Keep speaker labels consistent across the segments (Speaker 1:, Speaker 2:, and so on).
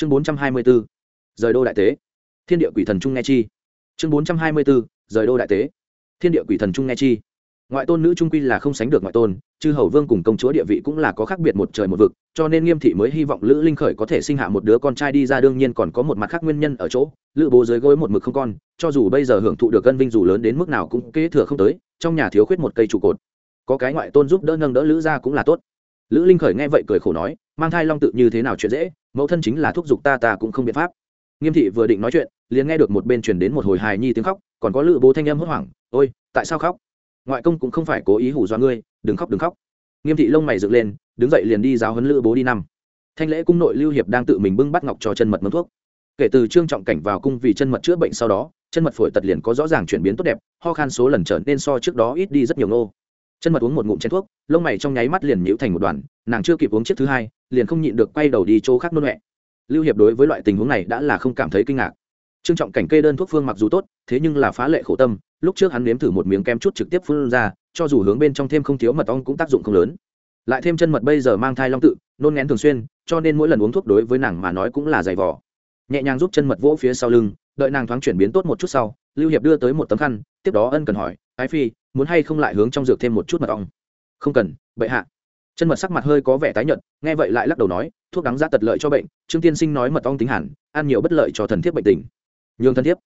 Speaker 1: chương bốn trăm hai mươi bốn rời đô đại tế. Thiên địa quỷ thần trung nghe chi. Chương bốn trăm hai mươi bốn rời đô đại tế. Thiên địa quỷ thần trung nghe chi. Ngoại tôn nữ trung quy là không sánh được ngoại tôn, chư hầu vương cùng công chúa địa vị cũng là có khác biệt một trời một vực, cho nên nghiêm thị mới hy vọng lữ linh khởi có thể sinh hạ một đứa con trai đi ra, đương nhiên còn có một mặt khác nguyên nhân ở chỗ, lữ bố dưới gối một mực không con, cho dù bây giờ hưởng thụ được cân vinh dù lớn đến mức nào cũng kế thừa không tới, trong nhà thiếu khuyết một cây trụ cột. Có cái ngoại tôn giúp đỡ nâng đỡ lữ ra cũng là tốt lữ linh khởi nghe vậy cười khổ nói, mang thai long tự như thế nào chuyện dễ, mẫu thân chính là thúc giục ta ta cũng không biện pháp. Nghiêm thị vừa định nói chuyện, liền nghe được một bên truyền đến một hồi hài nhi tiếng khóc, còn có lữ bố thanh em hốt hoảng, ôi, tại sao khóc? Ngoại công cũng không phải cố ý hủ do ngươi, đừng khóc đừng khóc. Nghiêm thị lông mày dựng lên, đứng dậy liền đi giáo huấn lữ bố đi năm. Thanh lễ cung nội lưu hiệp đang tự mình bưng bắt ngọc cho chân mật mâm thuốc. Kể từ trương trọng cảnh vào cung vì chân mật chữa bệnh sau đó, chân mật phổi tật liền có rõ ràng chuyển biến tốt đẹp, ho khan số lần trở nên so trước đó ít đi rất nhiều nô chân mật uống một ngụm chén thuốc, lông mày trong nháy mắt liền nhũ thành một đoàn, nàng chưa kịp uống chiếc thứ hai, liền không nhịn được quay đầu đi chỗ khác nôn mẹ. Lưu hiệp đối với loại tình huống này đã là không cảm thấy kinh ngạc. Trương trọng cảnh kê đơn thuốc phương mặc dù tốt, thế nhưng là phá lệ khổ tâm, lúc trước hắn nếm thử một miếng kem chút trực tiếp phun ra, cho dù hướng bên trong thêm không thiếu mật ong cũng tác dụng không lớn. Lại thêm chân mật bây giờ mang thai long tự, nôn ngén thường xuyên, cho nên mỗi lần uống thuốc đối với nàng mà nói cũng là dày vỏ nhẹ nhàng giúp chân mật vỗ phía sau lưng, đợi nàng thoáng chuyển biến tốt một chút sau, lưu hiệp đưa tới một tấm khăn, tiếp đó ân cần hỏi ái phi, muốn hay không lại hướng trong dược thêm một chút mật ong? Không cần, bệ hạ. Chân mật sắc mặt hơi có vẻ tái nhợt, nghe vậy lại lắc đầu nói, thuốc đắng giá tật lợi cho bệnh, trương tiên sinh nói mật ong tính hẳn, ăn nhiều bất lợi cho thần thiếp bệnh tình. Nhường thần thiếp.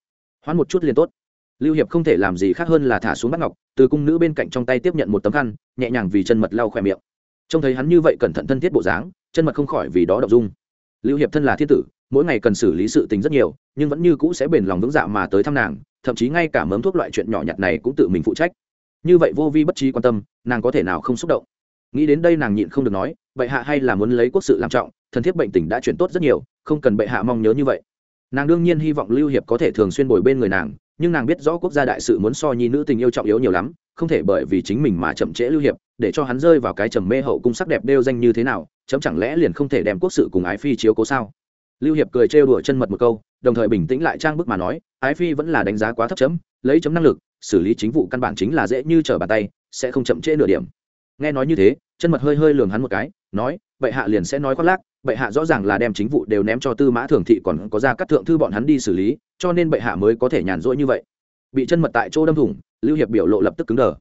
Speaker 1: Hoãn một chút liền tốt. Lưu hiệp không thể làm gì khác hơn là thả xuống bắt ngọc, từ cung nữ bên cạnh trong tay tiếp nhận một tấm khăn, nhẹ nhàng vì chân mật lau khỏe miệng. Trông thấy hắn như vậy cẩn thận thân thiết bộ dáng, chân mật không khỏi vì đó động dung. Lưu hiệp thân là thiên tử, mỗi ngày cần xử lý sự tình rất nhiều, nhưng vẫn như cũ sẽ bền lòng vững dạ mà tới thăm nàng thậm chí ngay cả mớm thuốc loại chuyện nhỏ nhặt này cũng tự mình phụ trách. Như vậy vô vi bất trí quan tâm, nàng có thể nào không xúc động? Nghĩ đến đây nàng nhịn không được nói, bệ hạ hay là muốn lấy quốc sự làm trọng, thần thiếp bệnh tình đã chuyển tốt rất nhiều, không cần bệ hạ mong nhớ như vậy. Nàng đương nhiên hy vọng lưu hiệp có thể thường xuyên bồi bên người nàng, nhưng nàng biết rõ quốc gia đại sự muốn so nhi nữ tình yêu trọng yếu nhiều lắm, không thể bởi vì chính mình mà chậm trễ lưu hiệp, để cho hắn rơi vào cái trầm mê hậu cung sắc đẹp đeo danh như thế nào, chấm chẳng lẽ liền không thể đem quốc sự cùng ái phi chiếu cố sao? Lưu hiệp cười trêu đùa chân mật một câu đồng thời bình tĩnh lại trang bức mà nói, ái phi vẫn là đánh giá quá thấp chấm, lấy chấm năng lực, xử lý chính vụ căn bản chính là dễ như trở bàn tay, sẽ không chậm trễ nửa điểm. Nghe nói như thế, chân mật hơi hơi lường hắn một cái, nói, bệ hạ liền sẽ nói khoác lác, bệ hạ rõ ràng là đem chính vụ đều ném cho tư mã thường thị còn có ra các thượng thư bọn hắn đi xử lý, cho nên bệ hạ mới có thể nhàn rỗi như vậy. Bị chân mật tại chỗ đâm thủng, lưu hiệp biểu lộ lập tức cứng đờ.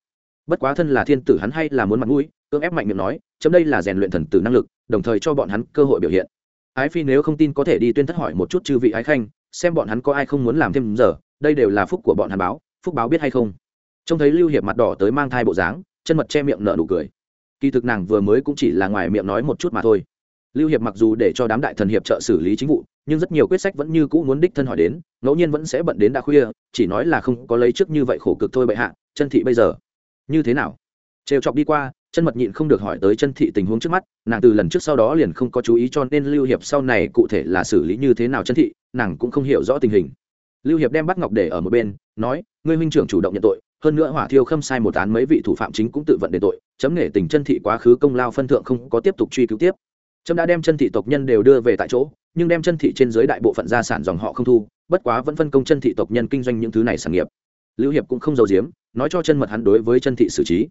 Speaker 1: Bất quá thân là thiên tử hắn hay là muốn mặt mũi, cưỡng ép mạnh miệng nói, chấm đây là rèn luyện thần tử năng lực, đồng thời cho bọn hắn cơ hội biểu hiện ái phi nếu không tin có thể đi tuyên thất hỏi một chút chư vị ái khanh, xem bọn hắn có ai không muốn làm thêm giờ, đây đều là phúc của bọn hắn báo, phúc báo biết hay không. Trông thấy lưu hiệp mặt đỏ tới mang thai bộ dáng, chân mật che miệng nở nụ cười. Kỳ thực nàng vừa mới cũng chỉ là ngoài miệng nói một chút mà thôi. Lưu hiệp mặc dù để cho đám đại thần hiệp trợ xử lý chính vụ, nhưng rất nhiều quyết sách vẫn như cũ muốn đích thân hỏi đến, ngẫu nhiên vẫn sẽ bận đến đã khuya, chỉ nói là không có lấy trước như vậy khổ cực thôi bệ hạ, chân thị bây giờ, như thế nào? Trêu chọc đi qua chân mật nhịn không được hỏi tới chân thị tình huống trước mắt, nàng từ lần trước sau đó liền không có chú ý cho nên lưu hiệp sau này cụ thể là xử lý như thế nào chân thị, nàng cũng không hiểu rõ tình hình. Lưu hiệp đem bắt ngọc để ở một bên, nói, ngươi huynh trưởng chủ động nhận tội, hơn nữa hỏa thiêu khâm sai một án mấy vị thủ phạm chính cũng tự vận để tội, chấm nể tình chân thị quá khứ công lao phân thượng không có tiếp tục truy cứu tiếp. Trâm đã đem chân thị tộc nhân đều đưa về tại chỗ, nhưng đem chân thị trên dưới đại bộ phận gia sản dòng họ không thu, bất quá vẫn phân công chân thị tộc nhân kinh doanh những thứ này sản nghiệp. Lưu hiệp cũng không giấu giếm, nói cho chân mật hắn đối với chân thị xử trí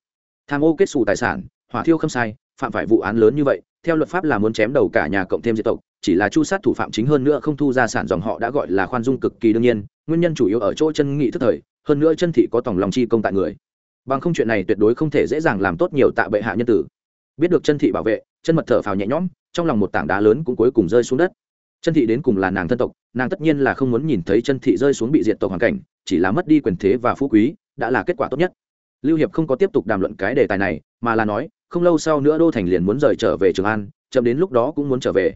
Speaker 1: tham ô kết xù tài sản, hỏa thiêu không sai, phạm phải vụ án lớn như vậy, theo luật pháp là muốn chém đầu cả nhà cộng thêm diệt tộc, chỉ là chu sát thủ phạm chính hơn nữa không thu gia sản dòng họ đã gọi là khoan dung cực kỳ đương nhiên, nguyên nhân chủ yếu ở chỗ chân nghị thức thời, hơn nữa chân thị có tổng lòng chi công tại người. Bằng không chuyện này tuyệt đối không thể dễ dàng làm tốt nhiều tạ bệ hạ nhân tử. Biết được chân thị bảo vệ, chân mật thở phào nhẹ nhõm, trong lòng một tảng đá lớn cũng cuối cùng rơi xuống đất. Chân thị đến cùng là nàng thân tộc, nàng tất nhiên là không muốn nhìn thấy chân thị rơi xuống bị diệt tộc hoàn cảnh, chỉ là mất đi quyền thế và phú quý, đã là kết quả tốt nhất lưu hiệp không có tiếp tục đàm luận cái đề tài này, mà là nói, không lâu sau nữa đô thành liền muốn rời trở về trường an, chậm đến lúc đó cũng muốn trở về.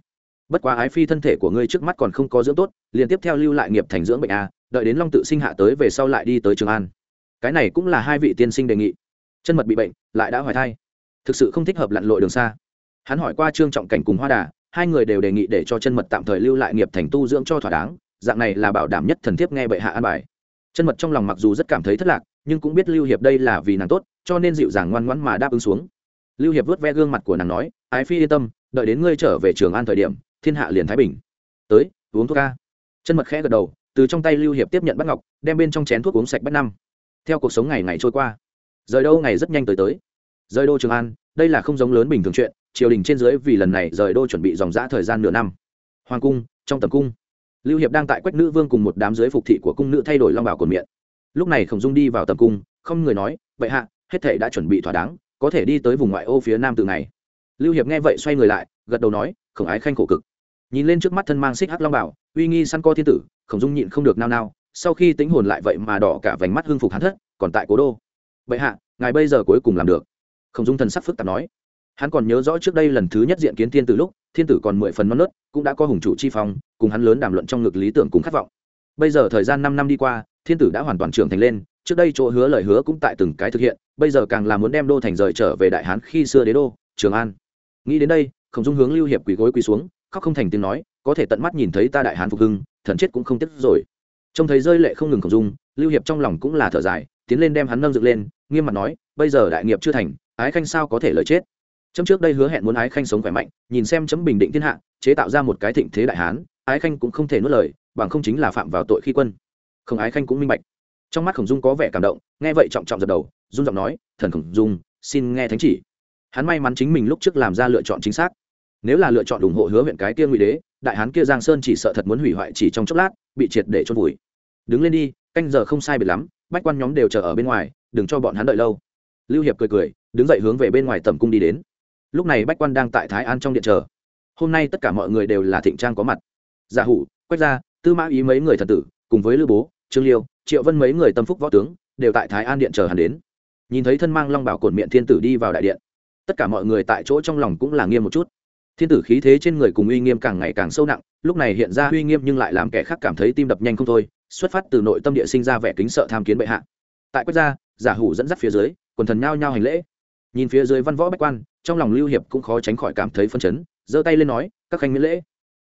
Speaker 1: Bất quá ái phi thân thể của ngươi trước mắt còn không có dưỡng tốt, liền tiếp theo lưu lại nghiệp thành dưỡng bệnh a, đợi đến long tự sinh hạ tới về sau lại đi tới trường an. Cái này cũng là hai vị tiên sinh đề nghị. Chân mật bị bệnh, lại đã hoài thai. Thực sự không thích hợp lặn lội đường xa. Hắn hỏi qua trương trọng cảnh cùng hoa đà, hai người đều đề nghị để cho chân mật tạm thời lưu lại nghiệp thành tu dưỡng cho thỏa đáng, dạng này là bảo đảm nhất thần thiếp nghe bệ hạ an bài chân mật trong lòng mặc dù rất cảm thấy thất lạc, nhưng cũng biết lưu hiệp đây là vì nàng tốt, cho nên dịu dàng ngoan ngoãn mà đáp ứng xuống. Lưu hiệp vớt ve gương mặt của nàng nói, ái phi yên tâm, đợi đến ngươi trở về trường an thời điểm, thiên hạ liền thái bình. Tới, uống thuốc ca. Chân mật khẽ gật đầu, từ trong tay lưu hiệp tiếp nhận bắt ngọc, đem bên trong chén thuốc uống sạch bắt năm. Theo cuộc sống ngày ngày trôi qua, rời đâu ngày rất nhanh tới tới. Rời đô trường an, đây là không giống lớn bình thường chuyện, triều đình trên dưới vì lần này rời đô chuẩn bị dòng dã thời gian nửa năm. Hoàng cung, trong tầm cung lưu hiệp đang tại quách nữ vương cùng một đám dưới phục thị của cung nữ thay đổi long bảo cồn miệng. Lúc này khổng dung đi vào tầm cung, không người nói, vậy hạ, hết thể đã chuẩn bị thỏa đáng, có thể đi tới vùng ngoại ô phía nam từ ngày. Lưu hiệp nghe vậy xoay người lại, gật đầu nói, khổng ái khanh khổ cực. Nhìn lên trước mắt thân mang xích hắc long bảo uy nghi săn co thiên tử, khổng dung nhịn không được nao nao, sau khi tính hồn lại vậy mà đỏ cả vành mắt hưng phục hắn thất, còn tại cố đô. Vậy hạ, ngài bây giờ cuối cùng làm được. Khổng dung thần sắc phức tạp nói hắn còn nhớ rõ trước đây lần thứ nhất diện kiến thiên tử lúc, thiên tử còn mười phần non nớt, cũng đã có hùng chủ chi phong, cùng hắn lớn đàm luận trong ngực lý tưởng cùng khát vọng. Bây giờ thời gian năm năm đi qua, thiên tử đã hoàn toàn trưởng thành lên, trước đây chỗ hứa lời hứa cũng tại từng cái thực hiện, bây giờ càng là muốn đem đô thành rời trở về đại hán khi xưa đế đô, trường an. Nghĩ đến đây, khổng dung hướng lưu hiệp quỳ gối quỳ xuống, khóc không thành tiếng nói, có thể tận mắt nhìn thấy ta đại hán phục hưng, thần chết cũng không tiếc rồi. Trông thấy rơi lệ không ngừng khổng dung, lưu hiệp trong lòng cũng là thở dài, tiến lên đem hắn nâng dựng lên, nghiêm mặt nói, bây giờ đại nghiệp chưa thành, ái khanh sao có thể lời chết? Chấm trước đây hứa hẹn muốn ái khanh sống khỏe mạnh, nhìn xem chấm bình định thiên hạ, chế tạo ra một cái thịnh thế đại hán, ái khanh cũng không thể nuốt lời, bằng không chính là phạm vào tội khi quân. Không, ái khanh cũng minh bạch. Trong mắt khổng dung có vẻ cảm động, nghe vậy trọng trọng gật đầu dung giọng nói, thần khổng dung, xin nghe thánh chỉ. Hắn may mắn chính mình lúc trước làm ra lựa chọn chính xác. Nếu là lựa chọn ủng hộ hứa huyện cái kia ngụy đế, đại hán kia giang sơn chỉ sợ thật muốn hủy hoại chỉ trong chốc lát, bị triệt để trôn vùi. Đứng lên đi, canh giờ không sai biệt lắm, bách quan nhóm đều chờ ở bên ngoài, đừng cho bọn hắn đợi lâu. Lưu hiệp cười cười, đứng dậy hướng về bên ngoài tầm cung đi đến lúc này bách quan đang tại thái an trong điện chờ. Hôm nay tất cả mọi người đều là thịnh trang có mặt. Giả hủ, quách gia, tư mã ý mấy người thần tử, cùng với lữ bố, trương liêu, triệu vân mấy người tâm phúc võ tướng, đều tại thái an điện chờ hắn đến. Nhìn thấy thân mang long bảo cổn miệng thiên tử đi vào đại điện, tất cả mọi người tại chỗ trong lòng cũng là nghiêm một chút. Thiên tử khí thế trên người cùng uy nghiêm càng ngày càng sâu nặng, lúc này hiện ra uy nghiêm nhưng lại làm kẻ khác cảm thấy tim đập nhanh không thôi, xuất phát từ nội tâm địa sinh ra vẻ kính sợ tham kiến bệ hạ. Tại quốc gia, giả hủ dẫn dắt phía dưới, quần thần nhao nhao hành lễ. Nhìn phía dưới văn võ bách quan trong lòng lưu hiệp cũng khó tránh khỏi cảm thấy phân chấn, giơ tay lên nói, các khanh miễn lễ.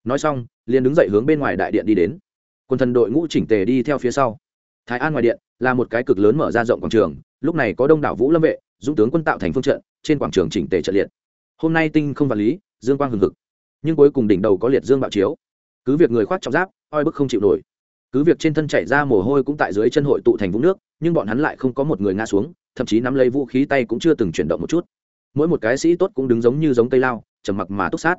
Speaker 1: Nói xong, liền đứng dậy hướng bên ngoài đại điện đi đến. Quần thần đội ngũ chỉnh tề đi theo phía sau. Thái an ngoài điện là một cái cực lớn mở ra rộng quảng trường, lúc này có đông đảo vũ lâm vệ, dũng tướng quân tạo thành phương trận, trên quảng trường chỉnh tề trận liệt. Hôm nay tinh không vật lý, dương quang hừng hực, nhưng cuối cùng đỉnh đầu có liệt dương bạo chiếu. Cứ việc người khoác trọng giáp, oi bức không chịu nổi. Cứ việc trên thân chảy ra mồ hôi cũng tại dưới chân hội tụ thành vũng nước, nhưng bọn hắn lại không có một người ngã xuống, thậm chí nắm lấy vũ khí tay cũng chưa từng chuyển động một chút mỗi một cái sĩ tốt cũng đứng giống như giống cây lao, trầm mặc mà túc sát.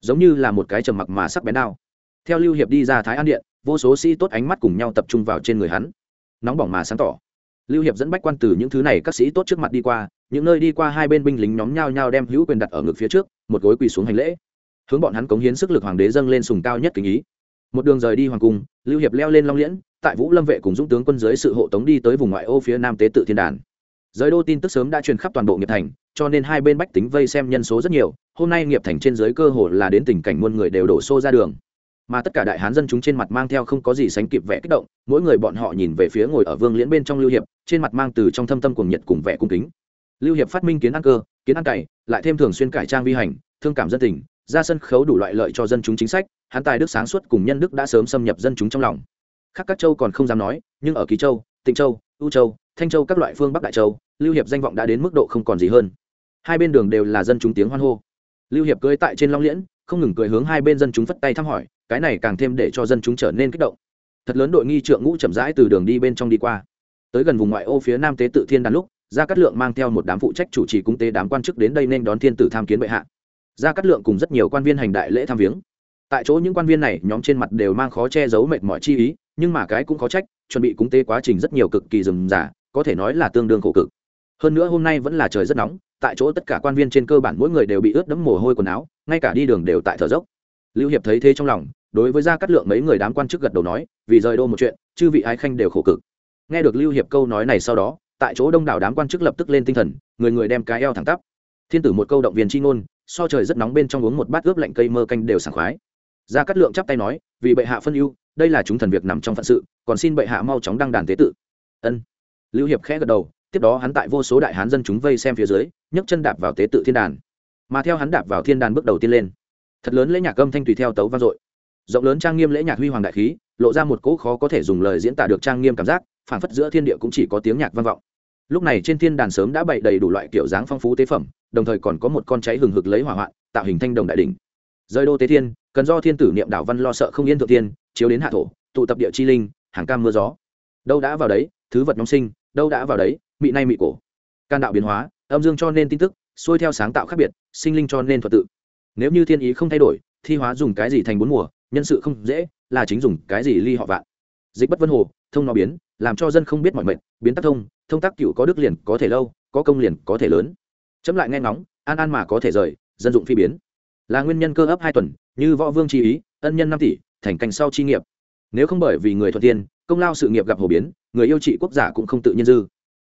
Speaker 1: Giống như là một cái trầm mặc mà sắc bén đao. Theo lưu hiệp đi ra thái an điện, vô số sĩ tốt ánh mắt cùng nhau tập trung vào trên người hắn. Nóng bỏng mà sáng tỏ. Lưu hiệp dẫn bách quan từ những thứ này các sĩ tốt trước mặt đi qua, những nơi đi qua hai bên binh lính nhóm nhau nhau đem hữu quyền đặt ở ngực phía trước, một gối quỳ xuống hành lễ. Hướng bọn hắn cống hiến sức lực hoàng đế dâng lên sùng cao nhất kính ý. Một đường rời đi hoàng cung, lưu hiệp leo lên long liễn, tại vũ lâm vệ cùng dũng tướng quân dưới sự hộ tống đi tới vùng ngoại ô phía nam tế tự thiên đàn giới đô tin tức sớm đã truyền khắp toàn bộ nghiệp thành, cho nên hai bên bách tính vây xem nhân số rất nhiều, hôm nay nghiệp thành trên giới cơ hồ là đến tình cảnh muôn người đều đổ xô ra đường. Mà tất cả đại hán dân chúng trên mặt mang theo không có gì sánh kịp vẻ kích động, mỗi người bọn họ nhìn về phía ngồi ở vương liễn bên trong lưu hiệp, trên mặt mang từ trong thâm tâm cuồng nhiệt cùng vẻ cung kính. Lưu hiệp phát minh kiến ăn cơ, kiến ăn cày, lại thêm thường xuyên cải trang vi hành, thương cảm dân tình, ra sân khấu đủ loại lợi cho dân chúng chính sách, hắn tài đức sáng suốt cùng nhân đức đã sớm xâm nhập dân chúng trong lòng. Khác các châu còn không dám nói, nhưng ở kỳ châu, tịnh châu ưu châu, thanh châu các loại phương bắc đại châu lưu hiệp danh vọng đã đến mức độ không còn gì hơn. Hai bên đường đều là dân chúng tiếng hoan hô. Lưu hiệp cưới tại trên long liễn, không ngừng cười hướng hai bên dân chúng phất tay thăm hỏi, cái này càng thêm để cho dân chúng trở nên kích động. Thật lớn đội nghi trượng ngũ chậm rãi từ đường đi bên trong đi qua. Tới gần vùng ngoại ô phía nam tế tự thiên đàn lúc, gia cát lượng mang theo một đám phụ trách chủ trì cung tế đám quan chức đến đây nên đón thiên tử tham kiến bệ hạ. Gia cát lượng cùng rất nhiều quan viên hành đại lễ tham viếng. Tại chỗ những quan viên này, nhóm trên mặt đều mang khó che giấu mệt mỏi chi ý, nhưng mà cái cũng khó trách, chuẩn bị cúng tế quá trình rất nhiều cực kỳ rườm rà, có thể nói là tương đương khổ cực hơn nữa hôm nay vẫn là trời rất nóng, tại chỗ tất cả quan viên trên cơ bản mỗi người đều bị ướt đẫm mồ hôi quần áo, ngay cả đi đường đều tại thở dốc. Lưu hiệp thấy thế trong lòng, đối với gia cát lượng mấy người đám quan chức gật đầu nói, vì rời đô một chuyện, chư vị ái khanh đều khổ cực. Nghe được lưu hiệp câu nói này sau đó, tại chỗ đông đảo đám quan chức lập tức lên tinh thần, người người đem cái eo thẳng tắp. Thiên tử một câu động viên chi ngôn, so trời rất nóng bên trong uống một bát ướp lạnh cây mơ canh đều sảng khoái. Gia cát lượng chắp tay nói, vì bệ hạ phân ưu, đây là chúng thần việc nằm trong phận sự, còn xin bệ hạ mau chóng đăng đàn tế tự. Ân. Lưu hiệp khẽ gật đầu tiếp đó hắn tại vô số đại hán dân chúng vây xem phía dưới nhấc chân đạp vào tế tự thiên đàn. Mà theo hắn đạp vào thiên đàn bước đầu tiên lên thật lớn lễ nhạc âm thanh tùy theo tấu vang dội. Rộng lớn trang nghiêm lễ nhạc huy hoàng đại khí lộ ra một cỗ khó có thể dùng lời diễn tả được trang nghiêm cảm giác phản phất giữa thiên địa cũng chỉ có tiếng nhạc vang vọng. Lúc này trên thiên đàn sớm đã bày đầy đủ loại kiểu dáng phong phú tế phẩm đồng thời còn có một con cháy hừng hực lấy hỏa hoạn tạo hình thanh đồng đại đỉnh. Rơi đô tế thiên cần do thiên tử niệm đảo văn lo sợ không yên thượng thiên, chiếu đến hạ thổ tụ tập địa chi linh hàng cam mưa gió. Đâu đã vào đấy thứ vật nóng sinh đâu đã vào đấy, mị nay mị cổ. Can đạo biến hóa, âm dương cho nên tin tức, xuôi theo sáng tạo khác biệt, sinh linh cho nên thuật tự. Nếu như thiên ý không thay đổi, thi hóa dùng cái gì thành bốn mùa, nhân sự không dễ, là chính dùng cái gì ly họ vạn. Dịch bất vân hồ, thông nó biến, làm cho dân không biết mọi mệnh, biến tác thông thông tác cựu có đức liền có thể lâu, có công liền có thể lớn. Chấm lại nghe ngóng, an an mà có thể rời, dân dụng phi biến. Là nguyên nhân cơ ấp hai tuần, như võ vương chi ý, ân nhân năm tỷ, thành cành sau chi nghiệp. Nếu không bởi vì người thuận tiên công lao sự nghiệp gặp hồ biến, người yêu trị quốc giả cũng không tự nhiên dư.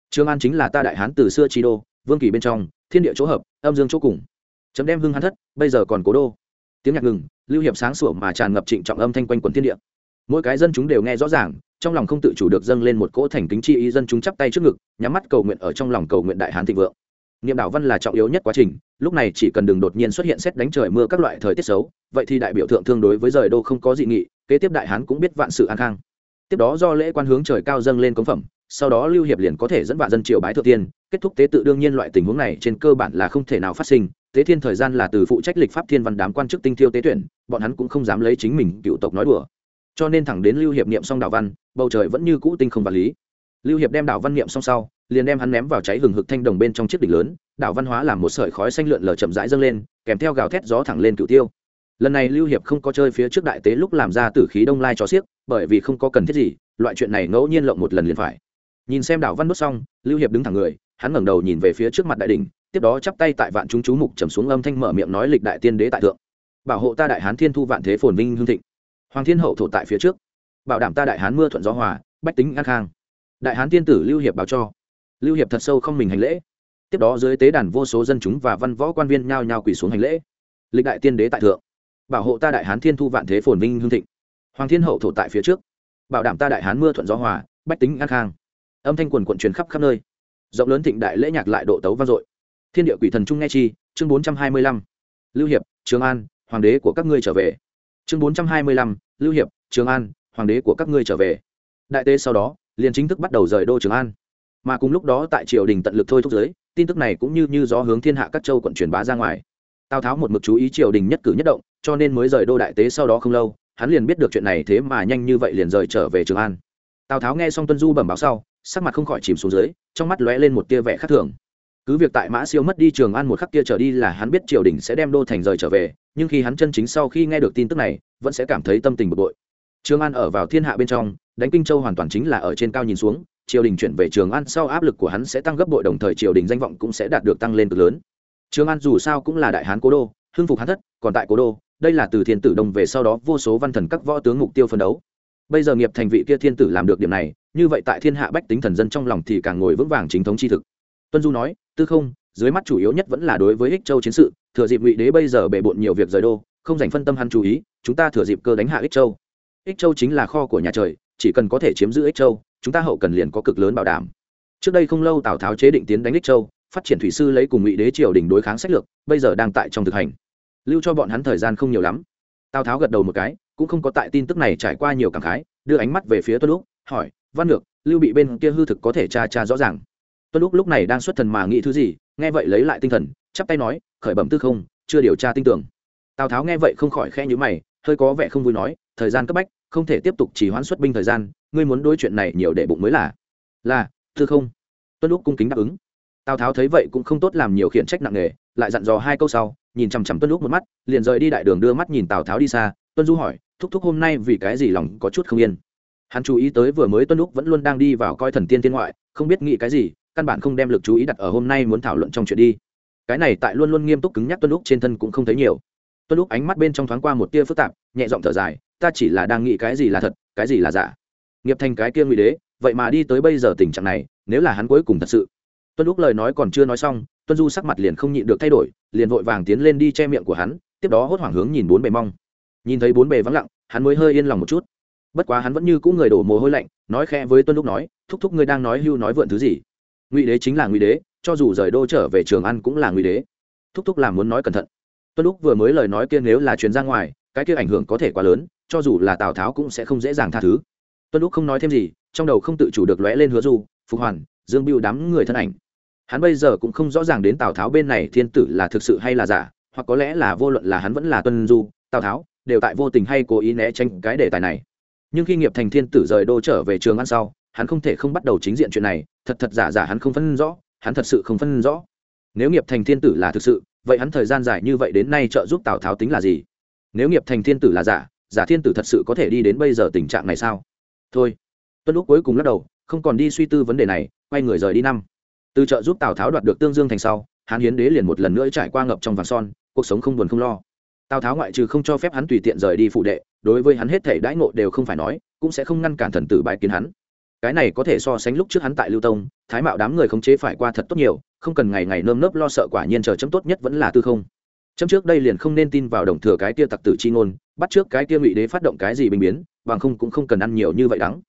Speaker 1: Trường an chính là ta đại hán từ xưa chi đô, vương kỳ bên trong, thiên địa chỗ hợp, âm dương chỗ cùng. Chấm đem hưng hán thất, bây giờ còn cố đô. Tiếng nhạc ngừng, lưu hiệp sáng sủa mà tràn ngập trịnh trọng âm thanh quanh quần thiên địa. Mỗi cái dân chúng đều nghe rõ ràng, trong lòng không tự chủ được dâng lên một cỗ thành kính chi ý dân chúng chắp tay trước ngực, nhắm mắt cầu nguyện ở trong lòng cầu nguyện đại hán thịnh vượng. Niệm đạo văn là trọng yếu nhất quá trình, lúc này chỉ cần đừng đột nhiên xuất hiện xét đánh trời mưa các loại thời tiết xấu, vậy thì đại biểu thượng thương đối với rời đô không có dị nghị, kế tiếp đại hán cũng biết vạn sự an khang tiếp đó do lễ quan hướng trời cao dâng lên cống phẩm, sau đó lưu hiệp liền có thể dẫn vạn dân triều bái thượng tiên, kết thúc tế tự đương nhiên loại tình huống này trên cơ bản là không thể nào phát sinh, tế thiên thời gian là từ phụ trách lịch pháp thiên văn đám quan chức tinh thiêu tế tuyển, bọn hắn cũng không dám lấy chính mình cựu tộc nói đùa. Cho nên thẳng đến lưu hiệp niệm xong đạo văn, bầu trời vẫn như cũ tinh không vật lý. Lưu hiệp đem đạo văn niệm xong sau, liền đem hắn ném vào cháy hừng hực thanh đồng bên trong chiếc đỉnh lớn đạo văn hóa làm một sợi khói xanh lượn lờ chậm rãi dâng lên, kèm theo gào thét gió thẳng lên cựu tiêu lần này lưu hiệp không có chơi phía trước đại tế lúc làm ra tử khí đông lai cho xiếc bởi vì không có cần thiết gì loại chuyện này ngẫu nhiên lộng một lần liền phải. Nhìn xem đạo văn đốt xong lưu hiệp đứng thẳng người hắn ngẩng đầu nhìn về phía trước mặt đại Đình, tiếp đó chắp tay tại vạn chúng chú mục trầm xuống âm thanh mở miệng nói lịch đại tiên đế tại thượng. Bảo hộ ta đại hán thiên thu vạn thế phồn vinh hương thịnh. Hoàng thiên hậu thổ tại phía trước. Bảo đảm ta đại hán mưa thuận gió hòa bách tính an khang. Đại hán tiên tử lưu hiệp báo cho. Lưu hiệp thật sâu không mình hành lễ. Tiếp đó dưới tế đàn vô số dân chúng và văn võ quan viên nhao nhao quỳ xuống hành lễ. Lịch đại tiên đế tại thượng bảo hộ ta đại hán thiên thu vạn thế phồn vinh hương thịnh. Hoàng thiên hậu thổ tại phía trước. Bảo đảm ta đại hán mưa thuận gió hòa, bách tính an khang. Âm thanh quần quận truyền khắp khắp nơi. Rộng lớn thịnh đại lễ nhạc lại độ tấu vang dội. Thiên địa quỷ thần trung nghe chi, chương bốn trăm hai mươi lăm. Lưu hiệp, trường an, hoàng đế của các ngươi trở về. Chương bốn trăm hai mươi lăm, lưu hiệp, trường an, hoàng đế của các ngươi trở về. Đại tế sau đó, liền chính thức bắt đầu rời đô trường an. Mà cùng lúc đó tại triều đình tận lực thôi thúc giới, tin tức này cũng như như gió hướng thiên hạ các châu quận truyền bá ra ngoài tào tháo một mực chú ý triều đình nhất cử nhất động, cho nên mới rời đô đại tế sau đó không lâu, hắn liền biết được chuyện này thế mà nhanh như vậy liền rời trở về trường an. Tào tháo nghe xong tuân du bẩm báo sau, sắc mặt không khỏi chìm xuống dưới, trong mắt lóe lên một tia vẻ khác thường. Cứ việc tại mã siêu mất đi trường an một khắc kia trở đi là hắn biết triều đình sẽ đem đô thành rời trở về, nhưng khi hắn chân chính sau khi nghe được tin tức này, vẫn sẽ cảm thấy tâm tình bực bội. Trường an ở vào thiên hạ bên trong, đánh kinh châu hoàn toàn chính là ở trên cao nhìn xuống, triều đình chuyển về trường an sau áp lực của hắn sẽ tăng gấp bội, đồng thời triều đình danh vọng cũng sẽ đạt được tăng lên cực lớn trường an dù sao cũng là đại hán cố đô, hưng phục hán thất, còn tại cố đô, đây là từ thiên tử đông về sau đó vô số văn thần các võ tướng mục tiêu phân đấu. Bây giờ nghiệp thành vị kia thiên tử làm được điểm này, như vậy tại thiên hạ bách tính thần dân trong lòng thì càng ngồi vững vàng chính thống chi thực. Tuân du nói, tư không, dưới mắt chủ yếu nhất vẫn là đối với ích châu chiến sự, thừa dịp ngụy đế bây giờ bề bộn nhiều việc rời đô, không dành phân tâm hắn chú ý, chúng ta thừa dịp cơ đánh hạ ích châu. Ích châu chính là kho của nhà trời, chỉ cần có thể chiếm giữ ích châu, chúng ta hậu cần liền có cực lớn bảo đảm. Trước đây không lâu tào tháo chế định tiến đánh ích châu phát triển thủy sư lấy cùng ngụy đế triều đình đối kháng sách lược, bây giờ đang tại trong thực hành. Lưu cho bọn hắn thời gian không nhiều lắm. Tào tháo gật đầu một cái, cũng không có tại tin tức này trải qua nhiều cảm khái, đưa ánh mắt về phía tuân lúc hỏi, văn lược, lưu bị bên kia hư thực có thể tra tra rõ ràng? Tuân lúc lúc này đang xuất thần mà nghĩ thứ gì, nghe vậy lấy lại tinh thần, chắp tay nói, khởi bẩm tư không, chưa điều tra tin tưởng. Tào tháo nghe vậy không khỏi khe nhữ mày, hơi có vẻ không vui nói, thời gian cấp bách, không thể tiếp tục chỉ hoãn xuất binh thời gian, ngươi muốn đối chuyện này nhiều để bụng mới là. Là, tư không. Tuân lúc cung kính đáp ứng tào tháo thấy vậy cũng không tốt làm nhiều khiển trách nặng nề, lại dặn dò hai câu sau, nhìn chằm chằm tuân lúc một mắt, liền rời đi đại đường đưa mắt nhìn tào tháo đi xa. Tuân du hỏi, thúc thúc hôm nay vì cái gì lòng có chút không yên? Hắn chú ý tới vừa mới tuân lúc vẫn luôn đang đi vào coi thần tiên tiên ngoại, không biết nghĩ cái gì, căn bản không đem lực chú ý đặt ở hôm nay muốn thảo luận trong chuyện đi. Cái này tại luôn luôn nghiêm túc cứng nhắc tuân lúc trên thân cũng không thấy nhiều. Tuân lúc ánh mắt bên trong thoáng qua một tia phức tạp, nhẹ giọng thở dài, ta chỉ là đang nghĩ cái gì là thật, cái gì là giả. Nghiệp thành cái kia ngụy đế, vậy mà đi tới bây giờ tình trạng này, nếu là hắn cuối cùng thật sự tuân lúc lời nói còn chưa nói xong, tuân du sắc mặt liền không nhịn được thay đổi, liền vội vàng tiến lên đi che miệng của hắn, tiếp đó hốt hoảng hướng nhìn bốn bề mong nhìn thấy bốn bề vắng lặng, hắn mới hơi yên lòng một chút. Bất quá hắn vẫn như cũ người đổ mồ hôi lạnh, nói khẽ với tuân lúc nói, thúc thúc ngươi đang nói hưu nói vượn thứ gì? Ngụy đế chính là ngụy đế, cho dù rời đô trở về trường ăn cũng là ngụy đế. Thúc thúc làm muốn nói cẩn thận. Tuân lúc vừa mới lời nói kia nếu là truyền ra ngoài, cái kia ảnh hưởng có thể quá lớn, cho dù là tào tháo cũng sẽ không dễ dàng tha thứ. Tuân lúc không nói thêm gì, trong đầu không tự chủ được lóe lên hứa du, phục hoàn, dương biêu đám người thân ảnh hắn bây giờ cũng không rõ ràng đến tào tháo bên này thiên tử là thực sự hay là giả, hoặc có lẽ là vô luận là hắn vẫn là tuân du, tào tháo, đều tại vô tình hay cố ý né tránh cái đề tài này. Nhưng khi nghiệp thành thiên tử rời đô trở về trường ăn sau, hắn không thể không bắt đầu chính diện chuyện này, thật thật giả giả hắn không phân rõ, hắn thật sự không phân rõ. Nếu nghiệp thành thiên tử là thực sự, vậy hắn thời gian dài như vậy đến nay trợ giúp tào tháo tính là gì? Nếu nghiệp thành thiên tử là giả giả thiên tử thật sự có thể đi đến bây giờ tình trạng này sao? Thôi. Tuân lúc cuối cùng lắc đầu, không còn đi suy tư vấn đề này, quay người rời đi năm từ chợ giúp tào tháo đoạt được tương dương thành sau, hán hiến đế liền một lần nữa trải qua ngập trong vàng son, cuộc sống không buồn không lo. Tào tháo ngoại trừ không cho phép hắn tùy tiện rời đi phụ đệ, đối với hắn hết thể đãi ngộ đều không phải nói, cũng sẽ không ngăn cản thần tử bái kiến hắn. Cái này có thể so sánh lúc trước hắn tại lưu tông, thái mạo đám người khống chế phải qua thật tốt nhiều, không cần ngày ngày nơm nớp lo sợ quả nhiên chờ chấm tốt nhất vẫn là tư không. Chấm trước đây liền không nên tin vào đồng thừa cái kia tặc tử chi ngôn, bắt trước cái kia ngụy đế phát động cái gì bình biến, bằng không cũng không cần ăn nhiều như vậy đắng.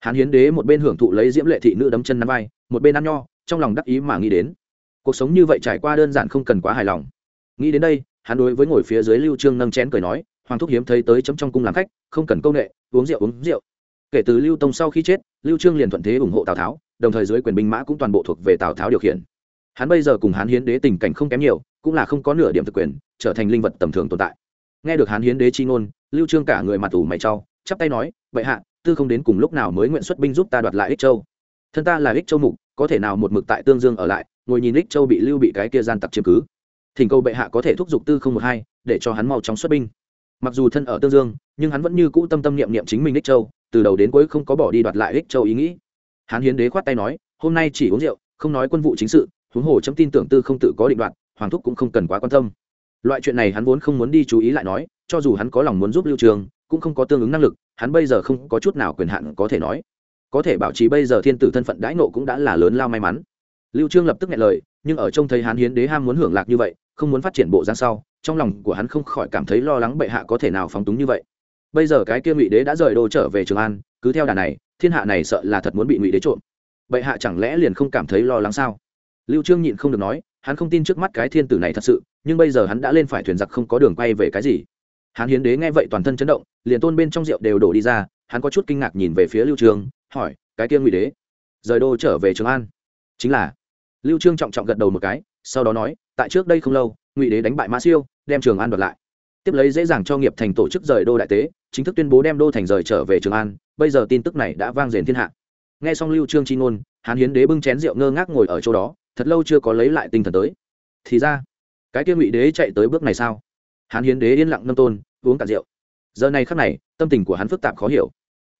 Speaker 1: Hán hiến đế một bên hưởng thụ lấy diễm lệ thị nữ đấm chân nắm vai, một bên ăn nho trong lòng đắc ý mà nghĩ đến. Cuộc sống như vậy trải qua đơn giản không cần quá hài lòng. Nghĩ đến đây, hắn đối với ngồi phía dưới lưu trương nâng chén cười nói, hoàng thúc hiếm thấy tới chấm trong cung làm khách, không cần công nghệ uống rượu uống rượu. Kể từ lưu tông sau khi chết, lưu trương liền thuận thế ủng hộ tào tháo, đồng thời dưới quyền binh mã cũng toàn bộ thuộc về tào tháo điều khiển. Hắn bây giờ cùng hán hiến đế tình cảnh không kém nhiều, cũng là không có nửa điểm thực quyền, trở thành linh vật tầm thường tồn tại. Nghe được hán hiến đế chi ngôn, lưu trương cả người mặt ủ mày trao chắp tay nói vậy hạ, tư không đến cùng lúc nào mới nguyện xuất binh giúp ta đoạt lại ích châu? Thân ta là ích châu mục có thể nào một mực tại tương dương ở lại, ngồi nhìn ích châu bị lưu bị cái kia gian tặc chiếm cứ. Thỉnh cầu bệ hạ có thể thúc giục tư không một hai, để cho hắn mau chóng xuất binh. Mặc dù thân ở tương dương, nhưng hắn vẫn như cũ tâm tâm niệm niệm chính mình ích châu, từ đầu đến cuối không có bỏ đi đoạt lại ích châu ý nghĩ. Hắn hiến đế khoát tay nói, hôm nay chỉ uống rượu, không nói quân vụ chính sự, huống hồ chấm tin tưởng tư không tự có định đoạt, hoàng thúc cũng không cần quá quan tâm. Loại chuyện này hắn vốn không muốn đi chú ý lại nói, cho dù hắn có lòng muốn giúp lưu trường, cũng không có tương ứng năng lực, hắn bây giờ không có chút nào quyền hạn có thể nói có thể bảo trì bây giờ thiên tử thân phận đãi nộ cũng đã là lớn lao may mắn. Lưu trương lập tức nghe lời, nhưng ở trông thấy hán hiến đế ham muốn hưởng lạc như vậy, không muốn phát triển bộ giang sau, trong lòng của hắn không khỏi cảm thấy lo lắng bệ hạ có thể nào phóng túng như vậy. Bây giờ cái kia ngụy đế đã rời đô trở về trường an, cứ theo đà này, thiên hạ này sợ là thật muốn bị ngụy đế trộm. Bệ hạ chẳng lẽ liền không cảm thấy lo lắng sao? Lưu trương nhịn không được nói, hắn không tin trước mắt cái thiên tử này thật sự, nhưng bây giờ hắn đã lên phải thuyền giặc không có đường quay về cái gì. Hắn hiến đế nghe vậy toàn thân chấn động, liền tôn bên trong rượu đều đổ đi ra, hắn có chút kinh ngạc nhìn về phía lưu trương hỏi, cái kia ngụy đế, rời đô trở về trường an? Chính là. Lưu trương trọng trọng gật đầu một cái, sau đó nói, tại trước đây không lâu, ngụy đế đánh bại mã siêu, đem trường an đoạt lại. Tiếp lấy dễ dàng cho nghiệp thành tổ chức rời đô đại tế, chính thức tuyên bố đem đô thành rời trở về trường an, bây giờ tin tức này đã vang dền thiên hạ. Nghe xong lưu trương chi ngôn, hán hiến đế bưng chén rượu ngơ ngác ngồi ở chỗ đó, thật lâu chưa có lấy lại tinh thần tới. Thì ra, cái kia ngụy đế chạy tới bước này sao? Hán hiến đế yên lặng nâm tôn, uống cạn rượu. Giờ này khắc này, tâm tình của hắn phức tạp khó hiểu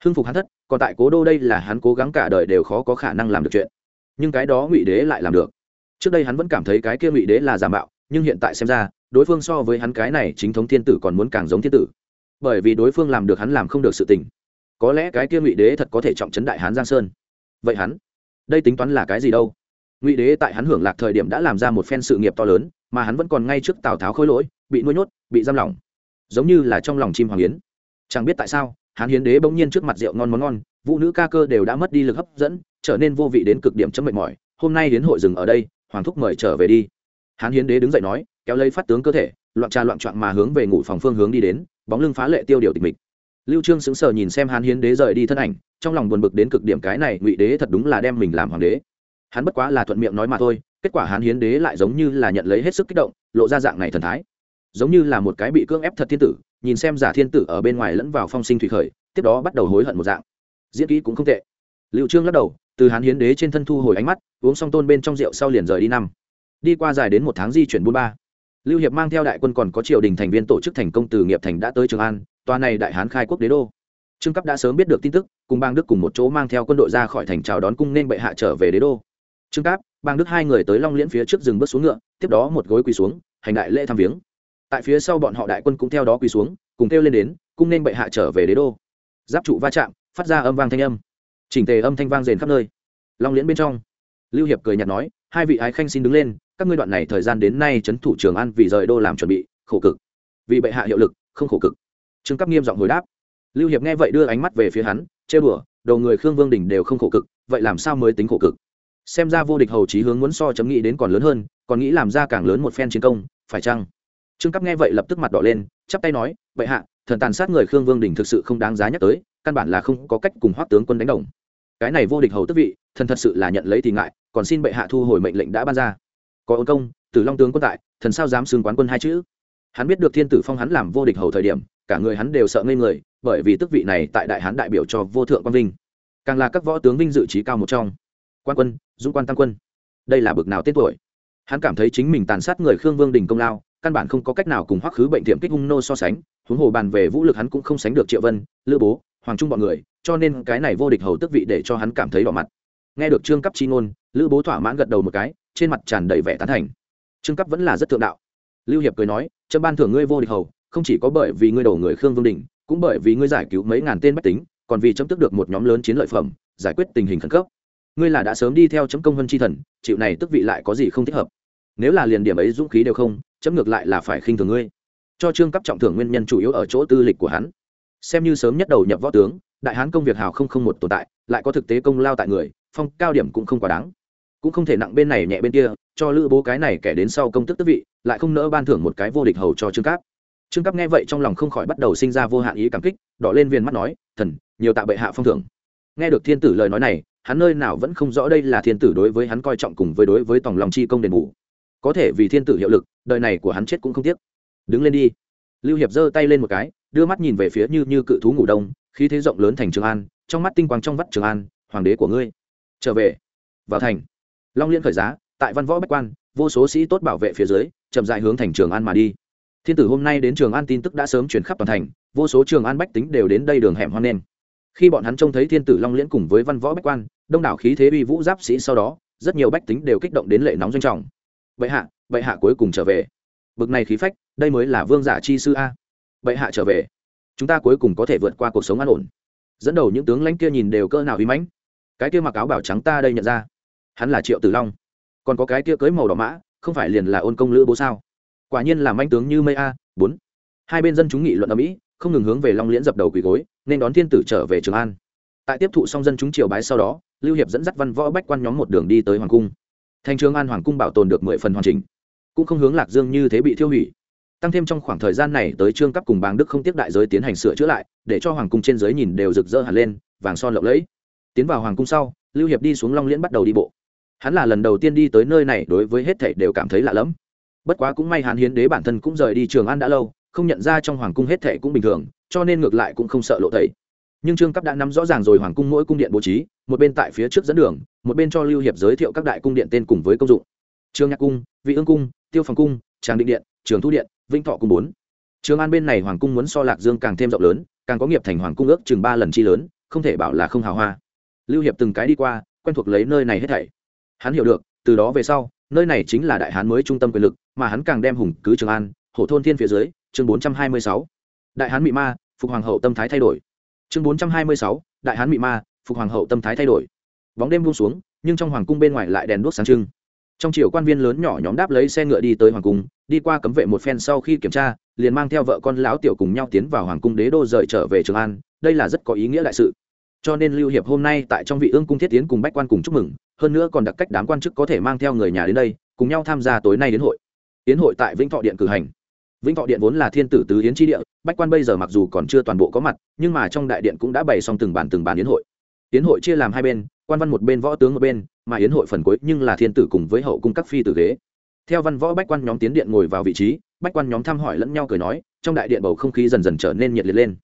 Speaker 1: hưng phục hắn thất, còn tại cố đô đây là hắn cố gắng cả đời đều khó có khả năng làm được chuyện. Nhưng cái đó ngụy đế lại làm được. Trước đây hắn vẫn cảm thấy cái kia ngụy đế là giả mạo, nhưng hiện tại xem ra, đối phương so với hắn cái này chính thống thiên tử còn muốn càng giống thiên tử. Bởi vì đối phương làm được hắn làm không được sự tình. Có lẽ cái kia ngụy đế thật có thể trọng trấn đại hán giang sơn. Vậy hắn, đây tính toán là cái gì đâu? Ngụy đế tại hắn hưởng lạc thời điểm đã làm ra một phen sự nghiệp to lớn, mà hắn vẫn còn ngay trước tào tháo khôi lỗi, bị nuôi nhốt, bị giam lỏng. Giống như là trong lòng chim hoàng yến. Chẳng biết tại sao Hán hiến đế bỗng nhiên trước mặt rượu ngon món ngon, vũ nữ ca cơ đều đã mất đi lực hấp dẫn, trở nên vô vị đến cực điểm chấm mệt mỏi. Hôm nay hiến hội dừng ở đây, hoàng thúc mời trở về đi. Hán hiến đế đứng dậy nói, kéo lấy phát tướng cơ thể, loạn trà loạn trọn mà hướng về ngủ phòng phương hướng đi đến, bóng lưng phá lệ tiêu điều tịch mịch. Lưu trương sững sờ nhìn xem hán hiến đế rời đi thân ảnh, trong lòng buồn bực đến cực điểm cái này ngụy đế thật đúng là đem mình làm hoàng đế. Hắn bất quá là thuận miệng nói mà thôi, kết quả hán hiến đế lại giống như là nhận lấy hết sức kích động, lộ ra dạng này thần thái. Giống như là một cái bị cưỡng ép thật thiên tử nhìn xem giả thiên tử ở bên ngoài lẫn vào phong sinh thủy khởi, tiếp đó bắt đầu hối hận một dạng. Diễn kỹ cũng không tệ. Liệu trương lắc đầu, từ hán hiến đế trên thân thu hồi ánh mắt, uống xong tôn bên trong rượu sau liền rời đi năm. Đi qua dài đến một tháng di chuyển buôn ba. Lưu hiệp mang theo đại quân còn có triều đình thành viên tổ chức thành công từ nghiệp thành đã tới trường an, tòa này đại hán khai quốc đế đô. Trương cấp đã sớm biết được tin tức, cùng bang đức cùng một chỗ mang theo quân đội ra khỏi thành chào đón cung nên bệ hạ trở về đế đô. Trương cấp, bang đức hai người tới long liễn phía trước rừng bước xuống ngựa, tiếp đó một gối quỳ xuống, hành đại lễ thăm viếng tại phía sau bọn họ đại quân cũng theo đó quỳ xuống, cùng kêu lên đến, cung nên bệ hạ trở về đế đô. Giáp trụ va chạm, phát ra âm vang thanh âm. Chỉnh tề âm thanh vang rền khắp nơi. Long liễn bên trong, lưu hiệp cười nhạt nói, hai vị ái khanh xin đứng lên, các ngươi đoạn này thời gian đến nay trấn thủ trường an vì rời đô làm chuẩn bị, khổ cực. Vì bệ hạ hiệu lực, không khổ cực. Trương cấp nghiêm giọng hồi đáp. Lưu hiệp nghe vậy đưa ánh mắt về phía hắn, chê bửa đầu người khương vương đình đều không khổ cực, vậy làm sao mới tính khổ cực? Xem ra vô địch hầu chí hướng muốn so chấm nghĩ đến còn lớn hơn, còn nghĩ làm ra càng lớn một phen chiến công, phải chăng? Trương cấp nghe vậy lập tức mặt đỏ lên, chắp tay nói, bệ hạ, thần tàn sát người khương vương đình thực sự không đáng giá nhắc tới, căn bản là không có cách cùng hoác tướng quân đánh đồng. Cái này vô địch hầu tức vị, thần thật sự là nhận lấy thì ngại, còn xin bệ hạ thu hồi mệnh lệnh đã ban ra. Có ôn công từ long tướng quân tại, thần sao dám xưng quán quân hai chữ? Hắn biết được thiên tử phong hắn làm vô địch hầu thời điểm, cả người hắn đều sợ ngây người, bởi vì tức vị này tại đại hán đại biểu cho vô thượng quang vinh. Càng là các võ tướng vinh dự trí cao một trong. Quan quân, dũng quan tam quân, đây là bực nào tên tuổi? Hắn cảm thấy chính mình tàn sát người khương vương đình công lao căn bản không có cách nào cùng hoắc khứ bệnh tiệm kích hung nô so sánh, huống hồ bàn về vũ lực hắn cũng không sánh được triệu vân, lữ bố, hoàng trung bọn người, cho nên cái này vô địch hầu tức vị để cho hắn cảm thấy đỏ mặt. Nghe được trương cấp chi ngôn, lữ bố thỏa mãn gật đầu một cái, trên mặt tràn đầy vẻ tán thành. Trương cấp vẫn là rất thượng đạo. Lưu hiệp cười nói, trâm ban thưởng ngươi vô địch hầu, không chỉ có bởi vì ngươi đổ người khương vương đình, cũng bởi vì ngươi giải cứu mấy ngàn tên bách tính, còn vì chấm tức được một nhóm lớn chiến lợi phẩm, giải quyết tình hình khẩn cấp. Ngươi là đã sớm đi theo chấm công hơn chi thần, chịu này tức vị lại có gì không thích hợp? Nếu là liền điểm ấy dũng khí đều không, chấm ngược lại là phải khinh thường ngươi. Cho trương cấp trọng thưởng nguyên nhân chủ yếu ở chỗ tư lịch của hắn. Xem như sớm nhất đầu nhập võ tướng, đại hán công việc hào không không một tồn tại, lại có thực tế công lao tại người, phong cao điểm cũng không quá đáng. Cũng không thể nặng bên này nhẹ bên kia, cho lữ bố cái này kẻ đến sau công tức tức vị, lại không nỡ ban thưởng một cái vô địch hầu cho trương cáp. Trương cáp nghe vậy trong lòng không khỏi bắt đầu sinh ra vô hạn ý cảm kích, đỏ lên viên mắt nói, thần, nhiều tạ bệ hạ phong thưởng. Nghe được thiên tử lời nói này, hắn nơi nào vẫn không rõ đây là thiên tử đối với hắn coi trọng cùng với đối với tòng lòng chi công đền bù có thể vì thiên tử hiệu lực, đời này của hắn chết cũng không tiếc. Đứng lên đi. Lưu hiệp giơ tay lên một cái, đưa mắt nhìn về phía như như cự thú ngủ đông, khí thế rộng lớn thành trường an, trong mắt tinh quang trong vắt trường an, hoàng đế của ngươi, trở về. Vào thành. Long liên khởi giá, tại văn võ bách quan, vô số sĩ tốt bảo vệ phía dưới, chậm dại hướng thành trường an mà đi. Thiên tử hôm nay đến trường an tin tức đã sớm chuyển khắp toàn thành, vô số trường an bách tính đều đến đây đường hẻm hoan nghênh khi bọn hắn trông thấy thiên tử long liễn cùng với văn võ bách quan, đông đảo khí thế uy vũ giáp sĩ sau đó, rất nhiều bách tính đều kích động đến lệ nóng doanh trọng bệ hạ bệ hạ cuối cùng trở về. Bực này khí phách, đây mới là vương giả chi sư a. Bệ hạ trở về. Chúng ta cuối cùng có thể vượt qua cuộc sống an ổn. Dẫn đầu những tướng lãnh kia nhìn đều cỡ nào uy mãnh. Cái kia mặc áo bảo trắng ta đây nhận ra. Hắn là triệu tử long. Còn có cái kia cưới màu đỏ mã, không phải liền là ôn công lữ bố sao? Quả nhiên là manh tướng như mây a. Bốn. Hai bên dân chúng nghị luận ở mỹ không ngừng hướng về long liễn dập đầu quỳ gối, nên đón thiên tử trở về trường an. Tại tiếp thụ xong dân chúng triều bái sau đó, lưu hiệp dẫn dắt văn võ bách quan nhóm một đường đi tới hoàng cung thành trường an hoàng cung bảo tồn được mười phần hoàn chỉnh, cũng không hướng lạc dương như thế bị thiêu hủy. Tăng thêm trong khoảng thời gian này tới trương cấp cùng bàng đức không tiếp đại giới tiến hành sửa chữa lại, để cho hoàng cung trên giới nhìn đều rực rỡ hẳn lên, vàng son lộng lẫy. Tiến vào hoàng cung sau, lưu hiệp đi xuống long liễn bắt đầu đi bộ. Hắn là lần đầu tiên đi tới nơi này, đối với hết thảy đều cảm thấy lạ lẫm. Bất quá cũng may hắn hiến đế bản thân cũng rời đi trường an đã lâu, không nhận ra trong hoàng cung hết thảy cũng bình thường, cho nên ngược lại cũng không sợ lộ thầy nhưng trương cấp đã nắm rõ ràng rồi hoàng cung mỗi cung điện bố trí, một bên tại phía trước dẫn đường, một bên cho lưu hiệp giới thiệu các đại cung điện tên cùng với công dụng. Trương nhạc cung, vị ương cung, tiêu phòng cung, tràng định điện, trường thu điện, vĩnh thọ cung bốn. Trường an bên này hoàng cung muốn so lạc dương càng thêm rộng lớn, càng có nghiệp thành hoàng cung ước chừng ba lần chi lớn, không thể bảo là không hào hoa. Lưu hiệp từng cái đi qua, quen thuộc lấy nơi này hết thảy. Hắn hiểu được, từ đó về sau, nơi này chính là đại hán mới trung tâm quyền lực, mà hắn càng đem hùng cứ trường an, hổ thôn thiên phía dưới, chương bốn trăm hai mươi sáu. Đại hán bị ma, phục hoàng hậu tâm thái thay đổi chương bốn trăm hai mươi sáu, đại hán bị ma, phục hoàng hậu tâm thái thay đổi. Bóng đêm buông xuống, nhưng trong hoàng cung bên ngoài lại đèn đuốc sáng trưng. Trong chiều quan viên lớn nhỏ nhóm đáp lấy xe ngựa đi tới hoàng cung, đi qua cấm vệ một phen sau khi kiểm tra, liền mang theo vợ con lão tiểu cùng nhau tiến vào hoàng cung đế đô rời trở về trường an, đây là rất có ý nghĩa đại sự. Cho nên lưu hiệp hôm nay tại trong vị ương cung thiết tiến cùng bách quan cùng chúc mừng, hơn nữa còn đặc cách đám quan chức có thể mang theo người nhà đến đây, cùng nhau tham gia tối nay đến hội. Tiến hội tại vĩnh thọ điện cử hành. Vĩnh thọ điện vốn là thiên tử tứ yến tri địa bách quan bây giờ mặc dù còn chưa toàn bộ có mặt, nhưng mà trong đại điện cũng đã bày xong từng bàn từng bàn yến hội. Yến hội chia làm hai bên, quan văn một bên, võ tướng một bên, mà yến hội phần cuối nhưng là thiên tử cùng với hậu cung các phi tử ghế. Theo văn võ bách quan nhóm tiến điện ngồi vào vị trí, bách quan nhóm thăm hỏi lẫn nhau cười nói, trong đại điện bầu không khí dần dần trở nên nhiệt liệt lên.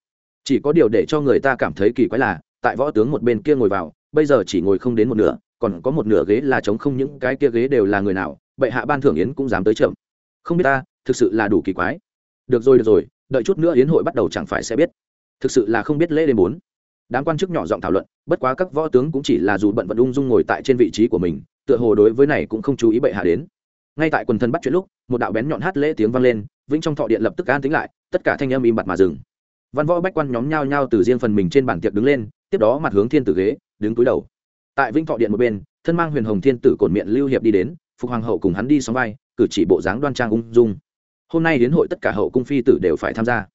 Speaker 1: Chỉ có điều để cho người ta cảm thấy kỳ quái là, tại võ tướng một bên kia ngồi vào, bây giờ chỉ ngồi không đến một nửa, còn có một nửa ghế là trống không, những cái kia ghế đều là người nào, bệ hạ ban thưởng yến cũng dám tới chậm. Không biết ta, thực sự là đủ kỳ quái. Được rồi được rồi đợi chút nữa yến hội bắt đầu chẳng phải sẽ biết. Thực sự là không biết lễ đêm bốn. Đám quan chức nhỏ giọng thảo luận, bất quá các võ tướng cũng chỉ là dù bận vận ung dung ngồi tại trên vị trí của mình, tựa hồ đối với này cũng không chú ý bệ hạ đến. Ngay tại quần thần bắt chuyện lúc, một đạo bén nhọn hát lễ tiếng vang lên, vĩnh trong thọ điện lập tức an tính lại, tất cả thanh âm im bặt mà dừng. Văn võ bách quan nhóm nhao nhao từ riêng phần mình trên bàn tiệc đứng lên, tiếp đó mặt hướng thiên tử ghế, đứng túi đầu. Tại vĩnh thọ điện một bên, thân mang huyền hồng thiên tử cột miệng lưu hiệp đi đến, phục hoàng hậu cùng hắn đi sóng vai, cử chỉ bộ dáng đoan trang ung dung hôm nay đến hội tất cả hậu cung phi tử đều phải tham gia.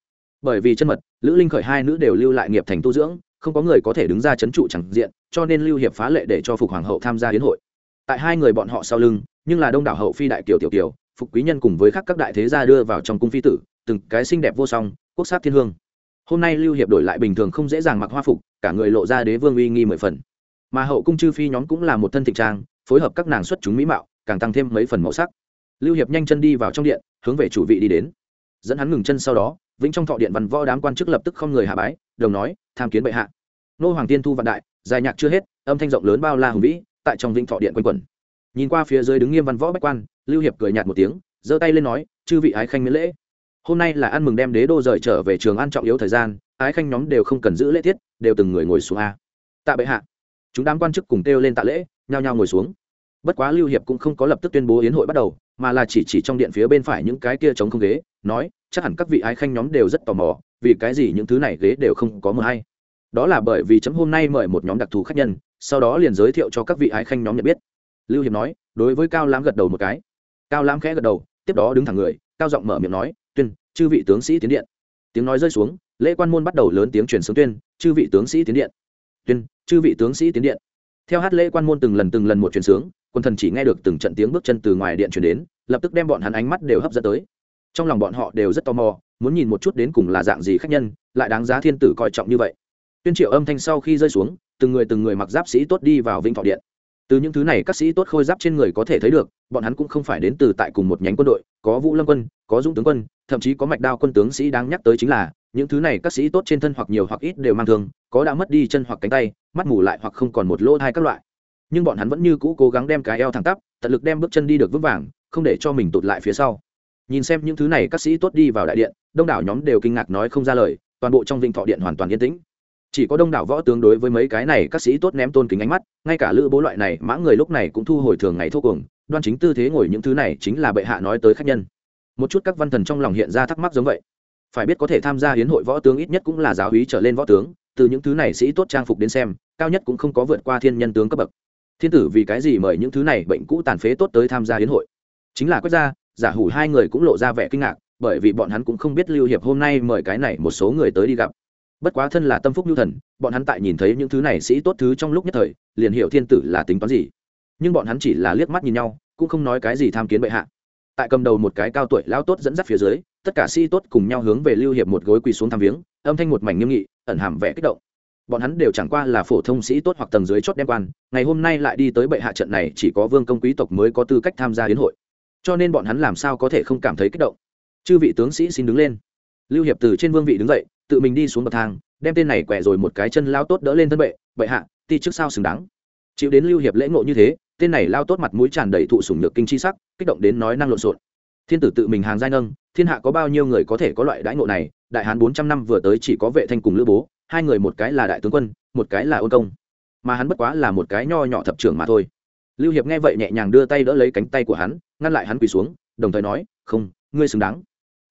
Speaker 1: Bởi vì chân mật, lữ linh khởi hai nữ đều lưu lại nghiệp thành tu dưỡng, không có người có thể đứng ra chấn trụ chẳng diện, cho nên lưu hiệp phá lệ để cho phục hoàng hậu tham gia hiến hội. Tại hai người bọn họ sau lưng, nhưng là đông đảo hậu phi đại kiều tiểu kiều, phục quý nhân cùng với các các đại thế gia đưa vào trong cung phi tử, từng cái xinh đẹp vô song, quốc sát thiên hương. Hôm nay lưu hiệp đổi lại bình thường không dễ dàng mặc hoa phục, cả người lộ ra đế vương uy nghi mười phần. Mà hậu cung chư phi nhóm cũng là một thân thịnh trang, phối hợp các nàng xuất chúng mỹ mạo, càng tăng thêm mấy phần màu sắc. Lưu hiệp nhanh chân đi vào trong điện hướng về chủ vị đi đến. Dẫn hắn ngừng chân sau đó, vĩnh trong thọ điện văn võ đám quan chức lập tức không người hạ bái, đồng nói, tham kiến bệ hạ. Nô hoàng tiên thu vạn đại, dài nhạc chưa hết, âm thanh rộng lớn bao la hùng vĩ, tại trong vĩnh thọ điện quanh quẩn. Nhìn qua phía dưới đứng nghiêm văn võ bách quan, lưu hiệp cười nhạt một tiếng, giơ tay lên nói, chư vị ái khanh miễn lễ. Hôm nay là ăn mừng đem đế đô rời trở về trường an trọng yếu thời gian, ái khanh nhóm đều không cần giữ lễ tiết, đều từng người ngồi xuống a. Tạ bệ hạ. Chúng đám quan chức cùng kêu lên tạ lễ, nhao nhao ngồi xuống bất quá lưu hiệp cũng không có lập tức tuyên bố yến hội bắt đầu, mà là chỉ chỉ trong điện phía bên phải những cái kia chống không ghế, nói, chắc hẳn các vị ái khanh nhóm đều rất tò mò, vì cái gì những thứ này ghế đều không có mờ hay? Đó là bởi vì chấm hôm nay mời một nhóm đặc thù khách nhân, sau đó liền giới thiệu cho các vị ái khanh nhóm nhận biết. Lưu hiệp nói, đối với cao lãm gật đầu một cái. Cao lãm khẽ gật đầu, tiếp đó đứng thẳng người, cao giọng mở miệng nói, tuyên, chư vị tướng sĩ tiến điện. Tiếng nói rơi xuống, lễ quan môn bắt đầu lớn tiếng truyền sướng tuyên, chư vị tướng sĩ tiến điện. Tuyên, chư vị tướng sĩ tiến điện. Theo hát lễ quan môn từng lần từng lần một truyền sướng quân thần chỉ nghe được từng trận tiếng bước chân từ ngoài điện truyền đến, lập tức đem bọn hắn ánh mắt đều hấp dẫn tới. Trong lòng bọn họ đều rất tò mò, muốn nhìn một chút đến cùng là dạng gì khách nhân, lại đáng giá thiên tử coi trọng như vậy. Tuyên triệu âm thanh sau khi rơi xuống, từng người từng người mặc giáp sĩ tốt đi vào vĩnh thọ điện. Từ những thứ này các sĩ tốt khôi giáp trên người có thể thấy được, bọn hắn cũng không phải đến từ tại cùng một nhánh quân đội, có vũ lâm quân, có dũng tướng quân, thậm chí có mạch đao quân tướng sĩ đáng nhắc tới chính là, những thứ này các sĩ tốt trên thân hoặc nhiều hoặc ít đều mang thương, có đã mất đi chân hoặc cánh tay, mắt mù lại hoặc không còn một lỗ hai các loại nhưng bọn hắn vẫn như cũ cố gắng đem cái eo thẳng tắp, tận lực đem bước chân đi được vững vàng, không để cho mình tụt lại phía sau. Nhìn xem những thứ này, các sĩ tốt đi vào đại điện, đông đảo nhóm đều kinh ngạc nói không ra lời, toàn bộ trong vịnh thọ điện hoàn toàn yên tĩnh. Chỉ có đông đảo võ tướng đối với mấy cái này, các sĩ tốt ném tôn kính ánh mắt, ngay cả lữ bố loại này, mã người lúc này cũng thu hồi thường ngày thô cuồng, đoan chính tư thế ngồi những thứ này chính là bệ hạ nói tới khách nhân. Một chút các văn thần trong lòng hiện ra thắc mắc giống vậy. Phải biết có thể tham gia hiến hội võ tướng ít nhất cũng là giáo hí trở lên võ tướng, từ những thứ này sĩ tốt trang phục đến xem, cao nhất cũng không có vượt qua thiên nhân tướng cấp bậc thiên tử vì cái gì mời những thứ này bệnh cũ tàn phế tốt tới tham gia hiến hội? Chính là quét ra, giả hủ hai người cũng lộ ra vẻ kinh ngạc, bởi vì bọn hắn cũng không biết lưu hiệp hôm nay mời cái này một số người tới đi gặp. Bất quá thân là tâm phúc nhu thần, bọn hắn tại nhìn thấy những thứ này sĩ tốt thứ trong lúc nhất thời, liền hiểu thiên tử là tính toán gì. Nhưng bọn hắn chỉ là liếc mắt nhìn nhau, cũng không nói cái gì tham kiến bệ hạ. Tại cầm đầu một cái cao tuổi lao tốt dẫn dắt phía dưới, tất cả sĩ tốt cùng nhau hướng về lưu hiệp một gối quỳ xuống tham viếng, âm thanh một mảnh nghiêm nghị, ẩn hàm vẻ kích động bọn hắn đều chẳng qua là phổ thông sĩ tốt hoặc tầng dưới chót đem quan, ngày hôm nay lại đi tới bệ hạ trận này, chỉ có vương công quý tộc mới có tư cách tham gia hiến hội. Cho nên bọn hắn làm sao có thể không cảm thấy kích động? Chư vị tướng sĩ xin đứng lên. Lưu hiệp từ trên vương vị đứng dậy, tự mình đi xuống bậc thang, đem tên này quẹ rồi một cái chân lao tốt đỡ lên thân bệ bệ hạ, ti trước sao xứng đáng? Chịu đến lưu hiệp lễ ngộ như thế, tên này lao tốt mặt mũi tràn đầy thụ sủng nhược kinh chi sắc, kích động đến nói năng lộn xộn. Thiên tử tự mình hàng giai nâng, thiên hạ có bao nhiêu người có thể có loại đãi ngộ này, đại hán bốn trăm năm vừa tới chỉ có vệ thanh cùng lữ bố hai người một cái là đại tướng quân, một cái là ôn công. Mà hắn bất quá là một cái nho nhỏ thập trưởng mà thôi. Lưu hiệp nghe vậy nhẹ nhàng đưa tay đỡ lấy cánh tay của hắn, ngăn lại hắn quỳ xuống, đồng thời nói, không, ngươi xứng đáng.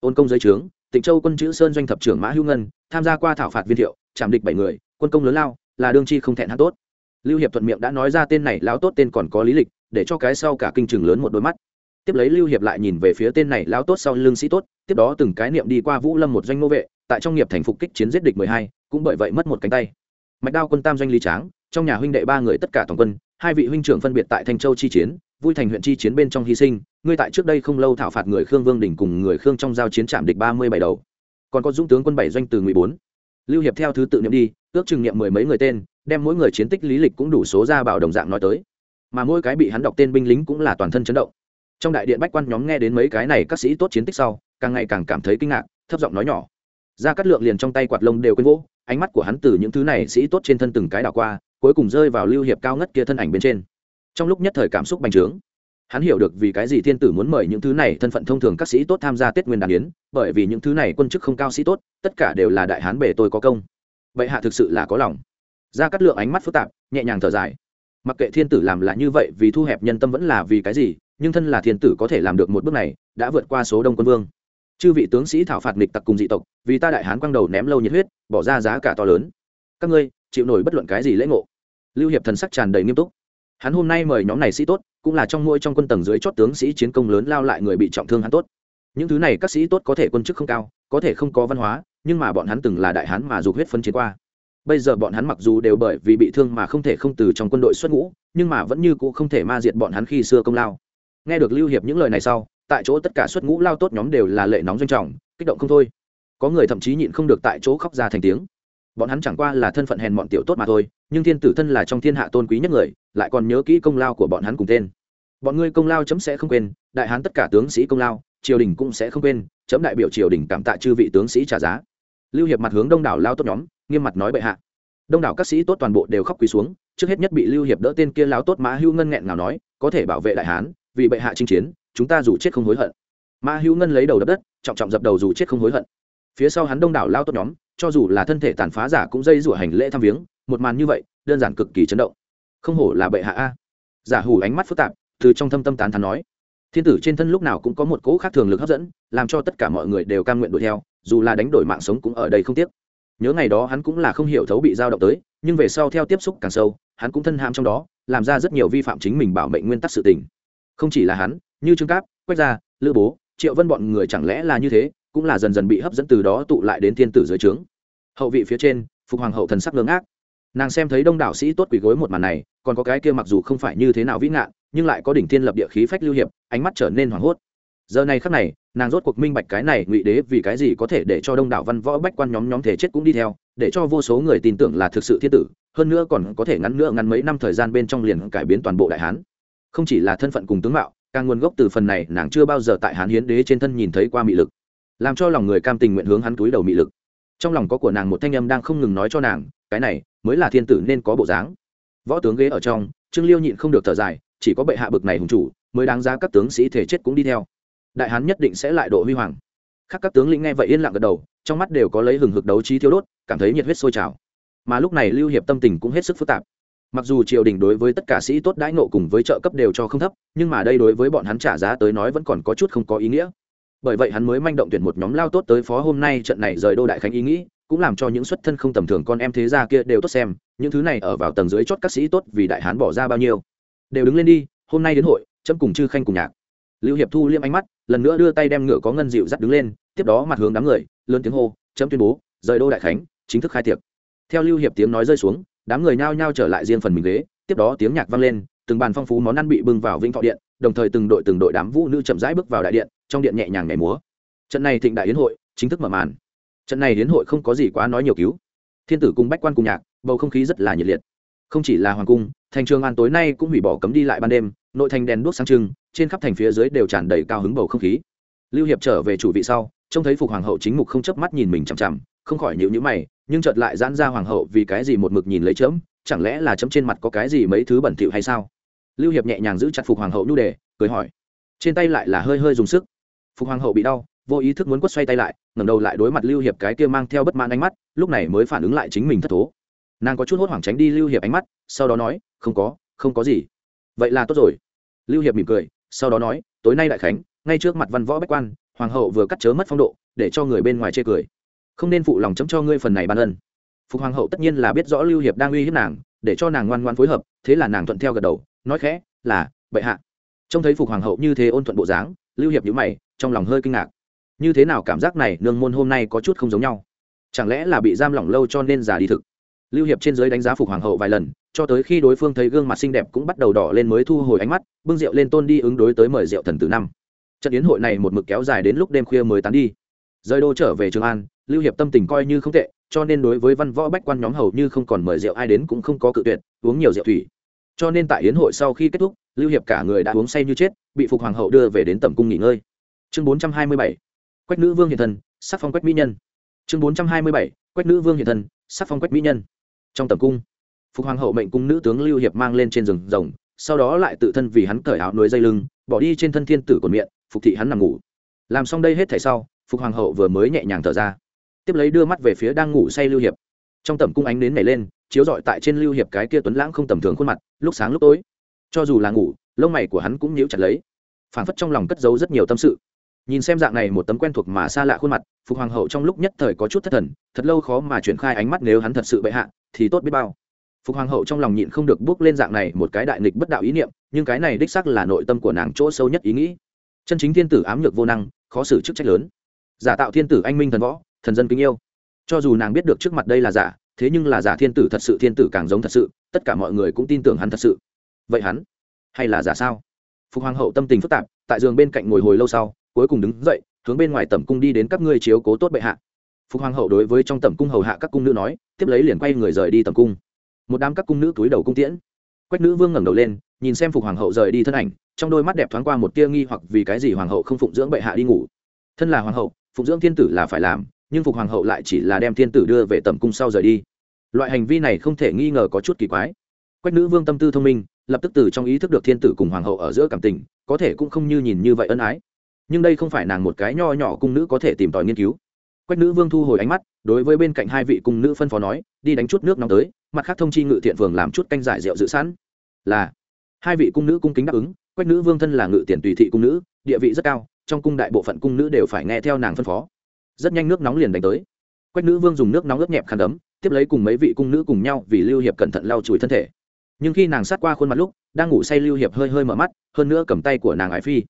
Speaker 1: Ôn công dưới trướng, tịnh châu quân chữ sơn doanh thập trưởng mã hữu ngân, tham gia qua thảo phạt viên thiệu, chạm địch bảy người, quân công lớn lao, là đương chi không thẹn hát tốt. Lưu hiệp thuận miệng đã nói ra tên này lão tốt tên còn có lý lịch, để cho cái sau cả kinh trường lớn một đôi mắt. Tiếp lấy lưu hiệp lại nhìn về phía tên này lão tốt sau lưng sĩ tốt, tiếp đó từng cái niệm đi qua vũ lâm một doanh nô vệ, tại trong nghiệp thành phục kích chiến giết địch mười hai cũng bởi vậy mất một cánh tay. Mạch đao quân tam doanh lý tráng, trong nhà huynh đệ ba người tất cả toàn quân, hai vị huynh trưởng phân biệt tại thanh châu chi chiến, vui thành huyện chi chiến bên trong hy sinh, ngươi tại trước đây không lâu thảo phạt người khương vương đình cùng người khương trong giao chiến trạm địch ba mươi bảy đầu. Còn có dũng tướng quân bảy doanh từ mười bốn. Lưu hiệp theo thứ tự niệm đi, ước chừng niệm mười mấy người tên, đem mỗi người chiến tích lý lịch cũng đủ số ra bảo đồng dạng nói tới. Mà mỗi cái bị hắn đọc tên binh lính cũng là toàn thân chấn động. Trong đại điện bách quan nhóm nghe đến mấy cái này các sĩ tốt chiến tích sau, càng ngày càng cảm thấy kinh ngạc, thấp giọng nói nhỏ. Ra cắt lượng liền trong tay quạt lông đều quên vỗ ánh mắt của hắn từ những thứ này sĩ tốt trên thân từng cái đảo qua, cuối cùng rơi vào lưu hiệp cao ngất kia thân ảnh bên trên. Trong lúc nhất thời cảm xúc bành trướng, hắn hiểu được vì cái gì thiên tử muốn mời những thứ này thân phận thông thường các sĩ tốt tham gia tết nguyên đàn yến, bởi vì những thứ này quân chức không cao sĩ tốt, tất cả đều là đại hán bề tôi có công. Vậy hạ thực sự là có lòng. Ra cắt lượng ánh mắt phức tạp, nhẹ nhàng thở dài. Mặc kệ thiên tử làm là như vậy vì thu hẹp nhân tâm vẫn là vì cái gì, nhưng thân là thiên tử có thể làm được một bước này, đã vượt qua số đông quân vương. Chư vị tướng sĩ thảo phạt nghịch tặc cùng dị tộc, vì ta đại hán quang đầu ném lâu nhiệt huyết bỏ ra giá cả to lớn. Các ngươi, chịu nổi bất luận cái gì lễ ngộ. Lưu hiệp thần sắc tràn đầy nghiêm túc. Hắn hôm nay mời nhóm này sĩ tốt, cũng là trong môi trong quân tầng dưới chót tướng sĩ chiến công lớn lao lại người bị trọng thương hắn tốt. Những thứ này các sĩ tốt có thể quân chức không cao, có thể không có văn hóa, nhưng mà bọn hắn từng là đại hán mà dục huyết phân chiến qua. Bây giờ bọn hắn mặc dù đều bởi vì bị thương mà không thể không từ trong quân đội xuất ngũ, nhưng mà vẫn như cũ không thể ma diệt bọn hắn khi xưa công lao. Nghe được lưu hiệp những lời này sau, tại chỗ tất cả xuất ngũ lao tốt nhóm đều là lệ nóng doanh trọng, kích động không thôi có người thậm chí nhịn không được tại chỗ khóc ra thành tiếng. Bọn hắn chẳng qua là thân phận hèn bọn tiểu tốt mà thôi, nhưng thiên tử thân là trong thiên hạ tôn quý nhất người, lại còn nhớ kỹ công lao của bọn hắn cùng tên. Bọn ngươi công lao chấm sẽ không quên, đại hán tất cả tướng sĩ công lao, triều đình cũng sẽ không quên, chấm đại biểu triều đình cảm tạ chư vị tướng sĩ trả giá. Lưu hiệp mặt hướng đông đảo lao tốt nhóm, nghiêm mặt nói bệ hạ. Đông đảo các sĩ tốt toàn bộ đều khóc quỳ xuống, trước hết nhất bị lưu hiệp đỡ tên kia lao tốt mã hưu ngân nghẹn ngào nói, có thể bảo vệ đại hán, vì bệ hạ chinh chiến, chúng ta dù chết không hối hận. Mã hữu ngân lấy đầu đập đất, trọng trọng dập đầu dù chết không hối hận phía sau hắn đông đảo lao tốt nhóm, cho dù là thân thể tàn phá giả cũng dây rủa hành lễ thăm viếng, một màn như vậy, đơn giản cực kỳ chấn động. Không hổ là bệ hạ a. Giả hủ ánh mắt phức tạp, từ trong thâm tâm tán thắn nói. Thiên tử trên thân lúc nào cũng có một cỗ khác thường lực hấp dẫn, làm cho tất cả mọi người đều cam nguyện đuổi theo, dù là đánh đổi mạng sống cũng ở đây không tiếc. Nhớ ngày đó hắn cũng là không hiểu thấu bị dao động tới, nhưng về sau theo tiếp xúc càng sâu, hắn cũng thân ham trong đó, làm ra rất nhiều vi phạm chính mình bảo mệnh nguyên tắc sự tình. Không chỉ là hắn, như trương cáp, quách gia, lữ bố, triệu vân bọn người chẳng lẽ là như thế? Cũng là dần dần bị hấp dẫn từ đó tụ lại đến thiên tử dưới trướng. Hậu vị phía trên, phục hoàng hậu thần sắc ngưỡng ác nàng xem thấy đông đảo sĩ tốt quỳ gối một màn này, còn có cái kia mặc dù không phải như thế nào vĩ ngạn, nhưng lại có đỉnh thiên lập địa khí phách lưu hiệp, ánh mắt trở nên hoảng hốt. Giờ này khắc này, nàng rốt cuộc minh bạch cái này ngụy đế vì cái gì có thể để cho đông đảo văn võ bách quan nhóm nhóm thể chết cũng đi theo, để cho vô số người tin tưởng là thực sự thiên tử, hơn nữa còn có thể ngắn nữa ngắn mấy năm thời gian bên trong liền cải biến toàn bộ đại hán. Không chỉ là thân phận cùng tướng mạo, càng nguồn gốc từ phần này, nàng chưa bao giờ tại hán hiến đế trên thân nhìn thấy qua mị lực làm cho lòng người cam tình nguyện hướng hắn túi đầu mị lực. Trong lòng có của nàng một thanh âm đang không ngừng nói cho nàng, cái này, mới là thiên tử nên có bộ dáng. Võ tướng ghế ở trong, trương liêu nhịn không được thở dài, chỉ có bệ hạ bực này hùng chủ, mới đáng giá các tướng sĩ thể chết cũng đi theo. Đại hán nhất định sẽ lại độ huy hoàng. Khác các tướng lĩnh nghe vậy yên lặng gật đầu, trong mắt đều có lấy hừng hực đấu trí thiếu đốt, cảm thấy nhiệt huyết sôi trào. Mà lúc này lưu hiệp tâm tình cũng hết sức phức tạp. Mặc dù triều đình đối với tất cả sĩ tốt đãi nộ cùng với trợ cấp đều cho không thấp, nhưng mà đây đối với bọn hắn trả giá tới nói vẫn còn có chút không có ý nghĩa bởi vậy hắn mới manh động tuyển một nhóm lao tốt tới phó hôm nay trận này rời đô đại khánh ý nghĩ, cũng làm cho những xuất thân không tầm thường con em thế gia kia đều tốt xem, những thứ này ở vào tầng dưới chót các sĩ tốt vì đại hán bỏ ra bao nhiêu. Đều đứng lên đi, hôm nay đến hội, chấm cùng chư khanh cùng nhạc. Lưu hiệp thu liêm ánh mắt, lần nữa đưa tay đem ngựa có ngân dịu dắt đứng lên, tiếp đó mặt hướng đám người, lớn tiếng hô, chấm tuyên bố, rời đô đại khánh, chính thức khai tiệc. Theo lưu hiệp tiếng nói rơi xuống, đám người nhao nhao trở lại riêng phần mình ghế, tiếp đó tiếng nhạc vang lên, từng bàn phong phú món ăn bị bưng vào vĩnh thọ điện đồng thời từng đội từng đội đám vũ nữ chậm rãi bước vào đại điện, trong điện nhẹ nhàng nhảy múa. Trận này thịnh đại yến hội chính thức mở màn. Trận này yến hội không có gì quá nói nhiều cứu. Thiên tử cùng bách quan cùng nhạc, bầu không khí rất là nhiệt liệt. Không chỉ là hoàng cung, thành trường an tối nay cũng hủy bỏ cấm đi lại ban đêm, nội thành đèn đuốc sáng trưng, trên khắp thành phía dưới đều tràn đầy cao hứng bầu không khí. Lưu hiệp trở về chủ vị sau, trông thấy phục hoàng hậu chính mục không chớp mắt nhìn mình chằm chằm, không khỏi nhịu nhữ mày, nhưng chợt lại giãn ra hoàng hậu vì cái gì một mực nhìn lấy chấm chẳng lẽ là chấm trên mặt có cái gì mấy thứ bẩn thỉu hay sao? Lưu hiệp nhẹ nhàng giữ chặt phục hoàng hậu nhu đề, cười hỏi. Trên tay lại là hơi hơi dùng sức. Phục hoàng hậu bị đau, vô ý thức muốn quất xoay tay lại, ngẩng đầu lại đối mặt lưu hiệp cái kia mang theo bất mãn ánh mắt, lúc này mới phản ứng lại chính mình thất thố. Nàng có chút hốt hoảng tránh đi lưu hiệp ánh mắt, sau đó nói, không có không có gì. Vậy là tốt rồi. Lưu hiệp mỉm cười, sau đó nói, tối nay đại khánh, ngay trước mặt văn võ bách quan, hoàng hậu vừa cắt chớ mất phong độ, để cho người bên ngoài chê cười. Không nên phụ lòng chấm cho ngươi phần này ban ân. Phục hoàng hậu tất nhiên là biết rõ lưu hiệp đang uy hiếp nàng để cho nàng ngoan ngoan phối hợp, thế là nàng thuận theo gật đầu, nói khẽ, là, bệ hạ. Trông thấy phục hoàng hậu như thế ôn thuận bộ dáng, lưu hiệp nhữ mày, trong lòng hơi kinh ngạc. Như thế nào cảm giác này nương môn hôm nay có chút không giống nhau? Chẳng lẽ là bị giam lỏng lâu cho nên già đi thực? Lưu hiệp trên giới đánh giá phục hoàng hậu vài lần, cho tới khi đối phương thấy gương mặt xinh đẹp cũng bắt đầu đỏ lên mới thu hồi ánh mắt, bưng rượu lên tôn đi ứng đối tới mời rượu thần tử năm. Trận yến hội này một mực kéo dài đến lúc đêm khuya mới tán đi. Rơi đô trở về trường an lưu hiệp tâm tình coi như không tệ, cho nên đối với văn võ bách quan nhóm hầu như không còn mời rượu ai đến cũng không có cự tuyệt, uống nhiều rượu thủy. Cho nên tại hiến hội sau khi kết thúc, lưu hiệp cả người đã uống say như chết, bị phục hoàng hậu đưa về đến tầm cung nghỉ ngơi. Chương bốn trăm hai mươi bảy, quách nữ vương hiện thân, sắc phong quách mỹ nhân. Chương bốn trăm hai mươi bảy, quách nữ vương hiện thân, sắc phong quách mỹ nhân. Trong tầm cung, phục hoàng hậu mệnh cung nữ tướng lưu hiệp mang lên trên rừng rồng, sau đó lại tự thân vì hắn cởi áo núi dây lưng, bỏ đi trên thân thiên tử cột miệng, phục thị hắn nằm ngủ. Làm xong đây hết thảy sau, phục hoàng hậu vừa mới nhẹ nhàng thở ra tiếp lấy đưa mắt về phía đang ngủ say lưu hiệp. Trong tầm cung ánh nến nảy lên, chiếu rọi tại trên lưu hiệp cái kia tuấn lãng không tầm thường khuôn mặt, lúc sáng lúc tối. Cho dù là ngủ, lông mày của hắn cũng nhíu chặt lấy. Phảng phất trong lòng cất giấu rất nhiều tâm sự. Nhìn xem dạng này một tấm quen thuộc mà xa lạ khuôn mặt, phục hoàng hậu trong lúc nhất thời có chút thất thần, thật lâu khó mà triển khai ánh mắt nếu hắn thật sự bệ hạ, thì tốt biết bao. Phục hoàng hậu trong lòng nhịn không được bước lên dạng này một cái đại nghịch bất đạo ý niệm, nhưng cái này đích sắc là nội tâm của nàng chỗ sâu nhất ý nghĩ. Chân chính thiên tử ám nhược vô năng, khó xử chức trách lớn. Giả tạo thiên tử anh minh thần võ thần dân kính yêu. Cho dù nàng biết được trước mặt đây là giả, thế nhưng là giả thiên tử thật sự, thiên tử càng giống thật sự, tất cả mọi người cũng tin tưởng hắn thật sự. Vậy hắn hay là giả sao? Phục hoàng hậu tâm tình phức tạp, tại giường bên cạnh ngồi hồi lâu sau, cuối cùng đứng dậy, hướng bên ngoài tẩm cung đi đến các ngươi chiếu cố tốt bệ hạ. Phục hoàng hậu đối với trong tẩm cung hầu hạ các cung nữ nói, tiếp lấy liền quay người rời đi tẩm cung. Một đám các cung nữ túi đầu cung tiễn. Quách nữ vương ngẩng đầu lên, nhìn xem phục hoàng hậu rời đi thân ảnh, trong đôi mắt đẹp thoáng qua một tia nghi hoặc vì cái gì hoàng hậu không phụng dưỡng bệ hạ đi ngủ. Thân là hoàng hậu, phụng dưỡng thiên tử là phải làm nhưng phục hoàng hậu lại chỉ là đem thiên tử đưa về tầm cung sau rời đi. Loại hành vi này không thể nghi ngờ có chút kỳ quái. Quách nữ vương tâm tư thông minh, lập tức từ trong ý thức được thiên tử cùng hoàng hậu ở giữa cảm tình, có thể cũng không như nhìn như vậy ân ái. Nhưng đây không phải nàng một cái nho nhỏ cung nữ có thể tìm tòi nghiên cứu. Quách nữ vương thu hồi ánh mắt, đối với bên cạnh hai vị cung nữ phân phó nói, đi đánh chút nước nóng tới, mặt khác thông chi ngự thiện phường làm chút canh giải rượu giữ sẵn. Là. Hai vị cung nữ cung kính đáp ứng, quách nữ vương thân là ngự tiền tùy thị cung nữ, địa vị rất cao, trong cung đại bộ phận cung nữ đều phải nghe theo nàng phân phó rất nhanh nước nóng liền đánh tới. Quách nữ vương dùng nước nóng ướp nhẹp khăn đấm, tiếp lấy cùng mấy vị cung nữ cùng nhau vì lưu hiệp cẩn thận lau chùi thân thể. Nhưng khi nàng sát qua khuôn mặt lúc, đang ngủ say lưu hiệp hơi hơi mở mắt, hơn nữa cầm tay của nàng ái phi.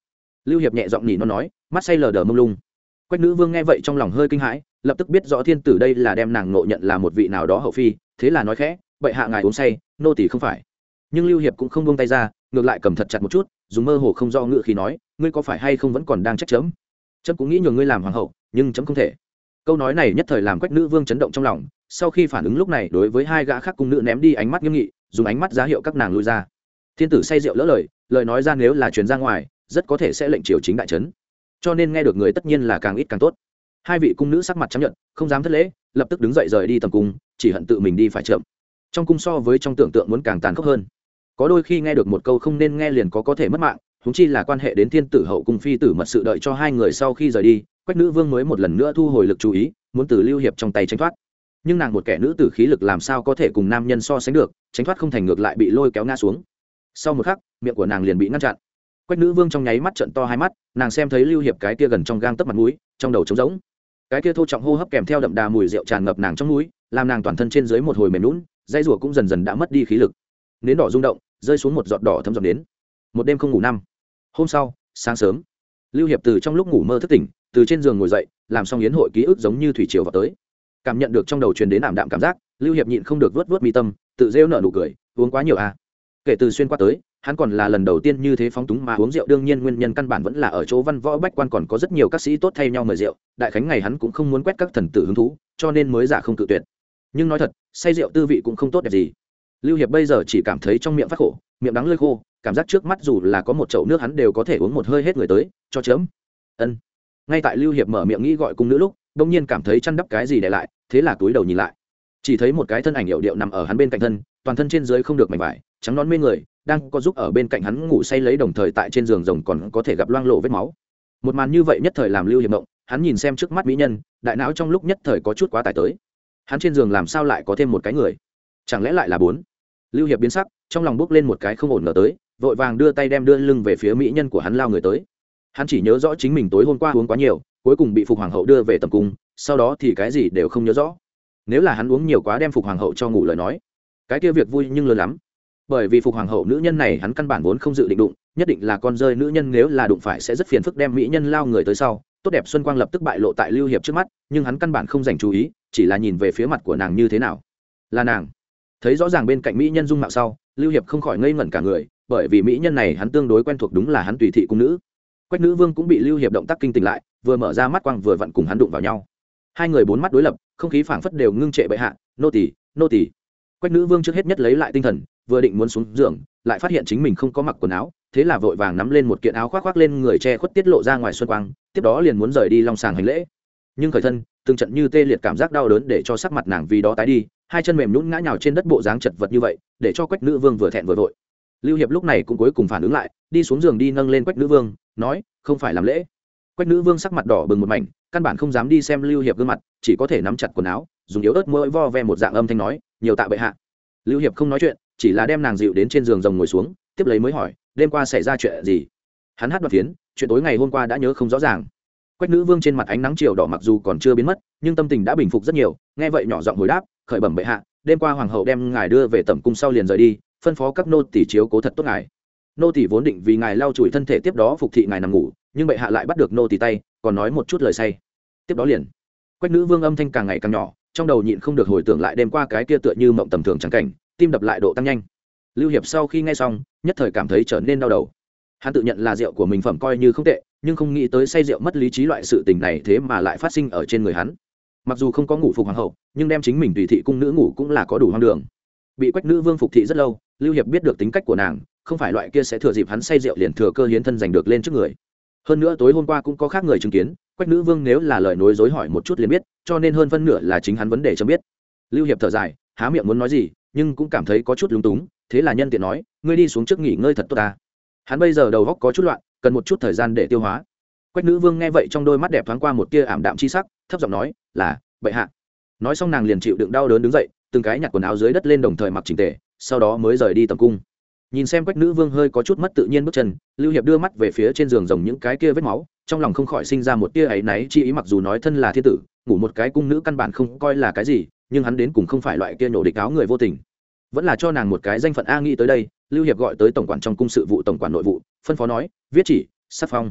Speaker 1: Lưu hiệp nhẹ giọng nhỉ nó nói, mắt say lờ đờ mông lung. Quách nữ vương nghe vậy trong lòng hơi kinh hãi, lập tức biết rõ thiên tử đây là đem nàng nộ nhận là một vị nào đó hậu phi, thế là nói khẽ, bệ hạ ngài uống say, nô tỷ không phải. Nhưng lưu hiệp cũng không buông tay ra, ngược lại cầm thật chặt một chút, dùng mơ hồ không do ngự khi nói, ngươi có phải hay không vẫn còn đang trách chấm? Chấm cũng nghĩ nhường ngươi làm hoàng hậu nhưng chấm không thể. Câu nói này nhất thời làm quách nữ vương chấn động trong lòng, sau khi phản ứng lúc này đối với hai gã khác cung nữ ném đi ánh mắt nghiêm nghị, dùng ánh mắt giá hiệu các nàng lui ra. Thiên tử say rượu lỡ lời lời nói ra nếu là chuyến ra ngoài, rất có thể sẽ lệnh triều chính đại trấn cho nên nghe được người tất nhiên là càng ít càng tốt. Hai vị cung nữ sắc mặt chấp nhận không dám thất lễ, lập tức đứng dậy rời đi tầm cung, chỉ hận tự mình đi phải chậm. Trong cung so với trong tưởng tượng muốn càng tàn khốc hơn. Có đôi khi nghe được một câu không nên nghe liền có có thể mất mạng húng chi là quan hệ đến thiên tử hậu cung phi tử mật sự đợi cho hai người sau khi rời đi quách nữ vương mới một lần nữa thu hồi lực chú ý, muốn từ lưu hiệp trong tay tránh thoát. Nhưng nàng một kẻ nữ tử khí lực làm sao có thể cùng nam nhân so sánh được, tránh thoát không thành ngược lại bị lôi kéo ngã xuống. Sau một khắc, miệng của nàng liền bị ngăn chặn. Quách nữ vương trong nháy mắt trận to hai mắt, nàng xem thấy lưu hiệp cái kia gần trong gang tấp mặt mũi, trong đầu trống rỗng. Cái kia thô trọng hô hấp kèm theo đậm đà mùi rượu tràn ngập nàng trong mũi, làm nàng toàn thân trên dưới một hồi mềm lún dây rùa cũng dần dần đã mất đi khí lực. Nến đỏ rung động, rơi xuống một giọt đỏ thâm giọt đến một đêm không ngủ năm. Hôm sau, sáng sớm, lưu hiệp từ trong lúc ngủ mơ thức tỉnh từ trên giường ngồi dậy, làm xong yến hội ký ức giống như thủy triều vào tới. Cảm nhận được trong đầu truyền đến ảm đạm cảm giác, lưu hiệp nhịn không được vớt vớt mi tâm, tự rêu nợ nụ cười, uống quá nhiều à. kể từ xuyên qua tới, hắn còn là lần đầu tiên như thế phóng túng mà uống rượu, đương nhiên nguyên nhân căn bản vẫn là ở chỗ văn võ bách quan còn có rất nhiều các sĩ tốt thay nhau mời rượu, đại khánh ngày hắn cũng không muốn quét các thần tử hứng thú, cho nên mới giả không tự tuyệt. Nhưng nói thật, say rượu tư vị cũng không tốt đẹp gì. Lưu hiệp bây giờ chỉ cảm thấy trong miệng phát khổ, miệng đắng lơi khô, cảm giác trước mắt dù là có một chậu nước hắn đều có thể uống một hơi hết người tới, cho chớm ân ngay tại lưu hiệp mở miệng nghĩ gọi cung nữ lúc, bỗng nhiên cảm thấy chăn đắp cái gì để lại, thế là túi đầu nhìn lại. Chỉ thấy một cái thân ảnh hiệu điệu nằm ở hắn bên cạnh thân, toàn thân trên dưới không được mảnh vải, trắng nón mê người, đang có giúp ở bên cạnh hắn ngủ say lấy đồng thời tại trên giường rồng còn có thể gặp loang lộ vết máu. Một màn như vậy nhất thời làm lưu hiệp động hắn nhìn xem trước mắt mỹ nhân, đại não trong lúc nhất thời có chút quá tải tới. Hắn trên giường làm sao lại có thêm một cái người? Chẳng lẽ lại là bốn? Lưu hiệp biến sắc, trong lòng bước lên một cái không ổn ngờ tới, vội vàng đưa tay đem đưa lưng về phía mỹ nhân của hắn lao người tới hắn chỉ nhớ rõ chính mình tối hôm qua uống quá nhiều, cuối cùng bị phục hoàng hậu đưa về tầm cung, sau đó thì cái gì đều không nhớ rõ. Nếu là hắn uống nhiều quá đem phục hoàng hậu cho ngủ lời nói, cái kia việc vui nhưng lớn lắm. Bởi vì phục hoàng hậu nữ nhân này hắn căn bản vốn không dự định đụng, nhất định là con rơi nữ nhân nếu là đụng phải sẽ rất phiền phức đem mỹ nhân lao người tới sau. Tốt đẹp xuân quang lập tức bại lộ tại lưu hiệp trước mắt, nhưng hắn căn bản không dành chú ý, chỉ là nhìn về phía mặt của nàng như thế nào. Là nàng. Thấy rõ ràng bên cạnh mỹ nhân dung mạo sau, lưu hiệp không khỏi ngây ngẩn cả người, bởi vì mỹ nhân này hắn tương đối quen thuộc đúng là hắn tùy thị cung nữ quách nữ vương cũng bị lưu hiệp động tác kinh tỉnh lại, vừa mở ra mắt quang vừa vặn cùng hắn đụng vào nhau. Hai người bốn mắt đối lập, không khí phảng phất đều ngưng trệ bệ hạ, nô tỳ nô tỳ. Quách nữ vương trước hết nhất lấy lại tinh thần, vừa định muốn xuống giường, lại phát hiện chính mình không có mặc quần áo, thế là vội vàng nắm lên một kiện áo khoác khoác lên người che khuất tiết lộ ra ngoài xuân quang, tiếp đó liền muốn rời đi long sàng hành lễ. Nhưng khởi thân, từng trận như tê liệt cảm giác đau đớn để cho sắc mặt nàng vì đó tái đi, hai chân mềm nhũn ngã nhào trên đất bộ dáng chật vật như vậy, để cho quách nữ vương vừa thẹn vừa vội. Lưu hiệp lúc này cũng cuối cùng phản ứng lại đi xuống giường đi nâng lên quách nữ vương, nói, không phải làm lễ. Quách nữ vương sắc mặt đỏ bừng một mảnh, căn bản không dám đi xem lưu hiệp gương mặt, chỉ có thể nắm chặt quần áo, dùng yếu ớt mỗi vo ve một dạng âm thanh nói, nhiều tạ bệ hạ. Lưu hiệp không nói chuyện, chỉ là đem nàng dịu đến trên giường rồng ngồi xuống, tiếp lấy mới hỏi, đêm qua xảy ra chuyện gì? Hắn hát đoạt phiến, chuyện tối ngày hôm qua đã nhớ không rõ ràng. Quách nữ vương trên mặt ánh nắng chiều đỏ mặc dù còn chưa biến mất, nhưng tâm tình đã bình phục rất nhiều, nghe vậy nhỏ giọng hồi đáp, khởi bẩm bệ hạ, đêm qua hoàng hậu đem ngài đưa về tẩm cung sau liền rời đi, phân phó các nô tỷ chiếu cố thật tốt ngài nô tỷ vốn định vì ngài lau chùi thân thể tiếp đó phục thị ngài nằm ngủ, nhưng bệ hạ lại bắt được nô tỷ tay, còn nói một chút lời say. Tiếp đó liền, quách nữ vương âm thanh càng ngày càng nhỏ, trong đầu nhịn không được hồi tưởng lại đêm qua cái kia tựa như mộng tầm thường trắng cảnh, tim đập lại độ tăng nhanh. Lưu hiệp sau khi nghe xong, nhất thời cảm thấy trở nên đau đầu. Hắn tự nhận là rượu của mình phẩm coi như không tệ, nhưng không nghĩ tới say rượu mất lý trí loại sự tình này thế mà lại phát sinh ở trên người hắn. Mặc dù không có ngủ phục hoàng hậu, nhưng đem chính mình tùy thị cung nữ ngủ cũng là có đủ hoang đường. Bị quách nữ vương phục thị rất lâu, lưu hiệp biết được tính cách của nàng không phải loại kia sẽ thừa dịp hắn say rượu liền thừa cơ hiến thân giành được lên trước người. Hơn nữa tối hôm qua cũng có khác người chứng kiến, quách nữ vương nếu là lời nói dối hỏi một chút liền biết, cho nên hơn phân nửa là chính hắn vấn đề cho biết. Lưu hiệp thở dài, há miệng muốn nói gì, nhưng cũng cảm thấy có chút lúng túng, thế là nhân tiện nói, ngươi đi xuống trước nghỉ ngơi thật tốt ta. Hắn bây giờ đầu góc có chút loạn, cần một chút thời gian để tiêu hóa. Quách nữ vương nghe vậy trong đôi mắt đẹp thoáng qua một tia ảm đạm chi sắc, thấp giọng nói, là, bệ hạ. Nói xong nàng liền chịu đựng đau đớn đứng dậy, từng cái nhặt quần áo dưới đất lên đồng thời mặc chỉnh tề, sau đó mới rời đi tầm cung nhìn xem quách nữ vương hơi có chút mất tự nhiên bước chân, lưu hiệp đưa mắt về phía trên giường rồng những cái kia vết máu, trong lòng không khỏi sinh ra một tia áy náy chi ý mặc dù nói thân là thiên tử, ngủ một cái cung nữ căn bản không coi là cái gì, nhưng hắn đến cùng không phải loại kia nhổ địch áo người vô tình. Vẫn là cho nàng một cái danh phận a nghĩ tới đây, lưu hiệp gọi tới tổng quản trong cung sự vụ tổng quản nội vụ, phân phó nói, viết chỉ sắc phong.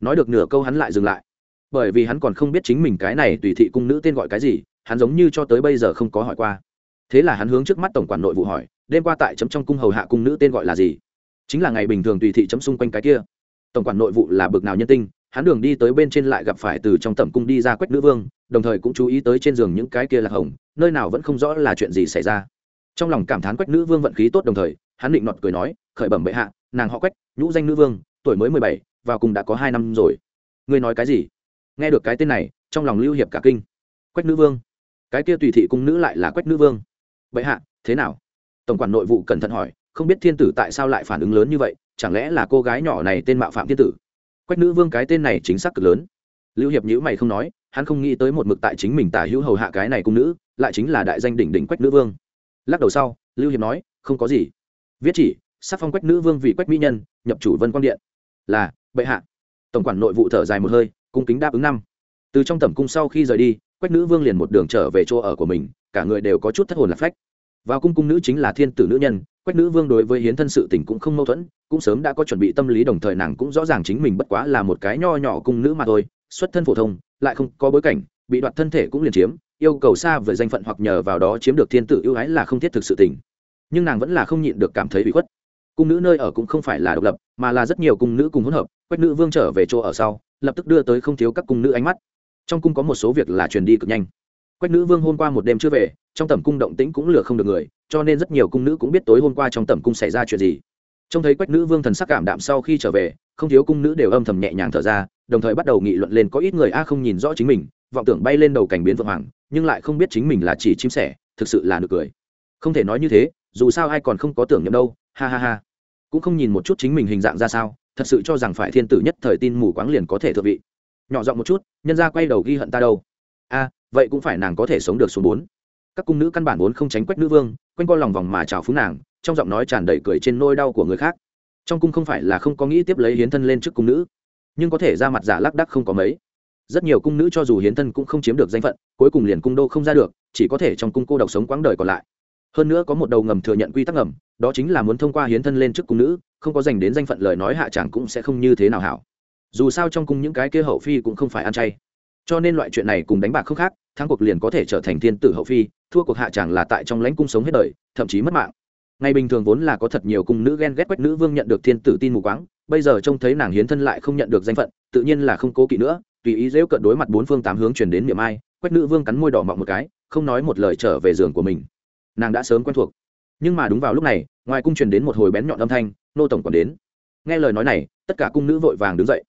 Speaker 1: Nói được nửa câu hắn lại dừng lại. Bởi vì hắn còn không biết chính mình cái này tùy thị cung nữ tên gọi cái gì, hắn giống như cho tới bây giờ không có hỏi qua thế là hắn hướng trước mắt tổng quản nội vụ hỏi, đêm qua tại chấm trong cung hầu hạ cung nữ tên gọi là gì? Chính là ngày bình thường tùy thị chấm xung quanh cái kia. Tổng quản nội vụ là bực nào nhân tinh, hắn đường đi tới bên trên lại gặp phải từ trong tẩm cung đi ra quách nữ vương, đồng thời cũng chú ý tới trên giường những cái kia là hồng, nơi nào vẫn không rõ là chuyện gì xảy ra. Trong lòng cảm thán quách nữ vương vận khí tốt đồng thời, hắn định nọt cười nói, khởi bẩm bệ hạ, nàng họ quách, nhũ danh nữ vương, tuổi mới mười bảy, vào cùng đã có hai năm rồi. Ngươi nói cái gì? Nghe được cái tên này, trong lòng lưu hiệp cả kinh. Quách nữ vương, cái kia tùy thị cung nữ lại là quách nữ vương? Bệ hạ, thế nào? Tổng quản nội vụ cẩn thận hỏi, không biết thiên tử tại sao lại phản ứng lớn như vậy, chẳng lẽ là cô gái nhỏ này tên mạo phạm thiên tử? Quách nữ vương cái tên này chính xác cực lớn. Lưu hiệp nhữ mày không nói, hắn không nghĩ tới một mực tại chính mình tả hữu hầu hạ cái này cung nữ, lại chính là đại danh đỉnh đỉnh quách nữ vương. Lắc đầu sau, lưu hiệp nói, không có gì. Viết chỉ, sắc phong quách nữ vương vì quách mỹ nhân, nhập chủ vân quang điện. Là, bệ hạ. Tổng quản nội vụ thở dài một hơi, cung kính đáp ứng năm. Từ trong tẩm cung sau khi rời đi quách nữ vương liền một đường trở về chỗ ở của mình, cả người đều có chút thất hồn lạc phách. Vào cung cung nữ chính là thiên tử nữ nhân, quách nữ vương đối với hiến thân sự tình cũng không mâu thuẫn, cũng sớm đã có chuẩn bị tâm lý đồng thời nàng cũng rõ ràng chính mình bất quá là một cái nho nhỏ cung nữ mà thôi, xuất thân phổ thông, lại không có bối cảnh, bị đoạt thân thể cũng liền chiếm, yêu cầu xa về danh phận hoặc nhờ vào đó chiếm được thiên tử ưu ái là không thiết thực sự tình. Nhưng nàng vẫn là không nhịn được cảm thấy bị khuất. Cung nữ nơi ở cũng không phải là độc lập, mà là rất nhiều cung nữ cùng hỗn hợp, quách nữ vương trở về chỗ ở sau, lập tức đưa tới không thiếu các cung nữ ánh mắt trong cung có một số việc là truyền đi cực nhanh. Quách nữ vương hôm qua một đêm chưa về, trong tầm cung động tĩnh cũng lừa không được người, cho nên rất nhiều cung nữ cũng biết tối hôm qua trong tầm cung xảy ra chuyện gì. Trông thấy quách nữ vương thần sắc cảm đạm sau khi trở về, không thiếu cung nữ đều âm thầm nhẹ nhàng thở ra, đồng thời bắt đầu nghị luận lên có ít người a không nhìn rõ chính mình, vọng tưởng bay lên đầu cảnh biến vượng hoàng, nhưng lại không biết chính mình là chỉ chim sẻ, thực sự là nực cười. Không thể nói như thế, dù sao ai còn không có tưởng nhầm đâu, ha ha ha. Cũng không nhìn một chút chính mình hình dạng ra sao, thật sự cho rằng phải thiên tử nhất thời tin mù quáng liền có thể thượng vị nhỏ giọng một chút, nhân ra quay đầu ghi hận ta đâu. A, vậy cũng phải nàng có thể sống được số bốn. Các cung nữ căn bản vốn không tránh quách nữ vương, quanh co lòng vòng mà chào phúng nàng, trong giọng nói tràn đầy cười trên nôi đau của người khác. Trong cung không phải là không có nghĩ tiếp lấy hiến thân lên trước cung nữ, nhưng có thể ra mặt giả lác đắc không có mấy. Rất nhiều cung nữ cho dù hiến thân cũng không chiếm được danh phận, cuối cùng liền cung đô không ra được, chỉ có thể trong cung cô độc sống quãng đời còn lại. Hơn nữa có một đầu ngầm thừa nhận quy tắc ngầm, đó chính là muốn thông qua hiến thân lên trước cung nữ, không có dành đến danh phận lời nói hạ chẳng cũng sẽ không như thế nào hảo dù sao trong cung những cái kia hậu phi cũng không phải ăn chay. Cho nên loại chuyện này cùng đánh bạc không khác, thắng cuộc liền có thể trở thành thiên tử hậu phi, thua cuộc hạ chẳng là tại trong lãnh cung sống hết đời, thậm chí mất mạng. Ngày bình thường vốn là có thật nhiều cung nữ ghen ghét quách nữ vương nhận được thiên tử tin mù quáng, bây giờ trông thấy nàng hiến thân lại không nhận được danh phận, tự nhiên là không cố kỵ nữa, tùy ý dễu cận đối mặt bốn phương tám hướng chuyển đến miệng ai, quách nữ vương cắn môi đỏ mọng một cái, không nói một lời trở về giường của mình. Nàng đã sớm quen thuộc. Nhưng mà đúng vào lúc này, ngoài cung truyền đến một hồi bén nhọn âm thanh, nô tổng còn đến. Nghe lời nói này, tất cả cung nữ vội vàng đứng dậy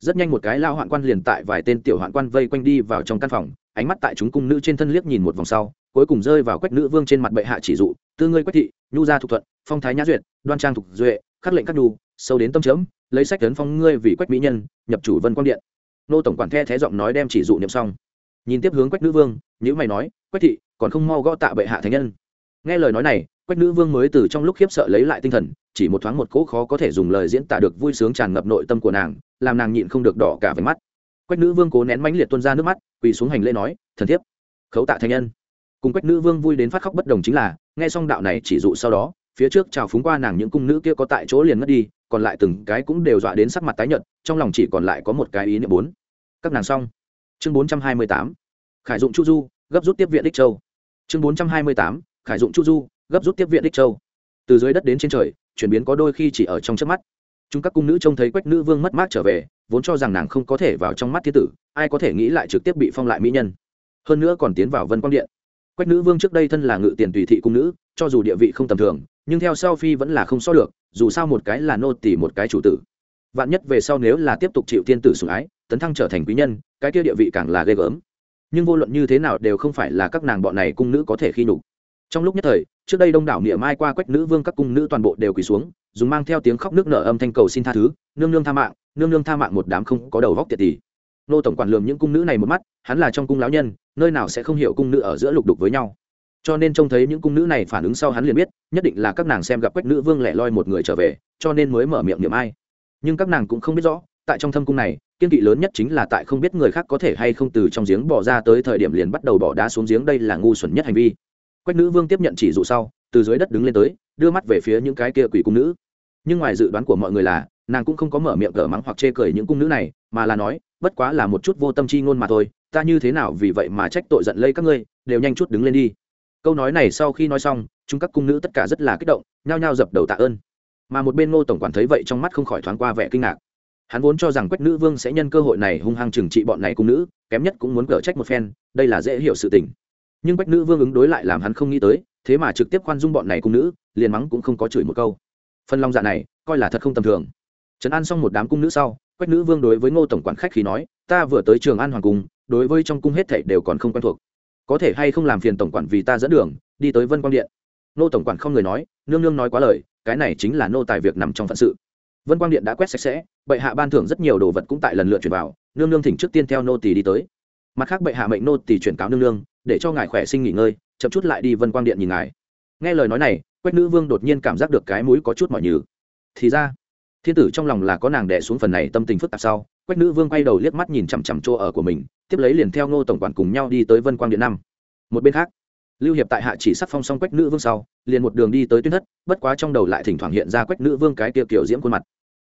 Speaker 1: rất nhanh một cái lao hoạn quan liền tại vài tên tiểu hoạn quan vây quanh đi vào trong căn phòng, ánh mắt tại chúng cung nữ trên thân liếc nhìn một vòng sau, cuối cùng rơi vào quách nữ vương trên mặt bệ hạ chỉ dụ, tư ngươi quách thị, nhu gia thục thuận, phong thái nhã duyệt, đoan trang thục duệ, khắc lệnh các đù, sâu đến tâm chấm, lấy sách tấn phong ngươi vì quách mỹ nhân, nhập chủ vân quang điện. Nô tổng quản the thế giọng nói đem chỉ dụ niệm xong. Nhìn tiếp hướng quách nữ vương nhữ mày nói, quách thị, còn không mau gõ tạ bệ hạ thánh nhân. Nghe lời nói này quách nữ vương mới từ trong lúc khiếp sợ lấy lại tinh thần, chỉ một thoáng một cỗ khó có thể dùng lời diễn tả được vui sướng tràn ngập nội tâm của nàng, làm nàng nhịn không được đỏ cả váy mắt. Quách nữ vương cố nén mãnh liệt tuôn ra nước mắt, quỳ xuống hành lễ nói, thần thiếp, khấu tạ thánh nhân. Cùng quách nữ vương vui đến phát khóc bất đồng chính là, nghe xong đạo này chỉ dụ sau đó, phía trước chào phúng qua nàng những cung nữ kia có tại chỗ liền mất đi, còn lại từng cái cũng đều dọa đến sắc mặt tái nhợt, trong lòng chỉ còn lại có một cái ý niệm bốn. Các nàng xong. Chương bốn trăm hai mươi tám. Khải dụng chu du, gấp rút tiếp viện đích châu. Chương bốn trăm hai mươi tám. Khải dụng chu du gấp rút tiếp viện đích châu. Từ dưới đất đến trên trời, chuyển biến có đôi khi chỉ ở trong trước mắt. Chúng các cung nữ trông thấy quách nữ vương mất mát trở về, vốn cho rằng nàng không có thể vào trong mắt thiên tử, ai có thể nghĩ lại trực tiếp bị phong lại mỹ nhân. Hơn nữa còn tiến vào vân quang điện. Quách nữ vương trước đây thân là ngự tiền tùy thị cung nữ, cho dù địa vị không tầm thường, nhưng theo sau phi vẫn là không so được, dù sao một cái là nô tỷ một cái chủ tử. Vạn nhất về sau nếu là tiếp tục chịu thiên tử sủng ái, tấn thăng trở thành quý nhân, cái kia địa vị càng là ghê gớm. Nhưng vô luận như thế nào đều không phải là các nàng bọn này cung nữ có thể khi nhục trong lúc nhất thời, trước đây đông đảo niệm mai qua quách nữ vương các cung nữ toàn bộ đều quỳ xuống, dùng mang theo tiếng khóc nước nở âm thanh cầu xin tha thứ, nương nương tha mạng, nương nương tha mạng một đám không có đầu góc tiệt tỷ. Nô tổng quản lường những cung nữ này một mắt, hắn là trong cung lão nhân, nơi nào sẽ không hiểu cung nữ ở giữa lục đục với nhau. Cho nên trông thấy những cung nữ này phản ứng sau hắn liền biết, nhất định là các nàng xem gặp quách nữ vương lẻ loi một người trở về, cho nên mới mở miệng niệm ai. Nhưng các nàng cũng không biết rõ, tại trong thâm cung này, kiên kỵ lớn nhất chính là tại không biết người khác có thể hay không từ trong giếng bỏ ra tới thời điểm liền bắt đầu bỏ đá xuống giếng, đây là ngu xuẩn nhất hành vi quách nữ vương tiếp nhận chỉ dụ sau, từ dưới đất đứng lên tới, đưa mắt về phía những cái kia quỷ cung nữ. Nhưng ngoài dự đoán của mọi người là, nàng cũng không có mở miệng cờ mắng hoặc chê cười những cung nữ này, mà là nói, bất quá là một chút vô tâm chi ngôn mà thôi, ta như thế nào vì vậy mà trách tội giận lây các ngươi, đều nhanh chút đứng lên đi. Câu nói này sau khi nói xong, chúng các cung nữ tất cả rất là kích động, nhao nhao dập đầu tạ ơn. Mà một bên ngô tổng quản thấy vậy trong mắt không khỏi thoáng qua vẻ kinh ngạc. Hắn vốn cho rằng quách nữ vương sẽ nhân cơ hội này hung hăng trừng trị bọn này cung nữ, kém nhất cũng muốn cở trách một phen, đây là dễ hiểu sự tình nhưng quách nữ vương ứng đối lại làm hắn không nghĩ tới, thế mà trực tiếp khoan dung bọn này cung nữ, liền mắng cũng không có chửi một câu. Phân long dạ này, coi là thật không tầm thường. Trấn an xong một đám cung nữ sau, quách nữ vương đối với ngô tổng quản khách khi nói, ta vừa tới trường an hoàng cung, đối với trong cung hết thảy đều còn không quen thuộc. Có thể hay không làm phiền tổng quản vì ta dẫn đường, đi tới vân quang điện? Nô tổng quản không người nói, nương nương nói quá lời, cái này chính là nô tài việc nằm trong phận sự. Vân quang điện đã quét sạch sẽ, bệ hạ ban thưởng rất nhiều đồ vật cũng tại lần lượt chuyển vào, nương nương thỉnh trước tiên theo nô tỳ đi tới mặt khác bệ hạ mệnh nô tỳ chuyển cáo nương nương, để cho ngài khỏe sinh nghỉ ngơi, chậm chút lại đi vân quang điện nhìn ngài. Nghe lời nói này, quách nữ vương đột nhiên cảm giác được cái mũi có chút mỏi nhừ. Thì ra, thiên tử trong lòng là có nàng đẻ xuống phần này tâm tình phức tạp sau, quách nữ vương quay đầu liếc mắt nhìn chằm chằm chỗ ở của mình, tiếp lấy liền theo ngô tổng quản cùng nhau đi tới vân quang điện năm. Một bên khác, lưu hiệp tại hạ chỉ sắc phong xong quách nữ vương sau, liền một đường đi tới tuyên thất, bất quá trong đầu lại thỉnh thoảng hiện ra quách nữ vương cái kia kiểu diễm khuôn mặt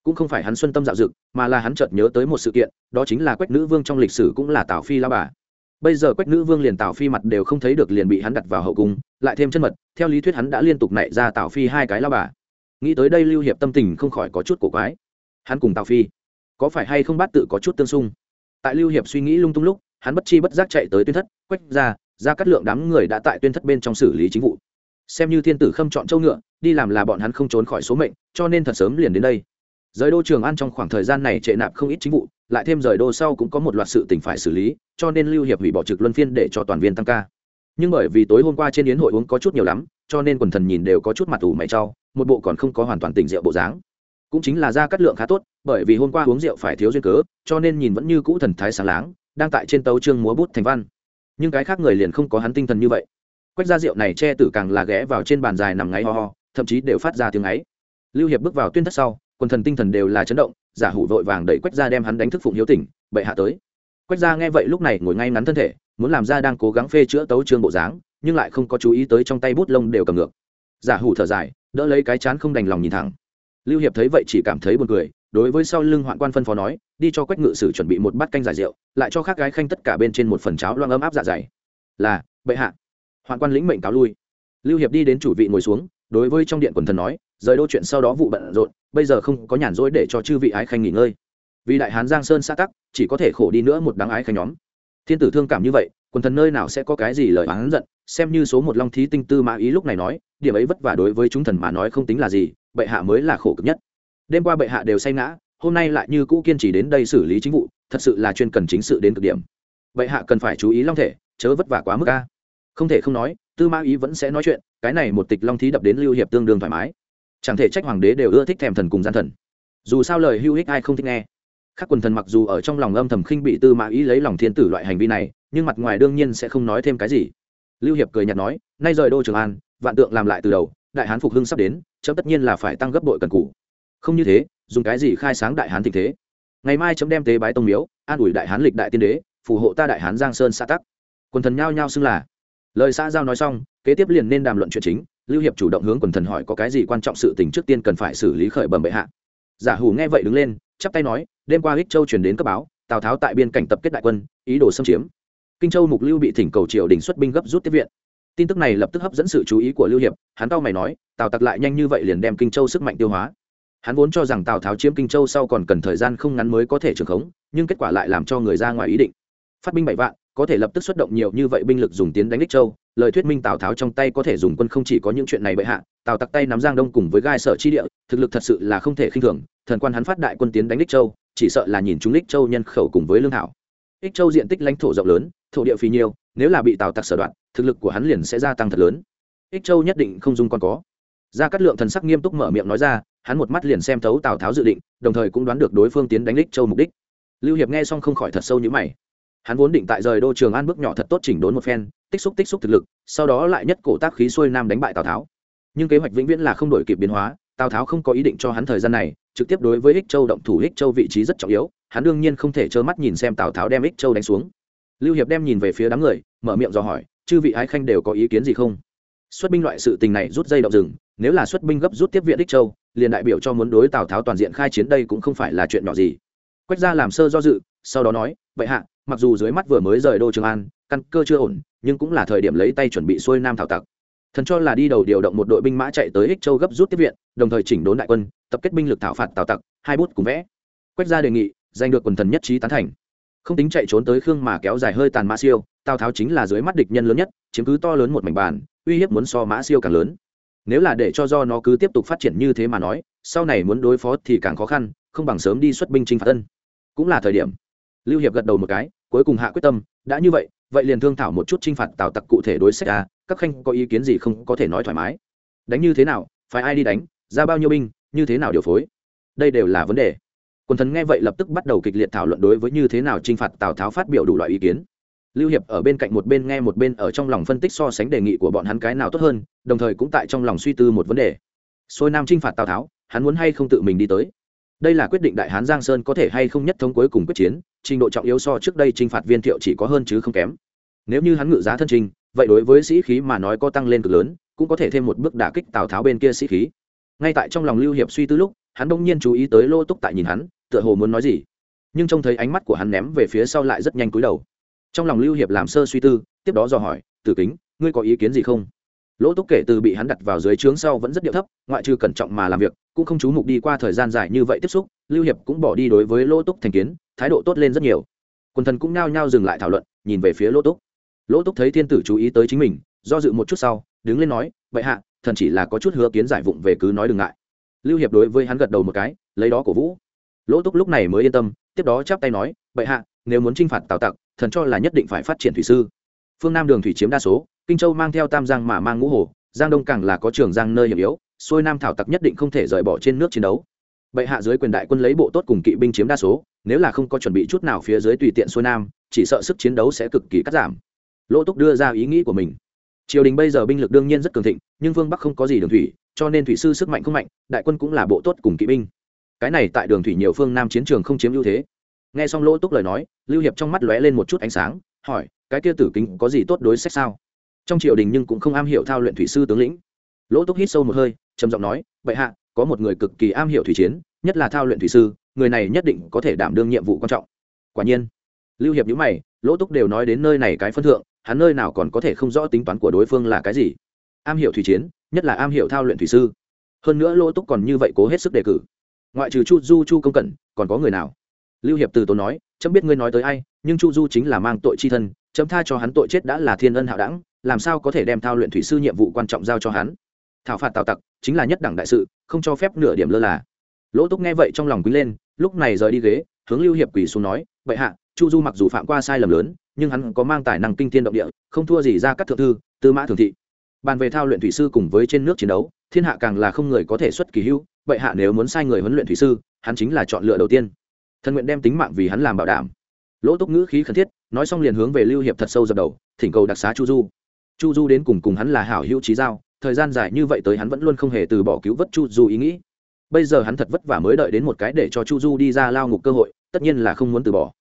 Speaker 1: cũng không phải hắn xuân tâm dạo dực, mà là hắn chợt nhớ tới một sự kiện, đó chính là quách nữ vương trong lịch sử cũng là tào phi la bà. Bây giờ quách nữ vương liền tào phi mặt đều không thấy được liền bị hắn đặt vào hậu cung, lại thêm chân mật, theo lý thuyết hắn đã liên tục nảy ra tào phi hai cái la bà. Nghĩ tới đây lưu hiệp tâm tình không khỏi có chút cổ quái. Hắn cùng tào phi, có phải hay không bắt tự có chút tương xung? Tại lưu hiệp suy nghĩ lung tung lúc, hắn bất chi bất giác chạy tới tuyên thất, quách ra ra cắt lượng đám người đã tại tuyên thất bên trong xử lý chính vụ. Xem như thiên tử khâm chọn châu ngựa, đi làm là bọn hắn không trốn khỏi số mệnh, cho nên thật sớm liền đến đây rời đô trường an trong khoảng thời gian này trệ nạp không ít chính vụ, lại thêm rời đô sau cũng có một loạt sự tình phải xử lý, cho nên lưu hiệp hủy bỏ trực luân phiên để cho toàn viên tăng ca. Nhưng bởi vì tối hôm qua trên yến hội uống có chút nhiều lắm, cho nên quần thần nhìn đều có chút mặt ủ mày trau một bộ còn không có hoàn toàn tỉnh rượu bộ dáng. Cũng chính là ra cắt lượng khá tốt, bởi vì hôm qua uống rượu phải thiếu duyên cớ, cho nên nhìn vẫn như cũ thần thái sáng láng, đang tại trên tấu trương múa bút thành văn. Nhưng cái khác người liền không có hắn tinh thần như vậy. Quách ra rượu này che tử càng là ghé vào trên bàn dài nằm ngáy ho ho, thậm chí đều phát ra tiếng ấy. Lưu hiệp bước vào tuyên thất sau quần thần tinh thần đều là chấn động, giả hủ vội vàng đẩy quách ra đem hắn đánh thức phụng hiếu tỉnh, bệ hạ tới. Quách ra nghe vậy lúc này ngồi ngay ngắn thân thể, muốn làm ra đang cố gắng phê chữa tấu trương bộ dáng, nhưng lại không có chú ý tới trong tay bút lông đều cầm ngược. Giả hủ thở dài, đỡ lấy cái chán không đành lòng nhìn thẳng. Lưu hiệp thấy vậy chỉ cảm thấy buồn cười, đối với sau lưng hoạn quan phân phó nói, đi cho quách ngự sử chuẩn bị một bát canh giải rượu, lại cho khác gái khanh tất cả bên trên một phần cháo loang ấm áp dạ dày. Là, bệ hạ. Hoạn quan lĩnh mệnh cáo lui. Lưu hiệp đi đến chủ vị ngồi xuống, đối với trong điện quần thần nói, rời đô chuyện sau đó vụ bận rộn bây giờ không có nhàn rỗi để cho chư vị ái khanh nghỉ ngơi. Vì đại hán giang sơn xã tắc, chỉ có thể khổ đi nữa một đáng ái khanh nhóm. Thiên tử thương cảm như vậy, quần thần nơi nào sẽ có cái gì lời oán giận, xem như số một long thí tinh tư mã ý lúc này nói, điểm ấy vất vả đối với chúng thần mà nói không tính là gì, bệ hạ mới là khổ cực nhất. Đêm qua bệ hạ đều say ngã, hôm nay lại như cũ kiên trì đến đây xử lý chính vụ, thật sự là chuyên cần chính sự đến cực điểm. Bệ hạ cần phải chú ý long thể, chớ vất vả quá mức a. Không thể không nói, tư mã ý vẫn sẽ nói chuyện, cái này một tịch long thí đập đến lưu hiệp tương đương thoải mái chẳng thể trách hoàng đế đều ưa thích thèm thần cùng gian thần. Dù sao lời hưu hích ai không thích nghe. Các quần thần mặc dù ở trong lòng âm thầm khinh bị tư mã ý lấy lòng thiên tử loại hành vi này, nhưng mặt ngoài đương nhiên sẽ không nói thêm cái gì. Lưu hiệp cười nhạt nói, nay rời đô trường an, vạn tượng làm lại từ đầu, đại hán phục hưng sắp đến, chấm tất nhiên là phải tăng gấp đội cần cũ không như thế, dùng cái gì khai sáng đại hán tình thế? Ngày mai chấm đem tế bái tông miếu, an ủi đại hán lịch đại tiên đế, phù hộ ta đại hán giang sơn xã tắc. Quần thần nhao nhao xưng là. Lời xã giao nói xong, kế tiếp liền nên đàm luận chuyện chính lưu hiệp chủ động hướng quần thần hỏi có cái gì quan trọng sự tình trước tiên cần phải xử lý khởi bẩm bệ hạ. Giả hủ nghe vậy đứng lên, chắp tay nói, đêm qua hích châu truyền đến cấp báo, tào tháo tại biên cảnh tập kết đại quân, ý đồ xâm chiếm. Kinh châu mục lưu bị thỉnh cầu triều đình xuất binh gấp rút tiếp viện. Tin tức này lập tức hấp dẫn sự chú ý của lưu hiệp, hắn tao mày nói, tào tặc lại nhanh như vậy liền đem kinh châu sức mạnh tiêu hóa. Hắn vốn cho rằng tào tháo chiếm kinh châu sau còn cần thời gian không ngắn mới có thể trưởng khống, nhưng kết quả lại làm cho người ra ngoài ý định. Phát binh bảy vạn, có thể lập tức xuất động nhiều như vậy binh lực dùng tiến đánh đích châu lời thuyết minh tào tháo trong tay có thể dùng quân không chỉ có những chuyện này bệ hạ tào tặc tay nắm giang đông cùng với gai sở chi địa thực lực thật sự là không thể khinh thường thần quan hắn phát đại quân tiến đánh đích châu chỉ sợ là nhìn chúng đích châu nhân khẩu cùng với lương thảo ích châu diện tích lãnh thổ rộng lớn thổ địa phì nhiều nếu là bị tào tặc sở đoạn thực lực của hắn liền sẽ gia tăng thật lớn ích châu nhất định không dung còn có gia cát lượng thần sắc nghiêm túc mở miệng nói ra hắn một mắt liền xem thấu tào tháo dự định đồng thời cũng đoán được đối phương tiến đánh ích châu mục đích lưu hiệp nghe xong không khỏi thật sâu như mày hắn vốn định tại rời đô trường an bước nhỏ thật tốt chỉnh đốn một phen, tích xúc tích xúc thực lực, sau đó lại nhất cổ tác khí xuôi nam đánh bại tào tháo. Nhưng kế hoạch vĩnh viễn là không đổi kịp biến hóa, tào tháo không có ý định cho hắn thời gian này, trực tiếp đối với ích châu động thủ. Ích châu vị trí rất trọng yếu, hắn đương nhiên không thể trơ mắt nhìn xem tào tháo đem ích châu đánh xuống. Lưu hiệp đem nhìn về phía đám người, mở miệng dò hỏi, chư vị ái khanh đều có ý kiến gì không? Xuất binh loại sự tình này rút dây động rừng, nếu là xuất binh gấp rút tiếp viện ích châu, liền đại biểu cho muốn đối tào tháo toàn diện khai chiến đây cũng không phải là chuyện nhỏ gì. Quách ra làm sơ do dự, sau đó nói, vậy hạ mặc dù dưới mắt vừa mới rời đô trường an, căn cơ chưa ổn, nhưng cũng là thời điểm lấy tay chuẩn bị xuôi nam thảo tặc. Thần cho là đi đầu điều động một đội binh mã chạy tới ích châu gấp rút tiếp viện, đồng thời chỉnh đốn đại quân, tập kết binh lực thảo phạt tào tặc, hai bút cùng vẽ. Quách ra đề nghị, giành được quần thần nhất trí tán thành. Không tính chạy trốn tới khương mà kéo dài hơi tàn mã siêu, tào tháo chính là dưới mắt địch nhân lớn nhất, chiếm cứ to lớn một mảnh bàn, uy hiếp muốn so mã siêu càng lớn. Nếu là để cho do nó cứ tiếp tục phát triển như thế mà nói, sau này muốn đối phó thì càng khó khăn, không bằng sớm đi xuất binh chinh phạt tân cũng là thời điểm lưu hiệp gật đầu một cái, cuối cùng hạ quyết tâm, đã như vậy vậy liền thương thảo một chút chinh phạt tào tặc cụ thể đối sách a các khanh có ý kiến gì không có thể nói thoải mái. Đánh như thế nào, phải ai đi đánh, ra bao nhiêu binh, như thế nào điều phối? Đây đều là vấn đề. Quần thần nghe vậy lập tức bắt đầu kịch liệt thảo luận đối với như thế nào chinh phạt tào tháo phát biểu đủ loại ý kiến. Lưu hiệp ở bên cạnh một bên nghe một bên ở trong lòng phân tích so sánh đề nghị của bọn hắn cái nào tốt hơn, đồng thời cũng tại trong lòng suy tư một vấn đề. Xuôi nam chinh phạt tào tháo, hắn muốn hay không tự mình đi tới? Đây là quyết định đại hán giang sơn có thể hay không nhất thống cuối cùng quyết chiến, trình độ trọng yếu so trước đây chinh phạt viên thiệu chỉ có hơn chứ không kém. Nếu như hắn ngự giá thân trình, vậy đối với sĩ khí mà nói có tăng lên cực lớn, cũng có thể thêm một bước đả kích tào tháo bên kia sĩ khí. Ngay tại trong lòng lưu hiệp suy tư lúc, hắn đông nhiên chú ý tới lô túc tại nhìn hắn, tựa hồ muốn nói gì. Nhưng trông thấy ánh mắt của hắn ném về phía sau lại rất nhanh cúi đầu. Trong lòng lưu hiệp làm sơ suy tư, tiếp đó dò hỏi, tử kính, ngươi có ý kiến gì không? Lỗ túc kể từ bị hắn đặt vào dưới trướng sau vẫn rất điệu thấp, ngoại trừ cẩn trọng mà làm việc, cũng không chú mục đi qua thời gian dài như vậy tiếp xúc, lưu hiệp cũng bỏ đi đối với lỗ túc thành kiến, thái độ tốt lên rất nhiều. Quần thần cũng nao nhao dừng lại thảo luận, nhìn về phía lỗ túc. Lỗ túc thấy thiên tử chú ý tới chính mình, do dự một chút sau, đứng lên nói vậy hạ, thần chỉ là có chút hứa kiến giải vụng về cứ nói đừng ngại. Lưu hiệp đối với hắn gật đầu một cái, lấy đó cổ vũ. Lỗ túc lúc này mới yên tâm, tiếp đó chắp tay nói vậy hạ, nếu muốn chinh phạt tào tặc, thần cho là nhất định phải phát triển thủy sư. Phương nam đường thủy chiếm đa số kinh châu mang theo tam giang mà mang ngũ hồ, giang đông càng là có trường giang nơi hiểm yếu, xuôi nam thảo tặc nhất định không thể rời bỏ trên nước chiến đấu. Bệ hạ dưới quyền đại quân lấy bộ tốt cùng kỵ binh chiếm đa số, nếu là không có chuẩn bị chút nào phía dưới tùy tiện xuôi nam, chỉ sợ sức chiến đấu sẽ cực kỳ cắt giảm. Lỗ túc đưa ra ý nghĩ của mình. Triều đình bây giờ binh lực đương nhiên rất cường thịnh, nhưng vương bắc không có gì đường thủy, cho nên thủy sư sức mạnh không mạnh, đại quân cũng là bộ tốt cùng kỵ binh. Cái này tại đường thủy nhiều phương nam chiến trường không chiếm ưu thế. Nghe xong lỗ túc lời nói, lưu hiệp trong mắt lóe lên một chút ánh sáng, hỏi, cái kia tử kính có gì tốt đối sách sao? Trong triều đình nhưng cũng không am hiểu thao luyện thủy sư tướng lĩnh. Lỗ túc hít sâu một hơi, trầm giọng nói vậy hạ, có một người cực kỳ am hiểu thủy chiến, nhất là thao luyện thủy sư, người này nhất định có thể đảm đương nhiệm vụ quan trọng. Quả nhiên, lưu hiệp nhữ mày, lỗ túc đều nói đến nơi này cái phân thượng, hắn nơi nào còn có thể không rõ tính toán của đối phương là cái gì. Am hiểu thủy chiến, nhất là am hiểu thao luyện thủy sư. Hơn nữa lỗ túc còn như vậy cố hết sức đề cử. Ngoại trừ chu du chu công cẩn, còn có người nào? Lưu hiệp từ tốn nói, chấm biết ngươi nói tới ai, nhưng chu du chính là mang tội chi thân, chấm tha cho hắn tội chết đã là thiên ân hạo đẳng làm sao có thể đem thao luyện thủy sư nhiệm vụ quan trọng giao cho hắn? Thảo phạt tào tặc chính là nhất đẳng đại sự, không cho phép nửa điểm lơ là. Lỗ túc nghe vậy trong lòng quý lên, lúc này rời đi ghế, hướng lưu hiệp quỳ xuống nói vậy hạ, chu du mặc dù phạm qua sai lầm lớn, nhưng hắn có mang tài năng kinh thiên động địa, không thua gì ra các thượng thư, tư mã thường thị. Bàn về thao luyện thủy sư cùng với trên nước chiến đấu, thiên hạ càng là không người có thể xuất kỳ hưu vậy hạ nếu muốn sai người huấn luyện thủy sư, hắn chính là chọn lựa đầu tiên. Thần nguyện đem tính mạng vì hắn làm bảo đảm. Lỗ túc ngữ khí khẩn thiết, nói xong liền hướng về lưu hiệp thật sâu dập đầu, thỉnh cầu đặc xá chu du chu du đến cùng cùng hắn là hảo hữu trí giao, thời gian dài như vậy tới hắn vẫn luôn không hề từ bỏ cứu vớt chu du ý nghĩ. Bây giờ hắn thật vất vả mới đợi đến một cái để cho chu du đi ra lao ngục cơ hội, tất nhiên là không muốn từ bỏ.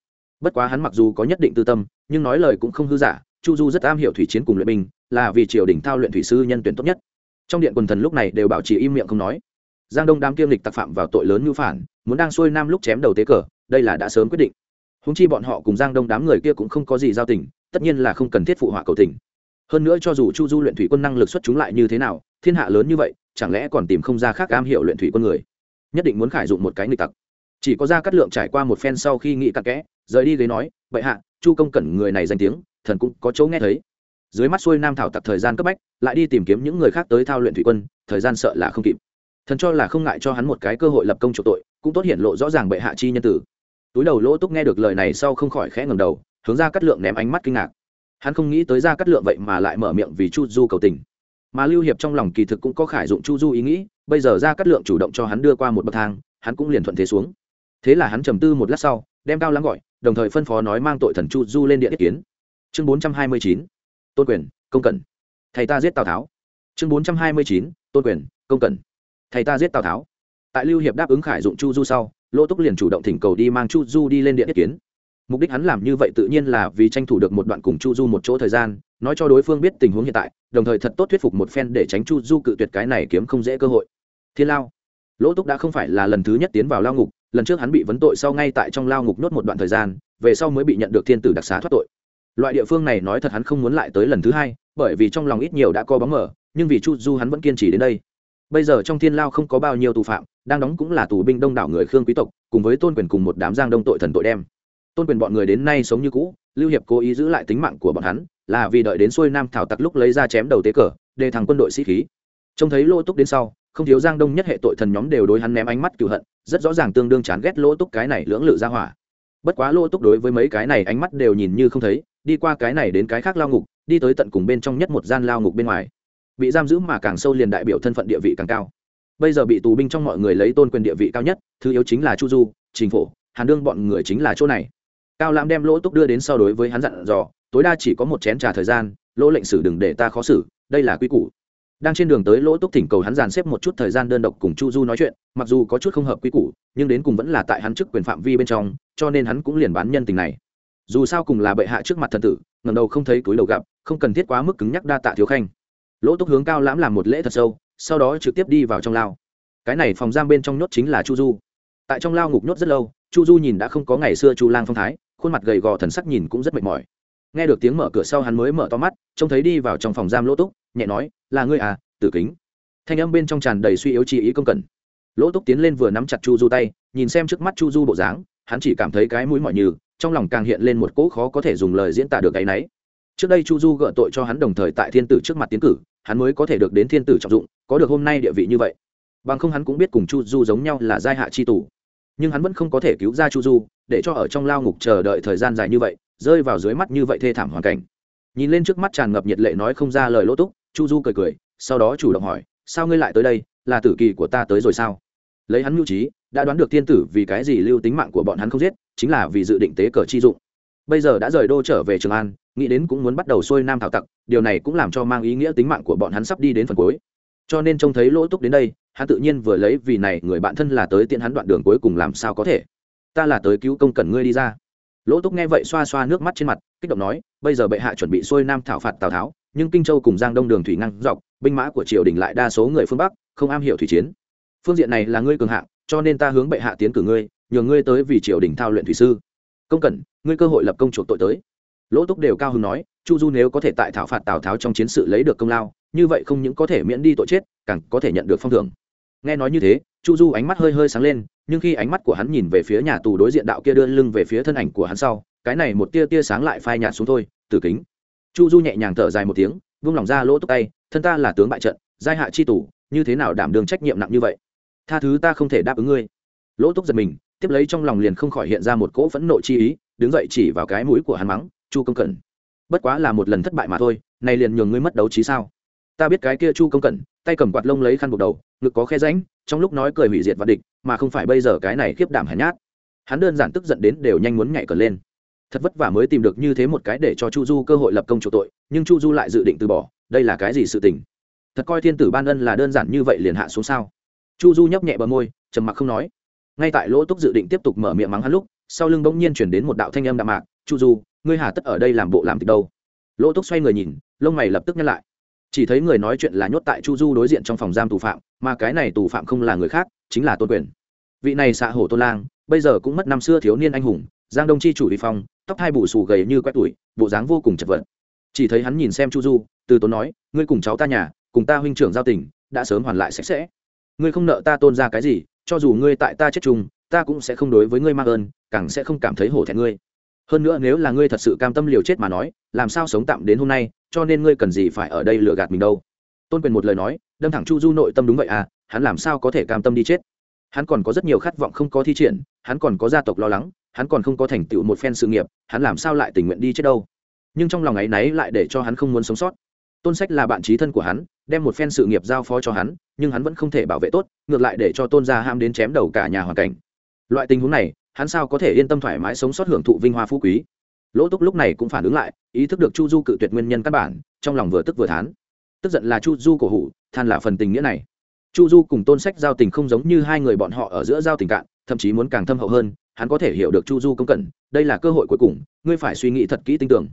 Speaker 1: Bất quá hắn mặc dù có nhất định tư tâm, nhưng nói lời cũng không hư giả, chu du rất am hiểu thủy chiến cùng luyện binh, là vì triều đình thao luyện thủy sư nhân tuyển tốt nhất. Trong điện quần thần lúc này đều bảo trì im miệng không nói. Giang đông đám kiêm lịch tặc phạm vào tội lớn như phản, muốn đang xuôi nam lúc chém đầu tế cờ, đây là đã sớm quyết định. Húng chi bọn họ cùng giang đông đám người kia cũng không có gì giao tình, tất nhiên là không cần thiết phụ họa cầu tình hơn nữa cho dù chu du luyện thủy quân năng lực xuất chúng lại như thế nào, thiên hạ lớn như vậy, chẳng lẽ còn tìm không ra khác am hiểu luyện thủy quân người? Nhất định muốn khải dụng một cái nghịch tặc. Chỉ có ra cắt lượng trải qua một phen sau khi nghị cặn kẽ, rời đi ghế nói vậy hạ, chu công cẩn người này danh tiếng, thần cũng có chỗ nghe thấy. Dưới mắt xuôi nam thảo tặc thời gian cấp bách, lại đi tìm kiếm những người khác tới thao luyện thủy quân, thời gian sợ là không kịp. Thần cho là không ngại cho hắn một cái cơ hội lập công chủ tội, cũng tốt hiện lộ rõ ràng bệ hạ chi nhân tử. Túi đầu lỗ túc nghe được lời này sau không khỏi khẽ ngầm đầu, hướng ra cắt lượng ném ánh mắt kinh ngạc hắn không nghĩ tới ra cắt lượng vậy mà lại mở miệng vì chu du cầu tình. Mà lưu hiệp trong lòng kỳ thực cũng có khải dụng chu du ý nghĩ, bây giờ ra cắt lượng chủ động cho hắn đưa qua một bậc thang, hắn cũng liền thuận thế xuống. Thế là hắn trầm tư một lát sau, đem cao lắng gọi, đồng thời phân phó nói mang tội thần chu du lên điện ý kiến. Chương bốn trăm hai mươi chín, tôn quyền, công cẩn. Thầy ta giết tào tháo. Chương bốn trăm hai mươi chín, tôn quyền, công cẩn. Thầy ta giết tào tháo. Tại lưu hiệp đáp ứng khải dụng chu du sau lỗ túc liền chủ động thỉnh cầu đi mang chu du đi lên điện ý kiến mục đích hắn làm như vậy tự nhiên là vì tranh thủ được một đoạn cùng chu du một chỗ thời gian, nói cho đối phương biết tình huống hiện tại, đồng thời thật tốt thuyết phục một phen để tránh chu du cự tuyệt cái này kiếm không dễ cơ hội. Thiên lao. Lỗ túc đã không phải là lần thứ nhất tiến vào lao ngục, lần trước hắn bị vấn tội sau ngay tại trong lao ngục nốt một đoạn thời gian, về sau mới bị nhận được thiên tử đặc xá thoát tội. Loại địa phương này nói thật hắn không muốn lại tới lần thứ hai, bởi vì trong lòng ít nhiều đã co bóng mở nhưng vì chu du hắn vẫn kiên trì đến đây. Bây giờ trong thiên lao không có bao nhiêu tù phạm, đang đóng cũng là tù binh đông đảo người khương quý tộc, cùng với tôn quyền cùng một đám giang đông tội thần tội đem tôn quyền bọn người đến nay sống như cũ lưu hiệp cố ý giữ lại tính mạng của bọn hắn là vì đợi đến xuôi nam thảo tặc lúc lấy ra chém đầu tế cờ để thằng quân đội sĩ khí. Trông thấy lỗ túc đến sau không thiếu giang đông nhất hệ tội thần nhóm đều đối hắn ném ánh mắt cựu hận rất rõ ràng tương đương chán ghét lỗ túc cái này lưỡng lự ra hỏa. Bất quá lỗ túc đối với mấy cái này ánh mắt đều nhìn như không thấy đi qua cái này đến cái khác lao ngục đi tới tận cùng bên trong nhất một gian lao ngục bên ngoài. Bị giam giữ mà càng sâu liền đại biểu thân phận địa vị càng cao. Bây giờ bị tù binh trong mọi người lấy tôn quyền địa vị cao nhất thứ yếu chính là chu du chính Phủ, hàn đương bọn người chính là chỗ này cao lãm đem lỗ túc đưa đến sau đối với hắn dặn dò, tối đa chỉ có một chén trà thời gian, lỗ lệnh sử đừng để ta khó xử, đây là quy củ. Đang trên đường tới lỗ túc thỉnh cầu hắn dàn xếp một chút thời gian đơn độc cùng chu du nói chuyện, mặc dù có chút không hợp quy củ, nhưng đến cùng vẫn là tại hắn chức quyền phạm vi bên trong, cho nên hắn cũng liền bán nhân tình này. Dù sao cùng là bệ hạ trước mặt thần tử ngầm đầu không thấy túi đầu gặp, không cần thiết quá mức cứng nhắc đa tạ thiếu khanh. Lỗ túc hướng cao lãm làm một lễ thật sâu, sau đó trực tiếp đi vào trong lao. Cái này phòng giam bên trong nhốt chính là chu du. Tại trong lao ngục nhốt rất lâu, chu du nhìn đã không có ngày xưa chu lang phong thái khuôn mặt gầy gò thần sắc nhìn cũng rất mệt mỏi. Nghe được tiếng mở cửa sau hắn mới mở to mắt, trông thấy đi vào trong phòng giam lỗ túc, nhẹ nói, là ngươi à tử kính. Thanh âm bên trong tràn đầy suy yếu chi ý công cần. Lỗ túc tiến lên vừa nắm chặt chu du tay, nhìn xem trước mắt chu du bộ dáng, hắn chỉ cảm thấy cái mũi mỏi như trong lòng càng hiện lên một cỗ khó có thể dùng lời diễn tả được cái nấy trước đây chu du gợi tội cho hắn đồng thời tại thiên tử trước mặt tiến cử, hắn mới có thể được đến thiên tử trọng dụng, có được hôm nay địa vị như vậy. Bằng không hắn cũng biết cùng chu du giống nhau là giai hạ chi tù nhưng hắn vẫn không có thể cứu ra chu du, để cho ở trong lao ngục chờ đợi thời gian dài như vậy, rơi vào dưới mắt như vậy thê thảm hoàn cảnh. Nhìn lên trước mắt tràn ngập nhiệt lệ nói không ra lời lỗ túc, chu du cười cười, sau đó chủ động hỏi, sao ngươi lại tới đây? Là tử kỳ của ta tới rồi sao? Lấy hắn mưu trí, đã đoán được thiên tử vì cái gì lưu tính mạng của bọn hắn không giết, chính là vì dự định tế cờ chi dụng. Bây giờ đã rời đô trở về trường an, nghĩ đến cũng muốn bắt đầu xuôi nam thảo tặc, điều này cũng làm cho mang ý nghĩa tính mạng của bọn hắn sắp đi đến phần cuối. Cho nên trông thấy lỗ túc đến đây hắn tự nhiên vừa lấy vì này người bạn thân là tới tiện hắn đoạn đường cuối cùng làm sao có thể. Ta là tới cứu công cần ngươi đi ra. Lỗ túc nghe vậy xoa xoa nước mắt trên mặt, kích động nói, bây giờ bệ hạ chuẩn bị xuôi nam thảo phạt tào tháo, nhưng kinh châu cùng giang đông đường thủy ngăn dọc, binh mã của triều đình lại đa số người phương bắc, không am hiểu thủy chiến. Phương diện này là ngươi cường hạng, cho nên ta hướng bệ hạ tiến cử ngươi, nhờ ngươi tới vì triều đình thao luyện thủy sư. Công cẩn ngươi cơ hội lập công chuộc tội tới. Lỗ túc đều cao hứng nói, chu du nếu có thể tại thảo phạt tào tháo trong chiến sự lấy được công lao, như vậy không những có thể miễn đi tội chết, càng có thể nhận được phong thưởng nghe nói như thế, chu du ánh mắt hơi hơi sáng lên, nhưng khi ánh mắt của hắn nhìn về phía nhà tù đối diện đạo kia đưa lưng về phía thân ảnh của hắn sau, cái này một tia tia sáng lại phai nhạt xuống thôi, tử kính. Chu du nhẹ nhàng thở dài một tiếng, vung lòng ra lỗ túc tay, thân ta là tướng bại trận, giai hạ chi tù, như thế nào đảm đường trách nhiệm nặng như vậy? Tha thứ ta không thể đáp ứng ngươi. Lỗ túc giật mình, tiếp lấy trong lòng liền không khỏi hiện ra một cỗ phẫn nộ chi ý, đứng dậy chỉ vào cái mũi của hắn mắng, chu công cẩn, bất quá là một lần thất bại mà thôi, này liền nhường ngươi mất đấu trí sao? Ta biết cái kia chu công cẩn, tay cầm quạt lông lấy khăn buộc đầu ngực có khe ránh trong lúc nói cười hủy diệt và địch, mà không phải bây giờ cái này khiếp đảm hèn nhát. Hắn đơn giản tức giận đến đều nhanh muốn nhảy cờ lên. Thật vất vả mới tìm được như thế một cái để cho chu du cơ hội lập công chủ tội, nhưng chu du lại dự định từ bỏ, đây là cái gì sự tình? Thật coi thiên tử ban ân là đơn giản như vậy liền hạ xuống sao? Chu du nhấp nhẹ bờ môi, trầm mặc không nói. Ngay tại lỗ túc dự định tiếp tục mở miệng mắng hắn lúc, sau lưng bỗng nhiên chuyển đến một đạo thanh âm đạm mạc, chu du, ngươi hà tất ở đây làm bộ làm tịch đâu? Lỗ túc xoay người nhìn, lông mày lập tức nhắc lại chỉ thấy người nói chuyện là nhốt tại chu du đối diện trong phòng giam tù phạm, mà cái này tù phạm không là người khác, chính là tôn quyền. Vị này xạ hổ tôn lang, bây giờ cũng mất năm xưa thiếu niên anh hùng, giang đông chi chủ đi phong, tóc hai bù xù gầy như quét tuổi bộ dáng vô cùng chật vật. Chỉ thấy hắn nhìn xem chu du, từ tốn nói, ngươi cùng cháu ta nhà, cùng ta huynh trưởng giao tình, đã sớm hoàn lại sạch sẽ. Ngươi không nợ ta tôn ra cái gì, cho dù ngươi tại ta chết chung, ta cũng sẽ không đối với ngươi mang ơn, càng sẽ không cảm thấy hổ thẹn ngươi hơn nữa nếu là ngươi thật sự cam tâm liều chết mà nói, làm sao sống tạm đến hôm nay, cho nên ngươi cần gì phải ở đây lừa gạt mình đâu? Tôn quyền một lời nói, đâm thẳng chu du nội tâm đúng vậy à hắn làm sao có thể cam tâm đi chết? Hắn còn có rất nhiều khát vọng không có thi triển, hắn còn có gia tộc lo lắng, hắn còn không có thành tựu một phen sự nghiệp, hắn làm sao lại tình nguyện đi chết đâu? Nhưng trong lòng ấ y náy lại để cho hắn không muốn sống sót. Tôn sách là bạn trí thân của hắn, đem một phen sự nghiệp giao phó cho hắn, nhưng hắn vẫn không thể bảo vệ tốt, ngược lại để cho tôn gia ham đến chém đầu cả nhà hoàn cảnh. Loại tình huống này hắn sao có thể yên tâm thoải mái sống sót hưởng thụ vinh hoa phú quý? Lỗ túc lúc này cũng phản ứng lại, ý thức được chu du cự tuyệt nguyên nhân căn bản, trong lòng vừa tức vừa thán. Tức giận là chu du cổ hủ, than là phần tình nghĩa này. Chu du cùng tôn sách giao tình không giống như hai người bọn họ ở giữa giao tình cạn, thậm chí muốn càng thâm hậu hơn, hắn có thể hiểu được chu du công cẩn, đây là cơ hội cuối cùng, ngươi phải suy nghĩ thật kỹ tin tưởng.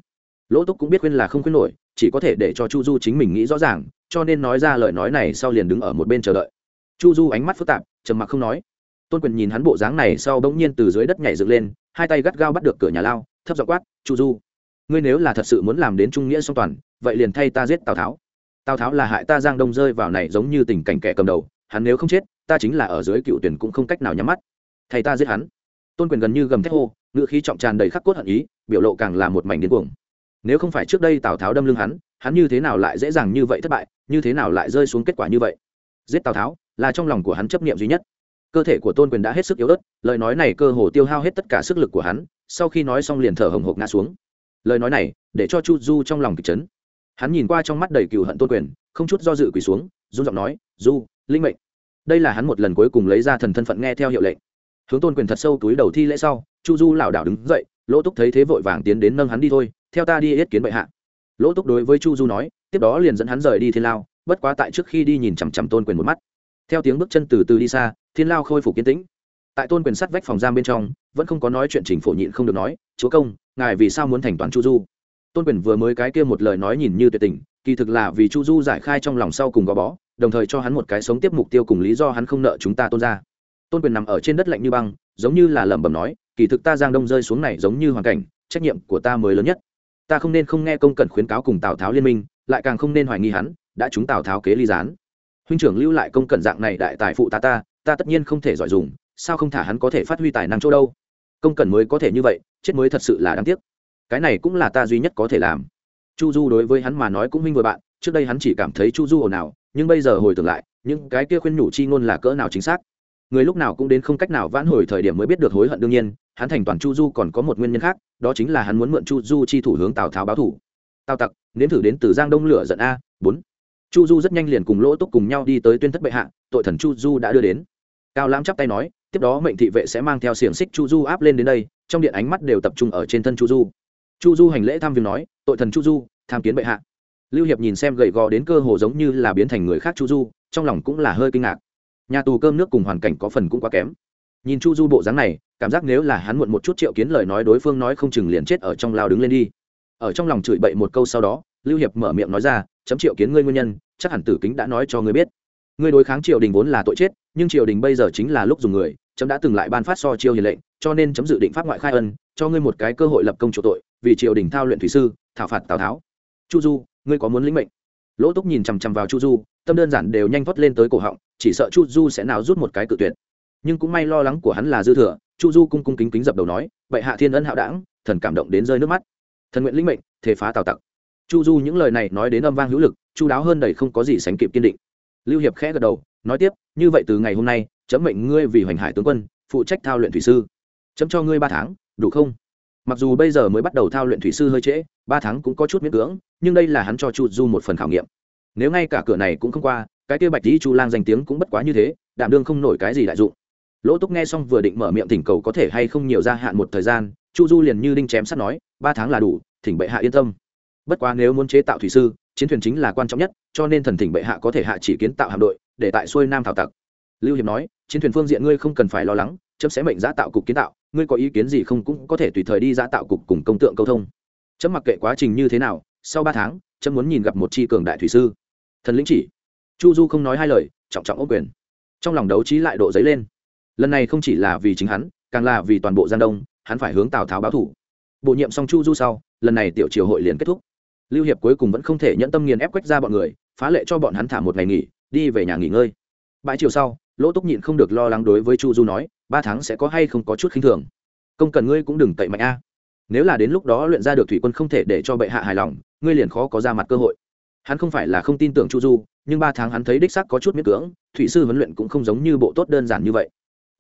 Speaker 1: Lỗ túc cũng biết khuyên là không khuyên nổi, chỉ có thể để cho chu du chính mình nghĩ rõ ràng, cho nên nói ra lời nói này sau liền đứng ở một bên chờ đợi. Chu du ánh mắt phức tạp, trầm mặc không nói tôn quyền nhìn hắn bộ dáng này sau bỗng nhiên từ dưới đất nhảy dựng lên, hai tay gắt gao bắt được cửa nhà lao, thấp giọng quát, chu du, ngươi nếu là thật sự muốn làm đến trung nghĩa song toàn, vậy liền thay ta giết tào tháo. Tào tháo là hại ta giang đông rơi vào này giống như tình cảnh kẻ cầm đầu, hắn nếu không chết, ta chính là ở dưới cựu tuyển cũng không cách nào nhắm mắt. Thay ta giết hắn. Tôn quyền gần như gầm thét hô ngự khí trọng tràn đầy khắc cốt hận ý, biểu lộ càng là một mảnh điên cuồng. Nếu không phải trước đây tào tháo đâm lưng hắn hắn như thế nào lại dễ dàng như vậy thất bại, như thế nào lại rơi xuống kết quả như vậy? Giết tào tháo là trong lòng của hắn chấp niệm duy nhất cơ thể của tôn quyền đã hết sức yếu ớt, lời nói này cơ hồ tiêu hao hết tất cả sức lực của hắn, sau khi nói xong liền thở hồng hộc ngã xuống. Lời nói này, để cho chu du trong lòng kịch chấn. Hắn nhìn qua trong mắt đầy cừu hận tôn quyền, không chút do dự quỳ xuống, run giọng nói, du, linh mệnh. Đây là hắn một lần cuối cùng lấy ra thần thân phận nghe theo hiệu lệnh. Hướng tôn quyền thật sâu túi đầu thi lễ sau, chu du lảo đảo đứng dậy, lỗ túc thấy thế vội vàng tiến đến nâng hắn đi thôi, theo ta đi yết kiến bệ hạ. Lỗ túc đối với chu du nói, tiếp đó liền dẫn hắn rời đi thiên lao, bất quá tại trước khi đi nhìn chằm chằm tôn quyền một mắt. Theo tiếng bước chân từ từ đi xa thiên lao khôi phục kiến tĩnh. Tại tôn quyền sắt vách phòng giam bên trong, vẫn không có nói chuyện trình phổ nhịn không được nói, chúa công, ngài vì sao muốn thành toàn chu du? Tôn quyền vừa mới cái kia một lời nói nhìn như tuyệt tình, kỳ thực là vì chu du giải khai trong lòng sau cùng gò bó, đồng thời cho hắn một cái sống tiếp mục tiêu cùng lý do hắn không nợ chúng ta tôn ra tôn quyền nằm ở trên đất lạnh như băng, giống như là lẩm bẩm nói, kỳ thực ta giang đông rơi xuống này giống như hoàn cảnh, trách nhiệm của ta mới lớn nhất. Ta không nên không nghe công cẩn khuyến cáo cùng tào tháo liên minh, lại càng không nên hoài nghi hắn, đã chúng tào tháo kế ly gián. Huynh trưởng lưu lại công cẩn dạng này đại tài phụ ta ta ta tất nhiên không thể giỏi dùng, sao không thả hắn có thể phát huy tài năng chỗ đâu? Công cẩn mới có thể như vậy, chết mới thật sự là đáng tiếc. Cái này cũng là ta duy nhất có thể làm. Chu du đối với hắn mà nói cũng minh vừa bạn, trước đây hắn chỉ cảm thấy chu du ồn ào, nhưng bây giờ hồi tưởng lại, những cái kia khuyên nhủ chi ngôn là cỡ nào chính xác. Người lúc nào cũng đến không cách nào vãn hồi thời điểm mới biết được hối hận đương nhiên, hắn thành toàn chu du còn có một nguyên nhân khác, đó chính là hắn muốn mượn chu du chi thủ hướng tào tháo báo thủ. Tào tặc, nếm thử đến từ giang đông lửa giận a, bốn. Chu du rất nhanh liền cùng lỗ túc cùng nhau đi tới tuyên thất bệ hạ, tội thần chu du đã đưa đến cao lãm chắp tay nói, tiếp đó mệnh thị vệ sẽ mang theo xiềng xích chu du áp lên đến đây, trong điện ánh mắt đều tập trung ở trên thân chu du. Chu du hành lễ tham viếng nói, tội thần chu du, tham kiến bệ hạ. Lưu hiệp nhìn xem gầy gò đến cơ hồ giống như là biến thành người khác chu du, trong lòng cũng là hơi kinh ngạc. Nhà tù cơm nước cùng hoàn cảnh có phần cũng quá kém. Nhìn chu du bộ dáng này, cảm giác nếu là hắn muộn một chút triệu kiến lời nói đối phương nói không chừng liền chết ở trong lao đứng lên đi. Ở trong lòng chửi bậy một câu sau đó, lưu hiệp mở miệng nói ra, chấm triệu kiến ngươi nguyên nhân, chắc hẳn tử kính đã nói cho ngươi biết ngươi đối kháng triều đình vốn là tội chết, nhưng triều đình bây giờ chính là lúc dùng người, chấm đã từng lại ban phát so chiêu hiền lệnh, cho nên chấm dự định pháp ngoại khai ân, cho ngươi một cái cơ hội lập công chủ tội, vì triều đình thao luyện thủy sư, thảo phạt tào tháo. Chu du, ngươi có muốn lĩnh mệnh? Lỗ túc nhìn chằm chằm vào chu du, tâm đơn giản đều nhanh thoát lên tới cổ họng, chỉ sợ chu du sẽ nào rút một cái cự tuyệt. Nhưng cũng may lo lắng của hắn là dư thừa, chu du cung cung kính kính dập đầu nói vậy hạ thiên ân hạo đảng, thần cảm động đến rơi nước mắt. Thần nguyện lĩnh mệnh thể phá tào tặc. Chu du những lời này nói đến âm vang hữu lực, chu đáo hơn đầy không có gì sánh kịp kiên định lưu hiệp khẽ gật đầu, nói tiếp, như vậy từ ngày hôm nay, chấm mệnh ngươi vì hoành hải tướng quân, phụ trách thao luyện thủy sư. Chấm cho ngươi ba tháng, đủ không? Mặc dù bây giờ mới bắt đầu thao luyện thủy sư hơi trễ, ba tháng cũng có chút miễn cưỡng, nhưng đây là hắn cho chu du một phần khảo nghiệm. Nếu ngay cả cửa này cũng không qua, cái kia bạch dĩ chu lang danh tiếng cũng bất quá như thế, đảm đương không nổi cái gì đại dụng. Lỗ túc nghe xong vừa định mở miệng thỉnh cầu có thể hay không nhiều gia hạn một thời gian, chu du liền như đinh chém sắt nói, ba tháng là đủ, thỉnh bệ hạ yên tâm. Bất quá nếu muốn chế tạo thủy sư, chiến thuyền chính là quan trọng nhất cho nên thần thỉnh bệ hạ có thể hạ chỉ kiến tạo hạm đội, để tại xuôi nam thảo tặc. Lưu hiệp nói, chiến thuyền phương diện ngươi không cần phải lo lắng, chấm sẽ mệnh giã tạo cục kiến tạo, ngươi có ý kiến gì không cũng có thể tùy thời đi giã tạo cục cùng công tượng câu thông. Chấm mặc kệ quá trình như thế nào, sau ba tháng, chấm muốn nhìn gặp một tri cường đại thủy sư. Thần lĩnh chỉ. Chu du không nói hai lời, trọng trọng ốc quyền. Trong lòng đấu trí lại độ dấy lên. Lần này không chỉ là vì chính hắn, càng là vì toàn bộ giang đông, hắn phải hướng tào tháo báo thủ. Bổ nhiệm xong chu du sau, lần này tiểu triều hội liền kết thúc. Lưu hiệp cuối cùng vẫn không thể nhẫn tâm nghiền ép quách ra bọn người phá lệ cho bọn hắn thả một ngày nghỉ, đi về nhà nghỉ ngơi. Bãi chiều sau, lỗ túc nhịn không được lo lắng đối với chu du nói, ba tháng sẽ có hay không có chút khinh thường? Công cần ngươi cũng đừng tẩy mạnh a. Nếu là đến lúc đó luyện ra được thủy quân không thể để cho bệ hạ hài lòng, ngươi liền khó có ra mặt cơ hội. Hắn không phải là không tin tưởng chu du, nhưng ba tháng hắn thấy đích sắc có chút miễn cưỡng, thủy sư huấn luyện cũng không giống như bộ tốt đơn giản như vậy.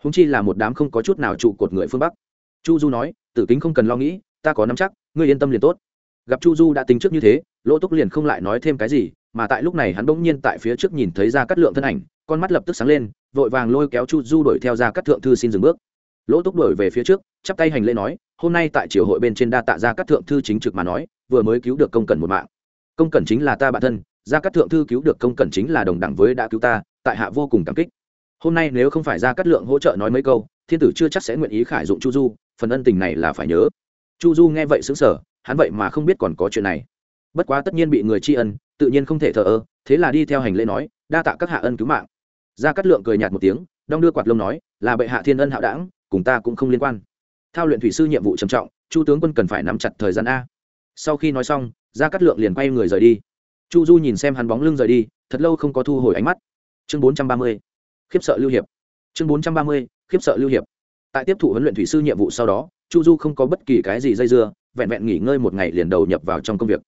Speaker 1: Húng chi là một đám không có chút nào trụ cột người phương bắc. Chu du nói, tử kính không cần lo nghĩ, ta có nắm chắc, ngươi yên tâm liền tốt. Gặp chu du đã tính trước như thế, lỗ túc liền không lại nói thêm cái gì mà tại lúc này hắn bỗng nhiên tại phía trước nhìn thấy ra cắt lượng thân ảnh, con mắt lập tức sáng lên, vội vàng lôi kéo chu du đuổi theo ra cắt thượng thư xin dừng bước. Lỗ túc đuổi về phía trước, chắp tay hành lễ nói, hôm nay tại triều hội bên trên đa tạ ra cắt thượng thư chính trực mà nói, vừa mới cứu được công cẩn một mạng. Công cẩn chính là ta bản thân, ra cắt thượng thư cứu được công cẩn chính là đồng đẳng với đã cứu ta, tại hạ vô cùng cảm kích. Hôm nay nếu không phải ra cắt lượng hỗ trợ nói mấy câu, thiên tử chưa chắc sẽ nguyện ý khải dụng chu du, phần ân tình này là phải nhớ. Chu du nghe vậy xứng sở hắn vậy mà không biết còn có chuyện này bất quá tất nhiên bị người tri ân, tự nhiên không thể thờ ơ, thế là đi theo hành lễ nói, đa tạ các hạ ân cứu mạng. Gia Cát lượng cười nhạt một tiếng, đong đưa quạt lông nói, là bệ hạ thiên ân hạo đảng, cùng ta cũng không liên quan. Thao luyện thủy sư nhiệm vụ trầm trọng, chu tướng quân cần phải nắm chặt thời gian a. Sau khi nói xong, Gia Cát lượng liền quay người rời đi. Chu du nhìn xem hắn bóng lưng rời đi, thật lâu không có thu hồi ánh mắt. Chương bốn trăm ba mươi, khiếp sợ lưu hiệp. Chương bốn trăm ba mươi, khiếp sợ lưu hiệp. Tại tiếp thụ huấn luyện thủy sư nhiệm vụ sau đó, chu du không có bất kỳ cái gì dây dưa, vẹn vẹn nghỉ ngơi một ngày liền đầu nhập vào trong công việc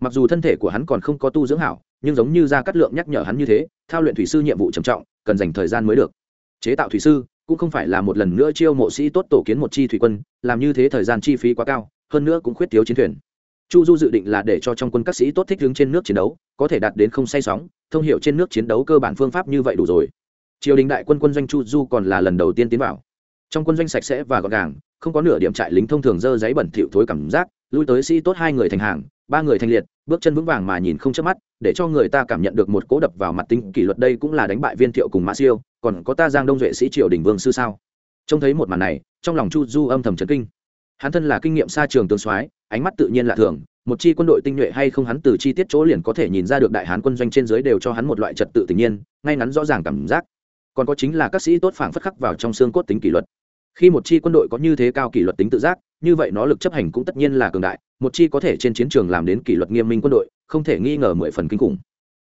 Speaker 1: mặc dù thân thể của hắn còn không có tu dưỡng hảo, nhưng giống như ra cắt lượng nhắc nhở hắn như thế, thao luyện thủy sư nhiệm vụ trầm trọng, cần dành thời gian mới được. Chế tạo thủy sư cũng không phải là một lần nữa chiêu mộ sĩ tốt tổ kiến một chi thủy quân, làm như thế thời gian chi phí quá cao, hơn nữa cũng khuyết thiếu chiến thuyền. Chu du dự định là để cho trong quân các sĩ tốt thích đứng trên nước chiến đấu, có thể đạt đến không say sóng, thông hiệu trên nước chiến đấu cơ bản phương pháp như vậy đủ rồi. Triều đình đại quân quân doanh chu du còn là lần đầu tiên tiến vào. Trong quân doanh sạch sẽ và gọn gàng, không có nửa điểm trại lính thông thường dơ giấy bẩn thỉu thối cảm giác, lui tới sĩ tốt hai người thành hàng ba người thanh liệt, bước chân vững vàng mà nhìn không chớp mắt, để cho người ta cảm nhận được một cố đập vào mặt tinh kỷ luật đây cũng là đánh bại viên thiệu cùng mã siêu, còn có ta giang đông duệ sĩ triều đình vương sư sao? Trông thấy một màn này, trong lòng chu du âm thầm chấn kinh. Hắn thân là kinh nghiệm xa trường tương soái, ánh mắt tự nhiên lạ thường, một chi quân đội tinh nhuệ hay không hắn từ chi tiết chỗ liền có thể nhìn ra được đại hán quân doanh trên dưới đều cho hắn một loại trật tự tự nhiên, ngay ngắn rõ ràng cảm giác. Còn có chính là các sĩ tốt phảng phất khắc vào trong xương cốt tính kỷ luật. Khi một chi quân đội có như thế cao kỷ luật tính tự giác như vậy nó lực chấp hành cũng tất nhiên là cường đại, một chi có thể trên chiến trường làm đến kỷ luật nghiêm minh quân đội, không thể nghi ngờ mười phần kinh khủng.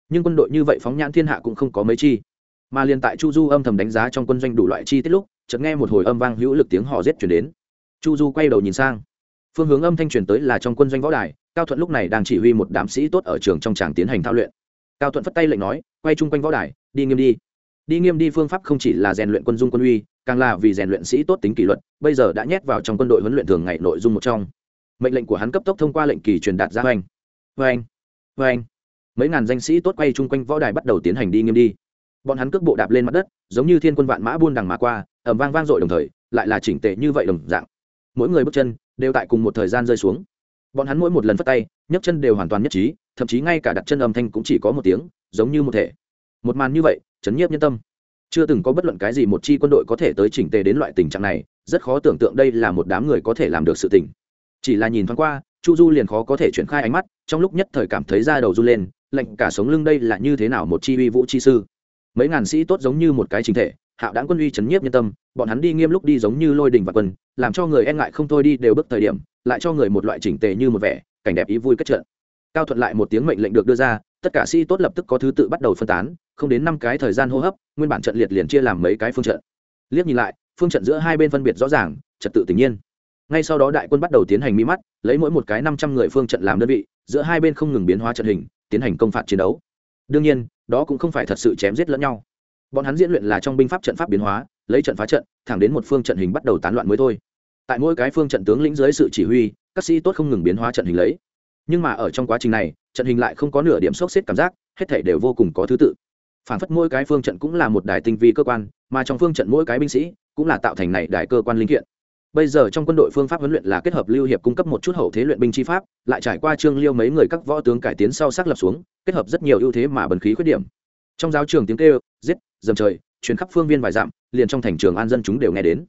Speaker 1: Nhưng quân đội như vậy phóng nhãn thiên hạ cũng không có mấy chi. Mà liền tại chu du âm thầm đánh giá trong quân doanh đủ loại chi tiết lúc, chợt nghe một hồi âm vang hữu lực tiếng hò rết chuyển đến. Chu du quay đầu nhìn sang. Phương hướng âm thanh truyền tới là trong quân doanh võ đài, cao thuận lúc này đang chỉ huy một đám sĩ tốt ở trường trong tràng tiến hành thao luyện. Cao thuận phất tay lệnh nói, quay chung quanh võ đài, đi nghiêm đi. Đi nghiêm đi phương pháp không chỉ là rèn luyện quân dung quân uy càng là vì rèn luyện sĩ tốt tính kỷ luật, bây giờ đã nhét vào trong quân đội huấn luyện thường ngày nội dung một trong. Mệnh lệnh của hắn cấp tốc thông qua lệnh kỳ truyền đạt ra. Hoành hoành hoành mấy ngàn danh sĩ tốt quay chung quanh võ đài bắt đầu tiến hành đi nghiêm đi. Bọn hắn cước bộ đạp lên mặt đất, giống như thiên quân vạn mã buôn đằng mà qua ẩm vang vang dội đồng thời, lại là chỉnh tệ như vậy đồng dạng. Mỗi người bước chân đều tại cùng một thời gian rơi xuống. Bọn hắn mỗi một lần phất tay, nhấc chân đều hoàn toàn nhất trí, thậm chí ngay cả đặt chân âm thanh cũng chỉ có một tiếng, giống như một thể. Một màn như vậy, chấn nhiếp nhân tâm chưa từng có bất luận cái gì một chi quân đội có thể tới chỉnh tề đến loại tình trạng này, rất khó tưởng tượng đây là một đám người có thể làm được sự tình. Chỉ là nhìn thoáng qua, chu du liền khó có thể chuyển khai ánh mắt, trong lúc nhất thời cảm thấy da đầu run lên lệnh cả sống lưng đây là như thế nào một chi uy vũ chi sư. Mấy ngàn sĩ tốt giống như một cái chính thể, hạo đáng quân uy chấn nhiếp nhân tâm, bọn hắn đi nghiêm lúc đi giống như lôi đình và quân, làm cho người e ngại không thôi đi đều bước thời điểm, lại cho người một loại chỉnh tề như một vẻ, cảnh đẹp ý vui cất trận. Cao thuận lại một tiếng mệnh lệnh được đưa ra, tất cả sĩ tốt lập tức có thứ tự bắt đầu phân tán không đến năm cái thời gian hô hấp, nguyên bản trận liệt liền chia làm mấy cái phương trận. Liếc nhìn lại, phương trận giữa hai bên phân biệt rõ ràng, trật tự tự nhiên. Ngay sau đó đại quân bắt đầu tiến hành mi mắt, lấy mỗi một cái năm trăm người phương trận làm đơn vị, giữa hai bên không ngừng biến hóa trận hình, tiến hành công phạt chiến đấu. Đương nhiên, đó cũng không phải thật sự chém giết lẫn nhau. Bọn hắn diễn luyện là trong binh pháp trận pháp biến hóa, lấy trận phá trận, thẳng đến một phương trận hình bắt đầu tán loạn mới thôi. Tại mỗi cái phương trận tướng lĩnh dưới sự chỉ huy, các sĩ tốt không ngừng biến hóa trận hình lấy. Nhưng mà ở trong quá trình này, trận hình lại không có nửa điểm sốc xếp cảm giác, hết thể đều vô cùng có thứ tự phản phất mỗi cái phương trận cũng là một đài tinh vi cơ quan, mà trong phương trận mỗi cái binh sĩ cũng là tạo thành này đài cơ quan linh kiện. Bây giờ trong quân đội phương pháp huấn luyện là kết hợp lưu hiệp cung cấp một chút hậu thế luyện binh chi pháp, lại trải qua trương liêu mấy người các võ tướng cải tiến sau xác lập xuống, kết hợp rất nhiều ưu thế mà bần khí khuyết điểm. Trong giáo trường tiếng kêu, giết, dầm trời chuyến khắp phương viên vài dặm, liền trong thành trường an dân chúng đều nghe đến.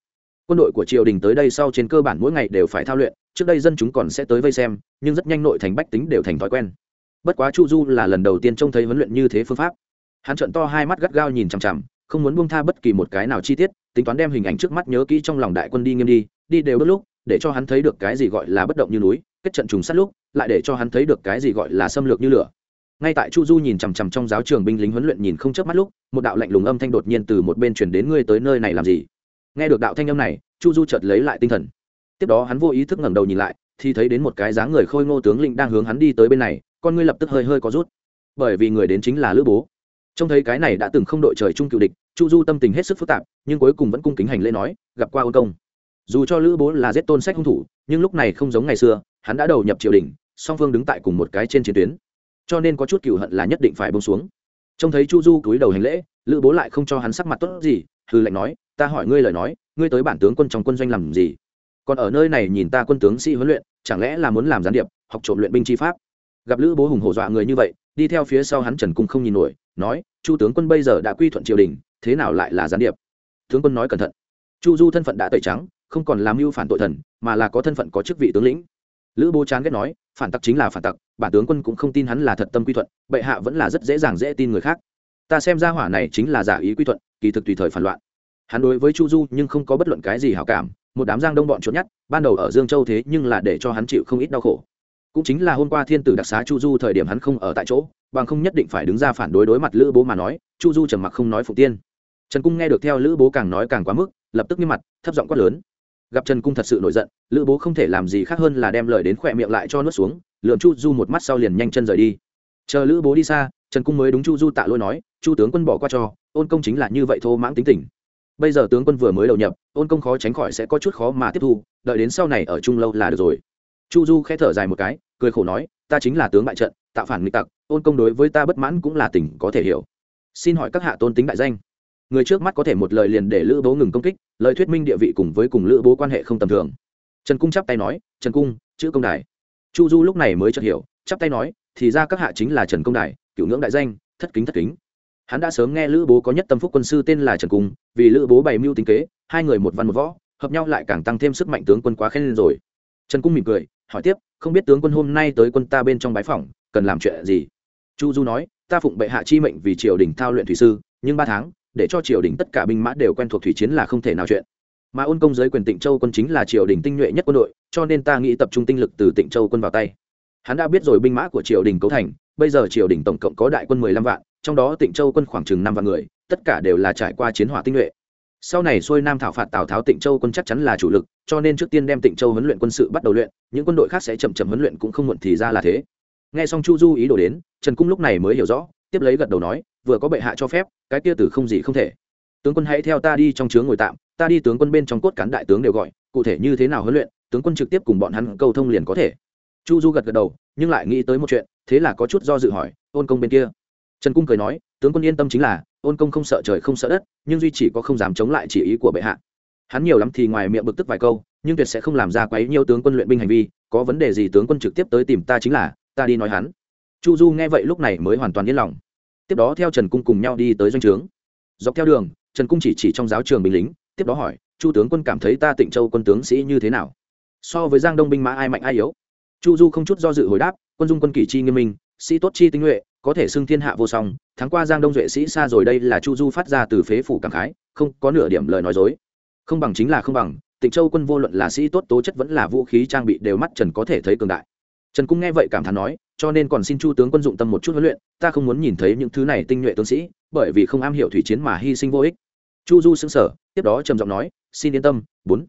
Speaker 1: Quân đội của triều đình tới đây sau trên cơ bản mỗi ngày đều phải thao luyện, trước đây dân chúng còn sẽ tới vây xem, nhưng rất nhanh nội thành bách tính đều thành thói quen. Bất quá chu du là lần đầu tiên trông thấy huấn luyện như thế phương pháp hắn trận to hai mắt gắt gao nhìn chằm chằm, không muốn buông tha bất kỳ một cái nào chi tiết, tính toán đem hình ảnh trước mắt nhớ kỹ trong lòng đại quân đi nghiêm đi đi đều bước lúc, để cho hắn thấy được cái gì gọi là bất động như núi, kết trận trùng sát lúc, lại để cho hắn thấy được cái gì gọi là xâm lược như lửa. Ngay tại chu du nhìn chằm chằm trong giáo trường binh lính huấn luyện nhìn không chớp mắt lúc, một đạo lạnh lùng âm thanh đột nhiên từ một bên chuyển đến, ngươi tới nơi này làm gì? Nghe được đạo thanh âm này, chu du chợt lấy lại tinh thần. Tiếp đó hắn vô ý thức ngẩng đầu nhìn lại, thì thấy đến một cái dáng người khôi ngô tướng lĩnh đang hướng hắn đi tới bên này, con ngươi lập tức hơi hơi có rút. Bởi vì người đến chính là lữ bố trông thấy cái này đã từng không đội trời chung cựu địch, chu du tâm tình hết sức phức tạp, nhưng cuối cùng vẫn cung kính hành lễ nói, gặp qua ôn công. Dù cho lữ bố là giết tôn sách hung thủ, nhưng lúc này không giống ngày xưa, hắn đã đầu nhập triều đình, song phương đứng tại cùng một cái trên chiến tuyến. Cho nên có chút cựu hận là nhất định phải bông xuống. Trông thấy chu du cúi đầu hành lễ, lữ bố lại không cho hắn sắc mặt tốt gì hư lệnh nói, ta hỏi ngươi lời nói, ngươi tới bản tướng quân trong quân doanh làm gì? Còn ở nơi này nhìn ta quân tướng sĩ huấn luyện, chẳng lẽ là muốn làm gián điệp, học trộm luyện binh chi pháp? Gặp lữ bố hùng hổ dọa người như vậy đi theo phía sau hắn trần cung không nhìn nổi, nói, chu tướng quân bây giờ đã quy thuận triều đình, thế nào lại là gián điệp? Tướng quân nói cẩn thận, chu du thân phận đã tẩy trắng, không còn làm mưu phản tội thần, mà là có thân phận có chức vị tướng lĩnh. Lữ bố chán ghét nói, phản tặc chính là phản tặc, bản tướng quân cũng không tin hắn là thật tâm quy thuận, bệ hạ vẫn là rất dễ dàng dễ tin người khác. Ta xem ra hỏa này chính là giả ý quy thuận, kỳ thực tùy thời phản loạn. Hắn đối với chu du nhưng không có bất luận cái gì hảo cảm, một đám giang đông bọn trốn nhất ban đầu ở dương châu thế nhưng là để cho hắn chịu không ít đau khổ cũng chính là hôm qua thiên tử đặc xá chu du thời điểm hắn không ở tại chỗ, bằng không nhất định phải đứng ra phản đối đối mặt lữ bố mà nói, chu du trầm mặc không nói phụ tiên. Trần cung nghe được theo lữ bố càng nói càng quá mức, lập tức nghiêm mặt, thấp giọng quát lớn. Gặp trần cung thật sự nổi giận, lữ bố không thể làm gì khác hơn là đem lời đến khỏe miệng lại cho nuốt xuống lượm chu du một mắt sau liền nhanh chân rời đi. Chờ lữ bố đi xa, trần cung mới đúng chu du tạ lôi nói, chu tướng quân bỏ qua cho, ôn công chính là như vậy thô mãng tính tình. Bây giờ tướng quân vừa mới đầu nhập, ôn công khó tránh khỏi sẽ có chút khó mà tiếp thu, đợi đến sau này ở chung lâu là được rồi chu du k h ẽ thở dài một cái, cười khổ nói, ta chính là tướng bại trận, tạo phản nghịch tặc, ôn công đối với ta bất mãn cũng là tình có thể hiểu. Xin hỏi các hạ tôn tính đại danh. Người trước mắt có thể một lời liền để lữ bố ngừng công kích, lời thuyết minh địa vị cùng với cùng lữ bố quan hệ không tầm thường. Trần cung chắp tay nói, trần cung, chữ công đài. Chu du lúc này mới chợt hiểu, chắp tay nói, thì ra các hạ chính là trần công đài, cựu ngưỡng đại danh, thất kính thất kính. Hắn đã sớm nghe lữ bố có nhất tâm phúc quân sư tên là trần cung, vì lữ bố bày mưu tính kế, hai người một văn một võ, hợp nhau lại càng tăng thêm sức mạnh tướng quân quá khen lên rồi trần cung mỉm cười, hỏi tiếp, không biết tướng quân hôm nay tới quân ta bên trong bái phòng cần làm chuyện gì? Chu du nói, ta phụng bệ hạ chi mệnh vì triều đình thao luyện thủy sư, nhưng ba tháng, để cho triều đình tất cả binh mã đều quen thuộc thủy chiến là không thể nào chuyện. Mà ôn công giới quyền tịnh châu quân chính là triều đình tinh nhuệ nhất quân đội, cho nên ta nghĩ tập trung tinh lực từ tịnh châu quân vào tay. Hắn đã biết rồi binh mã của triều đình cấu thành, bây giờ triều đình tổng cộng có đại quân mười lăm vạn, trong đó tịnh châu quân khoảng chừng năm vạn người, tất cả đều là trải qua chiến hỏa tinh nhuệ sau này xuôi nam thảo phạt tào tháo tịnh châu quân chắc chắn là chủ lực, cho nên trước tiên đem tịnh châu huấn luyện quân sự bắt đầu luyện, những quân đội khác sẽ chậm chậm huấn luyện cũng không muộn thì ra là thế. Nghe xong chu du ý đồ đến, trần cung lúc này mới hiểu rõ, tiếp lấy gật đầu nói, vừa có bệ hạ cho phép, cái kia từ không gì không thể. Tướng quân hãy theo ta đi trong chướng ngồi tạm, ta đi tướng quân bên trong cốt cán đại tướng đều gọi, cụ thể như thế nào huấn luyện, tướng quân trực tiếp cùng bọn hắn câu thông liền có thể. Chu du gật gật đầu, nhưng lại nghĩ tới một chuyện, thế là có chút do dự hỏi, ôn công bên kia? Trần cung cười nói, tướng quân yên tâm chính là, ôn công không sợ trời không sợ đất, nhưng duy chỉ có không dám chống lại chỉ ý của bệ hạ. Hắn nhiều lắm thì ngoài miệng bực tức vài câu, nhưng tuyệt sẽ không làm ra quấy nhiều tướng quân luyện binh hành vi, có vấn đề gì tướng quân trực tiếp tới tìm ta chính là, ta đi nói hắn. Chu du nghe vậy lúc này mới hoàn toàn yên lòng. Tiếp đó theo trần cung cùng nhau đi tới doanh trướng. Dọc theo đường, trần cung chỉ chỉ trong giáo trường binh lính, tiếp đó hỏi, chu tướng quân cảm thấy ta tịnh châu quân tướng sĩ như thế nào? So với giang đông binh mã ai mạnh ai yếu? Chu du không chút do dự hồi đáp, quân dung quân kỷ chi nghiêm minh, sĩ tốt chi tinh nhuệ có thể xưng thiên hạ vô song tháng qua giang đông duệ sĩ xa rồi đây là chu du phát ra từ phế phủ cảm khái, không, có nửa điểm lời nói dối. Không bằng chính là không bằng, tịnh châu quân vô luận là sĩ tốt tố chất vẫn là vũ khí trang bị đều mắt trần có thể thấy cường đại. Trần cung nghe vậy cảm thán nói, cho nên còn xin chu tướng quân dụng tâm một chút huấn luyện, ta không muốn nhìn thấy những thứ này tinh nhuệ tướng sĩ, bởi vì không am hiểu thủy chiến mà hy sinh vô ích. Chu du xứng sở tiếp đó trầm giọng nói, xin yên tâm, bốn.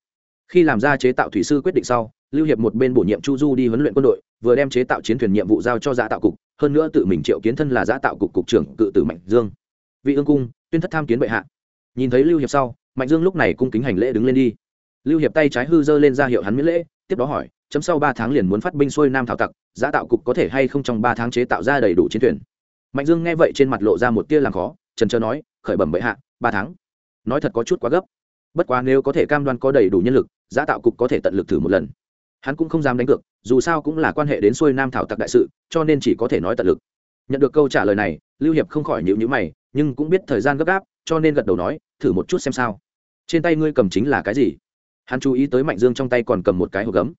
Speaker 1: Khi làm ra chế tạo thủy sư quyết định sau, lưu hiệp một bên bổ nhiệm chu du đi huấn luyện quân đội, vừa đem chế tạo chiến thuyền nhiệm vụ giao cho giã tạo cục hơn nữa tự mình triệu kiến thân là giã tạo cục cục trưởng cự tử mạnh dương vị ương cung tuyên thất tham kiến bệ hạ nhìn thấy lưu hiệp sau mạnh dương lúc này cung kính hành lễ đứng lên đi lưu hiệp tay trái hư dơ lên ra hiệu hắn miễn lễ tiếp đó hỏi chấm sau ba tháng liền muốn phát binh xuôi nam thảo tặc giã tạo cục có thể hay không trong ba tháng chế tạo ra đầy đủ chiến thuyền mạnh dương nghe vậy trên mặt lộ ra một tia làm khó trần trơ nói khởi bẩm bệ hạ ba tháng nói thật có chút quá gấp bất quá nếu có thể cam đoan có đầy đủ nhân lực giã tạo cục có thể tận lực thử một lần hắn cũng không dám đánh cược, dù sao cũng là quan hệ đến xuôi nam thảo tặc đại sự, cho nên chỉ có thể nói tận lực. Nhận được câu trả lời này, lưu hiệp không khỏi nhịu nhữ mày, nhưng cũng biết thời gian gấp gáp, cho nên gật đầu nói, thử một chút xem sao. Trên tay ngươi cầm chính là cái gì? Hắn chú ý tới mạnh dương trong tay còn cầm một cái hộp gấm.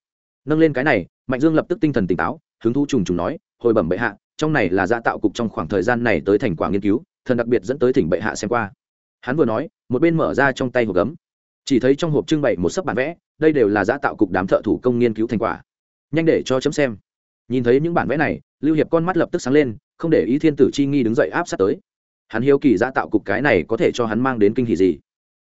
Speaker 1: Nâng lên cái này, mạnh dương lập tức tinh thần tỉnh táo, hứng thú trùng trùng nói, hồi bẩm bệ hạ, trong này là gia tạo cục trong khoảng thời gian này tới thành quả nghiên cứu, thần đặc biệt dẫn tới thỉnh bệ hạ xem qua. Hắn vừa nói, một bên mở ra trong tay hộp gấm chỉ thấy trong hộp trưng bày một sấp bản vẽ, đây đều là giã tạo cục đám thợ thủ công nghiên cứu thành quả. Nhanh để cho chấm xem. Nhìn thấy những bản vẽ này, lưu hiệp con mắt lập tức sáng lên, không để ý thiên tử chi nghi đứng dậy áp sát tới. Hắn hiếu kỳ giã tạo cục cái này có thể cho hắn mang đến kinh hỷ gì.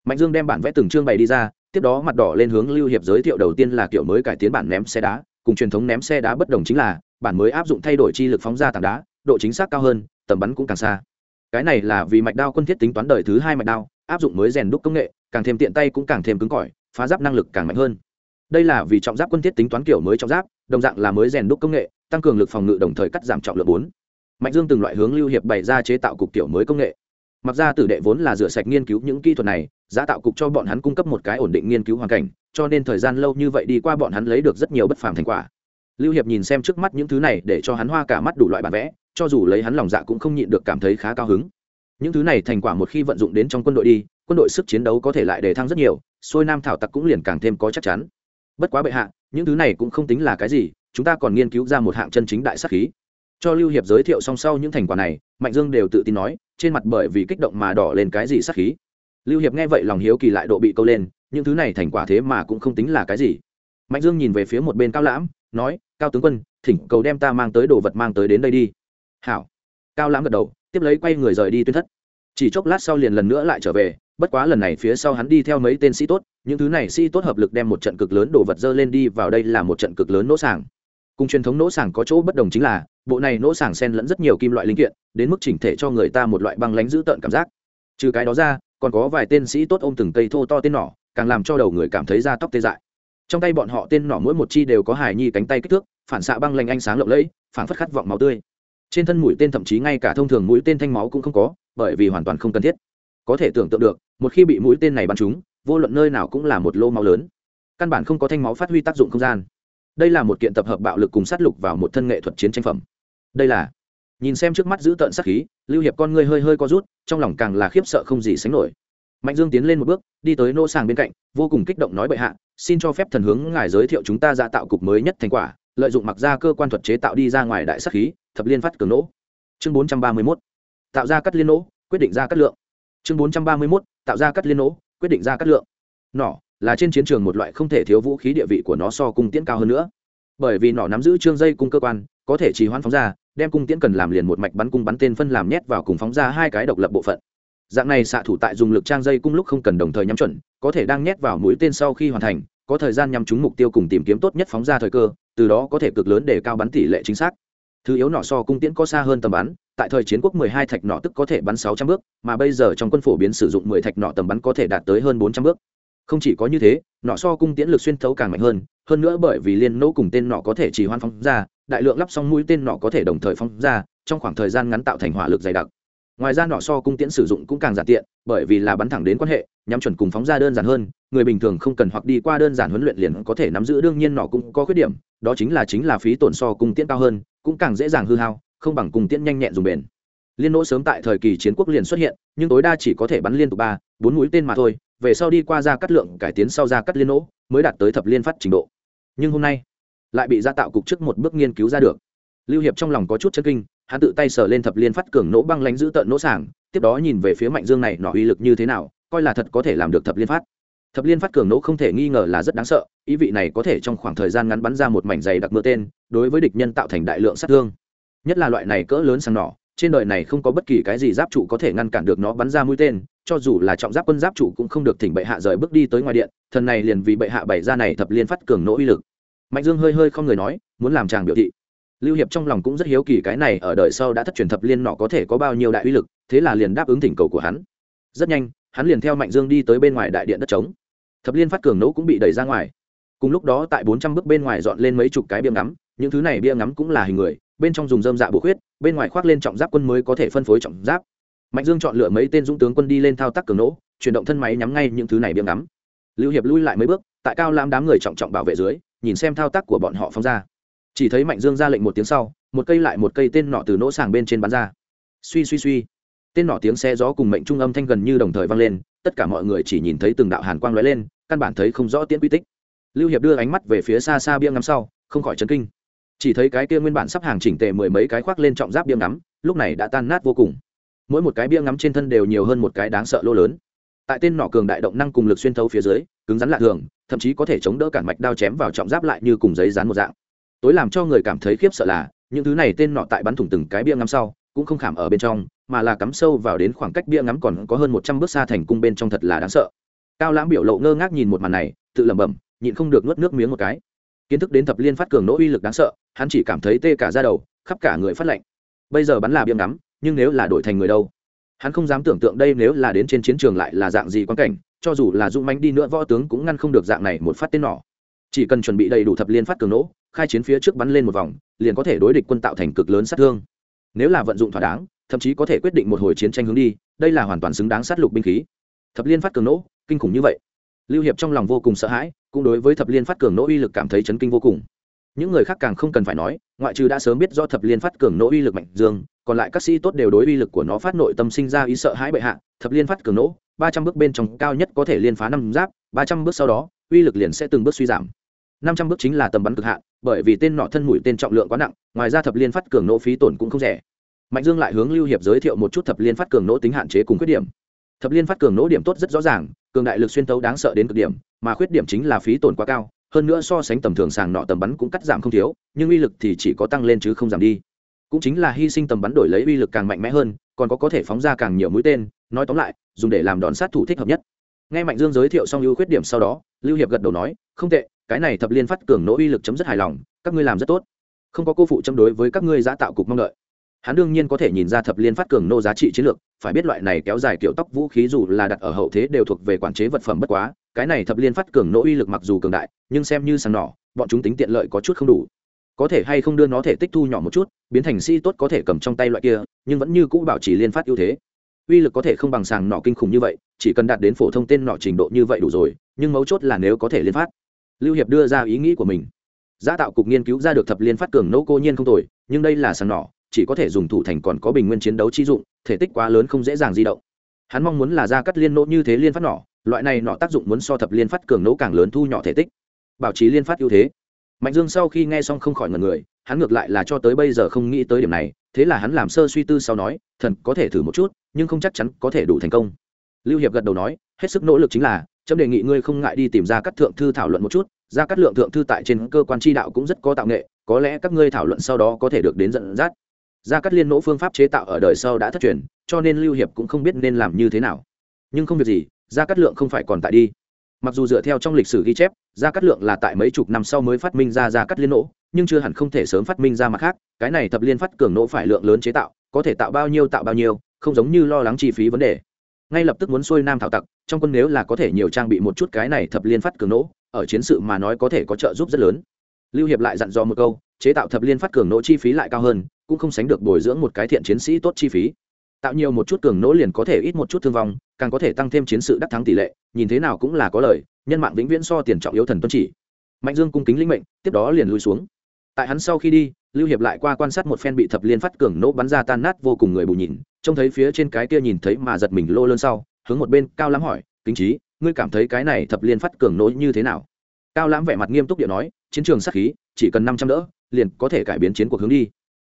Speaker 1: Mạnh dương đem bản vẽ từng chương bày đi ra, tiếp đó mặt đỏ lên hướng lưu hiệp giới thiệu đầu tiên là kiểu mới cải tiến bản ném xe đá, cùng truyền thống ném xe đá bất đồng chính là, bản mới áp dụng thay đổi chi lực phóng ra tảng đá, độ chính xác cao hơn, tầm bắn cũng càng xa. Cái này là vì mạch đao quân thiết tính toán đời thứ hai mạch đao áp dụng mới rèn đúc công nghệ, càng thêm tiện tay cũng càng thêm cứng cỏi, phá giáp năng lực càng mạnh hơn. Đây là vì trọng giáp quân thiết tính toán kiểu mới trọng giáp, đồng dạng là mới rèn đúc công nghệ, tăng cường lực phòng ngự đồng thời cắt giảm trọng lượng bốn. Mạnh dương từng loại hướng lưu hiệp bày ra chế tạo cục kiểu mới công nghệ. Mặc ra tử đệ vốn là rửa sạch nghiên cứu những kỹ thuật này, giá tạo cục cho bọn hắn cung cấp một cái ổn định nghiên cứu hoàn cảnh, cho nên thời gian lâu như vậy đi qua bọn hắn lấy được rất nhiều bất phàm thành quả. Lưu hiệp nhìn xem trước mắt những thứ này để cho hắn hoa cả mắt đủ loại bản vẽ, cho dù lấy hắn lòng dạ cũng không nhịn được cảm thấy khá cao hứng những thứ này thành quả một khi vận dụng đến trong quân đội đi, quân đội sức chiến đấu có thể lại đề thăng rất nhiều, xuôi nam thảo tặc cũng liền càng thêm có chắc chắn. Bất quá bệ hạ, những thứ này cũng không tính là cái gì, chúng ta còn nghiên cứu ra một hạng chân chính đại sắc khí. Cho lưu hiệp giới thiệu song sau những thành quả này, mạnh dương đều tự tin nói, trên mặt bởi vì kích động mà đỏ lên cái gì sắc khí. Lưu hiệp nghe vậy lòng hiếu kỳ lại độ bị câu lên, những thứ này thành quả thế mà cũng không tính là cái gì. Mạnh dương nhìn về phía một bên cao lãm, nói, cao tướng quân, thỉnh cầu đem ta mang tới đồ vật mang tới đến đây đi. Hảo. Cao lãm gật đầu tiếp lấy quay người rời đi tuyên thất. Chỉ chốc lát sau liền lần nữa lại trở về, bất quá lần này phía sau hắn đi theo mấy tên sĩ tốt, những thứ này sĩ tốt hợp lực đem một trận cực lớn đồ vật dơ lên đi vào đây là một trận cực lớn nỗ sàng. Cùng truyền thống nỗ sàng có chỗ bất đồng chính là, bộ này nỗ sàng sen lẫn rất nhiều kim loại linh kiện, đến mức chỉnh thể cho người ta một loại băng lánh dữ tợn cảm giác. Trừ cái đó ra, còn có vài tên sĩ tốt ôm từng cây thô to tên nỏ, càng làm cho đầu người cảm thấy da tóc tê dại. Trong tay bọn họ tên nỏ mỗi một chi đều có hài nhi cánh tay kích thước, phản xạ băng lanh ánh sáng lộng lẫy, phản phất khát vọng máu tươi trên thân mũi tên thậm chí ngay cả thông thường mũi tên thanh máu cũng không có, bởi vì hoàn toàn không cần thiết. Có thể tưởng tượng được, một khi bị mũi tên này bắn trúng, vô luận nơi nào cũng là một lô máu lớn. Căn bản không có thanh máu phát huy tác dụng không gian. Đây là một kiện tập hợp bạo lực cùng sát lục vào một thân nghệ thuật chiến tranh phẩm. Đây là, nhìn xem trước mắt giữ tợn sát khí, lưu hiệp con ngươi hơi hơi co rút, trong lòng càng là khiếp sợ không gì sánh nổi. Mạnh dương tiến lên một bước, đi tới nô sàng bên cạnh, vô cùng kích động nói bệ hạ, xin cho phép thần hướng ngài giới thiệu chúng ta ra tạo cục mới nhất thành quả, lợi dụng mặc ra cơ quan thuật chế tạo đi ra ngoài đại sát khí thập liên phát cường nỗ. Chương bốn trăm ba mươi mốt. Tạo ra cắt liên nỗ, quyết định ra cắt lượng. Chương bốn trăm ba mươi mốt. Tạo ra cắt liên nỗ, quyết định ra cắt lượng. Nỏ là trên chiến trường một loại không thể thiếu vũ khí địa vị của nó so cung tiễn cao hơn nữa. Bởi vì nỏ nắm giữ trương dây cung cơ quan, có thể trì hoãn phóng ra, đem cung tiễn cần làm liền một mạch bắn cung bắn tên phân làm nhét vào cùng phóng ra hai cái độc lập bộ phận. Dạng này xạ thủ tại dùng lực trang dây cung lúc không cần đồng thời nhắm chuẩn, có thể đang nhét vào mũi tên sau khi hoàn thành, có thời gian nhắm trúng mục tiêu cùng tìm kiếm tốt nhất phóng ra thời cơ, từ đó có thể cực lớn để cao bắn tỷ lệ chính xác thứ yếu nỏ so cung tiễn có xa hơn tầm bắn, tại thời chiến quốc 12 thạch nỏ tức có thể bắn 600 bước, mà bây giờ trong quân phổ biến sử dụng 10 thạch nỏ tầm bắn có thể đạt tới hơn 400 bước. Không chỉ có như thế nỏ so cung tiễn lực xuyên thấu càng mạnh hơn hơn nữa bởi vì liên nỗ cùng tên nỏ có thể chỉ hoan phóng ra, đại lượng lắp xong mũi tên nỏ có thể đồng thời phóng ra, trong khoảng thời gian ngắn tạo thành hỏa lực dày đặc ngoài ra nỏ so cung tiễn sử dụng cũng càng giản tiện, bởi vì là bắn thẳng đến quan hệ, nhắm chuẩn cùng phóng ra đơn giản hơn, người bình thường không cần hoặc đi qua đơn giản huấn luyện liền có thể nắm giữ, đương nhiên nỏ cũng có khuyết điểm, đó chính là chính là phí tổn so cung tiễn cao hơn, cũng càng dễ dàng hư hao, không bằng cung tiễn nhanh nhẹn dùng bền. Liên nỗ sớm tại thời kỳ chiến quốc liền xuất hiện, nhưng tối đa chỉ có thể bắn liên tục ba, bốn mũi tên mà thôi, về sau đi qua ra cắt lượng, cải tiến sau ra cắt liên nỗ, mới đạt tới thập liên phát trình độ. Nhưng hôm nay, lại bị gia tạo cục trước một bước nghiên cứu ra được. Lưu hiệp trong lòng có chút chân kinh hắn tự tay sờ lên thập liên phát cường nỗ băng lánh giữ tợn nỗ sảng, tiếp đó nhìn về phía mạnh dương này, nọ uy lực như thế nào? Coi là thật có thể làm được thập liên phát. Thập liên phát cường nỗ không thể nghi ngờ là rất đáng sợ, ý vị này có thể trong khoảng thời gian ngắn bắn ra một mảnh dày đặc mưa tên, đối với địch nhân tạo thành đại lượng sát thương. Nhất là loại này cỡ lớn sang nỏ, trên đời này không có bất kỳ cái gì giáp trụ có thể ngăn cản được nó bắn ra mũi tên, cho dù là trọng giáp quân giáp trụ cũng không được thỉnh bệ hạ rời bước đi tới ngoài điện, thần này liền vì bệ hạ bày ra này thập liên phát cường nỗ uy lực. Mạnh dương hơi hơi không người nói, muốn làm chàng biểu thị lưu hiệp trong lòng cũng rất hiếu kỳ cái này ở đời sau đã thất truyền thập liên nọ có thể có bao nhiêu đại uy lực, thế là liền đáp ứng thỉnh cầu của hắn. Rất nhanh, hắn liền theo mạnh dương đi tới bên ngoài đại điện đất trống. Thập liên phát cường nấu cũng bị đẩy ra ngoài. Cùng lúc đó tại bốn trăm bước bên ngoài dọn lên mấy chục cái bia ngắm, những thứ này bia ngắm cũng là hình người, bên trong dùng dơm dạ bổ khuyết, bên ngoài khoác lên trọng giáp quân mới có thể phân phối trọng giáp. Mạnh dương chọn lựa mấy tên dũng tướng quân đi lên thao tác cường nỗ, chuyển động thân máy nhắm ngay những thứ này bia ngắm. Lưu hiệp lui lại mấy bước, tại cao lam đám người trọng trọng bảo vệ dưới, nhìn xem thao tác của bọn họ phóng ra chỉ thấy mạnh dương ra lệnh một tiếng sau, một cây lại một cây tên nọ từ nỗ sàng bên trên bắn ra. Suy suy suy. Tên nọ tiếng xe gió cùng mệnh trung âm thanh gần như đồng thời vang lên, tất cả mọi người chỉ nhìn thấy từng đạo hàn quang lóe lên, căn bản thấy không rõ tiễn quy tích. Lưu hiệp đưa ánh mắt về phía xa xa bia ngắm sau, không khỏi chấn kinh. Chỉ thấy cái kia nguyên bản sắp hàng chỉnh tề mười mấy cái khoác lên trọng giáp bia ngắm, lúc này đã tan nát vô cùng. Mỗi một cái bia ngắm trên thân đều nhiều hơn một cái đáng sợ lô lớn. Tại tên nọ cường đại động năng cùng lực xuyên thấu phía dưới, cứng rắn lạ thường, thậm chí có thể chống đỡ cản mạch đao chém vào trọng giáp lại như cùng giấy dán một dạng tối làm cho người cảm thấy khiếp sợ là, những thứ này tên nọ tại bắn thủng từng cái bia ngắm sau, cũng không khảm ở bên trong, mà là cắm sâu vào đến khoảng cách bia ngắm còn có hơn một trăm bước xa thành cung bên trong thật là đáng sợ. Cao lãm biểu lộ ngơ ngác nhìn một màn này, tự lẩm bẩm, nhịn không được nuốt nước miếng một cái. Kiến thức đến thập liên phát cường nỗ uy lực đáng sợ, hắn chỉ cảm thấy tê cả ra đầu, khắp cả người phát lạnh. Bây giờ bắn là bia ngắm, nhưng nếu là đổi thành người đâu? Hắn không dám tưởng tượng đây nếu là đến trên chiến trường lại là dạng gì quan cảnh, cho dù là dũng mánh đi nữa võ tướng cũng ngăn không được dạng này một phát tên nỏ chỉ cần chuẩn bị đầy đủ thập liên phát cường nỗ khai chiến phía trước bắn lên một vòng, liền có thể đối địch quân tạo thành cực lớn sát thương. Nếu là vận dụng thỏa đáng, thậm chí có thể quyết định một hồi chiến tranh hướng đi, đây là hoàn toàn xứng đáng sát lục binh khí. Thập liên phát cường nỗ, kinh khủng như vậy. Lưu hiệp trong lòng vô cùng sợ hãi, cũng đối với thập liên phát cường nỗ uy lực cảm thấy chấn kinh vô cùng. Những người khác càng không cần phải nói, ngoại trừ đã sớm biết do thập liên phát cường nỗ uy lực mạnh dương, còn lại các sĩ tốt đều đối uy lực của nó phát nội tâm sinh ra ý sợ hãi bệ hạ. Thập liên phát cường nỗ, ba trăm bước bên trong cao nhất có thể liên phá năm giáp, ba trăm bước sau đó, uy lực liền sẽ từng bước suy giảm năm trăm bước chính là tầm bắn cực hạn, bởi vì tên nọ thân mũi tên trọng lượng quá nặng, ngoài ra thập liên phát cường nỗ phí tổn cũng không rẻ. Mạnh dương lại hướng lưu hiệp giới thiệu một chút thập liên phát cường nỗ tính hạn chế cùng khuyết điểm. Thập liên phát cường nỗ điểm tốt rất rõ ràng, cường đại lực xuyên tấu đáng sợ đến cực điểm, mà khuyết điểm chính là phí tổn quá cao, hơn nữa so sánh tầm thường sàng nọ tầm bắn cũng cắt giảm không thiếu, nhưng uy lực thì chỉ có tăng lên chứ không giảm đi. Cũng chính là hy sinh tầm bắn đổi lấy uy lực càng mạnh mẽ hơn, còn có có thể phóng ra càng nhiều mũi tên, nói tóm lại, dùng để làm đòn sát thủ thích hợp nhất. Nghe mạnh dương giới thiệu xong ưu khuyết điểm sau đó, lưu hiệp gật đầu nói, không tệ cái này thập liên phát cường nỗ uy lực chấm rất hài lòng, các ngươi làm rất tốt. Không có cô phụ chấm đối với các ngươi giã tạo cục mong đợi. Hắn đương nhiên có thể nhìn ra thập liên phát cường nô giá trị chiến lược, phải biết loại này kéo dài kiểu tóc vũ khí dù là đặt ở hậu thế đều thuộc về quản chế vật phẩm bất quá, cái này thập liên phát cường nỗ uy lực mặc dù cường đại, nhưng xem như sàng nỏ, bọn chúng tính tiện lợi có chút không đủ. Có thể hay không đưa nó thể tích thu nhỏ một chút, biến thành si tốt có thể cầm trong tay loại kia, nhưng vẫn như cũ bảo trì liên phát ưu thế. Uy lực có thể không bằng sàng nỏ kinh khủng như vậy, chỉ cần đạt đến phổ thông tên nỏ trình độ như vậy đủ rồi, nhưng mấu chốt là nếu có thể liên phát lưu hiệp đưa ra ý nghĩ của mình. Giá tạo cục nghiên cứu ra được thập liên phát cường nỗ cô nhiên không tồi, nhưng đây là sàn nỏ, chỉ có thể dùng thủ thành còn có bình nguyên chiến đấu chi dụng, thể tích quá lớn không dễ dàng di động. Hắn mong muốn là ra cắt liên nỗ như thế liên phát nỏ, loại này nọ tác dụng muốn so thập liên phát cường nỗ càng lớn thu nhỏ thể tích. Bảo trì liên phát ưu thế. Mạnh dương sau khi nghe xong không khỏi ngần người, hắn ngược lại là cho tới bây giờ không nghĩ tới điểm này, thế là hắn làm sơ suy tư sau nói, thần có thể thử một chút, nhưng không chắc chắn có thể đủ thành công. Lưu hiệp gật đầu nói, hết sức nỗ lực chính là chấm đề nghị ngươi không ngại đi tìm ra các thượng thư thảo luận một chút ra các lượng thượng thư tại trên cơ quan tri đạo cũng rất có tạo nghệ, có lẽ các ngươi thảo luận sau đó có thể được đến dẫn dắt. Gia cát liên nỗ phương pháp chế tạo ở đời sau đã thất truyền, cho nên lưu hiệp cũng không biết nên làm như thế nào. Nhưng không việc gì, gia cát lượng không phải còn tại đi. Mặc dù dựa theo trong lịch sử ghi chép, gia cát lượng là tại mấy chục năm sau mới phát minh ra gia cát liên nỗ nhưng chưa hẳn không thể sớm phát minh ra mặt khác, cái này thập liên phát cường nỗ phải lượng lớn chế tạo, có thể tạo bao nhiêu tạo bao nhiêu, không giống như lo lắng chi phí vấn đề ngay lập tức muốn xuôi nam thảo tặc, trong quân nếu là có thể nhiều trang bị một chút cái này thập liên phát cường nỗ, ở chiến sự mà nói có thể có trợ giúp rất lớn. Lưu hiệp lại dặn dò một câu, chế tạo thập liên phát cường nỗ chi phí lại cao hơn, cũng không sánh được bồi dưỡng một cái thiện chiến sĩ tốt chi phí. Tạo nhiều một chút cường nỗ liền có thể ít một chút thương vong, càng có thể tăng thêm chiến sự đắc thắng tỷ lệ, nhìn thế nào cũng là có lời nhân mạng vĩnh viễn so tiền trọng yếu thần tuân chỉ. Mạnh dương cung kính linh mệnh, tiếp đó liền lui xuống. Tại hắn sau khi đi, lưu hiệp lại qua quan sát một phen bị thập liên phát cường nỗ bắn ra tan nát vô cùng người bù nhìn trông thấy phía trên cái kia nhìn thấy mà giật mình lô lơn sau, hướng một bên cao lắm hỏi, kính trí ngươi cảm thấy cái này thập liên phát cường nỗ như thế nào? Cao lãm vẻ mặt nghiêm túc điện nói, chiến trường sát khí, chỉ cần năm trăm đỡ, liền có thể cải biến chiến cuộc hướng đi.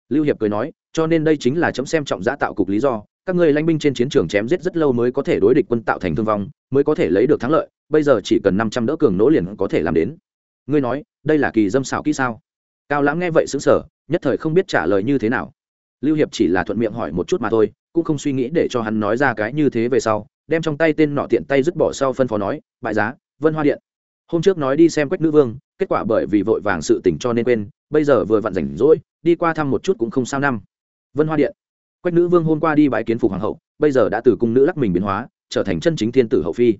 Speaker 1: Lưu hiệp cười nói, cho nên đây chính là chấm xem trọng giã tạo cục lý do, các người lãnh binh trên chiến trường chém giết rất lâu mới có thể đối địch quân tạo thành thương vong, mới có thể lấy được thắng lợi, bây giờ chỉ cần năm trăm đỡ cường nỗ liền có thể làm đến. Ngươi nói, đây là kỳ dâm xảo kỹ sao? Cao lãm nghe vậy xứng sở nhất thời không biết trả lời như thế nào. Lưu hiệp chỉ là thuận miệng hỏi một chút mà thôi cũng không suy nghĩ để cho hắn nói ra cái như thế về sau, đem trong tay tên nọ tiện tay dứt bỏ sau phân phó nói, bại giá, vân hoa điện. Hôm trước nói đi xem quách nữ vương, kết quả bởi vì vội vàng sự tỉnh cho nên quên, bây giờ vừa vặn rảnh rỗi, đi qua thăm một chút cũng không sao năm. Vân hoa điện. Quách nữ vương hôm qua đi bãi kiến phục hoàng hậu, bây giờ đã từ cung nữ lắc mình biến hóa, trở thành chân chính thiên tử hậu phi.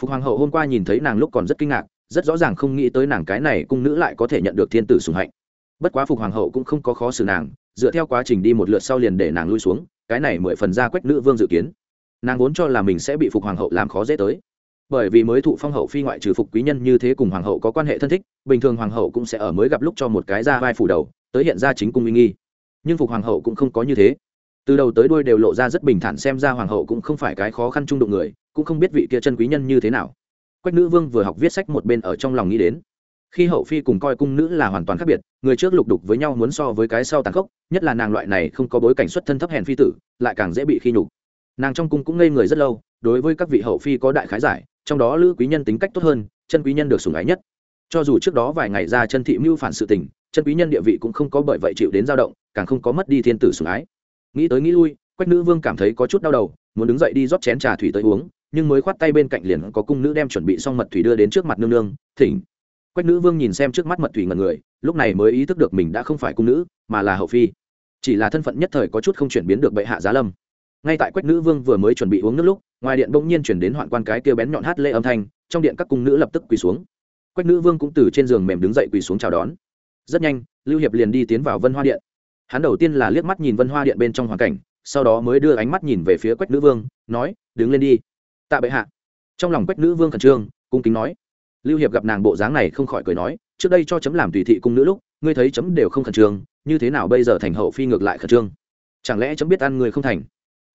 Speaker 1: Phục hoàng hậu hôm qua nhìn thấy nàng lúc còn rất kinh ngạc, rất rõ ràng không nghĩ tới nàng cái này cung nữ lại có thể nhận được thiên tử sùng hạnh. Bất quá phục hoàng hậu cũng không có khó xử nàng, dựa theo quá trình đi một lượt sau liền để nàng lui xuống cái này mười phần ra quách nữ vương dự kiến. Nàng vốn cho là mình sẽ bị phục hoàng hậu làm khó dễ tới. Bởi vì mới thụ phong hậu phi ngoại trừ phục quý nhân như thế cùng hoàng hậu có quan hệ thân thích, bình thường hoàng hậu cũng sẽ ở mới gặp lúc cho một cái ra vai phủ đầu, tới hiện ra chính cung uy nghi. Nhưng phục hoàng hậu cũng không có như thế. Từ đầu tới đuôi đều lộ ra rất bình thản xem ra hoàng hậu cũng không phải cái khó khăn trung đụng người, cũng không biết vị kia chân quý nhân như thế nào. Quách nữ vương vừa học viết sách một bên ở trong lòng nghĩ đến khi hậu phi cùng coi cung nữ là hoàn toàn khác biệt, người trước lục đục với nhau muốn so với cái sau tàn khốc, nhất là nàng loại này không có bối cảnh xuất thân thấp hèn phi tử, lại càng dễ bị khi nhục. Nàng trong cung cũng ngây người rất lâu, đối với các vị hậu phi có đại khái giải, trong đó lữ quý nhân tính cách tốt hơn, chân quý nhân được sủng ái nhất. Cho dù trước đó vài ngày ra chân thị mưu phản sự tình, chân quý nhân địa vị cũng không có bởi vậy chịu đến dao động, càng không có mất đi thiên tử sủng ái. Nghĩ tới nghĩ lui, quách nữ vương cảm thấy có chút đau đầu, muốn đứng dậy đi rót chén trà thủy tới uống, nhưng mới khoát tay bên cạnh liền có cung nữ đem chuẩn bị xong mật thủy đưa đến trước mặt nương nương, thỉnh quách nữ vương nhìn xem trước mắt mật thủy ngần người, lúc này mới ý thức được mình đã không phải cung nữ, mà là hậu phi. Chỉ là thân phận nhất thời có chút không chuyển biến được bệ hạ giá lâm. Ngay tại quách nữ vương vừa mới chuẩn bị uống nước lúc, ngoài điện bỗng nhiên chuyển đến hoạn quan cái kia bén nhọn hát lê âm thanh, trong điện các cung nữ lập tức quỳ xuống. Quách nữ vương cũng từ trên giường mềm đứng dậy quỳ xuống chào đón. Rất nhanh, lưu hiệp liền đi tiến vào vân hoa điện. Hắn đầu tiên là liếc mắt nhìn vân hoa điện bên trong hoàn cảnh, sau đó mới đưa ánh mắt nhìn về phía quách nữ vương, nói, đứng lên đi. Tạ bệ hạ. Trong lòng quách nữ vương khẩn trương, cung kính nói lưu hiệp gặp nàng bộ dáng này không khỏi cười nói, trước đây cho chấm làm tùy thị cung nữ lúc, ngươi thấy chấm đều không khẩn trương, như thế nào bây giờ thành hậu phi ngược lại khẩn trương? Chẳng lẽ chấm biết ăn người không thành?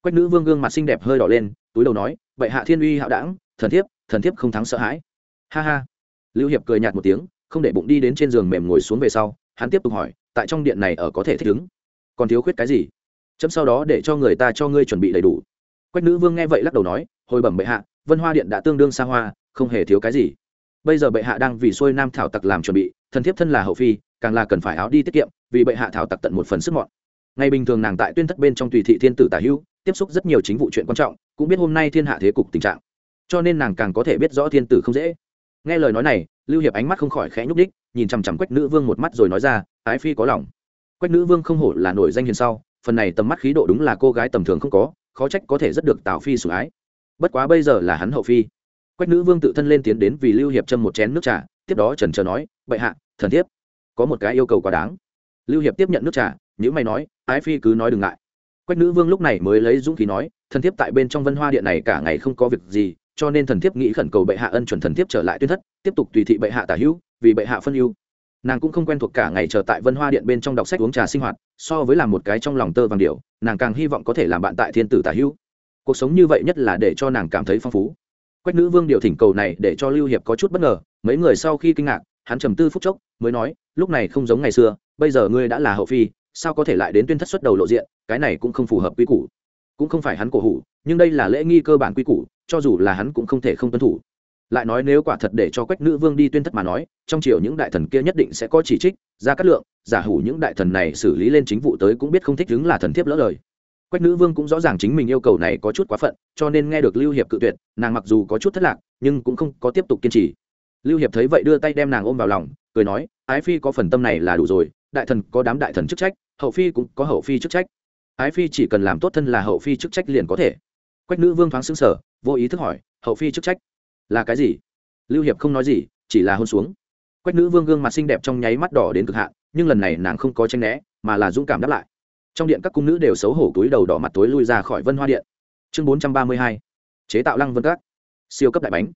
Speaker 1: Quách nữ vương gương mặt xinh đẹp hơi đỏ lên, túi đầu nói vậy hạ thiên uy hạo đảng, thần thiếp thần thiếp không thắng sợ hãi. Ha ha. Lưu hiệp cười nhạt một tiếng, không để bụng đi đến trên giường mềm ngồi xuống về sau, hắn tiếp tục hỏi, tại trong điện này ở có thể thích ứng? Còn thiếu khuyết cái gì? Chấm sau đó để cho người ta cho ngươi chuẩn bị đầy đủ. Quách nữ vương nghe vậy lắc đầu nói, hồi bẩm bệ hạ, vân hoa điện đã tương đương xa hoa, không hề thiếu cái gì bây giờ bệ hạ đang vì xuôi nam thảo tặc làm chuẩn bị, thần thiếp thân là hậu phi, càng là cần phải áo đi tiết kiệm, vì bệ hạ thảo tặc tận một phần sức mọn. Ngày bình thường nàng tại tuyên thất bên trong tùy thị thiên tử tả hữu, tiếp xúc rất nhiều chính vụ chuyện quan trọng, cũng biết hôm nay thiên hạ thế cục tình trạng. Cho nên nàng càng có thể biết rõ thiên tử không dễ. Nghe lời nói này, lưu hiệp ánh mắt không khỏi khẽ nhúc đích nhìn chằm chằm quách nữ vương một mắt rồi nói ra, ái phi có lòng. Quách nữ vương không hổ là nổi danh hiền sau, phần này tầm mắt khí độ đúng là cô gái tầm thường không có, khó trách có thể rất được tào phi sủng ái. Bất quá bây giờ là hắn hậu phi quách nữ vương tự thân lên tiến đến vì lưu hiệp châm một chén nước trà, tiếp đó trần trờ nói, bệ hạ, thần thiếp, có một cái yêu cầu quá đáng. Lưu hiệp tiếp nhận nước trà những mày nói, ái phi cứ nói đừng ngại. Quách nữ vương lúc này mới lấy dũng khí nói, thần thiếp tại bên trong vân hoa điện này cả ngày không có việc gì, cho nên thần thiếp nghĩ khẩn cầu bệ hạ ân chuẩn thần thiếp trở lại tuyên thất, tiếp tục tùy thị bệ hạ tả hữu, vì bệ hạ phân ưu. Nàng cũng không quen thuộc cả ngày chờ tại vân hoa điện bên trong đọc sách uống trà sinh hoạt, so với làm một cái trong lòng tơ vàng điệu nàng càng hy vọng có thể làm bạn tại thiên tử tả hữu. Cuộc sống như vậy nhất là để cho nàng cảm thấy phong phú quách nữ vương điều thỉnh cầu này để cho lưu hiệp có chút bất ngờ, mấy người sau khi kinh ngạc, hắn trầm tư phút chốc, mới nói, lúc này không giống ngày xưa, bây giờ ngươi đã là hậu phi, sao có thể lại đến tuyên thất xuất đầu lộ diện, cái này cũng không phù hợp quy củ. Cũng không phải hắn cổ hủ, nhưng đây là lễ nghi cơ bản quy củ, cho dù là hắn cũng không thể không tuân thủ. Lại nói nếu quả thật để cho quách nữ vương đi tuyên thất mà nói, trong triều những đại thần kia nhất định sẽ có chỉ trích, ra cát lượng, giả hủ những đại thần này xử lý lên chính vụ tới cũng biết không thích đứng là thần thiếp lỡ lời quách nữ vương cũng rõ ràng chính mình yêu cầu này có chút quá phận, cho nên nghe được lưu hiệp cự tuyệt, nàng mặc dù có chút thất lạc, nhưng cũng không có tiếp tục kiên trì. Lưu hiệp thấy vậy đưa tay đem nàng ôm vào lòng, cười nói, ái phi có phần tâm này là đủ rồi, đại thần có đám đại thần chức trách, hậu phi cũng có hậu phi chức trách. Ái phi chỉ cần làm tốt thân là hậu phi chức trách liền có thể. Quách nữ vương thoáng xứng sở vô ý thức hỏi, hậu phi chức trách là cái gì? Lưu hiệp không nói gì, chỉ là hôn xuống. Quách nữ vương gương mặt xinh đẹp trong nháy mắt đỏ đến cực hạn, nhưng lần này nàng không có tranh né, mà là dũng cảm đáp lại trong điện các cung nữ đều xấu hổ túi đầu đỏ mặt tối lui ra khỏi vân hoa điện. Chương bốn trăm ba mươi hai, chế tạo lăng vân các. Siêu cấp đại bánh.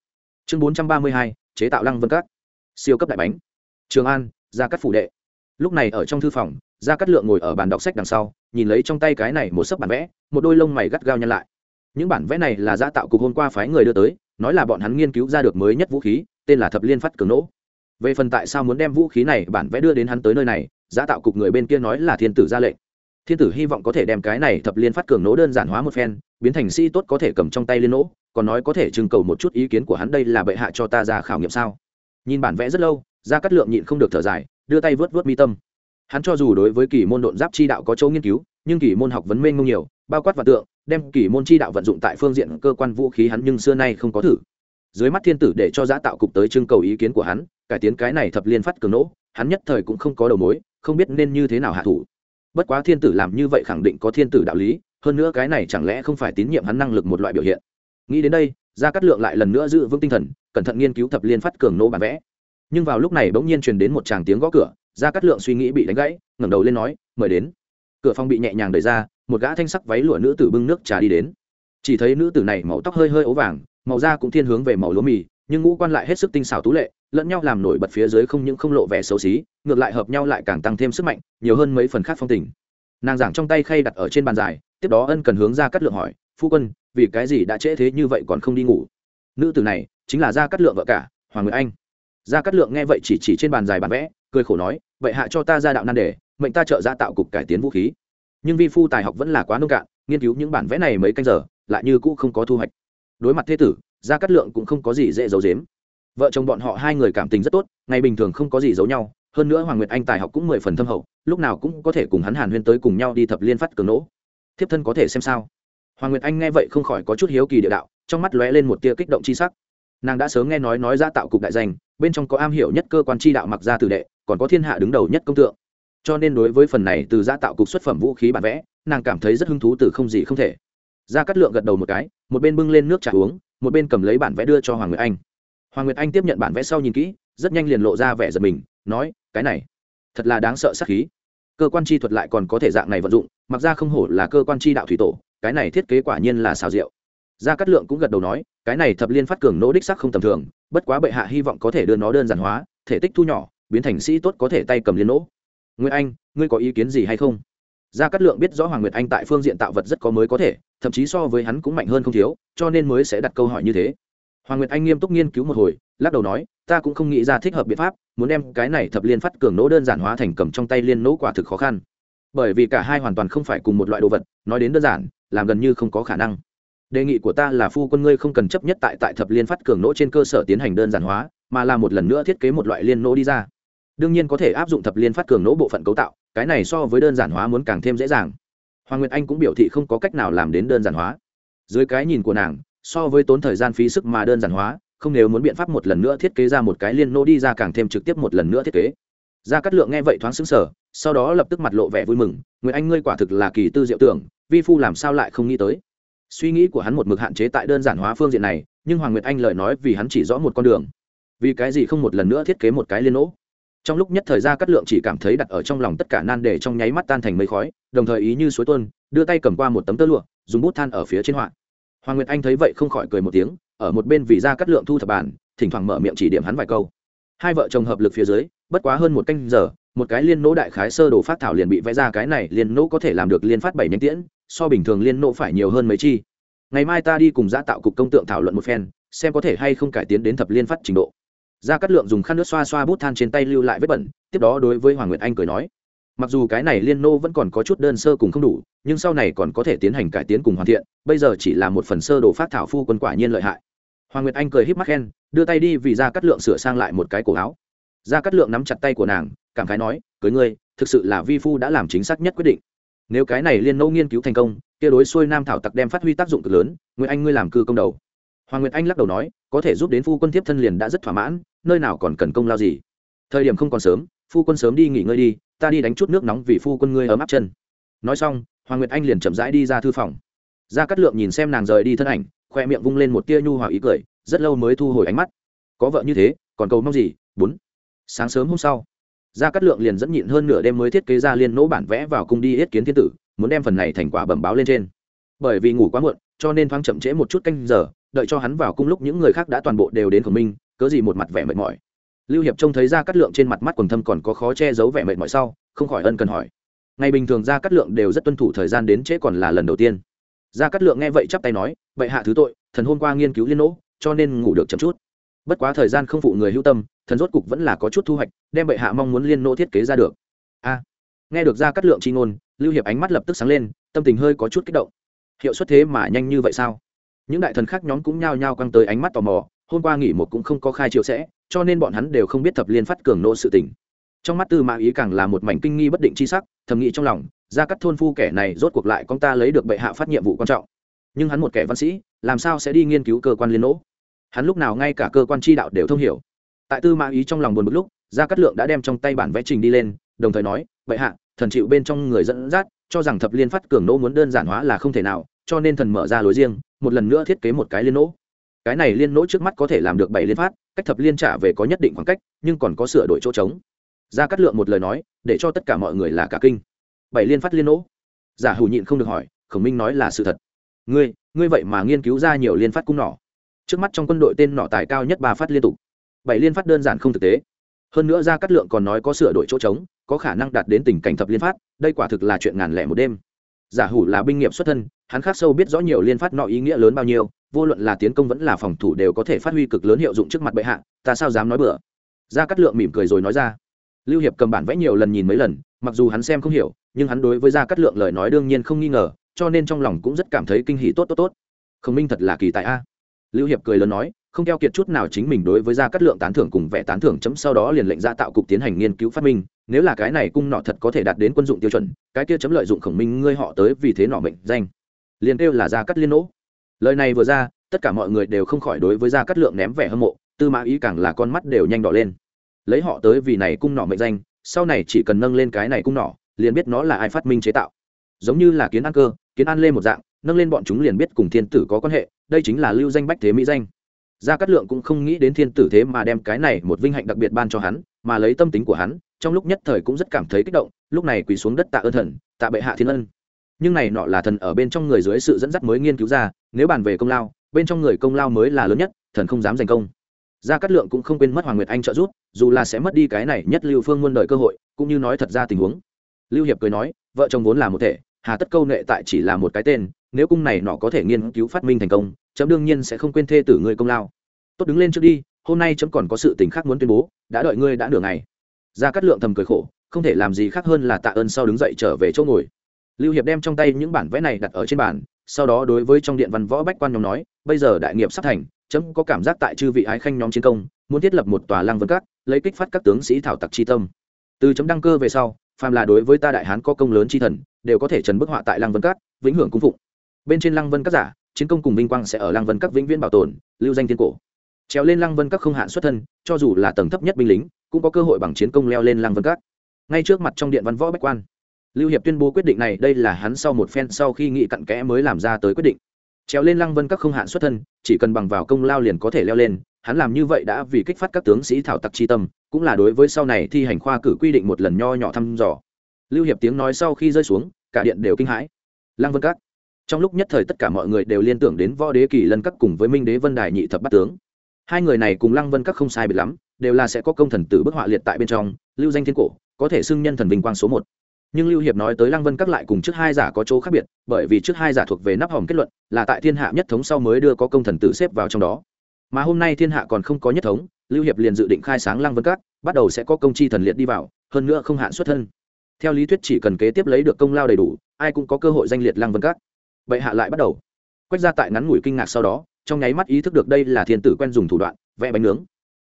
Speaker 1: Chương bốn trăm ba mươi hai, chế tạo lăng vân các. Siêu cấp đại bánh. Trường an, gia cắt phủ đệ. Lúc này ở trong thư phòng, gia cắt lượng ngồi ở bàn đọc sách đằng sau, nhìn lấy trong tay cái này một sấp bản vẽ, một đôi lông mày gắt gao nhăn lại. Những bản vẽ này là gia tạo cục hôm qua phái người đưa tới, nói là bọn hắn nghiên cứu ra được mới nhất vũ khí, tên là thập liên phát cường nỗ. Về phần tại sao muốn đem vũ khí này bản vẽ đưa đến hắn tới nơi này gia tạo cục người bên kia nói là thiên tử ra lệnh thiên tử hy vọng có thể đem cái này thập liên phát cường nỗ đơn giản hóa một phen, biến thành sĩ tốt có thể cầm trong tay liên nỗ, còn nói có thể trưng cầu một chút ý kiến của hắn đây là bệ hạ cho ta ra khảo nghiệm sao? Nhìn bản vẽ rất lâu, gia cát lượng nhịn không được thở dài, đưa tay vớt vớt mi tâm. Hắn cho dù đối với kỳ môn độn giáp chi đạo có chỗ nghiên cứu, nhưng kỳ môn học vấn mênh mông nhiều, bao quát và tượng, đem kỳ môn chi đạo vận dụng tại phương diện cơ quan vũ khí hắn nhưng xưa nay không có thử. Dưới mắt thiên tử để cho giã tạo cục tới trưng cầu ý kiến của hắn, cải tiến cái này thập liên phát cường nỗ, hắn nhất thời cũng không có đầu mối, không biết nên như thế nào hạ thủ bất quá thiên tử làm như vậy khẳng định có thiên tử đạo lý, hơn nữa cái này chẳng lẽ không phải tín nhiệm hắn năng lực một loại biểu hiện. Nghĩ đến đây, gia cát lượng lại lần nữa giữ vững tinh thần, cẩn thận nghiên cứu thập liên phát cường nô bản vẽ. Nhưng vào lúc này bỗng nhiên truyền đến một tràng tiếng gõ cửa, gia cát lượng suy nghĩ bị đánh gãy, ngẩng đầu lên nói, mời đến. Cửa phòng bị nhẹ nhàng đẩy ra, một gã thanh sắc váy lụa nữ tử bưng nước trà đi đến. Chỉ thấy nữ tử này màu tóc hơi hơi ố vàng, màu da cũng thiên hướng về màu lúa mì, nhưng ngũ quan lại hết sức tinh xảo tú lệ lẫn nhau làm nổi bật phía dưới không những không lộ vẻ xấu xí, ngược lại hợp nhau lại càng tăng thêm sức mạnh, nhiều hơn mấy phần khác phong tình. Nàng giảng trong tay khay đặt ở trên bàn dài, tiếp đó ân cần hướng ra cắt lượng hỏi, phu quân, vì cái gì đã trễ thế như vậy còn không đi ngủ? Nữ tử này chính là gia cắt lượng vợ cả, hoàng nguyệt anh. Gia cắt lượng nghe vậy chỉ chỉ trên bàn dài bàn vẽ, cười khổ nói, vậy hạ cho ta ra đạo nan đề, mệnh ta trợ ra tạo cục cải tiến vũ khí. Nhưng vi phu tài học vẫn là quá nông cạn, nghiên cứu những bản vẽ này mấy canh giờ, lại như cũ không có thu hoạch. Đối mặt thế tử gia cát lượng cũng không có gì dễ giấu dếm vợ chồng bọn họ hai người cảm tình rất tốt, ngày bình thường không có gì giấu nhau, hơn nữa hoàng nguyệt anh tài học cũng mười phần thâm hậu, lúc nào cũng có thể cùng hắn hàn huyên tới cùng nhau đi thập liên phát cường nỗ. Thiếp thân có thể xem sao? Hoàng nguyệt anh nghe vậy không khỏi có chút hiếu kỳ địa đạo, trong mắt lóe lên một tia kích động chi sắc. Nàng đã sớm nghe nói nói ra tạo cục đại danh, bên trong có am hiểu nhất cơ quan tri đạo mặc ra tử đệ, còn có thiên hạ đứng đầu nhất công tượng. Cho nên đối với phần này từ gia tạo cục xuất phẩm vũ khí bản vẽ, nàng cảm thấy rất hứng thú từ không gì không thể. Gia cát lượng gật đầu một cái, một bên bưng lên nước trà uống, một bên cầm lấy bản vẽ đưa cho hoàng nguyệt anh hoàng nguyệt anh tiếp nhận bản vẽ sau nhìn kỹ, rất nhanh liền lộ ra vẻ giật mình, nói, cái này, thật là đáng sợ sắc khí. Cơ quan chi thuật lại còn có thể dạng này vận dụng, mặc ra không hổ là cơ quan chi đạo thủy tổ, cái này thiết kế quả nhiên là xào rượu. Gia cát lượng cũng gật đầu nói, cái này thập liên phát cường nỗ đích sắc không tầm thường, bất quá bệ hạ hy vọng có thể đưa nó đơn giản hóa, thể tích thu nhỏ, biến thành sĩ tốt có thể tay cầm liên nỗ. Nguyễn anh, ngươi có ý kiến gì hay không? Gia cát lượng biết rõ hoàng nguyệt anh tại phương diện tạo vật rất có mới có thể, thậm chí so với hắn cũng mạnh hơn không thiếu, cho nên mới sẽ đặt câu hỏi như thế hoàng nguyệt anh nghiêm túc nghiên cứu một hồi, lắc đầu nói, ta cũng không nghĩ ra thích hợp biện pháp, muốn đem cái này thập liên phát cường nỗ đơn giản hóa thành cầm trong tay liên nỗ quả thực khó khăn. Bởi vì cả hai hoàn toàn không phải cùng một loại đồ vật, nói đến đơn giản, làm gần như không có khả năng. Đề nghị của ta là phu quân ngươi không cần chấp nhất tại tại thập liên phát cường nỗ trên cơ sở tiến hành đơn giản hóa, mà là một lần nữa thiết kế một loại liên nỗ đi ra. Đương nhiên có thể áp dụng thập liên phát cường nỗ bộ phận cấu tạo, cái này so với đơn giản hóa muốn càng thêm dễ dàng. Hoàng nguyệt anh cũng biểu thị không có cách nào làm đến đơn giản hóa. Dưới cái nhìn của nàng so với tốn thời gian phí sức mà đơn giản hóa, không nếu muốn biện pháp một lần nữa thiết kế ra một cái liên nô đi ra càng thêm trực tiếp một lần nữa thiết kế. Gia cát lượng nghe vậy thoáng xứng sở sau đó lập tức mặt lộ vẻ vui mừng người anh, ngươi quả thực là kỳ tư diệu tưởng, vi phu làm sao lại không nghĩ tới? Suy nghĩ của hắn một mực hạn chế tại đơn giản hóa phương diện này, nhưng hoàng nguyệt anh lời nói vì hắn chỉ rõ một con đường. Vì cái gì không một lần nữa thiết kế một cái liên nỗ trong lúc nhất thời gia cát lượng chỉ cảm thấy đặt ở trong lòng tất cả nan đề trong nháy mắt tan thành mây khói, đồng thời ý như suối tuôn, đưa tay cầm qua một tấm tơ lụa, dùng bút than ở phía trên họa hoàng nguyệt anh thấy vậy không khỏi cười một tiếng, ở một bên vì ra cắt lượng thu thập bàn thỉnh thoảng mở miệng chỉ điểm hắn vài câu. Hai vợ chồng hợp lực phía dưới, bất quá hơn một canh giờ, một cái liên nỗ đại khái sơ đồ phát thảo liền bị vẽ ra cái này liên nỗ có thể làm được liên phát bảy nhánh tiễn, so bình thường liên nỗ phải nhiều hơn mấy chi. Ngày mai ta đi cùng giã tạo cục công tượng thảo luận một phen, xem có thể hay không cải tiến đến thập liên phát trình độ. Gia cát lượng dùng khăn nước xoa xoa bút than trên tay lưu lại vết bẩn, tiếp đó đối với hoàng nguyệt anh cười nói mặc dù cái này liên nô vẫn còn có chút đơn sơ cùng không đủ, nhưng sau này còn có thể tiến hành cải tiến cùng hoàn thiện, bây giờ chỉ là một phần sơ đồ phát thảo phu quân quả nhiên lợi hại. Hoàng nguyệt anh cười híp mắt khen, đưa tay đi vì gia cát lượng sửa sang lại một cái cổ áo. Gia cát lượng nắm chặt tay của nàng, cảm khái nói, cưới ngươi, thực sự là vi phu đã làm chính xác nhất quyết định. Nếu cái này liên nô nghiên cứu thành công, kia đối xuôi nam thảo tặc đem phát huy tác dụng cực lớn, nguyệt anh ngươi làm cư công đầu. Hoàng nguyệt anh lắc đầu nói, có thể giúp đến phu quân tiếp thân liền đã rất thỏa mãn, nơi nào còn cần công lao gì. Thời điểm không còn sớm, phu quân sớm đi nghỉ ngơi đi ta đi đánh chút nước nóng vì phu quân ngươi ấm áp chân. Nói xong, hoàng nguyệt anh liền chậm rãi đi ra thư phòng. Ra cắt lượng nhìn xem nàng rời đi thân ảnh, khoe miệng vung lên một tia nhu hòa ý cười, rất lâu mới thu hồi ánh mắt. Có vợ như thế, còn cầu mong gì? Bốn. Sáng sớm hôm sau, gia cát lượng liền dẫn nhịn hơn nửa đêm mới thiết kế ra liên nỗ bản vẽ vào cung đi yết kiến thiên tử, muốn đem phần này thành quả bẩm báo lên trên. Bởi vì ngủ quá muộn, cho nên thoáng chậm trễ một chút canh giờ, đợi cho hắn vào cung lúc những người khác đã toàn bộ đều đến của minh, cớ gì một mặt vẻ mệt mỏi lưu hiệp trông thấy ra cát lượng trên mặt mắt quần thâm còn có khó che giấu vẻ mệt mỏi sau, không khỏi ân cần hỏi. Ngày bình thường ra cát lượng đều rất tuân thủ thời gian đến trễ còn là lần đầu tiên. Ra cát lượng nghe vậy chắp tay nói vậy hạ thứ tội, thần hôm qua nghiên cứu liên nỗ, cho nên ngủ được chậm chút. Bất quá thời gian không phụ người hữu tâm, thần rốt cục vẫn là có chút thu hoạch, đem bệ hạ mong muốn liên nỗ thiết kế ra được. A. Nghe được ra cát lượng chi ngôn, lưu hiệp ánh mắt lập tức sáng lên, tâm tình hơi có chút kích động. Hiệu suất thế mà nhanh như vậy sao? Những đại thần khác nhóm cũng nhao nhao căng tới ánh mắt tò mò hôm qua nghỉ một cũng không có khai triệu sẽ, cho nên bọn hắn đều không biết thập liên phát cường nô sự tình. Trong mắt tư mã ý càng là một mảnh kinh nghi bất định chi sắc, thầm nghĩ trong lòng, ra cắt thôn phu kẻ này rốt cuộc lại con ta lấy được bệ hạ phát nhiệm vụ quan trọng. Nhưng hắn một kẻ văn sĩ, làm sao sẽ đi nghiên cứu cơ quan liên nỗ? Hắn lúc nào ngay cả cơ quan tri đạo đều thông hiểu. Tại tư mã ý trong lòng buồn bực lúc, gia cát lượng đã đem trong tay bản vẽ trình đi lên, đồng thời nói, bệ hạ, thần chịu bên trong người dẫn dắt, cho rằng thập liên phát cường nỗ muốn đơn giản hóa là không thể nào, cho nên thần mở ra lối riêng, một lần nữa thiết kế một cái liên nỗ cái này liên nỗ trước mắt có thể làm được bảy liên phát, cách thập liên trả về có nhất định khoảng cách, nhưng còn có sửa đổi chỗ trống. Ra cắt lượng một lời nói, để cho tất cả mọi người là cả kinh. Bảy liên phát liên nỗ. Giả hủ nhịn không được hỏi, khổng minh nói là sự thật. Ngươi ngươi vậy mà nghiên cứu ra nhiều liên phát cung nỏ. Trước mắt trong quân đội tên nỏ tài cao nhất ba phát liên tục. Bảy liên phát đơn giản không thực tế. Hơn nữa ra cắt lượng còn nói có sửa đổi chỗ trống, có khả năng đạt đến tình cảnh thập liên phát, đây quả thực là chuyện ngàn lẻ một đêm. Giả hủ là binh nghiệp xuất thân, hắn khác sâu biết rõ nhiều liên phát nọ ý nghĩa lớn bao nhiêu vô luận là tiến công vẫn là phòng thủ đều có thể phát huy cực lớn hiệu dụng trước mặt bệ hạ, ta sao dám nói bừa? Gia cát lượng mỉm cười rồi nói ra. Lưu hiệp cầm bản vẽ nhiều lần nhìn mấy lần, mặc dù hắn xem không hiểu, nhưng hắn đối với gia cát lượng lời nói đương nhiên không nghi ngờ, cho nên trong lòng cũng rất cảm thấy kinh hỉ tốt tốt tốt. Khổng minh thật là kỳ tại a. Lưu hiệp cười lớn nói, không keo kiệt chút nào chính mình đối với gia cát lượng tán thưởng cùng vẻ tán thưởng chấm sau đó liền lệnh ra tạo cục tiến hành nghiên cứu phát minh, nếu là cái này cung nọ thật có thể đạt đến quân dụng tiêu chuẩn, cái kia chấm lợi dụng khổng minh ngươi họ tới vì thế nọ mệnh danh. Liền kêu là gia cát liên nỗ lời này vừa ra, tất cả mọi người đều không khỏi đối với gia cát lượng ném vẻ hâm mộ, tư mã ý càng là con mắt đều nhanh đỏ lên. Lấy họ tới vì này cung nỏ mệnh danh, sau này chỉ cần nâng lên cái này cung nỏ, liền biết nó là ai phát minh chế tạo. Giống như là kiến an cơ, kiến an lê một dạng, nâng lên bọn chúng liền biết cùng thiên tử có quan hệ, đây chính là lưu danh bách thế mỹ danh. Gia cát lượng cũng không nghĩ đến thiên tử thế mà đem cái này một vinh hạnh đặc biệt ban cho hắn, mà lấy tâm tính của hắn, trong lúc nhất thời cũng rất cảm thấy kích động, lúc này quỳ xuống đất tạ ơn thần, tạ bệ hạ thiên ân nhưng này nọ là thần ở bên trong người dưới sự dẫn dắt mới nghiên cứu ra, nếu bàn về công lao, bên trong người công lao mới là lớn nhất, thần không dám giành công. Gia cát lượng cũng không quên mất hoàng nguyệt anh trợ giúp, dù là sẽ mất đi cái này nhất lưu phương muôn đời cơ hội, cũng như nói thật ra tình huống. Lưu hiệp cười nói, vợ chồng vốn là một thể, hà tất câu nệ tại chỉ là một cái tên, nếu cung này nọ có thể nghiên cứu phát minh thành công, chấm đương nhiên sẽ không quên thê tử người công lao. Tốt đứng lên trước đi, hôm nay chấm còn có sự tình khác muốn tuyên bố, đã đợi ngươi đã nửa ngày. Gia cát lượng thầm cười khổ, không thể làm gì khác hơn là tạ ơn sau đứng dậy trở về chỗ ngồi lưu hiệp đem trong tay những bản vẽ này đặt ở trên bàn, sau đó đối với trong điện văn võ bách quan nhóm nói, bây giờ đại nghiệp sắp thành, chấm có cảm giác tại chư vị ái khanh nhóm chiến công, muốn thiết lập một tòa lăng vân các, lấy kích phát các tướng sĩ thảo tặc chi tâm. Từ chấm đăng cơ về sau, phàm là đối với ta đại hán có công lớn chi thần, đều có thể trần bức họa tại lăng vân các, vĩnh hưởng cung phụng. Bên trên lăng vân các giả, chiến công cùng vinh quang sẽ ở lăng vân các vĩnh viễn bảo tồn, lưu danh thiên cổ. Trèo lên lăng vân các không hạn xuất thân, cho dù là tầng thấp nhất binh lính, cũng có cơ hội bằng chiến công leo lên lăng vân các. Ngay trước mặt trong điện văn võ bách quan lưu hiệp tuyên bố quyết định này, đây là hắn sau một phen sau khi nghị cặn kẽ mới làm ra tới quyết định. Trèo lên lăng vân các không hạn xuất thân, chỉ cần bằng vào công lao liền có thể leo lên, hắn làm như vậy đã vì kích phát các tướng sĩ thảo tặc chi tâm, cũng là đối với sau này thi hành khoa cử quy định một lần nho nhỏ thăm dò. Lưu hiệp tiếng nói sau khi rơi xuống, cả điện đều kinh hãi. Lăng vân các. Trong lúc nhất thời tất cả mọi người đều liên tưởng đến võ đế kỳ lân các cùng với minh đế vân đài nhị thập bát tướng. Hai người này cùng lăng vân các không sai biệt lắm, đều là sẽ có công thần tử bức họa liệt tại bên trong, lưu danh thiên cổ, có thể xưng nhân thần vinh quang số một nhưng lưu hiệp nói tới lăng vân các lại cùng trước hai giả có chỗ khác biệt, bởi vì trước hai giả thuộc về nắp hòm kết luận, là tại thiên hạ nhất thống sau mới đưa có công thần tử xếp vào trong đó. Mà hôm nay thiên hạ còn không có nhất thống, lưu hiệp liền dự định khai sáng lăng vân các, bắt đầu sẽ có công chi thần liệt đi vào, hơn nữa không hạn xuất thân. Theo lý thuyết chỉ cần kế tiếp lấy được công lao đầy đủ, ai cũng có cơ hội danh liệt lăng vân các. Vậy hạ lại bắt đầu. Quách ra tại ngắn ngủi kinh ngạc sau đó, trong nháy mắt ý thức được đây là thiên tử quen dùng thủ đoạn, vẽ bánh nướng.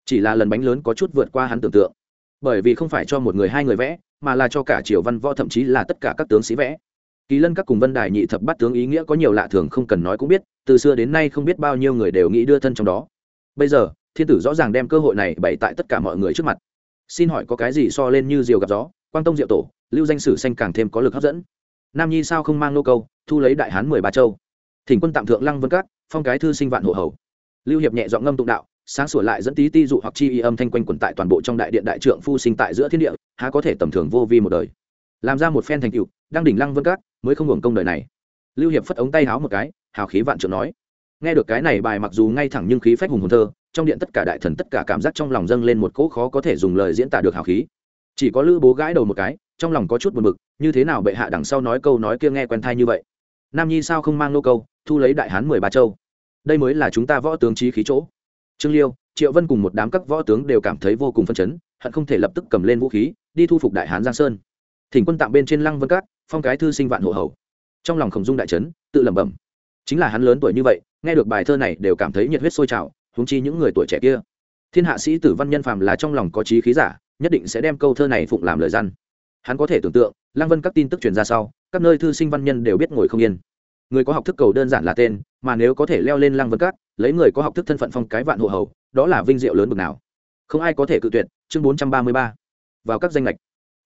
Speaker 1: Chỉ là lần bánh lớn có chút vượt qua hắn tưởng tượng. Bởi vì không phải cho một người hai người vẽ mà là cho cả triều văn võ thậm chí là tất cả các tướng sĩ vẽ. Kỳ lân các cùng vân đài nhị thập bát tướng ý nghĩa có nhiều lạ thường không cần nói cũng biết, từ xưa đến nay không biết bao nhiêu người đều nghĩ đưa thân trong đó. Bây giờ, thiên tử rõ ràng đem cơ hội này bày tại tất cả mọi người trước mặt. Xin hỏi có cái gì so lên như diều gặp gió, quang tông diệu tổ, lưu danh sử xanh càng thêm có lực hấp dẫn. Nam nhi sao không mang nô câu, thu lấy đại hán mười ba châu. Thỉnh quân tạm thượng lăng vân các, phong cái thư sinh vạn hộ hầu. Lưu hiệp nhẹ dọn ngâm tụng đạo sáng sủa lại dẫn tí ti dụ hoặc chi y âm thanh quanh quẩn tại toàn bộ trong đại điện đại trượng phu sinh tại giữa thiên địa, há có thể tầm thường vô vi một đời. Làm ra một phen thành tựu, đang đỉnh lăng vân các, mới không hưởng công đời này. Lưu hiệp phất ống tay háo một cái, hào khí vạn trượng nói. Nghe được cái này bài mặc dù ngay thẳng nhưng khí phách hùng hồn thơ, trong điện tất cả đại thần tất cả cảm giác trong lòng dâng lên một cỗ khó có thể dùng lời diễn tả được hào khí. Chỉ có lữ bố gãi đầu một cái, trong lòng có chút buồn bực, như thế nào bệ hạ đằng sau nói câu nói kia nghe quen thai như vậy? Nam nhi sao không mang nô câu, thu lấy đại hán mười ba châu. Đây mới là chúng ta võ tướng trí khí chỗ trương liêu, triệu vân cùng một đám các võ tướng đều cảm thấy vô cùng phân chấn, hận không thể lập tức cầm lên vũ khí, đi thu phục đại hán giang sơn. Thỉnh quân tạm bên trên lăng vân cát phong cái thư sinh vạn hộ hầu. Trong lòng khổng dung đại trấn tự lẩm bẩm. Chính là hắn lớn tuổi như vậy, nghe được bài thơ này đều cảm thấy nhiệt huyết sôi trào húng chi những người tuổi trẻ kia. Thiên hạ sĩ tử văn nhân phàm là trong lòng có trí khí giả, nhất định sẽ đem câu thơ này phụng làm lời dân hắn có thể tưởng tượng, lăng vân các tin tức truyền ra sau, các nơi thư sinh văn nhân đều biết ngồi không yên. Người có học thức cầu đơn giản là tên mà nếu có thể leo lên lăng vân Cát, lấy người có học thức thân phận phong cái vạn hộ hầu đó là vinh diệu lớn bực nào. Không ai có thể cự tuyệt chương bốn trăm ba mươi ba vào các danh lệch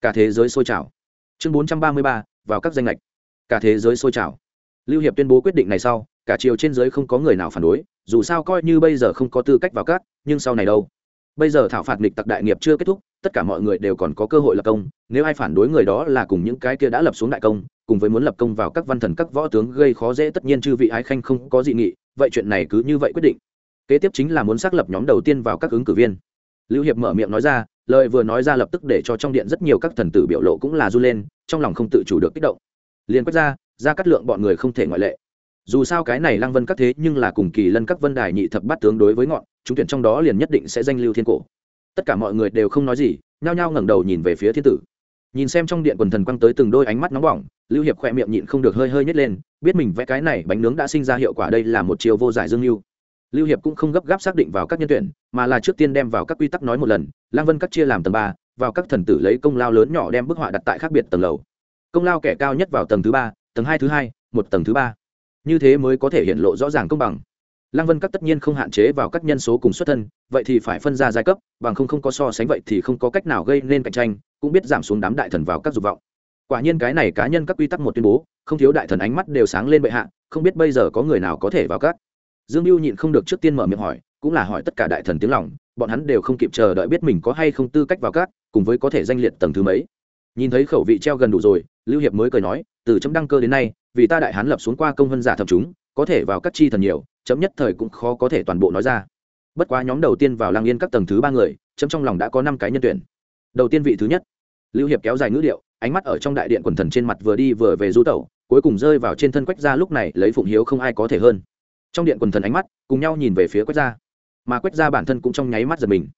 Speaker 1: cả thế giới sôi trào. Chương bốn trăm ba mươi ba vào các danh lệch cả thế giới sôi trào. Lưu hiệp tuyên bố quyết định này sau cả triều trên giới không có người nào phản đối dù sao coi như bây giờ không có tư cách vào các nhưng sau này đâu? Bây giờ thảo phạt nghịch tặc đại nghiệp chưa kết thúc tất cả mọi người đều còn có cơ hội lập công, nếu ai phản đối người đó là cùng những cái kia đã lập xuống đại công, cùng với muốn lập công vào các văn thần, các võ tướng gây khó dễ tất nhiên chư vị ái khanh không có dị nghị, vậy chuyện này cứ như vậy quyết định. Kế tiếp chính là muốn xác lập nhóm đầu tiên vào các ứng cử viên. Lưu hiệp mở miệng nói ra, lời vừa nói ra lập tức để cho trong điện rất nhiều các thần tử biểu lộ cũng là du lên, trong lòng không tự chủ được kích động. Liền quét ra ra cắt lượng bọn người không thể ngoại lệ. Dù sao cái này lăng vân các thế nhưng là cùng kỳ lân các vân đài nhị thập bát tướng đối với ngọn, chúng tuyển trong đó liền nhất định sẽ danh lưu thiên cổ tất cả mọi người đều không nói gì, nhao nhao ngẩng đầu nhìn về phía thiên tử. Nhìn xem trong điện quần thần quăng tới từng đôi ánh mắt nóng bỏng, lưu hiệp khỏe miệng nhịn không được hơi hơi nhét lên, biết mình vẽ cái này bánh nướng đã sinh ra hiệu quả đây là một chiều vô giải dương lưu. Lưu hiệp cũng không gấp gáp xác định vào các nhân tuyển, mà là trước tiên đem vào các quy tắc nói một lần, lang vân các chia làm tầng ba, vào các thần tử lấy công lao lớn nhỏ đem bức họa đặt tại khác biệt tầng lầu. Công lao kẻ cao nhất vào tầng thứ ba, tầng hai thứ hai, một tầng thứ ba. Như thế mới có thể hiện lộ rõ ràng công bằng lăng vân các tất nhiên không hạn chế vào các nhân số cùng xuất thân, vậy thì phải phân ra giai cấp, bằng không không có so sánh vậy thì không có cách nào gây nên cạnh tranh, cũng biết giảm xuống đám đại thần vào các dục vọng. Quả nhiên cái này cá nhân các quy tắc một tuyên bố, không thiếu đại thần ánh mắt đều sáng lên bệ hạ, không biết bây giờ có người nào có thể vào các. Dương mưu nhịn không được trước tiên mở miệng hỏi, cũng là hỏi tất cả đại thần tiếng lòng, bọn hắn đều không kịp chờ đợi biết mình có hay không tư cách vào các, cùng với có thể danh liệt tầng thứ mấy. Nhìn thấy khẩu vị treo gần đủ rồi, lưu hiệp mới cười nói, từ chấm đăng cơ đến nay, vì ta đại hán lập xuống qua công vân giả thập chúng, có thể vào các chi thần nhiều chấm nhất thời cũng khó có thể toàn bộ nói ra. Bất quá nhóm đầu tiên vào lang yên các tầng thứ ba người, chấm trong lòng đã có năm cái nhân tuyển. Đầu tiên vị thứ nhất, lưu hiệp kéo dài ngữ điệu, ánh mắt ở trong đại điện quần thần trên mặt vừa đi vừa về du tẩu, cuối cùng rơi vào trên thân quách gia lúc này lấy phụng hiếu không ai có thể hơn. Trong điện quần thần ánh mắt, cùng nhau nhìn về phía quách gia. Mà quách gia bản thân cũng trong nháy mắt giật mình.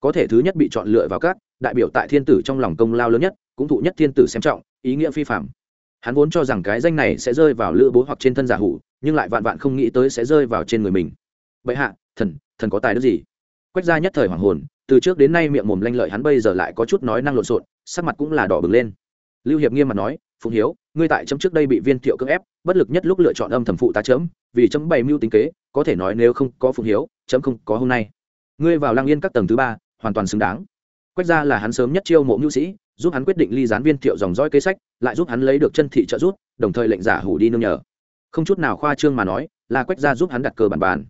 Speaker 1: Có thể thứ nhất bị chọn lựa vào các đại biểu tại thiên tử trong lòng công lao lớn nhất, cũng thụ nhất thiên tử xem trọng, ý nghĩa phi phạm hắn vốn cho rằng cái danh này sẽ rơi vào lữ bố hoặc trên thân giả hủ nhưng lại vạn vạn không nghĩ tới sẽ rơi vào trên người mình. Bệ hạ, thần thần có tài đức gì? Quách gia nhất thời hoàng hồn, từ trước đến nay miệng mồm lanh lợi hắn bây giờ lại có chút nói năng lộn xộn, sắc mặt cũng là đỏ bừng lên. Lưu hiệp nghiêm mặt nói, phụng hiếu, ngươi tại chấm trước đây bị viên thiệu cưỡng ép, bất lực nhất lúc lựa chọn âm thầm phụ tá chấm, vì chấm bày mưu tính kế, có thể nói nếu không có phụng hiếu, chấm không có hôm nay. Ngươi vào lang yên các tầng thứ ba, hoàn toàn xứng đáng. Quách ra là hắn sớm nhất chiêu mộ mưu sĩ, giúp hắn quyết định ly gián viên thiệu dòng dõi kế sách, lại giúp hắn lấy được chân thị trợ giúp đồng thời lệnh giả hủ đi nương nhờ không chút nào khoa trương mà nói, là quách gia giúp hắn đặt cờ bản bàn.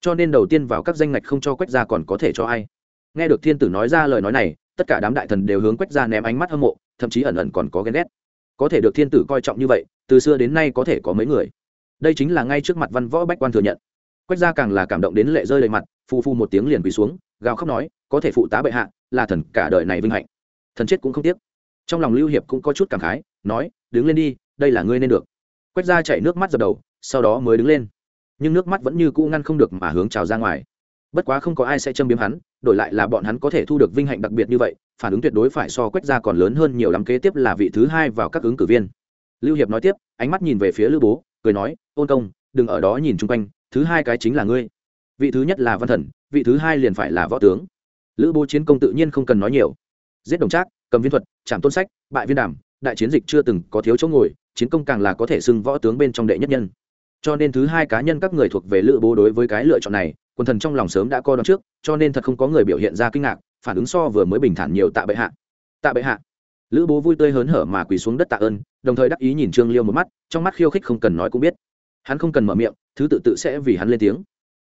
Speaker 1: Cho nên đầu tiên vào các danh ngạch không cho quách gia còn có thể cho ai. Nghe được thiên tử nói ra lời nói này, tất cả đám đại thần đều hướng quách gia ném ánh mắt hâm mộ, thậm chí ẩn ẩn còn có ghen ghét. Có thể được thiên tử coi trọng như vậy, từ xưa đến nay có thể có mấy người. Đây chính là ngay trước mặt văn võ bách quan thừa nhận. Quách gia càng là cảm động đến lệ rơi đầy mặt phu phu một tiếng liền quỳ xuống, gào khóc nói, có thể phụ tá bệ hạ, là thần cả đời này vinh hạnh. Thần chết cũng không tiếc. Trong lòng lưu hiệp cũng có chút cảm khái, nói, đứng lên đi, đây là ngươi nên được quách gia chảy nước mắt dập đầu, sau đó mới đứng lên. Nhưng nước mắt vẫn như cũ ngăn không được mà hướng trào ra ngoài. Bất quá không có ai sẽ châm biếm hắn, đổi lại là bọn hắn có thể thu được vinh hạnh đặc biệt như vậy, phản ứng tuyệt đối phải so quách gia còn lớn hơn nhiều lắm kế tiếp là vị thứ hai vào các ứng cử viên. Lưu hiệp nói tiếp, ánh mắt nhìn về phía lữ bố, cười nói, ôn công, đừng ở đó nhìn chung quanh, thứ hai cái chính là ngươi. Vị thứ nhất là văn thần, vị thứ hai liền phải là võ tướng. Lữ bố chiến công tự nhiên không cần nói nhiều. Giết đồng trác, cầm viên thuật trảm tôn sách, bại viên đàm, đại chiến dịch chưa từng có thiếu chỗ ngồi chiến công càng là có thể xưng võ tướng bên trong đệ nhất nhân. Cho nên thứ hai cá nhân các người thuộc về lữ bố đối với cái lựa chọn này quần thần trong lòng sớm đã coi đón trước, cho nên thật không có người biểu hiện ra kinh ngạc, phản ứng so vừa mới bình thản nhiều tạ bệ hạ. Tạ bệ hạ. Lữ bố vui tươi hớn hở mà quỳ xuống đất tạ ơn, đồng thời đắc ý nhìn trương liêu một mắt, trong mắt khiêu khích không cần nói cũng biết. Hắn không cần mở miệng, thứ tự tự sẽ vì hắn lên tiếng.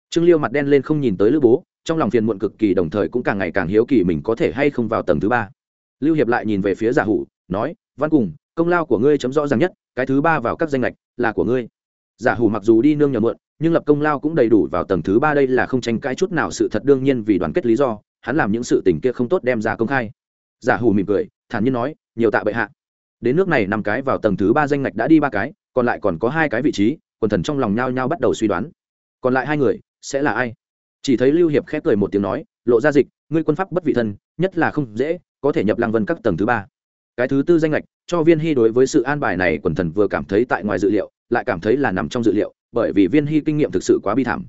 Speaker 1: Trương liêu mặt đen lên không nhìn tới lữ bố, trong lòng phiền muộn cực kỳ đồng thời cũng càng ngày càng hiếu kỳ mình có thể hay không vào tầng thứ ba. Lưu hiệp lại nhìn về phía giả hủ, nói, văn cùng công lao của ngươi chấm rõ ràng nhất, cái thứ ba vào các danh lệch là của ngươi. Giả hủ mặc dù đi nương nhờ mượn, nhưng lập công lao cũng đầy đủ vào tầng thứ ba đây là không tranh cãi chút nào sự thật đương nhiên vì đoàn kết lý do, hắn làm những sự tình kia không tốt đem ra công khai. Giả hủ mỉm cười, thản nhiên nói, nhiều tạ bệ hạ. Đến nước này năm cái vào tầng thứ ba danh ngạch đã đi ba cái, còn lại còn có hai cái vị trí, quần thần trong lòng nhao nhao bắt đầu suy đoán. Còn lại hai người, sẽ là ai? Chỉ thấy lưu hiệp khép cười một tiếng nói, lộ ra dịch, ngươi quân pháp bất vị thân, nhất là không dễ, có thể nhập lăng vân các tầng thứ ba cái thứ tư danh lệch cho viên hy đối với sự an bài này quần thần vừa cảm thấy tại ngoài dự liệu, lại cảm thấy là nằm trong dự liệu, bởi vì viên hy kinh nghiệm thực sự quá bi thảm.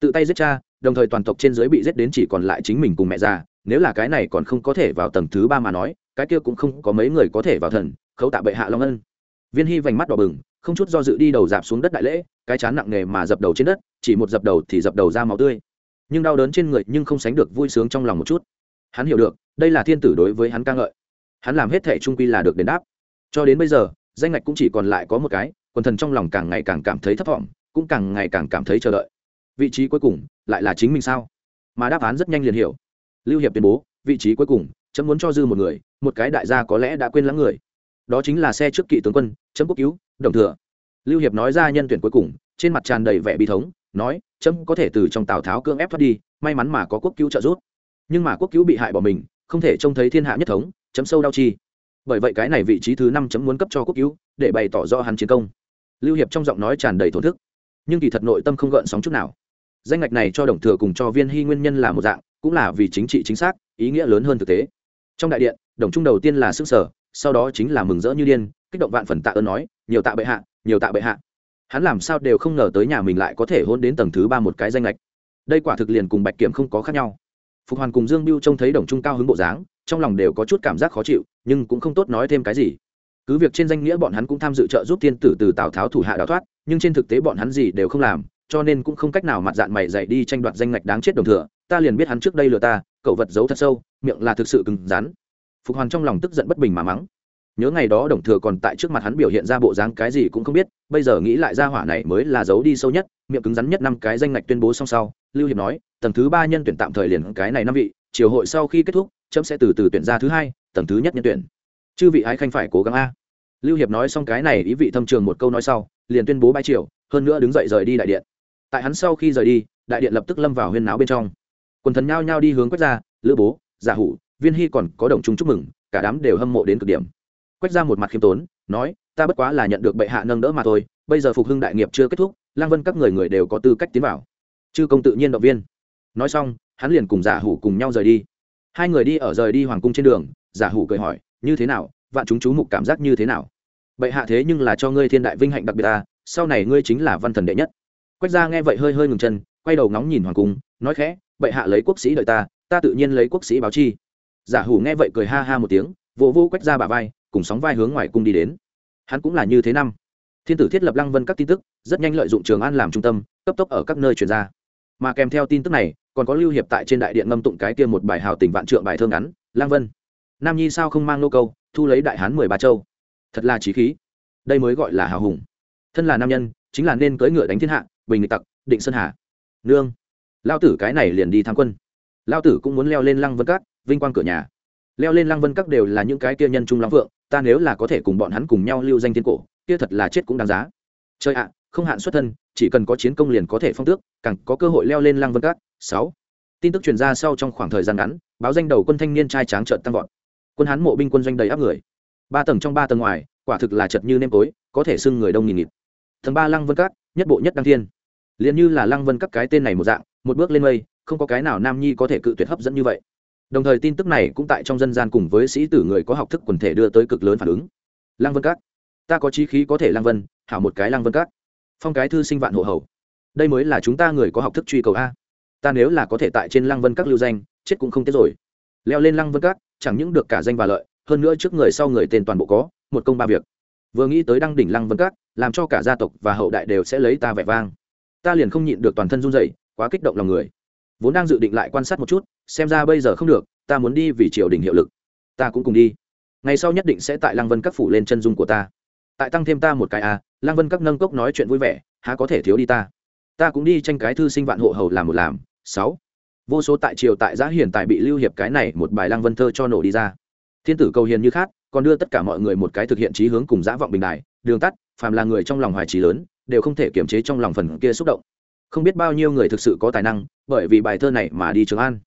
Speaker 1: Tự tay giết cha, đồng thời toàn tộc trên dưới bị giết đến chỉ còn lại chính mình cùng mẹ già, nếu là cái này còn không có thể vào tầng thứ ba mà nói, cái kia cũng không có mấy người có thể vào thần, khấu tạ bệ hạ long ân. Viên hy vành mắt đỏ bừng, không chút do dự đi đầu dạp xuống đất đại lễ, cái chán nặng nề mà dập đầu trên đất, chỉ một dập đầu thì dập đầu ra máu tươi. Nhưng đau đớn trên người nhưng không sánh được vui sướng trong lòng một chút. Hắn hiểu được, đây là thiên tử đối với hắn ca ngợi hắn làm hết thệ trung quy là được đền đáp. Cho đến bây giờ, danh ngạch cũng chỉ còn lại có một cái, quần thần trong lòng càng ngày càng cảm thấy thất vọng, cũng càng ngày càng cảm thấy chờ đợi. Vị trí cuối cùng lại là chính mình sao? Mà đáp án rất nhanh liền hiểu. Lưu hiệp tuyên bố, vị trí cuối cùng, chấm muốn cho dư một người, một cái đại gia có lẽ đã quên lãng người. Đó chính là xe trước kỵ tướng quân, chấm quốc cứu, đồng thừa. Lưu hiệp nói ra nhân tuyển cuối cùng, trên mặt tràn đầy vẻ bi thống, nói, chấm có thể từ trong tào tháo cưỡng ép thoát đi, may mắn mà có quốc cứu trợ giúp. Nhưng mà quốc cứu bị hại bỏ mình, không thể trông thấy thiên hạ nhất thống chấm sâu đau chi. Bởi vậy cái này vị trí thứ năm chấm muốn cấp cho quốc cứu, để bày tỏ rõ hắn chiến công. Lưu hiệp trong giọng nói tràn đầy thổn thức. Nhưng kỳ thật nội tâm không gợn sóng chút nào. Danh ngạch này cho đồng thừa cùng cho viên hy nguyên nhân là một dạng, cũng là vì chính trị chính xác, ý nghĩa lớn hơn thực tế. Trong đại điện, đồng trung đầu tiên là sức sở, sau đó chính là mừng rỡ như điên, kích động vạn phần tạ ơn nói, nhiều tạ bệ hạ, nhiều tạ bệ hạ. Hắn làm sao đều không ngờ tới nhà mình lại có thể hôn đến tầng thứ ba một cái danh lệch đây quả thực liền cùng bạch kiểm không có khác nhau. Phục hoàn cùng dương biêu trông thấy đồng trung cao hứng bộ dáng trong lòng đều có chút cảm giác khó chịu, nhưng cũng không tốt nói thêm cái gì. Cứ việc trên danh nghĩa bọn hắn cũng tham dự trợ giúp thiên tử từ tào tháo thủ hạ đào thoát, nhưng trên thực tế bọn hắn gì đều không làm, cho nên cũng không cách nào mặt dạng mày dạy đi tranh đoạt danh ngạch đáng chết đồng thừa. Ta liền biết hắn trước đây lừa ta, cậu vật giấu thật sâu, miệng là thực sự cứng rắn. Phục hoàn trong lòng tức giận bất bình mà mắng. Nhớ ngày đó đồng thừa còn tại trước mặt hắn biểu hiện ra bộ dáng cái gì cũng không biết, bây giờ nghĩ lại ra hỏa này mới là giấu đi sâu nhất, miệng cứng rắn nhất năm cái danh ngạch tuyên bố xong sau, lưu hiệp nói, tầng thứ ba nhân tuyển tạm thời liền cái này năm vị triều hội sau khi kết thúc chấm sẽ từ từ tuyển ra thứ hai, tầng thứ nhất nhân tuyển. Chư vị ái khanh phải cố gắng a. Lưu hiệp nói xong cái này, ý vị thâm trường một câu nói sau, liền tuyên bố bãi triều, hơn nữa đứng dậy rời đi đại điện. Tại hắn sau khi rời đi, đại điện lập tức lâm vào huyên náo bên trong. Quần thần nhao nhao đi hướng quách gia, lữ bố, giả hủ, viên hy còn có đồng chúng chúc mừng, cả đám đều hâm mộ đến cực điểm. Quách gia một mặt khiêm tốn, nói, ta bất quá là nhận được bệ hạ nâng đỡ mà thôi, bây giờ phục hưng đại nghiệp chưa kết thúc, lang vân các người người đều có tư cách tiến vào. Chư công tự nhiên động viên. Nói xong hắn liền cùng giả hủ cùng nhau rời đi. Hai người đi ở rời đi hoàng cung trên đường, giả hủ cười hỏi, như thế nào? Vạn chúng chú mục cảm giác như thế nào? Bệ hạ thế nhưng là cho ngươi thiên đại vinh hạnh đặc biệt ta, sau này ngươi chính là văn thần đệ nhất. Quách gia nghe vậy hơi hơi ngừng chân, quay đầu ngóng nhìn hoàng cung, nói khẽ, bệ hạ lấy quốc sĩ đợi ta ta tự nhiên lấy quốc sĩ báo chi. Giả hủ nghe vậy cười ha ha một tiếng, vỗ vô quách ra bà vai, cùng sóng vai hướng ngoài cung đi đến. Hắn cũng là như thế năm. Thiên tử thiết lập lăng vân các tin tức, rất nhanh lợi dụng trường an làm trung tâm, cấp tốc ở các nơi truyền ra. Mà kèm theo tin tức này còn có lưu hiệp tại trên đại điện ngâm tụng cái kia một bài hào tình vạn trượng bài thơ ngắn, lang vân. Nam nhi sao không mang nô câu, thu lấy đại hán mười ba châu. Thật là trí khí. Đây mới gọi là hào hùng. Thân là nam nhân, chính là nên cưỡi ngựa đánh thiên hạ, bình tặc, định sơn hà. Nương. Lao tử cái này liền đi tham quân. Lao tử cũng muốn leo lên lăng vân các, vinh quang cửa nhà. Leo lên lăng vân các đều là những cái kia nhân trung lắm vượng, ta nếu là có thể cùng bọn hắn cùng nhau lưu danh thiên cổ, kia thật là chết cũng đáng giá. Chơi ạ, không hạn xuất thân, chỉ cần có chiến công liền có thể phong tước, càng có cơ hội leo lên lăng vân các sáu. Tin tức truyền ra sau trong khoảng thời gian ngắn, báo danh đầu quân thanh niên trai tráng trợn tăng vọt. Quân hán mộ binh quân doanh đầy áp người. Ba tầng trong ba tầng ngoài, quả thực là chật như nêm tối, có thể xưng người đông nghìn nghịt. Tầng ba lăng vân các, nhất bộ nhất đăng thiên. Liền như là lăng vân các cái tên này một dạng, một bước lên mây, không có cái nào nam nhi có thể cự tuyệt hấp dẫn như vậy. Đồng thời tin tức này cũng tại trong dân gian cùng với sĩ tử người có học thức quần thể đưa tới cực lớn phản ứng. Lăng vân các. Ta có trí khí có thể lăng vân, hảo một cái lăng vân các. Phong cái thư sinh vạn hộ hầu. Đây mới là chúng ta người có học thức truy cầu a ta nếu là có thể tại trên lăng vân các lưu danh chết cũng không tiếc rồi. Leo lên lăng vân các chẳng những được cả danh và lợi hơn nữa trước người sau người tên toàn bộ có một công ba việc. Vừa nghĩ tới đăng đỉnh lăng vân các làm cho cả gia tộc và hậu đại đều sẽ lấy ta vẻ vang. Ta liền không nhịn được toàn thân run rẩy quá kích động lòng người. Vốn đang dự định lại quan sát một chút xem ra bây giờ không được ta muốn đi vì triều đình hiệu lực. Ta cũng cùng đi. Ngày sau nhất định sẽ tại lăng vân các phủ lên chân dung của ta. Tại tăng thêm ta một cái a à, lăng vân các nâng cốc nói chuyện vui vẻ há có thể thiếu đi ta. Ta cũng đi tranh cái thư sinh vạn hộ hầu làm một làm sáu. Vô số tại triều tại giã hiền tại bị lưu hiệp cái này một bài lăng vân thơ cho nổ đi ra. Thiên tử cầu hiền như khác còn đưa tất cả mọi người một cái thực hiện trí hướng cùng giã vọng bình đài, đường tắt, phàm là người trong lòng hoài trí lớn, đều không thể kiềm chế trong lòng phần kia xúc động. Không biết bao nhiêu người thực sự có tài năng, bởi vì bài thơ này mà đi trường an.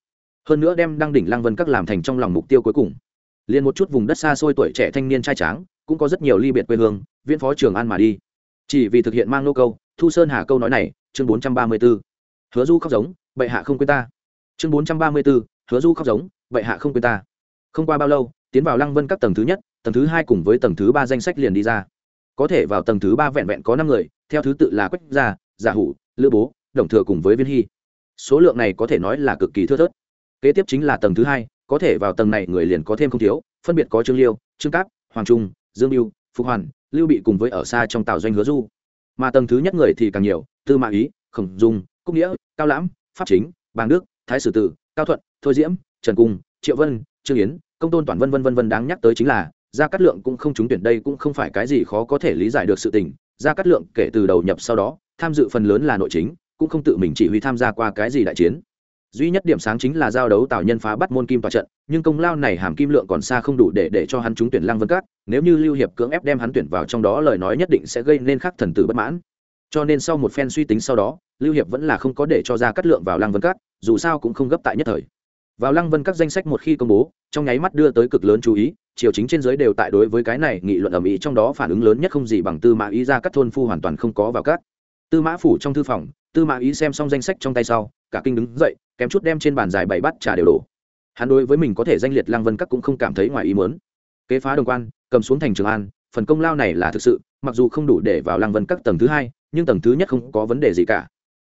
Speaker 1: Hơn nữa đem đăng đỉnh lăng vân các làm thành trong lòng mục tiêu cuối cùng. Liền một chút vùng đất xa xôi tuổi trẻ thanh niên trai tráng, cũng có rất nhiều ly biệt quê hương, viễn phó trường an mà đi. Chỉ vì thực hiện mang nô câu, thu sơn hà câu nói này, chương bốn trăm ba mươi b ố hứa du khóc giống bệ hạ không quên ta. Chương bốn trăm ba mươi b ố hứa du khóc giống, bệ hạ không quên ta. Không qua bao lâu, tiến vào lăng vân các tầng thứ nhất, tầng thứ hai cùng với tầng thứ ba danh sách liền đi ra. Có thể vào tầng thứ ba vẹn vẹn có năm người, theo thứ tự là quách gia, giả hủ, lữ bố, đồng thừa cùng với viên hy. Số lượng này có thể nói là cực kỳ thưa thớt. Kế tiếp chính là tầng thứ hai, có thể vào tầng này người liền có thêm không thiếu, phân biệt có trương liêu, trương cáp, hoàng trung, dương mưu phục hoàn, lưu bị cùng với ở xa trong tàu doanh hứa du. Mà tầng thứ nhất người thì càng nhiều, tư mã ý, khổng dung, cúc nghĩa, cao lãm pháp chính, bàng đức, thái sử tử, cao thuận, thôi diễm, trần cung, triệu vân, trương yến, công tôn toàn vân vân vân vân đáng nhắc tới chính là, gia cát lượng cũng không trúng tuyển đây cũng không phải cái gì khó có thể lý giải được sự tình. Gia cát lượng kể từ đầu nhập sau đó, tham dự phần lớn là nội chính, cũng không tự mình chỉ huy tham gia qua cái gì đại chiến. Duy nhất điểm sáng chính là giao đấu tào nhân phá bắt môn kim tòa trận, nhưng công lao này hàm kim lượng còn xa không đủ để để cho hắn trúng tuyển lăng vân cát nếu như lưu hiệp cưỡng ép đem hắn tuyển vào trong đó lời nói nhất định sẽ gây nên khắc thần tử bất mãn. Cho nên sau một phen suy tính sau đó lưu hiệp vẫn là không có để cho ra cắt lượng vào lăng vân các, dù sao cũng không gấp tại nhất thời. Vào lăng vân các danh sách một khi công bố, trong nháy mắt đưa tới cực lớn chú ý, triều chính trên giới đều tại đối với cái này nghị luận ầm ĩ trong đó phản ứng lớn nhất không gì bằng tư mã ý ra các thôn phu hoàn toàn không có vào các. Tư mã phủ trong thư phòng, tư mã ý xem xong danh sách trong tay sau, cả kinh đứng dậy, kém chút đem trên bàn dài bảy bát trà đều đổ. Hắn đối với mình có thể danh liệt lăng vân các cũng không cảm thấy ngoài ý muốn. Kế phá đồng quan, cầm xuống thành trường an, phần công lao này là thực sự, mặc dù không đủ để vào lăng vân các tầng thứ hai, nhưng tầng thứ nhất không có vấn đề gì cả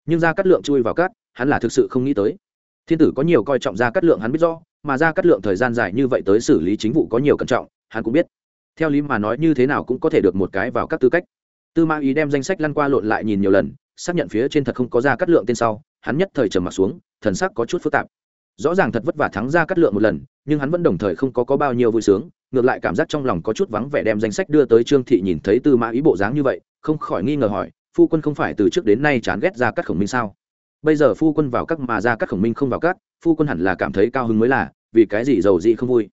Speaker 1: nhưng ra cắt lượng chui vào cát, hắn là thực sự không nghĩ tới. Thiên tử có nhiều coi trọng ra cắt lượng hắn biết rõ, mà ra cắt lượng thời gian dài như vậy tới xử lý chính vụ có nhiều cẩn trọng, hắn cũng biết. Theo lý mà nói như thế nào cũng có thể được một cái vào các tư cách. Tư ma ý đem danh sách lăn qua lộn lại nhìn nhiều lần, xác nhận phía trên thật không có ra cắt lượng tên sau, hắn nhất thời trầm mặt xuống, thần sắc có chút phức tạp. Rõ ràng thật vất vả thắng ra cắt lượng một lần, nhưng hắn vẫn đồng thời không có có bao nhiêu vui sướng, ngược lại cảm giác trong lòng có chút vắng vẻ đem danh sách đưa tới trương thị nhìn thấy tư mã ý bộ dáng như vậy, không khỏi nghi ngờ hỏi phu quân không phải từ trước đến nay chán ghét ra các khổng minh sao? Bây giờ phu quân vào các mà ra các khổng minh không vào các, phu quân hẳn là cảm thấy cao hứng mới là, vì cái gì giàu gì không vui?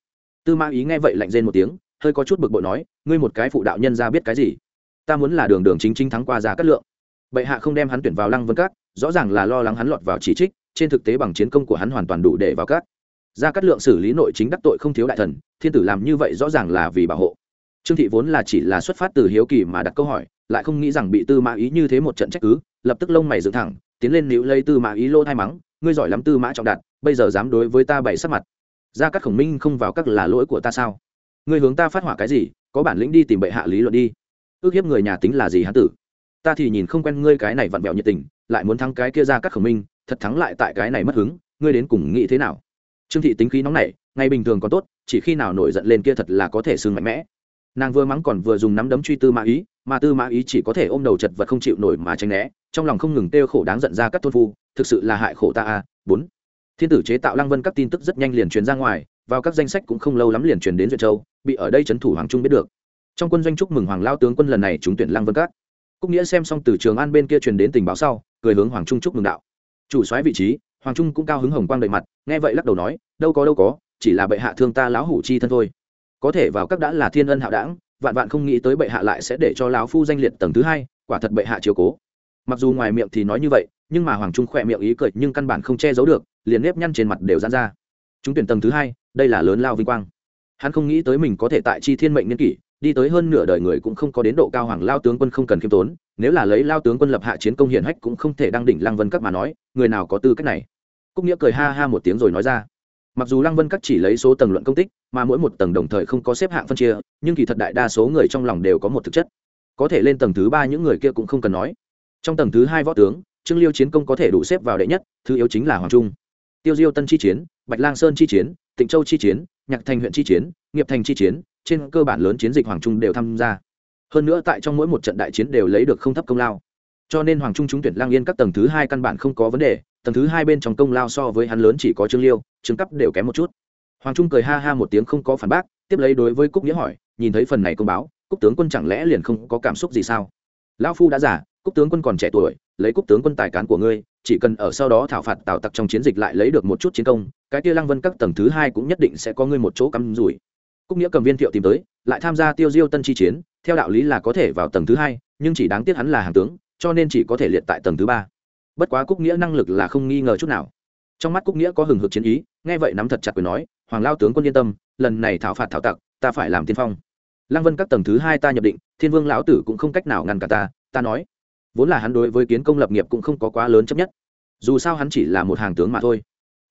Speaker 1: Tư mã ý nghe vậy lạnh rên một tiếng, hơi có chút bực bội nói, ngươi một cái phụ đạo nhân ra biết cái gì? Ta muốn là đường đường chính chính thắng qua ra cát lượng. Bệ hạ không đem hắn tuyển vào lăng vân các, rõ ràng là lo lắng hắn lọt vào chỉ trích, trên thực tế bằng chiến công của hắn hoàn toàn đủ để vào các. Ra cát lượng xử lý nội chính đắc tội không thiếu đại thần, thiên tử làm như vậy rõ ràng là vì bảo hộ. Trương thị vốn là chỉ là xuất phát từ hiếu kỳ mà đặt câu hỏi lại không nghĩ rằng bị tư mã ý như thế một trận trách cứ, lập tức lông mày dựng thẳng, tiến lên níu lấy tư mã ý lô thai mắng, ngươi giỏi lắm tư mã trọng đạt, bây giờ dám đối với ta bày sắc mặt. Ra các khổng minh không vào các là lỗi của ta sao? Ngươi hướng ta phát hỏa cái gì, có bản lĩnh đi tìm bệ hạ lý luận đi. Ước hiếp người nhà tính là gì hán tử? Ta thì nhìn không quen ngươi cái này vặn vẹo nhiệt tình, lại muốn thắng cái kia ra các khổng minh, thật thắng lại tại cái này mất hứng, ngươi đến cùng nghĩ thế nào? Trương thị tính khí nóng này ngày bình thường còn tốt, chỉ khi nào nổi giận lên kia thật là có thể sưng mạnh mẽ. Nàng vừa mắng còn vừa dùng nắm đấm truy tư mã ý mà tư mã ý chỉ có thể ôm đầu chật vật không chịu nổi mà tránh né, trong lòng không ngừng têu khổ đáng giận ra các thôn phu, thực sự là hại khổ ta a. Bốn. Thiên tử chế tạo lăng vân các tin tức rất nhanh liền truyền ra ngoài, vào các danh sách cũng không lâu lắm liền truyền đến duyệt châu, bị ở đây trấn thủ hoàng trung biết được. Trong quân doanh chúc mừng hoàng lao tướng quân lần này trúng tuyển lăng vân các. Cúc nghĩa xem xong từ trường an bên kia truyền đến tình báo sau, cười hướng hoàng trung chúc mừng đạo. Chủ soái vị trí, hoàng trung cũng cao hứng hồng quang đầy mặt, nghe vậy lắc đầu nói, đâu có đâu có, chỉ là bệ hạ thương ta lão hủ chi thân thôi. Có thể vào các đã là thiên ân hạo đảng vạn vạn không nghĩ tới bệ hạ lại sẽ để cho lão phu danh liệt tầng thứ hai, quả thật bệ hạ chiều cố. Mặc dù ngoài miệng thì nói như vậy, nhưng mà hoàng trung khỏe miệng ý cười nhưng căn bản không che giấu được, liền nếp nhăn trên mặt đều dán ra. Chúng tuyển tầng thứ hai, đây là lớn lao vinh quang. Hắn không nghĩ tới mình có thể tại chi thiên mệnh niên kỷ, đi tới hơn nửa đời người cũng không có đến độ cao hoàng lao tướng quân không cần khiêm tốn, nếu là lấy lao tướng quân lập hạ chiến công hiển hách cũng không thể đăng đỉnh lăng vân các mà nói, người nào có tư cách này? Cúc nghĩa cười ha ha một tiếng rồi nói ra. Mặc dù lăng vân các chỉ lấy số tầng luận công tích, mà mỗi một tầng đồng thời không có xếp hạng phân chia nhưng kỳ thật đại đa số người trong lòng đều có một thực chất. Có thể lên tầng thứ ba những người kia cũng không cần nói. Trong tầng thứ hai võ tướng, trương liêu chiến công có thể đủ xếp vào đệ nhất, thứ yếu chính là hoàng trung. Tiêu diêu tân chi chiến, bạch lang sơn chi chiến, tịnh châu chi chiến, nhạc thành huyện chi chiến, nghiệp thành chi chiến, trên cơ bản lớn chiến dịch hoàng trung đều tham gia. Hơn nữa tại trong mỗi một trận đại chiến đều lấy được không thấp công lao. Cho nên hoàng trung trúng tuyển lang yên các tầng thứ hai căn bản không có vấn đề, tầng thứ hai bên trong công lao so với hắn lớn chỉ có trương liêu, trương cấp đều kém một chút. Hoàng trung cười ha ha một tiếng không có phản bác, tiếp lấy đối với cúc nghĩa hỏi nhìn thấy phần này công báo, cúc tướng quân chẳng lẽ liền không có cảm xúc gì sao? Lão phu đã giả cúc tướng quân còn trẻ tuổi, lấy cúc tướng quân tài cán của ngươi, chỉ cần ở sau đó thảo phạt tào tặc trong chiến dịch lại lấy được một chút chiến công, cái kia lăng vân các tầng thứ hai cũng nhất định sẽ có ngươi một chỗ cắm rủi. Cúc nghĩa cầm viên thiệu tìm tới, lại tham gia tiêu diêu tân chi chiến, theo đạo lý là có thể vào tầng thứ hai, nhưng chỉ đáng tiếc hắn là hàng tướng, cho nên chỉ có thể liệt tại tầng thứ ba. Bất quá cúc nghĩa năng lực là không nghi ngờ chút nào. Trong mắt cúc nghĩa có hừng hực chiến ý, nghe vậy nắm thật chặt quyền nói, hoàng lao tướng quân yên tâm, lần này thảo phạt thảo tặc, ta phải làm tiên phong lăng vân các tầng thứ hai ta nhập định, thiên vương lão tử cũng không cách nào ngăn cả ta ta nói. Vốn là hắn đối với kiến công lập nghiệp cũng không có quá lớn chấp nhất. Dù sao hắn chỉ là một hàng tướng mà thôi.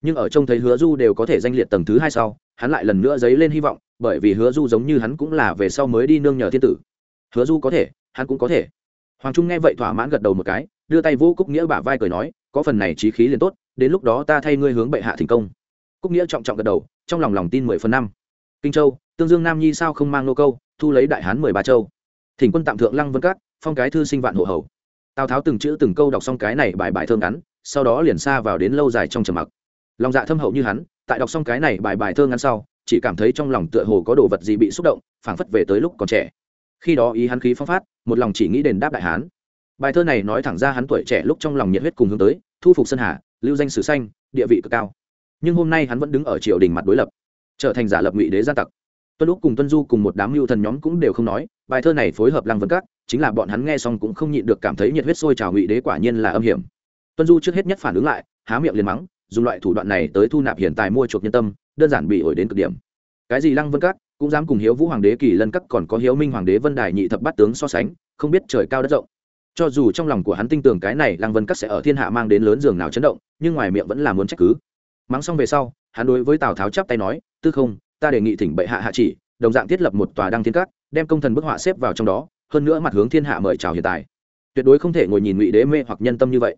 Speaker 1: Nhưng ở trông thấy hứa du đều có thể danh liệt tầng thứ hai sau, hắn lại lần nữa dấy lên hy vọng, bởi vì hứa du giống như hắn cũng là về sau mới đi nương nhờ thiên tử. Hứa du có thể, hắn cũng có thể. Hoàng trung nghe vậy thỏa mãn gật đầu một cái, đưa tay vũ cúc nghĩa bả vai cười nói, có phần này trí khí liền tốt, đến lúc đó ta thay ngươi hướng bệ hạ thành công. Cúc nghĩa trọng trọng gật đầu, trong lòng lòng tin mười phần năm. Kinh châu, tương dương nam nhi sao không mang nô câu? Thu lấy đại hán mười ba châu. Thỉnh quân tạm thượng lăng vân cát phong cái thư sinh vạn hộ hầu. Tào tháo từng chữ từng câu đọc xong cái này bài bài thơ ngắn, sau đó liền xa vào đến lâu dài trong trầm mặc. Lòng dạ thâm hậu như hắn, tại đọc xong cái này bài bài thơ ngắn sau, chỉ cảm thấy trong lòng tựa hồ có đồ vật gì bị xúc động, phảng phất về tới lúc còn trẻ. Khi đó ý hắn khí phong phát, một lòng chỉ nghĩ đền đáp đại hán. Bài thơ này nói thẳng ra hắn tuổi trẻ lúc trong lòng nhiệt huyết cùng hướng tới, thu phục sơn hà, lưu danh sử xanh, địa vị cực cao. Nhưng hôm nay hắn vẫn đứng ở triều đình mặt đối lập, trở thành giả lập ngụy đế gia tặc tuân lúc cùng tuân du cùng một đám mưu thần nhóm cũng đều không nói, bài thơ này phối hợp lăng vân các, chính là bọn hắn nghe xong cũng không nhịn được cảm thấy nhiệt huyết sôi trào ngụy đế quả nhiên là âm hiểm. Tuân du trước hết nhất phản ứng lại, há miệng liền mắng, dùng loại thủ đoạn này tới thu nạp hiện tài mua chuộc nhân tâm, đơn giản bị ổi đến cực điểm. Cái gì lăng vân các, cũng dám cùng hiếu vũ hoàng đế kỳ lân các còn có hiếu minh hoàng đế vân đài nhị thập bát tướng so sánh, không biết trời cao đất rộng. Cho dù trong lòng của hắn tin tưởng cái này lăng vân các sẽ ở thiên hạ mang đến lớn giường nào chấn động, nhưng ngoài miệng vẫn là muốn trách cứ. Mắng xong về sau, hắn đối với tào tháo chắp tay nói, tư không ta đề nghị thỉnh bệ hạ hạ chỉ, đồng dạng thiết lập một tòa đăng thiên các, đem công thần bức họa xếp vào trong đó, hơn nữa mặt hướng thiên hạ mời chào hiện tại. Tuyệt đối không thể ngồi nhìn ngụy đế mê hoặc nhân tâm như vậy.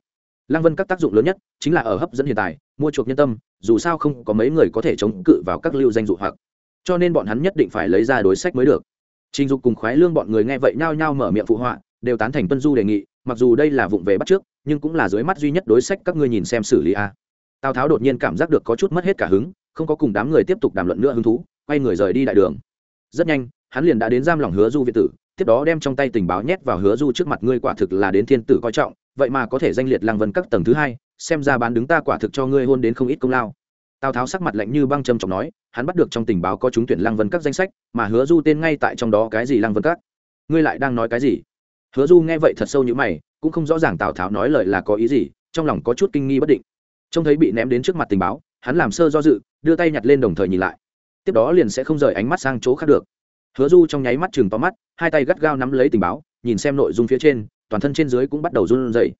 Speaker 1: Lăng vân các tác dụng lớn nhất chính là ở hấp dẫn hiện tại, mua chuộc nhân tâm, dù sao không có mấy người có thể chống cự vào các lưu danh dụ hoặc. Cho nên bọn hắn nhất định phải lấy ra đối sách mới được. Trình dục cùng khoái lương bọn người nghe vậy nhao nhao mở miệng phụ họa, đều tán thành tuân du đề nghị, mặc dù đây là vụng về bắt trước, nhưng cũng là dưới mắt duy nhất đối sách các ngươi nhìn xem xử lý a. Tào tháo đột nhiên cảm giác được có chút mất hết cả hứng không có cùng đám người tiếp tục đàm luận nữa hứng thú, quay người rời đi đại đường. Rất nhanh, hắn liền đã đến giam lòng hứa du việt tử, tiếp đó đem trong tay tình báo nhét vào hứa du trước mặt, ngươi quả thực là đến thiên tử coi trọng, vậy mà có thể danh liệt lăng vân các tầng thứ hai, xem ra bán đứng ta quả thực cho ngươi hôn đến không ít công lao. Tào tháo sắc mặt lạnh như băng châm trọng nói, hắn bắt được trong tình báo có chúng tuyển lăng vân các danh sách, mà hứa du tên ngay tại trong đó cái gì lăng vân các? Ngươi lại đang nói cái gì? Hứa du nghe vậy thật sâu như mày, cũng không rõ ràng tào tháo nói lời là có ý gì, trong lòng có chút kinh nghi bất định. Trông thấy bị ném đến trước mặt tình báo hắn làm sơ do dự, đưa tay nhặt lên đồng thời nhìn lại. Tiếp đó liền sẽ không rời ánh mắt sang chỗ khác được. Hứa du trong nháy mắt chừng to mắt, hai tay gắt gao nắm lấy tình báo, nhìn xem nội dung phía trên, toàn thân trên dưới cũng bắt đầu run rẩy.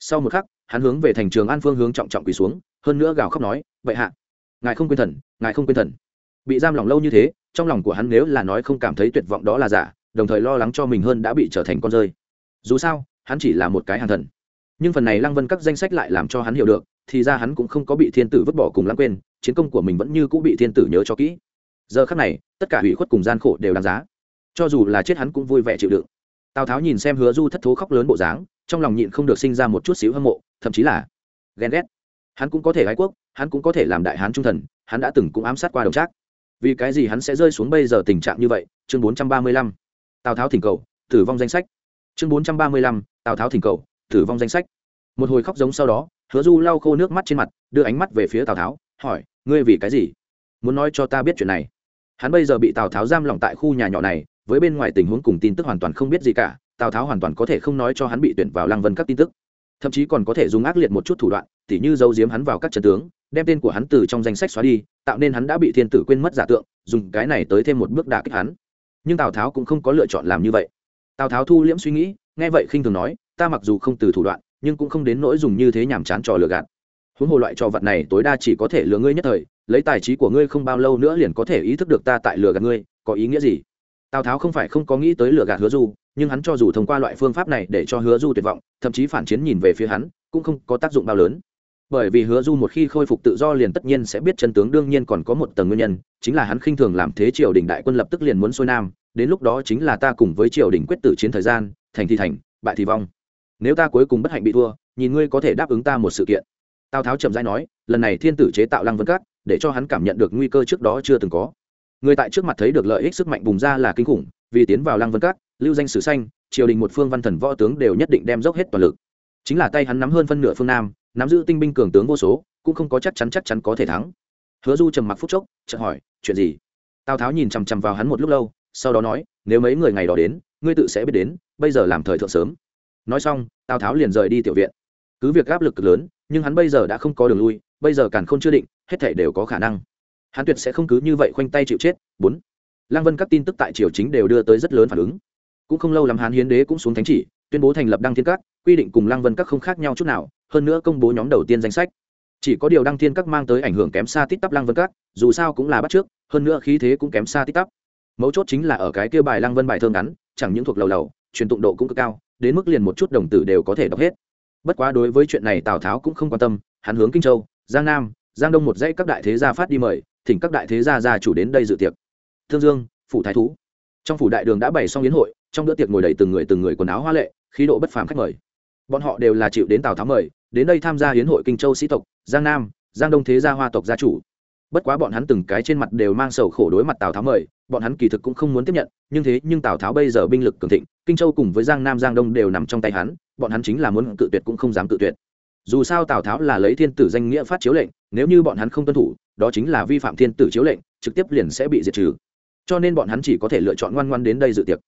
Speaker 1: Sau một khắc, hắn hướng về thành trường an phương hướng trọng trọng quỳ xuống, hơn nữa gào khóc nói, vậy hạ, ngài không quên thần, ngài không quên thần. Bị giam lỏng lâu như thế, trong lòng của hắn nếu là nói không cảm thấy tuyệt vọng đó là giả, đồng thời lo lắng cho mình hơn đã bị trở thành con rơi. Dù sao, hắn chỉ là một cái hàng thần. Nhưng phần này lăng vân các danh sách lại làm cho hắn hiểu được thì ra hắn cũng không có bị thiên tử vứt bỏ cùng lãng quên, chiến công của mình vẫn như cũng bị thiên tử nhớ cho kỹ. Giờ khắc này, tất cả hủy khuất cùng gian khổ đều đáng giá. Cho dù là chết hắn cũng vui vẻ chịu đựng. Tào tháo nhìn xem hứa du thất thố khóc lớn bộ dáng, trong lòng nhịn không được sinh ra một chút xíu hâm mộ, thậm chí là ghen ghét. Hắn cũng có thể gái quốc, hắn cũng có thể làm đại hán trung thần, hắn đã từng cũng ám sát qua đồng trác. Vì cái gì hắn sẽ rơi xuống bây giờ tình trạng như vậy? Chương bốn trăm ba mươi lăm. Tào tháo thỉnh cầu, tử vong danh sách. Chương bốn trăm ba mươi lăm. Tào tháo thỉnh cầu, tử vong danh sách một hồi khóc giống sau đó, hứa du lau khô nước mắt trên mặt, đưa ánh mắt về phía tào tháo, hỏi, ngươi vì cái gì? Muốn nói cho ta biết chuyện này? Hắn bây giờ bị tào tháo giam lỏng tại khu nhà nhỏ này, với bên ngoài tình huống cùng tin tức hoàn toàn không biết gì cả, tào tháo hoàn toàn có thể không nói cho hắn bị tuyển vào lăng vân các tin tức. Thậm chí còn có thể dùng ác liệt một chút thủ đoạn, tỉ như giấu giếm hắn vào các trận tướng, đem tên của hắn từ trong danh sách xóa đi, tạo nên hắn đã bị thiên tử quên mất giả tượng, dùng cái này tới thêm một bước đà kích hắn. Nhưng tào tháo cũng không có lựa chọn làm như vậy. Tào tháo thu liễm suy nghĩ, nghe vậy khinh thường nói, ta mặc dù không từ thủ đoạn nhưng cũng không đến nỗi dùng như thế nhàm chán trò lừa gạt. Huống hồ loại trò vật này tối đa chỉ có thể lừa ngươi nhất thời, lấy tài trí của ngươi không bao lâu nữa liền có thể ý thức được ta tại lừa gạt ngươi, có ý nghĩa gì? Tào tháo không phải không có nghĩ tới lừa gạt hứa du, nhưng hắn cho dù thông qua loại phương pháp này để cho hứa du tuyệt vọng, thậm chí phản chiến nhìn về phía hắn, cũng không có tác dụng bao lớn. Bởi vì hứa du một khi khôi phục tự do liền tất nhiên sẽ biết chân tướng, đương nhiên còn có một tầng nguyên nhân, chính là hắn khinh thường làm thế triều đình đại quân lập tức liền muốn xuôi nam, đến lúc đó chính là ta cùng với triều đình quyết tử chiến thời gian, thành thì thành, bại thì vong nếu ta cuối cùng bất hạnh bị thua, nhìn ngươi có thể đáp ứng ta một sự kiện. Tào tháo chậm rãi nói, lần này thiên tử chế tạo lăng vân cát để cho hắn cảm nhận được nguy cơ trước đó chưa từng có. Người tại trước mặt thấy được lợi ích sức mạnh bùng ra là kinh khủng, vì tiến vào lăng vân cát lưu danh sử xanh, triều đình một phương văn thần võ tướng đều nhất định đem dốc hết toàn lực. Chính là tay hắn nắm hơn phân nửa phương nam, nắm giữ tinh binh cường tướng vô số, cũng không có chắc chắn chắc chắn có thể thắng. Hứa du trầm mặc phút chốc, chợt hỏi, chuyện gì? Tào tháo nhìn chằm chằm vào hắn một lúc lâu, sau đó nói, nếu mấy người ngày đó đến, ngươi tự sẽ biết đến, bây giờ làm thời thượng sớm nói xong, tào tháo liền rời đi tiểu viện. Cứ việc áp lực cực lớn, nhưng hắn bây giờ đã không có đường lui, bây giờ càn không chưa định, hết thể đều có khả năng. Hắn tuyệt sẽ không cứ như vậy khoanh tay chịu chết. Bốn, lăng vân các tin tức tại triều chính đều đưa tới rất lớn phản ứng. Cũng không lâu lắm hán hiến đế cũng xuống thánh chỉ, tuyên bố thành lập đăng thiên các, quy định cùng lăng vân các không khác nhau chút nào, hơn nữa công bố nhóm đầu tiên danh sách. Chỉ có điều đăng thiên các mang tới ảnh hưởng kém xa tít tắp lăng vân các, dù sao cũng là bắt trước, hơn nữa khí thế cũng kém xa tít tắp. Mấu chốt chính là ở cái kia bài lăng vân bài thơ ngắn, chẳng những thuộc lầu lầu, truyền tụng độ cũng cực cao đến mức liền một chút đồng tử đều có thể đọc hết. Bất quá đối với chuyện này tào tháo cũng không quan tâm, hắn hướng kinh châu, giang nam, giang đông một dãy các đại thế gia phát đi mời, thỉnh các đại thế gia gia chủ đến đây dự tiệc. Thương dương, phủ thái thú. Trong phủ đại đường đã bày xong yến hội, trong bữa tiệc ngồi đầy từng người từng người quần áo hoa lệ, khí độ bất phàm khách mời. Bọn họ đều là chịu đến tào tháo mời, đến đây tham gia hiến hội kinh châu sĩ tộc, giang nam, giang đông thế gia hoa tộc gia chủ bất quá bọn hắn từng cái trên mặt đều mang sầu khổ đối mặt tào tháo mời, bọn hắn kỳ thực cũng không muốn tiếp nhận, nhưng thế nhưng tào tháo bây giờ binh lực cường thịnh, kinh châu cùng với giang nam, giang đông đều nằm trong tay hắn, bọn hắn chính là muốn cự tuyệt cũng không dám cự tuyệt. Dù sao tào tháo là lấy thiên tử danh nghĩa phát chiếu lệnh, nếu như bọn hắn không tuân thủ, đó chính là vi phạm thiên tử chiếu lệnh, trực tiếp liền sẽ bị diệt trừ. Cho nên bọn hắn chỉ có thể lựa chọn ngoan ngoan đến đây dự tiệc.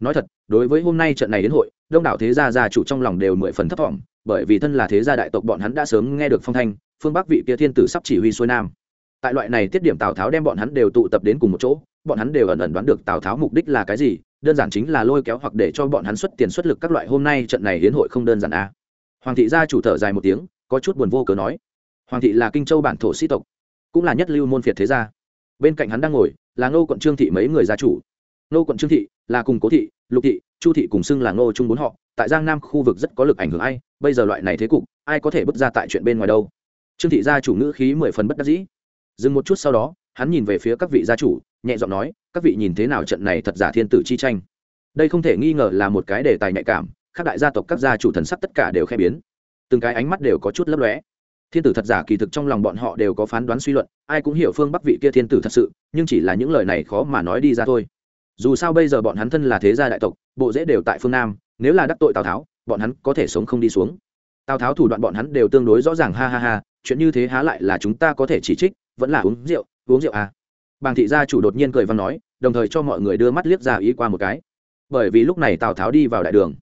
Speaker 1: Nói thật, đối với hôm nay trận này đến hội, đông đảo thế gia gia chủ trong lòng đều mười phần thấp thỏm, bởi vì thân là thế gia đại tộc bọn hắn đã sớm nghe được phong thanh, phương bắc vị kia thiên tử sắp chỉ huy xuôi nam tại loại này tiết điểm tào tháo đem bọn hắn đều tụ tập đến cùng một chỗ, bọn hắn đều ẩn ẩn đoán được tào tháo mục đích là cái gì, đơn giản chính là lôi kéo hoặc để cho bọn hắn xuất tiền xuất lực các loại hôm nay trận này hiến hội không đơn giản à. hoàng thị gia chủ thở dài một tiếng, có chút buồn vô cớ nói. Hoàng thị là kinh châu bản thổ sĩ tộc, cũng là nhất lưu môn phiệt thế gia. Bên cạnh hắn đang ngồi, là ngô quận trương thị mấy người gia chủ. Ngô quận trương thị là cùng cố thị, lục thị, chu thị cùng xưng là ngô chung bốn họ, tại giang nam khu vực rất có lực ảnh hưởng ai, bây giờ loại này thế cục, ai có thể bước ra tại chuyện bên ngoài đâu. Trương thị gia chủ ngữ khí mười phần bất đắc dĩ dừng một chút sau đó, hắn nhìn về phía các vị gia chủ, nhẹ giọng nói, các vị nhìn thế nào trận này thật giả thiên tử chi tranh? Đây không thể nghi ngờ là một cái đề tài nhạy cảm, các đại gia tộc, các gia chủ thần sắc tất cả đều khẽ biến. Từng cái ánh mắt đều có chút lấp lóe. Thiên tử thật giả kỳ thực trong lòng bọn họ đều có phán đoán suy luận, ai cũng hiểu phương bắc vị kia thiên tử thật sự, nhưng chỉ là những lời này khó mà nói đi ra thôi. Dù sao bây giờ bọn hắn thân là thế gia đại tộc, bộ dễ đều tại phương nam, nếu là đắc tội tào tháo, bọn hắn có thể sống không đi xuống. Tào tháo thủ đoạn bọn hắn đều tương đối rõ ràng, ha ha ha, chuyện như thế há lại là chúng ta có thể chỉ trích vẫn là uống rượu uống rượu à. Bàng thị gia chủ đột nhiên cười văn nói, đồng thời cho mọi người đưa mắt liếc ra ý qua một cái. Bởi vì lúc này tào tháo đi vào đại đường,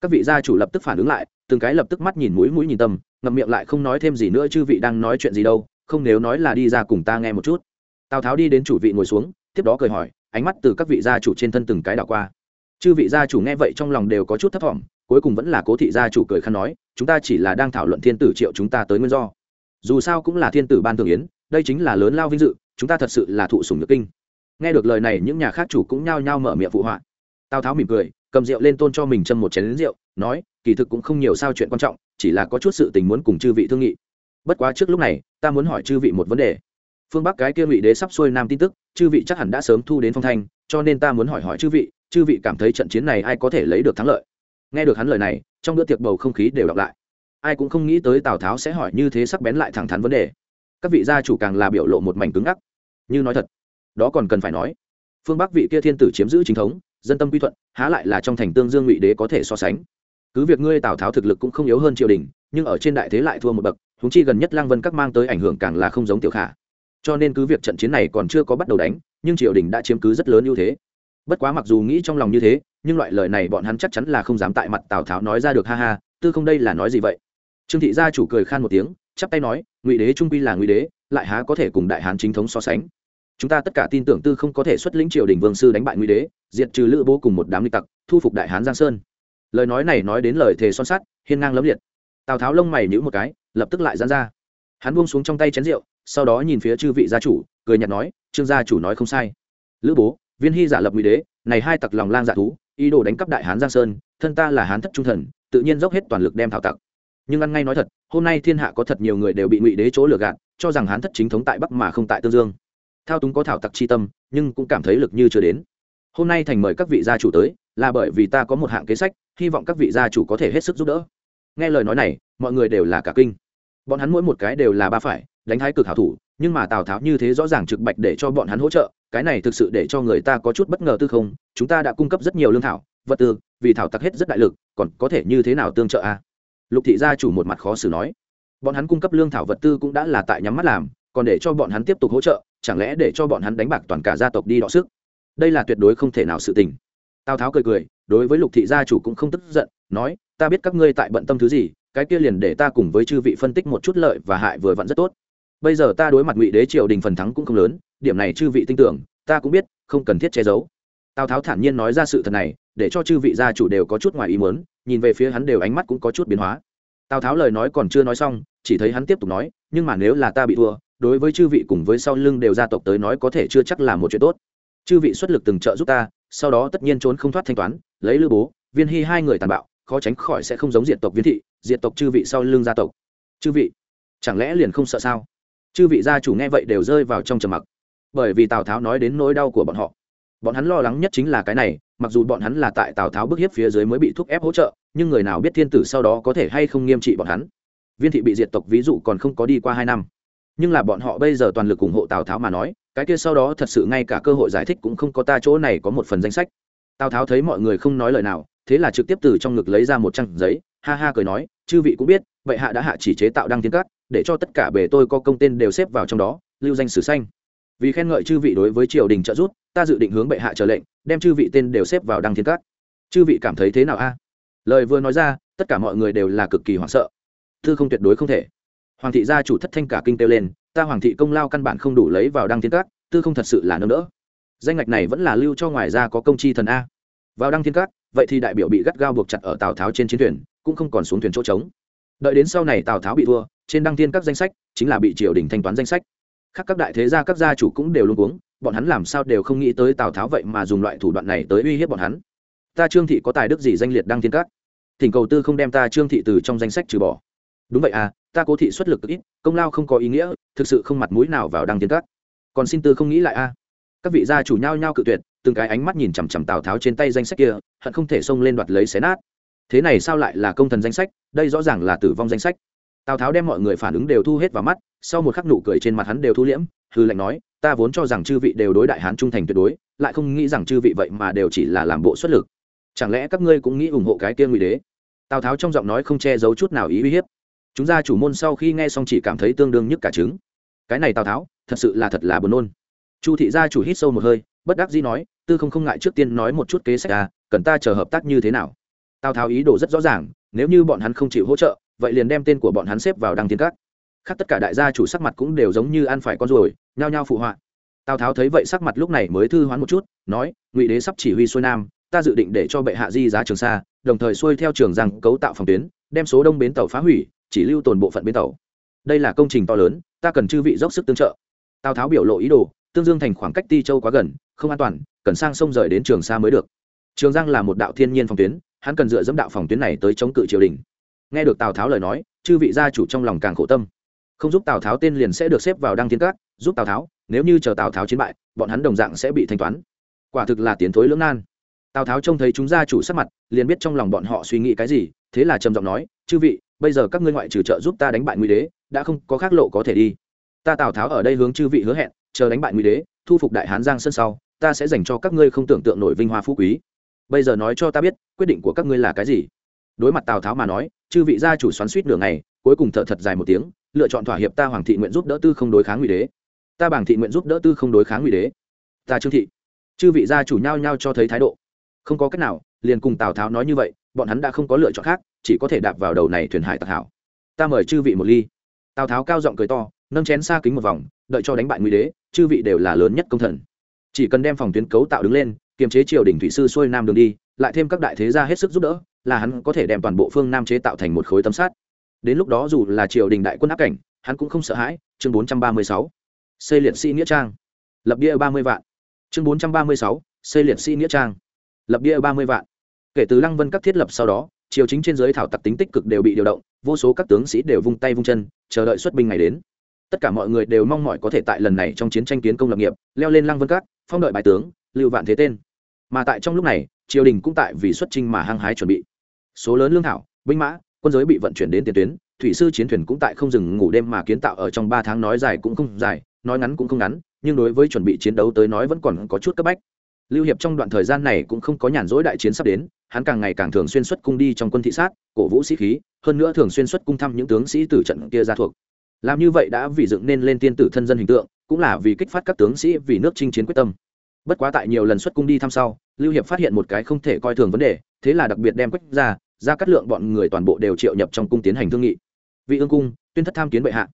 Speaker 1: các vị gia chủ lập tức phản ứng lại, từng cái lập tức mắt nhìn mũi mũi nhìn tâm, ngậm miệng lại không nói thêm gì nữa chư vị đang nói chuyện gì đâu, không nếu nói là đi ra cùng ta nghe một chút. Tào tháo đi đến chủ vị ngồi xuống, tiếp đó cười hỏi, ánh mắt từ các vị gia chủ trên thân từng cái đảo qua. Chư vị gia chủ nghe vậy trong lòng đều có chút thấp thỏm, cuối cùng vẫn là cố thị gia chủ cười khăn nói, chúng ta chỉ là đang thảo luận thiên tử triệu chúng ta tới nguyên do. Dù sao cũng là thiên tử ban thường yến đây chính là lớn lao vinh dự, chúng ta thật sự là thụ sủng nhược kinh. Nghe được lời này, những nhà khác chủ cũng nhao nhao mở miệng phụ họa. Tào tháo mỉm cười, cầm rượu lên tôn cho mình châm một chén lính rượu, nói, kỳ thực cũng không nhiều sao chuyện quan trọng, chỉ là có chút sự tình muốn cùng chư vị thương nghị. Bất quá trước lúc này, ta muốn hỏi chư vị một vấn đề. Phương bắc cái kia ngụy đế sắp xuôi nam tin tức, chư vị chắc hẳn đã sớm thu đến phong thanh, cho nên ta muốn hỏi hỏi chư vị chư vị cảm thấy trận chiến này ai có thể lấy được thắng lợi? Nghe được hắn lời này, trong bữa tiệc bầu không khí đều đọc lại. Ai cũng không nghĩ tới tào tháo sẽ hỏi như thế sắc bén lại thẳng thắn vấn đề các vị gia chủ càng là biểu lộ một mảnh cứng ngắc. Như nói thật, đó còn cần phải nói. Phương bắc vị kia thiên tử chiếm giữ chính thống, dân tâm quy thuận, há lại là trong thành tương dương ngụy đế có thể so sánh. Cứ việc ngươi tào tháo thực lực cũng không yếu hơn triều đình, nhưng ở trên đại thế lại thua một bậc húng chi gần nhất lang vân các mang tới ảnh hưởng càng là không giống tiểu khả. Cho nên cứ việc trận chiến này còn chưa có bắt đầu đánh, nhưng triều đình đã chiếm cứ rất lớn ưu thế. Bất quá mặc dù nghĩ trong lòng như thế, nhưng loại lời này bọn hắn chắc chắn là không dám tại mặt tào tháo nói ra được, ha ha, tư không đây là nói gì vậy? Trương thị gia chủ cười khan một tiếng, chắp tay nói ngụy đế trung quy là ngụy đế, lại há có thể cùng đại hán chính thống so sánh? Chúng ta tất cả tin tưởng tư không có thể xuất lĩnh triều đình vương sư đánh bại ngụy đế, diệt trừ lữ bố cùng một đám lịch tặc, thu phục đại hán giang sơn. Lời nói này nói đến lời thề son sắt, hiên ngang lấm liệt. Tào tháo lông mày nhữ một cái, lập tức lại dán ra. Hắn buông xuống trong tay chén rượu, sau đó nhìn phía chư vị gia chủ, cười nhạt nói, trương gia chủ nói không sai. Lữ bố, viên hy giả lập ngụy đế, này hai tặc lòng lang giả thú, ý đồ đánh cắp đại hán giang sơn, thân ta là hán thất trung thần, tự nhiên dốc hết toàn lực đem thảo tặc nhưng ăn ngay nói thật, hôm nay thiên hạ có thật nhiều người đều bị ngụy đế chỗ lừa gạt, cho rằng hán thất chính thống tại bắc mà không tại tương dương. Thao túng có thảo tặc chi tâm, nhưng cũng cảm thấy lực như chưa đến. Hôm nay thành mời các vị gia chủ tới, là bởi vì ta có một hạng kế sách, hy vọng các vị gia chủ có thể hết sức giúp đỡ. Nghe lời nói này, mọi người đều là cả kinh. Bọn hắn mỗi một cái đều là ba phải, đánh thái cực hảo thủ, nhưng mà tào tháo như thế rõ ràng trực bạch để cho bọn hắn hỗ trợ, cái này thực sự để cho người ta có chút bất ngờ tư không, chúng ta đã cung cấp rất nhiều lương thảo, vật tư, vì thảo tặc hết rất đại lực, còn có thể như thế nào tương trợ a? Lục thị gia chủ một mặt khó xử nói, bọn hắn cung cấp lương thảo vật tư cũng đã là tại nhắm mắt làm, còn để cho bọn hắn tiếp tục hỗ trợ, chẳng lẽ để cho bọn hắn đánh bạc toàn cả gia tộc đi đọ sức? Đây là tuyệt đối không thể nào sự tình. Tào tháo cười cười, đối với lục thị gia chủ cũng không tức giận, nói, ta biết các ngươi tại bận tâm thứ gì, cái kia liền để ta cùng với chư vị phân tích một chút lợi và hại vừa vặn rất tốt. Bây giờ ta đối mặt ngụy đế triều đình phần thắng cũng không lớn, điểm này chư vị tin tưởng, ta cũng biết, không cần thiết che giấu tào tháo thản nhiên nói ra sự thật này, để cho chư vị gia chủ đều có chút ngoài ý muốn, nhìn về phía hắn đều ánh mắt cũng có chút biến hóa. Tào tháo lời nói còn chưa nói xong, chỉ thấy hắn tiếp tục nói, nhưng mà nếu là ta bị thua, đối với chư vị cùng với sau lưng đều gia tộc tới nói có thể chưa chắc là một chuyện tốt. Chư vị xuất lực từng trợ giúp ta, sau đó tất nhiên trốn không thoát thanh toán, lấy lư bố, viên hy hai người tàn bạo, khó tránh khỏi sẽ không giống diện tộc viên thị diện tộc chư vị sau lưng gia tộc. Chư vị? Chẳng lẽ liền không sợ sao? Chư vị gia chủ nghe vậy đều rơi vào trong trầm mặc. Bởi vì tào tháo nói đến nỗi đau của bọn họ bọn hắn lo lắng nhất chính là cái này, mặc dù bọn hắn là tại tào tháo bức hiếp phía dưới mới bị thúc ép hỗ trợ, nhưng người nào biết thiên tử sau đó có thể hay không nghiêm trị bọn hắn. Viên thị bị diệt tộc ví dụ còn không có đi qua hai năm. Nhưng là bọn họ bây giờ toàn lực ủng hộ tào tháo mà nói, cái kia sau đó thật sự ngay cả cơ hội giải thích cũng không có ta chỗ này có một phần danh sách. Tào tháo thấy mọi người không nói lời nào, thế là trực tiếp từ trong ngực lấy ra một trang giấy, ha ha cười nói, chư vị cũng biết, vậy hạ đã hạ chỉ chế tạo đăng tiến cát để cho tất cả bề tôi có công tên đều xếp vào trong đó, lưu danh sử xanh vì khen ngợi chư vị đối với triều đình trợ giúp ta dự định hướng bệ hạ trở lệnh, đem chư vị tên đều xếp vào đăng thiên cát. Chư vị cảm thấy thế nào a? Lời vừa nói ra, tất cả mọi người đều là cực kỳ hoảng sợ. Thư không tuyệt đối không thể. Hoàng thị gia chủ thất thanh cả kinh kêu lên, ta hoàng thị công lao căn bản không đủ lấy vào đăng thiên cát, tư không thật sự là nâng đỡ. Danh ngạch này vẫn là lưu cho ngoài ra có công chi thần a. Vào đăng thiên cát, vậy thì đại biểu bị gắt gao buộc chặt ở tào tháo trên chiến thuyền, cũng không còn xuống thuyền chỗ trống. Đợi đến sau này tào tháo bị thua, trên đăng thiên các danh sách chính là bị triều đình thanh toán danh sách khác các đại thế gia, các gia chủ cũng đều luôn uống, bọn hắn làm sao đều không nghĩ tới tào tháo vậy mà dùng loại thủ đoạn này tới uy hiếp bọn hắn. Ta trương thị có tài đức gì danh liệt đăng thiên các? Thỉnh cầu tư không đem ta trương thị từ trong danh sách trừ bỏ. Đúng vậy à ta cố thị xuất lực ít, công lao không có ý nghĩa, thực sự không mặt mũi nào vào đăng thiên các. Còn xin tư không nghĩ lại a. Các vị gia chủ nhau nhau cự tuyệt, từng cái ánh mắt nhìn chằm chằm tào tháo trên tay danh sách kia, hận không thể xông lên đoạt lấy xé nát. Thế này sao lại là công thần danh sách? Đây rõ ràng là tử vong danh sách tào tháo đem mọi người phản ứng đều thu hết vào mắt sau một khắc nụ cười trên mặt hắn đều thu liễm hư lệnh nói ta vốn cho rằng chư vị đều đối đại hán trung thành tuyệt đối lại không nghĩ rằng chư vị vậy mà đều chỉ là làm bộ xuất lực. Chẳng lẽ các ngươi cũng nghĩ ủng hộ cái kia ngụy đế? Tào tháo trong giọng nói không che giấu chút nào ý uy hiếp. Chúng gia chủ môn sau khi nghe xong chỉ cảm thấy tương đương nhất cả trứng. Cái này tào tháo thật sự là thật là buồn nôn. Chu thị gia chủ hít sâu một hơi bất đắc dĩ nói tư không không ngại trước tiên nói một chút kế sách ta, cần ta chờ hợp tác như thế nào? Tào tháo ý đồ rất rõ ràng nếu như bọn hắn không chịu hỗ trợ vậy liền đem tên của bọn hắn xếp vào đăng thiên các. Khác tất cả đại gia chủ sắc mặt cũng đều giống như ăn phải con ruồi, nhao nhao phụ họa. Tào tháo thấy vậy sắc mặt lúc này mới thư hoán một chút, nói, ngụy đế sắp chỉ huy xuôi nam, ta dự định để cho bệ hạ di giá trường sa, đồng thời xuôi theo trường giang cấu tạo phòng tuyến, đem số đông bến tàu phá hủy, chỉ lưu tồn bộ phận bến tàu. Đây là công trình to lớn, ta cần chư vị dốc sức tương trợ. Tào tháo biểu lộ ý đồ, tương dương thành khoảng cách ti châu quá gần, không an toàn, cần sang sông rời đến trường sa mới được. Trường giang là một đạo thiên nhiên phòng tuyến, hắn cần dựa dẫm đạo phòng tuyến này tới chống cự triều đình nghe được tào tháo lời nói, chư vị gia chủ trong lòng càng khổ tâm. Không giúp tào tháo tên liền sẽ được xếp vào đăng thiên các, giúp tào tháo, nếu như chờ tào tháo chiến bại, bọn hắn đồng dạng sẽ bị thanh toán. Quả thực là tiến thối lưỡng nan. Tào tháo trông thấy chúng gia chủ sắc mặt, liền biết trong lòng bọn họ suy nghĩ cái gì, thế là trầm giọng nói, chư vị, bây giờ các ngươi ngoại trừ trợ giúp ta đánh bại nguy đế, đã không có khác lộ có thể đi. Ta tào tháo ở đây hướng chư vị hứa hẹn, chờ đánh bại nguy đế, thu phục đại hán giang sân sau, ta sẽ dành cho các ngươi không tưởng tượng nổi vinh hoa phú quý. Bây giờ nói cho ta biết, quyết định của các ngươi là cái gì? Đối mặt tào tháo mà nói chư vị gia chủ xoắn suýt nửa ngày cuối cùng thở thật dài một tiếng lựa chọn thỏa hiệp ta hoàng thị nguyện giúp đỡ tư không đối kháng ngụy đế ta bảng thị nguyện giúp đỡ tư không đối kháng ngụy đế ta trương thị chư vị gia chủ nhau nhau cho thấy thái độ không có cách nào liền cùng tào tháo nói như vậy bọn hắn đã không có lựa chọn khác chỉ có thể đạp vào đầu này thuyền hải tặc hảo ta mời chư vị một ly tào tháo cao giọng cười to nâng chén xa kính một vòng đợi cho đánh bại ngụy đế chư vị đều là lớn nhất công thần chỉ cần đem phòng tuyến cấu tạo đứng lên kiềm chế triều đình thủy sư xuôi nam đường đi lại thêm các đại thế gia hết sức giúp đỡ là hắn có thể đem toàn bộ phương nam chế tạo thành một khối tấm sát đến lúc đó dù là triều đình đại quân áp cảnh, hắn cũng không sợ hãi. Chương bốn trăm ba mươi sáu, xây liệt sĩ nghĩa trang. Lập bia ba mươi vạn. Chương bốn trăm ba mươi sáu, xây liệt sĩ nghĩa trang. Lập bia ba mươi vạn. Kể từ lăng vân các thiết lập sau đó, triều chính trên giới thảo tặc tính tích cực đều bị điều động, vô số các tướng sĩ đều vung tay vung chân, chờ đợi xuất binh ngày đến. Tất cả mọi người đều mong mỏi có thể tại lần này trong chiến tranh kiến công lập nghiệp, leo lên lăng vân các, phong đợi bài tướng, lưu vạn thế tên. Mà tại trong lúc này, triều đình cũng tại vì xuất trinh mà hăng hái chuẩn bị số lớn lương thảo, binh mã, quân giới bị vận chuyển đến tiền tuyến, thủy sư chiến thuyền cũng tại không dừng ngủ đêm mà kiến tạo ở trong ba tháng nói dài cũng không dài, nói ngắn cũng không ngắn, nhưng đối với chuẩn bị chiến đấu tới nói vẫn còn có chút cấp bách. Lưu hiệp trong đoạn thời gian này cũng không có nhàn rỗi đại chiến sắp đến, hắn càng ngày càng thường xuyên xuất cung đi trong quân thị sát, cổ vũ sĩ khí, hơn nữa thường xuyên xuất cung thăm những tướng sĩ tử trận kia ra thuộc. Làm như vậy đã vì dựng nên lên tiên tử thân dân hình tượng, cũng là vì kích phát các tướng sĩ vì nước chinh chiến quyết tâm. Bất quá tại nhiều lần xuất cung đi thăm sau, lưu hiệp phát hiện một cái không thể coi thường vấn đề, thế là đặc biệt đem quách ra ra cắt lượng bọn người toàn bộ đều triệu nhập trong cung tiến hành thương nghị. Vị ương cung, tuyên thất tham kiến bệ hạ.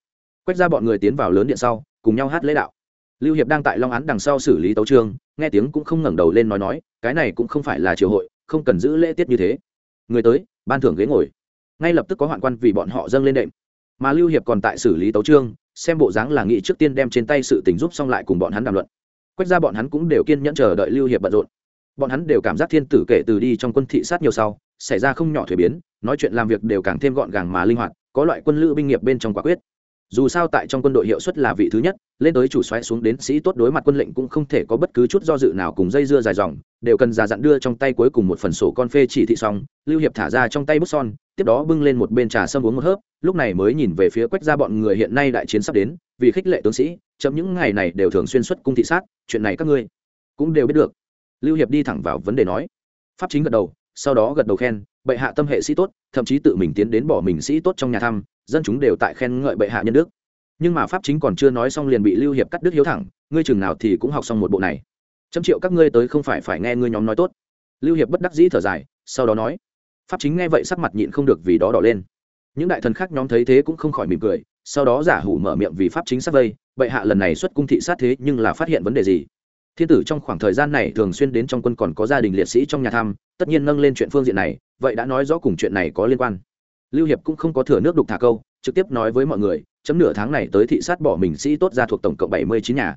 Speaker 1: Quách ra bọn người tiến vào lớn điện sau, cùng nhau hát lễ đạo. Lưu hiệp đang tại long án đằng sau xử lý tấu trương nghe tiếng cũng không ngẩng đầu lên nói nói, cái này cũng không phải là triều hội, không cần giữ lễ tiết như thế. Người tới, ban thưởng ghế ngồi. Ngay lập tức có hoạn quan vì bọn họ dâng lên đệm. Mà lưu hiệp còn tại xử lý tấu trương xem bộ dáng là nghị trước tiên đem trên tay sự tình giúp xong lại cùng bọn hắn đàm luận. Quách ra bọn hắn cũng đều kiên nhẫn chờ đợi lưu hiệp bận rộn bọn hắn đều cảm giác thiên tử kể từ đi trong quân thị sát nhiều sau, xảy ra không nhỏ thuế biến, nói chuyện làm việc đều càng thêm gọn gàng mà linh hoạt, có loại quân lữ binh nghiệp bên trong quả quyết. Dù sao tại trong quân đội hiệu suất là vị thứ nhất, lên tới chủ xoáy xuống đến sĩ tốt đối mặt quân lệnh cũng không thể có bất cứ chút do dự nào cùng dây dưa dài dòng, đều cần già dặn đưa trong tay cuối cùng một phần sổ con phê chỉ thị xong, lưu hiệp thả ra trong tay bút son, tiếp đó bưng lên một bên trà sâm uống một hớp, lúc này mới nhìn về phía quách ra bọn người hiện nay đại chiến sắp đến, vì khích lệ tướng sĩ chấm những ngày này đều thường xuyên xuất cung thị sát, chuyện này các ngươi cũng đều biết được lưu hiệp đi thẳng vào vấn đề nói. Pháp chính gật đầu, sau đó gật đầu khen, bệ hạ tâm hệ sĩ tốt, thậm chí tự mình tiến đến bỏ mình sĩ tốt trong nhà thăm, dân chúng đều tại khen ngợi bệ hạ nhân đức. Nhưng mà pháp chính còn chưa nói xong liền bị lưu hiệp cắt đứt hiếu thẳng, ngươi chừng nào thì cũng học xong một bộ này. Chấm triệu các ngươi tới không phải phải nghe ngươi nhóm nói tốt. Lưu hiệp bất đắc dĩ thở dài, sau đó nói. Pháp chính nghe vậy sắc mặt nhịn không được vì đó đỏ lên. Những đại thần khác nhóm thấy thế cũng không khỏi mỉm cười, sau đó giả hủ mở miệng vì pháp chính sát vây, bệ hạ lần này xuất cung thị sát thế nhưng là phát hiện vấn đề gì? Thiên tử trong khoảng thời gian này thường xuyên đến trong quân còn có gia đình liệt sĩ trong nhà thăm, tất nhiên nâng lên chuyện phương diện này, vậy đã nói rõ cùng chuyện này có liên quan. Lưu hiệp cũng không có thừa nước đục thả câu, trực tiếp nói với mọi người, chấm nửa tháng này tới thị sát bỏ mình sĩ tốt ra thuộc tổng cộng bảy mươi chín nhà.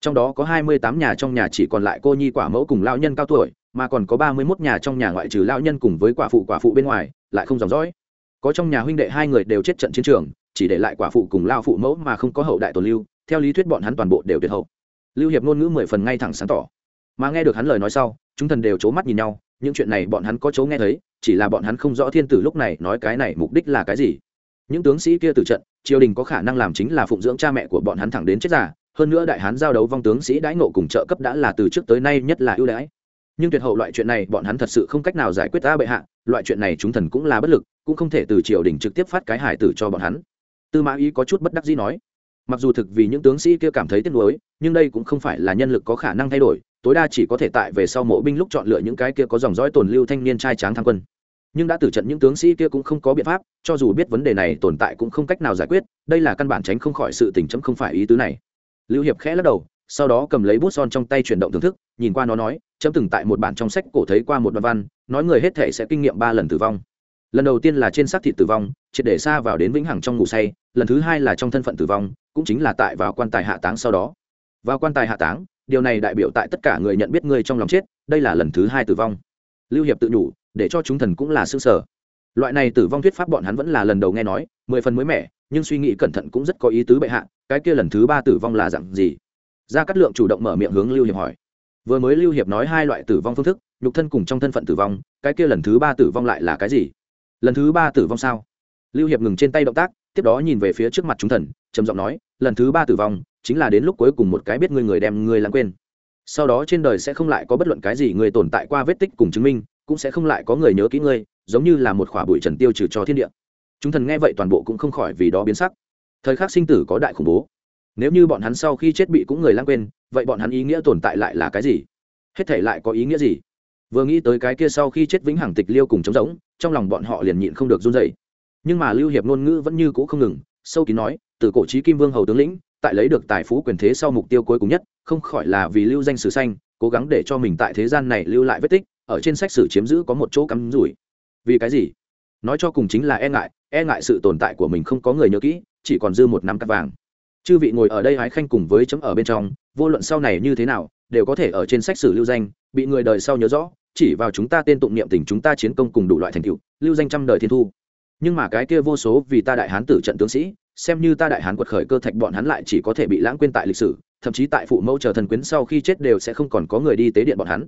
Speaker 1: Trong đó có hai mươi tám nhà trong nhà chỉ còn lại cô nhi quả mẫu cùng lao nhân cao tuổi, mà còn có ba mươi mốt nhà trong nhà ngoại trừ lao nhân cùng với quả phụ quả phụ bên ngoài, lại không dòng dõi. Có trong nhà huynh đệ hai người đều chết trận chiến trường, chỉ để lại quả phụ cùng lao phụ mẫu mà không có hậu đại tồn lưu, theo lý thuyết bọn hắn toàn bộ đều tuyệt hậu lưu hiệp ngôn ngữ mười phần ngay thẳng sáng tỏ. Mà nghe được hắn lời nói sau chúng thần đều c h ố mắt nhìn nhau những chuyện này bọn hắn có chỗ nghe thấy chỉ là bọn hắn không rõ thiên tử lúc này nói cái này mục đích là cái gì. Những tướng sĩ kia từ trận triều đình có khả năng làm chính là phụng dưỡng cha mẹ của bọn hắn thẳng đến chết giả, hơn nữa đại hán giao đấu vong tướng sĩ đãi nộ cùng trợ cấp đã là từ trước tới nay nhất là ưu đãi. Nhưng tuyệt hậu loại chuyện này bọn hắn thật sự không cách nào giải quyết ta bệ hạ loại chuyện này chúng thần cũng là bất lực cũng không thể từ triều đình trực tiếp phát cái hải tử cho bọn hắn. Tư mã ý có chút bất đắc dĩ nói mặc dù thực vì những tướng sĩ kia cảm thấy tiếc nuối, nhưng đây cũng không phải là nhân lực có khả năng thay đổi, tối đa chỉ có thể tại về sau mộ binh lúc chọn lựa những cái kia có dòng dõi tồn lưu thanh niên trai tráng tham quân. Nhưng đã tử trận những tướng sĩ kia cũng không có biện pháp, cho dù biết vấn đề này tồn tại cũng không cách nào giải quyết, đây là căn bản tránh không khỏi sự tình chấm không phải ý tứ này. Lưu hiệp khẽ lắc đầu, sau đó cầm lấy bút son trong tay chuyển động thưởng thức, nhìn qua nó nói, chấm từng tại một bản trong sách cổ thấy qua một đoạn văn, nói người hết thể sẽ kinh nghiệm ba lần tử vong. Lần đầu tiên là trên xác thịt tử vong, triệt để xa vào đến vĩnh hằng trong ngủ say lần thứ hai là trong thân phận tử vong, cũng chính là tại vào quan tài hạ táng sau đó. Vào quan tài hạ táng, điều này đại biểu tại tất cả người nhận biết ngươi trong lòng chết, đây là lần thứ hai tử vong. Lưu hiệp tự nhủ, để cho chúng thần cũng là xương sở. Loại này tử vong thuyết pháp bọn hắn vẫn là lần đầu nghe nói, mười phần mới mẻ, nhưng suy nghĩ cẩn thận cũng rất có ý tứ bệ hạ, cái kia lần thứ ba tử vong là dặn gì? Gia cát lượng chủ động mở miệng hướng lưu hiệp hỏi. Vừa mới lưu hiệp nói hai loại tử vong phương thức, nhục thân cùng trong thân phận tử vong, cái kia lần thứ ba tử vong lại là cái gì? Lần thứ ba tử vong sao? Lưu hiệp ngừng trên tay động tác tiếp đó nhìn về phía trước mặt chúng thần, trầm giọng nói, lần thứ ba tử vong, chính là đến lúc cuối cùng một cái biết ngươi người đem ngươi lãng quên. Sau đó trên đời sẽ không lại có bất luận cái gì người tồn tại qua vết tích cùng chứng minh, cũng sẽ không lại có người nhớ kỹ ngươi, giống như là một khỏa bụi trần tiêu trừ cho thiên địa. Chúng thần nghe vậy toàn bộ cũng không khỏi vì đó biến sắc. Thời khắc sinh tử có đại khủng bố. Nếu như bọn hắn sau khi chết bị cũng người lãng quên, vậy bọn hắn ý nghĩa tồn tại lại là cái gì? Hết thể lại có ý nghĩa gì? Vừa nghĩ tới cái kia sau khi chết vĩnh hằng tịch liêu cùng trống rỗng, trong lòng bọn họ liền nhịn không được run dậy nhưng mà lưu hiệp ngôn ngữ vẫn như cũ không ngừng, sâu kín nói, từ cổ trí kim vương hầu tướng lĩnh, tại lấy được tài phú quyền thế sau mục tiêu cuối cùng nhất, không khỏi là vì lưu danh sử xanh, cố gắng để cho mình tại thế gian này lưu lại vết tích, ở trên sách sử chiếm giữ có một chỗ cắm rủi. Vì cái gì? Nói cho cùng chính là e ngại e ngại sự tồn tại của mình không có người nhớ kỹ, chỉ còn dư một năm cắt vàng. Chư vị ngồi ở đây hái khanh cùng với chấm ở bên trong, vô luận sau này như thế nào, đều có thể ở trên sách sử lưu danh, bị người đời sau nhớ rõ, chỉ vào chúng ta tên tụng niệm tình chúng ta chiến công cùng đủ loại thành tựu, lưu danh trăm đời thiên thu nhưng mà cái kia vô số vì ta đại hán tử trận tướng sĩ, xem như ta đại hán quật khởi cơ thạch bọn hắn lại chỉ có thể bị lãng quên tại lịch sử, thậm chí tại phụ mẫu chờ thần quyến sau khi chết đều sẽ không còn có người đi tế điện bọn hắn.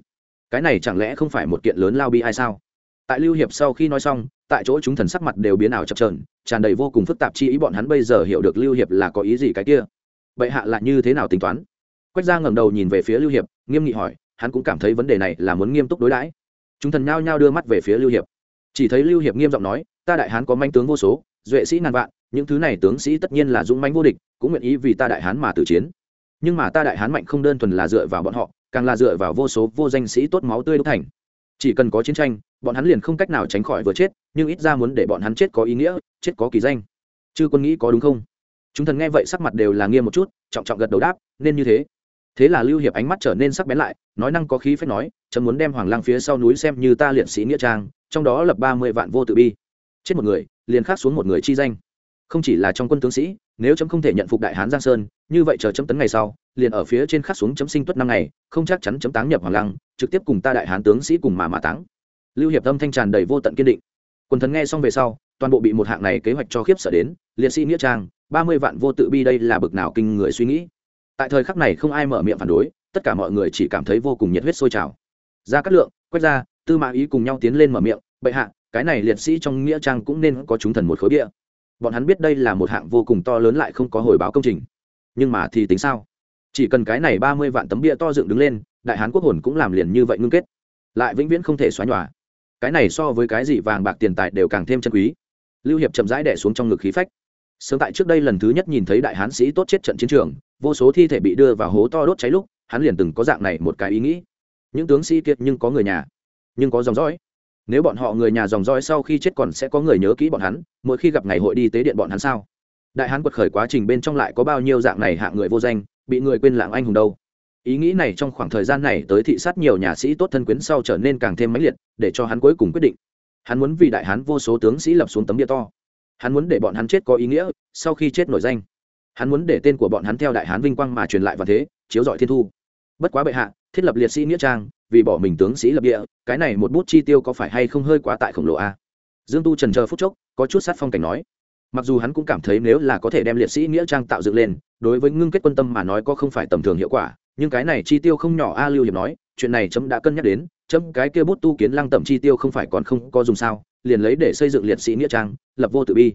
Speaker 1: Cái này chẳng lẽ không phải một kiện lớn lao bi hay sao? Tại lưu hiệp sau khi nói xong, tại chỗ chúng thần sắc mặt đều biến ảo chập trờn tràn đầy vô cùng phức tạp chi ý bọn hắn bây giờ hiểu được lưu hiệp là có ý gì cái kia. Vậy hạ lại như thế nào tính toán? Quách gia ngẩng đầu nhìn về phía lưu hiệp, nghiêm nghị hỏi, hắn cũng cảm thấy vấn đề này là muốn nghiêm túc đối đãi. Chúng thần nhao nhao đưa mắt về phía lưu hiệp. Chỉ thấy lưu hiệp nghiêm giọng nói ta đại hán có manh tướng vô số, duệ sĩ ngàn vạn, những thứ này tướng sĩ tất nhiên là dũng mãnh vô địch, cũng nguyện ý vì ta đại hán mà tử chiến. Nhưng mà ta đại hán mạnh không đơn thuần là dựa vào bọn họ, càng là dựa vào vô số vô danh sĩ tốt máu tươi đúc thành. Chỉ cần có chiến tranh, bọn hắn liền không cách nào tránh khỏi vừa chết, nhưng ít ra muốn để bọn hắn chết có ý nghĩa, chết có kỳ danh. Chư quân nghĩ có đúng không? Chúng thần nghe vậy sắc mặt đều là nghiêm một chút, trọng trọng gật đầu đáp, nên như thế. Thế là lưu hiệp ánh mắt trở nên sắc bén lại, nói năng có khí phép nói, chấm muốn đem hoàng lang phía sau núi xem như ta liệt sĩ nghĩa trang, trong đó lập ba mươi vạn vô tự bi chết một người, liền khác xuống một người chi danh. Không chỉ là trong quân tướng sĩ, nếu chấm không thể nhận phục đại hán giang sơn, như vậy chờ chấm tấn ngày sau, liền ở phía trên khắc xuống chấm sinh tuất năm ngày, không chắc chắn chấm táng nhập hoàng lăng, trực tiếp cùng ta đại hán tướng sĩ cùng mà mà táng. Lưu hiệp âm thanh tràn đầy vô tận kiên định. Quần thần nghe xong về sau, toàn bộ bị một hạng này kế hoạch cho khiếp sợ đến, liệt sĩ nghĩa trang, ba mươi vạn vô tự bi đây là bực nào kinh người suy nghĩ. Tại thời khắc này không ai mở miệng phản đối, tất cả mọi người chỉ cảm thấy vô cùng nhiệt huyết sôi trào. Ra cát lượng quét ra tư mã ý cùng nhau tiến lên mở miệng, bệ hạ cái này liệt sĩ trong nghĩa trang cũng nên có chúng thần một khối bia. Bọn hắn biết đây là một hạng vô cùng to lớn lại không có hồi báo công trình. Nhưng mà thì tính sao? Chỉ cần cái này ba mươi vạn tấm bia to dựng đứng lên, đại hán quốc hồn cũng làm liền như vậy ngưng kết. Lại vĩnh viễn không thể xóa nhòa. Cái này so với cái gì vàng bạc tiền tài đều càng thêm chân quý. Lưu hiệp chậm rãi đẻ xuống trong ngực khí phách. Sớm tại trước đây lần thứ nhất nhìn thấy đại hán sĩ tốt chết trận chiến trường, vô số thi thể bị đưa vào hố to đốt cháy lúc, hắn liền từng có dạng này một cái ý nghĩ. Những tướng sĩ kiệt nhưng có người nhà, nhưng có dòng dõi nếu bọn họ người nhà dòng dõi sau khi chết còn sẽ có người nhớ kỹ bọn hắn, mỗi khi gặp ngày hội đi tế điện bọn hắn sao? Đại hán quật khởi quá trình bên trong lại có bao nhiêu dạng này hạng người vô danh, bị người quên lãng anh hùng đâu? Ý nghĩ này trong khoảng thời gian này tới thị sát nhiều nhà sĩ tốt thân quyến sau trở nên càng thêm mãnh liệt, để cho hắn cuối cùng quyết định. Hắn muốn vì đại hán vô số tướng sĩ lập xuống tấm địa to. Hắn muốn để bọn hắn chết có ý nghĩa, sau khi chết nổi danh. Hắn muốn để tên của bọn hắn theo đại hán vinh quang mà truyền lại và thế, chiếu dọi thiên thu. Bất quá bệ hạ, thiết lập liệt sĩ nghĩa trang vì bỏ mình tướng sĩ lập địa, cái này một bút chi tiêu có phải hay không hơi quá tại khổng lồ a? Dương tu trần chờ phút chốc, có chút sát phong cảnh nói. Mặc dù hắn cũng cảm thấy nếu là có thể đem liệt sĩ nghĩa trang tạo dựng lên, đối với ngưng kết quân tâm mà nói có không phải tầm thường hiệu quả, nhưng cái này chi tiêu không nhỏ a, lưu hiệp nói, chuyện này chấm đã cân nhắc đến, chấm cái kia bút tu kiến lăng tẩm chi tiêu không phải còn không có dùng sao, liền lấy để xây dựng liệt sĩ nghĩa trang, lập vô tự bi.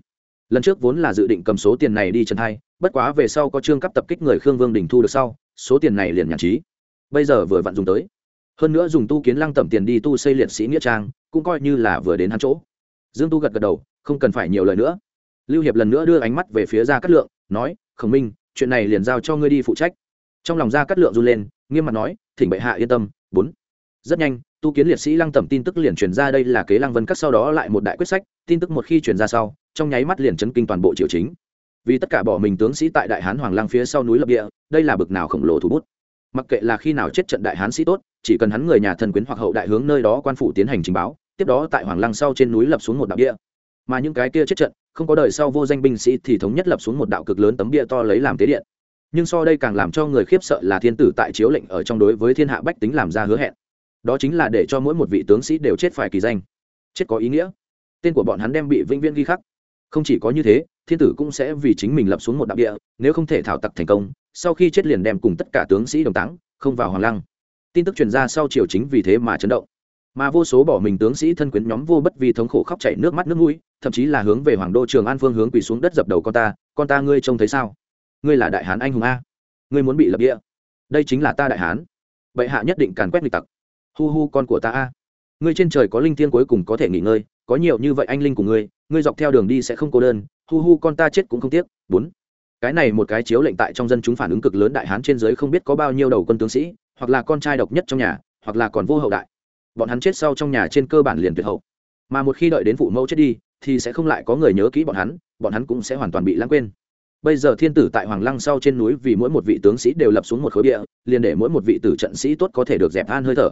Speaker 1: Lần trước vốn là dự định cầm số tiền này đi trần hai, bất quá về sau có trương cấp tập kích người khương vương đình thu được sau, số tiền này liền nhàn trí. Bây giờ vừa vặn dùng tới hơn nữa dùng tu kiến lăng tẩm tiền đi tu xây liệt sĩ nghĩa trang, cũng coi như là vừa đến hắn chỗ. Dương tu gật gật đầu, không cần phải nhiều lời nữa. Lưu hiệp lần nữa đưa ánh mắt về phía ra cát lượng, nói, khổng minh, chuyện này liền giao cho ngươi đi phụ trách. Trong lòng ra cát lượng run lên, nghiêm mặt nói, thỉnh bệ hạ yên tâm. Bốn. Rất nhanh, tu kiến liệt sĩ lăng tẩm tin tức liền truyền ra đây là kế lăng vân cắt sau đó lại một đại quyết sách, tin tức một khi truyền ra sau, trong nháy mắt liền chấn kinh toàn bộ triều chính. Vì tất cả bỏ mình tướng sĩ tại đại hán hoàng lang phía sau núi lập địa, đây là bực nào khổng lồ thủ bút. Mặc kệ là khi nào chết trận đại hán sĩ tốt chỉ cần hắn người nhà thần quyến hoặc hậu đại hướng nơi đó quan phủ tiến hành trình báo, tiếp đó tại hoàng lăng sau trên núi lập xuống một đạo bia. mà những cái kia chết trận, không có đời sau vô danh binh sĩ thì thống nhất lập xuống một đạo cực lớn tấm bia to lấy làm tế điện. Nhưng so đây càng làm cho người khiếp sợ là thiên tử tại chiếu lệnh ở trong đối với thiên hạ bách tính làm ra hứa hẹn. Đó chính là để cho mỗi một vị tướng sĩ đều chết phải kỳ danh. Chết có ý nghĩa. Tên của bọn hắn đem bị vĩnh viễn ghi khắc. Không chỉ có như thế, thiên tử cũng sẽ vì chính mình lập xuống một đạo địa nếu không thể thảo tặc thành công, sau khi chết liền đem cùng tất cả tướng sĩ đồng táng, không vào hoàng lăng tin tức truyền ra sau triều chính vì thế mà chấn động. Mà vô số bỏ mình tướng sĩ thân quyến nhóm vô bất vì thống khổ khóc chảy nước mắt nước mũi, thậm chí là hướng về hoàng đô trường an phương hướng quỳ xuống đất dập đầu con ta con ta ngươi trông thấy sao? Ngươi là đại hán anh hùng a? Ngươi muốn bị lập địa? Đây chính là ta đại hán. Bệ hạ nhất định càn quét lịch tặc. Hu hu, con của ta a. Ngươi trên trời có linh thiêng cuối cùng có thể nghỉ ngơi, có nhiều như vậy anh linh của ngươi ngươi dọc theo đường đi sẽ không cô đơn. Hu hu, con ta chết cũng không tiếc. Bốn. Cái này một cái chiếu lệnh tại trong dân chúng phản ứng cực lớn đại hán trên giới không biết có bao nhiêu đầu quân tướng sĩ hoặc là con trai độc nhất trong nhà, hoặc là còn vô hậu đại. Bọn hắn chết sau trong nhà trên cơ bản liền tuyệt hậu. Mà một khi đợi đến phụ mẫu chết đi, thì sẽ không lại có người nhớ kỹ bọn hắn bọn hắn cũng sẽ hoàn toàn bị lãng quên. Bây giờ thiên tử tại hoàng lăng sau trên núi vì mỗi một vị tướng sĩ đều lập xuống một khối địa, liền để mỗi một vị tử trận sĩ tốt có thể được dẹp an hơi thở.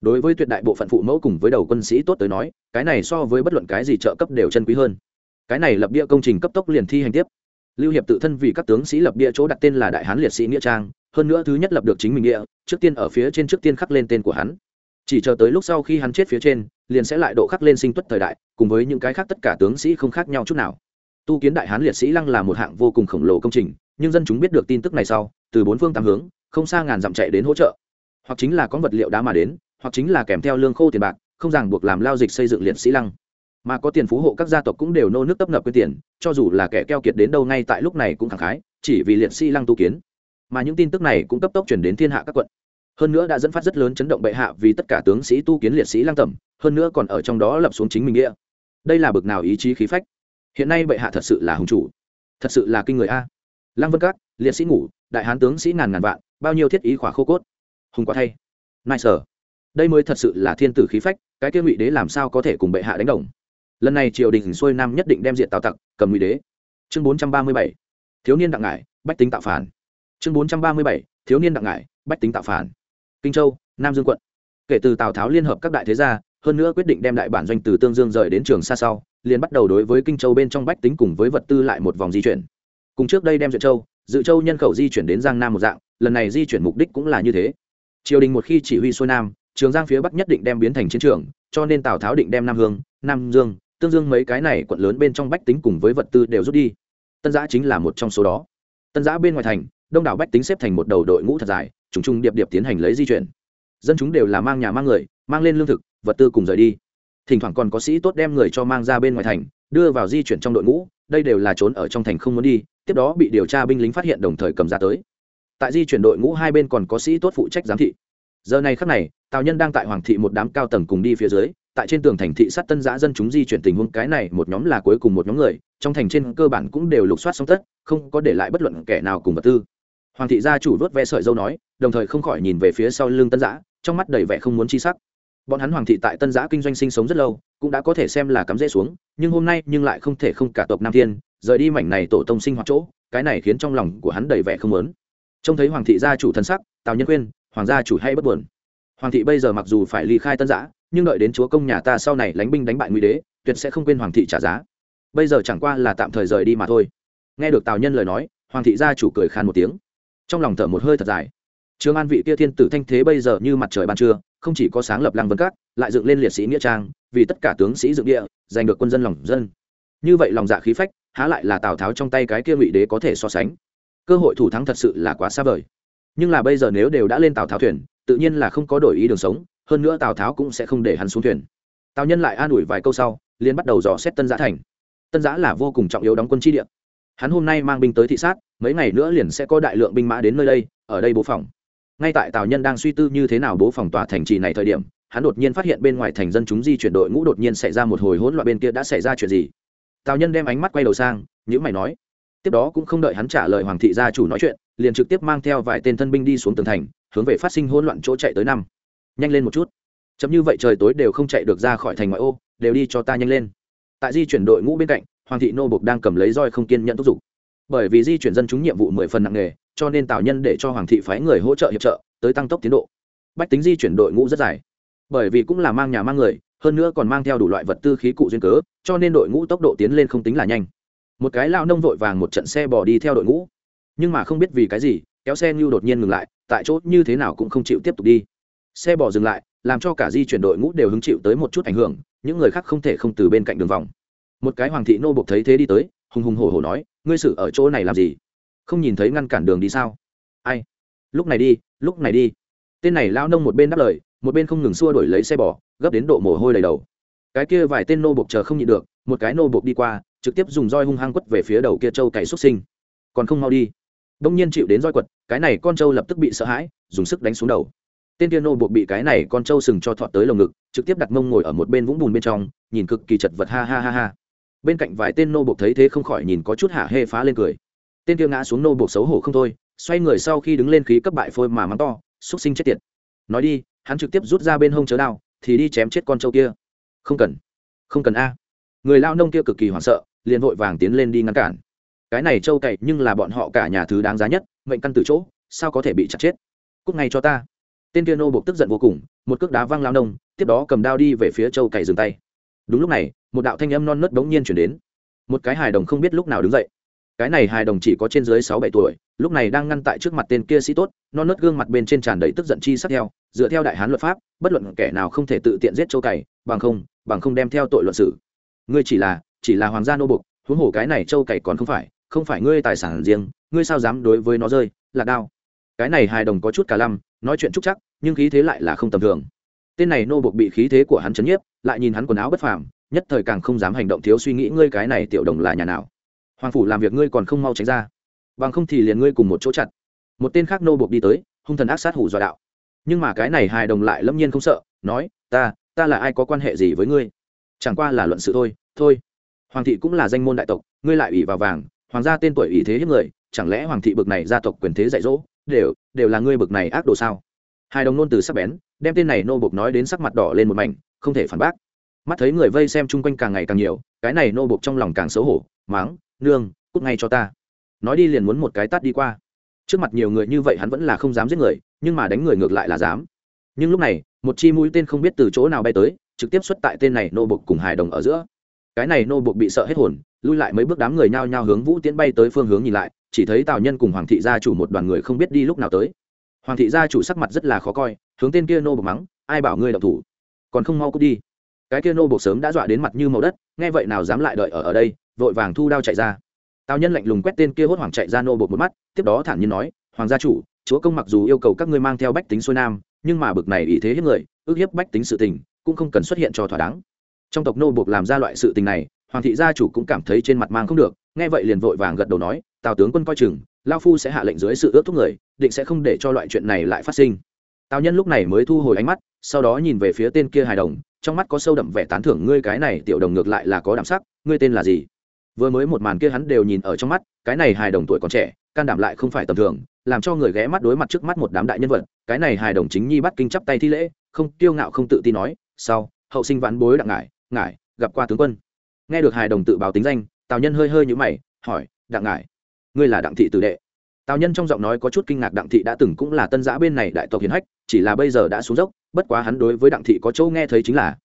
Speaker 1: Đối với tuyệt đại bộ phận phụ mẫu cùng với đầu quân sĩ tốt tới nói, cái này so với bất luận cái gì trợ cấp đều chân quý hơn. Cái này lập bia công trình cấp tốc liền thi hành tiếp. Lưu hiệp tự thân vì các tướng sĩ lập bia chỗ đặt tên là đại hán liệt sĩ nghĩa trang hơn nữa thứ nhất lập được chính mình nghĩa trước tiên ở phía trên trước tiên khắc lên tên của hắn. Chỉ chờ tới lúc sau khi hắn chết phía trên, liền sẽ lại độ khắc lên sinh tuất thời đại, cùng với những cái khác tất cả tướng sĩ không khác nhau chút nào. Tu kiến đại hán liệt sĩ lăng là một hạng vô cùng khổng lồ công trình, nhưng dân chúng biết được tin tức này sau, từ bốn phương tám hướng, không xa ngàn dặm chạy đến hỗ trợ. Hoặc chính là có vật liệu đá mà đến, hoặc chính là kèm theo lương khô tiền bạc, không ràng buộc làm lao dịch xây dựng liệt sĩ lăng. Mà có tiền phú hộ các gia tộc cũng đều nô nước tấp nập quyên tiền, cho dù là kẻ keo kiệt đến đâu ngay tại lúc này cũng thẳng khái, chỉ vì liệt sĩ lăng tu kiến mà những tin tức này cũng cấp tốc chuyển đến thiên hạ các quận. Hơn nữa đã dẫn phát rất lớn chấn động bệ hạ vì tất cả tướng sĩ tu kiến liệt sĩ lang tẩm, hơn nữa còn ở trong đó lập xuống chính mình nghĩa. Đây là bực nào ý chí khí phách? Hiện nay bệ hạ thật sự là hùng chủ. Thật sự là kinh người a. Lăng vân các, liệt sĩ ngủ, đại hán tướng sĩ ngàn ngàn vạn, bao nhiêu thiết ý khỏa khô cốt. Hùng quá thay. Nai sở. Đây mới thật sự là thiên tử khí phách, cái kia ngụy đế làm sao có thể cùng bệ hạ đánh đồng? Lần này triều đình xuôi nam nhất định đem diện tào tặc, cầm ngụy đế. Chương bốn trăm ba mươi bảy. Thiếu niên đặng ngải, bách tính tạo phản chương bốn trăm ba mươi bảy, thiếu niên đặng ngải, bách tính tạo phản. Kinh châu, nam dương quận. Kể từ tào tháo liên hợp các đại thế gia, hơn nữa quyết định đem đại bản doanh từ tương dương rời đến trường xa sau, liền bắt đầu đối với kinh châu bên trong bách tính cùng với vật tư lại một vòng di chuyển. Cùng trước đây đem duyệt châu, dự châu nhân khẩu di chuyển đến giang nam một dạng, lần này di chuyển mục đích cũng là như thế. Triều đình một khi chỉ huy xuôi nam, trường giang phía bắc nhất định đem biến thành chiến trường, cho nên tào tháo định đem nam hương, nam dương, tương dương mấy cái này quận lớn bên trong bách tính cùng với vật tư đều rút đi. Tân giã chính là một trong số đó. Tân giã bên ngoài thành đông đảo bách tính xếp thành một đầu đội ngũ thật dài, trùng trùng điệp điệp tiến hành lấy di chuyển. Dân chúng đều là mang nhà mang người, mang lên lương thực, vật tư cùng rời đi. Thỉnh thoảng còn có sĩ tốt đem người cho mang ra bên ngoài thành, đưa vào di chuyển trong đội ngũ, đây đều là trốn ở trong thành không muốn đi, tiếp đó bị điều tra binh lính phát hiện đồng thời cầm ra tới. Tại di chuyển đội ngũ hai bên còn có sĩ tốt phụ trách giám thị. Giờ này khắc này, tào nhân đang tại hoàng thị một đám cao tầng cùng đi phía dưới, tại trên tường thành thị sát tân giã dân chúng di chuyển tình huống cái này, một nhóm là cuối cùng một nhóm người, trong thành trên cơ bản cũng đều lục soát xong tất, không có để lại bất luận kẻ nào cùng vật tư hoàng thị gia chủ vớt ve sợi dâu nói, đồng thời không khỏi nhìn về phía sau lưng tân giã trong mắt đầy vẻ không muốn chi sắc. Bọn hắn hoàng thị tại tân giã kinh doanh sinh sống rất lâu, cũng đã có thể xem là cắm rễ xuống, nhưng hôm nay nhưng lại không thể không cả tộc nam thiên, rời đi mảnh này tổ tông sinh hoạt chỗ, cái này khiến trong lòng của hắn đầy vẻ không lớn trông thấy hoàng thị gia chủ thân sắc, tào nhân khuyên hoàng gia chủ hay bất buồn. Hoàng thị bây giờ mặc dù phải ly khai tân giã nhưng đợi đến chúa công nhà ta sau này lánh binh đánh bại nguy đế, tuyệt sẽ không quên hoàng thị trả giá. Bây giờ chẳng qua là tạm thời rời đi mà thôi. Nghe được tào nhân lời nói, hoàng thị gia chủ cười khan một tiếng trong lòng thở một hơi thật dài. Trường an vị kia thiên tử thanh thế bây giờ như mặt trời ban trưa, không chỉ có sáng lập lăng vân các, lại dựng lên liệt sĩ nghĩa trang, vì tất cả tướng sĩ dựng địa, giành được quân dân lòng dân. Như vậy lòng dạ khí phách, há lại là tào tháo trong tay cái kia ngụy đế có thể so sánh. Cơ hội thủ thắng thật sự là quá xa vời. Nhưng là bây giờ nếu đều đã lên tào tháo thuyền, tự nhiên là không có đổi ý đường sống, hơn nữa tào tháo cũng sẽ không để hắn xuống thuyền. Tào nhân lại an ủi vài câu sau, liền bắt đầu dò xét tân giã thành. Tân giã là vô cùng trọng yếu đóng quân chi địa. Hắn hôm nay mang binh tới thị sát mấy ngày nữa liền sẽ có đại lượng binh mã đến nơi đây, ở đây bố phòng. Ngay tại tào nhân đang suy tư như thế nào bố phòng tòa thành trì này thời điểm, hắn đột nhiên phát hiện bên ngoài thành dân chúng di chuyển đội ngũ đột nhiên xảy ra một hồi hỗn loạn bên kia đã xảy ra chuyện gì. Tào nhân đem ánh mắt quay đầu sang những mày nói. Tiếp đó cũng không đợi hắn trả lời hoàng thị gia chủ nói chuyện, liền trực tiếp mang theo vài tên thân binh đi xuống tường thành, hướng về phát sinh hỗn loạn chỗ chạy tới năm. Nhanh lên một chút. Chấm như vậy trời tối đều không chạy được ra khỏi thành ngoại ô, đều đi cho ta nhanh lên. Tại di chuyển đội ngũ bên cạnh, hoàng thị nô bục đang cầm lấy roi không kiên nhận thúc giục bởi vì di chuyển dân chúng nhiệm vụ mười phần nặng nề, cho nên tào nhân để cho hoàng thị phái người hỗ trợ hiệp trợ, tới tăng tốc tiến độ. Bách tính di chuyển đội ngũ rất dài. Bởi vì cũng là mang nhà mang người, hơn nữa còn mang theo đủ loại vật tư khí cụ duyên cớ, cho nên đội ngũ tốc độ tiến lên không tính là nhanh. Một cái lao nông vội vàng một trận xe bỏ đi theo đội ngũ. Nhưng mà không biết vì cái gì, kéo xe như đột nhiên ngừng lại, tại chỗ như thế nào cũng không chịu tiếp tục đi. Xe bỏ dừng lại, làm cho cả di chuyển đội ngũ đều hứng chịu tới một chút ảnh hưởng, những người khác không thể không từ bên cạnh đường vòng. Một cái hoàng thị nô bộc thấy thế đi tới hùng hùng hổ hổ nói, ngươi xử ở chỗ này làm gì? Không nhìn thấy ngăn cản đường đi sao? Ai? Lúc này đi, lúc này đi. Tên này lao nông một bên đáp lời, một bên không ngừng xua đổi lấy xe bò, gấp đến độ mồ hôi đầy đầu. Cái kia vài tên nô buộc chờ không nhịn được, một cái nô buộc đi qua, trực tiếp dùng roi hung hăng quất về phía đầu kia trâu cày xuất sinh. Còn không mau đi. Đông nhiên chịu đến roi quật, cái này con trâu lập tức bị sợ hãi, dùng sức đánh xuống đầu. Tên kia nô buộc bị cái này con trâu sừng cho thọt tới lồng ngực, trực tiếp đặt mông ngồi ở một bên vũng bùn bên trong, nhìn cực kỳ chật vật, ha ha ha ha bên cạnh vài tên nô buộc thấy thế không khỏi nhìn có chút hạ hê phá lên cười. Tên kia ngã xuống nô buộc xấu hổ không thôi, xoay người sau khi đứng lên khí cấp bại phôi mà mắng to, xúc sinh chết tiệt. Nói đi, hắn trực tiếp rút ra bên hông chớ đao, thì đi chém chết con trâu kia. Không cần không cần a. Người lao nông kia cực kỳ hoảng sợ, liền vội vàng tiến lên đi ngăn cản. Cái này trâu cậy nhưng là bọn họ cả nhà thứ đáng giá nhất, mệnh căn từ chỗ, sao có thể bị chặt chết? Cúc ngay cho ta. Tên kia nô buộc tức giận vô cùng, một cước đá văng lao nông, tiếp đó cầm đao đi về phía trâu cày dừng tay. Đúng lúc này một đạo thanh âm non nớt bỗng nhiên chuyển đến. Một cái hài đồng không biết lúc nào đứng dậy. Cái này hài đồng chỉ có trên dưới sáu bảy tuổi, lúc này đang ngăn tại trước mặt tên kia sĩ tốt, non nớt gương mặt bên trên tràn đầy tức giận chi sắc theo, dựa theo đại hán luật pháp, bất luận kẻ nào không thể tự tiện giết châu cày, bằng không bằng không đem theo tội luận xử. Ngươi chỉ là chỉ là hoàng gia nô bục huống hồ cái này châu cày còn không phải không phải ngươi tài sản riêng, ngươi sao dám đối với nó rơi, là đao. Cái này hài đồng có chút cả lăm, nói chuyện trúc chắc, nhưng khí thế lại là không tầm thường. Tên này nô buộc bị khí thế của hắn chấn nhiếp, lại nhìn hắn quần áo bất phàm nhất thời càng không dám hành động thiếu suy nghĩ ngươi cái này tiểu đồng là nhà nào. Hoàng phủ làm việc ngươi còn không mau tránh ra. Bằng không thì liền ngươi cùng một chỗ chặt. Một tên khác nô buộc đi tới, hung thần ác sát hủ dọa đạo. Nhưng mà cái này hài đồng lại lâm nhiên không sợ, nói, ta ta là ai có quan hệ gì với ngươi? Chẳng qua là luận sự thôi thôi. Hoàng thị cũng là danh môn đại tộc, ngươi lại ủy vào vàng, hoàng gia tên tuổi ủy thế hiếp người, chẳng lẽ hoàng thị bực này gia tộc quyền thế dạy dỗ, đều đều là ngươi bực này ác đồ sao? Hai đồng nôn từ sắc bén, đem tên này nô bộc nói đến sắc mặt đỏ lên một mảnh, không thể phản bác mắt thấy người vây xem chung quanh càng ngày càng nhiều, cái này nô bộc trong lòng càng xấu hổ, máng, nương, cút ngay cho ta. Nói đi liền muốn một cái tát đi qua. Trước mặt nhiều người như vậy hắn vẫn là không dám giết người, nhưng mà đánh người ngược lại là dám. Nhưng lúc này, một chi mũi tên không biết từ chỗ nào bay tới, trực tiếp xuất tại tên này nô bộc cùng hài đồng ở giữa. Cái này nô bộc bị sợ hết hồn, lui lại mấy bước đám người nhao nhao hướng vũ tiễn bay tới phương hướng nhìn lại, chỉ thấy tào nhân cùng hoàng thị gia chủ một đoàn người không biết đi lúc nào tới. Hoàng thị gia chủ sắc mặt rất là khó coi, hướng tên kia nô bộc mắng, ai bảo ngươi đậu thủ? Còn không mau cút đi cái kia nô buộc sớm đã dọa đến mặt như màu đất, nghe vậy nào dám lại đợi ở ở đây, vội vàng thu đao chạy ra. Tào nhân lạnh lùng quét tên kia hốt hoảng chạy ra nô buộc một mắt, tiếp đó thản nhiên nói, hoàng gia chủ, chúa công mặc dù yêu cầu các ngươi mang theo bách tính xuôi nam, nhưng mà bực này ý thế hiếp người, ước hiếp bách tính sự tình, cũng không cần xuất hiện cho thỏa đáng. Trong tộc nô buộc làm ra loại sự tình này, hoàng thị gia chủ cũng cảm thấy trên mặt mang không được, nghe vậy liền vội vàng gật đầu nói, tào tướng quân coi chừng lao phu sẽ hạ lệnh dưới sự ước thúc người, định sẽ không để cho loại chuyện này lại phát sinh. Tào nhân lúc này mới thu hồi ánh mắt, sau đó nhìn về phía tên kia hài đồng trong mắt có sâu đậm vẻ tán thưởng ngươi cái này tiểu đồng ngược lại là có đảm sắc, ngươi tên là gì? Vừa mới một màn kia hắn đều nhìn ở trong mắt, cái này hài đồng tuổi còn trẻ, can đảm lại không phải tầm thường, làm cho người ghé mắt đối mặt trước mắt một đám đại nhân vật, cái này hài đồng chính nhi bắt kinh chắp tay thi lễ, không kiêu ngạo không tự tin nói, sau, hậu sinh vãn bối đặng ngải ngải, gặp qua tướng quân. Nghe được hài đồng tự báo tính danh, tào nhân hơi hơi nhũ mày, hỏi, đặng ngải, ngươi là đặng thị tử đệ? Tào nhân trong giọng nói có chút kinh ngạc đặng thị đã từng cũng là tân giã bên này đại tộc hiền hách, chỉ là bây giờ đã xuống dốc bất quá hắn đối với đặng thị có chỗ nghe thấy chính là,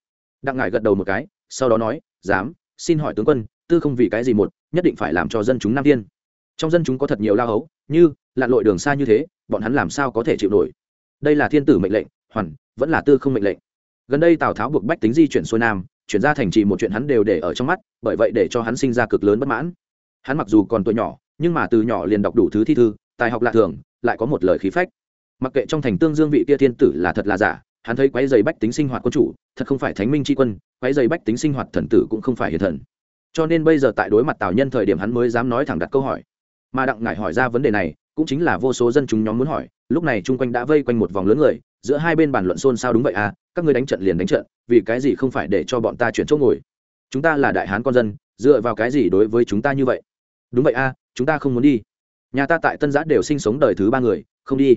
Speaker 1: đặng ngải gật đầu một cái, sau đó nói, dám, xin hỏi tướng quân, tư không vì cái gì một, nhất định phải làm cho dân chúng nam tiên. Trong dân chúng có thật nhiều lao hấu, như, lặn lội đường xa như thế, bọn hắn làm sao có thể chịu nổi? Đây là thiên tử mệnh lệnh, hoàn, vẫn là tư không mệnh lệnh. Gần đây tào tháo buộc bách tính di chuyển xuôi nam, chuyển ra thành trì một chuyện hắn đều để ở trong mắt, bởi vậy để cho hắn sinh ra cực lớn bất mãn. Hắn mặc dù còn tuổi nhỏ, nhưng mà từ nhỏ liền đọc đủ thứ thi thư, tài học lạ thường, lại có một lời khí phách. Mặc kệ trong thành tương dương vị kia thiên tử là thật là giả hắn thấy quái dày bách tính sinh hoạt quân chủ, thật không phải thánh minh tri quân, quái dày bách tính sinh hoạt thần tử cũng không phải hiện thần. Cho nên bây giờ tại đối mặt tào nhân thời điểm hắn mới dám nói thẳng đặt câu hỏi. Mà đặng ngải hỏi ra vấn đề này, cũng chính là vô số dân chúng nhóm muốn hỏi, lúc này chung quanh đã vây quanh một vòng lớn người, giữa hai bên bàn luận xôn xao đúng vậy à các ngươi đánh trận liền đánh trận, vì cái gì không phải để cho bọn ta chuyển chỗ ngồi? Chúng ta là đại hán con dân, dựa vào cái gì đối với chúng ta như vậy? Đúng vậy a chúng ta không muốn đi. Nhà ta tại tân giã đều sinh sống đời thứ ba người, không đi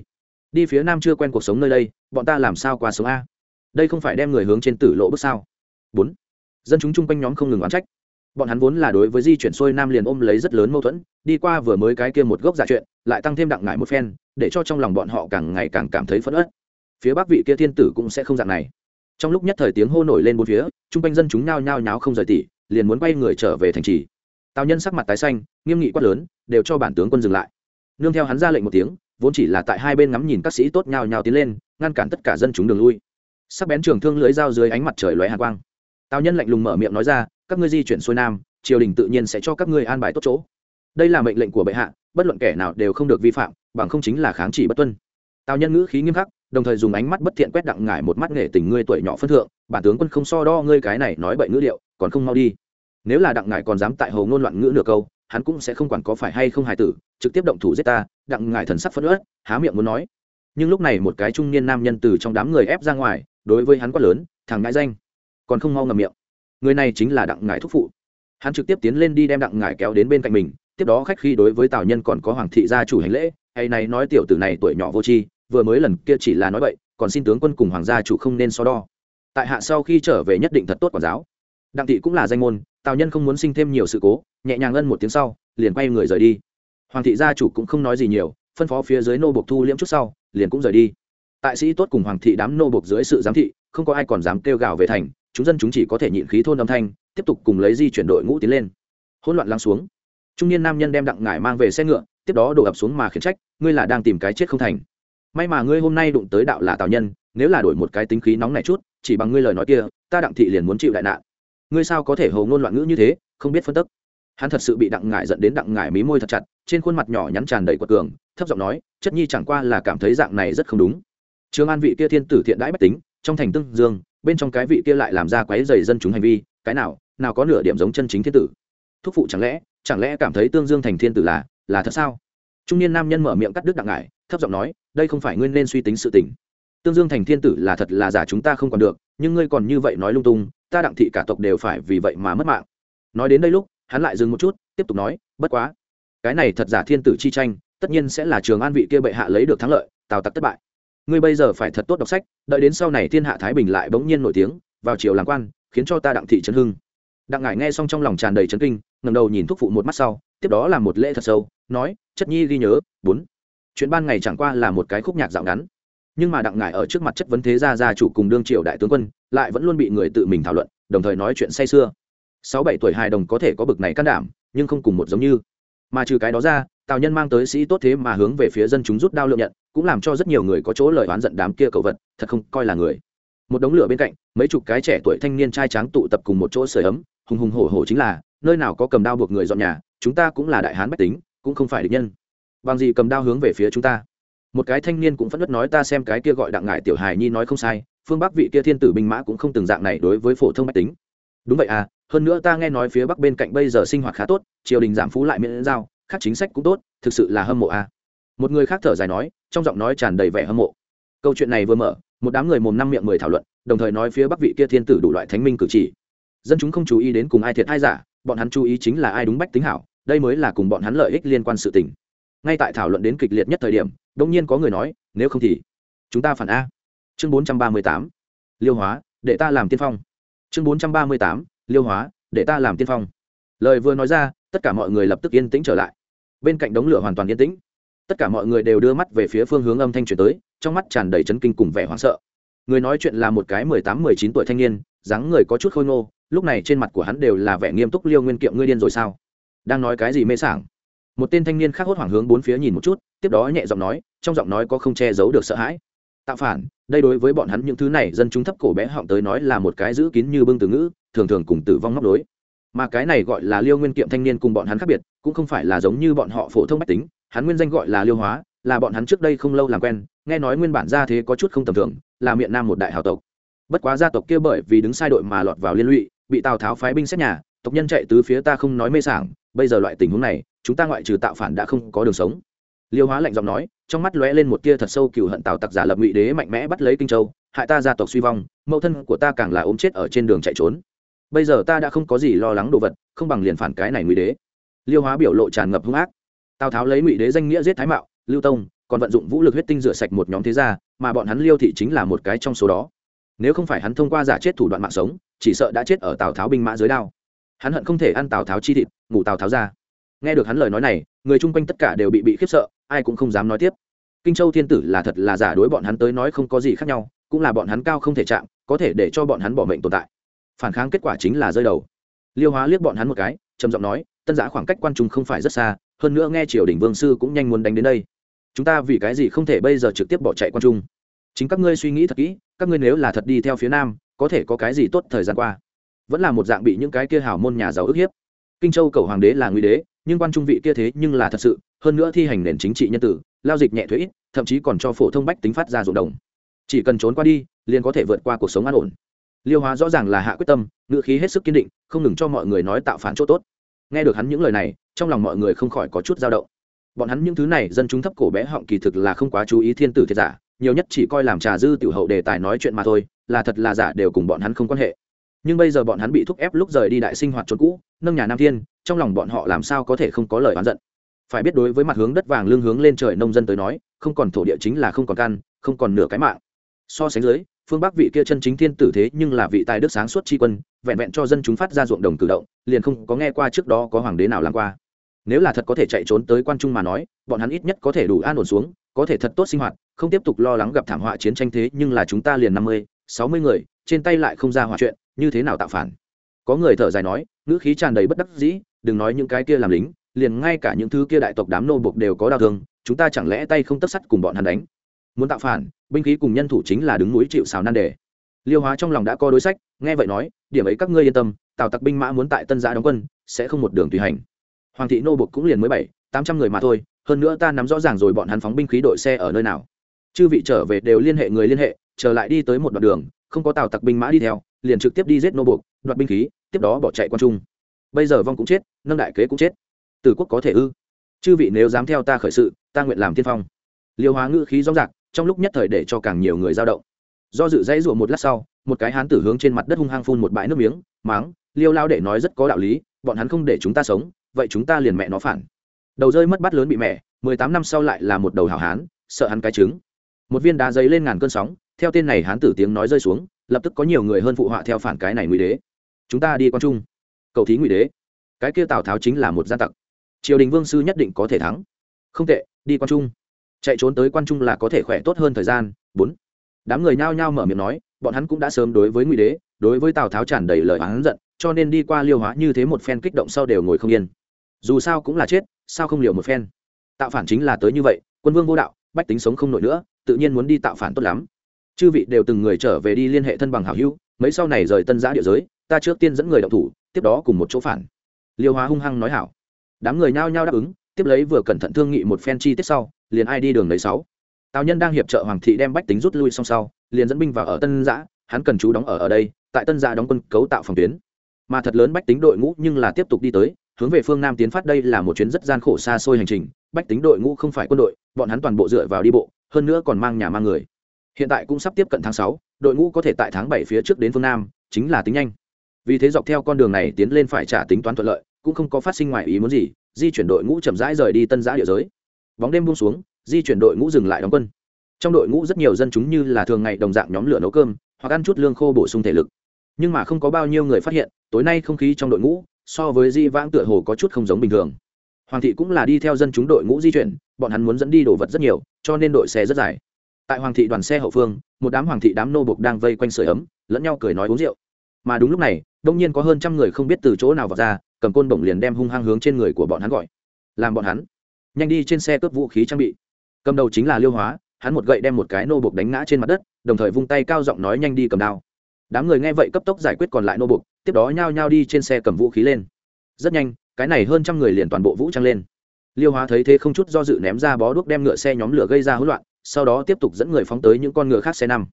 Speaker 1: đi phía nam chưa quen cuộc sống nơi đây, bọn ta làm sao qua sống a? Đây không phải đem người hướng trên tử lộ bước sao? Bốn. Dân chúng chung quanh nhóm không ngừng oán trách. Bọn hắn vốn là đối với di chuyển xuôi nam liền ôm lấy rất lớn mâu thuẫn, đi qua vừa mới cái kia một gốc giả chuyện, lại tăng thêm đặng ngại một phen, để cho trong lòng bọn họ càng ngày càng cảm thấy phẫn ớt phía bắc vị kia thiên tử cũng sẽ không dạng này. Trong lúc nhất thời tiếng hô nổi lên bốn phía, chung quanh dân chúng nao nhao nháo không rời tỉ, liền muốn quay người trở về thành trì. Tào nhân sắc mặt tái xanh, nghiêm nghị quát lớn, đều cho bản tướng quân dừng lại. Nương theo hắn ra lệnh một tiếng vốn chỉ là tại hai bên ngắm nhìn các sĩ tốt nhào nhào tiến lên, ngăn cản tất cả dân chúng đường lui. Sắc bén trường thương lưới dao dưới ánh mặt trời lóe hạ quang. Tào nhân lạnh lùng mở miệng nói ra, các ngươi di chuyển xuôi nam, triều đình tự nhiên sẽ cho các ngươi an bài tốt chỗ. Đây là mệnh lệnh của bệ hạ, bất luận kẻ nào đều không được vi phạm, bằng không chính là kháng chỉ bất tuân. Tào nhân ngữ khí nghiêm khắc, đồng thời dùng ánh mắt bất thiện quét đặng ngải một mắt nghệ tình ngươi tuổi nhỏ phân thượng, bản tướng quân không so đo ngươi cái này nói bậy ngữ liệu còn không mau đi. Nếu là đặng ngải còn dám tại hầu ngôn loạn ngữ nửa câu, hắn cũng sẽ không quản có phải hay không hài tử, trực tiếp động thủ giết ta đặng ngải thần sắc phẫn ớt há miệng muốn nói. Nhưng lúc này một cái trung niên nam nhân từ trong đám người ép ra ngoài, đối với hắn quá lớn, thằng ngại danh. Còn không mau ngầm miệng. Người này chính là đặng ngải thúc phụ. Hắn trực tiếp tiến lên đi đem đặng ngải kéo đến bên cạnh mình, tiếp đó khách khi đối với tào nhân còn có hoàng thị gia chủ hành lễ hay này nói tiểu tử này tuổi nhỏ vô tri, vừa mới lần kia chỉ là nói vậy còn xin tướng quân cùng hoàng gia chủ không nên so đo. Tại hạ sau khi trở về nhất định thật tốt quản giáo. Đặng thị cũng là danh môn, tào nhân không muốn sinh thêm nhiều sự cố, nhẹ nhàng ân một tiếng sau, liền quay người rời đi hoàng thị gia chủ cũng không nói gì nhiều, phân phó phía dưới nô bộc thu liễm chút sau, liền cũng rời đi. Tại sĩ tốt cùng hoàng thị đám nô bộc dưới sự giám thị, không có ai còn dám kêu gào về thành, chúng dân chúng chỉ có thể nhịn khí thôn âm thanh, tiếp tục cùng lấy di chuyển đội ngũ tiến lên. Hỗn loạn lắng xuống. Trung niên nam nhân đem đặng ngải mang về xe ngựa, tiếp đó đổ ập xuống mà khiển trách, ngươi là đang tìm cái chết không thành. May mà ngươi hôm nay đụng tới đạo là tào nhân, nếu là đổi một cái tính khí nóng này chút, chỉ bằng ngươi lời nói kia, ta đặng thị liền muốn chịu đại nạn. Ngươi sao có thể hầu ngôn loạn ngữ như thế, không biết phân tức hắn thật sự bị đặng ngải dẫn đến đặng ngải mí môi thật chặt, trên khuôn mặt nhỏ nhắn tràn đầy quật cường, thấp giọng nói, chất nhi chẳng qua là cảm thấy dạng này rất không đúng. Trương an vị kia thiên tử thiện đãi bách tính, trong thành tương dương, bên trong cái vị kia lại làm ra quái dày dân chúng hành vi, cái nào nào có nửa điểm giống chân chính thiên tử. Thúc phụ chẳng lẽ chẳng lẽ cảm thấy tương dương thành thiên tử là là thật sao? Trung niên nam nhân mở miệng cắt đứt đặng ngải, thấp giọng nói, đây không phải nguyên nên suy tính sự tình. Tương dương thành thiên tử là thật là giả chúng ta không còn được, nhưng ngươi còn như vậy nói lung tung, ta đặng thị cả tộc đều phải vì vậy mà mất mạng. Nói đến đây lúc hắn lại dừng một chút, tiếp tục nói, bất quá, cái này thật giả thiên tử chi tranh, tất nhiên sẽ là trường an vị kia bệ hạ lấy được thắng lợi, tào tặc thất bại. Ngươi bây giờ phải thật tốt đọc sách, đợi đến sau này thiên hạ thái bình lại bỗng nhiên nổi tiếng, vào triều làm quan, khiến cho ta đặng thị trấn hưng. Đặng ngải nghe xong trong lòng tràn đầy trấn kinh ngầm đầu nhìn thúc phụ một mắt sau, tiếp đó là một lễ thật sâu, nói, chất nhi ghi nhớ, bốn. Chuyện ban ngày chẳng qua là một cái khúc nhạc dạo ngắn. Nhưng mà đặng ngải ở trước mặt chất vấn thế gia gia chủ cùng đương triều đại tướng quân, lại vẫn luôn bị người tự mình thảo luận, đồng thời nói chuyện say sưa sáu bảy tuổi hài đồng có thể có bực này can đảm, nhưng không cùng một giống như. Mà trừ cái đó ra, tào nhân mang tới sĩ tốt thế mà hướng về phía dân chúng rút đao lượng nhận, cũng làm cho rất nhiều người có chỗ lời oán giận đám kia cầu vật, thật không coi là người. Một đống lửa bên cạnh, mấy chục cái trẻ tuổi thanh niên trai tráng tụ tập cùng một chỗ sưởi ấm, hùng hùng hổ hổ chính là, nơi nào có cầm đao buộc người dọn nhà, chúng ta cũng là đại hán bách tính, cũng không phải địch nhân. Bằng gì cầm đao hướng về phía chúng ta? Một cái thanh niên cũng phẫn nứt nói ta xem cái kia gọi đặng ngải tiểu hài nhi nói không sai, phương bắc vị kia thiên tử binh mã cũng không từng dạng này đối với phổ thông bách tính. Đúng vậy à hơn nữa ta nghe nói phía bắc bên cạnh bây giờ sinh hoạt khá tốt, triều đình giảm phú lại miễn giao, khác chính sách cũng tốt, thực sự là hâm mộ à một người khác thở dài nói, trong giọng nói tràn đầy vẻ hâm mộ. Câu chuyện này vừa mở, một đám người mồm năm miệng mười thảo luận, đồng thời nói phía bắc vị kia thiên tử đủ loại thánh minh cử chỉ. Dân chúng không chú ý đến cùng ai thiệt ai giả, bọn hắn chú ý chính là ai đúng bách tính hảo, đây mới là cùng bọn hắn lợi ích liên quan sự tình. Ngay tại thảo luận đến kịch liệt nhất thời điểm đông nhiên có người nói, nếu không thì chúng ta phản a. Chương bốn trăm ba mươi tám. Liêu hóa, để ta làm tiên phong. Chương bốn trăm ba mươi tám liêu hóa, để ta làm tiên phong. Lời vừa nói ra, tất cả mọi người lập tức yên tĩnh trở lại. Bên cạnh đống lửa hoàn toàn yên tĩnh. Tất cả mọi người đều đưa mắt về phía phương hướng âm thanh chuyển tới, trong mắt tràn đầy chấn kinh cùng vẻ hoảng sợ. Người nói chuyện là một cái mười tám, mười chín tuổi thanh niên, dáng người có chút khôi ngô, lúc này trên mặt của hắn đều là vẻ nghiêm túc, liêu nguyên kiệm, ngươi điên rồi sao? Đang nói cái gì mê sảng? Một tên thanh niên khác hốt hoảng hướng bốn phía nhìn một chút, tiếp đó nhẹ giọng nói, trong giọng nói có không che giấu được sợ hãi. Tạo phản, đây đối với bọn hắn những thứ này, dân chúng thấp cổ bé họng tới nói là một cái giữ kín như bưng từ ngữ thường thường cùng tử vong móc đối mà cái này gọi là liêu nguyên kiệm thanh niên cùng bọn hắn khác biệt, cũng không phải là giống như bọn họ phổ thông mách tính, hắn nguyên danh gọi là liêu hóa, là bọn hắn trước đây không lâu làm quen, nghe nói nguyên bản gia thế có chút không tầm thường, là miệng nam một đại hào tộc. Bất quá gia tộc kia bởi vì đứng sai đội mà lọt vào liên lụy, bị tào tháo phái binh xét nhà, tộc nhân chạy tứ phía ta không nói mê sảng, bây giờ loại tình huống này, chúng ta ngoại trừ tạo phản đã không có đường sống. Liêu hóa lạnh giọng nói, trong mắt lóe lên một tia thật sâu cựu hận tào tặc giả lập ngụy đế mạnh mẽ bắt lấy kinh châu, hại ta gia tộc suy vong, mẫu thân của ta càng là ốm chết ở trên đường chạy trốn bây giờ ta đã không có gì lo lắng đồ vật, không bằng liền phản cái này ngụy đế. Liêu hóa biểu lộ tràn ngập hung ác. Tào tháo lấy ngụy đế danh nghĩa giết thái mạo, lưu tông, còn vận dụng vũ lực huyết tinh rửa sạch một nhóm thế gia, mà bọn hắn liêu thị chính là một cái trong số đó. Nếu không phải hắn thông qua giả chết thủ đoạn mạng sống, chỉ sợ đã chết ở tào tháo binh mã dưới đao. Hắn hận không thể ăn tào tháo chi thịt, ngủ tào tháo ra. Nghe được hắn lời nói này, người chung quanh tất cả đều bị bị khiếp sợ, ai cũng không dám nói tiếp. Kinh châu thiên tử là thật là giả đối bọn hắn tới nói không có gì khác nhau, cũng là bọn hắn cao không thể chạm, có thể để cho bọn hắn bỏ mệnh tồn tại phản kháng kết quả chính là rơi đầu. Liêu hóa liếc bọn hắn một cái, trầm giọng nói, tân giã khoảng cách quan trung không phải rất xa, hơn nữa nghe triều đình vương sư cũng nhanh muốn đánh đến đây. Chúng ta vì cái gì không thể bây giờ trực tiếp bỏ chạy quan trung? Chính các ngươi suy nghĩ thật kỹ, các ngươi nếu là thật đi theo phía nam, có thể có cái gì tốt thời gian qua? Vẫn là một dạng bị những cái kia hào môn nhà giàu ức hiếp. Kinh châu cầu hoàng đế là nguy đế, nhưng quan trung vị kia thế nhưng là thật sự, hơn nữa thi hành nền chính trị nhân tử, lao dịch nhẹ thuế ít, thậm chí còn cho phổ thông bách tính phát ra ruộng đồng. Chỉ cần trốn qua đi, liền có thể vượt qua cuộc sống an ổn liêu hóa rõ ràng là hạ quyết tâm, ngữ khí hết sức kiên định, không ngừng cho mọi người nói tạo phản chỗ tốt. Nghe được hắn những lời này, trong lòng mọi người không khỏi có chút dao động. Bọn hắn những thứ này, dân chúng thấp cổ bé họng kỳ thực là không quá chú ý thiên tử thiệt giả, nhiều nhất chỉ coi làm trà dư tiểu hậu đề tài nói chuyện mà thôi, là thật là giả đều cùng bọn hắn không quan hệ. Nhưng bây giờ bọn hắn bị thúc ép lúc rời đi đại sinh hoạt trốn cũ, nâng nhà nam thiên, trong lòng bọn họ làm sao có thể không có lời oán giận? Phải biết đối với mặt hướng đất vàng lương hướng lên trời nông dân tới nói, không còn thổ địa chính là không còn căn, không còn nửa cái mạng. So sánh dưới phương bắc vị kia chân chính thiên tử thế nhưng là vị tài đức sáng suốt tri quân, vẹn vẹn cho dân chúng phát ra ruộng đồng cử động, liền không có nghe qua trước đó có hoàng đế nào làm qua. Nếu là thật có thể chạy trốn tới quan trung mà nói, bọn hắn ít nhất có thể đủ an ổn xuống, có thể thật tốt sinh hoạt, không tiếp tục lo lắng gặp thảm họa chiến tranh thế nhưng là chúng ta liền năm mươi, sáu mươi người, trên tay lại không ra hỏa chuyện, như thế nào tạo phản? Có người thở dài nói, ngữ khí tràn đầy bất đắc dĩ, đừng nói những cái kia làm lính, liền ngay cả những thứ kia đại tộc đám nô buộc đều có đau thương, chúng ta chẳng lẽ tay không tất sắt cùng bọn hắn đánh? Muốn tạo phản, binh khí cùng nhân thủ chính là đứng núi chịu xào nan đề. Liêu hóa trong lòng đã có đối sách, nghe vậy nói, điểm ấy các ngươi yên tâm, tào tặc binh mã muốn tại tân giã đóng quân, sẽ không một đường tùy hành. Hoàng thị nô buộc cũng liền mới bảy, tám trăm người mà thôi, hơn nữa ta nắm rõ ràng rồi bọn hắn phóng binh khí đội xe ở nơi nào. Chư vị trở về đều liên hệ người liên hệ trở lại đi tới một đoạn đường, không có tàu tặc binh mã đi theo, liền trực tiếp đi giết nô buộc, đoạt binh khí, tiếp đó bỏ chạy quan trung. Bây giờ vong cũng chết, nâng đại kế cũng chết. Tử quốc có thể ư? Chư vị nếu dám theo ta khởi sự, ta nguyện làm tiên phong. Liêu hóa ngữ khí rõ rạc trong lúc nhất thời để cho càng nhiều người giao động. Do dự dãy rủa một lát sau, một cái hán tử hướng trên mặt đất hung hăng phun một bãi nước miếng, máng, liêu lao để nói rất có đạo lý, bọn hắn không để chúng ta sống, vậy chúng ta liền mẹ nó phản. Đầu rơi mất bắt lớn bị mẹ, mười tám năm sau lại là một đầu hảo hán, sợ hắn cái trứng. Một viên đá giấy lên ngàn cơn sóng, theo tên này hán tử tiếng nói rơi xuống, lập tức có nhiều người hơn phụ họa theo phản cái này ngụy đế. Chúng ta đi quan trung, cầu thí ngụy đế. Cái kia tào tháo chính là một gia tặc. Triều đình vương sư nhất định có thể thắng. Không tệ, đi quan trung chạy trốn tới quan trung là có thể khỏe tốt hơn thời gian. Bốn. Đám người nhao nhao mở miệng nói, bọn hắn cũng đã sớm đối với ngụy đế, đối với tào tháo tràn đầy lời oán giận, cho nên đi qua liêu hóa như thế một phen kích động sau đều ngồi không yên. Dù sao cũng là chết, sao không liều một phen? Tạo phản chính là tới như vậy, quân vương vô đạo, bách tính sống không nổi nữa, tự nhiên muốn đi tạo phản tốt lắm. Chư vị đều từng người trở về đi liên hệ thân bằng hảo hữu, mấy sau này rời tân giã địa giới, ta trước tiên dẫn người đậu thủ, tiếp đó cùng một chỗ phản. Liêu hóa hung hăng nói hảo. Đám người nhao nhao đáp ứng, tiếp lấy vừa cẩn thận thương nghị một phen chi tiết sau liền ai đi đường lấy sáu. Tào nhân đang hiệp trợ hoàng thị đem bách tính rút lui xong sau, liền dẫn binh vào ở tân giã, hắn cần chú đóng ở ở đây, tại tân giã đóng quân cấu tạo phòng tuyến. Mà thật lớn bách tính đội ngũ nhưng là tiếp tục đi tới, hướng về phương nam tiến phát đây là một chuyến rất gian khổ xa xôi hành trình, bách tính đội ngũ không phải quân đội, bọn hắn toàn bộ dựa vào đi bộ, hơn nữa còn mang nhà mang người. Hiện tại cũng sắp tiếp cận tháng sáu, đội ngũ có thể tại tháng bảy phía trước đến phương nam, chính là tính nhanh. Vì thế dọc theo con đường này tiến lên phải trả tính toán thuận lợi, cũng không có phát sinh ngoài ý muốn gì, di chuyển đội ngũ chậm rãi rời đi tân giã địa giới bóng đêm buông xuống, di chuyển đội ngũ dừng lại đóng quân. Trong đội ngũ rất nhiều dân chúng như là thường ngày đồng dạng nhóm lửa nấu cơm, hoặc ăn chút lương khô bổ sung thể lực. Nhưng mà không có bao nhiêu người phát hiện, tối nay không khí trong đội ngũ, so với di vãng tựa hồ có chút không giống bình thường. Hoàng thị cũng là đi theo dân chúng đội ngũ di chuyển, bọn hắn muốn dẫn đi đồ vật rất nhiều, cho nên đội xe rất dài. Tại hoàng thị đoàn xe hậu phương, một đám hoàng thị đám nô bục đang vây quanh sửa ấm, lẫn nhau cười nói uống rượu. Mà đúng lúc này, đông nhiên có hơn trăm người không biết từ chỗ nào vào ra, cầm côn bổng liền đem hung hăng hướng trên người của bọn hắn gọi. Làm bọn hắn nhanh đi trên xe cướp vũ khí trang bị. Cầm đầu chính là liêu hóa, hắn một gậy đem một cái nô bục đánh ngã trên mặt đất, đồng thời vung tay cao giọng nói nhanh đi cầm đao. Đám người nghe vậy cấp tốc giải quyết còn lại nô bục tiếp đó nhao nhao đi trên xe cầm vũ khí lên. Rất nhanh, cái này hơn trăm người liền toàn bộ vũ trang lên. Liêu hóa thấy thế không chút do dự ném ra bó đuốc đem ngựa xe nhóm lửa gây ra hỗn loạn, sau đó tiếp tục dẫn người phóng tới những con ngựa khác xe năm.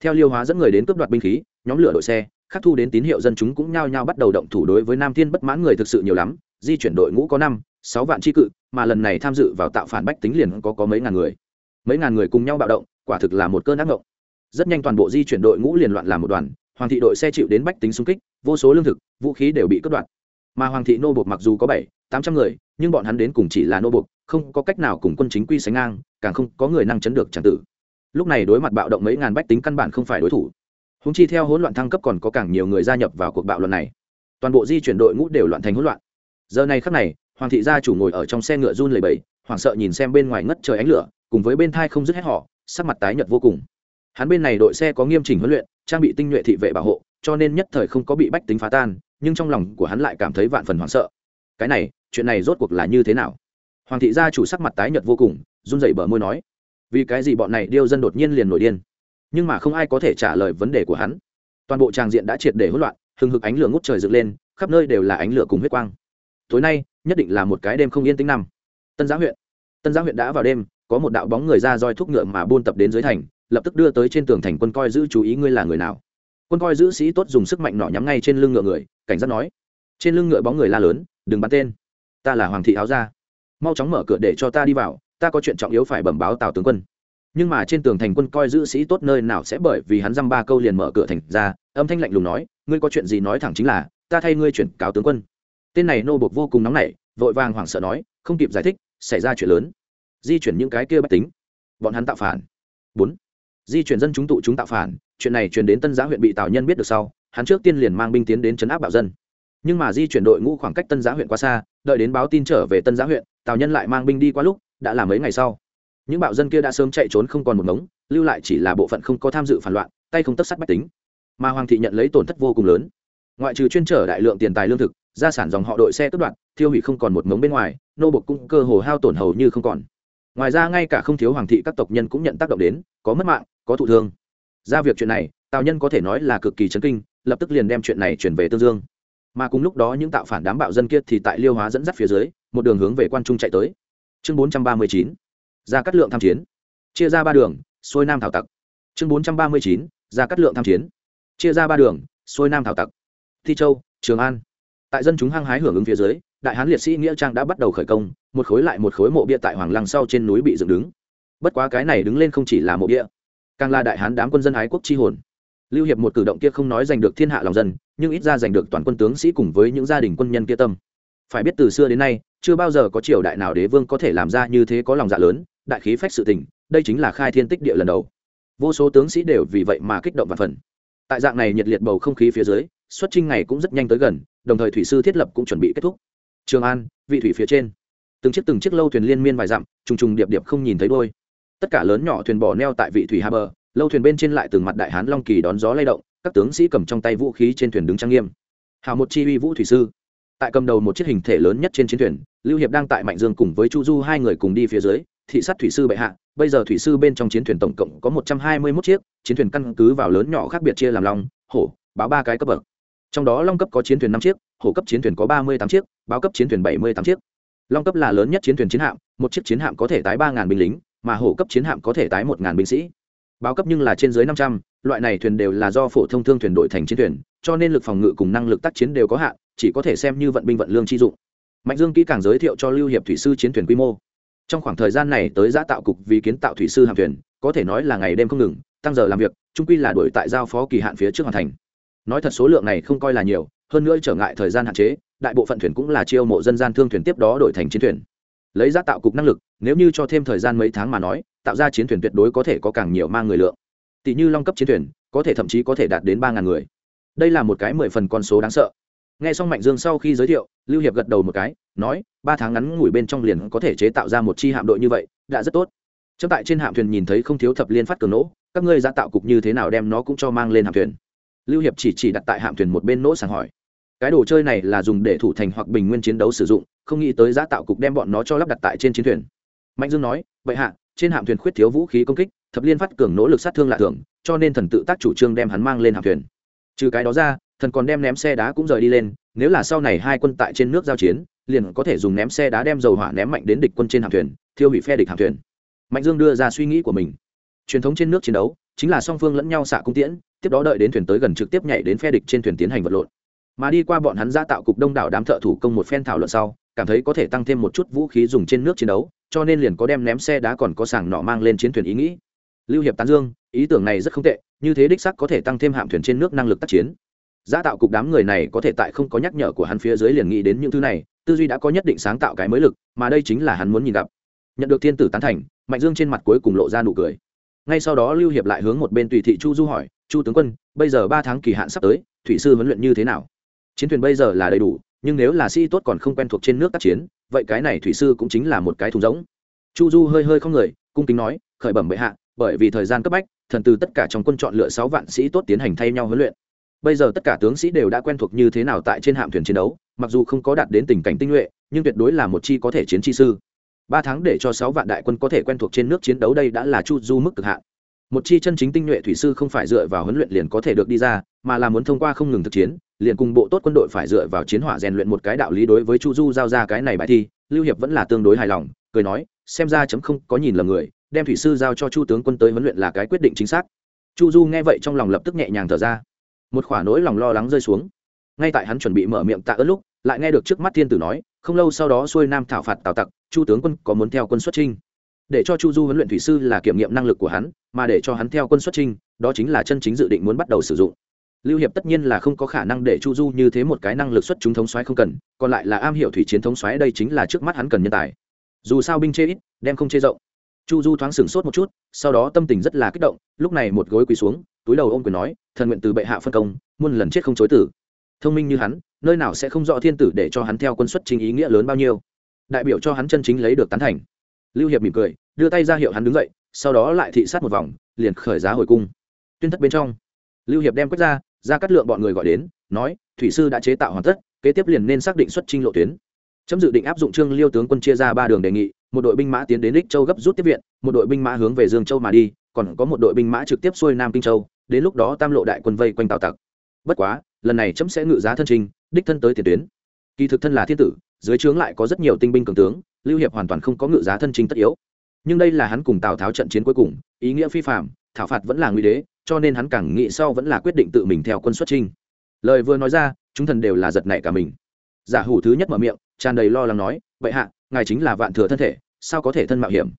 Speaker 1: Theo liêu hóa dẫn người đến cướp đoạt binh khí, nhóm lửa đội xe khắc thu đến tín hiệu dân chúng cũng nhao nhao bắt đầu động thủ đối với nam thiên bất mãn người thực sự nhiều lắm, di chuyển đội ngũ có năm, sáu vạn tri cự, mà lần này tham dự vào tạo phản bách tính liền có có mấy ngàn người. Mấy ngàn người cùng nhau bạo động, quả thực là một cơn ác ngộng rất nhanh toàn bộ di chuyển đội ngũ liền loạn làm một đoàn, hoàng thị đội xe chịu đến bách tính xung kích, vô số lương thực, vũ khí đều bị cướp đoạt. Mà hoàng thị nô bộc mặc dù có bảy, tám trăm người, nhưng bọn hắn đến cùng chỉ là nô bộc không có cách nào cùng quân chính quy sánh ngang, càng không có người năng chấn được tràng tử. Lúc này đối mặt bạo động mấy ngàn bách tính căn bản không phải đối thủ húng chi theo hỗn loạn thăng cấp còn có càng nhiều người gia nhập vào cuộc bạo loạn này. Toàn bộ di chuyển đội ngũ đều loạn thành hỗn loạn. Giờ này khắc này, hoàng thị gia chủ ngồi ở trong xe ngựa run lầy bầy hoảng sợ nhìn xem bên ngoài ngất trời ánh lửa, cùng với bên thai không dứt hết họ sắc mặt tái nhợt vô cùng. Hắn bên này đội xe có nghiêm chỉnh huấn luyện, trang bị tinh nhuệ thị vệ bảo hộ, cho nên nhất thời không có bị bách tính phá tan, nhưng trong lòng của hắn lại cảm thấy vạn phần hoảng sợ. Cái này, chuyện này rốt cuộc là như thế nào? Hoàng thị gia chủ sắc mặt tái nhợt vô cùng, run rẩy bờ môi nói, vì cái gì bọn này điêu dân đột nhiên liền nổi điên? Nhưng mà không ai có thể trả lời vấn đề của hắn. Toàn bộ tràng diện đã triệt để hỗn loạn, hừng hực ánh lửa ngút trời dựng lên, khắp nơi đều là ánh lửa cùng huyết quang. Tối nay, nhất định là một cái đêm không yên tĩnh năm. Tân giá huyện. Tân giá huyện đã vào đêm, có một đạo bóng người ra roi thúc ngựa mà buôn tập đến dưới thành, lập tức đưa tới trên tường thành quân coi giữ chú ý ngươi là người nào. Quân coi giữ sĩ tốt dùng sức mạnh nọ nhắm ngay trên lưng ngựa người, cảnh giác nói, trên lưng ngựa bóng người la lớn, đừng bắn tên. Ta là hoàng thị áo gia. Mau chóng mở cửa để cho ta đi vào, ta có chuyện trọng yếu phải bẩm báo tào tướng quân nhưng mà trên tường thành quân coi giữ sĩ tốt nơi nào sẽ bởi vì hắn dăm ba câu liền mở cửa thành ra, âm thanh lạnh lùng nói, ngươi có chuyện gì nói thẳng chính là, ta thay ngươi chuyển cáo tướng quân. Tên này nô buộc vô cùng nóng nảy, vội vàng hoảng sợ nói, không kịp giải thích, xảy ra chuyện lớn. Di chuyển những cái kia bách tính. Bọn hắn tạo phản. Bốn. Di chuyển dân chúng tụ chúng tạo phản, chuyện này truyền đến tân giá huyện bị tào nhân biết được sau, hắn trước tiên liền mang binh tiến đến chấn áp bảo dân. Nhưng mà di chuyển đội ngũ khoảng cách tân giá huyện quá xa, đợi đến báo tin trở về tân giá huyện, tào nhân lại mang binh đi qua lúc, đã là mấy ngày sau những bạo dân kia đã sớm chạy trốn không còn một ngống, lưu lại chỉ là bộ phận không có tham dự phản loạn, tay không tất sát bách tính. Mà hoàng thị nhận lấy tổn thất vô cùng lớn. Ngoại trừ chuyên trở đại lượng tiền tài lương thực, gia sản dòng họ đội xe cướp đoạn thiêu hủy không còn một ngống bên ngoài, nô bộc cũng cơ hồ hao tổn hầu như không còn. Ngoài ra ngay cả không thiếu hoàng thị các tộc nhân cũng nhận tác động đến, có mất mạng, có thụ thương. Ra việc chuyện này, tào nhân có thể nói là cực kỳ chấn kinh, lập tức liền đem chuyện này chuyển về tương dương. Mà cùng lúc đó những tạo phản đám bạo dân kia thì tại liêu hóa dẫn dắt phía dưới, một đường hướng về quan trung chạy tới. Chương bốn trăm ba mươi chín ra cắt lượng tham chiến. Chia ra ba đường, xuôi nam thảo tặc. Chương bốn trăm ba mươi chín, ra cắt lượng tham chiến. Chia ra ba đường, xuôi nam thảo tặc. Thi châu, trường an. Tại dân chúng hăng hái hưởng ứng phía dưới, đại hán liệt sĩ nghĩa trang đã bắt đầu khởi công, một khối lại một khối mộ bia tại hoàng lăng sau trên núi bị dựng đứng. Bất quá cái này đứng lên không chỉ là mộ bia, càng là đại hán đám quân dân ái quốc chi hồn. Lưu hiệp một cử động kia không nói giành được thiên hạ lòng dân, nhưng ít ra giành được toàn quân tướng sĩ cùng với những gia đình quân nhân kia tâm. Phải biết từ xưa đến nay, chưa bao giờ có triều đại nào đế vương có thể làm ra như thế có lòng dạ lớn đại khí phách sự tình, đây chính là khai thiên tích địa lần đầu. Vô số tướng sĩ đều vì vậy mà kích động và phần. Tại dạng này nhiệt liệt bầu không khí phía dưới, xuất trinh ngày cũng rất nhanh tới gần, đồng thời thủy sư thiết lập cũng chuẩn bị kết thúc. Trường an, vị thủy phía trên. Từng chiếc từng chiếc lâu thuyền liên miên vài dặm, trùng trùng điệp điệp không nhìn thấy đôi tất cả lớn nhỏ thuyền bỏ neo tại vị thủy hà bờ, lâu thuyền bên trên lại từng mặt đại hán long kỳ đón gió lay động, các tướng sĩ cầm trong tay vũ khí trên thuyền đứng trang nghiêm. Hào một chi uy vũ thủy sư. Tại cầm đầu một chiếc hình thể lớn nhất trên chiến thuyền, lưu hiệp đang tại mạnh dương cùng với chu du hai người cùng đi phía dưới thị sát thủy sư bệ hạ, bây giờ thủy sư bên trong chiến thuyền tổng cộng có một trăm hai mươi mốt chiếc, chiến thuyền căn cứ vào lớn nhỏ khác biệt chia làm long hổ, báo ba cái cấp bậc. Trong đó long cấp có chiến thuyền năm chiếc, hổ cấp chiến thuyền có ba mươi tám chiếc, báo cấp chiến thuyền bảy mươi tám chiếc. Long cấp là lớn nhất chiến thuyền chiến hạm, một chiếc chiến hạm có thể tái ba ngàn binh lính, mà hổ cấp chiến hạm có thể tái một ngàn binh sĩ. Báo cấp nhưng là trên dưới năm trăm, loại này thuyền đều là do phổ thông thương thuyền đội thành chiến thuyền, cho nên lực phòng ngự cùng năng lực tác chiến đều có hạn, chỉ có thể xem như vận binh vận lương chi dụng. Mạnh dương kỹ càng giới thiệu cho lưu hiệp thủy sư chiến thuyền quy mô trong khoảng thời gian này tới giã tạo cục vì kiến tạo thủy sư hạm thuyền, có thể nói là ngày đêm không ngừng, tăng giờ làm việc trung quy là đổi tại giao phó kỳ hạn phía trước hoàn thành. Nói thật số lượng này không coi là nhiều, hơn nữa trở ngại thời gian hạn chế, đại bộ phận thuyền cũng là chiêu mộ dân gian thương thuyền tiếp đó đổi thành chiến thuyền. Lấy giá tạo cục năng lực, nếu như cho thêm thời gian mấy tháng mà nói, tạo ra chiến thuyền tuyệt đối có thể có càng nhiều mang người lượng. Tỷ như long cấp chiến thuyền, có thể thậm chí có thể đạt đến ba ngàn người. Đây là một cái mười phần con số đáng sợ nghe xong mạnh dương sau khi giới thiệu, lưu hiệp gật đầu một cái, nói, ba tháng ngắn ngủi bên trong liền có thể chế tạo ra một chi hạm đội như vậy, đã rất tốt. Trong tại trên hạm thuyền nhìn thấy không thiếu thập liên phát cường nỗ, các ngươi ra tạo cục như thế nào đem nó cũng cho mang lên hạm thuyền. Lưu hiệp chỉ chỉ đặt tại hạm thuyền một bên nỗ sàng hỏi, cái đồ chơi này là dùng để thủ thành hoặc bình nguyên chiến đấu sử dụng, không nghĩ tới giá tạo cục đem bọn nó cho lắp đặt tại trên chiến thuyền. Mạnh dương nói, vậy hạ, trên hạm thuyền khuyết thiếu vũ khí công kích, thập liên phát cường nỗ lực sát thương lạ thường, cho nên thần tự tác chủ trương đem hắn mang lên hạm thuyền. Trừ cái đó ra thần còn đem ném xe đá cũng rời đi lên, nếu là sau này hai quân tại trên nước giao chiến, liền có thể dùng ném xe đá đem dầu hỏa ném mạnh đến địch quân trên hạm thuyền, thiêu hủy phe địch hạm thuyền. Mạnh dương đưa ra suy nghĩ của mình. Truyền thống trên nước chiến đấu, chính là song phương lẫn nhau xạ cung tiễn, tiếp đó đợi đến thuyền tới gần trực tiếp nhảy đến phe địch trên thuyền tiến hành vật lộn. Mà đi qua bọn hắn ra tạo cục đông đảo đám thợ thủ công một phen thảo luận sau, cảm thấy có thể tăng thêm một chút vũ khí dùng trên nước chiến đấu, cho nên liền có đem ném xe đá còn có sàng nọ mang lên chiến thuyền ý nghĩ. Lưu hiệp tán dương, ý tưởng này rất không tệ, như thế đích sắc có thể tăng thêm hạm thuyền trên nước năng lực tác chiến giá tạo cục đám người này có thể tại không có nhắc nhở của hắn phía dưới liền nghĩ đến những thứ này, tư duy đã có nhất định sáng tạo cái mới lực, mà đây chính là hắn muốn nhìn gặp. Nhận được thiên tử tán thành, mạnh dương trên mặt cuối cùng lộ ra nụ cười. Ngay sau đó lưu hiệp lại hướng một bên tùy thị chu du hỏi, chu tướng quân, bây giờ ba tháng kỳ hạn sắp tới, thủy sư huấn luyện như thế nào? Chiến thuyền bây giờ là đầy đủ, nhưng nếu là sĩ tốt còn không quen thuộc trên nước tác chiến, vậy cái này thủy sư cũng chính là một cái thùng rỗng. Chu du hơi hơi không người, cung kính nói, khởi bẩm bệ hạ, bởi vì thời gian cấp bách, thần từ tất cả trong quân chọn lựa sáu vạn sĩ tốt tiến hành thay nhau huấn luyện bây giờ tất cả tướng sĩ đều đã quen thuộc như thế nào tại trên hạm thuyền chiến đấu, mặc dù không có đạt đến tình cảnh tinh nhuệ, nhưng tuyệt đối là một chi có thể chiến chi sư. Ba tháng để cho sáu vạn đại quân có thể quen thuộc trên nước chiến đấu đây đã là chu du mức cực hạn. Một chi chân chính tinh nhuệ thủy sư không phải dựa vào huấn luyện liền có thể được đi ra, mà là muốn thông qua không ngừng thực chiến, liền cùng bộ tốt quân đội phải dựa vào chiến hỏa rèn luyện một cái đạo lý đối với chu du giao ra cái này bài thi, lưu hiệp vẫn là tương đối hài lòng, cười nói, xem ra chấm không có nhìn lầm người, đem thủy sư giao cho chu tướng quân tới huấn luyện là cái quyết định chính xác. Chu du nghe vậy trong lòng lập tức nhẹ nhàng thở ra một khoả nỗi lòng lo lắng rơi xuống. Ngay tại hắn chuẩn bị mở miệng tạ ơn lúc, lại nghe được trước mắt thiên tử nói, không lâu sau đó xuôi nam thảo phạt tào tặc, chu tướng quân có muốn theo quân xuất trinh để cho chu du huấn luyện thủy sư là kiểm nghiệm năng lực của hắn, mà để cho hắn theo quân xuất trinh đó chính là chân chính dự định muốn bắt đầu sử dụng. Lưu hiệp tất nhiên là không có khả năng để chu du như thế một cái năng lực xuất chúng thống xoáy không cần, còn lại là am hiểu thủy chiến thống xoáy đây chính là trước mắt hắn cần nhân tài. Dù sao binh chê ít, đem không chê rộng. Chu du thoáng sửng sốt một chút, sau đó tâm tình rất là kích động, lúc này một gối quỳ xuống túi đầu ôm quyền nói, thần nguyện từ bệ hạ phân công, muôn lần chết không chối tử. Thông minh như hắn, nơi nào sẽ không rõ thiên tử để cho hắn theo quân xuất chính ý nghĩa lớn bao nhiêu. Đại biểu cho hắn chân chính lấy được tán thành. Lưu hiệp mỉm cười, đưa tay ra hiệu hắn đứng dậy, sau đó lại thị sát một vòng, liền khởi giá hồi cung. Tuyên thất bên trong, lưu hiệp đem quét ra ra cắt lượng bọn người gọi đến, nói, thủy sư đã chế tạo hoàn tất, kế tiếp liền nên xác định xuất trình lộ tuyến. Chấm dự định áp dụng trương liêu tướng quân chia ra ba đường đề nghị, một đội binh mã tiến đến đích châu gấp rút tiếp viện, một đội binh mã hướng về dương châu mà đi còn có một đội binh mã trực tiếp xuôi nam kinh châu, đến lúc đó tam lộ đại quân vây quanh tào tặc. Bất quá, lần này chấm sẽ ngự giá thân trình, đích thân tới tiền tuyến. Kỳ thực thân là thiên tử, dưới trướng lại có rất nhiều tinh binh cường tướng, lưu hiệp hoàn toàn không có ngự giá thân trình tất yếu. Nhưng đây là hắn cùng tào tháo trận chiến cuối cùng, ý nghĩa phi phạm thảo phạt vẫn là nguy đế, cho nên hắn càng nghĩ sau vẫn là quyết định tự mình theo quân xuất trinh lời vừa nói ra, chúng thần đều là giật nảy cả mình. Giả hủ thứ nhất mở miệng, tràn đầy lo lắng nói vậy hạ, ngài chính là vạn thừa thân thể, sao có thể thân mạo hiểm?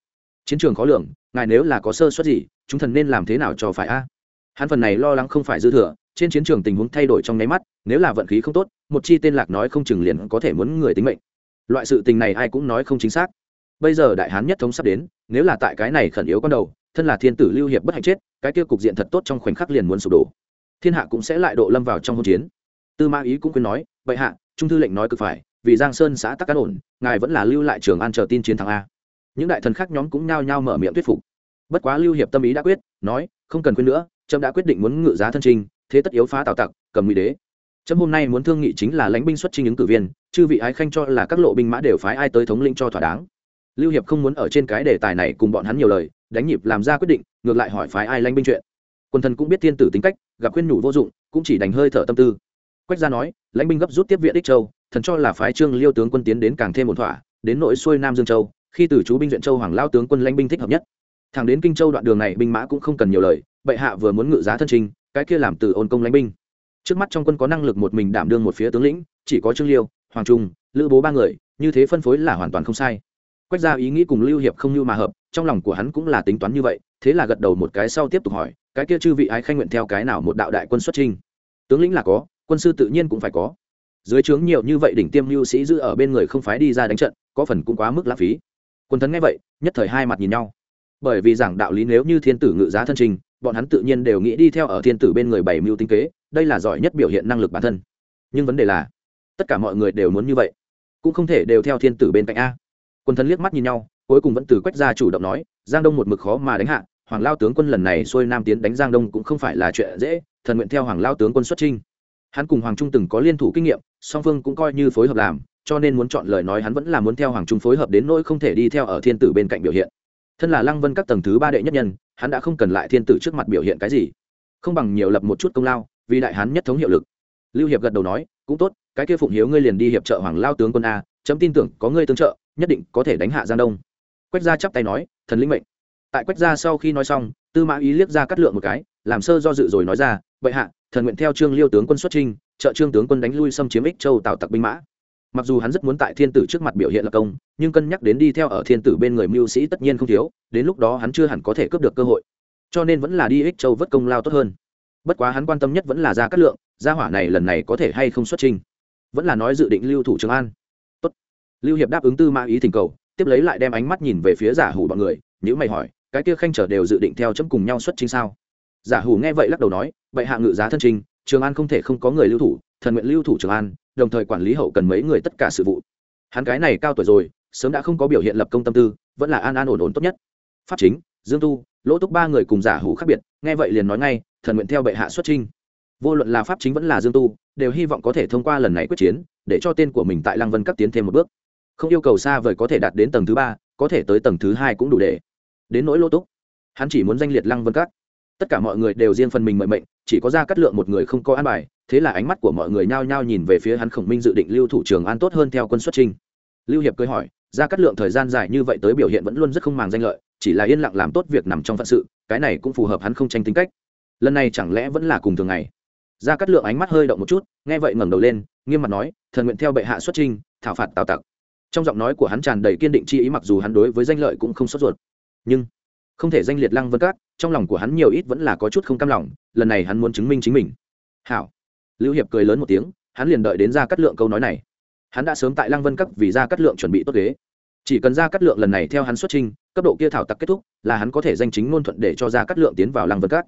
Speaker 1: Chiến trường khó lường ngài nếu là có sơ suất gì, chúng thần nên làm thế nào cho phải a? Hắn phần này lo lắng không phải dư thừa, trên chiến trường tình huống thay đổi trong nháy mắt, nếu là vận khí không tốt, một chi tên lạc nói không chừng liền có thể muốn người tính mệnh. Loại sự tình này ai cũng nói không chính xác. Bây giờ đại hán nhất thống sắp đến, nếu là tại cái này khẩn yếu con đầu, thân là thiên tử lưu hiệp bất hạnh chết, cái kia cục diện thật tốt trong khoảnh khắc liền muốn sụp đổ. Thiên hạ cũng sẽ lại độ lâm vào trong hôn chiến. Tư ma ý cũng khuyên nói vậy hạ, trung thư lệnh nói cực phải, vì giang sơn xã tắc cán ổn, ngài vẫn là lưu lại trường an chờ tin chiến thắng a những đại thần khác nhóm cũng nhao nhao mở miệng thuyết phục. Bất quá lưu hiệp tâm ý đã quyết, nói, không cần quên nữa, trâm đã quyết định muốn ngự giá thân trình, thế tất yếu phá tào tặc, cầm nguy đế. Trâm hôm nay muốn thương nghị chính là lãnh binh xuất trình ứng cử viên, chư vị ái khanh cho là các lộ binh mã đều phái ai tới thống lĩnh cho thỏa đáng. Lưu hiệp không muốn ở trên cái đề tài này cùng bọn hắn nhiều lời, đánh nhịp làm ra quyết định, ngược lại hỏi phái ai lãnh binh chuyện. Quân thần cũng biết thiên tử tính cách, gặp khuyên nhủ vô dụng, cũng chỉ đánh hơi thở tâm tư. Quách gia nói, lãnh binh gấp rút tiếp viện ích châu, thần cho là phái trương liêu tướng quân tiến đến càng thêm một thỏa, đến nội xuôi nam dương châu khi từ chú binh viện châu hoàng lao tướng quân lãnh binh thích hợp nhất. Thẳng đến kinh châu đoạn đường này, binh mã cũng không cần nhiều lời, bệ hạ vừa muốn ngự giá thân trình, cái kia làm từ ôn công lãnh binh. Trước mắt trong quân có năng lực một mình đảm đương một phía tướng lĩnh, chỉ có trương liêu, hoàng trung, lữ bố ba người, như thế phân phối là hoàn toàn không sai. Quách ra ý nghĩ cùng lưu hiệp không như mà hợp, trong lòng của hắn cũng là tính toán như vậy, thế là gật đầu một cái sau tiếp tục hỏi, cái kia chư vị ái khanh nguyện theo cái nào một đạo đại quân xuất trinh tướng lĩnh là có, quân sư tự nhiên cũng phải có. Dưới trướng nhiều như vậy đỉnh tiêm lưu sĩ giữ ở bên người không phái đi ra đánh trận, có phần cũng quá mức lãng phí quân thần nghe vậy, nhất thời hai mặt nhìn nhau. Bởi vì giảng đạo lý nếu như thiên tử ngự giá thân trình, bọn hắn tự nhiên đều nghĩ đi theo ở thiên tử bên người bảy mưu tinh kế, đây là giỏi nhất biểu hiện năng lực bản thân. Nhưng vấn đề là, tất cả mọi người đều muốn như vậy, cũng không thể đều theo thiên tử bên cạnh a. Quân thần liếc mắt nhìn nhau, cuối cùng vẫn từ quách ra chủ động nói, giang đông một mực khó mà đánh hạ, hoàng lao tướng quân lần này xuôi nam tiến đánh giang đông cũng không phải là chuyện dễ, thần nguyện theo hoàng lao tướng quân xuất trinh hắn cùng hoàng trung từng có liên thủ kinh nghiệm, song phương cũng coi như phối hợp làm cho nên muốn chọn lời nói hắn vẫn là muốn theo hoàng trung phối hợp đến nỗi không thể đi theo ở thiên tử bên cạnh biểu hiện. Thân là lăng vân các tầng thứ ba đệ nhất nhân, hắn đã không cần lại thiên tử trước mặt biểu hiện cái gì. Không bằng nhiều lập một chút công lao, vì đại hán nhất thống hiệu lực. Lưu hiệp gật đầu nói, cũng tốt, cái kia phụng hiếu ngươi liền đi hiệp trợ hoàng lao tướng quân a, chấm tin tưởng có ngươi tương trợ, nhất định có thể đánh hạ giang đông. Quách gia chắp tay nói, thần linh mệnh. Tại quách gia sau khi nói xong, tư mã ý liếc ra cắt lượng một cái, làm sơ do dự rồi nói ra vậy hạ, thần nguyện theo trương liêu tướng quân xuất trinh trợ trương tướng quân đánh lui xâm chiếm ích châu tào tặc binh mã mặc dù hắn rất muốn tại thiên tử trước mặt biểu hiện lập công, nhưng cân nhắc đến đi theo ở thiên tử bên người mưu sĩ tất nhiên không thiếu, đến lúc đó hắn chưa hẳn có thể cướp được cơ hội. Cho nên vẫn là đi ích châu vất công lao tốt hơn. Bất quá hắn quan tâm nhất vẫn là ra cát lượng, gia hỏa này lần này có thể hay không xuất trình vẫn là nói dự định lưu thủ trường an. Tốt. lưu hiệp đáp ứng tư mã ý thỉnh cầu, tiếp lấy lại đem ánh mắt nhìn về phía giả hủ bọn người nếu mày hỏi, cái kia khanh trở đều dự định theo chấm cùng nhau xuất trình sao? Giả hủ nghe vậy lắc đầu nói vậy hạ ngự giá thân trình trường an không thể không có người lưu thủ thần nguyện lưu thủ trường an, đồng thời quản lý hậu cần mấy người tất cả sự vụ. Hắn cái này cao tuổi rồi, sớm đã không có biểu hiện lập công tâm tư, vẫn là an an ổn ổn tốt nhất. Pháp chính, dương tu, lỗ túc ba người cùng giả hủ khác biệt, nghe vậy liền nói ngay, thần nguyện theo bệ hạ xuất trinh. Vô luận là pháp chính vẫn là dương tu, đều hy vọng có thể thông qua lần này quyết chiến, để cho tên của mình tại lăng vân cấp tiến thêm một bước. Không yêu cầu xa vời có thể đạt đến tầng thứ ba, có thể tới tầng thứ hai cũng đủ để. Đến nỗi lỗ túc, hắn chỉ muốn danh liệt lăng vân các. Tất cả mọi người đều riêng phần mình mệnh mệnh, chỉ có ra cắt lượng một người không có an bài thế là ánh mắt của mọi người nhao nhao nhìn về phía hắn khổng minh dự định lưu thủ trường an tốt hơn theo quân xuất trình lưu hiệp cưới hỏi, ra cắt lượng thời gian dài như vậy tới biểu hiện vẫn luôn rất không màng danh lợi, chỉ là yên lặng làm tốt việc nằm trong phận sự, cái này cũng phù hợp hắn không tranh tính cách. Lần này chẳng lẽ vẫn là cùng thường ngày? Ra cắt lượng ánh mắt hơi động một chút, nghe vậy ngẩng đầu lên, nghiêm mặt nói, thần nguyện theo bệ hạ xuất trình thảo phạt tào tặc. Trong giọng nói của hắn tràn đầy kiên định chi ý mặc dù hắn đối với danh lợi cũng không sốt ruột. Nhưng, không thể danh liệt lăng vân cát trong lòng của hắn nhiều ít vẫn là có chút không cam lòng, lần này hắn muốn chứng minh chính mình. Hảo lưu hiệp cười lớn một tiếng, hắn liền đợi đến ra cắt lượng câu nói này. Hắn đã sớm tại lăng vân các vì ra cắt lượng chuẩn bị tốt ghế. Chỉ cần ra cắt lượng lần này theo hắn xuất trình, cấp độ kia thảo tặc kết thúc, là hắn có thể danh chính ngôn thuận để cho ra cắt lượng tiến vào lăng vân các.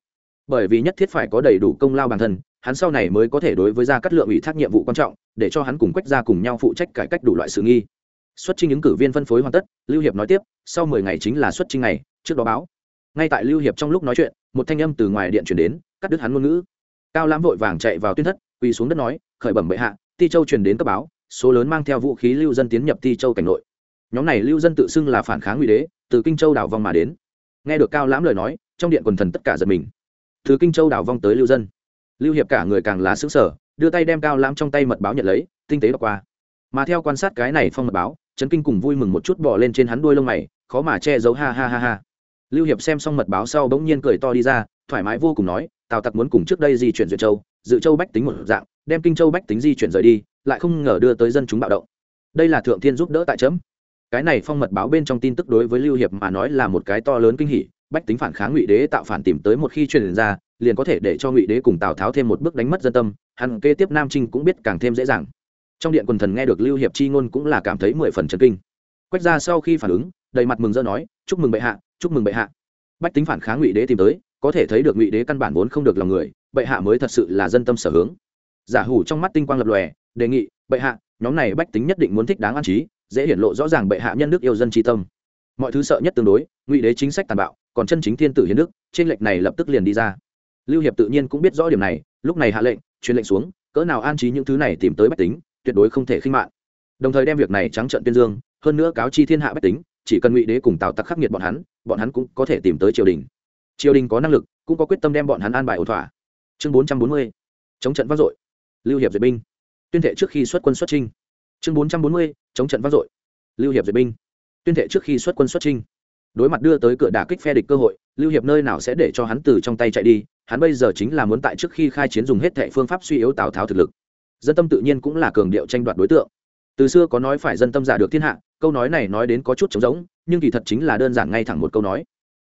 Speaker 1: Bởi vì nhất thiết phải có đầy đủ công lao bản thân, hắn sau này mới có thể đối với ra cắt lượng ủy thác nhiệm vụ quan trọng, để cho hắn cùng quách gia cùng nhau phụ trách cải cách đủ loại sự nghi. Xuất trình ứng cử viên phân phối hoàn tất, lưu hiệp nói tiếp, sau mười ngày chính là xuất trình ngày, trước đó báo. Ngay tại lưu hiệp trong lúc nói chuyện, một thanh âm từ ngoài điện chuyển đến, cắt đứt hắn ngôn ngữ. Cao lãm vội vàng chạy vào tuyên thất quỳ xuống đất nói, khởi bẩm bệ hạ, ti châu truyền đến cấp báo, số lớn mang theo vũ khí lưu dân tiến nhập ti châu cảnh nội. Nhóm này lưu dân tự xưng là phản kháng ngụy đế, từ kinh châu đảo vong mà đến. Nghe được cao lãm lời nói, trong điện quần thần tất cả giật mình. Từ kinh châu đảo vong tới lưu dân. Lưu hiệp cả người càng lá xứng sở đưa tay đem cao lãm trong tay mật báo nhận lấy, tinh tế đọc qua. Mà theo quan sát cái này phong mật báo, trấn kinh cùng vui mừng một chút bỏ lên trên hắn đuôi lông mày, khó mà che giấu, ha ha ha ha. Lưu hiệp xem xong mật báo sau bỗng nhiên cười to đi ra, thoải mái vô cùng nói, tào tặc muốn cùng trước đây di chuyển duyệt châu dự châu bách tính một dạng, đem kinh châu bách tính di chuyển rời đi, lại không ngờ đưa tới dân chúng bạo động. Đây là thượng thiên giúp đỡ tại chấm. Cái này phong mật báo bên trong tin tức đối với lưu hiệp mà nói là một cái to lớn kinh hỉ, bách tính phản kháng ngụy đế tạo phản tìm tới một khi truyền ra, liền có thể để cho ngụy đế cùng tào tháo thêm một bước đánh mất dân tâm, hắn kế tiếp nam trinh cũng biết càng thêm dễ dàng. Trong điện quần thần nghe được lưu hiệp chi ngôn cũng là cảm thấy mười phần trần kinh. Quách ra sau khi phản ứng, đầy mặt mừng rỡ nói, chúc mừng bệ hạ, chúc mừng bệ hạ. Bách tính phản kháng ngụy đế tìm tới, có thể thấy được ngụy đế căn bản vốn không được lòng người bệ hạ mới thật sự là dân tâm sở hướng. Giả hủ trong mắt tinh quang lập lòe, đề nghị, bệ hạ, nhóm này bách tính nhất định muốn thích đáng an trí, dễ hiển lộ rõ ràng bệ hạ nhân đức yêu dân tri tâm. Mọi thứ sợ nhất tương đối, ngụy đế chính sách tàn bạo, còn chân chính thiên tử hiến đức, trên lệnh này lập tức liền đi ra. Lưu hiệp tự nhiên cũng biết rõ điểm này, lúc này hạ lệnh, truyền lệnh xuống, cỡ nào an trí những thứ này tìm tới bách tính, tuyệt đối không thể khinh mạng. Đồng thời đem việc này trắng trận tuyên dương, hơn nữa cáo chi thiên hạ bách tính, chỉ cần ngụy đế cùng tào tặc khắc nghiệt bọn hắn bọn hắn cũng có thể tìm tới triều đình. Triều đình có năng lực, cũng có quyết tâm đem bọn hắn an bài ổn thỏa chương bốn trăm bốn mươi. Chống trận vang dội. Lưu hiệp duyệt binh. Tuyên thệ trước khi xuất quân xuất trinh chương bốn trăm bốn mươi. Chống trận vang dội. Lưu hiệp duyệt binh. Tuyên thệ trước khi xuất quân xuất trinh đối mặt đưa tới cửa đả kích phe địch cơ hội, lưu hiệp nơi nào sẽ để cho hắn từ trong tay chạy đi, hắn bây giờ chính là muốn tại trước khi khai chiến dùng hết thệ phương pháp suy yếu tào tháo thực lực. Dân tâm tự nhiên cũng là cường điệu tranh đoạt đối tượng. Từ xưa có nói phải dân tâm giả được thiên hạ, câu nói này nói đến có chút trống rỗng, nhưng kỳ thật chính là đơn giản ngay thẳng một câu nói.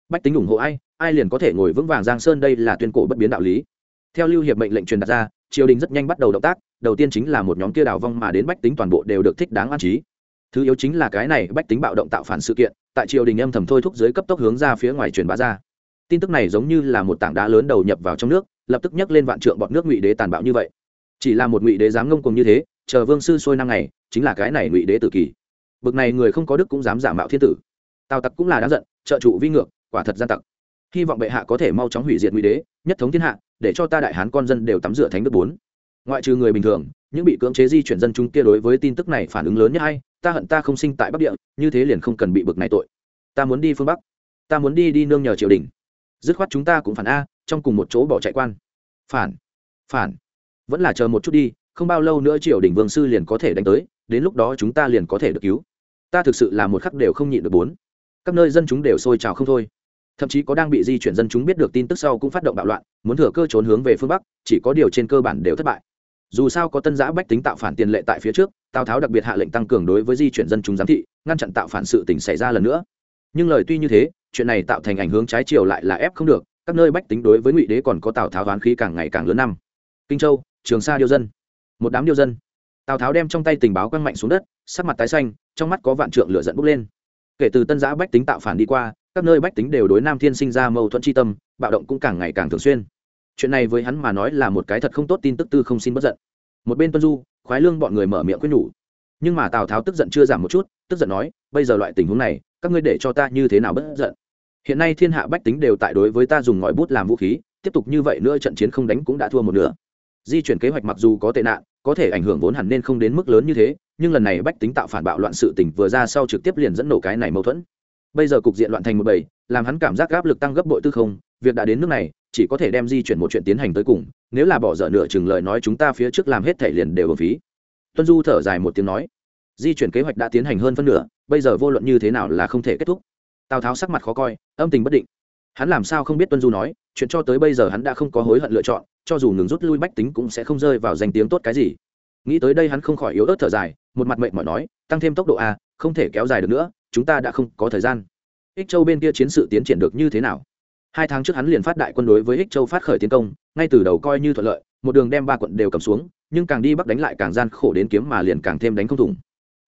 Speaker 1: Bách tính ủng hộ ai ai liền có thể ngồi vững vàng giang sơn đây là tuyên cổ bất biến đạo lý theo lưu hiệp mệnh lệnh truyền đặt ra, triều đình rất nhanh bắt đầu động tác, đầu tiên chính là một nhóm kia đào vong mà đến bách tính toàn bộ đều được thích đáng an trí. Thứ yếu chính là cái này bách tính bạo động tạo phản sự kiện, tại triều đình âm thầm thôi thúc dưới cấp tốc hướng ra phía ngoài truyền bá ra. Tin tức này giống như là một tảng đá lớn đầu nhập vào trong nước, lập tức nhấc lên vạn trượng bọn nước ngụy đế tàn bạo như vậy. Chỉ là một ngụy đế dám ngông cùng như thế, chờ vương sư sôi năm ngày, chính là cái này ngụy đế tử kỳ. Bực này người không có đức cũng dám giả mạo thiên tử. Tào tặc cũng là đáng giận, trợ trụ vi ngược, quả thật gian tặc. Hy vọng bệ hạ có thể mau chóng hủy diệt ngụy đế, nhất thống thiên hạ để cho ta đại hán con dân đều tắm rửa thánh đức bốn. Ngoại trừ người bình thường, những bị cưỡng chế di chuyển dân chúng kia đối với tin tức này phản ứng lớn nhất hay, ta hận ta không sinh tại bắc địa, như thế liền không cần bị bực này tội. Ta muốn đi phương bắc, ta muốn đi đi nương nhờ triều đình. Dứt khoát chúng ta cũng phản a, trong cùng một chỗ bỏ chạy quan. Phản phản. Vẫn là chờ một chút đi, không bao lâu nữa triều đình vương sư liền có thể đánh tới, đến lúc đó chúng ta liền có thể được cứu. Ta thực sự là một khắc đều không nhịn được bốn. Các nơi dân chúng đều sôi trào không thôi thậm chí có đang bị di chuyển dân chúng biết được tin tức sau cũng phát động bạo loạn, muốn thừa cơ trốn hướng về phương bắc, chỉ có điều trên cơ bản đều thất bại. Dù sao có tân giã bách tính tạo phản tiền lệ tại phía trước, tào tháo đặc biệt hạ lệnh tăng cường đối với di chuyển dân chúng giám thị, ngăn chặn tạo phản sự tỉnh xảy ra lần nữa. Nhưng lời tuy như thế, chuyện này tạo thành ảnh hướng trái chiều lại là ép không được, các nơi bách tính đối với ngụy đế còn có tào tháo đoán khí càng ngày càng lớn năm. Kinh châu, trường sa điêu dân. Một đám điêu dân. Tào tháo đem trong tay tình báo quăng mạnh xuống đất, sắc mặt tái xanh, trong mắt có vạn trượng lửa dẫn bốc lên. Kể từ tân giã bách tính tạo phản đi qua các nơi bách tính đều đối nam thiên sinh ra mâu thuẫn tri tâm, bạo động cũng càng ngày càng thường xuyên. Chuyện này với hắn mà nói là một cái thật không tốt tin tức tư không xin bất giận. Một bên tuân du, khoái lương bọn người mở miệng quyết nhủ. Nhưng mà tào tháo tức giận chưa giảm một chút, tức giận nói, bây giờ loại tình huống này, các ngươi để cho ta như thế nào bất giận? Hiện nay thiên hạ bách tính đều tại đối với ta dùng ngòi bút làm vũ khí, tiếp tục như vậy nữa trận chiến không đánh cũng đã thua một nửa. Di chuyển kế hoạch mặc dù có tệ nạn, có thể ảnh hưởng vốn hẳn nên không đến mức lớn như thế, nhưng lần này bách tính tạo phản bạo loạn sự tỉnh vừa ra sau trực tiếp liền dẫn nổ cái này mâu thuẫn bây giờ cục diện loạn thành một bầy, làm hắn cảm giác áp lực tăng gấp bội tư không, việc đã đến nước này, chỉ có thể đem di chuyển một chuyện tiến hành tới cùng, nếu là bỏ dở nửa chừng lời nói chúng ta phía trước làm hết thể liền đều ở phí. Tuân du thở dài một tiếng nói, di chuyển kế hoạch đã tiến hành hơn phân nửa, bây giờ vô luận như thế nào là không thể kết thúc. Tào tháo sắc mặt khó coi, âm tình bất định. Hắn làm sao không biết tuân du nói, chuyện cho tới bây giờ hắn đã không có hối hận lựa chọn, cho dù ngừng rút lui bách tính cũng sẽ không rơi vào danh tiếng tốt cái gì. Nghĩ tới đây hắn không khỏi yếu ớt thở dài, một mặt mệnh mỏi nói, tăng thêm tốc độ a không thể kéo dài được nữa chúng ta đã không có thời gian. Ích châu bên kia chiến sự tiến triển được như thế nào? Hai tháng trước hắn liền phát đại quân đối với ích châu phát khởi tiến công, ngay từ đầu coi như thuận lợi, một đường đem ba quận đều cầm xuống, nhưng càng đi bắc đánh lại càng gian khổ đến kiếm mà liền càng thêm đánh không thủng.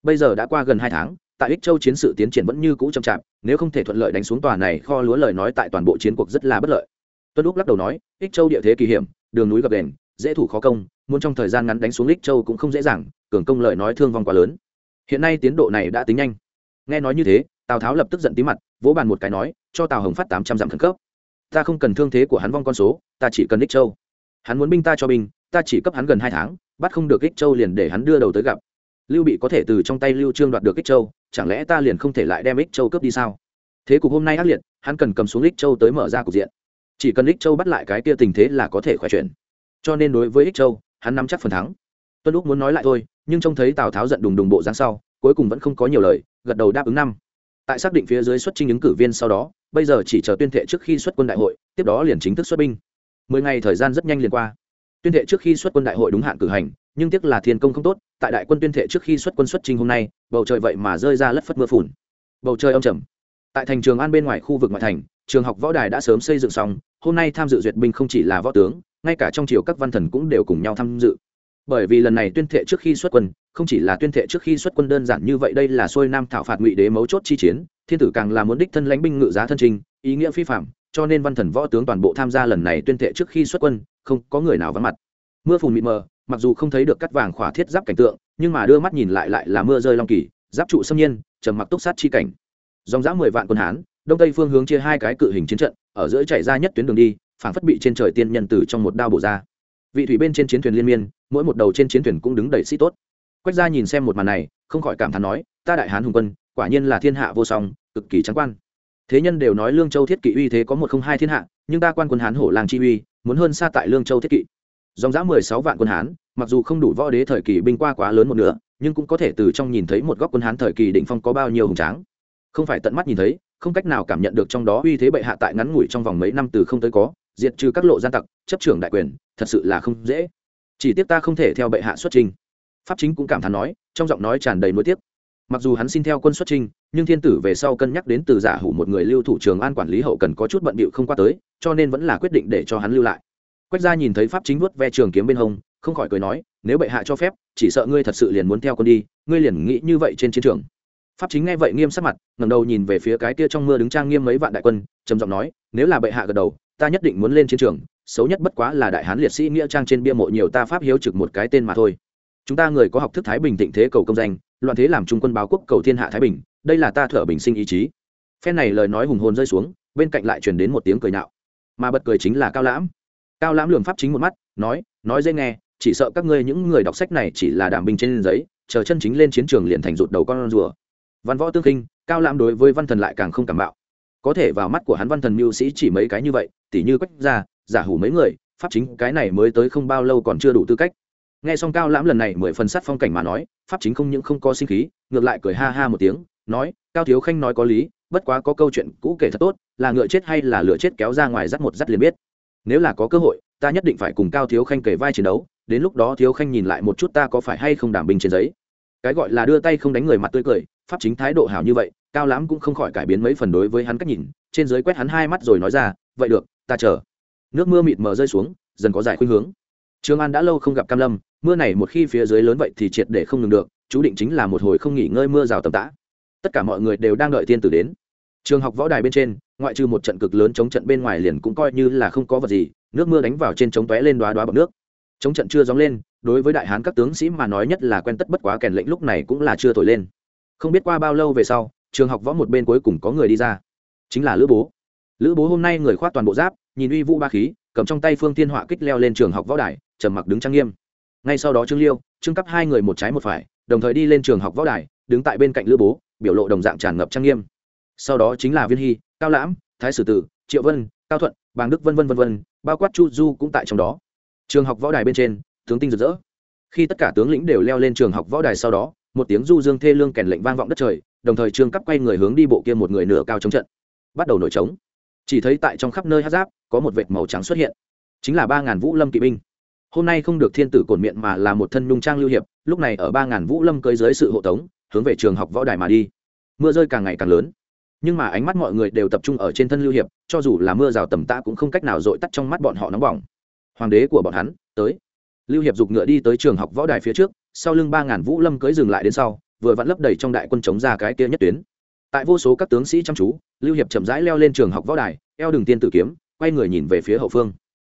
Speaker 1: Bây giờ đã qua gần hai tháng, tại ích châu chiến sự tiến triển vẫn như cũ chậm chạp, nếu không thể thuận lợi đánh xuống tòa này kho lúa lời nói tại toàn bộ chiến cuộc rất là bất lợi. Tuân úc lắc đầu nói, ích châu địa thế kỳ hiểm, đường núi gập đền, dễ thủ khó công, muốn trong thời gian ngắn đánh xuống ích châu cũng không dễ dàng, cường công lời nói thương vong quá lớn. Hiện nay tiến độ này đã tính nhanh nghe nói như thế, tào tháo lập tức giận tí mặt, vỗ bàn một cái nói, cho tào hồng phát tám trăm dặm khẩn cấp. Ta không cần thương thế của hắn vong con số, ta chỉ cần ích châu. Hắn muốn binh ta cho binh, ta chỉ cấp hắn gần hai tháng, bắt không được ích châu liền để hắn đưa đầu tới gặp. Lưu bị có thể từ trong tay lưu trương đoạt được ích châu, chẳng lẽ ta liền không thể lại đem ích châu cướp đi sao? Thế cục hôm nay ác liệt, hắn cần cầm xuống ích châu tới mở ra cục diện. Chỉ cần ích châu bắt lại cái kia tình thế là có thể khỏe chuyển cho nên đối với ích châu, hắn nắm chắc phần thắng. Tuân lúc muốn nói lại thôi, nhưng trông thấy tào tháo giận đùng đùng bộ dáng sau, cuối cùng vẫn không có nhiều lời gật đầu đáp ứng năm. Tại xác định phía dưới xuất trình ứng cử viên sau đó, bây giờ chỉ chờ tuyên thệ trước khi xuất quân đại hội, tiếp đó liền chính thức xuất binh. Mười ngày thời gian rất nhanh liền qua. Tuyên thệ trước khi xuất quân đại hội đúng hạn cử hành, nhưng tiếc là thiên công không tốt, tại đại quân tuyên thệ trước khi xuất quân xuất trình hôm nay, bầu trời vậy mà rơi ra lất phất mưa phùn. Bầu trời âm trầm. Tại thành trường an bên ngoài khu vực ngoại thành, trường học võ đài đã sớm xây dựng xong, hôm nay tham dự duyệt binh không chỉ là võ tướng, ngay cả trong triều các văn thần cũng đều cùng nhau tham dự bởi vì lần này tuyên thệ trước khi xuất quân, không chỉ là tuyên thệ trước khi xuất quân đơn giản như vậy đây là xuôi nam thảo phạt ngụy đế mấu chốt chi chiến, thiên tử càng là muốn đích thân lãnh binh ngự giá thân trình, ý nghĩa phi phạm, cho nên văn thần võ tướng toàn bộ tham gia lần này tuyên thệ trước khi xuất quân, không có người nào vắng mặt. Mưa phùn mịt mờ, mặc dù không thấy được cắt vàng khỏa thiết giáp cảnh tượng, nhưng mà đưa mắt nhìn lại lại là mưa rơi long kỳ, giáp trụ xâm nhiên, trầm mặc túc sát chi cảnh. Dòng dã mười vạn quân hán, đông tây phương hướng chia hai cái cự hình chiến trận, ở giữa chạy ra nhất tuyến đường đi, phảng phất bị trên trời tiên nhân tử trong một đao bổ ra vị thủy bên trên chiến thuyền liên miên, mỗi một đầu trên chiến thuyền cũng đứng đầy sĩ tốt. Quách gia nhìn xem một màn này, không khỏi cảm thán nói, ta đại hán hùng quân, quả nhiên là thiên hạ vô song, cực kỳ trắng quan. Thế nhân đều nói lương châu thiết kỵ uy thế có một không hai thiên hạ, nhưng ta quan quân hán hổ làng chi uy, muốn hơn xa tại lương châu thiết kỵ. Dòng dã mười sáu vạn quân hán, mặc dù không đủ võ đế thời kỳ binh qua quá lớn một nửa, nhưng cũng có thể từ trong nhìn thấy một góc quân hán thời kỳ định phong có bao nhiêu hùng tráng. Không phải tận mắt nhìn thấy, không cách nào cảm nhận được trong đó uy thế bệ hạ tại ngắn ngủi trong vòng mấy năm từ không tới có diệt trừ các lộ gian tặc, chấp trưởng đại quyền, thật sự là không dễ. Chỉ tiếc ta không thể theo bệ hạ xuất trình. Pháp chính cũng cảm thán nói, trong giọng nói tràn đầy nuối tiếc. Mặc dù hắn xin theo quân xuất trình, nhưng thiên tử về sau cân nhắc đến từ giả hủ một người lưu thủ trường an quản lý hậu cần có chút bận bịu không qua tới, cho nên vẫn là quyết định để cho hắn lưu lại. Quách gia nhìn thấy pháp chính vuốt ve trường kiếm bên hông, không khỏi cười nói, nếu bệ hạ cho phép, chỉ sợ ngươi thật sự liền muốn theo quân đi, ngươi liền nghĩ như vậy trên chiến trường. Pháp chính nghe vậy nghiêm sắc mặt, ngẩng đầu nhìn về phía cái kia trong mưa đứng trang nghiêm mấy vạn đại quân, trầm giọng nói, nếu là bệ hạ gật đầu ta nhất định muốn lên chiến trường, xấu nhất bất quá là đại hán liệt sĩ nghĩa trang trên bia mộ nhiều ta pháp hiếu trực một cái tên mà thôi. Chúng ta người có học thức thái bình thịnh thế cầu công danh, loạn thế làm trung quân báo quốc cầu thiên hạ thái bình, đây là ta thở bình sinh ý chí. Phen này lời nói hùng hồn rơi xuống, bên cạnh lại truyền đến một tiếng cười nhạo mà bật cười chính là cao lãm. Cao lãm lường pháp chính một mắt, nói nói dễ nghe, chỉ sợ các ngươi những người đọc sách này chỉ là đảm binh trên giấy, chờ chân chính lên chiến trường liền thành rụt đầu con rùa. Văn võ tương kinh, cao lãm đối với văn thần lại càng không cảm bạo có thể vào mắt của hắn văn thần mưu sĩ chỉ mấy cái như vậy, tỉ như quách gia, giả hủ mấy người, pháp chính cái này mới tới không bao lâu còn chưa đủ tư cách. Nghe xong cao lãm lần này mười phần sắt phong cảnh mà nói, pháp chính không những không có sinh khí, ngược lại cười ha ha một tiếng, nói, cao thiếu khanh nói có lý, bất quá có câu chuyện cũ kể thật tốt, là ngựa chết hay là lửa chết kéo ra ngoài dắt một dắt liền biết. Nếu là có cơ hội, ta nhất định phải cùng cao thiếu khanh kể vai chiến đấu, đến lúc đó thiếu khanh nhìn lại một chút ta có phải hay không đảm bình trên giấy. Cái gọi là đưa tay không đánh người mặt tươi cười, pháp chính thái độ hảo như vậy cao lãm cũng không khỏi cải biến mấy phần đối với hắn cách nhìn, trên dưới quét hắn hai mắt rồi nói ra, vậy được, ta chờ. Nước mưa mịt mờ rơi xuống, dần có giải khuynh hướng. Trường an đã lâu không gặp cam lâm, mưa này một khi phía dưới lớn vậy thì triệt để không ngừng được, chú định chính là một hồi không nghỉ ngơi mưa rào tầm tã. Tất cả mọi người đều đang đợi tiên tử đến. Trường học võ đài bên trên, ngoại trừ một trận cực lớn chống trận bên ngoài liền cũng coi như là không có vật gì, nước mưa đánh vào trên chống tóe lên đoá đoá bọc nước. Chống trận chưa dóng lên, đối với đại hán các tướng sĩ mà nói nhất là quen tất bất quá kèn lệnh lúc này cũng là chưa thổi lên. Không biết qua bao lâu về sau trường học võ một bên cuối cùng có người đi ra. Chính là lữ bố. Lữ bố hôm nay người khoác toàn bộ giáp, nhìn uy vũ ba khí, cầm trong tay phương thiên họa kích leo lên trường học võ đài, trầm mặc đứng trang nghiêm. Ngay sau đó trương liêu, trương cấp hai người một trái một phải, đồng thời đi lên trường học võ đài, đứng tại bên cạnh lữ bố, biểu lộ đồng dạng tràn ngập trang nghiêm. Sau đó chính là viên hy, cao lãm, thái sử tử, triệu vân, cao thuận, bàng đức vân vân vân vân, bao quát chu du cũng tại trong đó. Trường học võ đài bên trên, tướng tinh rực rỡ. Khi tất cả tướng lĩnh đều leo lên trường học võ đài sau đó, một tiếng du dương thê lương kèn lệnh vang vọng đất trời đồng thời trương cấp quay người hướng đi bộ kia một người nửa cao chống trận. Bắt đầu nổi trống. Chỉ thấy tại trong khắp nơi hát giáp, có một vệt màu trắng xuất hiện. Chính là ba ngàn vũ lâm kỵ binh. Hôm nay không được thiên tử cổn miệng mà là một thân nhung trang lưu hiệp, lúc này ở ba ngàn vũ lâm cưới dưới sự hộ tống, hướng về trường học võ đài mà đi. Mưa rơi càng ngày càng lớn. Nhưng mà ánh mắt mọi người đều tập trung ở trên thân lưu hiệp, cho dù là mưa rào tầm tã cũng không cách nào dội tắt trong mắt bọn họ nóng bỏng. Hoàng đế của bọn hắn, tới. Lưu hiệp giục ngựa đi tới trường học võ đài phía trước, sau lưng ba ngàn vũ lâm cưới dừng lại đến sau vừa vặn lấp đầy trong đại quân chống ra cái kia nhất tuyến. Tại vô số các tướng sĩ chăm chú, lưu hiệp chậm rãi leo lên trường học võ đài, eo đường tiên tử kiếm, quay người nhìn về phía hậu phương.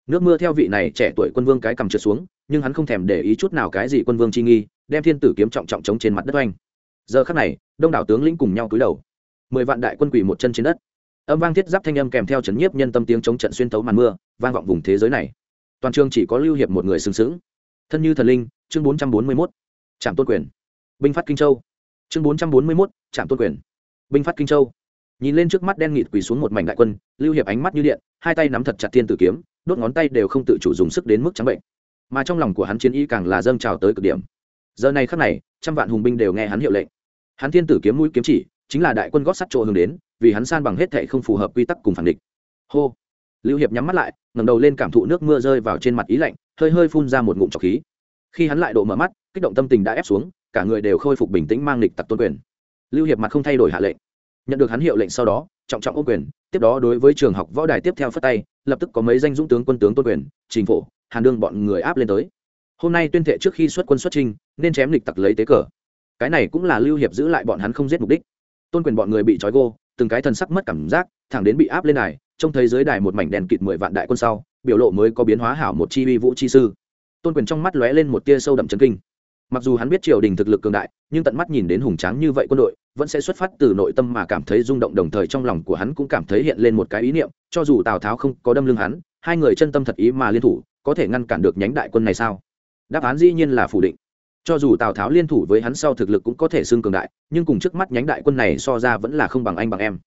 Speaker 1: Nước mưa theo vị này trẻ tuổi quân vương cái cầm trượt xuống, nhưng hắn không thèm để ý chút nào cái gì quân vương chi nghi, đem thiên tử kiếm trọng trọng chống trên mặt đất oanh. Giờ khắc này, đông đảo tướng lĩnh cùng nhau cúi đầu. Mười vạn đại quân quỳ một chân trên đất. Âm vang thiết giáp thanh âm kèm theo chấn nhiếp nhân tâm tiếng chống trận xuyên tấu màn mưa, vang vọng vùng thế giới này. Toàn trường chỉ có lưu hiệp một người xứng xứng thân như thần linh, chương bốn trăm bốn mươi mốt. Trạm tôn quyền binh phát kinh châu. Chương bốn trăm bốn mươi mốt, trạm tôn quyền. Binh phát kinh châu. Nhìn lên trước mắt đen nghịt quỳ xuống một mảnh đại quân, lưu hiệp ánh mắt như điện, hai tay nắm thật chặt thiên tử kiếm, đốt ngón tay đều không tự chủ dùng sức đến mức trắng bệnh. Mà trong lòng của hắn chiến y càng là dâng trào tới cực điểm. Giờ này khắc này, trăm vạn hùng binh đều nghe hắn hiệu lệnh. Hắn thiên tử kiếm mũi kiếm chỉ, chính là đại quân gót sắt chỗ hướng đến, vì hắn san bằng hết thệ không phù hợp quy tắc cùng phản địch. Hô. Lưu hiệp nhắm mắt lại, ngẩng đầu lên cảm thụ nước mưa rơi vào trên mặt ý lạnh, hơi hơi phun ra một ngụm trọc khí. Khi hắn lại độ mở mắt, kích động tâm tình đã ép xuống cả người đều khôi phục bình tĩnh mang lịch tặc tôn quyền. Lưu hiệp mặt không thay đổi hạ lệnh. Nhận được hắn hiệu lệnh sau đó, trọng trọng ô quyền, tiếp đó đối với trường học võ đài tiếp theo phất tay, lập tức có mấy danh dũng tướng quân tướng tôn quyền chính phủ hàn đương bọn người áp lên tới. Hôm nay tuyên thệ trước khi xuất quân xuất trinh, nên chém lịch tặc lấy tế cờ. Cái này cũng là lưu hiệp giữ lại bọn hắn không giết mục đích. Tôn quyền bọn người bị trói gô, từng cái thần sắc mất cảm giác, thẳng đến bị áp lên đài, trông thấy dưới đài một mảnh đèn kịt mười vạn đại quân sau, biểu lộ mới có biến hóa hảo một chi uy vũ chi sư. Tôn quyền trong mắt lóe lên một tia sâu đậm chấn kinh mặc dù hắn biết triều đình thực lực cường đại, nhưng tận mắt nhìn đến hùng tráng như vậy quân đội, vẫn sẽ xuất phát từ nội tâm mà cảm thấy rung động, đồng thời trong lòng của hắn cũng cảm thấy hiện lên một cái ý niệm, cho dù tào tháo không có đâm lưng hắn, hai người chân tâm thật ý mà liên thủ, có thể ngăn cản được nhánh đại quân này sao? Đáp án dĩ nhiên là phủ định. Cho dù tào tháo liên thủ với hắn sau thực lực cũng có thể xưng cường đại, nhưng cùng trước mắt nhánh đại quân này so ra vẫn là không bằng anh bằng em.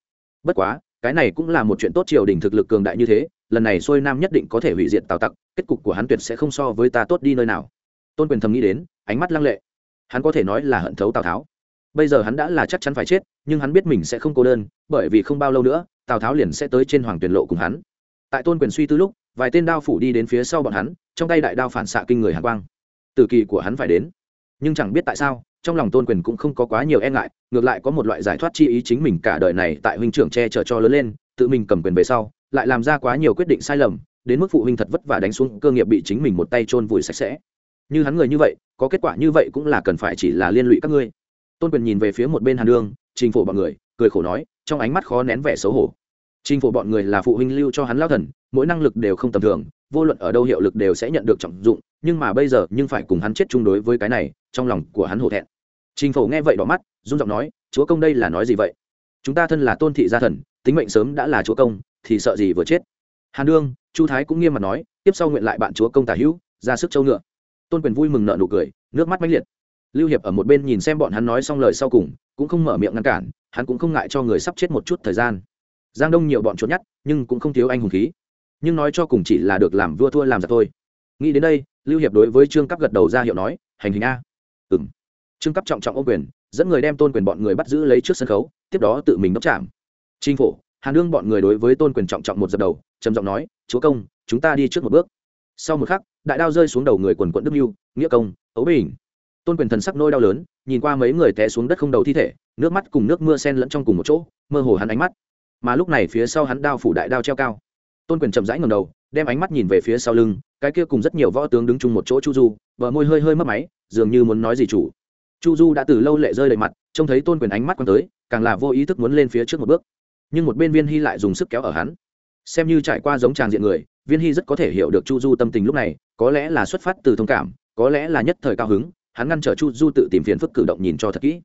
Speaker 1: Bất quá, cái này cũng là một chuyện tốt triều đình thực lực cường đại như thế, lần này xuôi nam nhất định có thể hủy diệt tào tặc, kết cục của hắn tuyệt sẽ không so với ta tốt đi nơi nào. Tôn quyền thầm nghĩ đến ánh mắt lăng lệ. Hắn có thể nói là hận thấu tào tháo. Bây giờ hắn đã là chắc chắn phải chết, nhưng hắn biết mình sẽ không cô đơn, bởi vì không bao lâu nữa, tào tháo liền sẽ tới trên hoàng tuyển lộ cùng hắn. Tại tôn quyền suy tư lúc, vài tên đao phủ đi đến phía sau bọn hắn, trong tay đại đao phản xạ kinh người hàn quang. Tử kỳ của hắn phải đến. Nhưng chẳng biết tại sao, trong lòng tôn quyền cũng không có quá nhiều e ngại, ngược lại có một loại giải thoát chi ý chính mình cả đời này tại huynh trưởng che chở cho lớn lên, tự mình cầm quyền về sau, lại làm ra quá nhiều quyết định sai lầm, đến mức phụ huynh thật vất vả đánh xuống cơ nghiệp bị chính mình một tay chôn vùi sạch sẽ như hắn người như vậy, có kết quả như vậy cũng là cần phải chỉ là liên lụy các ngươi. Tôn quyền nhìn về phía một bên hàn đương trình phổ bọn người, cười khổ nói, trong ánh mắt khó nén vẻ xấu hổ. Trình phổ bọn người là phụ huynh lưu cho hắn lao thần, mỗi năng lực đều không tầm thường, vô luận ở đâu hiệu lực đều sẽ nhận được trọng dụng, nhưng mà bây giờ nhưng phải cùng hắn chết chung đối với cái này, trong lòng của hắn hổ thẹn. Trình phổ nghe vậy đỏ mắt, run giọng nói, chúa công đây là nói gì vậy? Chúng ta thân là tôn thị gia thần, tính mệnh sớm đã là chúa công, thì sợ gì vừa chết? Hàn đương chu thái cũng nghiêm mặt nói, tiếp sau nguyện lại bạn chúa công tả hữu, ra sức châu ngựa tôn quyền vui mừng nợ nụ cười nước mắt mãnh liệt. Lưu hiệp ở một bên nhìn xem bọn hắn nói xong lời sau cùng cũng không mở miệng ngăn cản hắn cũng không ngại cho người sắp chết một chút thời gian. Giang đông nhiều bọn trốn nhất, nhưng cũng không thiếu anh hùng khí. Nhưng nói cho cùng chỉ là được làm vua thua làm giặc thôi. Nghĩ đến đây lưu hiệp đối với trương cấp gật đầu ra hiệu nói hành hình a. Ừ m trương cấp trọng trọng ô quyền dẫn người đem tôn quyền bọn người bắt giữ lấy trước sân khấu tiếp đó tự mình đốc chạm trinh Phủ, hàn đương bọn người đối với tôn quyền trọng trọng một giật đầu trầm giọng nói chúa công chúng ta đi trước một bước. Sau một khắc đại đao rơi xuống đầu người quần quận đức lưu nghĩa công, ấu bình tôn quyền thần sắc nôi đau lớn, nhìn qua mấy người té xuống đất không đầu thi thể, nước mắt cùng nước mưa sen lẫn trong cùng một chỗ, mơ hồ hắn ánh mắt. Mà lúc này phía sau hắn đao phủ đại đao treo cao. Tôn quyền chậm rãi ngầm đầu, đem ánh mắt nhìn về phía sau lưng, cái kia cùng rất nhiều võ tướng đứng chung một chỗ chu du vợ môi hơi hơi mất máy, dường như muốn nói gì chủ. Chu du đã từ lâu lệ rơi đầy mặt, trông thấy tôn quyền ánh mắt quăng tới, càng là vô ý thức muốn lên phía trước một bước. Nhưng một bên viên hy lại dùng sức kéo ở hắn. Xem như trải qua giống tràng diện người viên hy rất có thể hiểu được chu du tâm tình lúc này, có lẽ là xuất phát từ thông cảm, có lẽ là nhất thời cao hứng, hắn ngăn trở chu du tự tìm phiền phức cử động nhìn cho thật kỹ.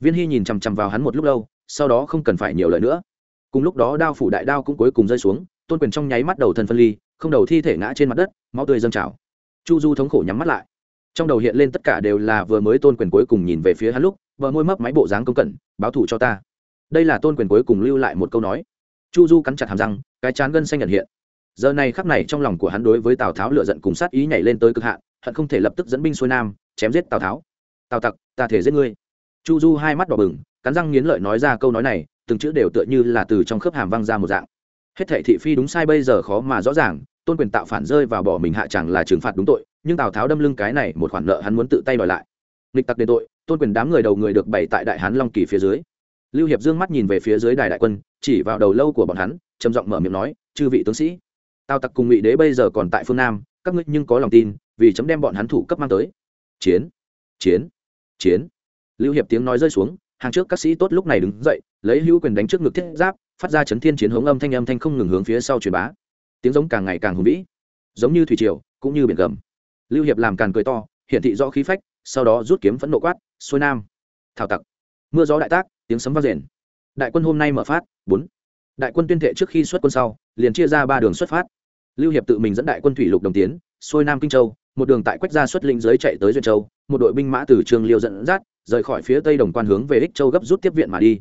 Speaker 1: Viên hy nhìn chằm chằm vào hắn một lúc lâu, sau đó không cần phải nhiều lời nữa. Cùng lúc đó đao phủ đại đao cũng cuối cùng rơi xuống, tôn quyền trong nháy mắt đầu thân phân ly, không đầu thi thể ngã trên mặt đất, máu tươi dâng trào. Chu du thống khổ nhắm mắt lại. Trong đầu hiện lên tất cả đều là vừa mới tôn quyền cuối cùng nhìn về phía hắn lúc vợ môi mấp máy bộ dáng công cẩn, báo thủ cho ta. Đây là tôn quyền cuối cùng lưu lại một câu nói. Chu du cắn chặt hàm răng, cái chán gân xanh nhận hiện giờ này khắc này trong lòng của hắn đối với tào tháo lựa giận cùng sát ý nhảy lên tới cực hạn hận không thể lập tức dẫn binh xuôi nam, chém giết tào tháo. Tào tặc, ta thể giết ngươi. Chu du hai mắt đỏ bừng, cắn răng nghiến lợi nói ra câu nói này, từng chữ đều tựa như là từ trong khớp hàm văng ra một dạng. Hết thệ thị phi đúng sai bây giờ khó mà rõ ràng, tôn quyền tạo phản rơi vào bỏ mình hạ chẳng là trừng phạt đúng tội, nhưng tào tháo đâm lưng cái này một khoản nợ hắn muốn tự tay đòi lại. Nghịch tặc đền tội, tôn quyền đám người đầu người được bày tại đại hán long kỳ phía dưới. Lưu hiệp dương mắt nhìn về phía dưới đài đại quân, chỉ vào đầu lâu của bọn hắn, trầm giọng mở miệng nói, chư vị tướng sĩ tào tặc cùng ngụy đế bây giờ còn tại phương nam, các ngươi nhưng có lòng tin, vì chấm đem bọn hắn thủ cấp mang tới. Chiến chiến chiến. Lưu hiệp tiếng nói rơi xuống, hàng trước các sĩ tốt lúc này đứng dậy, lấy hữu quyền đánh trước ngực thiết giáp, phát ra chấn thiên chiến hống âm thanh âm thanh không ngừng hướng phía sau truyền bá. Tiếng giống càng ngày càng hùng vĩ, giống như thủy triều, cũng như biển gầm. Lưu hiệp làm càn cười to, hiển thị rõ khí phách, sau đó rút kiếm phẫn nộ quát, xuôi nam, thảo tặc. Mưa gió đại tác, tiếng sấm vang rền. Đại quân hôm nay mở phát, bốn đại quân tuyên thệ trước khi xuất quân sau, liền chia ra ba đường xuất phát. Lưu hiệp tự mình dẫn đại quân thủy lục đồng tiến, xuôi nam kinh châu, một đường tại quách gia xuất linh giới chạy tới duyên châu, một đội binh mã từ trường liêu dẫn dắt, rời khỏi phía tây đồng quan hướng về ích châu gấp rút tiếp viện mà đi.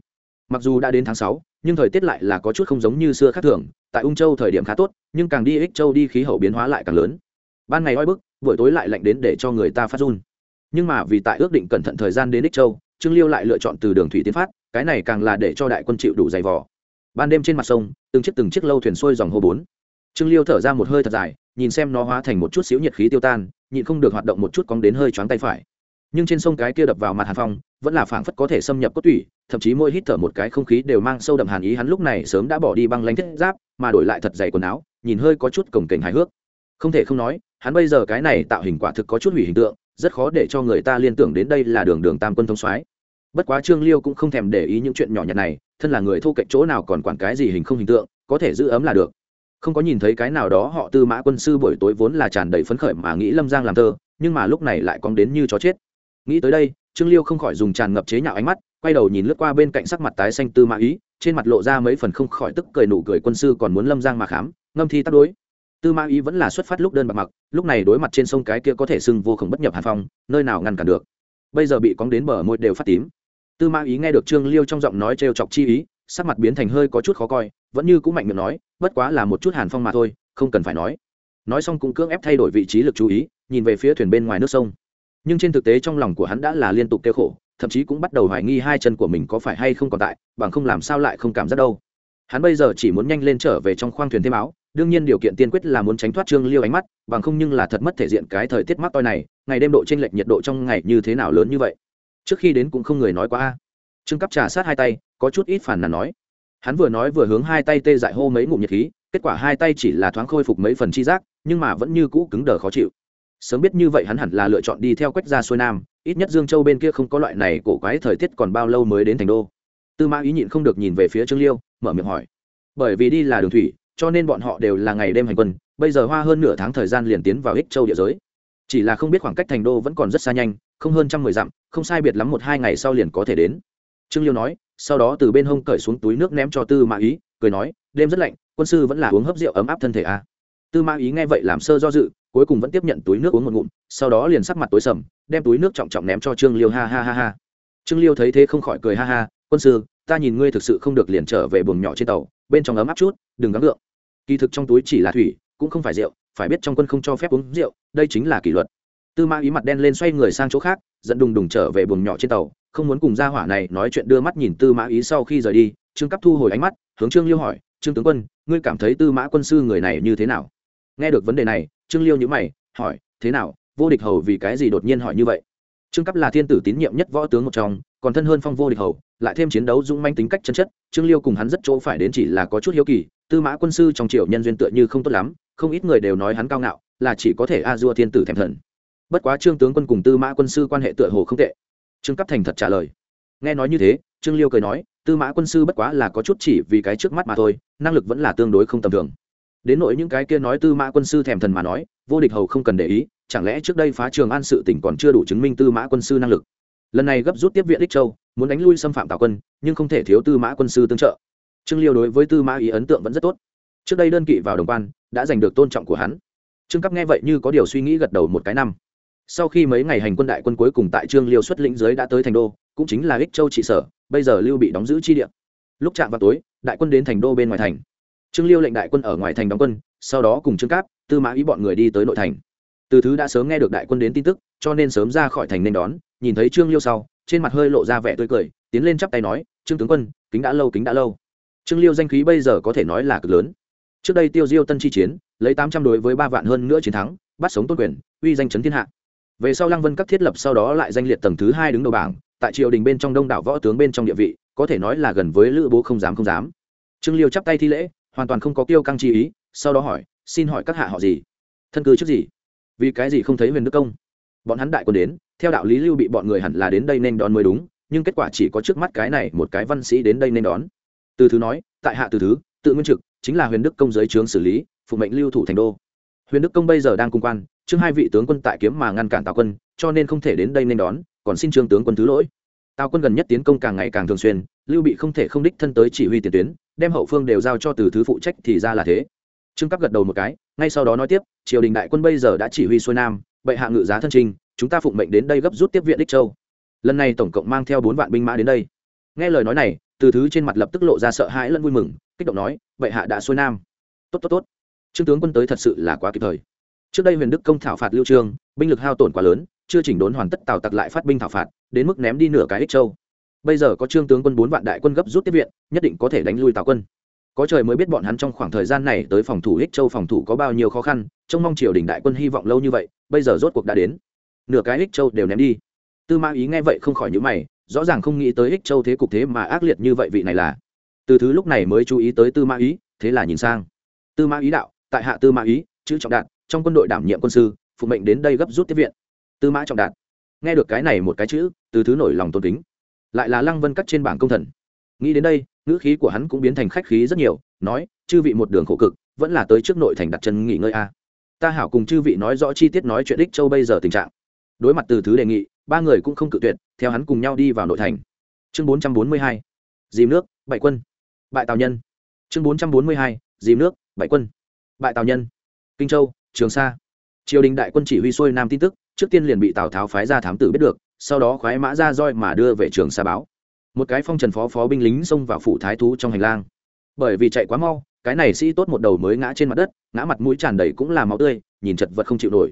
Speaker 1: Mặc dù đã đến tháng sáu, nhưng thời tiết lại là có chút không giống như xưa khác thường, tại ung châu thời điểm khá tốt, nhưng càng đi ích châu đi khí hậu biến hóa lại càng lớn. Ban ngày oi bức, buổi tối lại lạnh đến để cho người ta phát run. Nhưng mà vì tại ước định cẩn thận thời gian đến ích châu, trương liêu lại lựa chọn từ đường thủy tiến phát, cái này càng là để cho đại quân chịu đủ dày vò ban đêm trên mặt sông, từng chiếc từng chiếc lâu thuyền xuôi dòng hô bốn. Trương liêu thở ra một hơi thật dài, nhìn xem nó hóa thành một chút xíu nhiệt khí tiêu tan, nhịn không được hoạt động một chút cóng đến hơi choáng tay phải. Nhưng trên sông cái kia đập vào mặt hàn phong, vẫn là phảng phất có thể xâm nhập cốt tủy, thậm chí môi hít thở một cái không khí đều mang sâu đậm hàn ý hắn lúc này sớm đã bỏ đi băng lanh thiết giáp, mà đổi lại thật dày quần áo, nhìn hơi có chút cổng kềnh hài hước. Không thể không nói, hắn bây giờ cái này tạo hình quả thực có chút hủy hình tượng, rất khó để cho người ta liên tưởng đến đây là đường đường tam quân thông soái bất quá trương liêu cũng không thèm để ý những chuyện nhỏ nhặt này, thân là người thu cạnh chỗ nào còn quản cái gì hình không hình tượng, có thể giữ ấm là được. Không có nhìn thấy cái nào đó họ tư mã quân sư buổi tối vốn là tràn đầy phấn khởi mà nghĩ lâm giang làm thơ, nhưng mà lúc này lại cóng đến như chó chết. Nghĩ tới đây, trương liêu không khỏi dùng tràn ngập chế nhạo ánh mắt, quay đầu nhìn lướt qua bên cạnh sắc mặt tái xanh tư mã ý, trên mặt lộ ra mấy phần không khỏi tức cười nụ cười quân sư còn muốn lâm giang mà khám, ngâm thi tắt đối. Tư mã ý vẫn là xuất phát lúc đơn bạc mặc, lúc này đối mặt trên sông cái kia có thể sưng vô khổng bất nhập hàn phong, nơi nào ngăn cản được. Bây giờ bị cóng đến bờ môi đều phát tím tư mã ý nghe được trương liêu trong giọng nói trêu chọc chi ý, sắc mặt biến thành hơi có chút khó coi, vẫn như cũng mạnh miệng nói, bất quá là một chút hàn phong mà thôi, không cần phải nói. Nói xong cũng cưỡng ép thay đổi vị trí lực chú ý, nhìn về phía thuyền bên ngoài nước sông. Nhưng trên thực tế trong lòng của hắn đã là liên tục kêu khổ, thậm chí cũng bắt đầu hoài nghi hai chân của mình có phải hay không còn tại, bằng không làm sao lại không cảm giác đâu. Hắn bây giờ chỉ muốn nhanh lên trở về trong khoang thuyền thêm áo, đương nhiên điều kiện tiên quyết là muốn tránh thoát trương liêu ánh mắt, bằng không nhưng là thật mất thể diện cái thời tiết mắc toi này, ngày đêm độ t r ê n lệch nhiệt độ trong ngày như thế nào lớn như vậy trước khi đến cũng không người nói quá a. Trương cắp trà sát hai tay, có chút ít phản là nói. Hắn vừa nói vừa hướng hai tay tê dại hô mấy ngụm nhiệt khí, kết quả hai tay chỉ là thoáng khôi phục mấy phần chi giác, nhưng mà vẫn như cũ cứng đờ khó chịu. Sớm biết như vậy hắn hẳn là lựa chọn đi theo quách gia xuôi nam, ít nhất dương châu bên kia không có loại này cổ quái thời tiết còn bao lâu mới đến thành đô. Tư mã ý nhịn không được nhìn về phía trương liêu, mở miệng hỏi. Bởi vì đi là đường thủy, cho nên bọn họ đều là ngày đêm hành quân, bây giờ hoa hơn nửa tháng thời gian liền tiến vào ích châu địa giới. Chỉ là không biết khoảng cách thành đô vẫn còn rất xa nhanh không hơn trăm mười dặm, không sai biệt lắm một hai ngày sau liền có thể đến. Trương liêu nói, sau đó từ bên hông cởi xuống túi nước ném cho tư mã ý, cười nói, đêm rất lạnh, quân sư vẫn là uống hấp rượu ấm áp thân thể à. tư mã ý nghe vậy làm sơ do dự, cuối cùng vẫn tiếp nhận túi nước uống một ngụm, sau đó liền sắc mặt tối sầm, đem túi nước trọng trọng ném cho trương liêu ha ha ha ha. Trương liêu thấy thế không khỏi cười ha ha, quân sư, ta nhìn ngươi thực sự không được liền trở về buồng nhỏ trên tàu, bên trong ấm áp chút, đừng gắng ngượng kỳ thực trong túi chỉ là thủy, cũng không phải rượu, phải biết trong quân không cho phép uống rượu, đây chính là kỷ luật tư ma ý mặt đen lên xoay người sang chỗ khác dẫn đùng đùng trở về buồng nhỏ trên tàu, không muốn cùng gia hỏa này nói chuyện đưa mắt nhìn tư mã ý sau khi rời đi, trương cấp thu hồi ánh mắt, hướng trương liêu hỏi, trương tướng quân, ngươi cảm thấy tư mã quân sư người này như thế nào? Nghe được vấn đề này, trương liêu nhữ mày, hỏi, thế nào, vô địch hầu vì cái gì đột nhiên hỏi như vậy? Trương cấp là thiên tử tín nhiệm nhất võ tướng một trong, còn thân hơn phong vô địch hầu, lại thêm chiến đấu dũng manh tính cách chân chất, trương liêu cùng hắn rất chỗ phải đến chỉ là có chút hiếu kỳ, tư mã quân sư trong triều nhân duyên tựa như không tốt lắm, không ít người đều nói hắn cao ngạo, là chỉ có thể a dua thiên tử thèm thần bất quá trương tướng quân cùng tư mã quân sư quan hệ tựa hồ không tệ. Trương cấp thành thật trả lời. Nghe nói như thế, trương liêu cười nói, tư mã quân sư bất quá là có chút chỉ vì cái trước mắt mà thôi, năng lực vẫn là tương đối không tầm thường. Đến nỗi những cái kia nói tư mã quân sư thèm thần mà nói, vô địch hầu không cần để ý, chẳng lẽ trước đây phá trường an sự tỉnh còn chưa đủ chứng minh tư mã quân sư năng lực? Lần này gấp rút tiếp viện đích châu, muốn đánh lui xâm phạm tào quân, nhưng không thể thiếu tư mã quân sư tương trợ. Trương liêu đối với tư mã ý ấn tượng vẫn rất tốt. Trước đây đơn kỵ vào đồng quan, đã giành được tôn trọng của hắn. Trương cấp nghe vậy như có điều suy nghĩ gật đầu một cái năm sau khi mấy ngày hành quân đại quân cuối cùng tại trương liêu xuất lĩnh giới đã tới thành đô, cũng chính là ích châu trị sở, bây giờ lưu bị đóng giữ chi địa. Lúc chạm vào tối, đại quân đến thành đô bên ngoài thành. Trương liêu lệnh đại quân ở ngoài thành đóng quân, sau đó cùng trương cáp, tư mã ý bọn người đi tới nội thành. Từ thứ đã sớm nghe được đại quân đến tin tức, cho nên sớm ra khỏi thành nên đón, nhìn thấy trương liêu sau, trên mặt hơi lộ ra vẻ tươi cười, tiến lên chắp tay nói, trương tướng quân, kính đã lâu, kính đã lâu. Trương liêu danh khí bây giờ có thể nói là cực lớn. Trước đây tiêu diêu tân chi chiến, lấy tám trăm đối với ba vạn hơn nữa chiến thắng, bắt sống tôn quyền, uy danh chấn thiên hạ về sau lăng vân các thiết lập sau đó lại danh liệt tầng thứ hai đứng đầu bảng, tại triều đình bên trong đông đảo võ tướng bên trong địa vị, có thể nói là gần với lữ bố không dám không dám. Trương liêu chắp tay thi lễ, hoàn toàn không có kiêu căng chi ý, sau đó hỏi, xin hỏi các hạ họ gì? Thân cư trước gì? Vì cái gì không thấy huyền đức công? Bọn hắn đại quân đến, theo đạo lý lưu bị bọn người hẳn là đến đây nên đón mới đúng, nhưng kết quả chỉ có trước mắt cái này một cái văn sĩ đến đây nên đón. Từ thứ nói, tại hạ từ thứ, tự nguyên trực, chính là huyền đức công giới trướng xử lý, phụ mệnh lưu thủ thành đô huyền đức công bây giờ đang cung quan, chương hai vị tướng quân tại kiếm mà ngăn cản tào quân, cho nên không thể đến đây nên đón, còn xin trương tướng quân thứ lỗi. Tào quân gần nhất tiến công càng ngày càng thường xuyên, lưu bị không thể không đích thân tới chỉ huy tiền tuyến, đem hậu phương đều giao cho từ thứ phụ trách thì ra là thế. Trương cấp gật đầu một cái, ngay sau đó nói tiếp, triều đình đại quân bây giờ đã chỉ huy xuôi nam, bệ hạ ngự giá thân trình, chúng ta phụng mệnh đến đây gấp rút tiếp viện đích châu. Lần này tổng cộng mang theo bốn vạn binh mã đến đây. Nghe lời nói này, từ thứ trên mặt lập tức lộ ra sợ hãi lẫn vui mừng, kích động nói, bệ hạ đã xuôi nam. Tốt tốt tốt trương tướng quân tới thật sự là quá kịp thời. Trước đây huyền đức công thảo phạt lưu trương, binh lực hao tổn quá lớn, chưa chỉnh đốn hoàn tất tào tặc lại phát binh thảo phạt, đến mức ném đi nửa cái ích châu. Bây giờ có trương tướng quân bốn vạn đại quân gấp rút tiếp viện, nhất định có thể đánh lui tào quân. Có trời mới biết bọn hắn trong khoảng thời gian này tới phòng thủ ích châu phòng thủ có bao nhiêu khó khăn, trông mong triều đình đại quân hy vọng lâu như vậy, bây giờ rốt cuộc đã đến. Nửa cái ích châu đều ném đi. Tư mã ý nghe vậy không khỏi nhữ mày, rõ ràng không nghĩ tới ích châu thế cục thế mà ác liệt như vậy vị này là. Từ thứ lúc này mới chú ý tới tư mã ý, thế là nhìn sang. Tư mã ý đạo tại hạ tư mã ý, chữ trọng đạt, trong quân đội đảm nhiệm quân sư, phụ mệnh đến đây gấp rút tiếp viện. Tư mã trọng đạt. Nghe được cái này một cái chữ, từ thứ nổi lòng tôn kính. Lại là lăng vân cắt trên bảng công thần. Nghĩ đến đây, ngữ khí của hắn cũng biến thành khách khí rất nhiều, nói, chư vị một đường khổ cực, vẫn là tới trước nội thành đặt chân nghỉ ngơi a. Ta hảo cùng chư vị nói rõ chi tiết nói chuyện đích châu bây giờ tình trạng. Đối mặt từ thứ đề nghị, ba người cũng không cự tuyệt, theo hắn cùng nhau đi vào nội thành. Chương bốn trăm bốn mươi hai, dìm nước, bảy quân. Bại tào nhân. Chương bốn trăm bốn mươi hai, dìm nước, bảy quân bại tào nhân. Kinh châu, trường sa. Triều đình đại quân chỉ huy xuôi nam tin tức, trước tiên liền bị tào tháo phái ra thám tử biết được, sau đó khoái mã ra roi mà đưa về trường sa báo. Một cái phong trần phó phó binh lính xông vào phủ thái thú trong hành lang. Bởi vì chạy quá mau, cái này sĩ tốt một đầu mới ngã trên mặt đất, ngã mặt mũi tràn đầy cũng là máu tươi, nhìn chật vật không chịu nổi.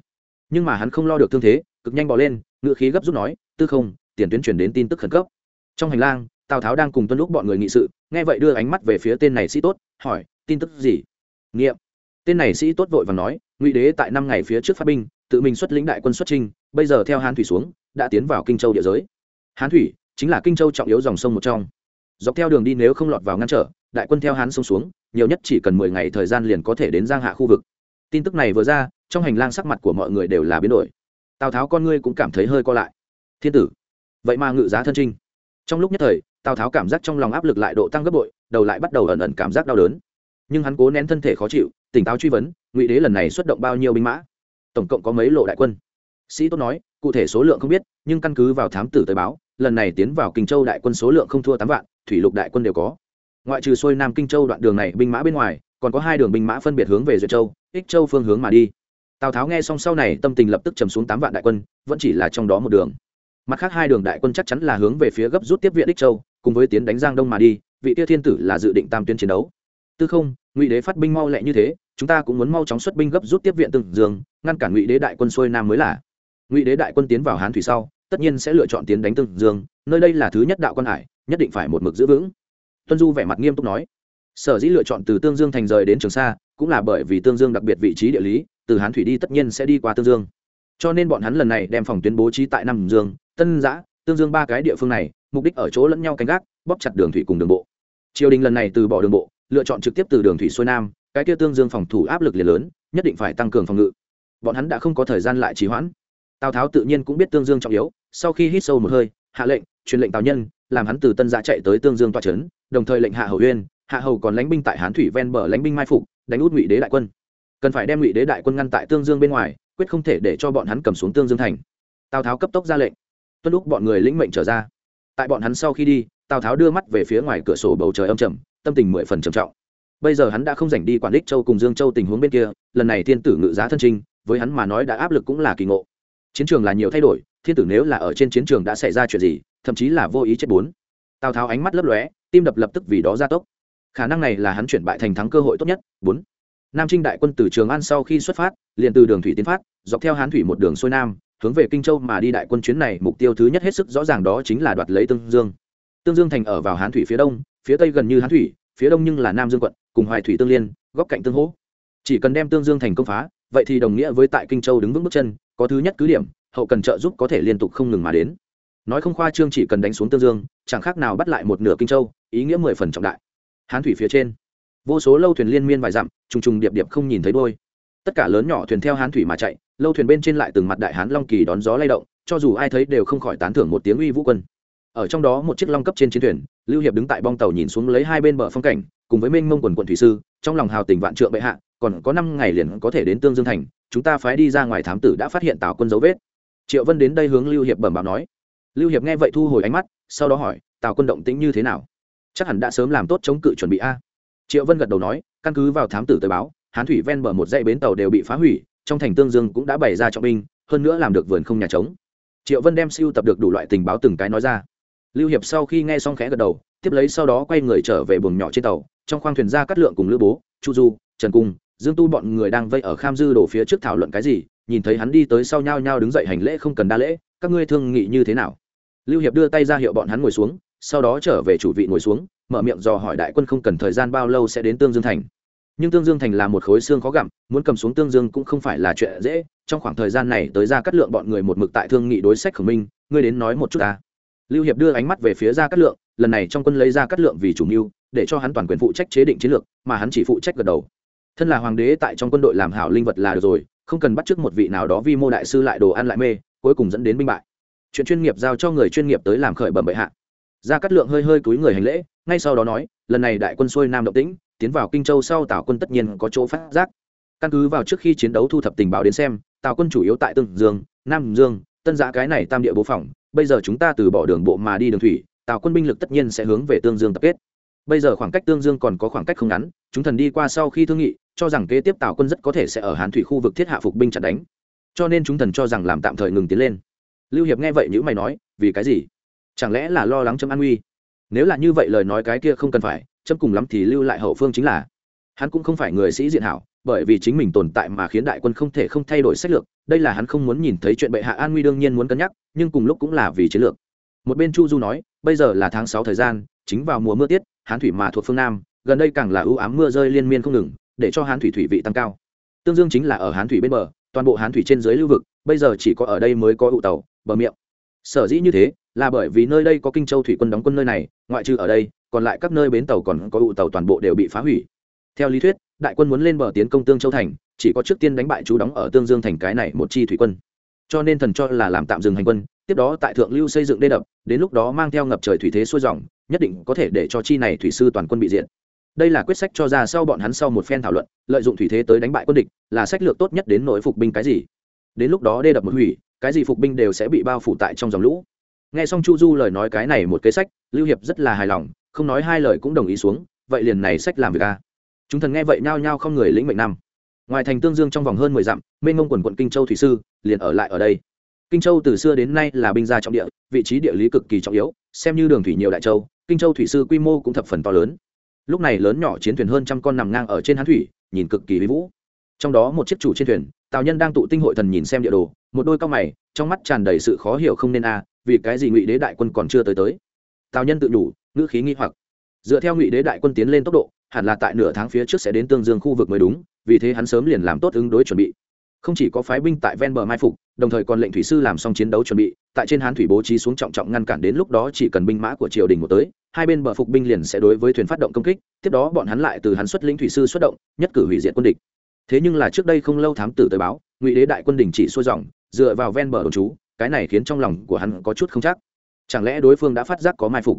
Speaker 1: Nhưng mà hắn không lo được thương thế, cực nhanh bỏ lên, ngựa khí gấp rút nói, tư không, tiền tuyến chuyển đến tin tức khẩn cấp. Trong hành lang, tào tháo đang cùng tuân lúc bọn người nghị sự, nghe vậy đưa ánh mắt về phía tên này sĩ tốt, hỏi, tin tức gì? Nghiệm tên này sĩ tốt vội và nói, ngụy đế tại năm ngày phía trước phát binh, tự mình xuất lĩnh đại quân xuất trinh bây giờ theo hán thủy xuống, đã tiến vào kinh châu địa giới. Hán thủy chính là kinh châu trọng yếu dòng sông một trong. Dọc theo đường đi nếu không lọt vào ngăn trở, đại quân theo hán sông xuống, nhiều nhất chỉ cần mười ngày thời gian liền có thể đến giang hạ khu vực. Tin tức này vừa ra, trong hành lang sắc mặt của mọi người đều là biến đổi. Tào tháo con ngươi cũng cảm thấy hơi co lại. Thiên tử, vậy mà ngự giá thân trinh trong lúc nhất thời, tào tháo cảm giác trong lòng áp lực lại độ tăng gấp bội, đầu lại bắt đầu ẩn ẩn cảm giác đau đớn nhưng hắn cố nén thân thể khó chịu, tỉnh táo truy vấn, ngụy đế lần này xuất động bao nhiêu binh mã? Tổng cộng có mấy lộ đại quân? Sĩ tốt nói, cụ thể số lượng không biết, nhưng căn cứ vào thám tử tới báo, lần này tiến vào kinh châu đại quân số lượng không thua tám vạn, thủy lục đại quân đều có. Ngoại trừ xuôi nam kinh châu đoạn đường này binh mã bên ngoài, còn có hai đường binh mã phân biệt hướng về duyệt châu, ích châu phương hướng mà đi. Tào tháo nghe xong sau này tâm tình lập tức trầm xuống tám vạn đại quân, vẫn chỉ là trong đó một đường. Mặt khác hai đường đại quân chắc chắn là hướng về phía gấp rút tiếp viện ích châu, cùng với tiến đánh giang đông mà đi, vị tiêu thiên tử là dự định tam tuyến chiến đấu tư không, ngụy đế phát binh mau lẹ như thế, chúng ta cũng muốn mau chóng xuất binh gấp rút tiếp viện từng dương, ngăn cản ngụy đế đại quân xuôi nam mới là. Ngụy đế đại quân tiến vào hán thủy sau, tất nhiên sẽ lựa chọn tiến đánh tương dương, nơi đây là thứ nhất đạo quan hải, nhất định phải một mực giữ vững. Tuân du vẻ mặt nghiêm túc nói. Sở dĩ lựa chọn từ tương dương thành rời đến trường sa, cũng là bởi vì tương dương đặc biệt vị trí địa lý, từ hán thủy đi tất nhiên sẽ đi qua tương dương. Cho nên bọn hắn lần này đem phòng tuyến bố trí tại nam dương, tân giã, tương dương ba cái địa phương này, mục đích ở chỗ lẫn nhau canh gác, bóp chặt đường thủy cùng đường bộ. Triều đình lần này từ bỏ đường bộ lựa chọn trực tiếp từ đường thủy xuôi nam, cái kia tương dương phòng thủ áp lực liền lớn, nhất định phải tăng cường phòng ngự. Bọn hắn đã không có thời gian lại trì hoãn. Tào tháo tự nhiên cũng biết tương dương trọng yếu, sau khi hít sâu một hơi, hạ lệnh, truyền lệnh tào nhân, làm hắn từ tân giã chạy tới tương dương toa trấn, đồng thời lệnh hạ hầu uyên, hạ hầu còn lãnh binh tại hán thủy ven bờ lãnh binh mai phục, đánh út ngụy đế đại quân. Cần phải đem ngụy đế đại quân ngăn tại tương dương bên ngoài, quyết không thể để cho bọn hắn cầm xuống tương dương thành. Tào tháo cấp tốc ra lệnh. Tuân lúc bọn người lĩnh mệnh trở ra. Tại bọn hắn sau khi đi, tào tháo đưa mắt về phía ngoài cửa sổ bầu trời âm trầm tâm tình mười phần trầm trọng. Bây giờ hắn đã không dành đi quản đích châu cùng dương châu tình huống bên kia, lần này thiên tử ngự giá thân trinh, với hắn mà nói đã áp lực cũng là kỳ ngộ. Chiến trường là nhiều thay đổi, thiên tử nếu là ở trên chiến trường đã xảy ra chuyện gì, thậm chí là vô ý chết bốn. Tào tháo ánh mắt lấp lóe, tim đập lập tức vì đó gia tốc. Khả năng này là hắn chuyển bại thành thắng cơ hội tốt nhất, bốn. Nam trinh đại quân từ trường an sau khi xuất phát, liền từ đường thủy tiến phát, dọc theo hán thủy một đường xuôi nam, hướng về kinh châu mà đi đại quân chuyến này mục tiêu thứ nhất hết sức rõ ràng đó chính là đoạt lấy tương dương tương dương thành ở vào hán thủy phía đông, phía tây gần như hán thủy, phía đông nhưng là nam dương quận, cùng hoài thủy tương liên, góc cạnh tương hỗ. Chỉ cần đem tương dương thành công phá, vậy thì đồng nghĩa với tại kinh châu đứng vững bước chân, có thứ nhất cứ điểm, hậu cần trợ giúp có thể liên tục không ngừng mà đến. Nói không khoa trương chỉ cần đánh xuống tương dương, chẳng khác nào bắt lại một nửa kinh châu, ý nghĩa mười phần trọng đại. Hán thủy phía trên, vô số lâu thuyền liên miên vài dặm, trùng trùng điệp điệp không nhìn thấy đôi tất cả lớn nhỏ thuyền theo hán thủy mà chạy, lâu thuyền bên trên lại từng mặt đại hán long kỳ đón gió lay động, cho dù ai thấy đều không khỏi tán thưởng một tiếng uy vũ quân ở trong đó một chiếc long cấp trên chiến thuyền, lưu hiệp đứng tại bong tàu nhìn xuống lấy hai bên bờ phong cảnh, cùng với mênh mông quần quận thủy sư, trong lòng hào tình vạn trượng bệ hạ, còn có năm ngày liền có thể đến tương dương thành, chúng ta phái đi ra ngoài thám tử đã phát hiện tào quân dấu vết. Triệu vân đến đây hướng lưu hiệp bẩm báo nói. Lưu hiệp nghe vậy thu hồi ánh mắt, sau đó hỏi, tào quân động tĩnh như thế nào? Chắc hẳn đã sớm làm tốt chống cự chuẩn bị a. Triệu vân gật đầu nói, căn cứ vào thám tử tới báo, hán thủy ven bờ một dãy bến tàu đều bị phá hủy, trong thành tương dương cũng đã bày ra trọng binh, hơn nữa làm được vườn không nhà trống. Triệu vân đem siêu tập được đủ loại tình báo từng cái nói ra lưu hiệp sau khi nghe xong khẽ gật đầu, tiếp lấy sau đó quay người trở về buồng nhỏ trên tàu, trong khoang thuyền ra cắt lượng cùng lữ bố, chu du, trần cung, dương tu bọn người đang vây ở kham dư đổ phía trước thảo luận cái gì, nhìn thấy hắn đi tới sau nhau nhau đứng dậy hành lễ không cần đa lễ, các ngươi thương nghị như thế nào? Lưu hiệp đưa tay ra hiệu bọn hắn ngồi xuống, sau đó trở về chủ vị ngồi xuống, mở miệng dò hỏi đại quân không cần thời gian bao lâu sẽ đến tương dương thành. Nhưng tương dương thành là một khối xương khó gặm, muốn cầm xuống tương dương cũng không phải là chuyện dễ, trong khoảng thời gian này tới ra cắt lượng bọn người một mực tại thương nghị đối sách khởi minh, ngươi đến nói một chút ta lưu hiệp đưa ánh mắt về phía ra Cát lượng, lần này trong quân lấy ra Cát lượng vì chủ mưu, để cho hắn toàn quyền phụ trách chế định chiến lược, mà hắn chỉ phụ trách gật đầu. Thân là hoàng đế tại trong quân đội làm hảo linh vật là được rồi, không cần bắt chước một vị nào đó vi mô đại sư lại đồ ăn lại mê, cuối cùng dẫn đến binh bại. Chuyện chuyên nghiệp giao cho người chuyên nghiệp tới làm khởi bẩm bệ hạ. Gia Cát lượng hơi hơi cúi người hành lễ, ngay sau đó nói, lần này đại quân xuôi nam động tĩnh, tiến vào kinh châu sau tào quân tất nhiên có chỗ phát giác. Căn cứ vào trước khi chiến đấu thu thập tình báo đến xem, tào quân chủ yếu tại tương dương, nam dương, tân giã cái này tam địa bố phòng bây giờ chúng ta từ bỏ đường bộ mà đi đường thủy, tào quân binh lực tất nhiên sẽ hướng về tương dương tập kết. Bây giờ khoảng cách tương dương còn có khoảng cách không ngắn, chúng thần đi qua sau khi thương nghị, cho rằng kế tiếp tào quân rất có thể sẽ ở hán thủy khu vực thiết hạ phục binh chặn đánh. Cho nên chúng thần cho rằng làm tạm thời ngừng tiến lên. Lưu hiệp nghe vậy nhữ mày nói, vì cái gì? Chẳng lẽ là lo lắng chấm an nguy nếu là như vậy lời nói cái kia không cần phải chấm cùng lắm thì lưu lại hậu phương chính là hắn cũng không phải người sĩ diện hảo, bởi vì chính mình tồn tại mà khiến đại quân không thể không thay đổi sách lược, đây là hắn không muốn nhìn thấy chuyện bệ hạ an nguy đương nhiên muốn cân nhắc, nhưng cùng lúc cũng là vì chiến lược. Một bên chu du nói, bây giờ là tháng sáu thời gian, chính vào mùa mưa tiết, hán thủy mà thuộc phương nam, gần đây càng là ưu ám mưa rơi liên miên không ngừng, để cho hán thủy thủy vị tăng cao. Tương dương chính là ở hán thủy bên bờ, toàn bộ hán thủy trên dưới lưu vực, bây giờ chỉ có ở đây mới có ụ tàu, bờ miệng. Sở dĩ như thế, là bởi vì nơi đây có kinh châu thủy quân đóng quân nơi này, ngoại trừ ở đây, còn lại các nơi bến tàu còn có ụ tàu toàn bộ đều bị phá hủy theo lý thuyết, đại quân muốn lên bờ tiến công tương châu thành, chỉ có trước tiên đánh bại chú đóng ở tương dương thành cái này một chi thủy quân. Cho nên thần cho là làm tạm dừng hành quân, tiếp đó tại thượng lưu xây dựng đê đập, đến lúc đó mang theo ngập trời thủy thế xuôi dòng, nhất định có thể để cho chi này thủy sư toàn quân bị diện đây là quyết sách cho ra sau bọn hắn sau một phen thảo luận, lợi dụng thủy thế tới đánh bại quân địch, là sách lược tốt nhất đến nỗi phục binh cái gì. Đến lúc đó đê đập một hủy, cái gì phục binh đều sẽ bị bao phủ tại trong dòng lũ. Nghe xong chu du lời nói cái này một kế sách, lưu hiệp rất là hài lòng, không nói hai lời cũng đồng ý xuống, vậy liền này sách làm việc a chúng thần nghe vậy nhao nhao không người lĩnh mệnh năm. Ngoài thành tương dương trong vòng hơn mười dặm, mênh ngông quần quận kinh châu thủy sư liền ở lại ở đây. Kinh châu từ xưa đến nay là binh gia trọng địa, vị trí địa lý cực kỳ trọng yếu, xem như đường thủy nhiều đại châu, kinh châu thủy sư quy mô cũng thập phần to lớn. Lúc này lớn nhỏ chiến thuyền hơn trăm con nằm ngang ở trên hán thủy, nhìn cực kỳ vĩ vũ. Trong đó một chiếc chủ trên thuyền, tào nhân đang tụ tinh hội thần nhìn xem địa đồ, một đôi cao mày, trong mắt tràn đầy sự khó hiểu không nên a à, vì cái gì ngụy đế đại quân còn chưa tới tới. Tào nhân tự đủ ngữ khí nghi hoặc. Dựa theo ngụy đế đại quân tiến lên tốc độ hẳn là tại nửa tháng phía trước sẽ đến tương dương khu vực mới đúng, vì thế hắn sớm liền làm tốt ứng đối chuẩn bị. Không chỉ có phái binh tại ven bờ mai phục, đồng thời còn lệnh thủy sư làm xong chiến đấu chuẩn bị, tại trên hán thủy bố trí xuống trọng trọng ngăn cản đến lúc đó chỉ cần binh mã của triều đình một tới, hai bên bờ phục binh liền sẽ đối với thuyền phát động công kích, tiếp đó bọn hắn lại từ hắn xuất lĩnh thủy sư xuất động, nhất cử hủy diệt quân địch. Thế nhưng là trước đây không lâu thám tử tới báo, ngụy đế đại quân đình chỉ xuôi dòng, dựa vào ven bờ đồn trú, cái này khiến trong lòng của hắn có chút không chắc. Chẳng lẽ đối phương đã phát giác có mai phục?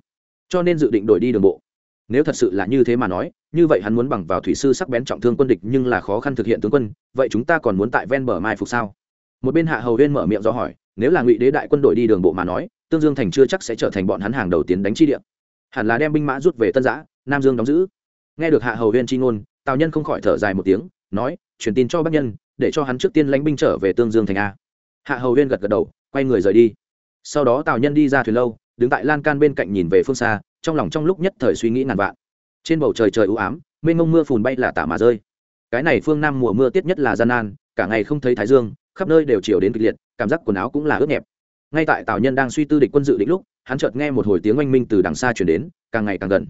Speaker 1: Cho nên dự định đổi đi đường bộ. Nếu thật sự là như thế mà nói như vậy hắn muốn bằng vào thủy sư sắc bén trọng thương quân địch nhưng là khó khăn thực hiện tướng quân, vậy chúng ta còn muốn tại ven bờ mai phục sao? Một bên hạ hầu huyên mở miệng do hỏi, nếu là ngụy đế đại quân đội đi đường bộ mà nói, tương dương thành chưa chắc sẽ trở thành bọn hắn hàng đầu tiến đánh chi địa. Hẳn là đem binh mã rút về tân giã, nam dương đóng giữ. Nghe được hạ hầu huyên chi ngôn, tào nhân không khỏi thở dài một tiếng, nói, truyền tin cho bác nhân, để cho hắn trước tiên lãnh binh trở về tương dương thành a. Hạ hầu huyên gật gật đầu, quay người rời đi. Sau đó tào nhân đi ra thuyền lâu, đứng tại lan can bên cạnh nhìn về phương xa, trong lòng trong lúc nhất thời suy nghĩ ngàn vạn trên bầu trời trời ưu ám, mênh mông mưa phùn bay là tả mà rơi. Cái này phương nam mùa mưa tiết nhất là gian nan, cả ngày không thấy thái dương, khắp nơi đều chiều đến kịch liệt, cảm giác quần áo cũng là ướt nhẹp. Ngay tại tào nhân đang suy tư địch quân dự định lúc, hắn chợt nghe một hồi tiếng oanh minh từ đằng xa chuyển đến, càng ngày càng gần.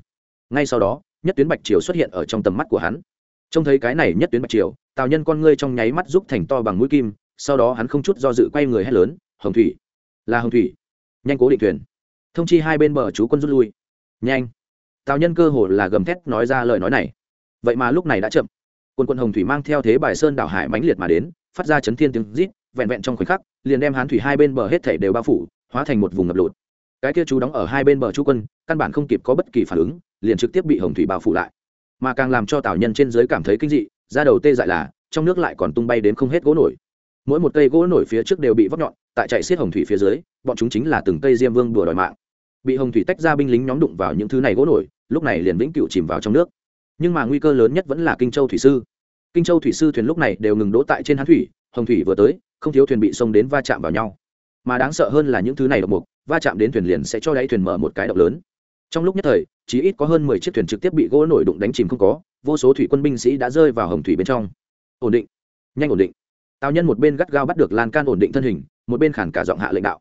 Speaker 1: Ngay sau đó, nhất tuyến bạch triều xuất hiện ở trong tầm mắt của hắn. Trông thấy cái này nhất tuyến bạch triều, tào nhân con ngươi trong nháy mắt giúp thành to bằng mũi kim, sau đó hắn không chút do dự quay người hét lớn, hồng thủy! Là hồng thủy! Nhanh cố định thuyền! Thông chi hai bên bờ chú quân rút lui. Nhanh! Tào nhân cơ hồ là gầm thét nói ra lời nói này. Vậy mà lúc này đã chậm. Quân quân hồng thủy mang theo thế bài sơn đảo hải mãnh liệt mà đến, phát ra chấn thiên tiếng rít, vẹn vẹn trong khoảnh khắc, liền đem hán thủy hai bên bờ hết thảy đều bao phủ, hóa thành một vùng ngập lụt. Cái kia chú đóng ở hai bên bờ chú quân, căn bản không kịp có bất kỳ phản ứng, liền trực tiếp bị hồng thủy bao phủ lại. Mà càng làm cho tào nhân trên dưới cảm thấy kinh dị ra đầu tê dại là, trong nước lại còn tung bay đến không hết gỗ nổi. Mỗi một cây gỗ nổi phía trước đều bị vóc nhọn, tại chạy xiết hồng thủy phía dưới, bọn chúng chính là từng cây diêm vương đùa đòi mạng bị hồng thủy tách ra binh lính nhóm đụng vào những thứ này gỗ nổi, lúc này liền vĩnh cựu chìm vào trong nước. Nhưng mà nguy cơ lớn nhất vẫn là kinh châu thủy sư. Kinh châu thủy sư thuyền lúc này đều ngừng đỗ tại trên hán thủy, hồng thủy vừa tới, không thiếu thuyền bị xông đến va chạm vào nhau. Mà đáng sợ hơn là những thứ này độc mục, va chạm đến thuyền liền sẽ cho đáy thuyền mở một cái động lớn. Trong lúc nhất thời chỉ ít có hơn mười chiếc thuyền trực tiếp bị gỗ nổi đụng đánh chìm không có, vô số thủy quân binh sĩ đã rơi vào hồng thủy bên trong. Ổn định. Nhanh ổn định. Tào nhân một bên gắt gao bắt được lan can ổn định thân hình, một bên khản cả giọng hạ lệnh đạo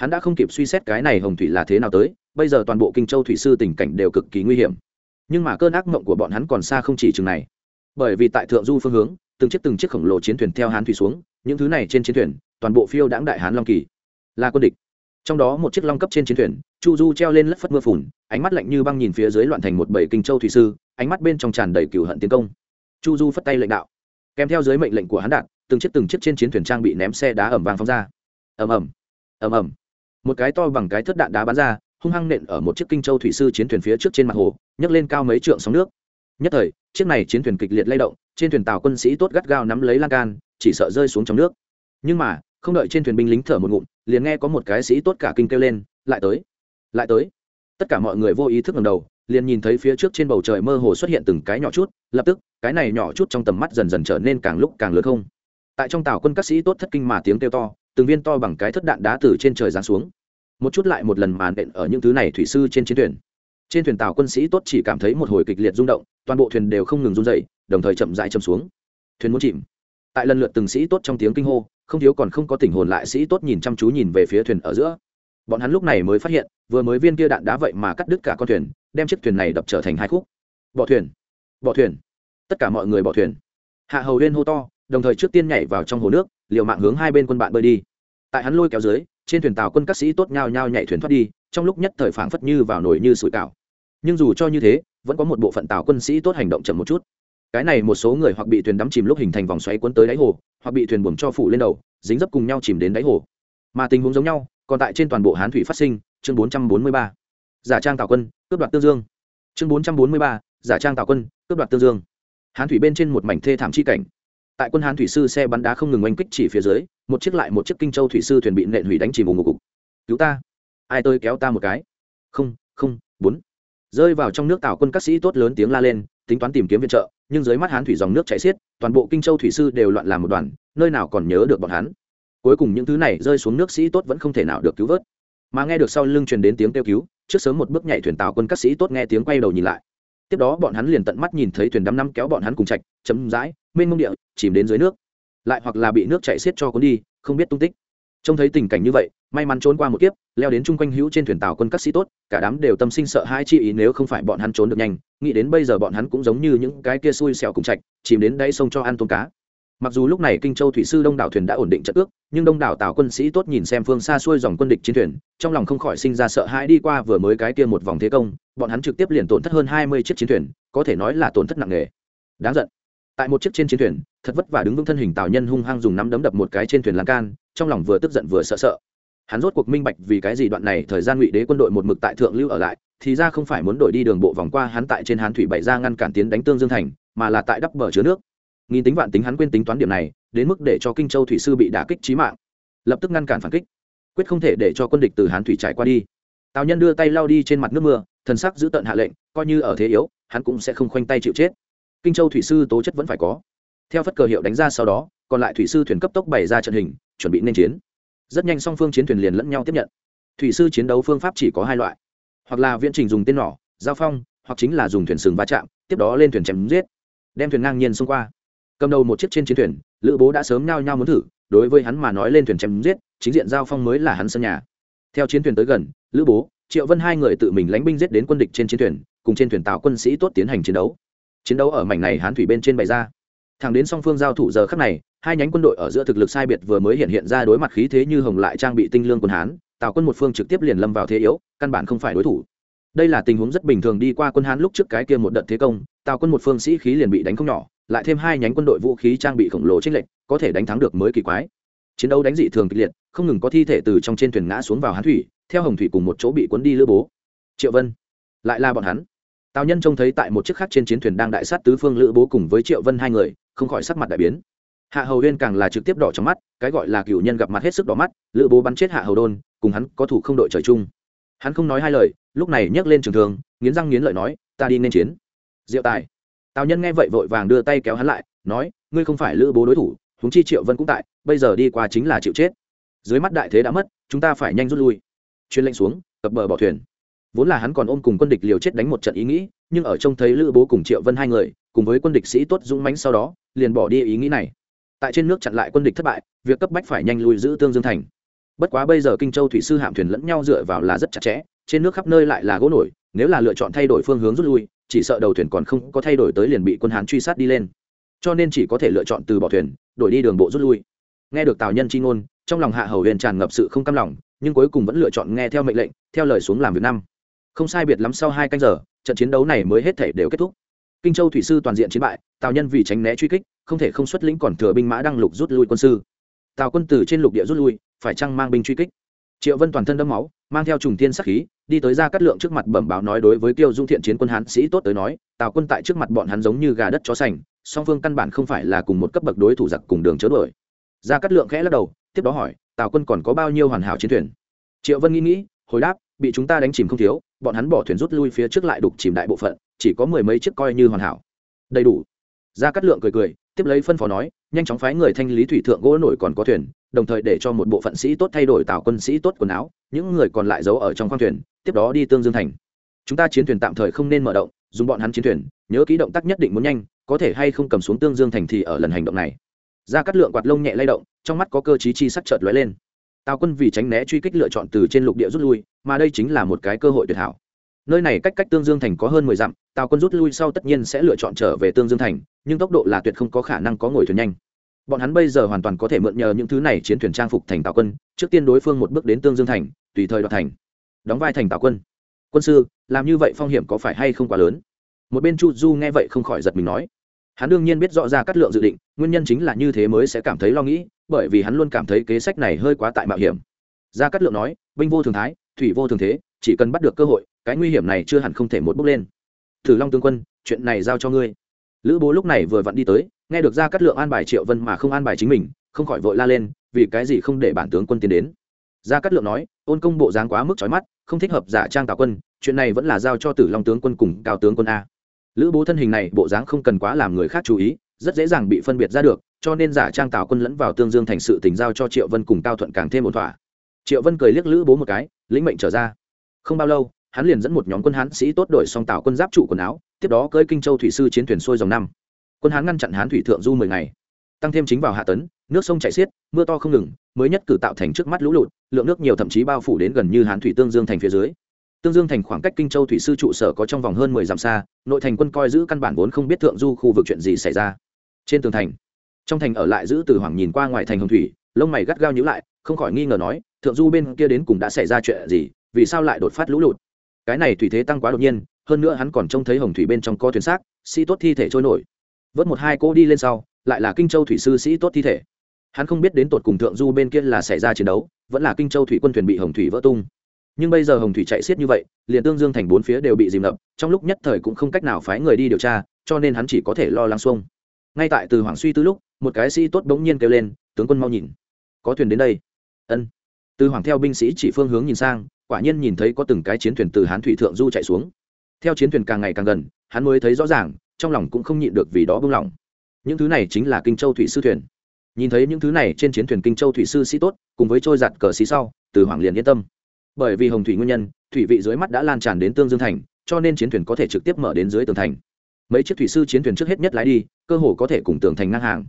Speaker 1: hắn đã không kịp suy xét cái này hồng thủy là thế nào tới, bây giờ toàn bộ kinh châu thủy sư tình cảnh đều cực kỳ nguy hiểm. Nhưng mà cơn ác mộng của bọn hắn còn xa không chỉ chừng này. Bởi vì tại thượng du phương hướng, từng chiếc từng chiếc khổng lồ chiến thuyền theo hán thủy xuống, những thứ này trên chiến thuyền, toàn bộ phiêu đãng đại hán long kỳ. Là quân địch. Trong đó một chiếc long cấp trên chiến thuyền, chu du treo lên lất phất mưa phùn, ánh mắt lạnh như băng nhìn phía dưới loạn thành một bảy kinh châu thủy sư, ánh mắt bên trong tràn đầy cừu hận tiến công. Chu du phất tay lệnh đạo. Kèm theo dưới mệnh lệnh của hắn đạn từng chiếc từng chiếc trên chiến thuyền trang bị ném xe đá ẩm vàng phóng ra. Ầm ầm. Ầm ầm một cái to bằng cái thất đạn đá bắn ra, hung hăng nện ở một chiếc kinh châu thủy sư chiến thuyền phía trước trên mặt hồ, nhấc lên cao mấy trượng sóng nước. Nhất thời, chiếc này chiến thuyền kịch liệt lay động, trên thuyền tàu quân sĩ tốt gắt gao nắm lấy lan can, chỉ sợ rơi xuống trong nước. Nhưng mà, không đợi trên thuyền binh lính thở một ngụm, liền nghe có một cái sĩ tốt cả kinh kêu lên, lại tới lại tới. Tất cả mọi người vô ý thức ngầm đầu, liền nhìn thấy phía trước trên bầu trời mơ hồ xuất hiện từng cái nhỏ chút, lập tức, cái này nhỏ chút trong tầm mắt dần dần trở nên càng lúc càng lớn không. Tại trong tàu quân các sĩ tốt thất kinh mà tiếng kêu to từng viên to bằng cái thất đạn đá từ trên trời giáng xuống. Một chút lại một lần màn đện ở những thứ này thủy sư trên chiến thuyền. Trên thuyền tàu quân sĩ tốt chỉ cảm thấy một hồi kịch liệt rung động, toàn bộ thuyền đều không ngừng run dậy đồng thời chậm rãi chầm xuống. Thuyền muốn chìm. Tại lần lượt từng sĩ tốt trong tiếng kinh hô, không thiếu còn không có tình hồn lại sĩ tốt nhìn chăm chú nhìn về phía thuyền ở giữa. Bọn hắn lúc này mới phát hiện, vừa mới viên kia đạn đá vậy mà cắt đứt cả con thuyền, đem chiếc thuyền này đập trở thành hai khúc. Bỏ thuyền. Bỏ thuyền. Tất cả mọi người bỏ thuyền. Hạ hầu huyên hô to, đồng thời trước tiên nhảy vào trong hồ nước liều mạng hướng hai bên quân bạn bơi đi. Tại hắn lôi kéo dưới, trên thuyền tàu quân các sĩ tốt nhao nhao nhảy thuyền thoát đi, trong lúc nhất thời phảng phất như vào nổi như sủi cảo. Nhưng dù cho như thế, vẫn có một bộ phận tàu quân sĩ tốt hành động chậm một chút. Cái này một số người hoặc bị thuyền đắm chìm lúc hình thành vòng xoáy cuốn tới đáy hồ, hoặc bị thuyền buồm cho phủ lên đầu, dính dấp cùng nhau chìm đến đáy hồ. Mà tình huống giống nhau, còn tại trên toàn bộ hán thủy phát sinh, chương 443. giả trang tàu quân, cướp đoạt tương dương. Chương 443. giả trang tàu quân, cướp đoạt tương dương. Hán thủy bên trên một mảnh thê thảm chi cảnh tại quân hán thủy sư xe bắn đá không ngừng oanh kích chỉ phía dưới, một chiếc lại một chiếc kinh châu thủy sư thuyền bị nện hủy đánh chìm vùng ngục. Cục cứu ta! Ai tôi kéo ta một cái? Không không, bốn. Rơi vào trong nước tàu quân các sĩ tốt lớn tiếng la lên, tính toán tìm kiếm viện trợ, nhưng dưới mắt hán thủy dòng nước chảy xiết, toàn bộ kinh châu thủy sư đều loạn làm một đoàn, nơi nào còn nhớ được bọn hắn. Cuối cùng những thứ này rơi xuống nước sĩ tốt vẫn không thể nào được cứu vớt. Mà nghe được sau lưng truyền đến tiếng kêu cứu, trước sớm một bước nhảy thuyền tàu quân các sĩ tốt nghe tiếng quay đầu nhìn lại. Tiếp đó bọn hắn liền tận mắt nhìn thấy thuyền đắm năm kéo bọn hắn cùng chạch chấm dãi mênh mông địa, chìm đến dưới nước. Lại hoặc là bị nước chạy xiết cho cuốn đi, không biết tung tích. Trông thấy tình cảnh như vậy, may mắn trốn qua một kiếp, leo đến chung quanh hữu trên thuyền tàu quân các sĩ tốt, cả đám đều tâm sinh sợ hai chi ý nếu không phải bọn hắn trốn được nhanh, nghĩ đến bây giờ bọn hắn cũng giống như những cái kia xui xẻo cùng chạch chìm đến đáy sông cho ăn tôm cá. Mặc dù lúc này kinh châu thủy sư đông đảo thuyền đã ổn định trận ước, nhưng đông đảo tàu quân sĩ tốt nhìn xem phương xa xuôi dòng quân địch trên thuyền, trong lòng không khỏi sinh ra sợ hãi đi qua vừa mới cái kia một vòng thế công, bọn hắn trực tiếp liền tổn thất hơn hai mươi chiếc chiến thuyền, có thể nói là tổn thất nặng nề. Đáng giận tại một chiếc trên chiến thuyền, thật vất vả đứng vững thân hình tào nhân hung hăng dùng nắm đấm đập một cái trên thuyền lan can, trong lòng vừa tức giận vừa sợ sợ. Hắn rốt cuộc minh bạch vì cái gì đoạn này thời gian ngụy đế quân đội một mực tại thượng lưu ở lại, thì ra không phải muốn đổi đi đường bộ vòng qua hắn tại trên hán thủy bảy ra ngăn cản tiến đánh tương dương thành, mà là tại đắp bờ chứa nước. Nghìn tính vạn tính hắn quên tính toán điểm này, đến mức để cho kinh châu thủy sư bị đả kích trí mạng. Lập tức ngăn cản phản kích. Quyết không thể để cho quân địch từ hán thủy trải qua đi. Tào nhân đưa tay lao đi trên mặt nước mưa, thần sắc giữ tận hạ lệnh, coi như ở thế yếu, hắn cũng sẽ không khoanh tay chịu chết kinh châu thủy sư tố chất vẫn phải có. Theo phất cờ hiệu đánh ra sau đó, còn lại thủy sư thuyền cấp tốc bày ra trận hình, chuẩn bị nên chiến. Rất nhanh song phương chiến thuyền liền lẫn nhau tiếp nhận. Thủy sư chiến đấu phương pháp chỉ có hai loại. Hoặc là viễn trình dùng tên nỏ, giao phong, hoặc chính là dùng thuyền sừng va chạm, tiếp đó lên thuyền chém giết. Đem thuyền ngang nhiên xông qua. Cầm đầu một chiếc trên chiến thuyền, lữ bố đã sớm nhao nhao muốn thử, đối với hắn mà nói lên thuyền chém giết, chính diện giao phong mới là hắn sân nhà. Theo chiến thuyền tới gần, lữ bố, triệu vân hai người tự mình lánh binh giết đến quân địch trên chiến thuyền, cùng trên thuyền tạo quân sĩ tốt tiến hành chiến đấu chiến đấu ở mảnh này hán thủy bên trên bày ra. Thẳng đến song phương giao thủ giờ khắc này, hai nhánh quân đội ở giữa thực lực sai biệt vừa mới hiện hiện ra đối mặt khí thế như hồng lại trang bị tinh lương quân hán tào quân một phương trực tiếp liền lâm vào thế yếu, căn bản không phải đối thủ. Đây là tình huống rất bình thường đi qua quân hán lúc trước cái kia một đợt thế công tào quân một phương sĩ khí liền bị đánh không nhỏ, lại thêm hai nhánh quân đội vũ khí trang bị khổng lồ trên lệnh có thể đánh thắng được mới kỳ quái. Chiến đấu đánh dị thường kịch liệt, không ngừng có thi thể từ trong trên thuyền ngã xuống vào hán thủy, theo hồng thủy cùng một chỗ bị cuốn đi lữ bố. Triệu vân, lại là bọn hắn tào nhân trông thấy tại một chiếc khác trên chiến thuyền đang đại sát tứ phương lữ bố cùng với triệu vân hai người, không khỏi sắc mặt đại biến. Hạ hầu huyên càng là trực tiếp đỏ trong mắt, cái gọi là cựu nhân gặp mặt hết sức đỏ mắt, lữ bố bắn chết hạ hầu đôn, cùng hắn có thủ không đội trời chung. Hắn không nói hai lời, lúc này nhấc lên trường thường nghiến răng nghiến lợi nói, ta đi nên chiến. Diệu tài. Tào nhân nghe vậy vội vàng đưa tay kéo hắn lại, nói, ngươi không phải lữ bố đối thủ húng chi triệu vân cũng tại, bây giờ đi qua chính là chịu chết. Dưới mắt đại thế đã mất, chúng ta phải nhanh rút lui. Chuyên lệnh xuống, cập bờ bỏ thuyền vốn là hắn còn ôm cùng quân địch liều chết đánh một trận ý nghĩ, nhưng ở trông thấy lữ bố cùng triệu vân hai người, cùng với quân địch sĩ tốt dũng mãnh sau đó, liền bỏ đi ý nghĩ này. Tại trên nước chặn lại quân địch thất bại, việc cấp bách phải nhanh lùi giữ tương dương thành. Bất quá bây giờ kinh châu thủy sư hạm thuyền lẫn nhau dựa vào là rất chặt chẽ, trên nước khắp nơi lại là gỗ nổi, nếu là lựa chọn thay đổi phương hướng rút lui, chỉ sợ đầu thuyền còn không có thay đổi tới liền bị quân hán truy sát đi lên. Cho nên chỉ có thể lựa chọn từ bỏ thuyền, đổi đi đường bộ rút lui. Nghe được tào nhân chi ngôn, trong lòng hạ hầu huyền tràn ngập sự không cam lòng, nhưng cuối cùng vẫn lựa chọn nghe theo mệnh lệnh, theo lời xuống làm việc năm không sai biệt lắm sau hai canh giờ, trận chiến đấu này mới hết thể đều kết thúc. Kinh châu thủy sư toàn diện chiến bại, tào nhân vì tránh né truy kích, không thể không xuất lĩnh còn thừa binh mã đăng lục rút lui quân sư. Tào quân từ trên lục địa rút lui, phải chăng mang binh truy kích? Triệu vân toàn thân đẫm máu, mang theo trùng tiên sắc khí, đi tới ra cắt lượng trước mặt bẩm báo nói đối với tiêu dung thiện chiến quân hán sĩ tốt tới nói, tào quân tại trước mặt bọn hắn giống như gà đất chó sành, song phương căn bản không phải là cùng một cấp bậc đối thủ giặc cùng đường chớ đuổi. Ra cắt lượng khẽ lắc đầu, tiếp đó hỏi, tào quân còn có bao nhiêu hoàn hảo chiến thuyền? Triệu vân nghĩ nghĩ, hồi đáp bị chúng ta đánh chìm không thiếu, bọn hắn bỏ thuyền rút lui phía trước lại đục chìm đại bộ phận, chỉ có mười mấy chiếc coi như hoàn hảo. Đầy đủ. Ra cắt lượng cười cười, tiếp lấy phân phó nói, nhanh chóng phái người thanh lý thủy thượng gỗ nổi còn có thuyền, đồng thời để cho một bộ phận sĩ tốt thay đổi tàu quân sĩ tốt quần áo, những người còn lại giấu ở trong khoang thuyền, tiếp đó đi tương dương thành. Chúng ta chiến thuyền tạm thời không nên mở động, dùng bọn hắn chiến thuyền, nhớ kỹ động tác nhất định muốn nhanh, có thể hay không cầm xuống tương dương thành thì ở lần hành động này. Ra cắt lượng quạt lông nhẹ lay động, trong mắt có cơ chí chi sắc chợt lóe lên tào quân vì tránh né truy kích lựa chọn từ trên lục địa rút lui, mà đây chính là một cái cơ hội tuyệt hảo. Nơi này cách cách tương dương thành có hơn mười dặm, tào quân rút lui sau tất nhiên sẽ lựa chọn trở về tương dương thành, nhưng tốc độ là tuyệt không có khả năng có ngồi thuyền nhanh. Bọn hắn bây giờ hoàn toàn có thể mượn nhờ những thứ này chiến thuyền trang phục thành tào quân, trước tiên đối phương một bước đến tương dương thành, tùy thời đoạt thành. Đóng vai thành tào quân. Quân sư, làm như vậy phong hiểm có phải hay không quá lớn? Một bên chu du nghe vậy không khỏi giật mình nói. Hắn đương nhiên biết rõ ra cắt lượng dự định, nguyên nhân chính là như thế mới sẽ cảm thấy lo nghĩ bởi vì hắn luôn cảm thấy kế sách này hơi quá tại mạo hiểm. Gia cát lượng nói, binh vô thường thái, thủy vô thường thế, chỉ cần bắt được cơ hội, cái nguy hiểm này chưa hẳn không thể một bước lên. Thử long tướng quân, chuyện này giao cho ngươi. Lữ bố lúc này vừa vặn đi tới, nghe được gia cát lượng an bài triệu vân mà không an bài chính mình, không khỏi vội la lên, vì cái gì không để bản tướng quân tiến đến? Gia cát lượng nói, ôn công bộ dáng quá mức trói mắt, không thích hợp giả trang tào quân, chuyện này vẫn là giao cho tử long tướng quân cùng cao tướng quân a. Lữ bố thân hình này bộ dáng không cần quá làm người khác chú ý, rất dễ dàng bị phân biệt ra được cho nên giả trang tào quân lẫn vào tương dương thành sự tình giao cho triệu vân cùng cao thuận càng thêm một thỏa. Triệu vân cười liếc lữ bố một cái, lĩnh mệnh trở ra. Không bao lâu, hắn liền dẫn một nhóm quân hán sĩ tốt đổi xong tào quân giáp trụ quần áo, tiếp đó cưới kinh châu thủy sư chiến thuyền xuôi dòng năm. Quân hán ngăn chặn hán thủy thượng du mười ngày. Tăng thêm chính vào hạ tấn, nước sông chảy xiết, mưa to không ngừng, mới nhất cử tạo thành trước mắt lũ lụt, lượng nước nhiều thậm chí bao phủ đến gần như hán thủy tương dương thành phía dưới. Tương dương thành khoảng cách kinh châu thủy sư trụ sở có trong vòng hơn mười dặm xa, nội thành quân coi giữ căn bản vốn không biết thượng du khu vực chuyện gì xảy ra. Trên tường thành trong thành ở lại giữ từ hoàng nhìn qua ngoài thành hồng thủy, lông mày gắt gao nhữ lại, không khỏi nghi ngờ nói, thượng du bên kia đến cùng đã xảy ra chuyện gì, vì sao lại đột phát lũ lụt? Cái này thủy thế tăng quá đột nhiên, hơn nữa hắn còn trông thấy hồng thủy bên trong có thuyền xác, sĩ tốt thi thể trôi nổi. Vớt một hai cô đi lên sau, lại là kinh châu thủy sư sĩ tốt thi thể. Hắn không biết đến tột cùng thượng du bên kia là xảy ra chiến đấu, vẫn là kinh châu thủy quân thuyền bị hồng thủy vỡ tung. Nhưng bây giờ hồng thủy chạy xiết như vậy, liền tương dương thành bốn phía đều bị dìm ngập, trong lúc nhất thời cũng không cách nào phái người đi điều tra, cho nên hắn chỉ có thể lo lắng xuông. Ngay tại từ hoàng suy tư lúc một cái sĩ tốt bỗng nhiên kêu lên, tướng quân mau nhìn. Có thuyền đến đây. Ân. Từ hoàng theo binh sĩ chỉ phương hướng nhìn sang, quả nhiên nhìn thấy có từng cái chiến thuyền từ hán thủy thượng du chạy xuống. Theo chiến thuyền càng ngày càng gần, hắn mới thấy rõ ràng, trong lòng cũng không nhịn được vì đó bưng lòng. Những thứ này chính là kinh châu thủy sư thuyền. Nhìn thấy những thứ này trên chiến thuyền kinh châu thủy sư sĩ tốt, cùng với trôi giặt cờ xí sau, từ hoàng liền yên tâm. Bởi vì hồng thủy nguyên nhân, thủy vị dưới mắt đã lan tràn đến tương dương thành, cho nên chiến thuyền có thể trực tiếp mở đến dưới tường thành. Mấy chiếc thủy sư chiến thuyền trước hết nhất lái đi, cơ hồ có thể cùng tường thành ngang hàng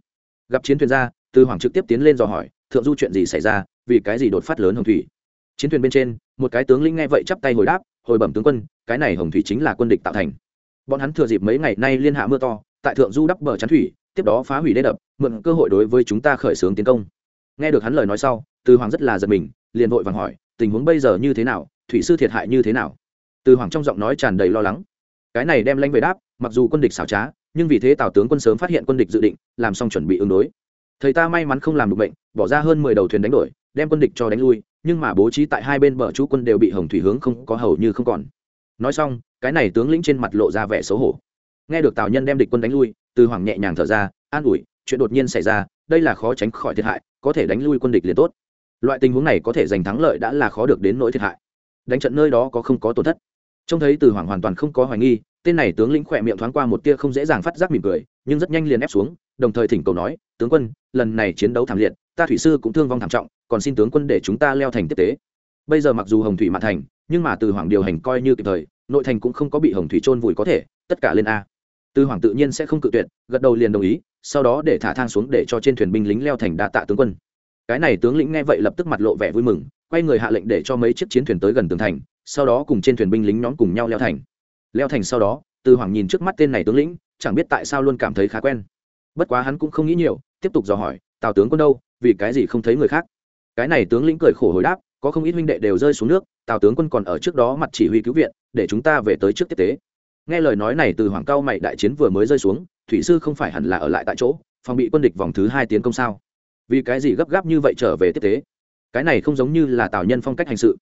Speaker 1: gặp chiến thuyền ra, từ hoàng trực tiếp tiến lên dò hỏi, thượng du chuyện gì xảy ra? Vì cái gì đột phát lớn hồng thủy? Chiến thuyền bên trên, một cái tướng lĩnh nghe vậy chắp tay hồi đáp, hồi bẩm tướng quân, cái này hồng thủy chính là quân địch tạo thành. Bọn hắn thừa dịp mấy ngày nay liên hạ mưa to, tại thượng du đắp bờ chắn thủy, tiếp đó phá hủy đê đập, mượn cơ hội đối với chúng ta khởi xướng tiến công. Nghe được hắn lời nói sau, từ hoàng rất là giật mình, liền vội vàng hỏi, tình huống bây giờ như thế nào? Thủy sư thiệt hại như thế nào? Từ hoàng trong giọng nói tràn đầy lo lắng. Cái này đem lanh về đáp, mặc dù quân địch xảo trá nhưng vì thế tào tướng quân sớm phát hiện quân địch dự định, làm xong chuẩn bị ứng đối. Thầy ta may mắn không làm được bệnh, bỏ ra hơn mười đầu thuyền đánh đổi, đem quân địch cho đánh lui, nhưng mà bố trí tại hai bên bờ chú quân đều bị hồng thủy hướng không có hầu như không còn. Nói xong, cái này tướng lĩnh trên mặt lộ ra vẻ xấu hổ. Nghe được tào nhân đem địch quân đánh lui, từ hoàng nhẹ nhàng thở ra, an ủi, chuyện đột nhiên xảy ra, đây là khó tránh khỏi thiệt hại, có thể đánh lui quân địch liền tốt. Loại tình huống này có thể giành thắng lợi đã là khó được đến nỗi thiệt hại. Đánh trận nơi đó có không có tổn thất. Trông thấy từ hoàng hoàn toàn không có hoài nghi tên này tướng lĩnh khỏe miệng thoáng qua một tia không dễ dàng phát giác mỉm cười, nhưng rất nhanh liền ép xuống, đồng thời thỉnh cầu nói, tướng quân, lần này chiến đấu thảm liệt, ta thủy sư cũng thương vong thảm trọng, còn xin tướng quân để chúng ta leo thành tiếp tế. Bây giờ mặc dù hồng thủy mạn thành, nhưng mà từ hoàng điều hành coi như kịp thời, nội thành cũng không có bị hồng thủy trôn vùi có thể, tất cả lên a. Từ hoàng tự nhiên sẽ không cự tuyệt, gật đầu liền đồng ý, sau đó để thả thang xuống để cho trên thuyền binh lính leo thành đa tạ tướng quân. Cái này tướng lĩnh nghe vậy lập tức mặt lộ vẻ vui mừng, quay người hạ lệnh để cho mấy chiếc chiến thuyền tới gần tường thành, sau đó cùng trên thuyền binh lính nhóm cùng nhau leo thành leo thành sau đó, từ hoàng nhìn trước mắt tên này tướng lĩnh, chẳng biết tại sao luôn cảm thấy khá quen. Bất quá hắn cũng không nghĩ nhiều, tiếp tục dò hỏi, tào tướng quân đâu? Vì cái gì không thấy người khác? Cái này tướng lĩnh cười khổ hồi đáp, có không ít huynh đệ đều rơi xuống nước, tào tướng quân còn ở trước đó mặt chỉ huy cứu viện, để chúng ta về tới trước tiếp tế. Nghe lời nói này, từ hoàng cao mày, đại chiến vừa mới rơi xuống, thủy sư không phải hẳn là ở lại tại chỗ, phòng bị quân địch vòng thứ hai tiến công sao? Vì cái gì gấp gáp như vậy trở về tiếp tế? Cái này không giống như là tào nhân phong cách hành sự.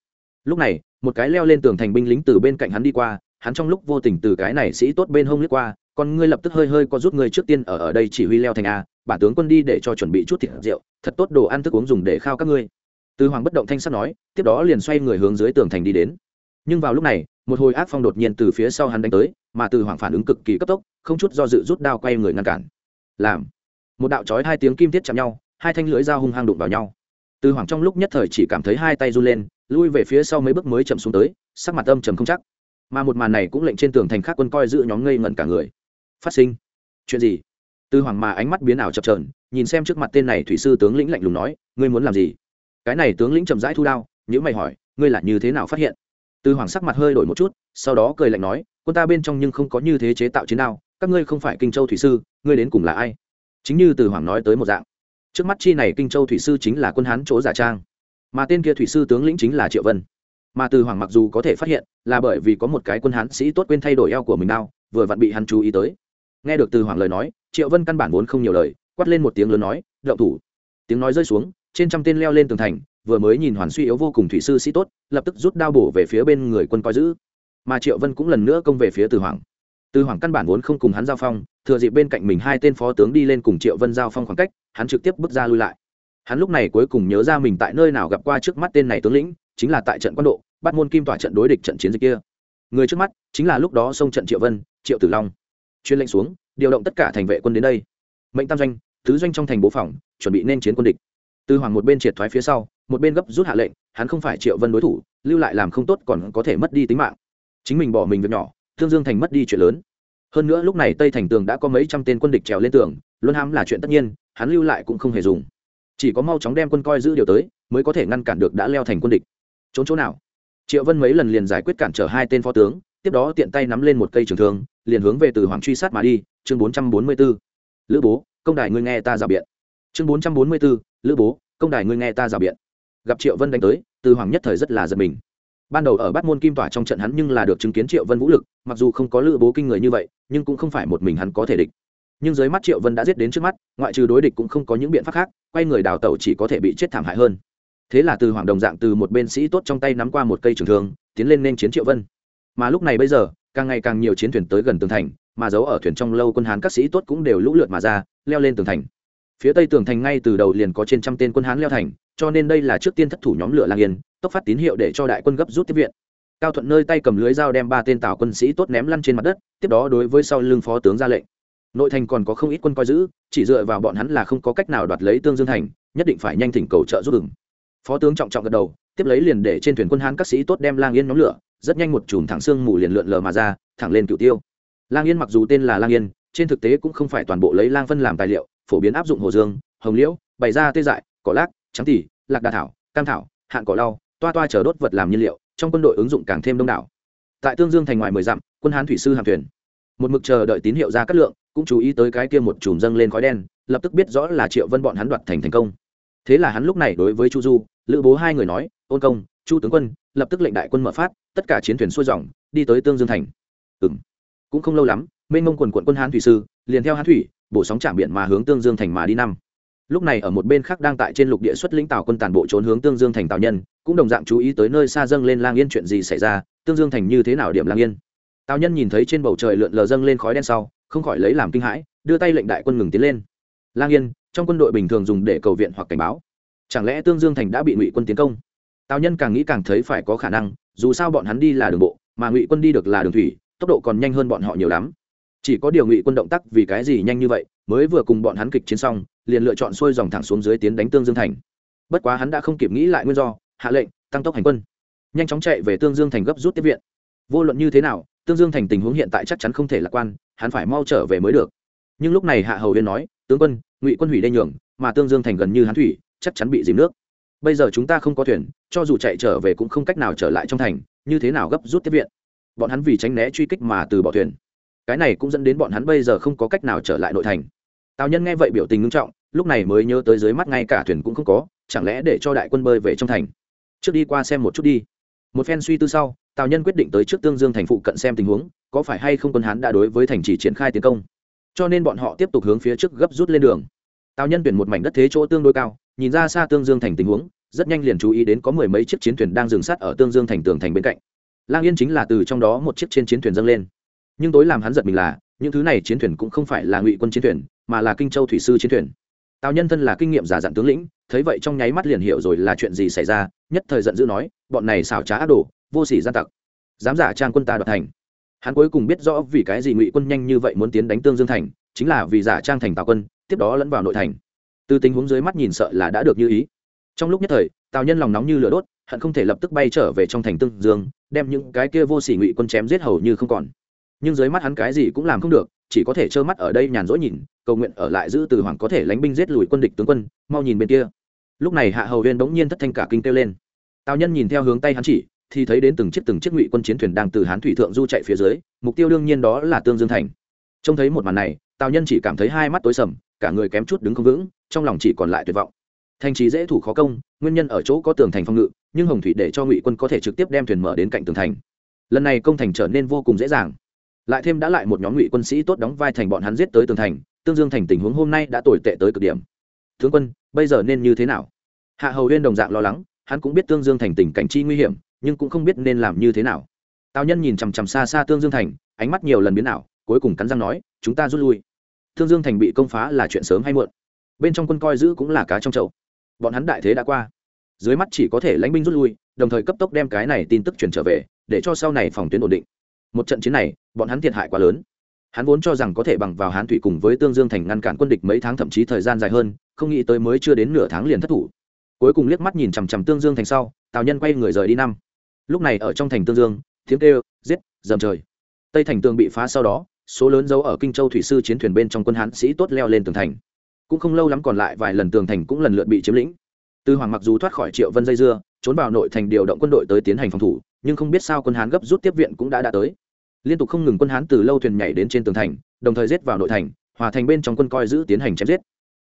Speaker 1: Lúc này, một cái leo lên tường thành binh lính từ bên cạnh hắn đi qua hắn trong lúc vô tình từ cái này sĩ tốt bên hông lướt qua còn ngươi lập tức hơi hơi có rút ngươi trước tiên ở ở đây chỉ huy leo thành a, bản tướng quân đi để cho chuẩn bị chút thịt rượu, thật tốt đồ ăn thức uống dùng để khao các ngươi. Từ hoàng bất động thanh sắt nói, tiếp đó liền xoay người hướng dưới tường thành đi đến. Nhưng vào lúc này, một hồi ác phong đột nhiên từ phía sau hắn đánh tới, mà từ hoàng phản ứng cực kỳ cấp tốc, không chút do dự rút đao quay người ngăn cản. Làm. Một đạo chói hai tiếng kim tiết chạm nhau, hai thanh lưỡi dao hung hăng đụng vào nhau. Từ hoàng trong lúc nhất thời chỉ cảm thấy hai tay run lên, lui về phía sau mấy bước mới chậm xuống tới, sắc mặt âm trầm không chắc mà một màn này cũng lệnh trên tường thành khác quân coi giữ nhóm ngây ngẩn cả người. Phát sinh? Chuyện gì? Tư hoàng mà ánh mắt biến ảo chập trờn nhìn xem trước mặt tên này thủy sư tướng lĩnh lạnh lùng nói, ngươi muốn làm gì? Cái này tướng lĩnh chậm rãi thu đao nhữ mày hỏi, ngươi là như thế nào phát hiện? Tư hoàng sắc mặt hơi đổi một chút, sau đó cười lạnh nói, quân ta bên trong nhưng không có như thế chế tạo chiến đao, các ngươi không phải kinh châu thủy sư, ngươi đến cùng là ai? Chính như từ hoàng nói tới một dạng. Trước mắt chi này kinh châu thủy sư chính là quân hán chỗ giả trang, mà tên kia thủy sư tướng lĩnh chính là triệu vân mà từ hoàng mặc dù có thể phát hiện là bởi vì có một cái quân hán sĩ tốt quên thay đổi eo của mình đao, vừa vặn bị hắn chú ý tới. Nghe được từ hoàng lời nói, triệu vân căn bản vốn không nhiều lời, quát lên một tiếng lớn nói, đậu thủ. Tiếng nói rơi xuống, trên trăm tên leo lên tường thành, vừa mới nhìn hoàn suy yếu vô cùng thủy sư sĩ tốt, lập tức rút đao bổ về phía bên người quân coi giữ. Mà triệu vân cũng lần nữa công về phía từ hoàng. Từ hoàng căn bản vốn không cùng hắn giao phong, thừa dịp bên cạnh mình hai tên phó tướng đi lên cùng triệu vân giao phong khoảng cách, hắn trực tiếp bước ra lui lại. Hắn lúc này cuối cùng nhớ ra mình tại nơi nào gặp qua trước mắt tên này tướng lĩnh chính là tại trận quan độ, bắt môn kim tỏa trận đối địch trận chiến dịch kia. Người trước mắt chính là lúc đó xông trận triệu vân, triệu tử long. Chuyên lệnh xuống, điều động tất cả thành vệ quân đến đây. Mệnh tam doanh, tứ doanh trong thành bố phòng, chuẩn bị nên chiến quân địch. Tư hoàng một bên triệt thoái phía sau, một bên gấp rút hạ lệnh, hắn không phải triệu vân đối thủ, lưu lại làm không tốt còn có thể mất đi tính mạng. Chính mình bỏ mình việc nhỏ, thương dương thành mất đi chuyện lớn. Hơn nữa lúc này tây thành tường đã có mấy trăm tên quân địch trèo lên tường, luân hãm là chuyện tất nhiên, hắn lưu lại cũng không hề dùng. Chỉ có mau chóng đem quân coi giữ điều tới, mới có thể ngăn cản được đã leo thành quân địch trốn chỗ nào? Triệu vân mấy lần liền giải quyết cản trở hai tên phó tướng, tiếp đó tiện tay nắm lên một cây trường thương, liền hướng về từ hoàng truy sát mà đi, chương bốn trăm bốn mươi b ố lữ bố, công đài ngươi nghe ta rào biện. Chương bốn trăm bốn mươi b ố lữ bố, công đài ngươi nghe ta rào biện. Gặp triệu vân đánh tới, từ hoàng nhất thời rất là giật mình. Ban đầu ở bát môn kim tỏa trong trận hắn nhưng là được chứng kiến triệu vân vũ lực, mặc dù không có lữ bố kinh người như vậy, nhưng cũng không phải một mình hắn có thể địch. Nhưng dưới mắt triệu vân đã giết đến trước mắt, ngoại trừ đối địch cũng không có những biện pháp khác, quay người đào tẩu chỉ có thể bị chết thảm hại hơn thế là từ hoàng đồng dạng từ một bên sĩ tốt trong tay nắm qua một cây trường thương, tiến lên nên chiến triệu vân. Mà lúc này bây giờ, càng ngày càng nhiều chiến thuyền tới gần tường thành, mà giấu ở thuyền trong lâu quân hán các sĩ tốt cũng đều lũ lượt mà ra, leo lên tường thành. Phía tây tường thành ngay từ đầu liền có trên trăm tên quân hán leo thành, cho nên đây là trước tiên thất thủ nhóm lửa lang yên, tốc phát tín hiệu để cho đại quân gấp rút tiếp viện. Cao thuận nơi tay cầm lưới dao đem ba tên tào quân sĩ tốt ném lăn trên mặt đất, tiếp đó đối với sau lưng phó tướng ra lệnh. Nội thành còn có không ít quân coi giữ, chỉ dựa vào bọn hắn là không có cách nào đoạt lấy tương dương thành, nhất định phải nhanh thỉnh cầu trợ giúp đừng phó tướng trọng trọng gật đầu, tiếp lấy liền để trên thuyền quân hán các sĩ tốt đem lang yên nhóm lửa, rất nhanh một chùm thẳng xương mù liền lượn lờ mà ra, thẳng lên cửu tiêu. Lang yên mặc dù tên là lang yên, trên thực tế cũng không phải toàn bộ lấy lang phân làm tài liệu, phổ biến áp dụng hồ dương, hồng liễu, bày ra tê dại, cỏ lác, trắng tỉ lạc đà thảo, cam thảo, hạn cỏ lau, toa toa chờ đốt vật làm nhiên liệu, trong quân đội ứng dụng càng thêm đông đảo. Tại tương dương thành ngoài mười dặm, quân hán thủy sư hàm thuyền. Một mực chờ đợi tín hiệu ra cắt lượng, cũng chú ý tới cái kia một chùm dâng lên khói đen, lập tức biết rõ là triệu vân bọn hắn đoạt thành thành công thế là hắn lúc này đối với chu du, lữ bố hai người nói, ôn công, chu tướng quân, lập tức lệnh đại quân mở phát, tất cả chiến thuyền xuôi dòng, đi tới tương dương thành. Ừng cũng không lâu lắm, mênh mông quần quận quân hán thủy sư, liền theo hán thủy, bổ sóng trạm biển mà hướng tương dương thành mà đi năm. Lúc này ở một bên khác đang tại trên lục địa xuất lĩnh tàu quân tàn bộ trốn hướng tương dương thành tàu nhân, cũng đồng dạng chú ý tới nơi xa dâng lên lang yên chuyện gì xảy ra, tương dương thành như thế nào điểm lang yên. Tào nhân nhìn thấy trên bầu trời lượn lờ dâng lên khói đen sau, không khỏi lấy làm kinh hãi, đưa tay lệnh đại quân ngừng tiến lên. Lang yên trong quân đội bình thường dùng để cầu viện hoặc cảnh báo. Chẳng lẽ tương dương thành đã bị ngụy quân tiến công? Tào nhân càng nghĩ càng thấy phải có khả năng, dù sao bọn hắn đi là đường bộ, mà ngụy quân đi được là đường thủy, tốc độ còn nhanh hơn bọn họ nhiều lắm. Chỉ có điều ngụy quân động tác vì cái gì nhanh như vậy, mới vừa cùng bọn hắn kịch chiến xong, liền lựa chọn xuôi dòng thẳng xuống dưới tiến đánh tương dương thành. Bất quá hắn đã không kịp nghĩ lại nguyên do, hạ lệnh, tăng tốc hành quân. Nhanh chóng chạy về tương dương thành gấp rút tiếp viện. Vô luận như thế nào, tương dương thành tình huống hiện tại chắc chắn không thể lạc quan, hắn phải mau trở về mới được. Nhưng lúc này hạ hầu huyên nói tướng quân, ngụy quân hủy đê nhường, mà tương dương thành gần như hán thủy, chắc chắn bị dìm nước. Bây giờ chúng ta không có thuyền, cho dù chạy trở về cũng không cách nào trở lại trong thành, như thế nào gấp rút tiếp viện? Bọn hắn vì tránh né truy kích mà từ bỏ thuyền. Cái này cũng dẫn đến bọn hắn bây giờ không có cách nào trở lại nội thành. Tào nhân nghe vậy biểu tình ngưng trọng, lúc này mới nhớ tới dưới mắt ngay cả thuyền cũng không có, chẳng lẽ để cho đại quân bơi về trong thành? Trước đi qua xem một chút đi. Một phen suy tư sau, tào nhân quyết định tới trước tương dương thành phụ cận xem tình huống, có phải hay không quân hán đã đối với thành chỉ triển khai tiến công? Cho nên bọn họ tiếp tục hướng phía trước gấp rút lên đường. Tào nhân tuyển một mảnh đất thế chỗ tương đối cao, nhìn ra xa tương dương thành tình huống, rất nhanh liền chú ý đến có mười mấy chiếc chiến thuyền đang dừng sát ở tương dương thành tường thành bên cạnh. Lang yên chính là từ trong đó một chiếc trên chiến thuyền dâng lên. Nhưng tối làm hắn giật mình là, những thứ này chiến thuyền cũng không phải là ngụy quân chiến thuyền, mà là kinh châu thủy sư chiến thuyền. Tào nhân thân là kinh nghiệm giả dặn tướng lĩnh, thấy vậy trong nháy mắt liền hiểu rồi là chuyện gì xảy ra, nhất thời giận dữ nói, bọn này xảo trá ác đồ, vô sỉ gian tặc. Dám giả trang quân ta đoạt thành hắn cuối cùng biết rõ vì cái gì ngụy quân nhanh như vậy muốn tiến đánh tương dương thành, chính là vì giả trang thành tào quân, tiếp đó lẫn vào nội thành. Từ tình huống dưới mắt nhìn sợ là đã được như ý. Trong lúc nhất thời, tào nhân lòng nóng như lửa đốt, hận không thể lập tức bay trở về trong thành tương dương, đem những cái kia vô sỉ ngụy quân chém giết hầu như không còn. Nhưng dưới mắt hắn cái gì cũng làm không được, chỉ có thể trơ mắt ở đây nhàn rỗi nhìn, cầu nguyện ở lại giữ từ hoàng có thể lánh binh giết lùi quân địch tướng quân, mau nhìn bên kia. Lúc này hạ hầu huyên bỗng nhiên thất thanh cả kinh kêu lên. Tào nhân nhìn theo hướng tay hắn chỉ thì thấy đến từng chiếc từng chiếc ngụy quân chiến thuyền đang từ hán thủy thượng du chạy phía dưới, mục tiêu đương nhiên đó là tương dương thành. Trông thấy một màn này, tào nhân chỉ cảm thấy hai mắt tối sầm, cả người kém chút đứng không vững, trong lòng chỉ còn lại tuyệt vọng. Thành trì dễ thủ khó công, nguyên nhân ở chỗ có tường thành phòng ngự, nhưng hồng thủy để cho ngụy quân có thể trực tiếp đem thuyền mở đến cạnh tường thành. Lần này công thành trở nên vô cùng dễ dàng. Lại thêm đã lại một nhóm ngụy quân sĩ tốt đóng vai thành bọn hắn giết tới tường thành, tương dương thành tình huống hôm nay đã tồi tệ tới cực điểm. Tướng quân, bây giờ nên như thế nào? Hạ hầu huyên đồng dạng lo lắng, hắn cũng biết tương dương thành tình cảnh chi nguy hiểm nhưng cũng không biết nên làm như thế nào. Tào nhân nhìn chằm chằm xa xa tương dương thành, ánh mắt nhiều lần biến ảo, cuối cùng cắn răng nói, chúng ta rút lui. Tương dương thành bị công phá là chuyện sớm hay muộn. Bên trong quân coi giữ cũng là cá trong chậu. Bọn hắn đại thế đã qua. Dưới mắt chỉ có thể lãnh binh rút lui, đồng thời cấp tốc đem cái này tin tức truyền trở về, để cho sau này phòng tuyến ổn định. Một trận chiến này, bọn hắn thiệt hại quá lớn. Hắn vốn cho rằng có thể bằng vào hán thủy cùng với tương dương thành ngăn cản quân địch mấy tháng thậm chí thời gian dài hơn, không nghĩ tới mới chưa đến nửa tháng liền thất thủ. Cuối cùng liếc mắt nhìn chằm chằm tương dương thành sau, tào nhân quay người rời đi năm lúc này ở trong thành tương dương, tiếng kêu, giết, dầm trời. Tây thành tường bị phá sau đó, số lớn dấu ở kinh châu thủy sư chiến thuyền bên trong quân hán sĩ tốt leo lên tường thành. Cũng không lâu lắm còn lại vài lần tường thành cũng lần lượt bị chiếm lĩnh. Tư hoàng mặc dù thoát khỏi triệu vân dây dưa, trốn vào nội thành điều động quân đội tới tiến hành phòng thủ, nhưng không biết sao quân hán gấp rút tiếp viện cũng đã đã tới. Liên tục không ngừng quân hán từ lâu thuyền nhảy đến trên tường thành, đồng thời giết vào nội thành, hòa thành bên trong quân coi giữ tiến hành chém giết.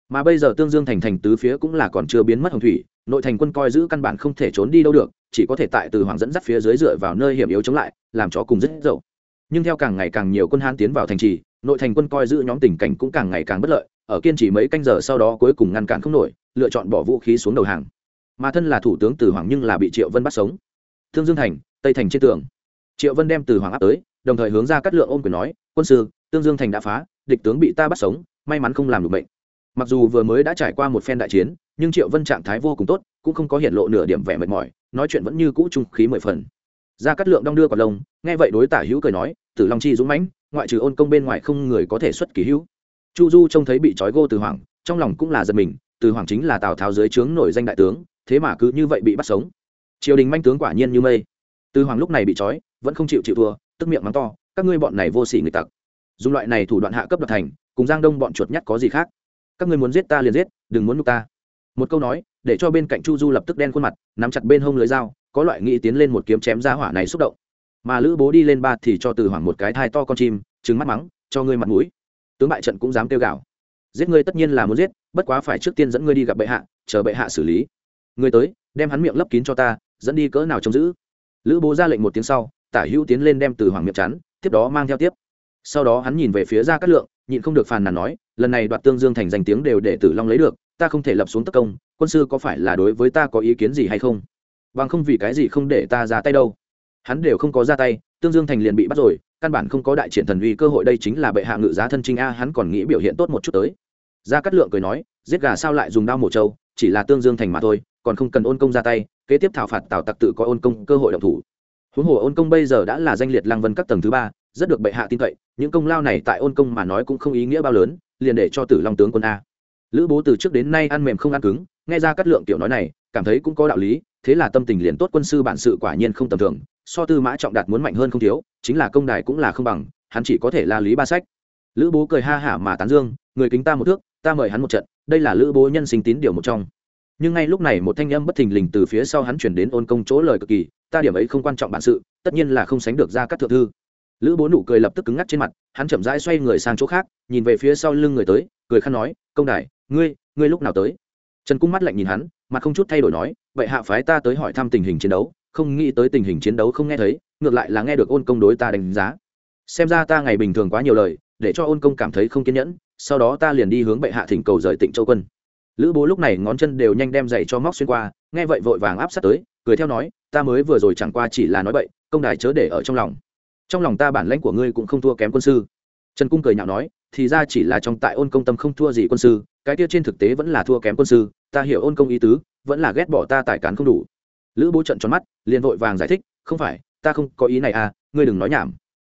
Speaker 1: Mà bây giờ tương dương thành thành tứ phía cũng là còn chưa biến mất hồng thủy, nội thành quân coi giữ căn bản không thể trốn đi đâu được chỉ có thể tại từ hoàng dẫn dắt phía dưới dựa vào nơi hiểm yếu chống lại, làm chó cùng rất dậu. Nhưng theo càng ngày càng nhiều quân hán tiến vào thành trì, nội thành quân coi giữ nhóm tình cảnh cũng càng ngày càng bất lợi, ở kiên trì mấy canh giờ sau đó cuối cùng ngăn cản không nổi, lựa chọn bỏ vũ khí xuống đầu hàng. Mà thân là thủ tướng từ hoàng nhưng là bị triệu vân bắt sống. Thương dương thành, tây thành trên tường. Triệu vân đem từ hoàng áp tới, đồng thời hướng ra cắt lượng ôm quyền nói, quân sư tương dương thành đã phá, địch tướng bị ta bắt sống, may mắn không làm được bệnh. Mặc dù vừa mới đã trải qua một phen đại chiến, nhưng triệu vân trạng thái vô cùng tốt, cũng không có hiện lộ nửa điểm vẻ mệt mỏi nói chuyện vẫn như cũ trung khí mười phần. Ra cắt lượng đong đưa quả lông, nghe vậy đối tả hữu cười nói, tử long chi dũng mãnh, ngoại trừ ôn công bên ngoài không người có thể xuất kỳ hữu. Chu du trông thấy bị trói gô từ hoàng, trong lòng cũng là giật mình, từ hoàng chính là tào tháo dưới trướng nổi danh đại tướng, thế mà cứ như vậy bị bắt sống. Triều đình manh tướng quả nhiên như mây. Từ hoàng lúc này bị trói, vẫn không chịu chịu thua, tức miệng mắng to, các ngươi bọn này vô sỉ người tặc. Dùng loại này thủ đoạn hạ cấp đoạt thành, cùng giang đông bọn chuột nhắt có gì khác? Các ngươi muốn giết ta liền giết, đừng muốn nhục ta. Một câu nói để cho bên cạnh chu du lập tức đen khuôn mặt, nắm chặt bên hông lưới dao, có loại nghĩ tiến lên một kiếm chém ra hỏa này xúc động. Mà lữ bố đi lên ba thì cho từ hoàng một cái thai to con chim trứng mắt mắng, cho ngươi mặt mũi. Tướng bại trận cũng dám kêu gào. Giết ngươi tất nhiên là muốn giết, bất quá phải trước tiên dẫn ngươi đi gặp bệ hạ, chờ bệ hạ xử lý. Ngươi tới, đem hắn miệng lấp kín cho ta, dẫn đi cỡ nào trông giữ. Lữ bố ra lệnh một tiếng sau, tả hữu tiến lên đem từ hoàng miệng chắn, tiếp đó mang theo tiếp. Sau đó hắn nhìn về phía ra cát lượng, nhịn không được phàn nàn nói, lần này đoạt tương dương thành danh tiếng đều để tử long lấy được ta không thể lập xuống tất công, quân sư có phải là đối với ta có ý kiến gì hay không? Bằng không vì cái gì không để ta ra tay đâu. Hắn đều không có ra tay, tương dương thành liền bị bắt rồi, căn bản không có đại triển thần uy cơ hội đây chính là bệ hạ ngự giá thân trinh a, hắn còn nghĩ biểu hiện tốt một chút tới. Gia cát lượng cười nói, giết gà sao lại dùng đao mổ trâu, chỉ là tương dương thành mà thôi, còn không cần ôn công ra tay, kế tiếp thảo phạt tào tặc tự có ôn công cơ hội động thủ. Huống hồ ôn công bây giờ đã là danh liệt lang vân các tầng thứ ba, rất được bệ hạ tin cậy, những công lao này tại ôn công mà nói cũng không ý nghĩa bao lớn, liền để cho tử long tướng quân a lữ bố từ trước đến nay ăn mềm không ăn cứng, nghe ra cát lượng tiểu nói này, cảm thấy cũng có đạo lý, thế là tâm tình liền tốt, quân sư bản sự quả nhiên không tầm thường, so tư mã trọng đạt muốn mạnh hơn không thiếu, chính là công đài cũng là không bằng, hắn chỉ có thể la lý ba sách. Lữ bố cười ha hả mà tán dương, người kính ta một thước, ta mời hắn một trận, đây là lữ bố nhân sinh tín điều một trong. Nhưng ngay lúc này một thanh âm bất thình lình từ phía sau hắn chuyển đến ôn công chỗ lời cực kỳ, ta điểm ấy không quan trọng bản sự, tất nhiên là không sánh được ra các thượng thư. Lữ bố nụ cười lập tức cứng ngắc trên mặt, hắn chậm rãi xoay người sang chỗ khác, nhìn về phía sau lưng người tới, cười khăn nói, công đài ngươi ngươi lúc nào tới? Trần cung mắt lạnh nhìn hắn, mặt không chút thay đổi nói, vậy hạ phái ta tới hỏi thăm tình hình chiến đấu, không nghĩ tới tình hình chiến đấu không nghe thấy, ngược lại là nghe được ôn công đối ta đánh giá. Xem ra ta ngày bình thường quá nhiều lời, để cho ôn công cảm thấy không kiên nhẫn, sau đó ta liền đi hướng bệ hạ thỉnh cầu rời tịnh châu quân. Lữ bố lúc này ngón chân đều nhanh đem dậy cho móc xuyên qua, nghe vậy vội vàng áp sát tới, cười theo nói, ta mới vừa rồi chẳng qua chỉ là nói bậy, công đài chớ để ở trong lòng. Trong lòng ta bản lãnh của ngươi cũng không thua kém quân sư. Trần cung cười nhạo nói, thì ra chỉ là trong tại ôn công tâm không thua gì quân sư cái kia trên thực tế vẫn là thua kém quân sư, ta hiểu ôn công ý tứ, vẫn là ghét bỏ ta tài cán không đủ. Lữ bố trận tròn mắt, liền vội vàng giải thích, không phải, ta không có ý này à ngươi đừng nói nhảm.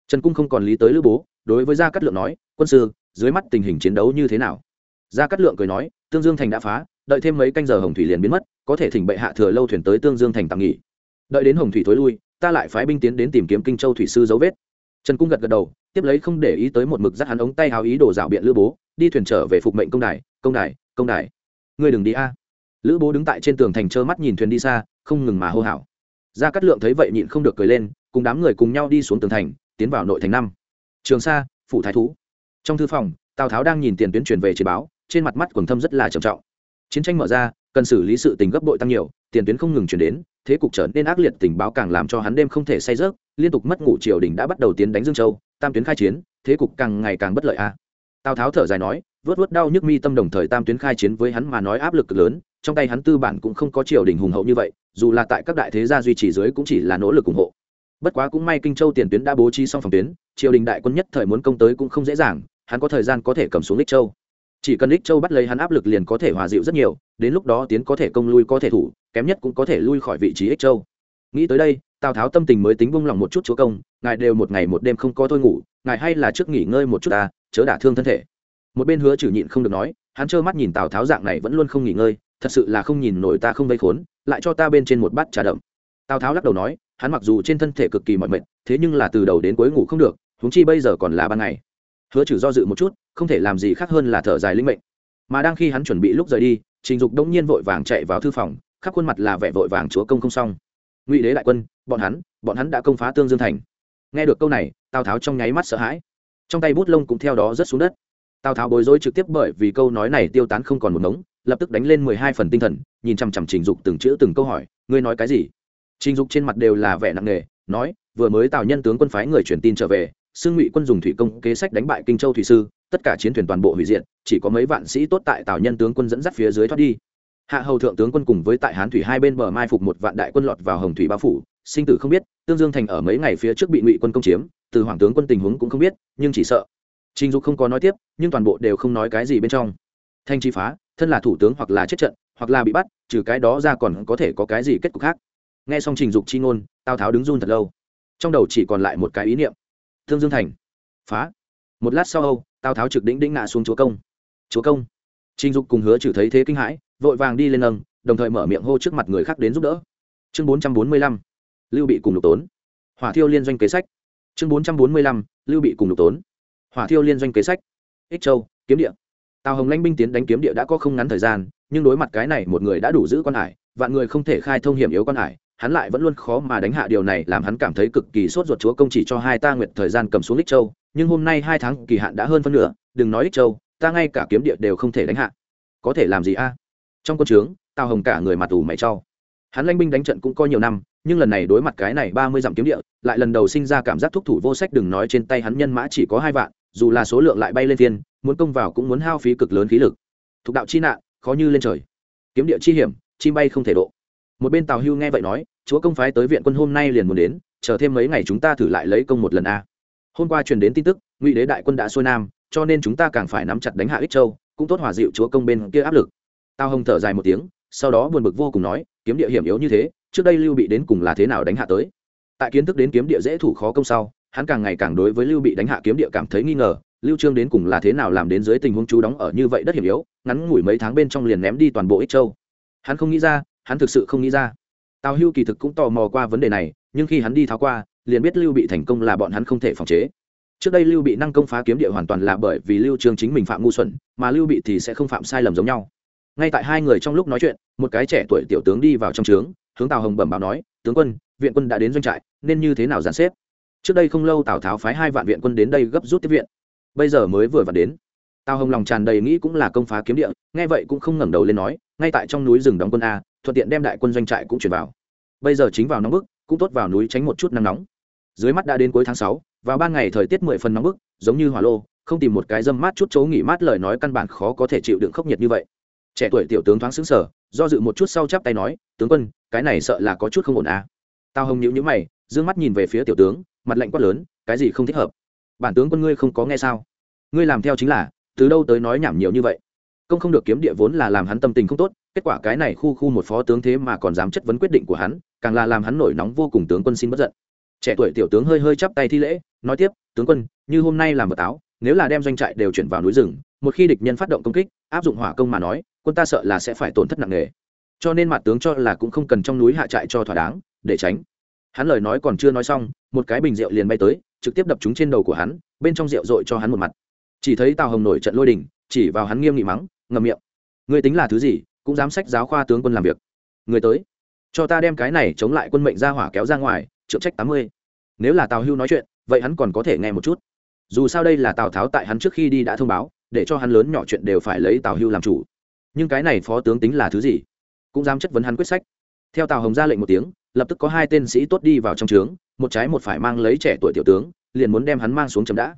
Speaker 1: Trần cung không còn lý tới lữ bố, đối với gia cát lượng nói, quân sư, dưới mắt tình hình chiến đấu như thế nào? Gia cát lượng cười nói, tương dương thành đã phá, đợi thêm mấy canh giờ hồng thủy liền biến mất, có thể thỉnh bệ hạ thừa lâu thuyền tới tương dương thành tạm nghỉ. Đợi đến hồng thủy thối lui, ta lại phái binh tiến đến tìm kiếm kinh châu thủy sư dấu vết. Trần cung gật gật đầu tiếp lấy không để ý tới một mực dắt hắn ống tay hào ý đồ rảo biện lữ bố, đi thuyền trở về phục mệnh công đài công đài công đài, ngươi đừng đi a. Lữ bố đứng tại trên tường thành trơ mắt nhìn thuyền đi xa, không ngừng mà hô hào. Gia cát lượng thấy vậy nhịn không được cười lên, cùng đám người cùng nhau đi xuống tường thành, tiến vào nội thành năm. Trường sa, phủ thái thú. Trong thư phòng, tào tháo đang nhìn tiền tuyến truyền về chỉ báo, trên mặt mắt quần thâm rất là trầm trọng. Chiến tranh mở ra, cần xử lý sự tình gấp bội tăng nhiều, tiền tuyến không ngừng chuyển đến, thế cục trở nên ác liệt, tình báo càng làm cho hắn đêm không thể say rớt liên tục mất ngủ triều đình đã bắt đầu tiến đánh dương châu tam tuyến khai chiến, thế cục càng ngày càng bất lợi a tào tháo thở dài nói, vớt vớt đau nhức mi tâm đồng thời tam tuyến khai chiến với hắn mà nói áp lực cực lớn, trong tay hắn tư bản cũng không có triều đình hùng hậu như vậy, dù là tại các đại thế gia duy trì dưới cũng chỉ là nỗ lực ủng hộ. Bất quá cũng may kinh châu tiền tuyến đã bố trí xong phòng tuyến, triều đình đại quân nhất thời muốn công tới cũng không dễ dàng, hắn có thời gian có thể cầm xuống lích châu. Chỉ cần lích châu bắt lấy hắn áp lực liền có thể hòa dịu rất nhiều, đến lúc đó tiến có thể công lui có thể thủ, kém nhất cũng có thể lui khỏi vị trí ích châu. Nghĩ tới đây tào tháo tâm tình mới tính vung lòng một chút chúa công, ngài đều một ngày một đêm không có thôi ngủ, ngài hay là trước nghỉ ngơi một chút ta chớ đả thương thân thể. Một bên hứa chử nhịn không được nói, hắn trơ mắt nhìn tào tháo dạng này vẫn luôn không nghỉ ngơi, thật sự là không nhìn nổi ta không vây khốn, lại cho ta bên trên một bát trà đậm. Tào tháo lắc đầu nói, hắn mặc dù trên thân thể cực kỳ mỏi mệt, thế nhưng là từ đầu đến cuối ngủ không được, huống chi bây giờ còn là ban ngày. Hứa trừ do dự một chút, không thể làm gì khác hơn là thở dài linh mệnh. Mà đang khi hắn chuẩn bị lúc rời đi, trình dục đông nhiên vội vàng chạy vào thư phòng, khắp khuôn mặt là vẻ vội vàng chúa công không xong ngụy đế đại quân, bọn hắn bọn hắn đã công phá tương dương thành. Nghe được câu này, tào tháo trong nháy mắt sợ hãi. Trong tay bút lông cũng theo đó rớt xuống đất. Tào tháo bối rối trực tiếp bởi vì câu nói này tiêu tán không còn một mống lập tức đánh lên mười hai phần tinh thần, nhìn chằm chằm trình dục từng chữ từng câu hỏi, ngươi nói cái gì? Trình dục trên mặt đều là vẻ nặng nề, nói, vừa mới tào nhân tướng quân phái người truyền tin trở về xương ngụy quân dùng thủy công kế sách đánh bại kinh châu thủy sư, tất cả chiến thuyền toàn bộ hủy diệt, chỉ có mấy vạn sĩ tốt tại tào nhân tướng quân dẫn dắt phía dưới thoát đi hạ hầu thượng tướng quân cùng với tại hán thủy hai bên bờ mai phục một vạn đại quân lọt vào hồng thủy bao phủ. Sinh tử không biết, tương dương thành ở mấy ngày phía trước bị ngụy quân công chiếm, từ hoàng tướng quân tình huống cũng không biết, nhưng chỉ sợ. Trình dục không có nói tiếp, nhưng toàn bộ đều không nói cái gì bên trong. Thanh chi phá, thân là thủ tướng hoặc là chết trận, hoặc là bị bắt, trừ cái đó ra còn có thể có cái gì kết cục khác? Nghe xong trình dục chi ngôn, tào tháo đứng run thật lâu. Trong đầu chỉ còn lại một cái ý niệm. Thương dương thành. Phá. Một lát sau âu, tào tháo trực đĩnh đĩnh ngã xuống chúa công. Chúa công. Trình dục cùng hứa trừ thấy thế kinh hãi vội vàng đi lên nâng, đồng thời mở miệng hô trước mặt người khác đến giúp đỡ. Chương bốn trăm bốn mươi lăm, lưu bị cùng lục tốn. Hỏa thiêu liên doanh kế sách. Chương bốn trăm bốn mươi lăm, lưu bị cùng lục tốn. Hỏa thiêu liên doanh kế sách. Ích châu, kiếm địa. Tào hồng lanh binh tiến đánh kiếm địa đã có không ngắn thời gian, nhưng đối mặt cái này một người đã đủ giữ quan hải, vạn người không thể khai thông hiểm yếu quan hải, hắn lại vẫn luôn khó mà đánh hạ điều này làm hắn cảm thấy cực kỳ sốt ruột chúa công chỉ cho hai ta nguyệt thời gian cầm xuống ích châu, nhưng hôm nay hai tháng kỳ hạn đã hơn phân nửa, đừng nói ích châu, ta ngay cả kiếm địa đều không thể đánh hạ. Có thể làm gì a? Trong quân trướng, tào hồng cả người mặt ủ mày cho. Hắn lanh binh đánh trận cũng coi nhiều năm, nhưng lần này đối mặt cái này ba mươi dặm kiếm địa, lại lần đầu sinh ra cảm giác thúc thủ vô sách đừng nói trên tay hắn nhân mã chỉ có hai vạn, dù là số lượng lại bay lên thiên, muốn công vào cũng muốn hao phí cực lớn khí lực. Thục đạo chi nạn, khó như lên trời. Kiếm địa chi hiểm, chi bay không thể độ. Một bên tào hưu nghe vậy nói, chúa công phái tới viện quân hôm nay liền muốn đến, chờ thêm mấy ngày chúng ta thử lại lấy công một lần a. Hôm qua truyền đến tin tức, ngụy đế đại quân đã xuôi nam, cho nên chúng ta càng phải nắm chặt đánh hạ ích châu, cũng tốt hòa dịu chúa công bên kia áp lực tào hồng thở dài một tiếng, sau đó buồn bực vô cùng nói, kiếm địa hiểm yếu như thế, trước đây lưu bị đến cùng là thế nào đánh hạ tới? Tại kiến thức đến kiếm địa dễ thủ khó công sau, hắn càng ngày càng đối với lưu bị đánh hạ kiếm địa cảm thấy nghi ngờ, lưu trương đến cùng là thế nào làm đến dưới tình huống chú đóng ở như vậy đất hiểm yếu, ngắn ngủi mấy tháng bên trong liền ném đi toàn bộ ích châu. Hắn không nghĩ ra, hắn thực sự không nghĩ ra. Tào hưu kỳ thực cũng tò mò qua vấn đề này, nhưng khi hắn đi tháo qua, liền biết lưu bị thành công là bọn hắn không thể phòng chế. Trước đây lưu bị năng công phá kiếm địa hoàn toàn là bởi vì lưu trương chính mình phạm ngu xuẩn, mà lưu bị thì sẽ không phạm sai lầm giống nhau ngay tại hai người trong lúc nói chuyện, một cái trẻ tuổi tiểu tướng đi vào trong trướng, hướng tào hồng bẩm báo nói, tướng quân, viện quân đã đến doanh trại, nên như thế nào dàn xếp? Trước đây không lâu tào tháo phái hai vạn viện quân đến đây gấp rút tiếp viện. Bây giờ mới vừa vặn đến. Tào hồng lòng tràn đầy nghĩ cũng là công phá kiếm địa, nghe vậy cũng không ngẩng đầu lên nói, ngay tại trong núi rừng đóng quân a, thuận tiện đem đại quân doanh trại cũng chuyển vào. Bây giờ chính vào nóng bức, cũng tốt vào núi tránh một chút nắng nóng. Dưới mắt đã đến cuối tháng sáu, vào ban ngày thời tiết mười phần nóng bức, giống như hỏa lô, không tìm một cái dâm mát chút chỗ nghỉ mát lời nói căn bản khó có thể chịu đựng khốc nhiệt như vậy trẻ tuổi tiểu tướng thoáng xứng sở do dự một chút sau chắp tay nói, tướng quân, cái này sợ là có chút không ổn à? Tao hồng nhữ nhữ mày d ư ơ n g mắt nhìn về phía tiểu tướng, mặt lạnh quát lớn, cái gì không thích hợp? Bản tướng quân ngươi không có nghe sao? Ngươi làm theo chính là, từ đâu tới nói nhảm nhiều như vậy? Công không được kiếm địa vốn là làm hắn tâm tình không tốt, kết quả cái này khu khu một phó tướng thế mà còn dám chất vấn quyết định của hắn, càng là làm hắn nổi nóng vô cùng tướng quân xin bất giận. Trẻ tuổi tiểu tướng hơi hơi chắp tay thi lễ, nói tiếp, tướng quân, như hôm nay làm vật táo nếu là đem doanh trại đều chuyển vào núi rừng, một khi địch nhân phát động công kích, áp dụng hỏa công mà nói quân ta sợ là sẽ phải tổn thất nặng nề. Cho nên mặt tướng cho là cũng không cần trong núi hạ trại cho thỏa đáng, để tránh. Hắn lời nói còn chưa nói xong, một cái bình rượu liền bay tới, trực tiếp đập chúng trên đầu của hắn, bên trong rượu dội cho hắn một mặt. Chỉ thấy tào hồng nổi trận lôi đình, chỉ vào hắn nghiêm nghị mắng ngầm miệng. Người tính là thứ gì, cũng dám sách giáo khoa tướng quân làm việc. Người tới, cho ta đem cái này chống lại quân mệnh ra hỏa kéo ra ngoài, trượng trách tám mươi. Nếu là tào hưu nói chuyện, vậy hắn còn có thể nghe một chút. Dù sao đây là tào tháo tại hắn trước khi đi đã thông báo, để cho hắn lớn nhỏ chuyện đều phải lấy tào hưu làm chủ nhưng cái này phó tướng tính là thứ gì? Cũng dám chất vấn hắn quyết sách. Theo tào hồng ra lệnh một tiếng, lập tức có hai tên sĩ tốt đi vào trong trướng, một trái một phải mang lấy trẻ tuổi tiểu tướng, liền muốn đem hắn mang xuống chấm đã.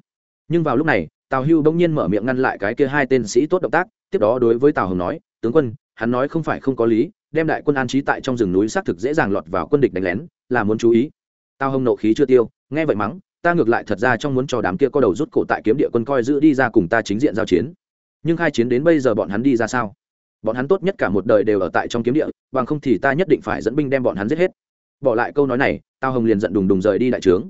Speaker 1: Nhưng vào lúc này, tào hưu bỗng nhiên mở miệng ngăn lại cái kia hai tên sĩ tốt động tác, tiếp đó đối với tào hồng nói, tướng quân, hắn nói không phải không có lý, đem đại quân an trí tại trong rừng núi xác thực dễ dàng lọt vào quân địch đánh lén, là muốn chú ý. Tào hồng nộ khí chưa tiêu, nghe vậy mắng, ta ngược lại thật ra trong muốn cho đám kia có đầu rút cổ tại kiếm địa quân coi giữ đi ra cùng ta chính diện giao chiến. Nhưng khai chiến đến bây giờ bọn hắn đi ra sao? Bọn hắn tốt nhất cả một đời đều ở tại trong kiếm địa, bằng không thì ta nhất định phải dẫn binh đem bọn hắn giết hết. Bỏ lại câu nói này, tào hồng liền giận đùng đùng rời đi đại trướng.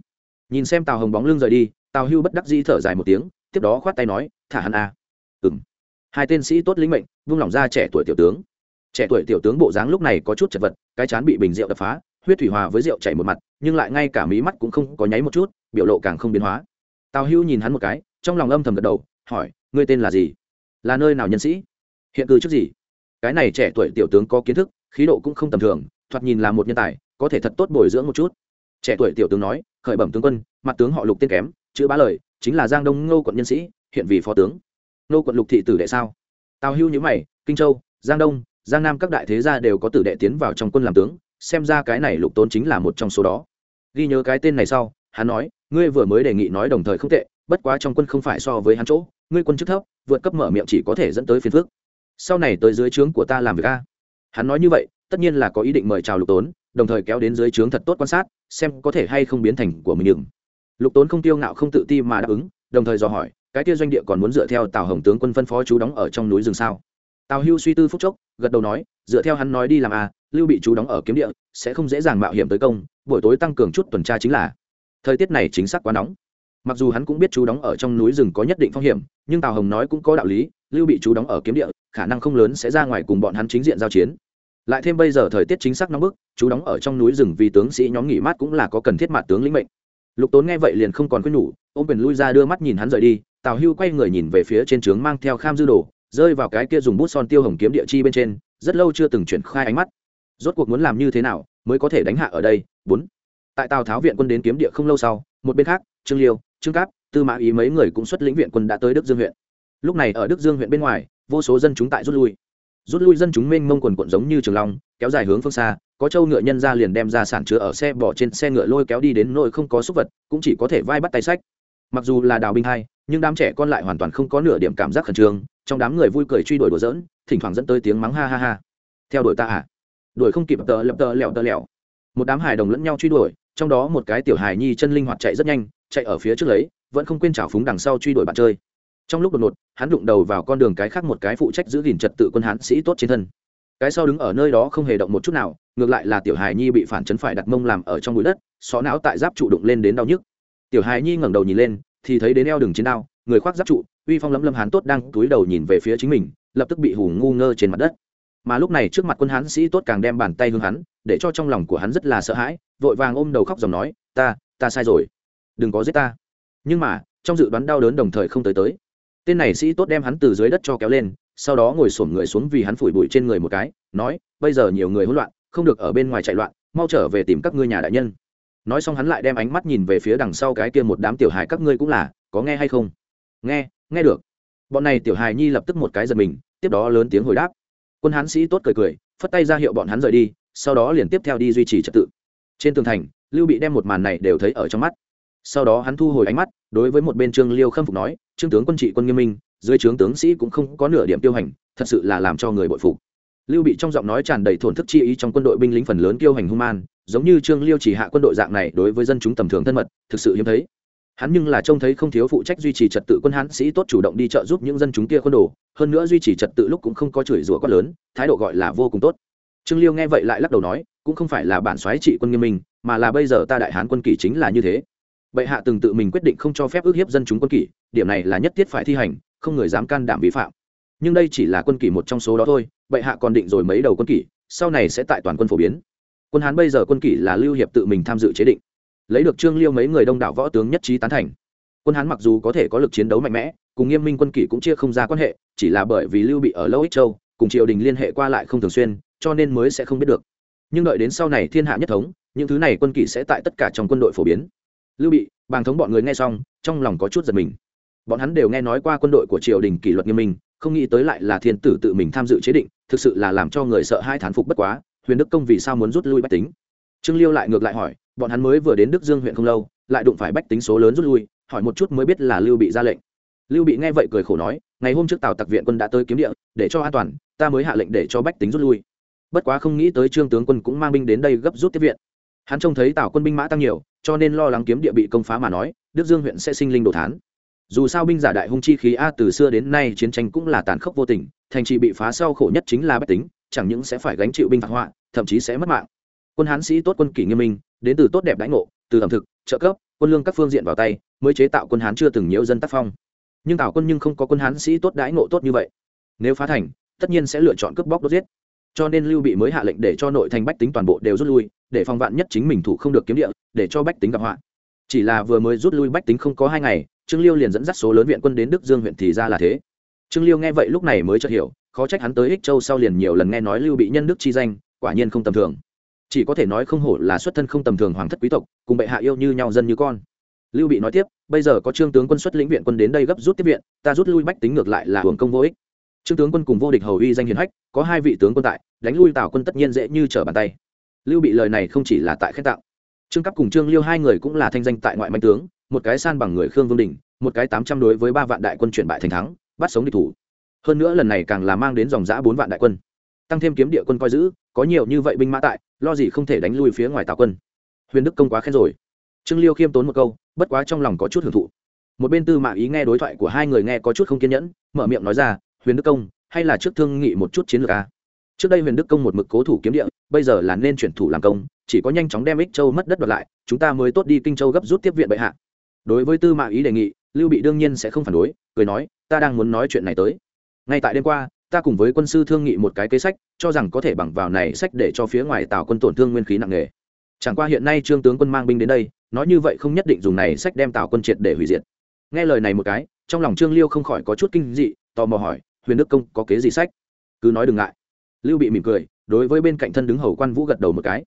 Speaker 1: Nhìn xem tào hồng bóng lưng rời đi, tào hưu bất đắc dĩ thở dài một tiếng, tiếp đó khoát tay nói, thả hắn a. À. ừng hai tên sĩ tốt lĩnh mệnh, vung lòng ra trẻ tuổi tiểu tướng. Trẻ tuổi tiểu tướng bộ dáng lúc này có chút chật vật, cái chán bị bình rượu đập phá, huyết thủy hòa với rượu chảy một mặt, nhưng lại ngay cả mí mắt cũng không có nháy một chút, biểu lộ càng không biến hóa. Tào hưu nhìn hắn một cái, trong lòng âm thầm gật đầu, hỏi, ngươi tên là gì? Là nơi nào nhân sĩ? Hiện cư trước gì? Cái này trẻ tuổi tiểu tướng có kiến thức, khí độ cũng không tầm thường, thoạt nhìn là một nhân tài, có thể thật tốt bồi dưỡng một chút. Trẻ tuổi tiểu tướng nói, khởi bẩm tướng quân, mặt tướng họ lục tên kém, chữ bá lời, chính là giang đông ngô quận nhân sĩ, hiện vì phó tướng. Ngô quận lục thị tử đệ sao? Tào hưu nhữ mày, kinh châu, giang đông, giang nam các đại thế gia đều có tử đệ tiến vào trong quân làm tướng, xem ra cái này lục tốn chính là một trong số đó. Ghi nhớ cái tên này sau, hắn nói, ngươi vừa mới đề nghị nói đồng thời không tệ, bất quá trong quân không phải so với hắn chỗ, ngươi quân chức thấp, vượt cấp mở miệng chỉ có thể dẫn tới phiền phước sau này tới dưới trướng của ta làm việc a. Hắn nói như vậy, tất nhiên là có ý định mời chào lục tốn, đồng thời kéo đến dưới trướng thật tốt quan sát, xem có thể hay không biến thành của mình đừng lục tốn không tiêu ngạo không tự ti mà đáp ứng, đồng thời dò hỏi, cái kia doanh địa còn muốn dựa theo tào hồng tướng quân phân phó chú đóng ở trong núi rừng sao? Tào hưu suy tư phúc chốc, gật đầu nói, dựa theo hắn nói đi làm à lưu bị chú đóng ở kiếm địa, sẽ không dễ dàng mạo hiểm tới công, buổi tối tăng cường chút tuần tra chính là. Thời tiết này chính xác quá nóng. Mặc dù hắn cũng biết chú đóng ở trong núi rừng có nhất định phong hiểm, nhưng tào hồng nói cũng có đạo lý, lưu bị chú đóng ở kiếm địa khả năng không lớn sẽ ra ngoài cùng bọn hắn chính diện giao chiến. Lại thêm bây giờ thời tiết chính xác nóng bức, chú đóng ở trong núi rừng vì tướng sĩ nhóm nghỉ mát cũng là có cần thiết mặt tướng lĩnh mệnh. Lục tốn nghe vậy liền không còn quyết nhủ, ôm quyền lui ra đưa mắt nhìn hắn rời đi, tào hưu quay người nhìn về phía trên trướng mang theo kham dư đồ, rơi vào cái kia dùng bút son tiêu hồng kiếm địa chi bên trên, rất lâu chưa từng chuyển khai ánh mắt. Rốt cuộc muốn làm như thế nào mới có thể đánh hạ ở đây? Bốn. Tại tào tháo viện quân đến kiếm địa không lâu sau, một bên khác, trương liêu, trương cáp, tư mã ý mấy người cũng xuất lĩnh viện quân đã tới đức dương huyện. Lúc này ở đức dương huyện bên ngoài vô số dân chúng tại rút lui. Rút lui dân chúng mênh mông quần quận giống như trường long, kéo dài hướng phương xa, có trâu ngựa nhân ra liền đem ra sản chứa ở xe bỏ trên xe ngựa lôi kéo đi đến nơi không có súc vật, cũng chỉ có thể vai bắt tay sách. Mặc dù là đào binh hai, nhưng đám trẻ con lại hoàn toàn không có nửa điểm cảm giác khẩn trương, trong đám người vui cười truy đuổi đùa dỡn thỉnh thoảng dẫn tới tiếng mắng ha ha ha. Theo đuổi ta à? Đuổi không kịp tờ lập tờ lẹo tờ lẹo. Một đám hài đồng lẫn nhau truy đuổi, trong đó một cái tiểu hài nhi chân linh hoạt chạy rất nhanh, chạy ở phía trước lấy, vẫn không quên trào phúng đằng sau truy đuổi bạn chơi trong lúc đột ngột, hắn đụng đầu vào con đường cái khác một cái phụ trách giữ gìn trật tự quân hán sĩ tốt trên thân. Cái sau đứng ở nơi đó không hề động một chút nào, ngược lại là tiểu hài nhi bị phản chấn phải đặt mông làm ở trong bụi đất, xó não tại giáp trụ đụng lên đến đau nhức. Tiểu hài nhi ngẩng đầu nhìn lên, thì thấy đến eo đường chiến đao, người khoác giáp trụ, uy phong lấm lâm hán tốt đang túi đầu nhìn về phía chính mình, lập tức bị hù ngu ngơ trên mặt đất. Mà lúc này trước mặt quân hán sĩ tốt càng đem bàn tay hướng hắn, để cho trong lòng của hắn rất là sợ hãi, vội vàng ôm đầu khóc dòng nói, ta ta sai rồi. Đừng có giết ta. Nhưng mà, trong dự đoán đau đớn đồng thời không tới tới tên này sĩ tốt đem hắn từ dưới đất cho kéo lên, sau đó ngồi xổm người xuống vì hắn phủi bụi trên người một cái, nói, bây giờ nhiều người hỗn loạn, không được ở bên ngoài chạy loạn, mau trở về tìm các ngươi nhà đại nhân. Nói xong hắn lại đem ánh mắt nhìn về phía đằng sau cái kia một đám tiểu hài, các ngươi cũng là, có nghe hay không? Nghe nghe được. Bọn này tiểu hài nhi lập tức một cái giật mình, tiếp đó lớn tiếng hồi đáp. Quân hán sĩ tốt cười cười, phất tay ra hiệu bọn hắn rời đi, sau đó liền tiếp theo đi duy trì trật tự. Trên tường thành, lưu bị đem một màn này đều thấy ở trong mắt. Sau đó hắn thu hồi ánh mắt, đối với một bên trương liêu khâm phục nói trương tướng quân trị quân nghiêm minh, dưới trướng tướng sĩ cũng không có nửa điểm tiêu hành, thật sự là làm cho người bội phục. Lưu bị trong giọng nói tràn đầy thổn thức chi ý trong quân đội binh lính phần lớn tiêu hành hung man, giống như trương liêu chỉ hạ quân đội dạng này đối với dân chúng tầm thường thân mật, thực sự hiếm thấy. Hắn nhưng là trông thấy không thiếu phụ trách duy trì trật tự quân hán sĩ tốt chủ động đi trợ giúp những dân chúng kia quân đồ, hơn nữa duy trì trật tự lúc cũng không có chửi rủa quá lớn, thái độ gọi là vô cùng tốt. Trương liêu nghe vậy lại lắc đầu nói, cũng không phải là bản soái trị quân nghiêm minh, mà là bây giờ ta đại hán quân kỷ chính là như thế bệ hạ từng tự mình quyết định không cho phép ước hiếp dân chúng quân kỷ, điểm này là nhất thiết phải thi hành, không người dám can đảm vi phạm. Nhưng đây chỉ là quân kỷ một trong số đó thôi, bệ hạ còn định rồi mấy đầu quân kỷ, sau này sẽ tại toàn quân phổ biến. Quân hán bây giờ quân kỷ là lưu hiệp tự mình tham dự chế định. Lấy được trương liêu mấy người đông đảo võ tướng nhất trí tán thành. Quân hán mặc dù có thể có lực chiến đấu mạnh mẽ, cùng nghiêm minh quân kỷ cũng chia không ra quan hệ, chỉ là bởi vì lưu bị ở lâu ích châu, cùng triều đình liên hệ qua lại không thường xuyên, cho nên mới sẽ không biết được. Nhưng đợi đến sau này thiên hạ nhất thống, những thứ này quân kỷ sẽ tại tất cả trong quân đội phổ biến lưu bị, bàng thống bọn người nghe xong, trong lòng có chút giật mình. Bọn hắn đều nghe nói qua quân đội của triều đình kỷ luật nghiêm minh, không nghĩ tới lại là thiên tử tự mình tham dự chế định, thực sự là làm cho người sợ hai thán phục bất quá, huyền đức công vì sao muốn rút lui bách tính? Trương liêu lại ngược lại hỏi, bọn hắn mới vừa đến đức dương huyện không lâu, lại đụng phải bách tính số lớn rút lui, hỏi một chút mới biết là lưu bị ra lệnh. Lưu bị nghe vậy cười khổ nói, ngày hôm trước tàu tặc viện quân đã tới kiếm địa, để cho an toàn, ta mới hạ lệnh để cho bách tính rút lui. Bất quá không nghĩ tới trương tướng quân cũng mang binh đến đây gấp rút tiếp viện. Hắn trông thấy tào quân binh mã tăng nhiều cho nên lo lắng kiếm địa bị công phá mà nói, đức dương huyện sẽ sinh linh đồ thán. Dù sao binh giả đại hung chi khí a từ xưa đến nay chiến tranh cũng là tàn khốc vô tình, thành trì bị phá sau khổ nhất chính là bách tính, chẳng những sẽ phải gánh chịu binh phạt họa, thậm chí sẽ mất mạng. Quân hán sĩ tốt quân kỷ nghiêm minh, đến từ tốt đẹp đãi ngộ, từ ẩm thực, trợ cấp, quân lương các phương diện vào tay, mới chế tạo quân hán chưa từng nhiễu dân tác phong. Nhưng tào quân nhưng không có quân hán sĩ tốt đãi ngộ tốt như vậy. Nếu phá thành, tất nhiên sẽ lựa chọn cướp bóc đốt giết cho nên lưu bị mới hạ lệnh để cho nội thành bách tính toàn bộ đều rút lui, để phòng vạn nhất chính mình thủ không được kiếm địa, để cho bách tính gặp họa. Chỉ là vừa mới rút lui bách tính không có hai ngày, trương liêu liền dẫn dắt số lớn viện quân đến đức dương huyện thì ra là thế. Trương liêu nghe vậy lúc này mới chợt hiểu, khó trách hắn tới ích châu sau liền nhiều lần nghe nói lưu bị nhân đức chi danh, quả nhiên không tầm thường. Chỉ có thể nói không hổ là xuất thân không tầm thường hoàng thất quý tộc, cùng bệ hạ yêu như nhau dân như con. Lưu bị nói tiếp, bây giờ có trương tướng quân xuất lĩnh viện quân đến đây gấp rút tiếp viện, ta rút lui bách tính ngược lại là hưởng công vô ích trương tướng quân cùng vô địch hầu uy danh hiền hách, có hai vị tướng quân tại, đánh lui tào quân tất nhiên dễ như trở bàn tay. Lưu bị lời này không chỉ là tại khen tạo trương cấp cùng trương liêu hai người cũng là thanh danh tại ngoại mạnh tướng, một cái san bằng người khương vương đình, một cái tám trăm đối với ba vạn đại quân chuyển bại thành thắng, bắt sống địch thủ. Hơn nữa lần này càng là mang đến dòng giã bốn vạn đại quân. Tăng thêm kiếm địa quân coi giữ, có nhiều như vậy binh mã tại, lo gì không thể đánh lui phía ngoài tào quân. Huyền đức công quá khen rồi. Trương liêu khiêm tốn một câu, bất quá trong lòng có chút hưởng thụ. Một bên tư mạ ý nghe đối thoại của hai người nghe có chút không kiên nhẫn, mở miệng nói ra huyền đức công, hay là trước thương nghị một chút chiến lược a trước đây huyền đức công một mực cố thủ kiếm địa, bây giờ là nên chuyển thủ làm công, chỉ có nhanh chóng đem ích châu mất đất đoạt lại, chúng ta mới tốt đi kinh châu gấp rút tiếp viện bệ hạ. Đối với tư mã ý đề nghị, lưu bị đương nhiên sẽ không phản đối, cười nói, ta đang muốn nói chuyện này tới. Ngay tại đêm qua, ta cùng với quân sư thương nghị một cái kế sách, cho rằng có thể bằng vào này sách để cho phía ngoài tào quân tổn thương nguyên khí nặng nề. Chẳng qua hiện nay trương tướng quân mang binh đến đây, nói như vậy không nhất định dùng này sách đem tào quân triệt để hủy diệt. Nghe lời này một cái, trong lòng trương liêu không khỏi có chút kinh dị, tò mò hỏi huyền đức công có kế gì sách? Cứ nói đừng ngại. Lưu bị mỉm cười, đối với bên cạnh thân đứng hầu quan vũ gật đầu một cái.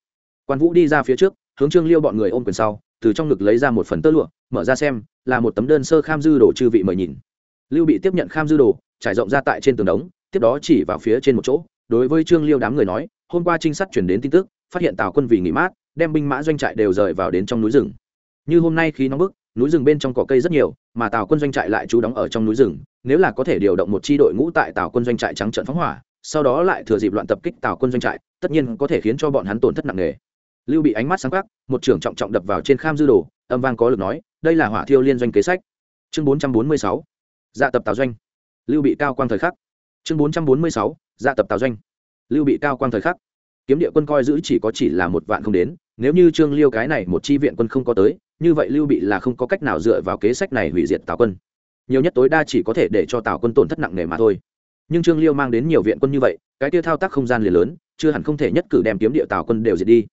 Speaker 1: Quan vũ đi ra phía trước, hướng trương liêu bọn người ôm quyền sau, từ trong ngực lấy ra một phần tơ lụa, mở ra xem, là một tấm đơn sơ kham dư đồ chư vị mời nhìn. Lưu bị tiếp nhận kham dư đồ, trải rộng ra tại trên tường đống, tiếp đó chỉ vào phía trên một chỗ, đối với trương liêu đám người nói, hôm qua trinh sát chuyển đến tin tức, phát hiện tào quân vì nghỉ mát, đem binh mã doanh trại đều rời vào đến trong núi rừng. Như hôm nay khi nóng bức núi rừng bên trong cỏ cây rất nhiều, mà tào quân doanh trại lại trú đóng ở trong núi rừng. Nếu là có thể điều động một chi đội ngũ tại tào quân doanh trại trắng trận phóng hỏa, sau đó lại thừa dịp loạn tập kích tào quân doanh trại, tất nhiên có thể khiến cho bọn hắn tổn thất nặng nề. Lưu bị ánh mắt sáng khắc một trưởng trọng trọng đập vào trên kham dư đồ, âm vang có lực nói, đây là hỏa thiêu liên doanh kế sách. Chương bốn trăm bốn mươi sáu dạ tập tào doanh. Lưu bị cao quang thời khắc. Chương bốn trăm bốn mươi sáu dạ tập tào doanh. Lưu bị cao quang thời khắc. Kiếm địa quân coi giữ chỉ có chỉ là một vạn không đến, nếu như trương liêu cái này một chi viện quân không có tới như vậy lưu bị là không có cách nào dựa vào kế sách này hủy diệt tào quân. Nhiều nhất tối đa chỉ có thể để cho tào quân tổn thất nặng nề mà thôi. Nhưng trương liêu mang đến nhiều viện quân như vậy, cái tiêu thao tác không gian liền lớn, chưa hẳn không thể nhất cử đem kiếm địa tào quân đều diệt đi.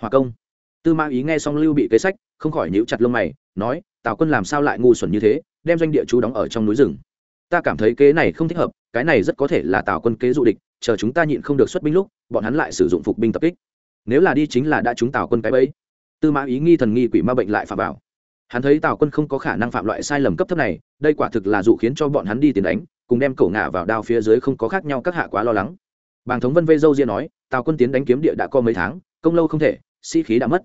Speaker 1: Hòa công. Tư mã ý nghe xong lưu bị kế sách, không khỏi nhíu chặt lông mày, nói, tào quân làm sao lại ngu xuẩn như thế, đem doanh địa chú đóng ở trong núi rừng? Ta cảm thấy kế này không thích hợp, cái này rất có thể là tào quân kế dụ địch, chờ chúng ta nhịn không được xuất binh lúc, bọn hắn lại sử dụng phục binh tập kích. Nếu là đi chính là đã chúng tào quân cái bẫy tư mã ý nghi thần nghi quỷ ma bệnh lại phạm vào, hắn thấy tào quân không có khả năng phạm loại sai lầm cấp thấp này đây quả thực là dụ khiến cho bọn hắn đi tiền đánh cùng đem cổ ngả vào đao phía dưới không có khác nhau các hạ quá lo lắng. Bàng thống vân vây dâu ria nói tào quân tiến đánh kiếm địa đã có mấy tháng công lâu không thể sĩ、si、khí đã mất.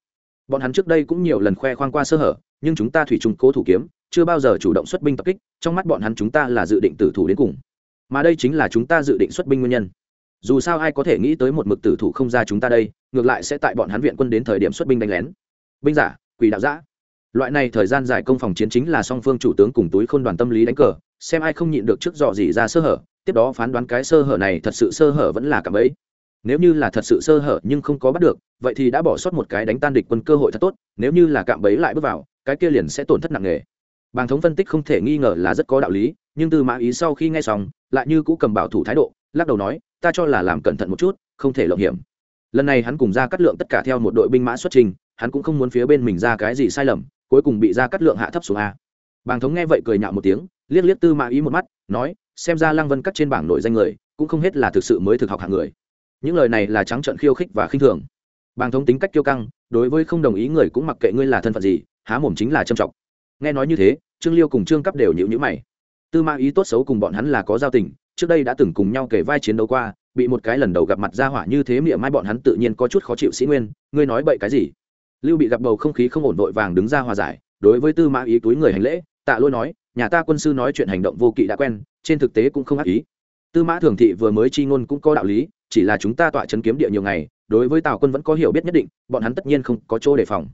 Speaker 1: Bọn hắn trước đây cũng nhiều lần khoe khoang qua sơ hở nhưng chúng ta thủy chung cố thủ kiếm chưa bao giờ chủ động xuất binh tập kích trong mắt bọn hắn chúng ta là dự định tử thủ đến cùng. Mà đây chính là chúng ta dự định xuất binh nguyên nhân. Dù sao ai có thể nghĩ tới một mực tử thủ không ra chúng ta đây ngược lại sẽ tại bọn hắn viện quân đến thời điểm xuất binh đánh lén. Binh giả, quỷ đạo giã. Loại này thời gian dài công phòng chiến chính là song phương chủ tướng cùng túi khôn đoàn tâm lý đánh cờ, xem ai không nhịn được trước dọ gì ra sơ hở, tiếp đó phán đoán cái sơ hở này thật sự sơ hở vẫn là cạm ấy nếu như là thật sự sơ hở nhưng không có bắt được, vậy thì đã bỏ sót một cái đánh tan địch quân cơ hội thật tốt, nếu như là cạm bẫy lại bước vào, cái kia liền sẽ tổn thất nặng nề. Bàng thống phân tích không thể nghi ngờ là rất có đạo lý, nhưng từ mã ý sau khi nghe xong, lại như cũ cầm bảo thủ thái độ, lắc đầu nói, ta cho là làm cẩn thận một chút, không thể lộng hiểm lần này hắn cùng ra cắt lượng tất cả theo một đội binh mã xuất trình, hắn cũng không muốn phía bên mình ra cái gì sai lầm, cuối cùng bị ra cắt lượng hạ thấp xuống a. Bàng thống nghe vậy cười nhạo một tiếng, liếc liếc tư mã ý một mắt, nói, xem ra lăng vân cắt trên bảng nội danh người, cũng không hết là thực sự mới thực học hạng người. Những lời này là trắng trợn khiêu khích và khinh thường. Bàng thống tính cách kiêu căng, đối với không đồng ý người cũng mặc kệ ngươi là thân phận gì, há mồm chính là trâm trọng. Nghe nói như thế, trương liêu cùng trương cấp đều nhịu nhữ mày. Tư mã ý tốt xấu cùng bọn hắn là có giao tình, trước đây đã từng cùng nhau kể vai chiến đấu qua bị một cái lần đầu gặp mặt ra hỏa như thế miệng mai bọn hắn tự nhiên có chút khó chịu sĩ nguyên, ngươi nói bậy cái gì? Lưu bị gặp bầu không khí không ổn vội vàng đứng ra hòa giải, đối với tư mã ý túi người hành lễ, tạ lôi nói, nhà ta quân sư nói chuyện hành động vô kỵ đã quen, trên thực tế cũng không ác ý. Tư mã thường thị vừa mới chi ngôn cũng có đạo lý, chỉ là chúng ta tọa chấn kiếm địa nhiều ngày, đối với tào quân vẫn có hiểu biết nhất định, bọn hắn tất nhiên không có chỗ đề phòng.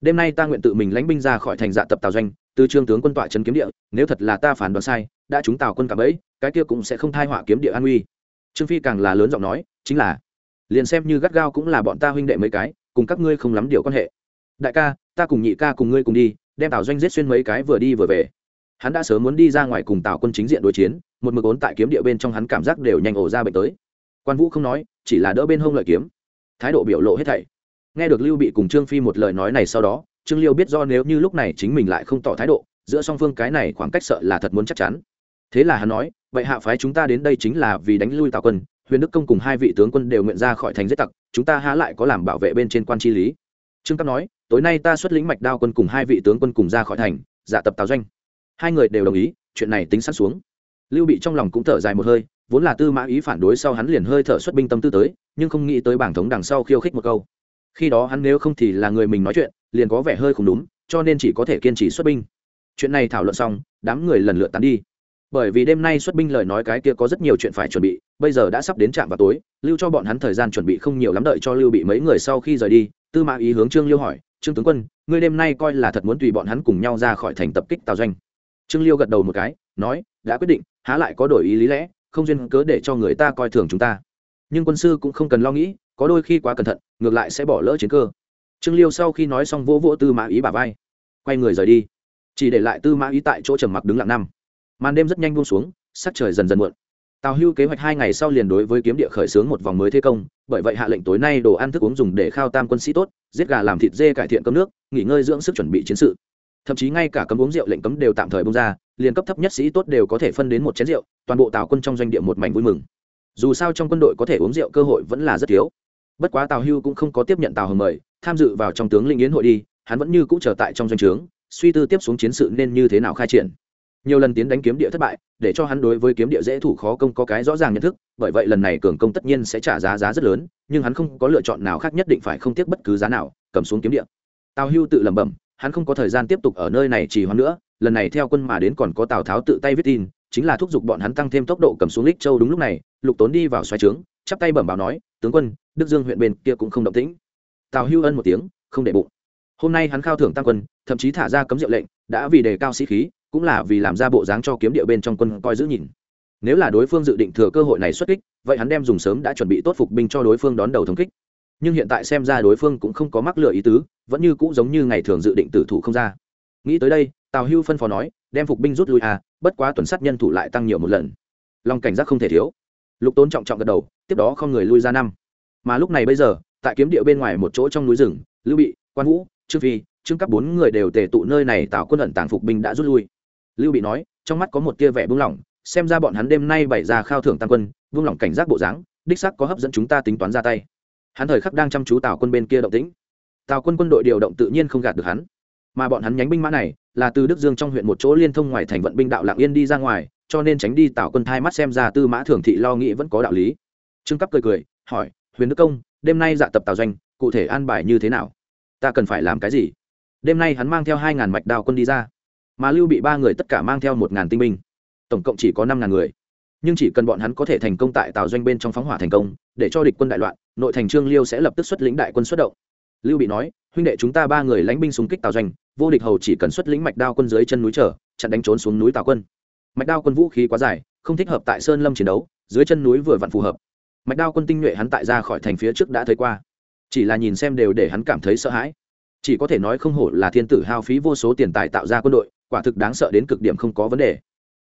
Speaker 1: Đêm nay ta nguyện tự mình lãnh binh ra khỏi thành dạ tập tào doanh, từ trương tướng quân tọa chấn kiếm địa, nếu thật là ta phản đoán sai, đã chúng tào quân cả bẫy, cái kia cũng sẽ không thai họa kiếm địa an uy trương phi càng là lớn giọng nói, chính là, liền xem như gắt gao cũng là bọn ta huynh đệ mấy cái, cùng các ngươi không lắm điều quan hệ. Đại ca, ta cùng nhị ca cùng ngươi cùng đi, đem tào doanh giết xuyên mấy cái vừa đi vừa về. Hắn đã sớm muốn đi ra ngoài cùng tào quân chính diện đối chiến, một mực ốn tại kiếm địa bên trong hắn cảm giác đều nhanh ổ ra bệnh tới. Quan vũ không nói, chỉ là đỡ bên hông lợi kiếm. Thái độ biểu lộ hết thảy. Nghe được lưu bị cùng trương phi một lời nói này sau đó, trương liêu biết do nếu như lúc này chính mình lại không tỏ thái độ, giữa song phương cái này khoảng cách sợ là thật muốn chắc chắn. Thế là hắn nói vậy hạ phái chúng ta đến đây chính là vì đánh lui tào quân, huyền đức công cùng hai vị tướng quân đều nguyện ra khỏi thành giết tặc, chúng ta há lại có làm bảo vệ bên trên quan chi lý. Trương cấp nói, tối nay ta xuất lĩnh mạch đao quân cùng hai vị tướng quân cùng ra khỏi thành, giả tập tào doanh. Hai người đều đồng ý, chuyện này tính sẵn xuống. Lưu bị trong lòng cũng thở dài một hơi, vốn là tư mã ý phản đối sau hắn liền hơi thở xuất binh tâm tư tới, nhưng không nghĩ tới bảng thống đằng sau khiêu khích một câu. Khi đó hắn nếu không thì là người mình nói chuyện, liền có vẻ hơi không đúng, cho nên chỉ có thể kiên trì xuất binh. Chuyện này thảo luận xong, đám người lần lượt tán đi bởi vì đêm nay xuất binh lời nói cái kia có rất nhiều chuyện phải chuẩn bị, bây giờ đã sắp đến trạm vào tối, lưu cho bọn hắn thời gian chuẩn bị không nhiều lắm đợi cho lưu bị mấy người sau khi rời đi, tư mã ý hướng trương liêu hỏi, trương tướng quân, ngươi đêm nay coi là thật muốn tùy bọn hắn cùng nhau ra khỏi thành tập kích tào doanh? Trương liêu gật đầu một cái, nói, đã quyết định, há lại có đổi ý lý lẽ, không duyên cớ để cho người ta coi thường chúng ta. Nhưng quân sư cũng không cần lo nghĩ, có đôi khi quá cẩn thận, ngược lại sẽ bỏ lỡ chiến cơ. Trương liêu sau khi nói xong vỗ vỗ tư mã ý bà vai, quay người rời đi. Chỉ để lại tư mã ý tại chỗ trầm mặc đứng lặng năm màn đêm rất nhanh buông xuống, sắc trời dần dần muộn. Tào hưu kế hoạch hai ngày sau liền đối với kiếm địa khởi xướng một vòng mới thế công, bởi vậy hạ lệnh tối nay đồ ăn thức uống dùng để khao tam quân sĩ tốt, giết gà làm thịt dê cải thiện cơm nước, nghỉ ngơi dưỡng sức chuẩn bị chiến sự. Thậm chí ngay cả cấm uống rượu lệnh cấm đều tạm thời bông ra, liền cấp thấp nhất sĩ tốt đều có thể phân đến một chén rượu, toàn bộ tào quân trong doanh địa một mảnh vui mừng. Dù sao trong quân đội có thể uống rượu cơ hội vẫn là rất thiếu. Bất quá tào hưu cũng không có tiếp nhận tào hồng mời, tham dự vào trong tướng linh yến hội đi, hắn vẫn như cũ trở tại trong doanh trướng, suy tư tiếp xuống chiến sự nên như thế nào khai triển nhiều lần tiến đánh kiếm địa thất bại, để cho hắn đối với kiếm địa dễ thủ khó công có cái rõ ràng nhận thức, bởi vậy lần này cường công tất nhiên sẽ trả giá giá rất lớn, nhưng hắn không có lựa chọn nào khác nhất định phải không tiếc bất cứ giá nào, cầm xuống kiếm địa. Tào hưu tự lẩm bẩm, hắn không có thời gian tiếp tục ở nơi này trì hoãn nữa, lần này theo quân mà đến còn có tào tháo tự tay viết tin, chính là thúc giục bọn hắn tăng thêm tốc độ cầm xuống lích châu đúng lúc này, lục tốn đi vào xoáy trướng, chắp tay bẩm báo nói, tướng quân, đức dương huyện bên kia cũng không động tĩnh. Tào hưu ân một tiếng, không để bụng. Hôm nay hắn khao thưởng tăng quân, thậm chí thả ra cấm diệu lệnh, đã vì đề cao sĩ khí cũng là vì làm ra bộ dáng cho kiếm địa bên trong quân coi giữ nhìn. Nếu là đối phương dự định thừa cơ hội này xuất kích, vậy hắn đem dùng sớm đã chuẩn bị tốt phục binh cho đối phương đón đầu thống kích. Nhưng hiện tại xem ra đối phương cũng không có mắc lựa ý tứ, vẫn như cũ giống như ngày thường dự định tử thủ không ra. Nghĩ tới đây, tào hưu phân phó nói, đem phục binh rút lui à bất quá tuần sát nhân thủ lại tăng nhiều một lần. Lòng cảnh giác không thể thiếu. Lục tốn trọng trọng gật đầu, tiếp đó không người lui ra năm. Mà lúc này bây giờ, tại kiếm địa bên ngoài một chỗ trong núi rừng, lưu bị, quan vũ, trương phi, trương các bốn người đều tề tụ nơi này tạo quân ẩn tàng phục binh đã rút lui lưu bị nói, trong mắt có một tia vẻ buông lỏng, xem ra bọn hắn đêm nay bày ra khao thưởng tăng quân, buông lỏng cảnh giác bộ dáng, đích sắc có hấp dẫn chúng ta tính toán ra tay. Hắn thời khắc đang chăm chú tào quân bên kia động tĩnh. Tào quân quân đội điều động tự nhiên không gạt được hắn. Mà bọn hắn nhánh binh mã này, là từ đức dương trong huyện một chỗ liên thông ngoài thành vận binh đạo lạng yên đi ra ngoài, cho nên tránh đi tào quân thai mắt xem ra tư mã thường thị lo nghĩ vẫn có đạo lý. Trương cấp cười cười, hỏi, huyền đức công, đêm nay dạ tập tào doanh, cụ thể an bài như thế nào? Ta cần phải làm cái gì? Đêm nay hắn mang theo hai ngàn mạch đào quân đi ra mà lưu bị ba người tất cả mang theo một ngàn tinh binh. Tổng cộng chỉ có năm ngàn người. Nhưng chỉ cần bọn hắn có thể thành công tại tàu doanh bên trong phóng hỏa thành công, để cho địch quân đại loạn, nội thành trương liêu sẽ lập tức xuất lĩnh đại quân xuất động. Lưu bị nói, huynh đệ chúng ta ba người lãnh binh xung kích tàu doanh, vô địch hầu chỉ cần xuất lĩnh mạch đao quân dưới chân núi trở chặn đánh trốn xuống núi tàu quân. Mạch đao quân vũ khí quá dài, không thích hợp tại sơn lâm chiến đấu, dưới chân núi vừa vặn phù hợp. Mạch đao quân tinh nhuệ hắn tại ra khỏi thành phía trước đã thấy qua. Chỉ là nhìn xem đều để hắn cảm thấy sợ hãi. Chỉ có thể nói không hổ là thiên tử hao phí vô số tiền tài tạo ra quân đội quả thực đáng sợ đến cực điểm không có vấn đề.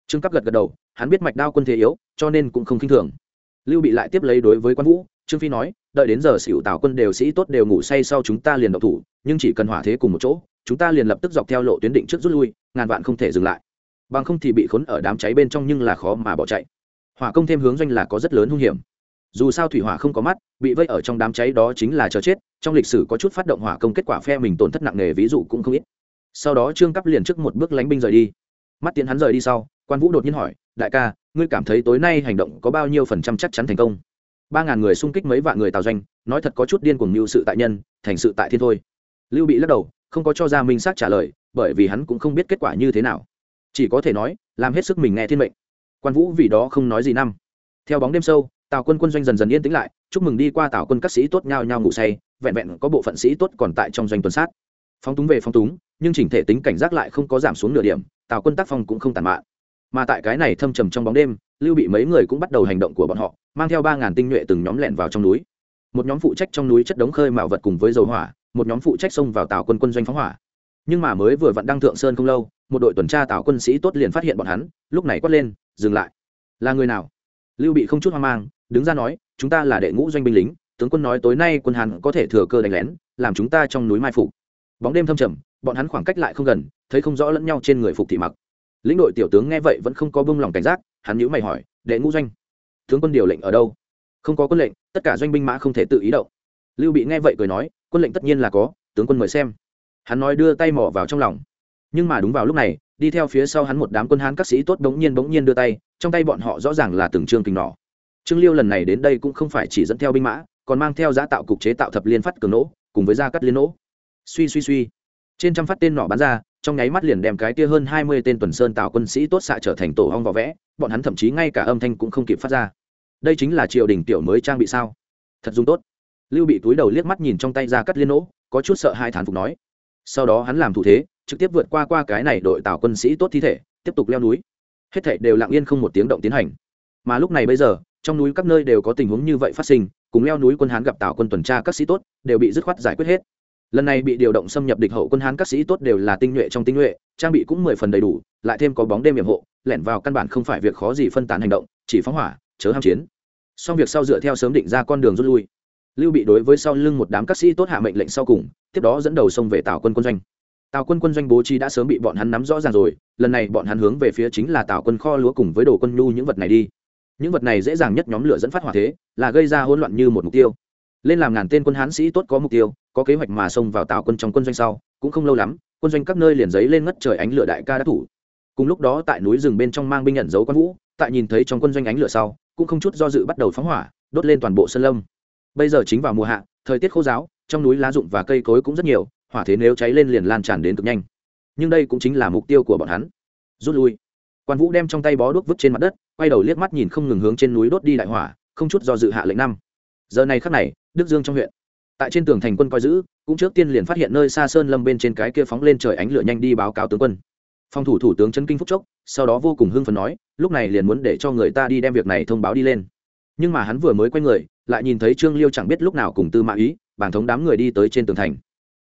Speaker 1: Trương cấp gật gật đầu, hắn biết mạch đao quân thế yếu, cho nên cũng không khinh thường. Lưu bị lại tiếp lấy đối với quan vũ, trương phi nói, đợi đến giờ xỉu tào quân đều sĩ tốt đều ngủ say sau chúng ta liền độc thủ, nhưng chỉ cần hỏa thế cùng một chỗ, chúng ta liền lập tức dọc theo lộ tuyến định trước rút lui, ngàn vạn không thể dừng lại. Bằng không thì bị khốn ở đám cháy bên trong nhưng là khó mà bỏ chạy. Hỏa công thêm hướng doanh là có rất lớn hung hiểm. Dù sao thủy hỏa không có mắt, bị vây ở trong đám cháy đó chính là chờ chết, trong lịch sử có chút phát động hỏa công kết quả phe mình tổn thất nặng nề ví dụ cũng không ít sau đó trương cấp liền trước một bước lánh binh rời đi mắt tiến hắn rời đi sau quan vũ đột nhiên hỏi đại ca ngươi cảm thấy tối nay hành động có bao nhiêu phần trăm chắc chắn thành công ba ngàn người xung kích mấy vạn người tào doanh nói thật có chút điên cuồng mưu sự tại nhân thành sự tại thiên thôi lưu bị lắc đầu không có cho ra minh xác trả lời bởi vì hắn cũng không biết kết quả như thế nào chỉ có thể nói làm hết sức mình nghe thiên mệnh quan vũ vì đó không nói gì năm theo bóng đêm sâu tào quân quân doanh dần dần yên tĩnh lại chúc mừng đi qua tào quân các sĩ tốt nhau nhau ngủ say vẹn vẹn có bộ phận sĩ tốt còn tại trong doanh tuần sát phóng túng về phóng túng nhưng chỉnh thể tính cảnh giác lại không có giảm xuống nửa điểm, tào quân tác phong cũng không tàn mạn. Mà tại cái này thâm trầm trong bóng đêm, lưu bị mấy người cũng bắt đầu hành động của bọn họ, mang theo ba ngàn tinh nhuệ từng nhóm lẹn vào trong núi. Một nhóm phụ trách trong núi chất đống khơi mạo vật cùng với dầu hỏa, một nhóm phụ trách xông vào tào quân quân doanh phóng hỏa. Nhưng mà mới vừa vặn đăng thượng sơn không lâu, một đội tuần tra tào quân sĩ tốt liền phát hiện bọn hắn, lúc này quát lên, dừng lại. Là người nào? Lưu bị không chút hoang mang, đứng ra nói, chúng ta là đệ ngũ doanh binh lính, tướng quân nói tối nay quân hàn có thể thừa cơ đánh lén, làm chúng ta trong núi mai phục. Bóng đêm thâm trầm bọn hắn khoảng cách lại không gần, thấy không rõ lẫn nhau trên người phục thị mặc. Lĩnh đội tiểu tướng nghe vậy vẫn không có bông lòng cảnh giác, hắn nhữ mày hỏi, đệ ngũ doanh, tướng quân điều lệnh ở đâu? Không có quân lệnh, tất cả doanh binh mã không thể tự ý động. Lưu bị nghe vậy cười nói, quân lệnh tất nhiên là có, tướng quân mời xem. Hắn nói đưa tay mỏ vào trong lòng. Nhưng mà đúng vào lúc này, đi theo phía sau hắn một đám quân hán các sĩ tốt bỗng nhiên bỗng nhiên đưa tay, trong tay bọn họ rõ ràng là từng trương kình nỏ. Trương liêu lần này đến đây cũng không phải chỉ dẫn theo binh mã, còn mang theo giá tạo cục chế tạo thập liên phát cường nỗ cùng với gia cắt liên nỗ suy suy suy trên trăm phát tên nỏ bắn ra, trong nháy mắt liền đem cái kia hơn hai mươi tên tuần sơn tạo quân sĩ tốt xạ trở thành tổ hong vỏ vẽ, bọn hắn thậm chí ngay cả âm thanh cũng không kịp phát ra. Đây chính là triều đình tiểu mới trang bị sao? Thật dùng tốt. Lưu bị túi đầu liếc mắt nhìn trong tay ra cắt liên nỗ, có chút sợ hai thán phục nói. Sau đó hắn làm thủ thế, trực tiếp vượt qua qua cái này đội tàu quân sĩ tốt thi thể, tiếp tục leo núi. Hết thảy đều lặng yên không một tiếng động tiến hành. Mà lúc này bây giờ, trong núi các nơi đều có tình huống như vậy phát sinh, cùng leo núi quân hán gặp tàu quân tuần tra các sĩ tốt, đều bị dứt khoát giải quyết hết lần này bị điều động xâm nhập địch hậu quân hán các sĩ tốt đều là tinh nhuệ trong tinh nhuệ, trang bị cũng mười phần đầy đủ, lại thêm có bóng đêm hiểm hộ, lẻn vào căn bản không phải việc khó gì phân tán hành động, chỉ phóng hỏa, chớ ham chiến. Xong việc sau dựa theo sớm định ra con đường rút lui. Lưu bị đối với sau lưng một đám các sĩ tốt hạ mệnh lệnh sau cùng, tiếp đó dẫn đầu xông về tào quân quân doanh. Tào quân quân doanh bố trí đã sớm bị bọn hắn nắm rõ ràng rồi, lần này bọn hắn hướng về phía chính là tào quân kho lúa cùng với đồ quân nhu những vật này đi. Những vật này dễ dàng nhất nhóm lửa dẫn phát hỏa thế, là gây ra hỗn loạn như một mục tiêu. Lên làm ngàn tên quân hán sĩ tốt có mục tiêu có kế hoạch mà xông vào tào quân trong quân doanh sau, cũng không lâu lắm, quân doanh các nơi liền giấy lên ngất trời ánh lửa đại ca đã thủ. Cùng lúc đó tại núi rừng bên trong mang binh nhận dấu quan vũ, tại nhìn thấy trong quân doanh ánh lửa sau, cũng không chút do dự bắt đầu phóng hỏa, đốt lên toàn bộ sân lâm. Bây giờ chính vào mùa hạ, thời tiết khô giáo, trong núi lá rụng và cây cối cũng rất nhiều, hỏa thế nếu cháy lên liền lan tràn đến cực nhanh. Nhưng đây cũng chính là mục tiêu của bọn hắn. Rút lui. Quan vũ đem trong tay bó đuốc vứt trên mặt đất, quay đầu liếc mắt nhìn không ngừng hướng trên núi đốt đi đại hỏa, không chút do dự hạ lệnh năm. Giờ này khắc này, đức dương trong huyện tại trên tường thành quân coi giữ, cũng trước tiên liền phát hiện nơi xa sơn lâm bên trên cái kia phóng lên trời ánh lửa nhanh đi báo cáo tướng quân. Phòng thủ thủ tướng trấn kinh phúc chốc, sau đó vô cùng hưng phấn nói, lúc này liền muốn để cho người ta đi đem việc này thông báo đi lên. Nhưng mà hắn vừa mới quay người, lại nhìn thấy trương liêu chẳng biết lúc nào cùng tư mã ý, bảng thống đám người đi tới trên tường thành.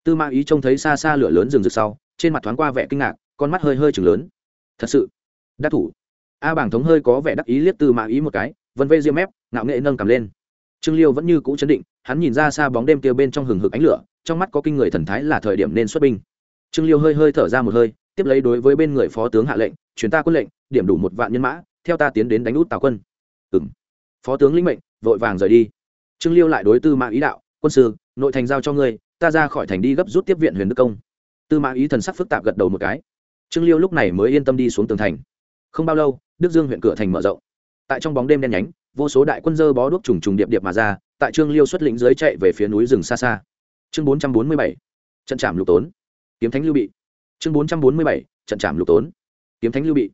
Speaker 1: Tư mã ý trông thấy xa xa lửa lớn rừng rực sau, trên mặt thoáng qua vẻ kinh ngạc, con mắt hơi hơi chừng lớn. Thật sự? Đắc thủ? A bảng thống hơi có vẻ đắc ý liếc tư mã ý một cái, vân vây diêm mép, ngạo nghệ nâng cầm lên. Trương liêu vẫn như cũ chấn định hắn nhìn ra xa bóng đêm kia bên trong hừng hực ánh lửa, trong mắt có kinh người thần thái là thời điểm nên xuất binh. Trương liêu hơi hơi thở ra một hơi, tiếp lấy đối với bên người phó tướng hạ lệnh, truyền ta quân lệnh, điểm đủ một vạn nhân mã, theo ta tiến đến đánh út tào quân. Ừng phó tướng lĩnh mệnh, vội vàng rời đi. Trương liêu lại đối tư mã ý đạo, quân sư, nội thành giao cho ngươi, ta ra khỏi thành đi gấp rút tiếp viện huyền đức công. Tư mã ý thần sắc phức tạp gật đầu một cái. Trương liêu lúc này mới yên tâm đi xuống tường thành. Không bao lâu, đức dương huyện cửa thành mở rộng. Tại trong bóng đêm đen nhánh, vô số đại quân dơ bó đuốc trùng trùng điệp điệp mà ra tại trương liêu xuất lĩnh dưới chạy về phía núi rừng xa xa. Chương bốn trăm bốn mươi bảy, trận trạm lục tốn. Kiếm thánh lưu bị. Chương bốn trăm bốn mươi bảy, trận trạm lục tốn. Kiếm thánh lưu bị.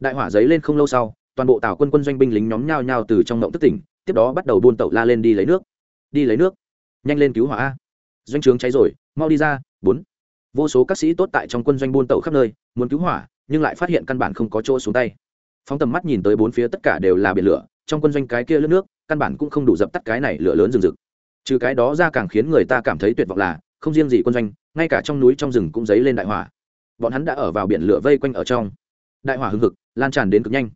Speaker 1: Đại hỏa giấy lên không lâu sau, toàn bộ tàu quân quân doanh binh lính nhóm nhao nhao từ trong ngộng tức tỉnh, tiếp đó bắt đầu buôn tẩu la lên đi lấy nước. Đi lấy nước. Nhanh lên cứu hỏa doanh trướng cháy rồi, mau đi ra, bốn. Vô số các sĩ tốt tại trong quân doanh buôn tẩu khắp nơi, muốn cứu hỏa, nhưng lại phát hiện căn bản không có chỗ xuống tay. Phóng tầm mắt nhìn tới bốn phía tất cả đều là biển lửa, trong quân doanh cái kia lướt nước căn bản cũng không đủ dập tắt cái này lửa lớn rừng rực. Trừ cái đó ra càng khiến người ta cảm thấy tuyệt vọng là, không riêng gì quân doanh, ngay cả trong núi trong rừng cũng dấy lên đại hỏa. Bọn hắn đã ở vào biển lửa vây quanh ở trong. Đại hỏa hưng hực, lan tràn đến cực nhanh.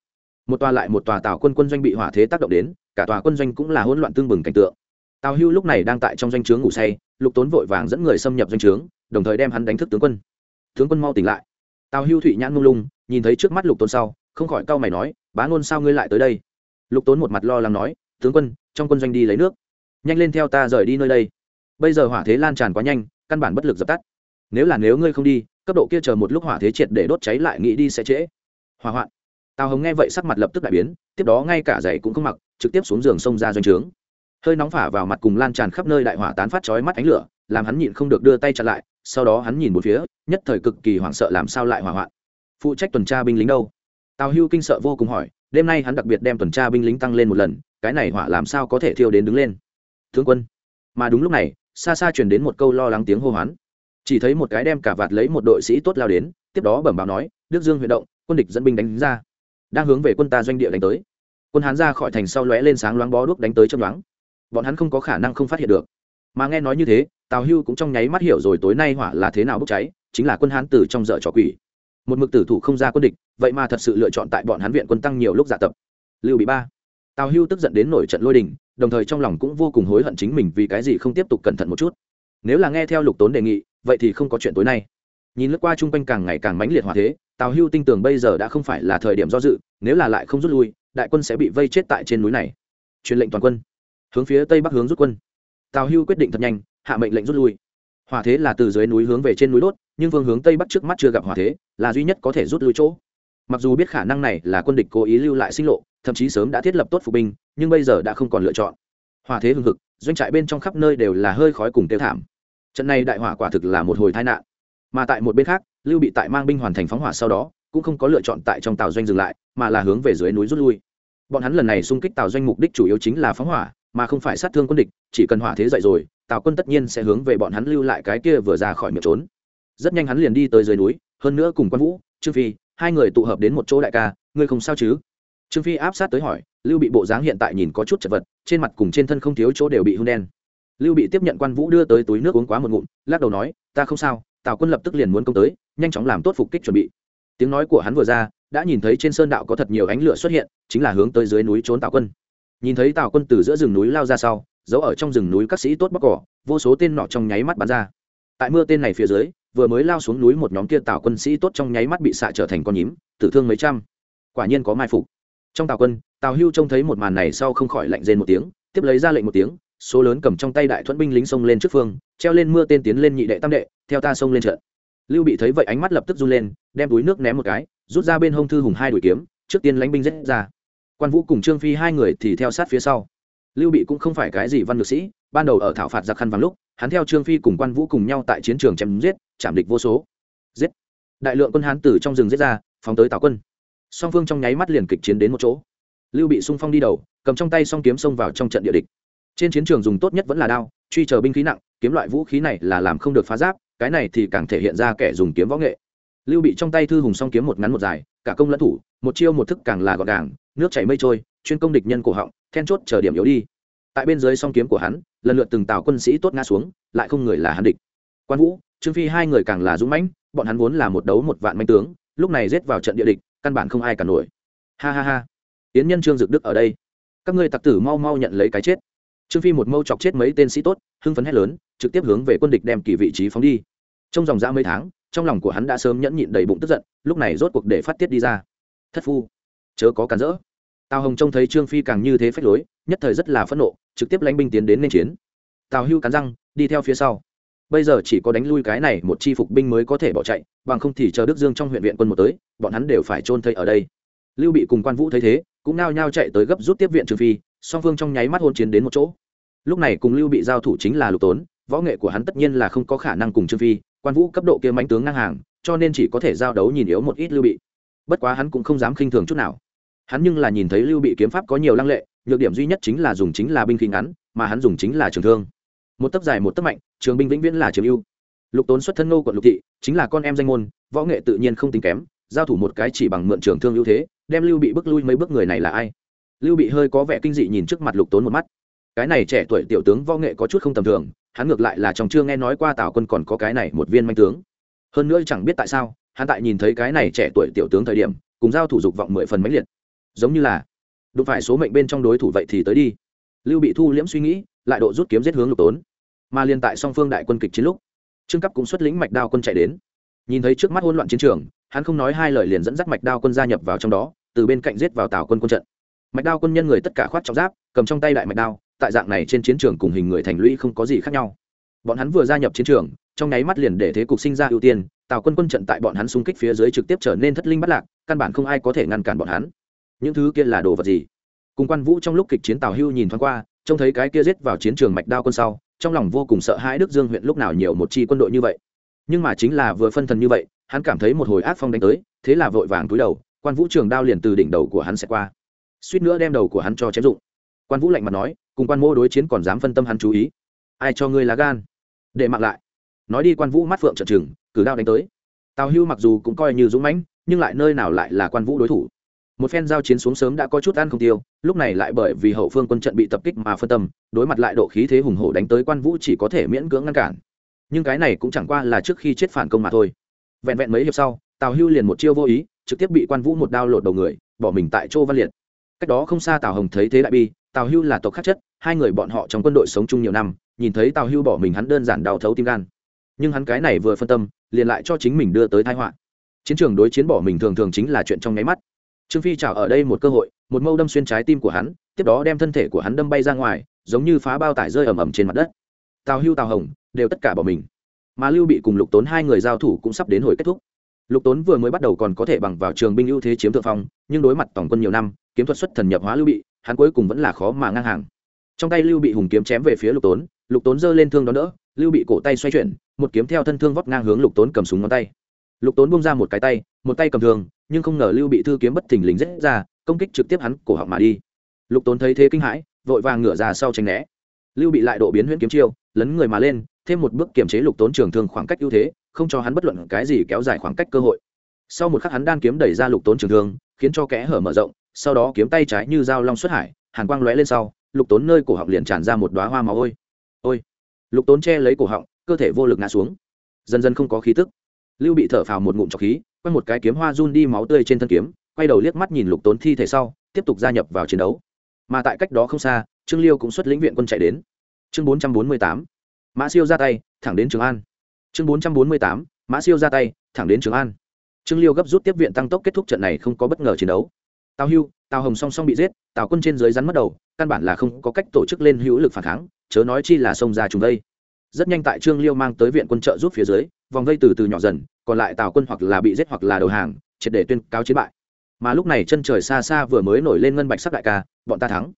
Speaker 1: Một tòa lại một tòa tàu quân quân doanh bị hỏa thế tác động đến, cả tòa quân doanh cũng là hỗn loạn tương bừng cảnh tượng. Tào hưu lúc này đang tại trong doanh trướng ngủ say, lục tốn vội vàng dẫn người xâm nhập doanh trướng, đồng thời đem hắn đánh thức tướng quân. Tướng quân mau tỉnh lại. Tào hưu thụy nhãn lung lung, nhìn thấy trước mắt lục tốn sau, không khỏi cau mày nói, bá ngôn sao ngươi lại tới đây? Lục tốn một mặt lo lắng nói tướng quân, trong quân doanh đi lấy nước. Nhanh lên theo ta rời đi nơi đây. Bây giờ hỏa thế lan tràn quá nhanh, căn bản bất lực dập tắt. Nếu là nếu ngươi không đi, cấp độ kia chờ một lúc hỏa thế triệt để đốt cháy lại nghĩ đi sẽ trễ. Hỏa hoạn. Tào hồng nghe vậy sắc mặt lập tức đại biến, tiếp đó ngay cả giày cũng không mặc, trực tiếp xuống giường xông ra doanh trướng. Hơi nóng phả vào mặt cùng lan tràn khắp nơi đại hỏa tán phát chói mắt ánh lửa, làm hắn nhịn không được đưa tay chặn lại, sau đó hắn nhìn một phía, nhất thời cực kỳ hoảng sợ làm sao lại hỏa hoạn. Phụ trách tuần tra binh lính đâu? Tào hưu kinh sợ vô cùng hỏi, đêm nay hắn đặc biệt đem tuần tra binh lính tăng lên một lần cái này hỏa làm sao có thể thiêu đến đứng lên? Tướng quân. Mà đúng lúc này, xa xa truyền đến một câu lo lắng tiếng hô hoán. Chỉ thấy một cái đem cả vạt lấy một đội sĩ tốt lao đến, tiếp đó bẩm báo nói, đức dương huy động, quân địch dẫn binh đánh ra. Đang hướng về quân ta doanh địa đánh tới. Quân hán ra khỏi thành sau lóe lên sáng loáng bó đuốc đánh tới châm loáng bọn hắn không có khả năng không phát hiện được. Mà nghe nói như thế, tào hưu cũng trong nháy mắt hiểu rồi tối nay hỏa là thế nào bốc cháy, chính là quân hán từ trong dở trò quỷ. Một mực tử thủ không ra quân địch, vậy mà thật sự lựa chọn tại bọn hắn viện quân tăng nhiều lúc dạ tập. Lưu bị ba tào hưu tức giận đến nổi trận lôi đình, đồng thời trong lòng cũng vô cùng hối hận chính mình vì cái gì không tiếp tục cẩn thận một chút. Nếu là nghe theo lục tốn đề nghị, vậy thì không có chuyện tối nay. Nhìn lướt qua chung quanh càng ngày càng mãnh liệt hòa thế, tào hưu tin tưởng bây giờ đã không phải là thời điểm do dự, nếu là lại không rút lui, đại quân sẽ bị vây chết tại trên núi này. Truyền lệnh toàn quân. Hướng phía tây bắc hướng rút quân. Tào hưu quyết định thật nhanh, hạ mệnh lệnh rút lui. Hòa thế là từ dưới núi hướng về trên núi đốt, nhưng phương hướng tây bắc trước mắt chưa gặp hòa thế, là duy nhất có thể rút lui chỗ mặc dù biết khả năng này là quân địch cố ý lưu lại sinh lộ, thậm chí sớm đã thiết lập tốt phục binh, nhưng bây giờ đã không còn lựa chọn. Hòa thế hưng hực, doanh trại bên trong khắp nơi đều là hơi khói cùng tiêu thảm. Trận này đại hỏa quả thực là một hồi tai nạn. Mà tại một bên khác, lưu bị tại mang binh hoàn thành phóng hỏa sau đó, cũng không có lựa chọn tại trong tàu doanh dừng lại, mà là hướng về dưới núi rút lui. Bọn hắn lần này xung kích tàu doanh mục đích chủ yếu chính là phóng hỏa, mà không phải sát thương quân địch, chỉ cần hỏa thế dậy rồi tào quân tất nhiên sẽ hướng về bọn hắn lưu lại cái kia vừa ra khỏi miệng trốn. Rất nhanh hắn liền đi tới dưới núi, hơn nữa cùng quan vũ, trương phi hai người tụ hợp đến một chỗ đại ca, ngươi không sao chứ? Trương phi áp sát tới hỏi, lưu bị bộ dáng hiện tại nhìn có chút chật vật, trên mặt cùng trên thân không thiếu chỗ đều bị hưng đen. Lưu bị tiếp nhận quan vũ đưa tới túi nước uống quá một ngụm, lắc đầu nói, ta không sao, tào quân lập tức liền muốn công tới, nhanh chóng làm tốt phục kích chuẩn bị. Tiếng nói của hắn vừa ra, đã nhìn thấy trên sơn đạo có thật nhiều ánh lửa xuất hiện, chính là hướng tới dưới núi trốn tào quân. Nhìn thấy tào quân từ giữa rừng núi lao ra sau, giấu ở trong rừng núi các sĩ tốt bóc cỏ, vô số tên nọ trong nháy mắt bắn ra. Tại mưa tên này phía dưới vừa mới lao xuống núi một nhóm kia tào quân sĩ tốt trong nháy mắt bị xạ trở thành con nhím, tử thương mấy trăm. Quả nhiên có mai phục. Trong tào quân, tào hưu trông thấy một màn này sau không khỏi lạnh rên một tiếng, tiếp lấy ra lệnh một tiếng, số lớn cầm trong tay đại thuẫn binh lính xông lên trước phương, treo lên mưa tên tiến lên nhị đệ tam đệ, theo ta xông lên trận. Lưu bị thấy vậy ánh mắt lập tức run lên, đem túi nước ném một cái, rút ra bên hông thư hùng hai đuổi kiếm, trước tiên lánh binh rết ra. Quan vũ cùng trương phi hai người thì theo sát phía sau. Lưu bị cũng không phải cái gì văn lược sĩ, ban đầu ở thảo phạt giặc khăn vàng lúc hắn theo trương phi cùng quan vũ cùng nhau tại chiến trường chém giết, chạm địch vô số. Giết. Đại lượng quân hán từ trong rừng giết ra, phóng tới tào quân. Song phương trong nháy mắt liền kịch chiến đến một chỗ. Lưu bị sung phong đi đầu, cầm trong tay song kiếm xông vào trong trận địa địch. Trên chiến trường dùng tốt nhất vẫn là đao, truy chờ binh khí nặng, kiếm loại vũ khí này là làm không được phá giáp, cái này thì càng thể hiện ra kẻ dùng kiếm võ nghệ. Lưu bị trong tay thư hùng song kiếm một ngắn một dài, cả công lẫn thủ, một chiêu một thức càng là gọn gàng, nước chảy mây trôi, chuyên công địch nhân cổ họng, then chốt chờ điểm yếu đi tại bên dưới song kiếm của hắn, lần lượt từng tào quân sĩ tốt ngã xuống, lại không người là hắn địch. Quan vũ, trương phi hai người càng là dũng mãnh, bọn hắn vốn là một đấu một vạn manh tướng, lúc này rết vào trận địa địch, căn bản không ai cả nổi. Ha ha ha. Tiến nhân trương dực đức ở đây. Các ngươi tặc tử mau mau nhận lấy cái chết. Trương phi một mâu chọc chết mấy tên sĩ tốt, hưng phấn hét lớn, trực tiếp hướng về quân địch đem kỳ vị trí phóng đi. Trong dòng ra mấy tháng, trong lòng của hắn đã sớm nhẫn nhịn đầy bụng tức giận, lúc này rốt cuộc để phát tiết đi ra. Thất phu. Chớ có cản rỡ tào hồng trông thấy trương phi càng như thế phách lối, nhất thời rất là phẫn nộ, trực tiếp lãnh binh tiến đến nên chiến. Tào hưu cắn răng, đi theo phía sau. Bây giờ chỉ có đánh lui cái này một chi phục binh mới có thể bỏ chạy, bằng không thì chờ đức dương trong huyện viện quân một tới, bọn hắn đều phải trôn thây ở đây. Lưu bị cùng quan vũ thấy thế, cũng nao nhao chạy tới gấp rút tiếp viện trương phi, song phương trong nháy mắt hôn chiến đến một chỗ. Lúc này cùng lưu bị giao thủ chính là lục tốn, võ nghệ của hắn tất nhiên là không có khả năng cùng trương phi, quan vũ cấp độ kia mánh tướng ngang hàng, cho nên chỉ có thể giao đấu nhìn yếu một ít lưu bị. Bất quá hắn cũng không dám khinh thường chút nào hắn nhưng là nhìn thấy lưu bị kiếm pháp có nhiều lăng lệ, nhược điểm duy nhất chính là dùng chính là binh khí ngắn, mà hắn dùng chính là trường thương. Một tấc dài một tấc mạnh, trường binh vĩnh viễn là trường ưu. Lục tốn xuất thân nô quận lục thị, chính là con em danh môn, võ nghệ tự nhiên không tính kém, giao thủ một cái chỉ bằng mượn trường thương ưu thế, đem lưu bị bước lui mấy bước người này là ai? Lưu bị hơi có vẻ kinh dị nhìn trước mặt lục tốn một mắt. Cái này trẻ tuổi tiểu tướng võ nghệ có chút không tầm thường, hắn ngược lại là chồng chưa nghe nói qua tào quân còn có cái này một viên manh tướng. Hơn nữa chẳng biết tại sao, hắn tại nhìn thấy cái này trẻ tuổi tiểu tướng thời điểm, cùng giao thủ dục vọng mười phần mãnh liệt giống như là, đụng phải số mệnh bên trong đối thủ vậy thì tới đi. Lưu bị thu liễm suy nghĩ, lại độ rút kiếm giết hướng lục tốn. Mà liên tại song phương đại quân kịch chiến lúc, trương cấp cũng xuất lĩnh mạch đao quân chạy đến. Nhìn thấy trước mắt hỗn loạn chiến trường, hắn không nói hai lời liền dẫn dắt mạch đao quân gia nhập vào trong đó, từ bên cạnh giết vào tào quân quân trận. Mạch đao quân nhân người tất cả khoát trong giáp, cầm trong tay đại mạch đao, tại dạng này trên chiến trường cùng hình người thành lũy không có gì khác nhau. Bọn hắn vừa gia nhập chiến trường, trong nháy mắt liền để thế cục sinh ra ưu tiên, tào quân quân trận tại bọn hắn xung kích phía dưới trực tiếp trở nên thất linh bắt lạc, căn bản không ai có thể ngăn cản bọn hắn những thứ kia là đồ vật gì? Cùng quan vũ trong lúc kịch chiến tào hưu nhìn thoáng qua, trông thấy cái kia giết vào chiến trường mạch đao quân sau, trong lòng vô cùng sợ hãi đức dương huyện lúc nào nhiều một chi quân đội như vậy. Nhưng mà chính là vừa phân thần như vậy, hắn cảm thấy một hồi ác phong đánh tới, thế là vội vàng túi đầu, quan vũ trường đao liền từ đỉnh đầu của hắn sẽ qua. Suýt nữa đem đầu của hắn cho chém dụng quan vũ lạnh mặt nói, cùng quan mô đối chiến còn dám phân tâm hắn chú ý. Ai cho ngươi lá gan? Để mặc lại. Nói đi quan vũ mắt phượng trợn trừng, cử đao đánh tới. Tào hưu mặc dù cũng coi như dũng mãnh, nhưng lại nơi nào lại là quan vũ đối thủ? Một phen giao chiến xuống sớm đã có chút ăn không tiêu, lúc này lại bởi vì hậu phương quân trận bị tập kích mà phân tâm, đối mặt lại độ khí thế hùng hổ đánh tới quan vũ chỉ có thể miễn cưỡng ngăn cản. Nhưng cái này cũng chẳng qua là trước khi chết phản công mà thôi. Vẹn vẹn mấy hiệp sau, tào hưu liền một chiêu vô ý, trực tiếp bị quan vũ một đao lột đầu người, bỏ mình tại chỗ văn liệt. Cách đó không xa tào hồng thấy thế đại bi, tào hưu là tộc khắc chất, hai người bọn họ trong quân đội sống chung nhiều năm, nhìn thấy tào hưu bỏ mình hắn đơn giản đau thấu tim gan. Nhưng hắn cái này vừa phân tâm, liền lại cho chính mình đưa tới thái họa. Chiến trường đối chiến bỏ mình thường thường chính là chuyện trong nháy mắt trương phi chào ở đây một cơ hội, một mâu đâm xuyên trái tim của hắn, tiếp đó đem thân thể của hắn đâm bay ra ngoài, giống như phá bao tải rơi ầm ầm trên mặt đất. Tào hưu, tào hồng, đều tất cả bỏ mình. Mà lưu bị cùng lục tốn hai người giao thủ cũng sắp đến hồi kết thúc. Lục tốn vừa mới bắt đầu còn có thể bằng vào trường binh ưu thế chiếm thượng phong, nhưng đối mặt tổng quân nhiều năm, kiếm thuật xuất thần nhập hóa lưu bị, hắn cuối cùng vẫn là khó mà ngang hàng. Trong tay lưu bị hùng kiếm chém về phía lục tốn lục tốn giơ lên thương đó đỡ, lưu bị cổ tay xoay chuyển, một kiếm theo thân thương vót ngang hướng lục tốn cầm súng ngón tay. Lục tốn bung ra một cái tay, một tay cầm thương nhưng không ngờ lưu bị thư kiếm bất thình lình rết ra, công kích trực tiếp hắn cổ họng mà đi. Lục tốn thấy thế kinh hãi, vội vàng ngửa ra sau tránh né. Lưu bị lại độ biến huyễn kiếm chiêu, lấn người mà lên, thêm một bước kiềm chế lục tốn trường thương khoảng cách ưu thế, không cho hắn bất luận cái gì kéo dài khoảng cách cơ hội. Sau một khắc hắn đan kiếm đẩy ra lục tốn trường thương, khiến cho kẽ hở mở rộng, sau đó kiếm tay trái như dao long xuất hải, hàn quang lóe lên sau, lục tốn nơi cổ họng liền tràn ra một đoá hoa máu ôi. Ôi. Lục tốn che lấy cổ họng, cơ thể vô lực ngã xuống. Dần dần không có khí tức. Lưu bị thở phào một ngụm trọc khí quay một cái kiếm hoa run đi máu tươi trên thân kiếm, quay đầu liếc mắt nhìn lục tốn thi thể sau, tiếp tục gia nhập vào chiến đấu. Mà tại cách đó không xa, trương liêu cũng xuất lĩnh viện quân chạy đến. Chương bốn trăm bốn mươi tám, mã siêu ra tay, thẳng đến trường an. Chương bốn trăm bốn mươi tám, mã siêu ra tay, thẳng đến trường an. Trương liêu gấp rút tiếp viện tăng tốc kết thúc trận này không có bất ngờ chiến đấu. Tào hưu, tào hồng song song bị giết, tào quân trên dưới rắn mất đầu, căn bản là không có cách tổ chức lên hữu lực phản kháng, chớ nói chi là xông ra trùng vây rất nhanh tại trương liêu mang tới viện quân trợ giúp phía dưới, vòng vây từ từ nhỏ dần còn lại tào quân hoặc là bị giết hoặc là đầu hàng, triệt để tuyên cáo chiến bại. Mà lúc này chân trời xa xa vừa mới nổi lên ngân bạch sắc đại ca, bọn ta thắng.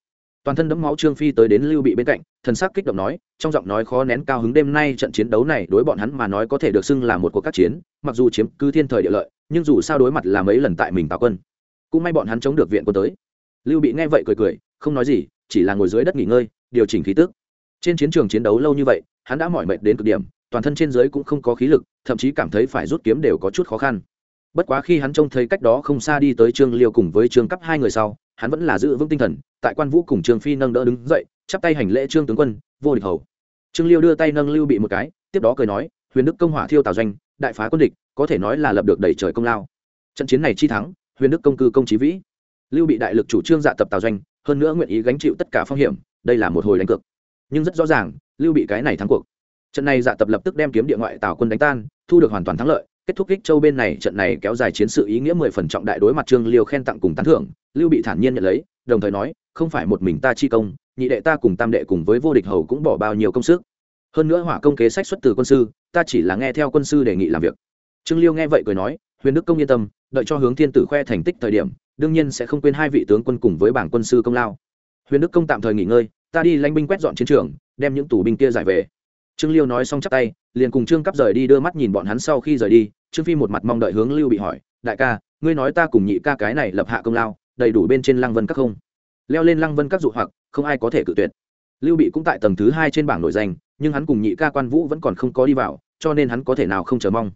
Speaker 1: Toàn thân đẫm máu trương phi tới đến lưu bị bên cạnh, thần sắc kích động nói, trong giọng nói khó nén cao hứng đêm nay trận chiến đấu này đối bọn hắn mà nói có thể được xưng là một cuộc các chiến, mặc dù chiếm cứ thiên thời địa lợi, nhưng dù sao đối mặt là mấy lần tại mình tào quân, cũng may bọn hắn chống được viện quân tới. Lưu bị nghe vậy cười cười, không nói gì, chỉ là ngồi dưới đất nghỉ ngơi, điều chỉnh khí tức. Trên chiến trường chiến đấu lâu như vậy, hắn đã mỏi mệt đến cực điểm toàn thân trên dưới cũng không có khí lực, thậm chí cảm thấy phải rút kiếm đều có chút khó khăn. Bất quá khi hắn trông thấy cách đó không xa đi tới trương liêu cùng với trương cấp hai người sau, hắn vẫn là giữ vững tinh thần, tại quan vũ cùng trương phi nâng đỡ đứng dậy, chắp tay hành lễ trương tướng quân, vô địch hầu. Trương liêu đưa tay nâng lưu bị một cái, tiếp đó cười nói, huyền đức công hỏa thiêu tào doanh, đại phá quân địch, có thể nói là lập được đầy trời công lao. Trận chiến này chi thắng, huyền đức công cư công trí vĩ. Lưu bị đại lực chủ trương dạ tập tào doanh, hơn nữa nguyện ý gánh chịu tất cả phong hiểm, đây là một hồi đánh cược. Nhưng rất rõ ràng, lưu bị cái này thắng cuộc trận này dạ tập lập tức đem kiếm địa ngoại tào quân đánh tan, thu được hoàn toàn thắng lợi, kết thúc kích châu bên này trận này kéo dài chiến sự ý nghĩa mười phần trọng đại đối mặt trương liêu khen tặng cùng tán thưởng, lưu bị thản nhiên nhận lấy, đồng thời nói, không phải một mình ta chi công, nhị đệ ta cùng tam đệ cùng với vô địch hầu cũng bỏ bao nhiêu công sức. Hơn nữa hỏa công kế sách xuất từ quân sư, ta chỉ là nghe theo quân sư đề nghị làm việc. Trương liêu nghe vậy cười nói, huyền đức công yên tâm, đợi cho hướng thiên tử khoe thành tích thời điểm, đương nhiên sẽ không quên hai vị tướng quân cùng với bảng quân sư công lao. Huyền đức công tạm thời nghỉ ngơi, ta đi lanh binh quét dọn chiến trường, đem những tù binh kia giải về trương liêu nói xong chắp tay, liền cùng trương Cáp rời đi, đưa mắt nhìn bọn hắn sau khi rời đi, trương phi một mặt mong đợi hướng lưu bị hỏi, đại ca, ngươi nói ta cùng nhị ca cái này lập hạ công lao, đầy đủ bên trên lăng vân các không? Leo lên lăng vân các dụ hoặc, không ai có thể cự tuyệt. Lưu bị cũng tại tầng thứ hai trên bảng nổi danh, nhưng hắn cùng nhị ca quan vũ vẫn còn không có đi vào, cho nên hắn có thể nào không chờ mong.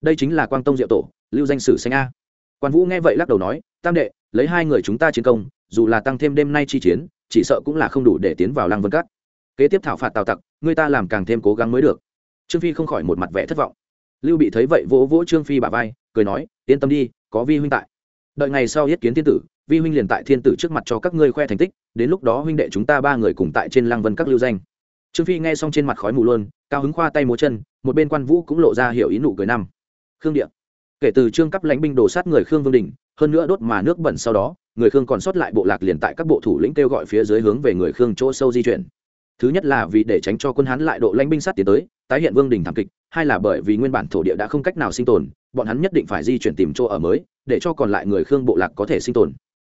Speaker 1: Đây chính là quang tông diệu tổ, lưu danh sử xanh a. Quan vũ nghe vậy lắc đầu nói, tam đệ, lấy hai người chúng ta chiến công, dù là tăng thêm đêm nay chi chiến, chỉ sợ cũng là không đủ để tiến vào lăng vân Các kế tiếp thảo phạt tào tặc, người ta làm càng thêm cố gắng mới được. Trương phi không khỏi một mặt vẻ thất vọng. Lưu bị thấy vậy vỗ vỗ trương phi bà vai, cười nói, yên tâm đi, có vi huynh tại. Đợi ngày sau yết kiến thiên tử, vi huynh liền tại thiên tử trước mặt cho các ngươi khoe thành tích, đến lúc đó huynh đệ chúng ta ba người cùng tại trên lăng vân các lưu danh. Trương phi nghe xong trên mặt khói mù luôn, cao hứng khoa tay múa chân, một bên quan vũ cũng lộ ra hiểu ý nụ cười năm. Khương điện kể từ trương cấp lãnh binh đổ sát người khương vương đình, hơn nữa đốt mà nước bẩn sau đó, người khương còn sót lại bộ lạc liền tại các bộ thủ lĩnh kêu gọi phía dưới hướng về người khương chỗ sâu di chuyển thứ nhất là vì để tránh cho quân hán lại độ lãnh binh sát tiến tới, tái hiện vương đình thảm kịch, hai là bởi vì nguyên bản thổ địa đã không cách nào sinh tồn, bọn hắn nhất định phải di chuyển tìm chỗ ở mới, để cho còn lại người khương bộ lạc có thể sinh tồn.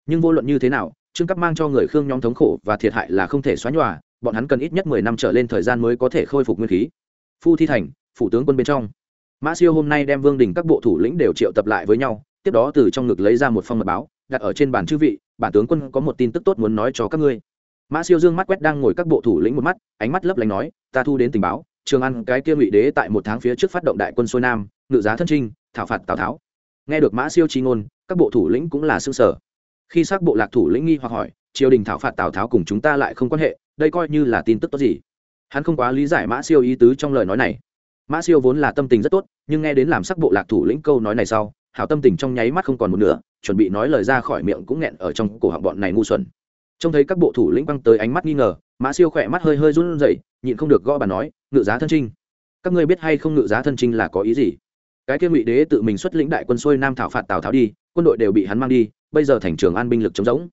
Speaker 1: Nhưng vô luận như thế nào, trương cấp mang cho người khương nhóm thống khổ và thiệt hại là không thể xóa nhòa, bọn hắn cần ít nhất mười năm trở lên thời gian mới có thể khôi phục nguyên khí. Phu thi thành, phủ tướng quân bên trong. Mã siêu hôm nay đem vương đình các bộ thủ lĩnh đều triệu tập lại với nhau, tiếp đó từ trong ngực lấy ra một phong mật báo, đặt ở trên bàn chư vị, bản tướng quân có một tin tức tốt muốn nói cho các ngươi mã siêu dương mắt quét đang ngồi các bộ thủ lĩnh một mắt, ánh mắt lấp lánh nói, ta thu đến tình báo, trường ăn cái kia ngụy đế tại một tháng phía trước phát động đại quân xuôi nam, ngự giá thân trinh, thảo phạt tào tháo. Nghe được mã siêu chi ngôn, các bộ thủ lĩnh cũng là xương sở khi xác bộ lạc thủ lĩnh nghi hoặc hỏi, triều đình thảo phạt tào tháo cùng chúng ta lại không quan hệ, đây coi như là tin tức tốt gì? Hắn không quá lý giải mã siêu ý tứ trong lời nói này. Mã siêu vốn là tâm tình rất tốt, nhưng nghe đến làm sắc bộ lạc thủ lĩnh câu nói này sau, hảo tâm tình trong nháy mắt không còn một nửa, chuẩn bị nói lời ra khỏi miệng cũng nghẹn ở trong cổ họng bọn này ngu xuẩn trông thấy các bộ thủ lĩnh băng tới ánh mắt nghi ngờ, mã siêu khỏe mắt hơi hơi run rẩy, nhịn không được gõ bà nói, ngự giá thân trinh. Các ngươi biết hay không ngự giá thân trinh là có ý gì? Cái kia ngụy đế tự mình xuất lĩnh đại quân xuôi nam thảo phạt tào tháo đi, quân đội đều bị hắn mang đi, bây giờ thành trường an binh lực chống giống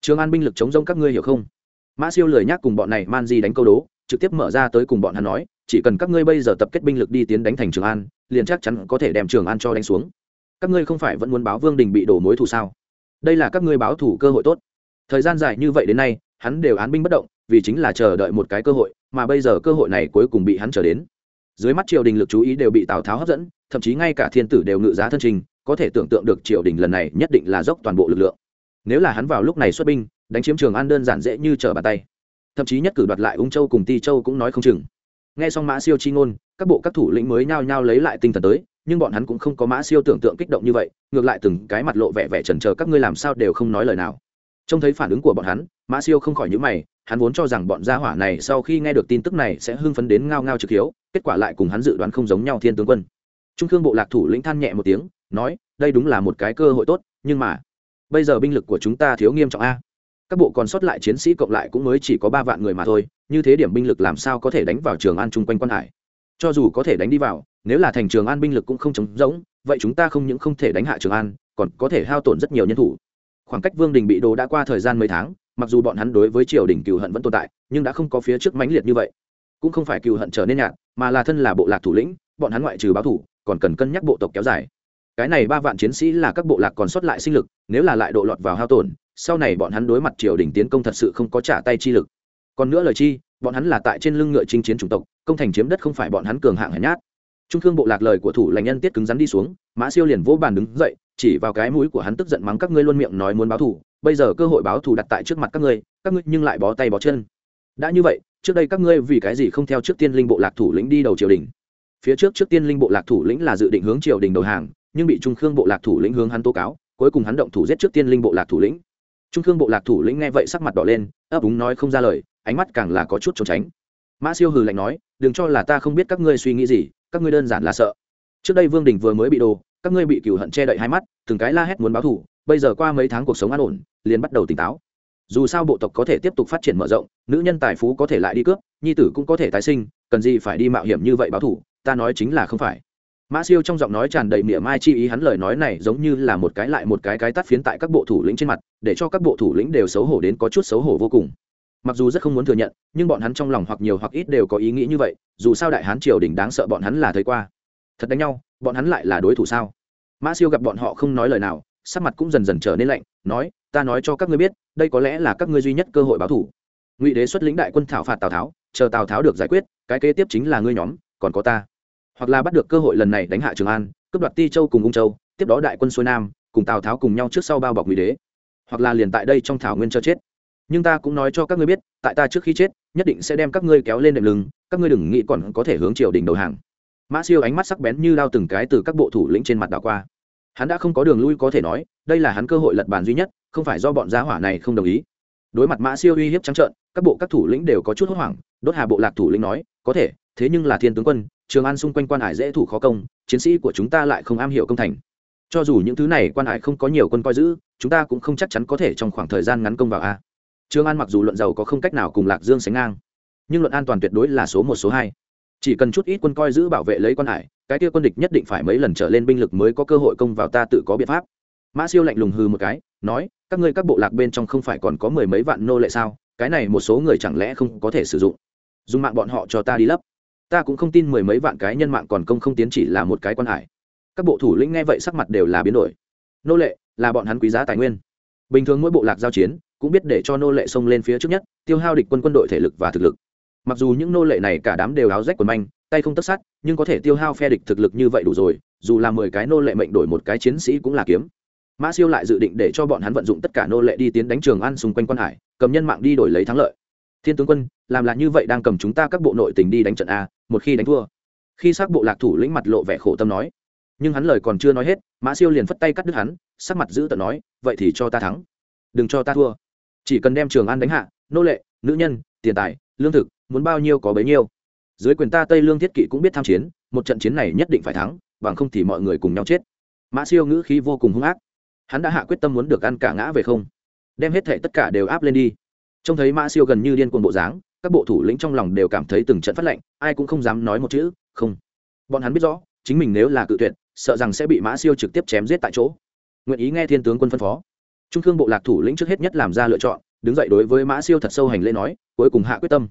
Speaker 1: trường an binh lực chống giống các ngươi hiểu không? Mã siêu lười nhắc cùng bọn này man di đánh câu đố, trực tiếp mở ra tới cùng bọn hắn nói, chỉ cần các ngươi bây giờ tập kết binh lực đi tiến đánh thành trường an, liền chắc chắn có thể đem trường an cho đánh xuống. Các ngươi không phải vẫn muốn báo vương đình bị đổ mối thù sao? Đây là các ngươi báo thủ cơ hội tốt thời gian dài như vậy đến nay, hắn đều án binh bất động, vì chính là chờ đợi một cái cơ hội, mà bây giờ cơ hội này cuối cùng bị hắn chờ đến. Dưới mắt triều đình lực chú ý đều bị tào tháo hấp dẫn, thậm chí ngay cả thiên tử đều ngự giá thân trình, có thể tưởng tượng được triều đình lần này nhất định là dốc toàn bộ lực lượng. Nếu là hắn vào lúc này xuất binh, đánh chiếm trường an đơn giản dễ như trở bàn tay. Thậm chí nhất cử đoạt lại ung châu cùng ti châu cũng nói không chừng. Nghe xong mã siêu chi ngôn, các bộ các thủ lĩnh mới nhao nhao lấy lại tinh thần tới, nhưng bọn hắn cũng không có mã siêu tưởng tượng kích động như vậy, ngược lại từng cái mặt lộ vẻ vẻ trần trờ các ngươi làm sao đều không nói lời nào trông thấy phản ứng của bọn hắn, mã siêu không khỏi nhữ mày, hắn vốn cho rằng bọn gia hỏa này sau khi nghe được tin tức này sẽ hưng phấn đến ngao ngao trực hiếu, kết quả lại cùng hắn dự đoán không giống nhau thiên tướng quân. Trung khương bộ lạc thủ lĩnh than nhẹ một tiếng, nói, đây đúng là một cái cơ hội tốt, nhưng mà, bây giờ binh lực của chúng ta thiếu nghiêm trọng a. Các bộ còn sót lại chiến sĩ cộng lại cũng mới chỉ có ba vạn người mà thôi, như thế điểm binh lực làm sao có thể đánh vào trường an chung quanh quan hải? Cho dù có thể đánh đi vào, nếu là thành trường an binh lực cũng không chống rỗng, vậy chúng ta không những không thể đánh hạ trường an, còn có thể hao tổn rất nhiều nhân thủ khoảng cách vương đình bị đồ đã qua thời gian mấy tháng, mặc dù bọn hắn đối với triều đình cựu hận vẫn tồn tại, nhưng đã không có phía trước mãnh liệt như vậy. Cũng không phải cựu hận trở nên nhạt, mà là thân là bộ lạc thủ lĩnh, bọn hắn ngoại trừ báo thủ, còn cần cân nhắc bộ tộc kéo dài. Cái này ba vạn chiến sĩ là các bộ lạc còn sót lại sinh lực, nếu là lại độ lọt vào hao tổn, sau này bọn hắn đối mặt triều đình tiến công thật sự không có trả tay chi lực. Còn nữa lời chi, bọn hắn là tại trên lưng ngựa chinh chiến chủng tộc, công thành chiếm đất không phải bọn hắn cường hạng hèn nhát. Trung thương bộ lạc lời của thủ lãnh nhân tiết cứng rắn đi xuống, mã siêu liền vỗ bàn đứng dậy chỉ vào cái mũi của hắn tức giận mắng các ngươi luôn miệng nói muốn báo thù, bây giờ cơ hội báo thù đặt tại trước mặt các ngươi các ngươi nhưng lại bó tay bó chân. Đã như vậy, trước đây các ngươi vì cái gì không theo trước tiên linh bộ lạc thủ lĩnh đi đầu triều đình? Phía trước trước tiên linh bộ lạc thủ lĩnh là dự định hướng triều đình đầu hàng, nhưng bị trung khương bộ lạc thủ lĩnh hướng hắn tố cáo, cuối cùng hắn động thủ giết trước tiên linh bộ lạc thủ lĩnh. Trung khương bộ lạc thủ lĩnh nghe vậy sắc mặt đỏ lên, ấp úng nói không ra lời, ánh mắt càng là có chút trốn tránh. Mã siêu hừ lạnh nói, đừng cho là ta không biết các ngươi suy nghĩ gì, các ngươi đơn giản là sợ. Trước đây vương đình vừa mới bị đồ các ngươi bị cựu hận che đậy hai mắt, từng cái la hét muốn báo thù, bây giờ qua mấy tháng cuộc sống an ổn, liền bắt đầu tỉnh táo. Dù sao bộ tộc có thể tiếp tục phát triển mở rộng, nữ nhân tài phú có thể lại đi cướp, nhi tử cũng có thể tái sinh, cần gì phải đi mạo hiểm như vậy báo thù, ta nói chính là không phải. Mã siêu trong giọng nói tràn đầy mỉa mai chi ý hắn lời nói này giống như là một cái lại một cái cái tắt phiến tại các bộ thủ lĩnh trên mặt, để cho các bộ thủ lĩnh đều xấu hổ đến có chút xấu hổ vô cùng. Mặc dù rất không muốn thừa nhận, nhưng bọn hắn trong lòng hoặc nhiều hoặc ít đều có ý nghĩ như vậy, dù sao đại hán triều đình đáng sợ bọn hắn là thấy qua. Thật đánh nhau, bọn hắn lại là đối thủ sao? Mã siêu gặp bọn họ không nói lời nào, sắc mặt cũng dần dần trở nên lạnh, nói, ta nói cho các ngươi biết, đây có lẽ là các ngươi duy nhất cơ hội báo thủ. Ngụy đế xuất lĩnh đại quân thảo phạt tào tháo, chờ tào tháo được giải quyết, cái kế tiếp chính là ngươi nhóm, còn có ta. Hoặc là bắt được cơ hội lần này đánh hạ trường an, cướp đoạt ti châu cùng ung châu, tiếp đó đại quân xuôi nam, cùng tào tháo cùng nhau trước sau bao bọc ngụy đế. Hoặc là liền tại đây trong thảo nguyên cho chết. Nhưng ta cũng nói cho các ngươi biết, tại ta trước khi chết, nhất định sẽ đem các ngươi kéo lên đệm lưng, các ngươi đừng nghĩ còn có thể hướng triều đình đầu hàng mã siêu ánh mắt sắc bén như lao từng cái từ các bộ thủ lĩnh trên mặt đảo qua. Hắn đã không có đường lui có thể nói, đây là hắn cơ hội lật bàn duy nhất, không phải do bọn gia hỏa này không đồng ý. Đối mặt mã siêu uy hiếp trắng trợn, các bộ các thủ lĩnh đều có chút hốt hoảng, đốt hà bộ lạc thủ lĩnh nói, có thể, thế nhưng là thiên tướng quân, trường an xung quanh quan hải dễ thủ khó công, chiến sĩ của chúng ta lại không am hiểu công thành. Cho dù những thứ này quan hải không có nhiều quân coi giữ, chúng ta cũng không chắc chắn có thể trong khoảng thời gian ngắn công vào a. Trường an mặc dù luận giàu có không cách nào cùng lạc dương sánh ngang, nhưng luận an toàn tuyệt đối là số một, số hai chỉ cần chút ít quân coi giữ bảo vệ lấy quan hải, cái kia quân địch nhất định phải mấy lần trở lên binh lực mới có cơ hội công vào ta tự có biện pháp. Mã siêu lạnh lùng hư một cái, nói, các ngươi các bộ lạc bên trong không phải còn có mười mấy vạn nô lệ sao? Cái này một số người chẳng lẽ không có thể sử dụng? Dùng mạng bọn họ cho ta đi lấp. Ta cũng không tin mười mấy vạn cái nhân mạng còn công không tiến chỉ là một cái quan hải. Các bộ thủ lĩnh nghe vậy sắc mặt đều là biến đổi. Nô lệ, là bọn hắn quý giá tài nguyên. Bình thường mỗi bộ lạc giao chiến, cũng biết để cho nô lệ xông lên phía trước nhất, tiêu hao địch quân quân đội thể lực và thực lực mặc dù những nô lệ này cả đám đều áo rách quần manh, tay không tất sát, nhưng có thể tiêu hao phe địch thực lực như vậy đủ rồi, dù là mười cái nô lệ mệnh đổi một cái chiến sĩ cũng là kiếm. Mã siêu lại dự định để cho bọn hắn vận dụng tất cả nô lệ đi tiến đánh trường ăn xung quanh quan hải, cầm nhân mạng đi đổi lấy thắng lợi. Thiên tướng quân, làm là như vậy đang cầm chúng ta các bộ nội tình đi đánh trận a, một khi đánh thua. Khi xác bộ lạc thủ lĩnh mặt lộ vẻ khổ tâm nói. Nhưng hắn lời còn chưa nói hết, mã siêu liền phất tay cắt đứt hắn, sắc mặt giữ tận nói, vậy thì cho ta thắng. Đừng cho ta thua. Chỉ cần đem trường an đánh hạ, nô lệ, nữ nhân, tiền tài lương thực, muốn bao nhiêu có bấy nhiêu. Dưới quyền ta tây lương thiết kỵ cũng biết tham chiến, một trận chiến này nhất định phải thắng, bằng không thì mọi người cùng nhau chết. Mã siêu ngữ khí vô cùng hung ác. Hắn đã hạ quyết tâm muốn được ăn cả ngã về không. Đem hết thệ tất cả đều áp lên đi. Trông thấy mã siêu gần như điên cuồng bộ dáng, các bộ thủ lĩnh trong lòng đều cảm thấy từng trận phát lệnh, ai cũng không dám nói một chữ, không. Bọn hắn biết rõ, chính mình nếu là cự tuyệt, sợ rằng sẽ bị mã siêu trực tiếp chém giết tại chỗ. Nguyện ý nghe thiên tướng quân phân phó. Trung thương bộ lạc thủ lĩnh trước hết nhất làm ra lựa chọn đứng dậy đối với mã siêu thật sâu hành lễ nói, cuối cùng hạ quyết tâm.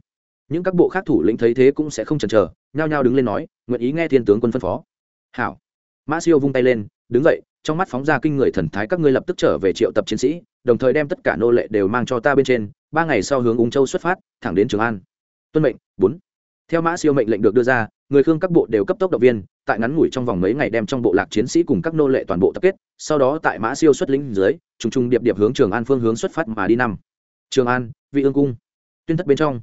Speaker 1: Những các bộ khác thủ lĩnh thấy thế cũng sẽ không chần chờ, nhao nhao đứng lên nói, nguyện ý nghe thiên tướng quân phân phó. Hảo. Mã siêu vung tay lên, đứng dậy, trong mắt phóng ra kinh người thần thái các ngươi lập tức trở về triệu tập chiến sĩ, đồng thời đem tất cả nô lệ đều mang cho ta bên trên, ba ngày sau hướng ung châu xuất phát, thẳng đến trường an. Tuân mệnh, bốn. Theo mã siêu mệnh lệnh được đưa ra, người khương các bộ đều cấp tốc động viên, tại ngắn ngủi trong vòng mấy ngày đem trong bộ lạc chiến sĩ cùng các nô lệ toàn bộ tập kết, sau đó tại mã siêu xuất lĩnh dưới, trùng trùng điệp điệp hướng trường an phương hướng xuất phát mà đi năm trường an vị ương cung tuyên thất bên trong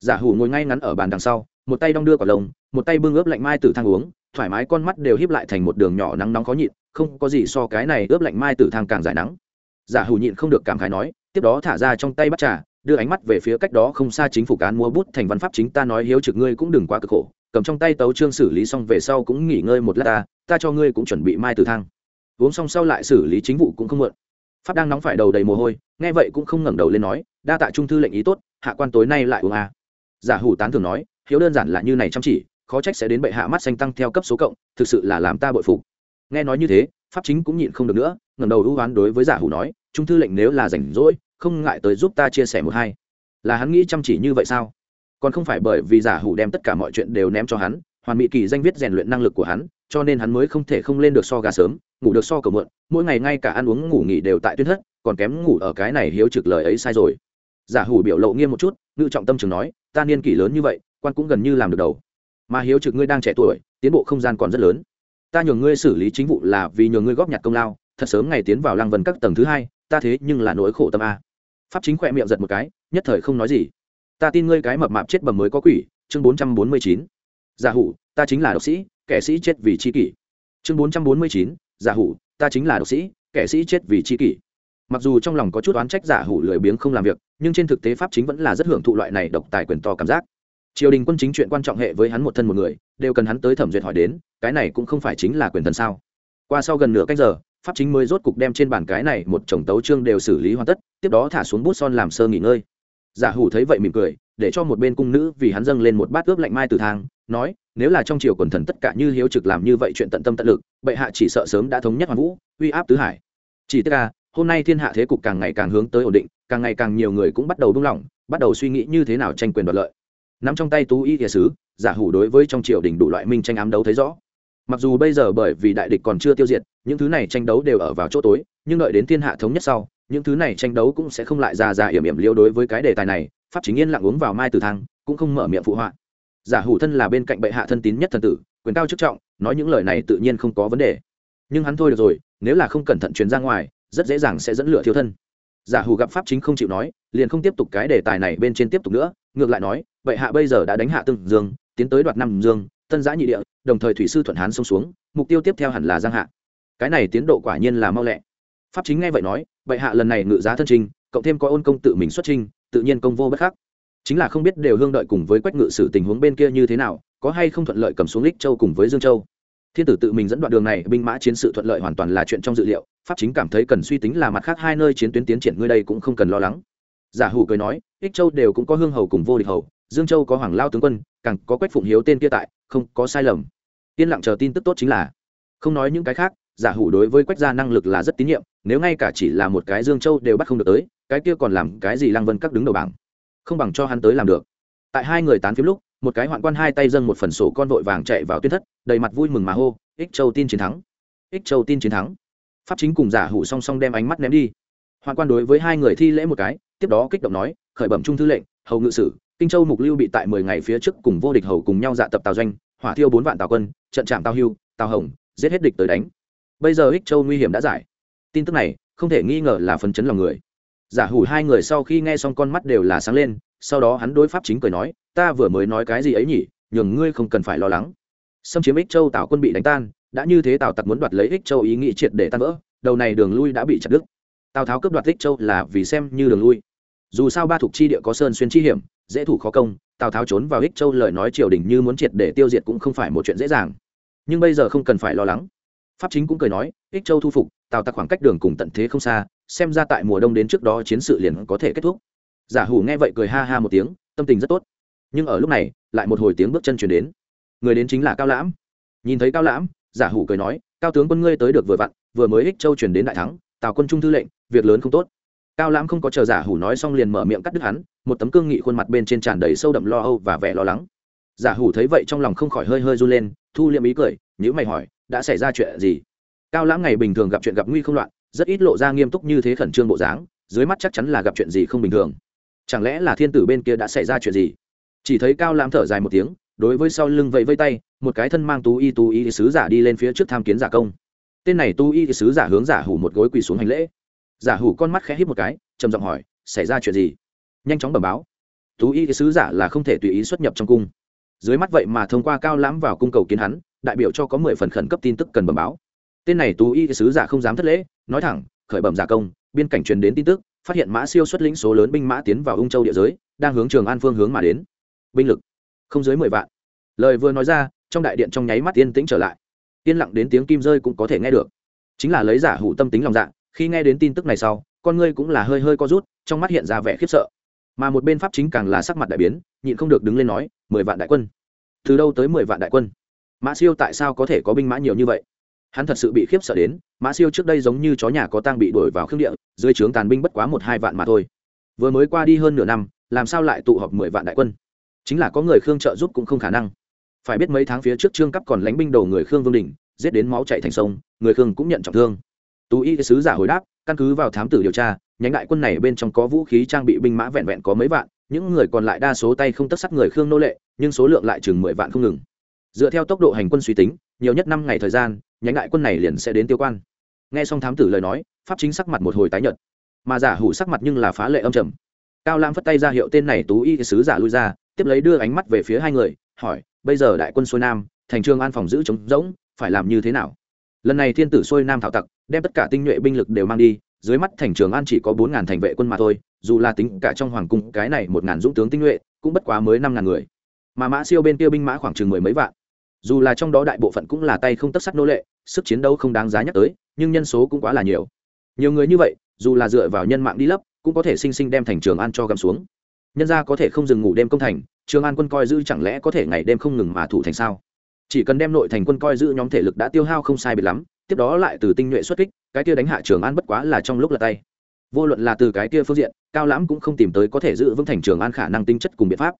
Speaker 1: giả hủ ngồi ngay ngắn ở bàn đằng sau một tay đong đưa quả lồng một tay bưng ướp lạnh mai tử thang uống thoải mái con mắt đều híp lại thành một đường nhỏ nắng nóng khó nhịn không có gì so cái này ướp lạnh mai tử thang càng giải nắng giả hủ nhịn không được cảm khái nói tiếp đó thả ra trong tay bắt trà đưa ánh mắt về phía cách đó không xa chính phủ cán múa bút thành văn pháp chính ta nói hiếu trực ngươi cũng đừng quá cực khổ cầm trong tay tấu trương xử lý xong về sau cũng nghỉ ngơi một lát ta ta cho ngươi cũng chuẩn bị mai tử thang uống xong sau lại xử lý chính vụ cũng không muộn pháp đang nóng phải đầu đầy mồ hôi, nghe vậy cũng không ngẩng đầu lên nói, đa tạ trung thư lệnh ý tốt, hạ quan tối nay lại uống à. giả hủ tán thường nói, hiếu đơn giản là như này chăm chỉ, khó trách sẽ đến bệ hạ mắt xanh tăng theo cấp số cộng, thực sự là làm ta bội phục. Nghe nói như thế, pháp chính cũng nhịn không được nữa, ngẩng đầu ưu oán đối với giả hủ nói, trung thư lệnh nếu là rảnh rỗi, không ngại tới giúp ta chia sẻ một hai. Là hắn nghĩ chăm chỉ như vậy sao? Còn không phải bởi vì giả hủ đem tất cả mọi chuyện đều ném cho hắn hoàn mỹ kỳ danh viết rèn luyện năng lực của hắn, cho nên hắn mới không thể không lên được so gà sớm, ngủ được so cầu mượn, mỗi ngày ngay cả ăn uống ngủ nghỉ đều tại tuyến thất, còn kém ngủ ở cái này hiếu trực lời ấy sai rồi. Giả hủ biểu lộ nghiêm một chút ngự trọng tâm trường nói, ta niên kỷ lớn như vậy, quan cũng gần như làm được đầu. Mà hiếu trực ngươi đang trẻ tuổi, tiến bộ không gian còn rất lớn. Ta nhường ngươi xử lý chính vụ là vì nhường ngươi góp nhặt công lao, thật sớm ngày tiến vào lăng vân các tầng thứ hai, ta thế nhưng là nỗi khổ tâm a. Pháp chính khỏe miệng giật một cái, nhất thời không nói gì. Ta tin ngươi cái mập mạp chết bầm mới có quỷ. Chương bốn trăm bốn mươi chín giả hủ, ta chính là độc sĩ, kẻ sĩ chết vì c h i kỷ. Chương bốn trăm bốn mươi chín, giả hủ, ta chính là độc sĩ, kẻ sĩ chết vì c h i kỷ. Mặc dù trong lòng có chút oán trách giả hủ lười biếng không làm việc, nhưng trên thực tế pháp chính vẫn là rất hưởng thụ loại này độc tài quyền to cảm giác. Triều đình quân chính chuyện quan trọng hệ với hắn một thân một người, đều cần hắn tới thẩm duyệt hỏi đến, cái này cũng không phải chính là quyền thần sao? Qua sau gần nửa cách giờ, pháp chính mới rốt cục đem trên bàn cái này một chồng tấu chương đều xử lý hoàn tất, tiếp đó thả xuống bút son làm sơ nghỉ ngơi. Giả hủ thấy vậy mỉm cười, để cho một bên cung nữ vì hắn dâng lên một bát ướp lạnh mai từ thang nói, nếu là trong triều quần thần tất cả như hiếu trực làm như vậy chuyện tận tâm tận lực, bệ hạ chỉ sợ sớm đã thống nhất hoàn vũ, uy áp tứ hải. Chỉ tức là, hôm nay thiên hạ thế cục càng ngày càng hướng tới ổn định, càng ngày càng nhiều người cũng bắt đầu buông lỏng, bắt đầu suy nghĩ như thế nào tranh quyền đoạt lợi. Nắm trong tay tú y thiệt sứ, giả hủ đối với trong triều đình đủ loại minh tranh ám đấu thấy rõ. Mặc dù bây giờ bởi vì đại địch còn chưa tiêu diệt, những thứ này tranh đấu đều ở vào chỗ tối, nhưng đợi đến thiên hạ thống nhất sau, những thứ này tranh đấu cũng sẽ không lại ra ra yểm yểm liêu đối với cái đề tài này, pháp chính yên lặng uống vào mai từ thang, cũng không mở miệng phụ họa giả hủ thân là bên cạnh bệ hạ thân tín nhất thần tử, quyền cao chức trọng, nói những lời này tự nhiên không có vấn đề. Nhưng hắn thôi được rồi, nếu là không cẩn thận truyền ra ngoài, rất dễ dàng sẽ dẫn lửa thiếu thân. Giả hủ gặp pháp chính không chịu nói, liền không tiếp tục cái đề tài này bên trên tiếp tục nữa, ngược lại nói, bệ hạ bây giờ đã đánh hạ tương dương, tiến tới đoạt năm dương, tân giã nhị địa, đồng thời thủy sư thuận hán xông xuống, mục tiêu tiếp theo hẳn là giang hạ. Cái này tiến độ quả nhiên là mau lẹ. Pháp chính nghe vậy nói, bệ hạ lần này ngự giá thân trinh cộng thêm có ôn công tự mình xuất trinh tự nhiên công vô bất khắc chính là không biết đều hương đợi cùng với quách ngự sử tình huống bên kia như thế nào, có hay không thuận lợi cầm xuống lích châu cùng với dương châu. Thiên tử tự mình dẫn đoạn đường này, binh mã chiến sự thuận lợi hoàn toàn là chuyện trong dự liệu, pháp chính cảm thấy cần suy tính là mặt khác hai nơi chiến tuyến tiến triển, ngươi đây cũng không cần lo lắng. Giả hủ cười nói ích châu đều cũng có hương hầu cùng vô địch hầu, dương châu có hoàng lao tướng quân, càng có quách phụng hiếu tên kia tại, không có sai lầm. Yên lặng chờ tin tức tốt chính là. Không nói những cái khác, giả hủ đối với quách gia năng lực là rất tín nhiệm, nếu ngay cả chỉ là một cái dương châu đều bắt không được tới, cái kia còn làm cái gì lăng vân các đứng đầu bảng không bằng cho hắn tới làm được. Tại hai người tán phím lúc, một cái hoạn quan hai tay dâng một phần sổ con vội vàng chạy vào tuyên thất, đầy mặt vui mừng mà hô, ích châu tin chiến thắng! Ích châu tin chiến thắng! Pháp chính cùng giả hủ song song đem ánh mắt ném đi. Hoạn quan đối với hai người thi lễ một cái, tiếp đó kích động nói, khởi bẩm trung thư lệnh, hầu ngự sử, kinh châu mục lưu bị tại mười ngày phía trước cùng vô địch hầu cùng nhau dạ tập tào doanh, hỏa thiêu bốn vạn tào quân, trận trạm tào hưu, tào hồng, giết hết địch tới đánh. Bây giờ ích châu nguy hiểm đã giải. Tin tức này không thể nghi ngờ là phấn chấn lòng người giả hủ hai người sau khi nghe xong con mắt đều là sáng lên, sau đó hắn đối pháp chính cười nói, ta vừa mới nói cái gì ấy nhỉ, nhường ngươi không cần phải lo lắng. Xâm chiếm ích châu tào quân bị đánh tan, đã như thế tào tặc muốn đoạt lấy ích châu ý nghĩ triệt để tan vỡ, đầu này đường lui đã bị chặt đứt. Tào tháo cướp đoạt ích châu là vì xem như đường lui. Dù sao ba thuộc chi địa có sơn xuyên chi hiểm, dễ thủ khó công, tào tháo trốn vào ích châu lời nói triều đình như muốn triệt để tiêu diệt cũng không phải một chuyện dễ dàng. Nhưng bây giờ không cần phải lo lắng. Pháp chính cũng cười nói, ích châu thu phục, tào tặc khoảng cách đường cùng tận thế không xa xem ra tại mùa đông đến trước đó chiến sự liền có thể kết thúc. Giả hủ nghe vậy cười ha ha một tiếng, tâm tình rất tốt. Nhưng ở lúc này, lại một hồi tiếng bước chân chuyển đến. Người đến chính là cao lãm. Nhìn thấy cao lãm, giả hủ cười nói, cao tướng quân ngươi tới được vừa vặn, vừa mới ích châu chuyển đến đại thắng, tào quân trung thư lệnh, việc lớn không tốt. Cao lãm không có chờ giả hủ nói xong liền mở miệng cắt đứt hắn, một tấm cương nghị khuôn mặt bên trên tràn đầy sâu đậm lo âu và vẻ lo lắng. Giả hủ thấy vậy trong lòng không khỏi hơi hơi run lên, thu liệm ý cười nhữ mày hỏi, đã xảy ra chuyện gì? Cao lãm ngày bình thường gặp chuyện gặp nguy không loạn rất ít lộ ra nghiêm túc như thế khẩn trương bộ dáng, dưới mắt chắc chắn là gặp chuyện gì không bình thường. Chẳng lẽ là thiên tử bên kia đã xảy ra chuyện gì? Chỉ thấy cao lãm thở dài một tiếng, đối với sau lưng vẫy vây tay, một cái thân mang tú y tú y sứ giả đi lên phía trước tham kiến giả công. Tên này tú y sứ giả hướng giả hủ một gối quỳ xuống hành lễ. Giả hủ con mắt khẽ hít một cái, trầm giọng hỏi, xảy ra chuyện gì? Nhanh chóng bẩm báo. Tú y sứ giả là không thể tùy ý xuất nhập trong cung. Dưới mắt vậy mà thông qua cao lãm vào cung cầu kiến hắn, đại biểu cho có mười phần khẩn cấp tin tức cần bẩm báo tên này tú y sứ giả không dám thất lễ, nói thẳng, khởi bẩm giả công, biên cảnh truyền đến tin tức, phát hiện mã siêu xuất lĩnh số lớn binh mã tiến vào ung châu địa giới, đang hướng trường an phương hướng mà đến. Binh lực, không dưới mười vạn. Lời vừa nói ra, trong đại điện trong nháy mắt yên tĩnh trở lại. Yên lặng đến tiếng kim rơi cũng có thể nghe được. Chính là lấy giả hủ tâm tính lòng dạ khi nghe đến tin tức này sau, con ngươi cũng là hơi hơi co rút, trong mắt hiện ra vẻ khiếp sợ. Mà một bên pháp chính càng là sắc mặt đại biến, nhịn không được đứng lên nói, mười vạn đại quân. Từ đâu tới mười vạn đại quân? Mã siêu tại sao có thể có binh mã nhiều như vậy? Hắn thật sự bị khiếp sợ đến, mã siêu trước đây giống như chó nhà có tang bị đuổi vào khương địa, dưới trướng tàn binh bất quá một hai vạn mà thôi. Vừa mới qua đi hơn nửa năm, làm sao lại tụ họp mười vạn đại quân? Chính là có người khương trợ giúp cũng không khả năng. Phải biết mấy tháng phía trước trương cấp còn lánh binh đầu người khương vương đình, giết đến máu chạy thành sông, người khương cũng nhận trọng thương. Tú y sứ giả hồi đáp, căn cứ vào thám tử điều tra, nhánh đại quân này bên trong có vũ khí trang bị binh mã vẹn vẹn có mấy vạn, những người còn lại đa số tay không tất sắt người khương nô lệ, nhưng số lượng lại chừng mười vạn không ngừng. Dựa theo tốc độ hành quân suy tính, nhiều nhất năm ngày thời gian nhánh đại quân này liền sẽ đến tiêu quan. Nghe xong thám tử lời nói, pháp chính sắc mặt một hồi tái nhợt. Mà giả hủ sắc mặt nhưng là phá lệ âm trầm. Cao lam phất tay ra hiệu tên này tú y sứ giả lui ra, tiếp lấy đưa ánh mắt về phía hai người, hỏi, bây giờ đại quân xuôi nam, thành trường an phòng giữ chống rỗng, phải làm như thế nào? Lần này thiên tử xuôi nam thảo tặc, đem tất cả tinh nhuệ binh lực đều mang đi, dưới mắt thành trường an chỉ có bốn ngàn thành vệ quân mà thôi, dù là tính cả trong hoàng cung cái này một ngàn dũng tướng tinh nhuệ, cũng bất quá mới năm ngàn người. Mà mã siêu bên kia binh mã khoảng chừng mười mấy vạn. Dù là trong đó đại bộ phận cũng là tay không tất sắt nô lệ sức chiến đấu không đáng giá nhắc tới, nhưng nhân số cũng quá là nhiều. Nhiều người như vậy, dù là dựa vào nhân mạng đi lấp, cũng có thể sinh sinh đem thành trường an cho gầm xuống. Nhân ra có thể không dừng ngủ đêm công thành, trường an quân coi giữ chẳng lẽ có thể ngày đêm không ngừng mà thủ thành sao? Chỉ cần đem nội thành quân coi giữ nhóm thể lực đã tiêu hao không sai biệt lắm, tiếp đó lại từ tinh nhuệ xuất kích, cái kia đánh hạ trường an bất quá là trong lúc lật tay. Vô luận là từ cái kia phương diện, cao lãm cũng không tìm tới có thể giữ vững thành trường an khả năng tinh chất cùng biện pháp.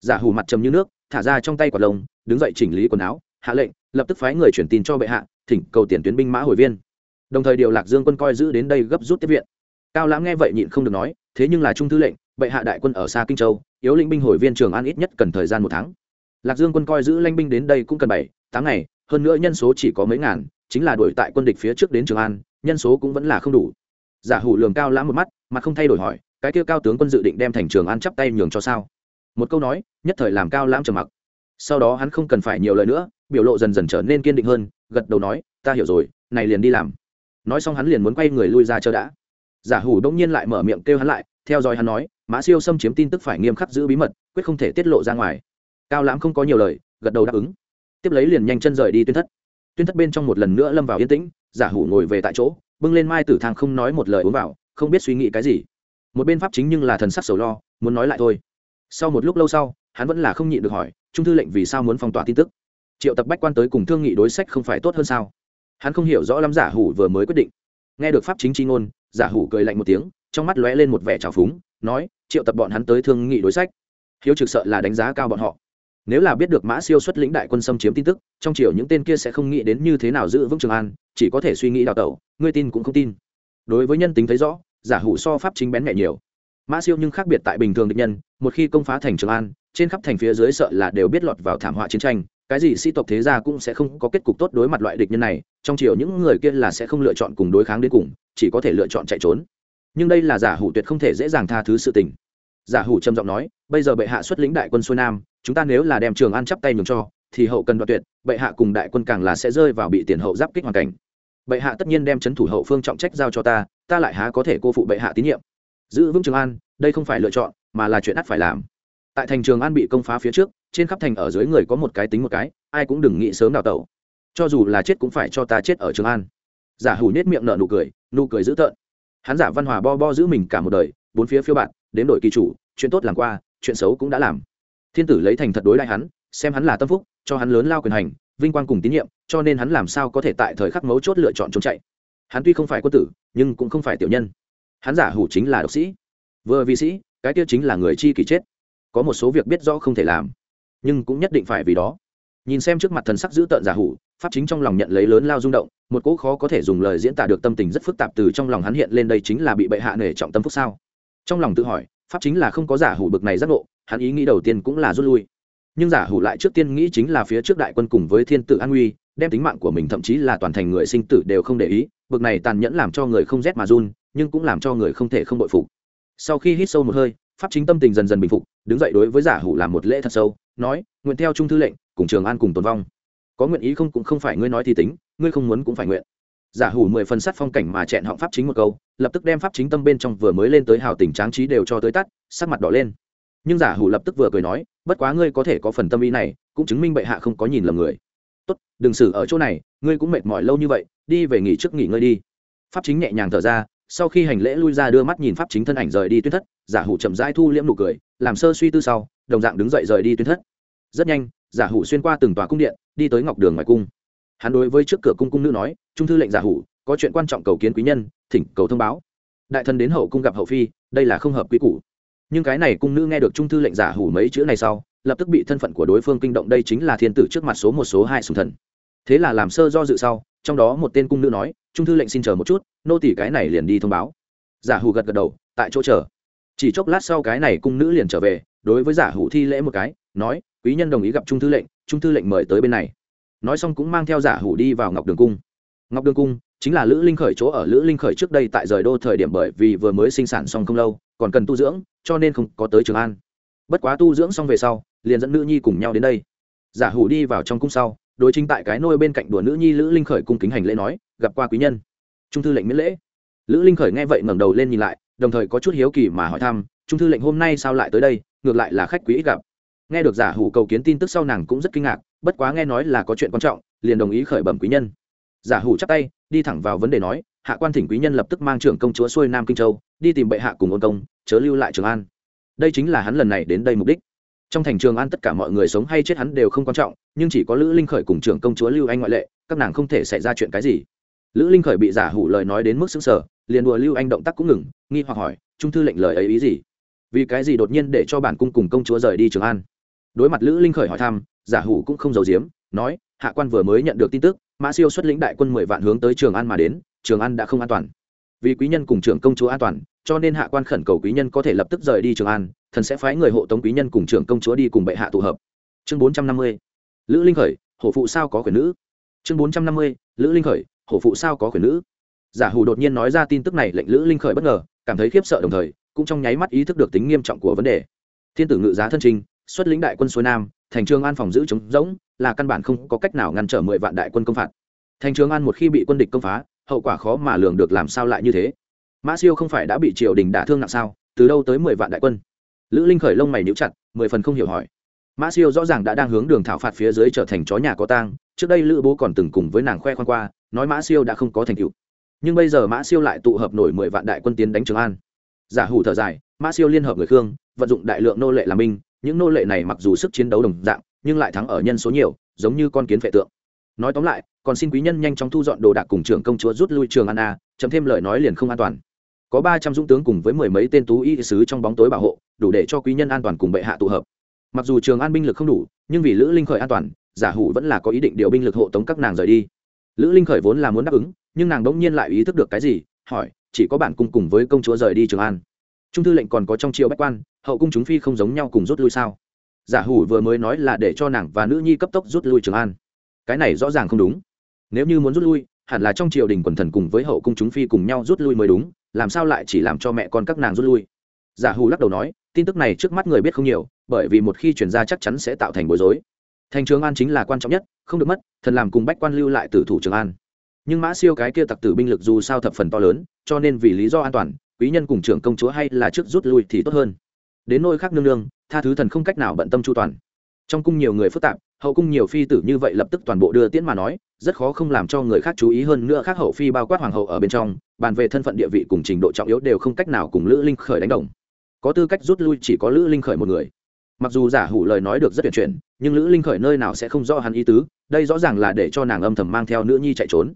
Speaker 1: Giả hù mặt trầm như nước, thả ra trong tay quả lông, đứng dậy chỉnh lý quần áo, hạ lệnh, lập tức phái người chuyển tin cho bệ hạ thỉnh cầu tiền tuyến binh mã hồi viên. Đồng thời điều lạc dương quân coi giữ đến đây gấp rút tiếp viện. Cao lãm nghe vậy nhịn không được nói, thế nhưng là trung thư lệnh, bệ hạ đại quân ở xa kinh châu, yếu lĩnh binh hồi viên trường an ít nhất cần thời gian một tháng. Lạc dương quân coi giữ lanh binh đến đây cũng cần bảy, tám ngày, hơn nữa nhân số chỉ có mấy ngàn, chính là đuổi tại quân địch phía trước đến trường an, nhân số cũng vẫn là không đủ. Giả hủ lường cao lãm một mắt mà không thay đổi hỏi, cái kia cao tướng quân dự định đem thành trường an chắp tay nhường cho sao? Một câu nói, nhất thời làm cao lãm trầm mặc. Sau đó hắn không cần phải nhiều lời nữa, biểu lộ dần dần trở nên kiên định hơn gật đầu nói, ta hiểu rồi, này liền đi làm. Nói xong hắn liền muốn quay người lui ra chờ đã. Giả hủ đông nhiên lại mở miệng kêu hắn lại, theo dõi hắn nói, mã siêu xâm chiếm tin tức phải nghiêm khắc giữ bí mật, quyết không thể tiết lộ ra ngoài. Cao lãm không có nhiều lời, gật đầu đáp ứng. Tiếp lấy liền nhanh chân rời đi tuyên thất. Tuyên thất bên trong một lần nữa lâm vào yên tĩnh, giả hủ ngồi về tại chỗ, bưng lên mai tử thang không nói một lời uống vào, không biết suy nghĩ cái gì. Một bên pháp chính nhưng là thần sắc sầu lo, muốn nói lại thôi. Sau một lúc lâu sau, hắn vẫn là không nhịn được hỏi, trung thư lệnh vì sao muốn phong tỏa tin tức? Triệu tập bách quan tới cùng thương nghị đối sách không phải tốt hơn sao? Hắn không hiểu rõ lắm giả hủ vừa mới quyết định. Nghe được pháp chính tri ngôn, giả hủ cười lạnh một tiếng, trong mắt lóe lên một vẻ trào phúng, nói, triệu tập bọn hắn tới thương nghị đối sách. Hiếu trực sợ là đánh giá cao bọn họ. Nếu là biết được mã siêu xuất lĩnh đại quân xâm chiếm tin tức, trong triều những tên kia sẽ không nghĩ đến như thế nào giữ vững trường an, chỉ có thể suy nghĩ đào tẩu, ngươi tin cũng không tin. Đối với nhân tính thấy rõ, giả hủ so pháp chính bén mẹ nhiều. Mã siêu nhưng khác biệt tại bình thường địch nhân, một khi công phá thành trường an, trên khắp thành phía dưới sợ là đều biết lọt vào thảm họa chiến tranh cái gì sĩ tộc thế gia cũng sẽ không có kết cục tốt đối mặt loại địch nhân này, trong chiều những người kia là sẽ không lựa chọn cùng đối kháng đến cùng, chỉ có thể lựa chọn chạy trốn. Nhưng đây là giả hủ tuyệt không thể dễ dàng tha thứ sự tình. Giả hủ trầm giọng nói, bây giờ bệ hạ xuất lĩnh đại quân xuôi nam, chúng ta nếu là đem trường an chắp tay nhường cho, thì hậu cần đoạt tuyệt, bệ hạ cùng đại quân càng là sẽ rơi vào bị tiền hậu giáp kích hoàn cảnh. Bệ hạ tất nhiên đem c thủ hậu phương trọng trách giao cho ta ta lại há có thể cô phụ bệ hạ tín nhiệm. Giữ vững trường an, đây không phải lựa chọn, mà là chuyện ắt phải làm. Tại thành trường an bị công phá phía trước trên khắp thành ở dưới người có một cái tính một cái, ai cũng đừng nghĩ sớm đào tẩu. Cho dù là chết cũng phải cho ta chết ở trường an. Giả hủ nết miệng nợ nụ cười nụ cười dữ tợn. Hắn giả văn hòa bo bo giữ mình cả một đời, bốn phía phiêu bạn đến đội kỳ chủ, chuyện tốt làm qua, chuyện xấu cũng đã làm. Thiên tử lấy thành thật đối lại hắn, xem hắn là tâm phúc, cho hắn lớn lao quyền hành, vinh quang cùng tín nhiệm, cho nên hắn làm sao có thể tại thời khắc mấu chốt lựa chọn trốn chạy. Hắn tuy không phải quân tử, nhưng cũng không phải tiểu nhân. Hắn giả hủ chính là độc sĩ. Vừa vì sĩ, cái tiêu chính là người chi kỷ chết. Có một số việc biết rõ không thể làm nhưng cũng nhất định phải vì đó. Nhìn xem trước mặt thần sắc giữ tợn giả hủ, pháp chính trong lòng nhận lấy lớn lao rung động, một cỗ khó có thể dùng lời diễn tả được tâm tình rất phức tạp từ trong lòng hắn hiện lên đây chính là bị bệ hạ nể trọng tâm phúc sao. Trong lòng tự hỏi, pháp chính là không có giả hủ bực này giác ngộ, hắn ý nghĩ đầu tiên cũng là rút lui. Nhưng giả hủ lại trước tiên nghĩ chính là phía trước đại quân cùng với thiên tử an uy đem tính mạng của mình thậm chí là toàn thành người sinh tử đều không để ý, bực này tàn nhẫn làm cho người không rét mà run, nhưng cũng làm cho người không thể không bội phục. Sau khi hít sâu một hơi, pháp chính tâm tình dần dần bình phục, đứng dậy đối với giả hủ làm một lễ thật sâu nói, nguyện theo trung thư lệnh, cùng trường an cùng tồn vong. Có nguyện ý không cũng không phải ngươi nói thì tính, ngươi không muốn cũng phải nguyện. Giả hủ mười phần sắt phong cảnh mà chẹn họng pháp chính một câu, lập tức đem pháp chính tâm bên trong vừa mới lên tới hào tình tráng trí đều cho tới tắt, sắc mặt đỏ lên. Nhưng giả hủ lập tức vừa cười nói, bất quá ngươi có thể có phần tâm ý này, cũng chứng minh bệ hạ không có nhìn lầm người. Tốt, đừng xử ở chỗ này, ngươi cũng mệt mỏi lâu như vậy, đi về nghỉ trước nghỉ ngơi đi. Pháp chính nhẹ nhàng thở ra, sau khi hành lễ lui ra đưa mắt nhìn pháp chính thân ảnh rời đi tuyên thất, giả hủ chậm rãi thu liễm nụ cười, làm sơ suy tư sau đồng dạng đứng dậy rời đi tuyên thất. Rất nhanh, giả hủ xuyên qua từng tòa cung điện, đi tới ngọc đường ngoài cung. Hắn đối với trước cửa cung cung nữ nói, trung thư lệnh giả hủ, có chuyện quan trọng cầu kiến quý nhân, thỉnh cầu thông báo. Đại thần đến hậu cung gặp hậu phi, đây là không hợp quy củ. Nhưng cái này cung nữ nghe được trung thư lệnh giả hủ mấy chữ này sau, lập tức bị thân phận của đối phương kinh động đây chính là thiên tử trước mặt số một số hai sùng thần. Thế là làm sơ do dự sau, trong đó một tên cung nữ nói, trung thư lệnh xin chờ một chút, nô tỷ cái này liền đi thông báo. Giả hủ gật gật đầu, tại chỗ chờ chỉ chốc lát sau cái này cung nữ liền trở về, đối với giả hủ thi lễ một cái, nói, quý nhân đồng ý gặp trung thư lệnh, trung thư lệnh mời tới bên này. Nói xong cũng mang theo giả hủ đi vào ngọc đường cung. Ngọc đường cung chính là lữ linh khởi chỗ ở, lữ linh khởi trước đây tại rời đô thời điểm bởi vì vừa mới sinh sản xong không lâu, còn cần tu dưỡng, cho nên không có tới trường an. Bất quá tu dưỡng xong về sau, liền dẫn nữ nhi cùng nhau đến đây. Giả hủ đi vào trong cung sau, đối chính tại cái nôi bên cạnh đùa nữ nhi lữ linh khởi cung kính hành lễ nói, gặp qua quý nhân. Trung thư lệnh miễn lễ. Lữ linh khởi nghe vậy ngẩng đầu lên nhìn lại đồng thời có chút hiếu kỳ mà hỏi thăm, trung thư lệnh hôm nay sao lại tới đây? Ngược lại là khách quý ít gặp. Nghe được giả hủ cầu kiến tin tức sau nàng cũng rất kinh ngạc, bất quá nghe nói là có chuyện quan trọng, liền đồng ý khởi bẩm quý nhân. Giả hủ chắp tay, đi thẳng vào vấn đề nói, hạ quan thỉnh quý nhân lập tức mang trưởng công chúa xuôi nam kinh châu, đi tìm bệ hạ cùng ôn công, chớ lưu lại trường an. Đây chính là hắn lần này đến đây mục đích. Trong thành trường an tất cả mọi người sống hay chết hắn đều không quan trọng, nhưng chỉ có lữ linh khởi cùng trưởng công chúa lưu anh ngoại lệ, các nàng không thể xảy ra chuyện cái gì. Lữ linh khởi bị giả hủ lời nói đến mức xứng sở liền đùa lưu anh động tác cũng ngừng, nghi hoặc hỏi, trung thư lệnh lời ấy ý gì? Vì cái gì đột nhiên để cho bản cung cùng công chúa rời đi trường an? Đối mặt lữ linh khởi hỏi thăm, giả hủ cũng không giấu giếm, nói, hạ quan vừa mới nhận được tin tức, mã siêu xuất lĩnh đại quân mười vạn hướng tới trường an mà đến, trường an đã không an toàn. Vì quý nhân cùng trưởng công chúa an toàn, cho nên hạ quan khẩn cầu quý nhân có thể lập tức rời đi trường an, thần sẽ phái người hộ tống quý nhân cùng trưởng công chúa đi cùng bệ hạ tụ hợp. Chương bốn trăm năm mươi, lữ linh khởi, hổ phụ sao có quyền nữ? Chương bốn trăm năm mươi, lữ linh khởi, hổ phụ sao có quyền nữ? Giả hủ đột nhiên nói ra tin tức này lệnh lữ linh khởi bất ngờ, cảm thấy khiếp sợ đồng thời, cũng trong nháy mắt ý thức được tính nghiêm trọng của vấn đề. Thiên tử ngự giá thân trình, xuất lĩnh đại quân xuôi nam, thành trường an phòng giữ chống rỗng, là căn bản không có cách nào ngăn trở mười vạn đại quân công phạt. Thành trường an một khi bị quân địch công phá, hậu quả khó mà lường được làm sao lại như thế. Mã siêu không phải đã bị triều đình đả thương nặng sao, từ đâu tới mười vạn đại quân? Lữ linh khởi lông mày níu chặt, mười phần không hiểu hỏi. Mã siêu rõ ràng đã đang hướng đường thảo phạt phía dưới trở thành chó nhà có tang, trước đây lữ bố còn từng cùng với nàng khoe khoan qua, nói mã siêu đã không có thành tựu nhưng bây giờ mã siêu lại tụ hợp nổi mười vạn đại quân tiến đánh trường an. Giả hủ thở dài, mã siêu liên hợp người khương, vận dụng đại lượng nô lệ làm binh, những nô lệ này mặc dù sức chiến đấu đồng dạng, nhưng lại thắng ở nhân số nhiều, giống như con kiến phệ tượng. Nói tóm lại, còn xin quý nhân nhanh chóng thu dọn đồ đạc cùng trưởng công chúa rút lui trường an a chấm thêm lời nói liền không an toàn. Có ba trăm dũng tướng cùng với mười mấy tên tú y sứ trong bóng tối bảo hộ, đủ để cho quý nhân an toàn cùng bệ hạ tụ hợp. Mặc dù trường an binh lực không đủ, nhưng vì lữ linh khởi an toàn, giả hủ vẫn là có ý định điều binh lực hộ tống các nàng rời đi. Lữ linh khởi vốn là muốn đáp ứng nhưng nàng đống nhiên lại ý thức được cái gì, hỏi, chỉ có bản cung cùng với công chúa rời đi trường an. Trung thư lệnh còn có trong triều bách quan, hậu cung chúng phi không giống nhau cùng rút lui sao? Giả hủ vừa mới nói là để cho nàng và nữ nhi cấp tốc rút lui trường an. Cái này rõ ràng không đúng. Nếu như muốn rút lui, hẳn là trong triều đình quần thần cùng với hậu cung chúng phi cùng nhau rút lui mới đúng, làm sao lại chỉ làm cho mẹ con các nàng rút lui? Giả hủ lắc đầu nói, tin tức này trước mắt người biết không nhiều, bởi vì một khi chuyển ra chắc chắn sẽ tạo thành bối rối. Thành trường an chính là quan trọng nhất, không được mất, thần làm cùng bách quan lưu lại tử thủ trường an nhưng mã siêu cái kia tặc tử binh lực dù sao thập phần to lớn, cho nên vì lý do an toàn, quý nhân cùng trưởng công chúa hay là trước rút lui thì tốt hơn. Đến nôi khác nương nương, tha thứ thần không cách nào bận tâm chu toàn. Trong cung nhiều người phức tạp, hậu cung nhiều phi tử như vậy lập tức toàn bộ đưa tiễn mà nói, rất khó không làm cho người khác chú ý hơn nữa khác hậu phi bao quát hoàng hậu ở bên trong, bàn về thân phận địa vị cùng trình độ trọng yếu đều không cách nào cùng lữ linh khởi đánh đồng. Có tư cách rút lui chỉ có lữ linh khởi một người. Mặc dù giả hủ lời nói được rất tuyệt chuyển nhưng lữ linh khởi nơi nào sẽ không rõ hắn ý tứ, đây rõ ràng là để cho nàng âm thầm mang theo nữ nhi chạy trốn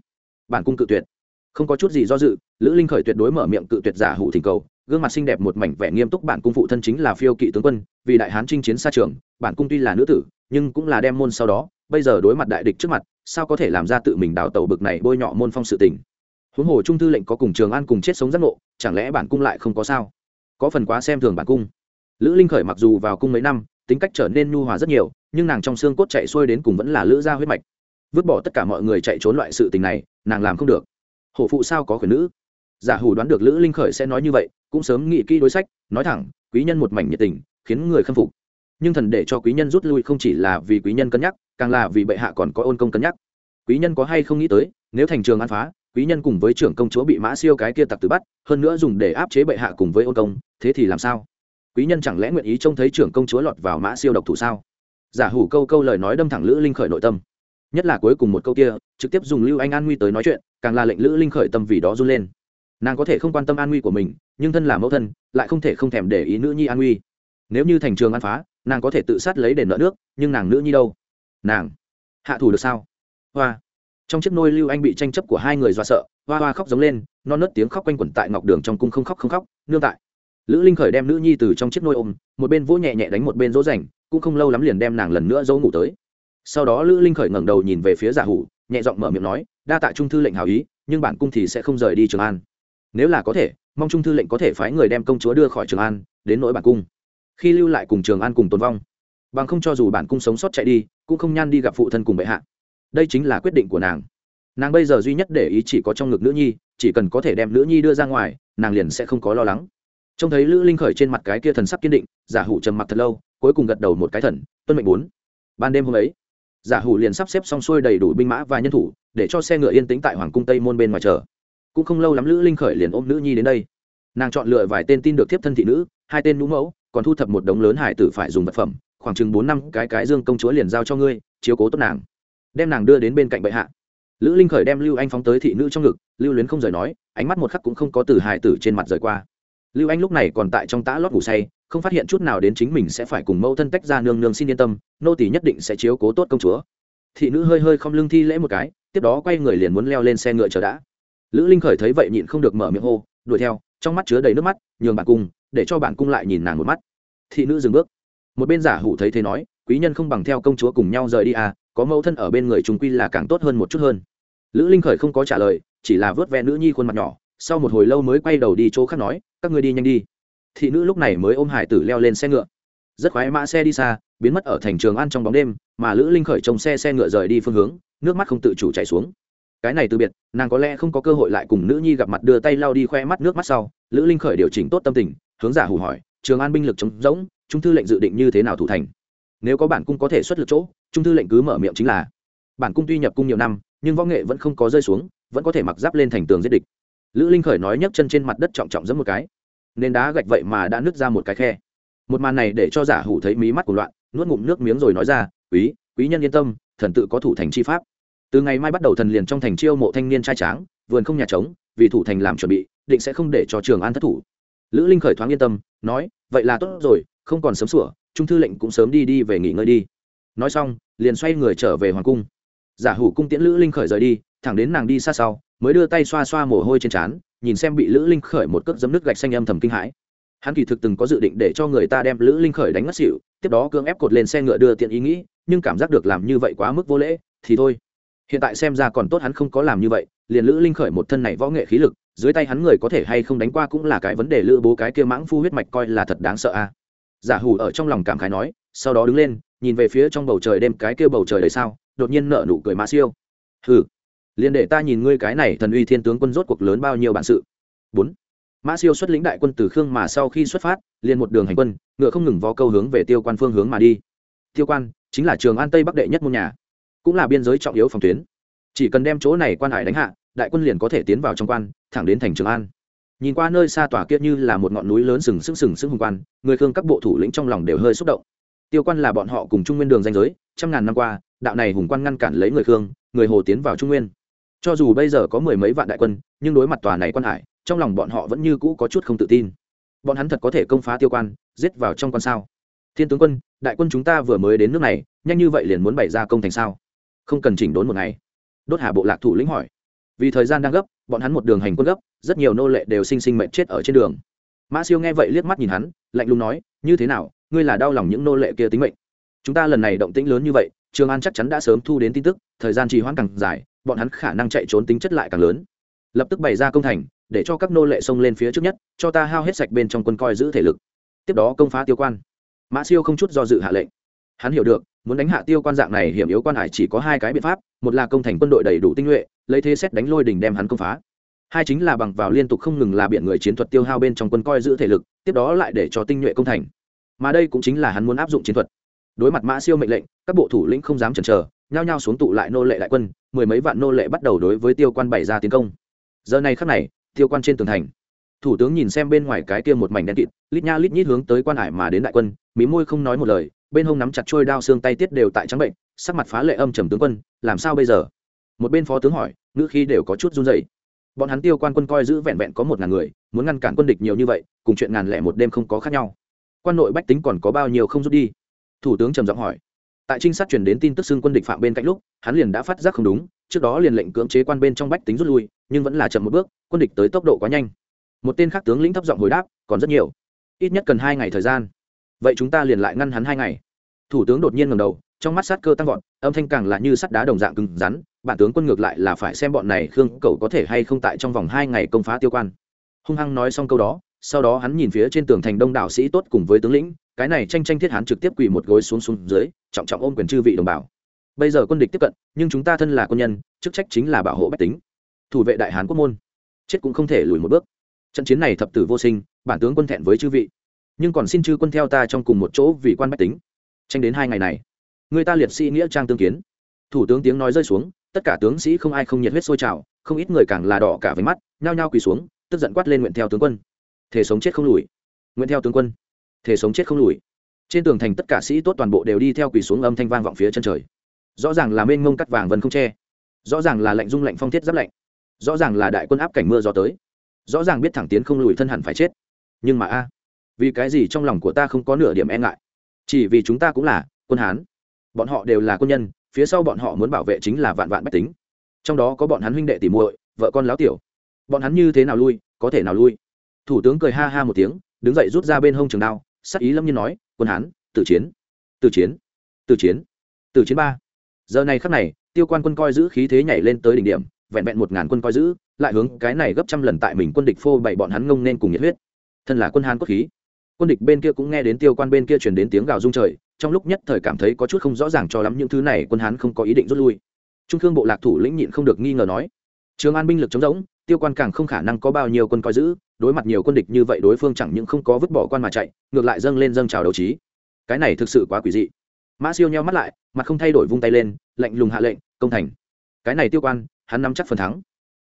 Speaker 1: bản cung cự tuyệt. Không có chút gì do dự, lữ linh khởi tuyệt đối mở miệng cự tuyệt giả hủ thỉnh cầu, gương mặt xinh đẹp một mảnh vẻ nghiêm túc bản cung phụ thân chính là phiêu kỵ tướng quân, vì đại hán chinh chiến xa trường, bản cung tuy là nữ tử, nhưng cũng là đem môn sau đó, bây giờ đối mặt đại địch trước mặt, sao có thể làm ra tự mình đào tẩu bực này bôi nhọ môn phong sự tình? Huống hồ trung thư lệnh có cùng trường an cùng chết sống giác ngộ, chẳng lẽ bản cung lại không có sao? Có phần quá xem thường bản cung. Lữ linh khởi mặc dù vào cung mấy năm, tính cách trở nên nhu hòa rất nhiều, nhưng nàng trong xương cốt chạy xuôi đến cùng vẫn là lữ gia huyết mạch vứt bỏ tất cả mọi người chạy trốn loại sự tình này, nàng làm không được. Hổ phụ sao có khuyển nữ? Giả hủ đoán được lữ linh khởi sẽ nói như vậy, cũng sớm nghĩ kỹ đối sách, nói thẳng, quý nhân một mảnh nhiệt tình, khiến người khâm phục. Nhưng thần để cho quý nhân rút lui không chỉ là vì quý nhân cân nhắc, càng là vì bệ hạ còn có ôn công cân nhắc. Quý nhân có hay không nghĩ tới, nếu thành trường an phá, quý nhân cùng với trưởng công chúa bị mã siêu cái kia tặc từ bắt, hơn nữa dùng để áp chế bệ hạ cùng với ôn công, thế thì làm sao? Quý nhân chẳng lẽ nguyện ý trông thấy trưởng công chúa lọt vào mã siêu độc thủ sao? Giả hủ câu câu lời nói đâm thẳng lữ linh khởi nội tâm nhất là cuối cùng một câu kia, trực tiếp dùng lưu anh an nguy tới nói chuyện, càng là lệnh lữ linh khởi tâm vì đó run lên. Nàng có thể không quan tâm an nguy của mình, nhưng thân là mẫu thân, lại không thể không thèm để ý nữ nhi an nguy. Nếu như thành trường an phá, nàng có thể tự sát lấy đền nợ nước, nhưng nàng nữ nhi đâu? Nàng. Hạ thủ được sao? Hoa. Trong chiếc nôi lưu anh bị tranh chấp của hai người do sợ, hoa hoa khóc giống lên, non nớt tiếng khóc quanh quẩn tại ngọc đường trong cung không khóc không khóc, nương tại. Lữ linh khởi đem nữ nhi từ trong chiếc nôi ôm, một bên vỗ nhẹ nhẹ đánh một bên dỗ dành, cũng không lâu lắm liền đem nàng lần nữa dỗ ngủ tới sau đó lữ linh khởi ngẩng đầu nhìn về phía giả hủ, nhẹ giọng mở miệng nói, đa tạ trung thư lệnh hào ý, nhưng bản cung thì sẽ không rời đi trường an. Nếu là có thể, mong trung thư lệnh có thể phái người đem công chúa đưa khỏi trường an, đến nỗi bản cung. Khi lưu lại cùng trường an cùng tồn vong. Bằng không cho dù bản cung sống sót chạy đi, cũng không nhan đi gặp phụ thân cùng bệ hạ. Đây chính là quyết định của nàng. Nàng bây giờ duy nhất để ý chỉ có trong ngực nữ nhi, chỉ cần có thể đem nữ nhi đưa ra ngoài, nàng liền sẽ không có lo lắng. Trông thấy lữ linh khởi trên mặt cái kia thần sắc kiên định, giả hủ trầm mặc thật lâu, cuối cùng gật đầu một cái thần, tuân mệnh bốn. Ban đêm hôm ấy giả hủ liền sắp xếp xong xuôi đầy đủ binh mã và nhân thủ, để cho xe ngựa yên tĩnh tại hoàng cung tây môn bên ngoài chờ. Cũng không lâu lắm lữ linh khởi liền ôm nữ nhi đến đây. Nàng chọn lựa vài tên tin được tiếp thân thị nữ, hai tên nũ mẫu, còn thu thập một đống lớn hải tử phải dùng vật phẩm, khoảng chừng bốn năm cái cái dương công chúa liền giao cho ngươi, chiếu cố tốt nàng. Đem nàng đưa đến bên cạnh bệ hạ. Lữ linh khởi đem lưu anh phóng tới thị nữ trong ngực, lưu luyến không rời nói, ánh mắt một khắc cũng không có từ hải tử trên mặt rời qua lưu anh lúc này còn tại trong tã lót ngủ say, không phát hiện chút nào đến chính mình sẽ phải cùng mẫu thân tách ra nương nương xin yên tâm, nô tỷ nhất định sẽ chiếu cố tốt công chúa. Thị nữ hơi hơi không lưng thi lễ một cái, tiếp đó quay người liền muốn leo lên xe ngựa chờ đã. Lữ linh khởi thấy vậy nhịn không được mở miệng hô, đuổi theo, trong mắt chứa đầy nước mắt, nhường bản cung, để cho bản cung lại nhìn nàng một mắt. Thị nữ dừng bước. Một bên giả hủ thấy thế nói, quý nhân không bằng theo công chúa cùng nhau rời đi à có mẫu thân ở bên người chúng quy là càng tốt hơn một chút hơn. Lữ linh khởi không có trả lời, chỉ là vớt ve nữ nhi khuôn mặt nhỏ sau một hồi lâu mới quay đầu đi chỗ khác nói, các ngươi đi nhanh đi. Thị nữ lúc này mới ôm hải tử leo lên xe ngựa. Rất khoái mã xe đi xa, biến mất ở thành trường ăn trong bóng đêm, mà lữ linh khởi trông xe xe ngựa rời đi phương hướng, nước mắt không tự chủ chảy xuống. Cái này từ biệt, nàng có lẽ không có cơ hội lại cùng nữ nhi gặp mặt đưa tay lau đi khoe mắt nước mắt sau, lữ linh khởi điều chỉnh tốt tâm tình, hướng giả hủ hỏi, trường an binh lực chống rỗng, trung thư lệnh dự định như thế nào thủ thành? Nếu có bản cung có thể xuất lực chỗ, trung thư lệnh cứ mở miệng chính là bản cung tuy nhập cung nhiều năm, nhưng võ nghệ vẫn không có rơi xuống, vẫn có thể mặc giáp lên thành tường giết địch lữ linh khởi nói nhấc chân trên mặt đất trọng trọng giẫm một cái. Nên đá gạch vậy mà đã nứt ra một cái khe. Một màn này để cho giả hủ thấy mí mắt của loạn, nuốt ngụm nước miếng rồi nói ra, quý quý nhân yên tâm, thần tự có thủ thành chi pháp. Từ ngày mai bắt đầu thần liền trong thành chiêu mộ thanh niên trai tráng, vườn không nhà trống, vì thủ thành làm chuẩn bị, định sẽ không để cho trường an thất thủ. Lữ linh khởi thoáng yên tâm, nói, vậy là tốt rồi, không còn sớm sủa, trung thư lệnh cũng sớm đi đi về nghỉ ngơi đi. Nói xong, liền xoay người trở về hoàng cung. Giả hủ cung tiễn lữ linh khởi rời đi, thẳng đến nàng đi xa sau mới đưa tay xoa xoa mồ hôi trên trán, nhìn xem bị lữ linh khởi một cước dấm nước gạch xanh âm thầm kinh hãi. Hắn kỳ thực từng có dự định để cho người ta đem lữ linh khởi đánh ngất xỉu, tiếp đó cưỡng ép cột lên xe ngựa đưa tiện ý nghĩ, nhưng cảm giác được làm như vậy quá mức vô lễ, thì thôi. Hiện tại xem ra còn tốt hắn không có làm như vậy, liền lữ linh khởi một thân này võ nghệ khí lực, dưới tay hắn người có thể hay không đánh qua cũng là cái vấn đề lữ bố cái kia mãng phu huyết mạch coi là thật đáng sợ a. Giả hủ ở trong lòng cảm khái nói, sau đó đứng lên, nhìn về phía trong bầu trời đêm cái kia bầu trời đầy sao, đột nhiên nợ nụ cười mã siêu. Hừ liền để ta nhìn ngươi cái này thần uy thiên tướng quân rốt cuộc lớn bao nhiêu bản sự. Bốn, mã siêu xuất lĩnh đại quân từ khương mà sau khi xuất phát, liền một đường hành quân, ngựa không ngừng vó câu hướng về tiêu quan phương hướng mà đi. Tiêu quan chính là trường an tây bắc đệ nhất môn nhà, cũng là biên giới trọng yếu phòng tuyến. Chỉ cần đem chỗ này quan hải đánh hạ, đại quân liền có thể tiến vào trong quan, thẳng đến thành trường an. Nhìn qua nơi xa tỏa kiệt như là một ngọn núi lớn sừng sững sừng sững hùng quan, người khương các bộ thủ lĩnh trong lòng đều hơi xúc động. Tiêu quan là bọn họ cùng trung nguyên đường danh giới, trăm ngàn năm qua, đạo này hùng quan ngăn cản lấy người khương, người hồ tiến vào trung nguyên cho dù bây giờ có mười mấy vạn đại quân, nhưng đối mặt tòa này quan hải, trong lòng bọn họ vẫn như cũ có chút không tự tin. Bọn hắn thật có thể công phá tiêu quan, giết vào trong quan sao? Thiên tướng quân, đại quân chúng ta vừa mới đến nước này, nhanh như vậy liền muốn bày ra công thành sao? Không cần chỉnh đốn một ngày. Đốt hà bộ lạc thủ lĩnh hỏi. Vì thời gian đang gấp, bọn hắn một đường hành quân gấp, rất nhiều nô lệ đều sinh sinh mệnh chết ở trên đường. Mã siêu nghe vậy liếc mắt nhìn hắn, lạnh lùng nói, như thế nào? Ngươi là đau lòng những nô lệ kia tính mệnh? Chúng ta lần này động tĩnh lớn như vậy, trường an chắc chắn đã sớm thu đến tin tức, thời gian trì hoãn càng dài bọn hắn khả năng chạy trốn tính chất lại càng lớn. Lập tức bày ra công thành, để cho các nô lệ xông lên phía trước nhất, cho ta hao hết sạch bên trong quân coi giữ thể lực. Tiếp đó công phá tiêu quan. Mã siêu không chút do dự hạ lệnh. Hắn hiểu được, muốn đánh hạ tiêu quan dạng này hiểm yếu quan hải chỉ có hai cái biện pháp, một là công thành quân đội đầy đủ tinh nhuệ, lấy thế xét đánh lôi đình đem hắn công phá. Hai chính là bằng vào liên tục không ngừng là biện người chiến thuật tiêu hao bên trong quân coi giữ thể lực, tiếp đó lại để cho tinh nhuệ công thành. Mà đây cũng chính là hắn muốn áp dụng chiến thuật. Đối mặt mã siêu mệnh lệnh, các bộ thủ lĩnh không dám chần chờ nhao nhao xuống tụ lại nô lệ đại quân, mười mấy vạn nô lệ bắt đầu đối với tiêu quan bày ra tiến công. Giờ này khắc này, tiêu quan trên tường thành, thủ tướng nhìn xem bên ngoài cái kia một mảnh đen kịt, lít nha lít nhít hướng tới quan hải mà đến đại quân, mí môi không nói một lời, bên hông nắm chặt trôi đao xương tay tiết đều tại trắng bệnh, sắc mặt phá lệ âm trầm tướng quân, làm sao bây giờ? Một bên phó tướng hỏi, ngữ khi đều có chút run dày bọn hắn tiêu quan quân coi giữ vẹn vẹn có một ngàn người, muốn ngăn cản quân địch nhiều như vậy, cùng chuyện ngàn lẻ một đêm không có khác nhau. Quan nội bách tính còn có bao nhiêu không rút đi? Thủ tướng trầm giọng hỏi tại trinh sát truyền đến tin tức xưng quân địch phạm bên cạnh lúc, hắn liền đã phát giác không đúng, trước đó liền lệnh cưỡng chế quan bên trong bách tính rút lui, nhưng vẫn là chậm một bước, quân địch tới tốc độ quá nhanh. Một tên khác tướng lĩnh thấp giọng hồi đáp, còn rất nhiều. Ít nhất cần hai ngày thời gian. Vậy chúng ta liền lại ngăn hắn hai ngày. Thủ tướng đột nhiên ngầm đầu, trong mắt sát cơ tăng vọt, âm thanh càng là như sắt đá đồng dạng cứng rắn, bản tướng quân ngược lại là phải xem bọn này khương cầu có thể hay không tại trong vòng hai ngày công phá tiêu quan. Hung hăng nói xong câu đó sau đó hắn nhìn phía trên tường thành đông đảo sĩ tốt cùng với tướng lĩnh, cái này tranh tranh thiết hắn trực tiếp quỳ một gối xuống xuống dưới, trọng trọng ôm quyền chư vị đồng bào. Bây giờ quân địch tiếp cận, nhưng chúng ta thân là quân nhân, chức trách chính là bảo hộ bách tính. Thủ vệ đại hán quốc môn, chết cũng không thể lùi một bước. Trận chiến này thập tử vô sinh, bản tướng quân thẹn với chư vị. Nhưng còn xin chư quân theo ta trong cùng một chỗ vì quan bách tính. Tranh đến hai ngày này, người ta liệt sĩ nghĩa trang tương kiến. Thủ tướng tiếng nói rơi xuống, tất cả tướng sĩ không ai không nhiệt huyết sôi trào, không ít người càng là đỏ cả với mắt, nhao nhao quỳ xuống, tức giận quát lên nguyện theo tướng quân thể sống chết không lùi. Nguyện theo tướng quân, thể sống chết không lùi. Trên tường thành tất cả sĩ tốt toàn bộ đều đi theo quỳ xuống âm thanh vang vọng phía chân trời. Rõ ràng là mênh ngông cắt vàng vân không che. Rõ ràng là lạnh dung lạnh phong thiết giáp lạnh. Rõ ràng là đại quân áp cảnh mưa gió tới. Rõ ràng biết thẳng tiến không lùi thân hẳn phải chết. Nhưng mà a, vì cái gì trong lòng của ta không có nửa điểm e ngại? Chỉ vì chúng ta cũng là quân hán. Bọn họ đều là quân nhân, phía sau bọn họ muốn bảo vệ chính là vạn vạn bách tính. Trong đó có bọn hắn huynh đệ tỉ muội, vợ con láo tiểu. Bọn hắn như thế nào lui, có thể nào lui? Thủ tướng cười ha ha một tiếng, đứng dậy rút ra bên hông trường đao, sắc ý lâm nhiên nói, quân hán, tử chiến tử chiến tử chiến tử chiến ba. Giờ này khắc này, tiêu quan quân coi giữ khí thế nhảy lên tới đỉnh điểm, vẹn vẹn một ngàn quân coi giữ, lại hướng cái này gấp trăm lần tại mình quân địch phô bày bọn hắn ngông nên cùng nhiệt huyết. Thân là quân hán cốt khí. Quân địch bên kia cũng nghe đến tiêu quan bên kia truyền đến tiếng gào rung trời, trong lúc nhất thời cảm thấy có chút không rõ ràng cho lắm những thứ này, quân hán không có ý định rút lui. Trung thương bộ lạc thủ lĩnh nhịn không được nghi ngờ nói, trường an binh lực chống rỗng, tiêu quan càng không khả năng có bao nhiêu quân coi giữ đối mặt nhiều quân địch như vậy đối phương chẳng những không có vứt bỏ quan mà chạy, ngược lại dâng lên dâng trào đấu trí. Cái này thực sự quá quỷ dị. Mã siêu nheo mắt lại, mặt không thay đổi vung tay lên, lạnh lùng hạ lệnh, công thành. Cái này tiêu quan, hắn nắm chắc phần thắng.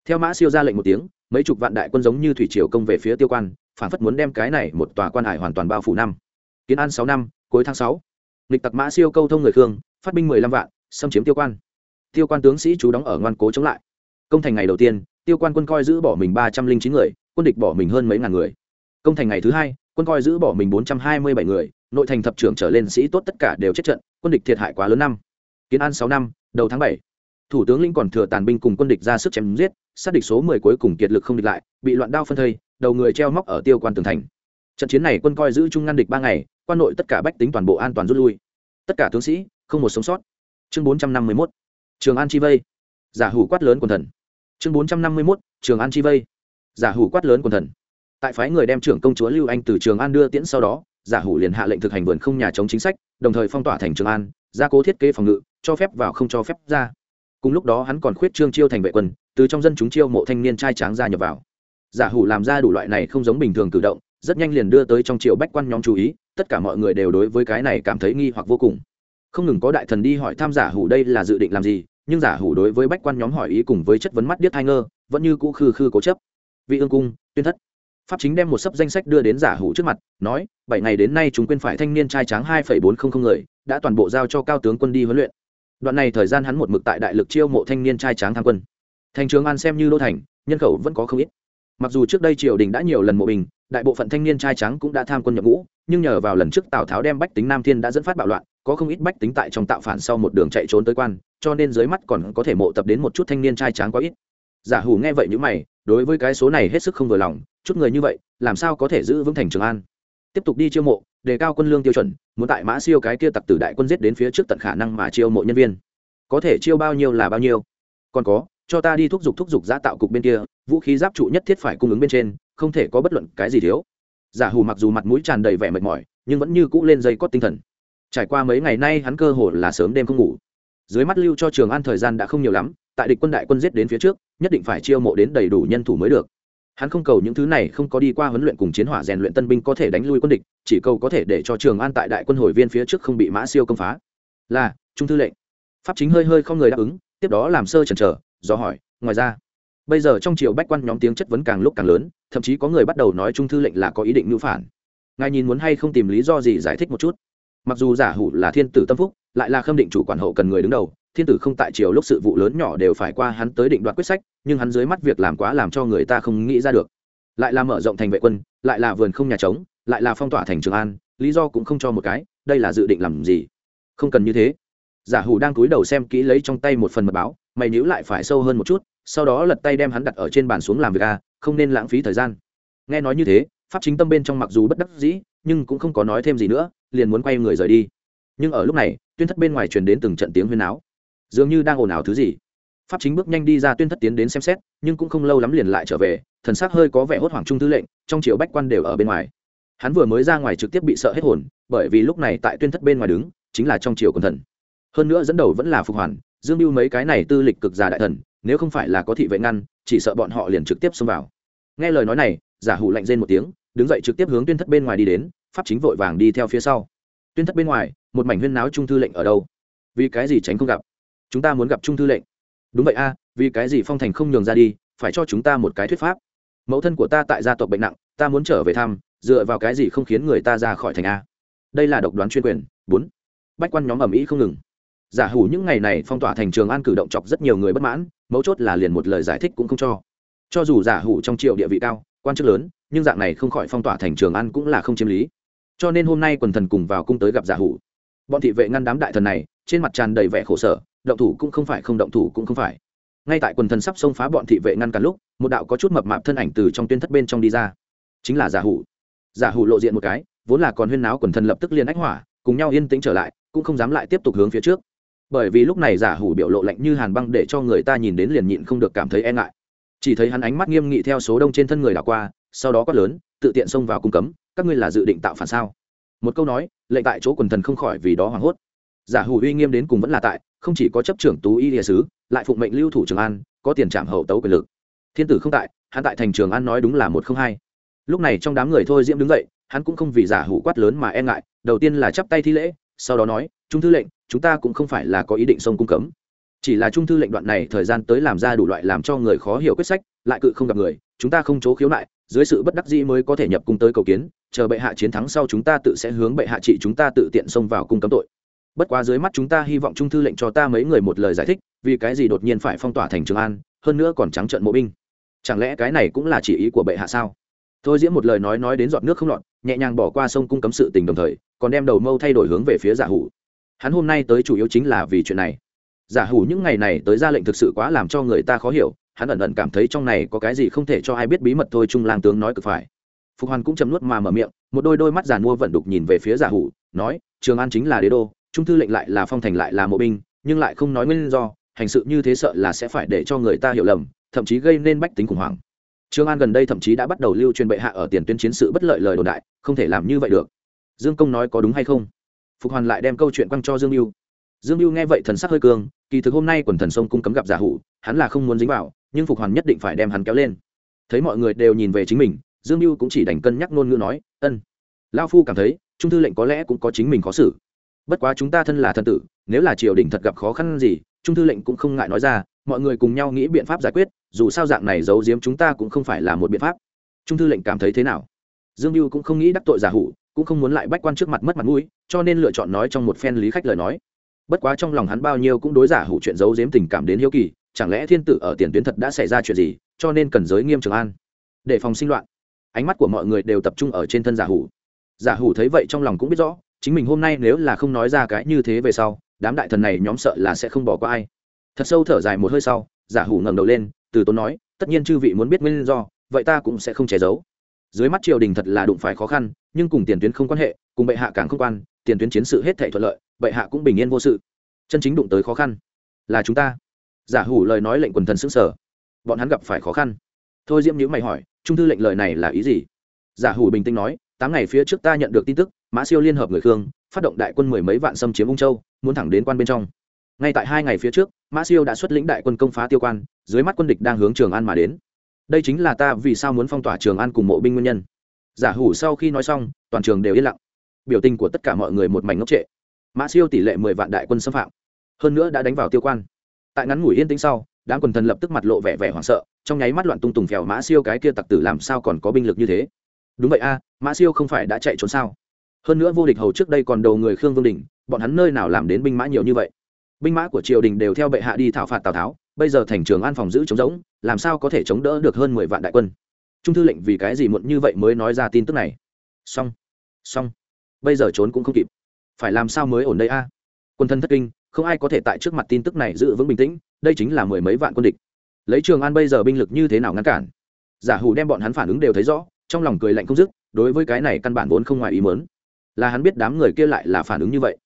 Speaker 1: Theo mã siêu ra lệnh một tiếng, mấy chục vạn đại quân giống như thủy triều công về phía tiêu quan, phản phất muốn đem cái này một tòa quan hải hoàn toàn bao phủ năm. Kiến an sáu năm, cuối tháng sáu. Lịch tặc mã siêu câu thông người khương, phát binh mười lăm vạn, xâm chiếm tiêu quan. Tiêu quan tướng sĩ chú đóng ở ngoan cố chống lại. Công thành ngày đầu tiên tiêu quan quân coi giữ bỏ mình ba trăm linh chín người, quân địch bỏ mình hơn mấy ngàn người. Công thành ngày thứ hai, quân coi giữ bỏ mình bốn trăm hai mươi bảy người, nội thành thập trưởng trở lên sĩ tốt tất cả đều chết trận, quân địch thiệt hại quá lớn năm. Kiến an sáu năm, đầu tháng bảy. Thủ tướng linh còn thừa tàn binh cùng quân địch ra sức chém giết, sát địch số mười cuối cùng kiệt lực không địch lại, bị loạn đao phân thây, đầu người treo móc ở tiêu quan tường thành. Trận chiến này quân coi giữ trung ngăn địch ba ngày, quan nội tất cả bách tính toàn bộ an toàn rút lui. Tất cả tướng sĩ, không một sống sót. Chương bốn trăm năm mươi mốt. Trường an chi vây. Giả hủ quát lớn quần thần chương bốn trăm năm mươi mốt, trường an chi vây. Giả hủ quát lớn quần thần. Tại phái người đem trưởng công chúa lưu anh từ trường an đưa tiễn sau đó, giả hủ liền hạ lệnh thực hành vườn không nhà chống chính sách, đồng thời phong tỏa thành trường an, gia cố thiết kế phòng ngự, cho phép vào không cho phép ra. Cùng lúc đó hắn còn khuyết trương chiêu thành vệ quân, từ trong dân chúng chiêu mộ thanh niên trai tráng gia nhập vào. Giả hủ làm ra đủ loại này không giống bình thường cử động, rất nhanh liền đưa tới trong triệu bách quan nhóm chú ý, tất cả mọi người đều đối với cái này cảm thấy nghi hoặc vô cùng. Không ngừng có đại thần đi hỏi tham giả hủ đây là dự định làm gì nhưng giả hủ đối với bách quan nhóm hỏi ý cùng với chất vấn mắt điếc hai ngơ, vẫn như cũ khư khư cố chấp. Vị ương cung, tuyên thất. Pháp chính đem một sấp danh sách đưa đến giả hủ trước mặt, nói, bảy ngày đến nay chúng quên phải thanh niên trai tráng hai bốn trăm linh người, đã toàn bộ giao cho cao tướng quân đi huấn luyện. Đoạn này thời gian hắn một mực tại đại lực chiêu mộ thanh niên trai tráng tham quân. Thành trường an xem như đô thành, nhân khẩu vẫn có không ít. Mặc dù trước đây triều đình đã nhiều lần mộ bình, đại bộ phận thanh niên trai trắng cũng đã tham quân nhập ngũ, nhưng nhờ vào lần trước tào tháo đem bách tính nam thiên đã dẫn phát bạo loạn, có không ít bách tính tại trong tạo phản sau một đường chạy trốn tới quan cho nên dưới mắt còn có thể mộ tập đến một chút thanh niên trai tráng quá ít. Giả hủ nghe vậy như mày, đối với cái số này hết sức không vừa lòng, chút người như vậy, làm sao có thể giữ vững thành trường an? Tiếp tục đi chiêu mộ, đề cao quân lương tiêu chuẩn, muốn tại mã siêu cái kia tặc tử đại quân giết đến phía trước tận khả năng mà chiêu mộ nhân viên. Có thể chiêu bao nhiêu là bao nhiêu. Còn có, cho ta đi thúc giục thúc giục giã tạo cục bên kia, vũ khí giáp trụ nhất thiết phải cung ứng bên trên, không thể có bất luận cái gì thiếu. Giả hủ mặc dù mặt mũi tràn đầy vẻ mệt mỏi, nhưng vẫn như cũ lên dây cót tinh thần. Trải qua mấy ngày nay hắn cơ hồ là sớm đêm không ngủ dưới mắt lưu cho trường an thời gian đã không nhiều lắm, tại địch quân đại quân giết đến phía trước, nhất định phải chiêu mộ đến đầy đủ nhân thủ mới được. Hắn không cầu những thứ này, không có đi qua huấn luyện cùng chiến hỏa rèn luyện tân binh có thể đánh lui quân địch, chỉ cầu có thể để cho trường an tại đại quân hồi viên phía trước không bị mã siêu công phá. Là, trung thư lệnh. Pháp chính hơi hơi không người đáp ứng, tiếp đó làm sơ chần chờ, do hỏi, ngoài ra, bây giờ trong triều bách quan nhóm tiếng chất vấn càng lúc càng lớn, thậm chí có người bắt đầu nói trung thư lệnh là có ý định ngữ phản. Ngài nhìn muốn hay không tìm lý do gì giải thích một chút? Mặc dù giả hủ là thiên tử tâm phúc lại là khâm định chủ quản hậu cần người đứng đầu, thiên tử không tại triều lúc sự vụ lớn nhỏ đều phải qua hắn tới định đoạt quyết sách, nhưng hắn dưới mắt việc làm quá làm cho người ta không nghĩ ra được. Lại là mở rộng thành vệ quân, lại là vườn không nhà trống, lại là phong tỏa thành trường an, lý do cũng không cho một cái, đây là dự định làm gì? Không cần như thế. Giả hủ đang cúi đầu xem kỹ lấy trong tay một phần mật báo, mày nhữ lại phải sâu hơn một chút, sau đó lật tay đem hắn đặt ở trên bàn xuống làm việc a không nên lãng phí thời gian. Nghe nói như thế, pháp chính tâm bên trong mặc dù bất đắc dĩ, nhưng cũng không có nói thêm gì nữa, liền muốn quay người rời đi. Nhưng ở lúc này tuyên thất bên ngoài truyền đến từng trận tiếng huyên áo dường như đang ồn ào thứ gì. Pháp chính bước nhanh đi ra tuyên thất tiến đến xem xét, nhưng cũng không lâu lắm liền lại trở về, thần sắc hơi có vẻ hốt hoảng trung tư lệnh, trong triều bách quan đều ở bên ngoài. Hắn vừa mới ra ngoài trực tiếp bị sợ hết hồn, bởi vì lúc này tại tuyên thất bên ngoài đứng, chính là trong triều quần thần. Hơn nữa dẫn đầu vẫn là phục hoàn, dương mưu mấy cái này tư lịch cực già đại thần, nếu không phải là có thị vệ ngăn, chỉ sợ bọn họ liền trực tiếp xông vào. Nghe lời nói này, giả hủ lạnh rên một tiếng, đứng dậy trực tiếp hướng tuyên thất bên ngoài đi đến, pháp chính vội vàng đi theo phía sau. Tuyên thất bên ngoài một mảnh huyên náo trung thư lệnh ở đâu? Vì cái gì tránh không gặp? Chúng ta muốn gặp trung thư lệnh. Đúng vậy a, vì cái gì phong thành không nhường ra đi, phải cho chúng ta một cái thuyết pháp. Mẫu thân của ta tại gia tộc bệnh nặng, ta muốn trở về thăm, dựa vào cái gì không khiến người ta ra khỏi thành a? Đây là độc đoán chuyên quyền. Bốn. Bách quan nhóm ẩm ý không ngừng. Giả hủ những ngày này phong tỏa thành trường an cử động chọc rất nhiều người bất mãn, mấu chốt là liền một lời giải thích cũng không cho. Cho dù giả hủ trong triệu địa vị cao, quan chức lớn, nhưng dạng này không khỏi phong tỏa thành trường an cũng là không chiếm lý. Cho nên hôm nay quần thần cùng vào cung tới gặp giả hủ bọn thị vệ ngăn đám đại thần này, trên mặt tràn đầy vẻ khổ sở, động thủ cũng không phải, không động thủ cũng không phải. Ngay tại quần thần sắp xông phá bọn thị vệ ngăn cản lúc, một đạo có chút mập mạp thân ảnh từ trong tuyên thất bên trong đi ra. Chính là giả hủ. Giả hủ lộ diện một cái, vốn là còn huyên náo quần thần lập tức liền ách hỏa, cùng nhau yên tĩnh trở lại, cũng không dám lại tiếp tục hướng phía trước. Bởi vì lúc này giả hủ biểu lộ lạnh như hàn băng để cho người ta nhìn đến liền nhịn không được cảm thấy e ngại. Chỉ thấy hắn ánh mắt nghiêm nghị theo số đông trên thân người đảo qua, sau đó quát lớn, tự tiện xông vào cung cấm, các ngươi là dự định tạo phản sao? Một câu nói, lệnh tại chỗ quần thần không khỏi vì đó hoảng hốt. Giả hủ uy nghiêm đến cùng vẫn là tại, không chỉ có chấp trưởng tú y địa sứ, lại phụng mệnh lưu thủ trường an, có tiền trảm hậu tấu quyền lực. Thiên tử không tại, hắn tại thành trường an nói đúng là một không hai. Lúc này trong đám người thôi diễm đứng dậy, hắn cũng không vì giả hủ quát lớn mà e ngại, đầu tiên là chắp tay thi lễ, sau đó nói, trung thư lệnh, chúng ta cũng không phải là có ý định xông cung cấm. Chỉ là trung thư lệnh đoạn này thời gian tới làm ra đủ loại làm cho người khó hiểu quyết sách lại cự không gặp người, chúng ta không chỗ khiếu nại, dưới sự bất đắc dĩ mới có thể nhập cung tới cầu kiến, chờ bệ hạ chiến thắng sau chúng ta tự sẽ hướng bệ hạ trị chúng ta tự tiện xông vào cung cấm tội. Bất quá dưới mắt chúng ta hy vọng trung thư lệnh cho ta mấy người một lời giải thích, vì cái gì đột nhiên phải phong tỏa thành trường an, hơn nữa còn trắng trợn mộ binh. Chẳng lẽ cái này cũng là chỉ ý của bệ hạ sao? Thôi diễn một lời nói nói đến giọt nước không lọt, nhẹ nhàng bỏ qua sông cung cấm sự tình đồng thời, còn đem đầu mâu thay đổi hướng về phía giả hủ. Hắn hôm nay tới chủ yếu chính là vì chuyện này. Giả hủ những ngày này tới ra lệnh thực sự quá làm cho người ta khó hiểu hắn ẩn ẩn cảm thấy trong này có cái gì không thể cho ai biết bí mật thôi trung lang tướng nói cực phải phục hoàn cũng chấm nuốt mà mở miệng một đôi đôi mắt giàn mua vận đục nhìn về phía giả hủ nói trường an chính là đế đô trung thư lệnh lại là phong thành lại là mộ binh nhưng lại không nói nguyên do hành sự như thế sợ là sẽ phải để cho người ta hiểu lầm thậm chí gây nên bách tính khủng hoảng Trương An gần đây thậm chí đã bắt đầu lưu truyền bệ hạ ở tiền tuyến chiến sự bất lợi lời đồn đại, không thể làm như vậy được. Dương Công nói có đúng hay không? Phục Hoàn lại đem câu chuyện quăng cho Dương mưu Dương mưu nghe vậy thần sắc hơi cương, kỳ thực hôm nay quần thần sông cung cấm gặp giả hủ, hắn là không muốn dính vào, nhưng Phục Hoàn nhất định phải đem hắn kéo lên. Thấy mọi người đều nhìn về chính mình, Dương mưu cũng chỉ đành cân nhắc ngôn ngữ nói, "Ân." Lão phu cảm thấy, trung thư lệnh có lẽ cũng có chính mình khó xử. Bất quá chúng ta thân là thân tử, nếu là triều đình thật gặp khó khăn gì, trung thư lệnh cũng không ngại nói ra, mọi người cùng nhau nghĩ biện pháp giải quyết, dù sao dạng này giấu giếm chúng ta cũng không phải là một biện pháp trung thư lệnh cảm thấy thế nào dương mưu cũng không nghĩ đắc tội giả hủ cũng không muốn lại bách quan trước mặt mất mặt mũi cho nên lựa chọn nói trong một phen lý khách lời nói bất quá trong lòng hắn bao nhiêu cũng đối giả hủ chuyện giấu giếm tình cảm đến hiếu kỳ chẳng lẽ thiên tử ở tiền tuyến thật đã xảy ra chuyện gì, cho nên cần giới nghiêm trường an? Để phòng sinh loạn. Ánh mắt của mọi người đều tập trung ở trên thân giả hủ. Giả hủ thấy vậy trong lòng cũng biết rõ, chính mình hôm nay nếu là không nói ra cái như thế về sau, đám đại thần này nhóm sợ là sẽ không bỏ qua ai. Thật sâu thở dài một hơi sau, giả hủ ngẩng đầu lên, từ tốn nói, tất nhiên chư vị muốn biết nguyên do, vậy ta cũng sẽ không che giấu. Dưới mắt triều đình thật là đụng phải khó khăn, nhưng cùng tiền tuyến không quan hệ, cùng bệ hạ càng không quan, tiền tuyến chiến sự hết thể thuận lợi, bệ hạ cũng bình yên vô sự. Chân chính đụng tới khó khăn là chúng ta giả hủ lời nói lệnh quần thần xứng sở bọn hắn gặp phải khó khăn. Thôi diễm nhữ mày hỏi, trung thư lệnh lời này là ý gì? Giả hủ bình tĩnh nói, tám ngày phía trước ta nhận được tin tức, mã siêu liên hợp người khương, phát động đại quân mười mấy vạn xâm chiếm ung châu, muốn thẳng đến quan bên trong. Ngay tại hai ngày phía trước, mã siêu đã xuất lĩnh đại quân công phá tiêu quan, dưới mắt quân địch đang hướng trường an mà đến. Đây chính là ta vì sao muốn phong tỏa trường an cùng mộ binh nguyên nhân. Giả hủ sau khi nói xong, toàn trường đều yên lặng. Biểu tình của tất cả mọi người một mảnh ngốc trệ. Mã siêu tỷ lệ mười vạn đại quân xâm phạm, hơn nữa đã đánh vào tiêu quan tại ngắn ngủi yên tĩnh sau, đám quần thần lập tức mặt lộ vẻ vẻ hoảng sợ, trong nháy mắt loạn tung tùng phèo mã siêu cái kia tặc tử làm sao còn có binh lực như thế? Đúng vậy a, mã siêu không phải đã chạy trốn sao? Hơn nữa vô địch hầu trước đây còn đầu người khương vương đình, bọn hắn nơi nào làm đến binh mã nhiều như vậy? Binh mã của triều đình đều theo bệ hạ đi thảo phạt tào tháo, bây giờ thành trường an phòng giữ chống giống làm sao có thể chống đỡ được hơn mười vạn đại quân? Trung thư lệnh vì cái gì muộn như vậy mới nói ra tin tức này? Xong xong. Bây giờ trốn cũng không kịp. Phải làm sao mới ổn đây a? Quân thân thất kinh không ai có thể tại trước mặt tin tức này giữ vững bình tĩnh, đây chính là mười mấy vạn quân địch. Lấy trường an bây giờ binh lực như thế nào ngăn cản? Giả hủ đem bọn hắn phản ứng đều thấy rõ, trong lòng cười lạnh không dứt, đối với cái này căn bản vốn không ngoài ý mớn là hắn biết đám người kia lại là phản ứng như vậy.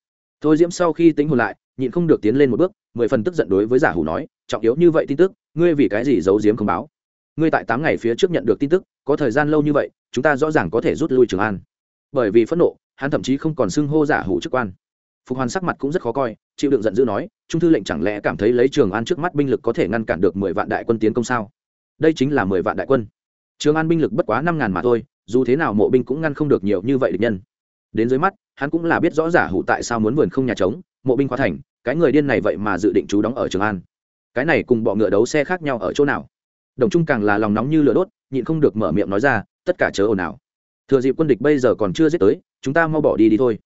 Speaker 1: Thôi diễm sau khi tính hồn lại, nhịn không được tiến lên một bước, mười phần tức giận đối với giả hủ nói, trọng yếu như vậy tin tức, ngươi vì cái gì giấu diếm không báo? Ngươi tại tám ngày phía trước nhận được tin tức, có thời gian lâu như vậy, chúng ta rõ ràng có thể rút lui trường an. Bởi vì phẫn nộ, hắn thậm chí không còn xưng hô giả hủ chức quan phục hoàn sắc mặt cũng rất khó coi, chịu đựng giận dữ nói, trung thư lệnh chẳng lẽ cảm thấy lấy trường an trước mắt binh lực có thể ngăn cản được mười vạn đại quân tiến công sao? Đây chính là mười vạn đại quân. Trường an binh lực bất quá năm ngàn mà thôi, dù thế nào mộ binh cũng ngăn không được nhiều như vậy địch nhân. Đến dưới mắt, hắn cũng là biết rõ giả hủ tại sao muốn vườn không nhà trống, mộ binh khóa thành, cái người điên này vậy mà dự định trú đóng ở trường an. Cái này cùng bọ ngựa đấu xe khác nhau ở chỗ nào? Đồng trung càng là lòng nóng như lửa đốt, nhịn không được mở miệng nói ra, tất cả chớ ồn ào. Thừa dịp quân địch bây giờ còn chưa giết tới, chúng ta mau bỏ đi đi thôi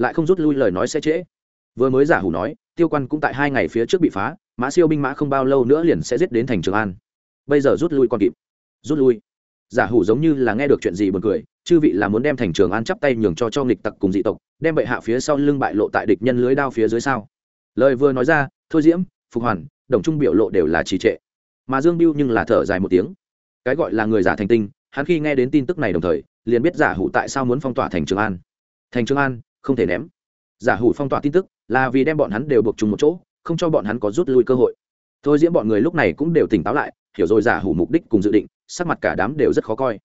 Speaker 1: lại không rút lui lời nói sẽ trễ. Vừa mới giả hủ nói, tiêu quan cũng tại hai ngày phía trước bị phá, mã siêu binh mã không bao lâu nữa liền sẽ giết đến thành trường an. Bây giờ rút lui còn kịp. Rút lui. Giả hủ giống như là nghe được chuyện gì buồn cười, chư vị là muốn đem thành trường an chắp tay nhường cho cho nghịch tặc cùng dị tộc, đem bệ hạ phía sau lưng bại lộ tại địch nhân lưới đao phía dưới sao? Lời vừa nói ra, thôi diễm, phục hoàn, đồng trung biểu lộ đều là trì trệ. Mà dương biêu nhưng là thở dài một tiếng. Cái gọi là người giả thành tinh, hắn khi nghe đến tin tức này đồng thời, liền biết giả hủ tại sao muốn phong tỏa thành trường an. Thành trường an không thể ném. Giả hủ phong tỏa tin tức, là vì đem bọn hắn đều buộc chung một chỗ, không cho bọn hắn có rút lui cơ hội. Thôi diễm bọn người lúc này cũng đều tỉnh táo lại, hiểu rồi giả hủ mục đích cùng dự định, sắc mặt cả đám đều rất khó coi.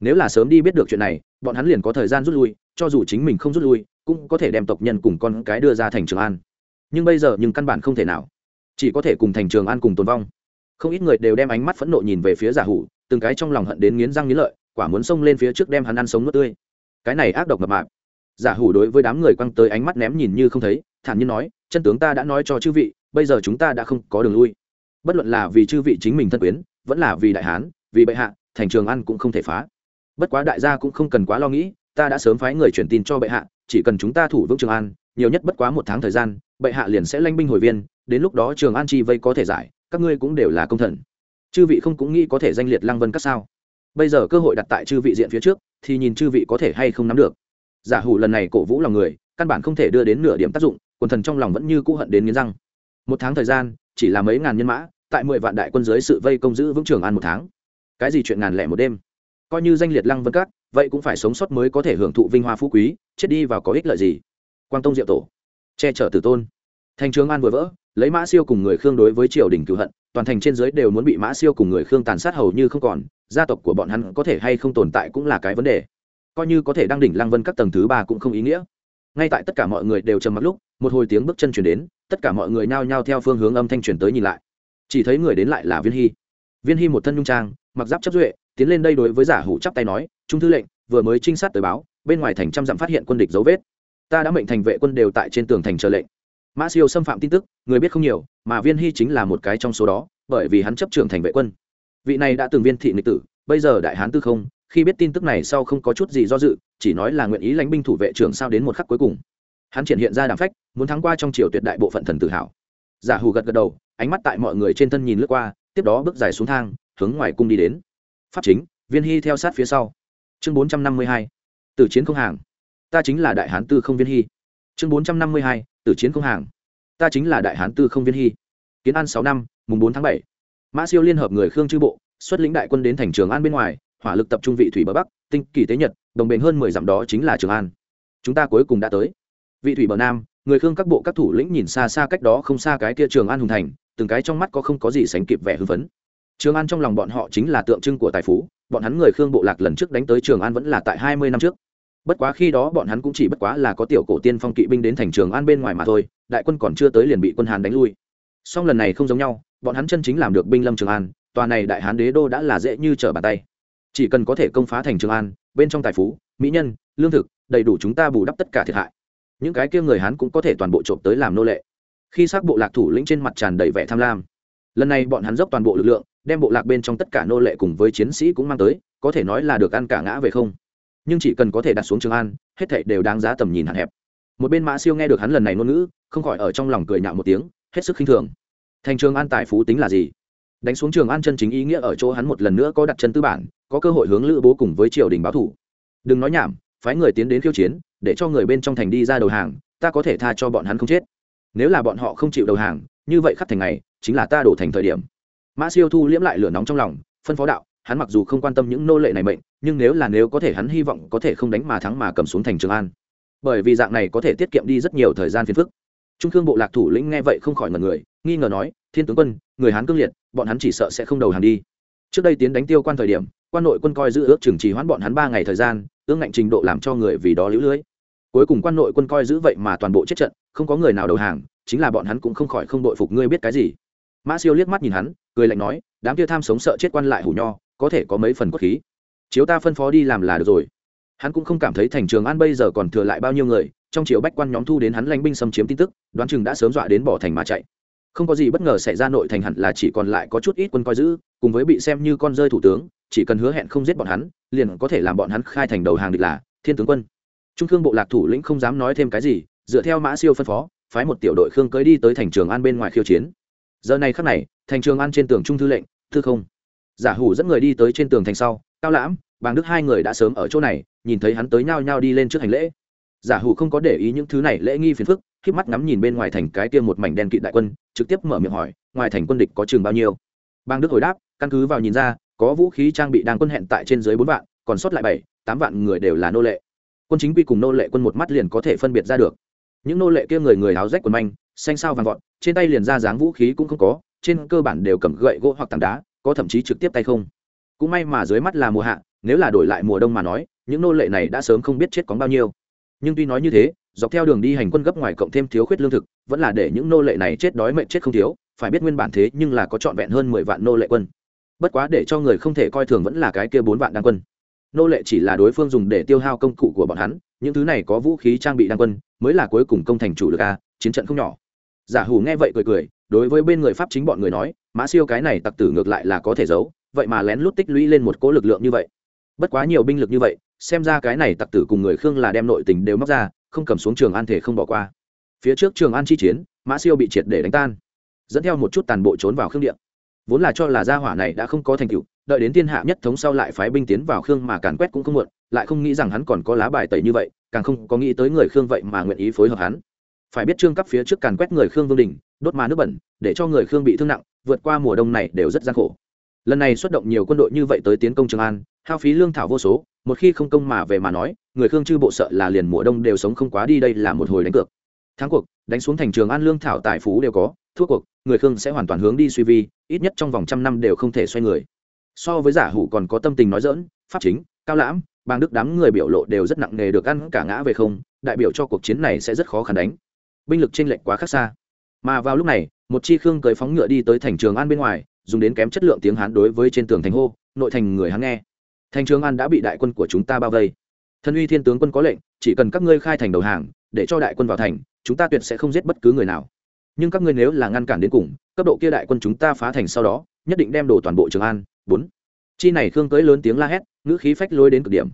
Speaker 1: Nếu là sớm đi biết được chuyện này, bọn hắn liền có thời gian rút lui, cho dù chính mình không rút lui, cũng có thể đem tộc nhân cùng con cái đưa ra thành trường an. Nhưng bây giờ nhưng căn bản không thể nào. Chỉ có thể cùng thành trường an cùng tồn vong. Không ít người đều đem ánh mắt phẫn nộ nhìn về phía giả hủ, từng cái trong lòng hận đến nghiến răng nghiến lợi, quả muốn xông lên phía trước đem hắn ăn sống nước tươi. Cái này ác độc mập mạp giả hủ đối với đám người quăng tới ánh mắt ném nhìn như không thấy, thản nhiên nói, chân tướng ta đã nói cho chư vị, bây giờ chúng ta đã không có đường lui. Bất luận là vì chư vị chính mình thân quyến, vẫn là vì đại hán, vì bệ hạ, thành trường ăn cũng không thể phá. Bất quá đại gia cũng không cần quá lo nghĩ, ta đã sớm phái người truyền tin cho bệ hạ, chỉ cần chúng ta thủ vững trường an, nhiều nhất bất quá một tháng thời gian, bệ hạ liền sẽ lanh binh hồi viên, đến lúc đó trường an chi vây có thể giải, các ngươi cũng đều là công thần. Chư vị không cũng nghĩ có thể danh liệt lăng vân các sao? Bây giờ cơ hội đặt tại chư vị diện phía trước, thì nhìn chư vị có thể hay không nắm được giả hủ lần này cổ vũ lòng người căn bản không thể đưa đến nửa điểm tác dụng quần thần trong lòng vẫn như cũ hận đến nghiến răng. Một tháng thời gian chỉ là mấy ngàn nhân mã tại mười vạn đại quân dưới sự vây công giữ vững trường an một tháng. Cái gì chuyện ngàn lẻ một đêm? Coi như danh liệt lăng vân cát, vậy cũng phải sống sót mới có thể hưởng thụ vinh hoa phú quý chết đi vào có ích lợi gì? Quang tông diệu tổ che chở tử tôn. Thành trường an vừa vỡ lấy mã siêu cùng người khương đối với triều đình cựu hận toàn thành trên giới đều muốn bị mã siêu cùng người khương tàn sát hầu như không còn gia tộc của bọn hắn có thể hay không tồn tại cũng là cái vấn đề coi như có thể đăng đỉnh lăng vân các tầng thứ ba cũng không ý nghĩa. Ngay tại tất cả mọi người đều trầm mặc lúc, một hồi tiếng bước chân chuyển đến, tất cả mọi người nhao nhao theo phương hướng âm thanh chuyển tới nhìn lại. Chỉ thấy người đến lại là viên hy. Viên hy một thân nhung trang, mặc giáp chấp duệ, tiến lên đây đối với giả hủ chắp tay nói, trung thư lệnh, vừa mới trinh sát tới báo, bên ngoài thành trăm dặm phát hiện quân địch dấu vết. Ta đã mệnh thành vệ quân đều tại trên tường thành chờ lệnh. Mã siêu xâm phạm tin tức, người biết không nhiều, mà viên hy chính là một cái trong số đó, bởi vì hắn chấp trưởng thành vệ quân. Vị này đã từng viên thị nghịch tử, bây giờ đại hán tư không khi biết tin tức này sau không có chút gì do dự, chỉ nói là nguyện ý lãnh binh thủ vệ trưởng sao đến một khắc cuối cùng. Hắn triển hiện ra đàm phách, muốn thắng qua trong triều tuyệt đại bộ phận thần tự hào giả hù gật gật đầu, ánh mắt tại mọi người trên thân nhìn lướt qua, tiếp đó bước dài xuống thang, hướng ngoài cung đi đến. Pháp chính, viên hy theo sát phía sau. Chương bốn trăm năm mươi hai từ chiến không hàng. Ta chính là đại hán tư không viên hy. Chương bốn trăm năm mươi hai, tử chiến không hàng. Ta chính là đại hán tư không viên hy. Kiến an sáu năm, mùng bốn tháng bảy. Mã siêu liên hợp người khương chư bộ, xuất lĩnh đại quân đến thành trường an bên ngoài hỏa lực tập trung vị thủy bờ bắc, tinh kỳ tế nhật, đồng bền hơn mười dặm đó chính là trường an. Chúng ta cuối cùng đã tới. Vị thủy bờ nam, người khương các bộ các thủ lĩnh nhìn xa xa cách đó không xa cái kia trường an hùng thành, từng cái trong mắt có không có gì sánh kịp vẻ hưng phấn. Trường an trong lòng bọn họ chính là tượng trưng của tài phú, bọn hắn người khương bộ lạc lần trước đánh tới trường an vẫn là tại hai mươi năm trước. Bất quá khi đó bọn hắn cũng chỉ bất quá là có tiểu cổ tiên phong kỵ binh đến thành trường an bên ngoài mà thôi, đại quân còn chưa tới liền bị quân hàn đánh lui. Song lần này không giống nhau, bọn hắn chân chính làm được binh lâm trường an, tòa này đại hán đế đô đã là dễ như trở bàn tay chỉ cần có thể công phá thành trường an, bên trong tài phú, mỹ nhân, lương thực, đầy đủ chúng ta bù đắp tất cả thiệt hại. Những cái kia người hán cũng có thể toàn bộ trộm tới làm nô lệ. Khi xác bộ lạc thủ lĩnh trên mặt tràn đầy vẻ tham lam, lần này bọn hắn dốc toàn bộ lực lượng, đem bộ lạc bên trong tất cả nô lệ cùng với chiến sĩ cũng mang tới, có thể nói là được ăn cả ngã về không. Nhưng chỉ cần có thể đặt xuống trường an, hết thảy đều đáng giá tầm nhìn hạn hẹp. Một bên mã siêu nghe được hắn lần này ngôn ngữ, không khỏi ở trong lòng cười nhạo một tiếng, hết sức khinh thường. Thành trường an tài phú tính là gì? Đánh xuống trường an chân chính ý nghĩa ở chỗ hắn một lần nữa có đặt chân tư bản, có cơ hội hướng lữ bố cùng với triều đình báo thủ. Đừng nói nhảm, phái người tiến đến khiêu chiến, để cho người bên trong thành đi ra đầu hàng, ta có thể tha cho bọn hắn không chết. Nếu là bọn họ không chịu đầu hàng, như vậy khắc thành này chính là ta đổ thành thời điểm. Mã siêu thu liễm lại lửa nóng trong lòng, phân phó đạo, hắn mặc dù không quan tâm những nô lệ này mệnh, nhưng nếu là nếu có thể hắn hy vọng có thể không đánh mà thắng mà cầm xuống thành trường an. Bởi vì dạng này có thể tiết kiệm đi rất nhiều thời gian phiền phức. Trung thương bộ lạc thủ lĩnh nghe vậy không khỏi ngần người nghi ngờ nói, thiên tướng quân, người hán cương liệt, bọn hắn chỉ sợ sẽ không đầu hàng đi. Trước đây tiến đánh tiêu quan thời điểm, quan nội quân coi giữ ước trừng trì hoãn bọn hắn ba ngày thời gian ương ngạnh trình độ làm cho người vì đó lũ lưới. Cuối cùng quan nội quân coi giữ vậy mà toàn bộ chết trận, không có người nào đầu hàng, chính là bọn hắn cũng không khỏi không đội phục ngươi biết cái gì. Mã siêu liếc mắt nhìn hắn, cười lạnh nói, đám kia tham sống sợ chết quan lại hủ nho, có thể có mấy phần cốt khí. Chiếu ta phân phó đi làm là được rồi. Hắn cũng không cảm thấy thành trường an bây giờ còn thừa lại bao nhiêu người, trong chiều bách quan nhóm thu đến hắn lãnh binh xâm chiếm tin tức, đoán chừng đã sớm dọa đến bỏ thành mà chạy không có gì bất ngờ xảy ra nội thành hẳn là chỉ còn lại có chút ít quân coi giữ, cùng với bị xem như con rơi thủ tướng, chỉ cần hứa hẹn không giết bọn hắn, liền có thể làm bọn hắn khai thành đầu hàng địch là thiên tướng quân. Trung thương bộ lạc thủ lĩnh không dám nói thêm cái gì, dựa theo mã siêu phân phó, phái một tiểu đội khương cưới đi tới thành trường an bên ngoài khiêu chiến. Giờ này khắc này, thành trường an trên tường trung thư lệnh, thư không. Giả hủ dẫn người đi tới trên tường thành sau, cao lãm, bàng đức hai người đã sớm ở chỗ này, nhìn thấy hắn tới nhao nhao đi lên trước hành lễ. Giả hủ không có để ý những thứ này lễ nghi phiền phức k mắt ngắm nhìn bên ngoài thành cái kia một mảnh đen kịt đại quân, trực tiếp mở miệng hỏi, ngoài thành quân địch có chừng bao nhiêu? Bang đức hồi đáp, căn cứ vào nhìn ra, có vũ khí trang bị đang quân hẹn tại trên dưới bốn vạn, còn sót lại bảy, tám vạn người đều là nô lệ. Quân chính quy cùng nô lệ quân một mắt liền có thể phân biệt ra được. Những nô lệ kia người người áo rách quần manh, xanh sao vàng vọt, trên tay liền ra dáng vũ khí cũng không có, trên cơ bản đều cầm gậy gỗ hoặc tảng đá, có thậm chí trực tiếp tay không. Cũng may mà dưới mắt là mùa hạ, nếu là đổi lại mùa đông mà nói, những nô lệ này đã sớm không biết chết có bao nhiêu. Nhưng tuy nói như thế dọc theo đường đi hành quân gấp ngoài cộng thêm thiếu khuyết lương thực, vẫn là để những nô lệ này chết đói mệnh chết không thiếu, phải biết nguyên bản thế nhưng là có trọn vẹn hơn mười vạn nô lệ quân. Bất quá để cho người không thể coi thường vẫn là cái kia bốn vạn đăng quân. Nô lệ chỉ là đối phương dùng để tiêu hao công cụ của bọn hắn, những thứ này có vũ khí trang bị đăng quân, mới là cuối cùng công thành chủ được a, chiến trận không nhỏ. Giả hủ nghe vậy cười cười, đối với bên người pháp chính bọn người nói, mã siêu cái này tặc tử ngược lại là có thể giấu, vậy mà lén lút tích lũy lên một cỗ lực lượng như vậy. Bất quá nhiều binh lực như vậy, xem ra cái này tặc tử cùng người khương là đem nội tình đều móc ra không cầm xuống trường an thể không bỏ qua. Phía trước trường an chi chiến, mã siêu bị triệt để đánh tan. Dẫn theo một chút tàn bộ trốn vào khương điện vốn là cho là gia hỏa này đã không có thành tựu, đợi đến thiên hạ nhất thống sau lại phái binh tiến vào khương mà càn quét cũng không muộn, lại không nghĩ rằng hắn còn có lá bài tẩy như vậy, càng không có nghĩ tới người khương vậy mà nguyện ý phối hợp hắn. Phải biết trương cấp phía trước càn quét người khương vương đình, đốt mà nước bẩn, để cho người khương bị thương nặng, vượt qua mùa đông này đều rất gian khổ. Lần này xuất động nhiều quân đội như vậy tới tiến công trường an hao phí lương thảo vô số, một khi không công mà về mà nói, người khương chư bộ sợ là liền mùa đông đều sống không quá đi đây là một hồi đánh cược. Thắng cuộc, đánh xuống thành trường an lương thảo tài phú đều có, thua cuộc, người khương sẽ hoàn toàn hướng đi suy vi, ít nhất trong vòng trăm năm đều không thể xoay người. So với giả hủ còn có tâm tình nói dỡn pháp chính, cao lãm bang đức đám người biểu lộ đều rất nặng nề được ăn cả ngã về không, đại biểu cho cuộc chiến này sẽ rất khó khăn đánh. Binh lực trên lệch quá khác xa. Mà vào lúc này, một chi khương cưới phóng ngựa đi tới thành trường an bên ngoài, dùng đến kém chất lượng tiếng hán đối với trên tường thành hô, nội thành người hắn nghe thành trường an đã bị đại quân của chúng ta bao vây. Thân uy thiên tướng quân có lệnh, chỉ cần các ngươi khai thành đầu hàng, để cho đại quân vào thành, chúng ta tuyệt sẽ không giết bất cứ người nào. Nhưng các ngươi nếu là ngăn cản đến cùng, cấp độ kia đại quân chúng ta phá thành sau đó, nhất định đem đổ toàn bộ trường an. Bốn. Chi này khương cưới lớn tiếng la hét, ngữ khí phách lối đến cực điểm.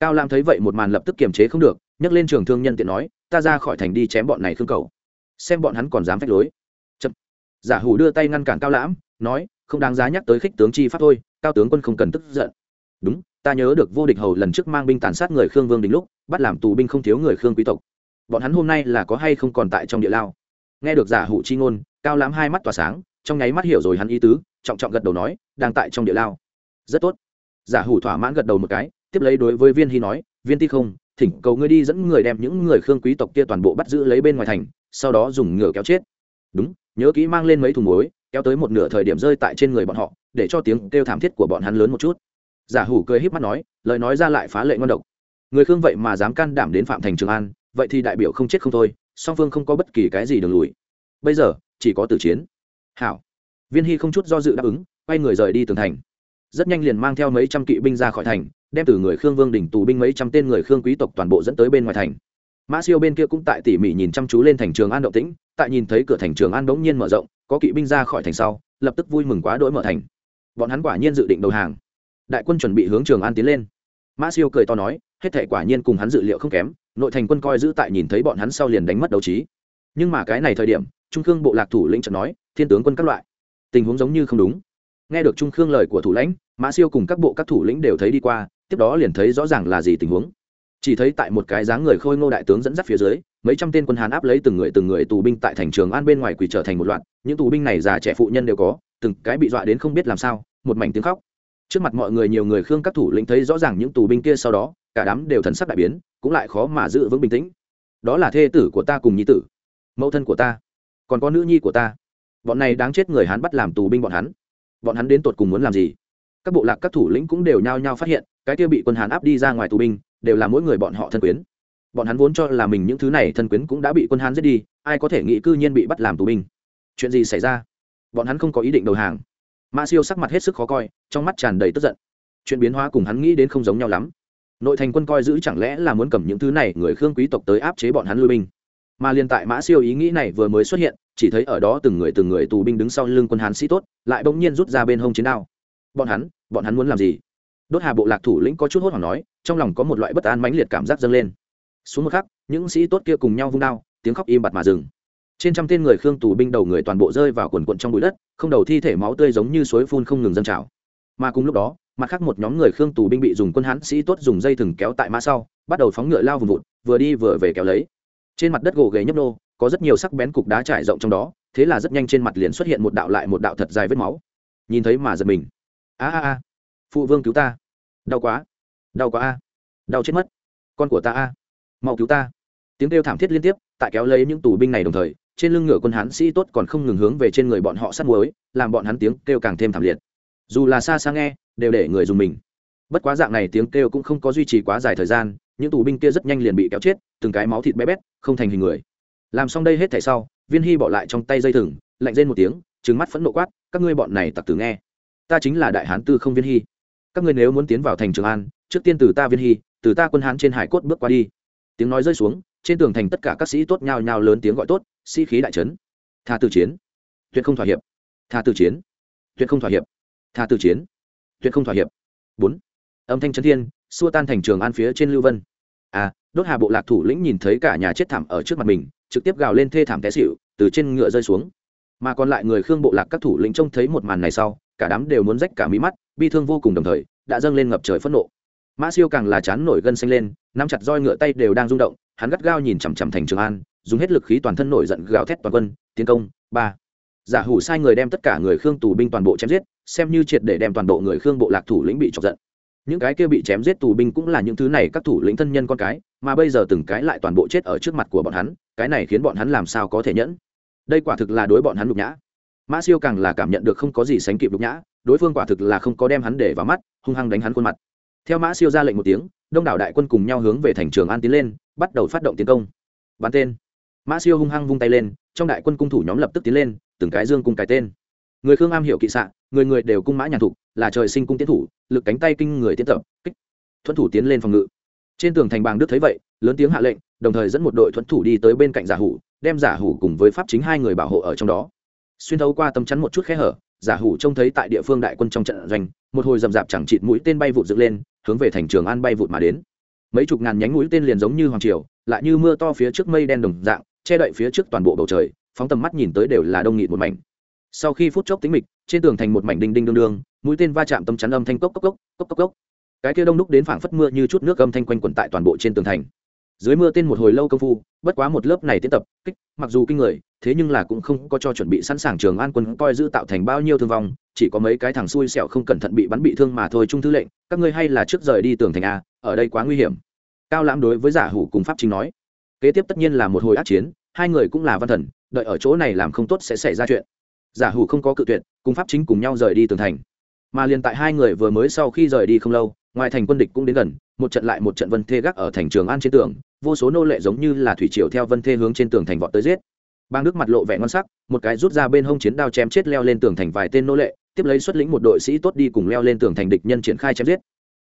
Speaker 1: Cao lam thấy vậy một màn lập tức kiềm chế không được, nhấc lên trường thương nhân tiện nói, ta ra khỏi thành đi chém bọn này khương cầu. Xem bọn hắn còn dám phách lối. Chậm. giả hủ đưa tay ngăn cản cao lãm nói, không đáng giá nhắc tới khích tướng chi pháp thôi, cao tướng quân không cần tức giận đúng, ta nhớ được vô địch hầu lần trước mang binh tàn sát người khương vương đình lúc, bắt làm tù binh không thiếu người khương quý tộc. Bọn hắn hôm nay là có hay không còn tại trong địa lao? Nghe được giả hủ chi ngôn, cao lãm hai mắt tỏa sáng, trong nháy mắt hiểu rồi hắn ý tứ, trọng trọng gật đầu nói, đang tại trong địa lao. Rất tốt. Giả hủ thỏa mãn gật đầu một cái, tiếp lấy đối với viên hy nói, viên ti không, thỉnh cầu ngươi đi dẫn người đem những người khương quý tộc kia toàn bộ bắt giữ lấy bên ngoài thành, sau đó dùng ngựa kéo chết. Đúng, nhớ kỹ mang lên mấy thùng muối, kéo tới một nửa thời điểm rơi tại trên người bọn họ, để cho tiếng kêu thảm thiết của bọn hắn lớn một chút giả hủ cười híp mắt nói, lời nói ra lại phá lệ ngon độc. Người khương vậy mà dám can đảm đến phạm thành trường an, vậy thì đại biểu không chết không thôi, song phương không có bất kỳ cái gì đường lùi. Bây giờ, chỉ có tử chiến. Hảo. Viên hy không chút do dự đáp ứng, quay người rời đi tường thành. Rất nhanh liền mang theo mấy trăm kỵ binh ra khỏi thành, đem từ người khương vương đỉnh tù binh mấy trăm tên người khương quý tộc toàn bộ dẫn tới bên ngoài thành. Mã siêu bên kia cũng tại tỉ mỉ nhìn chăm chú lên thành trường an động tĩnh, tại nhìn thấy cửa thành trường an bỗng nhiên mở rộng, có kỵ binh ra khỏi thành sau, lập tức vui mừng quá đỗi mở thành. Bọn hắn quả nhiên dự định đầu hàng đại quân chuẩn bị hướng trường an tiến lên. Mã siêu cười to nói, hết thể quả nhiên cùng hắn dự liệu không kém, nội thành quân coi giữ tại nhìn thấy bọn hắn sau liền đánh mất đấu trí. Nhưng mà cái này thời điểm, trung khương bộ lạc thủ lĩnh trận nói, thiên tướng quân các loại. Tình huống giống như không đúng. Nghe được trung khương lời của thủ lãnh mã siêu cùng các bộ các thủ lĩnh đều thấy đi qua, tiếp đó liền thấy rõ ràng là gì tình huống. Chỉ thấy tại một cái dáng người khôi ngô đại tướng dẫn dắt phía dưới, mấy trăm tên quân hán áp lấy từng người từng người tù binh tại thành trường an bên ngoài quỳ trở thành một loạt. Những tù binh này già trẻ phụ nhân đều có, từng cái bị dọa đến không biết làm sao, một mảnh tiếng khóc trước mặt mọi người nhiều người khương các thủ lĩnh thấy rõ ràng những tù binh kia sau đó, cả đám đều thần sắc đại biến, cũng lại khó mà giữ vững bình tĩnh. Đó là thê tử của ta cùng nhi tử, mẫu thân của ta, còn có nữ nhi của ta. Bọn này đáng chết người hắn bắt làm tù binh bọn hắn. Bọn hắn đến tột cùng muốn làm gì? Các bộ lạc các thủ lĩnh cũng đều nhao nhao phát hiện, cái kia bị quân hán áp đi ra ngoài tù binh, đều là mỗi người bọn họ thân quyến. Bọn hắn vốn cho là mình những thứ này thân quyến cũng đã bị quân hán giết đi, ai có thể nghĩ cư nhiên bị bắt làm tù binh? Chuyện gì xảy ra? Bọn hắn không có ý định đầu hàng mã siêu sắc mặt hết sức khó coi, trong mắt tràn đầy tức giận. Chuyện biến hóa cùng hắn nghĩ đến không giống nhau lắm. Nội thành quân coi giữ chẳng lẽ là muốn cầm những thứ này người khương quý tộc tới áp chế bọn hắn lui binh? Mà liên tại mã siêu ý nghĩ này vừa mới xuất hiện, chỉ thấy ở đó từng người từng người tù binh đứng sau lưng quân hán sĩ tốt, lại bỗng nhiên rút ra bên hông chiến đao. Bọn hắn bọn hắn muốn làm gì? Đốt hà bộ lạc thủ lĩnh có chút hốt hoảng nói, trong lòng có một loại bất an mãnh liệt cảm giác dâng lên. Xuống một khắc, những sĩ tốt kia cùng nhau vung đao, tiếng khóc im bặt mà dừng trên trăm tên người khương tù binh đầu người toàn bộ rơi vào quần quận trong bụi đất, không đầu thi thể máu tươi giống như suối phun không ngừng dâng trào. Mà cùng lúc đó, mặt khác một nhóm người khương tù binh bị dùng quân hán sĩ tốt dùng dây thừng kéo tại mã sau, bắt đầu phóng ngựa lao vùng vụt, vừa đi vừa về kéo lấy. Trên mặt đất gồ ghề nhấp nô, có rất nhiều sắc bén cục đá trải rộng trong đó, thế là rất nhanh trên mặt liền xuất hiện một đạo lại một đạo thật dài vết máu. Nhìn thấy mà giật mình. A a a. Phụ vương cứu ta. Đau quá. Đau quá a. Đau chết mất. Con của ta a. Mau cứu ta. Tiếng kêu thảm thiết liên tiếp, tại kéo lấy những tù binh này đồng thời trên lưng ngựa quân hán sĩ tốt còn không ngừng hướng về trên người bọn họ sắt muối, làm bọn hắn tiếng kêu càng thêm thảm liệt. Dù là xa xa nghe, đều để người dùng mình. Bất quá dạng này tiếng kêu cũng không có duy trì quá dài thời gian, những tù binh kia rất nhanh liền bị kéo chết, từng cái máu thịt bé bét, không thành hình người. Làm xong đây hết thảy sau, viên hy bỏ lại trong tay dây thừng, lạnh rên một tiếng trứng mắt phẫn nộ quát, các ngươi bọn này tặc tử nghe. Ta chính là đại hán tư không viên hy. Các ngươi nếu muốn tiến vào thành trường an, trước tiên từ ta viên hy, từ ta quân hán trên hải cốt bước qua đi. Tiếng nói rơi xuống, trên tường thành tất cả các sĩ tốt nhao nhao lớn tiếng gọi tốt sĩ khí đại trấn. Tha từ chiến. Tuyệt không thỏa hiệp. Tha từ chiến. Tuyệt không thỏa hiệp. Tha từ chiến. Tuyệt không thỏa hiệp. Bốn. Âm thanh trấn thiên, xua tan thành trường an phía trên lưu vân. À đốt hà bộ lạc thủ lĩnh nhìn thấy cả nhà chết thảm ở trước mặt mình, trực tiếp gào lên thê thảm té xịu từ trên ngựa rơi xuống. Mà còn lại người khương bộ lạc các thủ lĩnh trông thấy một màn này sau, cả đám đều muốn rách cả mí mắt, bi thương vô cùng đồng thời, đã dâng lên ngập trời phẫn nộ. Mã siêu càng là chán nổi gân xanh lên, nắm chặt roi ngựa tay đều đang rung động, hắn gắt gao nhìn chằm chằm thành trường an dùng hết lực khí toàn thân nổi giận gào thét toàn quân, tiến công, ba. Giả hủ sai người đem tất cả người khương tù binh toàn bộ chém giết, xem như triệt để đem toàn bộ người khương bộ lạc thủ lĩnh bị chọc giận. Những cái kia bị chém giết tù binh cũng là những thứ này các thủ lĩnh thân nhân con cái, mà bây giờ từng cái lại toàn bộ chết ở trước mặt của bọn hắn, cái này khiến bọn hắn làm sao có thể nhẫn? Đây quả thực là đối bọn hắn nhục nhã. Mã siêu càng là cảm nhận được không có gì sánh kịp nhục nhã, đối phương quả thực là không có đem hắn để vào mắt, hung hăng đánh hắn khuôn mặt. Theo mã siêu ra lệnh một tiếng, đông đảo đại quân cùng nhau hướng về thành trường an tiến lên, bắt đầu phát động tiến công. Bắn tên mã siêu hung hăng vung tay lên, trong đại quân cung thủ nhóm lập tức tiến lên, từng cái dương cùng cái tên. Người khương am hiểu kỵ xạ, người người đều cung mã nhàn thục, là trời sinh cung tiến thủ, lực cánh tay kinh người tiến tập, kích, thuẫn thủ tiến lên phòng ngự. Trên tường thành bàng đức thấy vậy, lớn tiếng hạ lệnh, đồng thời dẫn một đội thuẫn thủ đi tới bên cạnh giả hủ, đem giả hủ cùng với pháp chính hai người bảo hộ ở trong đó. Xuyên thấu qua tấm chắn một chút khe hở, giả hủ trông thấy tại địa phương đại quân trong trận doanh, một hồi rầm rạp chẳng chịt mũi tên bay vụt dựng lên, hướng về thành trường an bay vụt mà đến. Mấy chục ngàn nhánh mũi tên liền giống như hoàng triều, lại như mưa to phía trước mây đen đồng dạng che đậy phía trước toàn bộ bầu trời, phóng tầm mắt nhìn tới đều là đông nghịt một mảnh. Sau khi phút chốc tính mịch, trên tường thành một mảnh đinh đinh đương đương, mũi tên va chạm tâm chắn âm thanh cốc cốc cốc cốc cốc cốc. Cái kia đông đúc đến phảng phất mưa như chút nước âm thanh quanh quẩn tại toàn bộ trên tường thành. Dưới mưa tên một hồi lâu công phu, bất quá một lớp này tiến tập, kích, mặc dù kinh người, thế nhưng là cũng không có cho chuẩn bị sẵn sàng trường an quân coi giữ tạo thành bao nhiêu thương vong, chỉ có mấy cái thằng xui xẻo không cẩn thận bị bắn bị thương mà thôi trung thư lệnh, các ngươi hay là trước rời đi tường thành a, ở đây quá nguy hiểm. Cao lãm đối với giả hủ cùng pháp chính nói, kế tiếp tất nhiên là một hồi ác chiến hai người cũng là văn thần, đợi ở chỗ này làm không tốt sẽ xảy ra chuyện. Giả hủ không có cự tuyệt, cùng pháp chính cùng nhau rời đi tường thành. Mà liền tại hai người vừa mới sau khi rời đi không lâu, ngoài thành quân địch cũng đến gần, một trận lại một trận vân thê gác ở thành trường an trên tường, vô số nô lệ giống như là thủy triều theo vân thê hướng trên tường thành vọt tới giết. Bang đức mặt lộ vẻ ngon sắc, một cái rút ra bên hông chiến đao chém chết leo lên tường thành vài tên nô lệ, tiếp lấy xuất lĩnh một đội sĩ tốt đi cùng leo lên tường thành địch nhân triển khai chém giết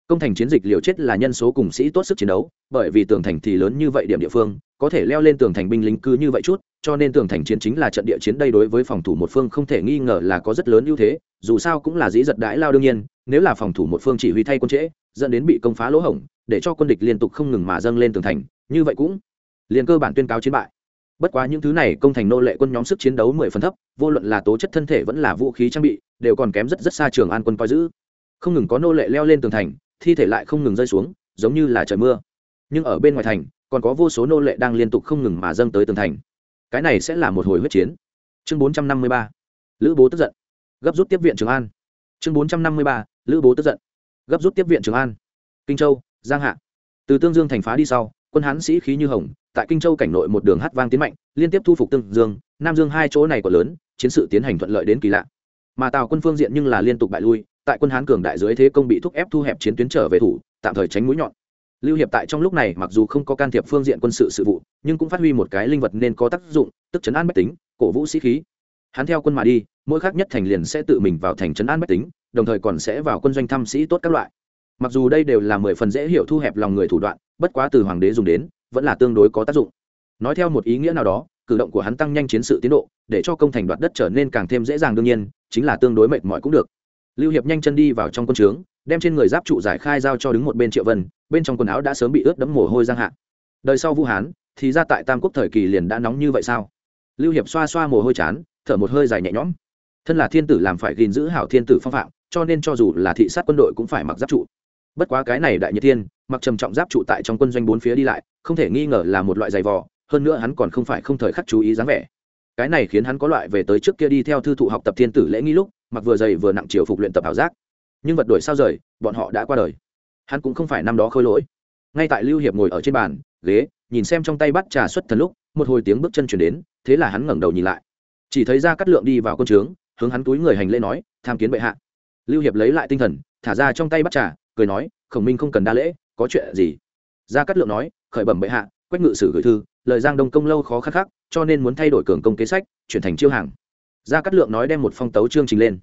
Speaker 1: công thành chiến dịch liều chết là nhân số cùng sĩ tốt sức chiến đấu, bởi vì tường thành thì lớn như vậy điểm địa phương, có thể leo lên tường thành binh lính cứ như vậy chút, cho nên tường thành chiến chính là trận địa chiến đây đối với phòng thủ một phương không thể nghi ngờ là có rất lớn ưu thế, dù sao cũng là dĩ giật đãi lao đương nhiên, nếu là phòng thủ một phương chỉ huy thay quân trễ, dẫn đến bị công phá lỗ hổng, để cho quân địch liên tục không ngừng mà dâng lên tường thành, như vậy cũng liền cơ bản tuyên cáo chiến bại. Bất quá những thứ này, công thành nô lệ quân nhóm sức chiến đấu mười phần thấp, vô luận là tố chất thân thể vẫn là vũ khí trang bị, đều còn kém rất rất xa trường an quân coi giữ. Không ngừng có nô lệ leo lên tường thành thi thể lại không ngừng rơi xuống, giống như là trời mưa. Nhưng ở bên ngoài thành, còn có vô số nô lệ đang liên tục không ngừng mà dâng tới tường thành. Cái này sẽ là một hồi huyết chiến. Chương bốn trăm năm mươi ba, lữ bố tức giận. Gấp rút tiếp viện trường an. Chương bốn trăm năm mươi ba, lữ bố tức giận. Gấp rút tiếp viện trường an. Kinh châu, giang hạ. Từ tương dương thành phá đi sau, quân hán sĩ khí như hồng, tại kinh châu cảnh nội một đường hát vang tiến mạnh, liên tiếp thu phục tương dương, nam dương hai chỗ này còn lớn, chiến sự tiến hành thuận lợi đến kỳ lạ. Mà tào quân phương diện nhưng là liên tục bại lui tại quân hán cường đại dưới thế công bị thúc ép thu hẹp chiến tuyến trở về thủ, tạm thời tránh mũi nhọn. Lưu hiệp tại trong lúc này mặc dù không có can thiệp phương diện quân sự sự vụ, nhưng cũng phát huy một cái linh vật nên có tác dụng, tức chấn an bách tính, cổ vũ sĩ khí. Hắn theo quân mà đi, mỗi khác nhất thành liền sẽ tự mình vào thành trấn an bách tính, đồng thời còn sẽ vào quân doanh thăm sĩ tốt các loại. Mặc dù đây đều là mười phần dễ hiểu thu hẹp lòng người thủ đoạn, bất quá từ hoàng đế dùng đến, vẫn là tương đối có tác dụng. Nói theo một ý nghĩa nào đó, cử động của hắn tăng nhanh chiến sự tiến độ, để cho công thành đoạt đất trở nên càng thêm dễ dàng đương nhiên, chính là tương đối mệt mỏi cũng được lưu hiệp nhanh chân đi vào trong quân trướng, đem trên người giáp trụ giải khai giao cho đứng một bên triệu vân, bên trong quần áo đã sớm bị ướt đẫm mồ hôi giang hạ. Đời sau vũ hán, thì ra tại tam quốc thời kỳ liền đã nóng như vậy sao? Lưu hiệp xoa xoa mồ hôi chán, thở một hơi dài nhẹ nhõm. Thân là thiên tử làm phải gìn giữ hảo thiên tử phong phạm, cho nên cho dù là thị sát quân đội cũng phải mặc giáp trụ. Bất quá cái này đại nhiệt thiên, mặc trầm trọng giáp trụ tại trong quân doanh bốn phía đi lại, không thể nghi ngờ là một loại giày vò, hơn nữa hắn còn không phải không thời khắc chú ý dáng vẻ. Cái này khiến hắn có loại về tới trước kia đi theo thư thụ học tập thiên tử lễ nghi lúc mặc vừa dày vừa nặng chiều phục luyện tập ảo giác. Nhưng vật đổi sao rời, bọn họ đã qua đời. Hắn cũng không phải năm đó khôi lỗi. Ngay tại lưu hiệp ngồi ở trên bàn, ghế, nhìn xem trong tay bắt trà xuất thần lúc, một hồi tiếng bước chân chuyển đến, thế là hắn ngẩng đầu nhìn lại. Chỉ thấy ra cắt lượng đi vào quân trướng, hướng hắn túi người hành lễ nói, tham kiến bệ hạ. Lưu hiệp lấy lại tinh thần, thả ra trong tay bắt trà, cười nói, khổng minh không cần đa lễ, có chuyện gì? Gia cát lượng nói, khởi bẩm bệ hạ, quách ngự sử gửi thư, lời giang đông công lâu khó khắc khắc, cho nên muốn thay đổi cường công kế sách, chuyển thành chiêu hàng gia cát lượng nói đem một phong tấu chương trình lên.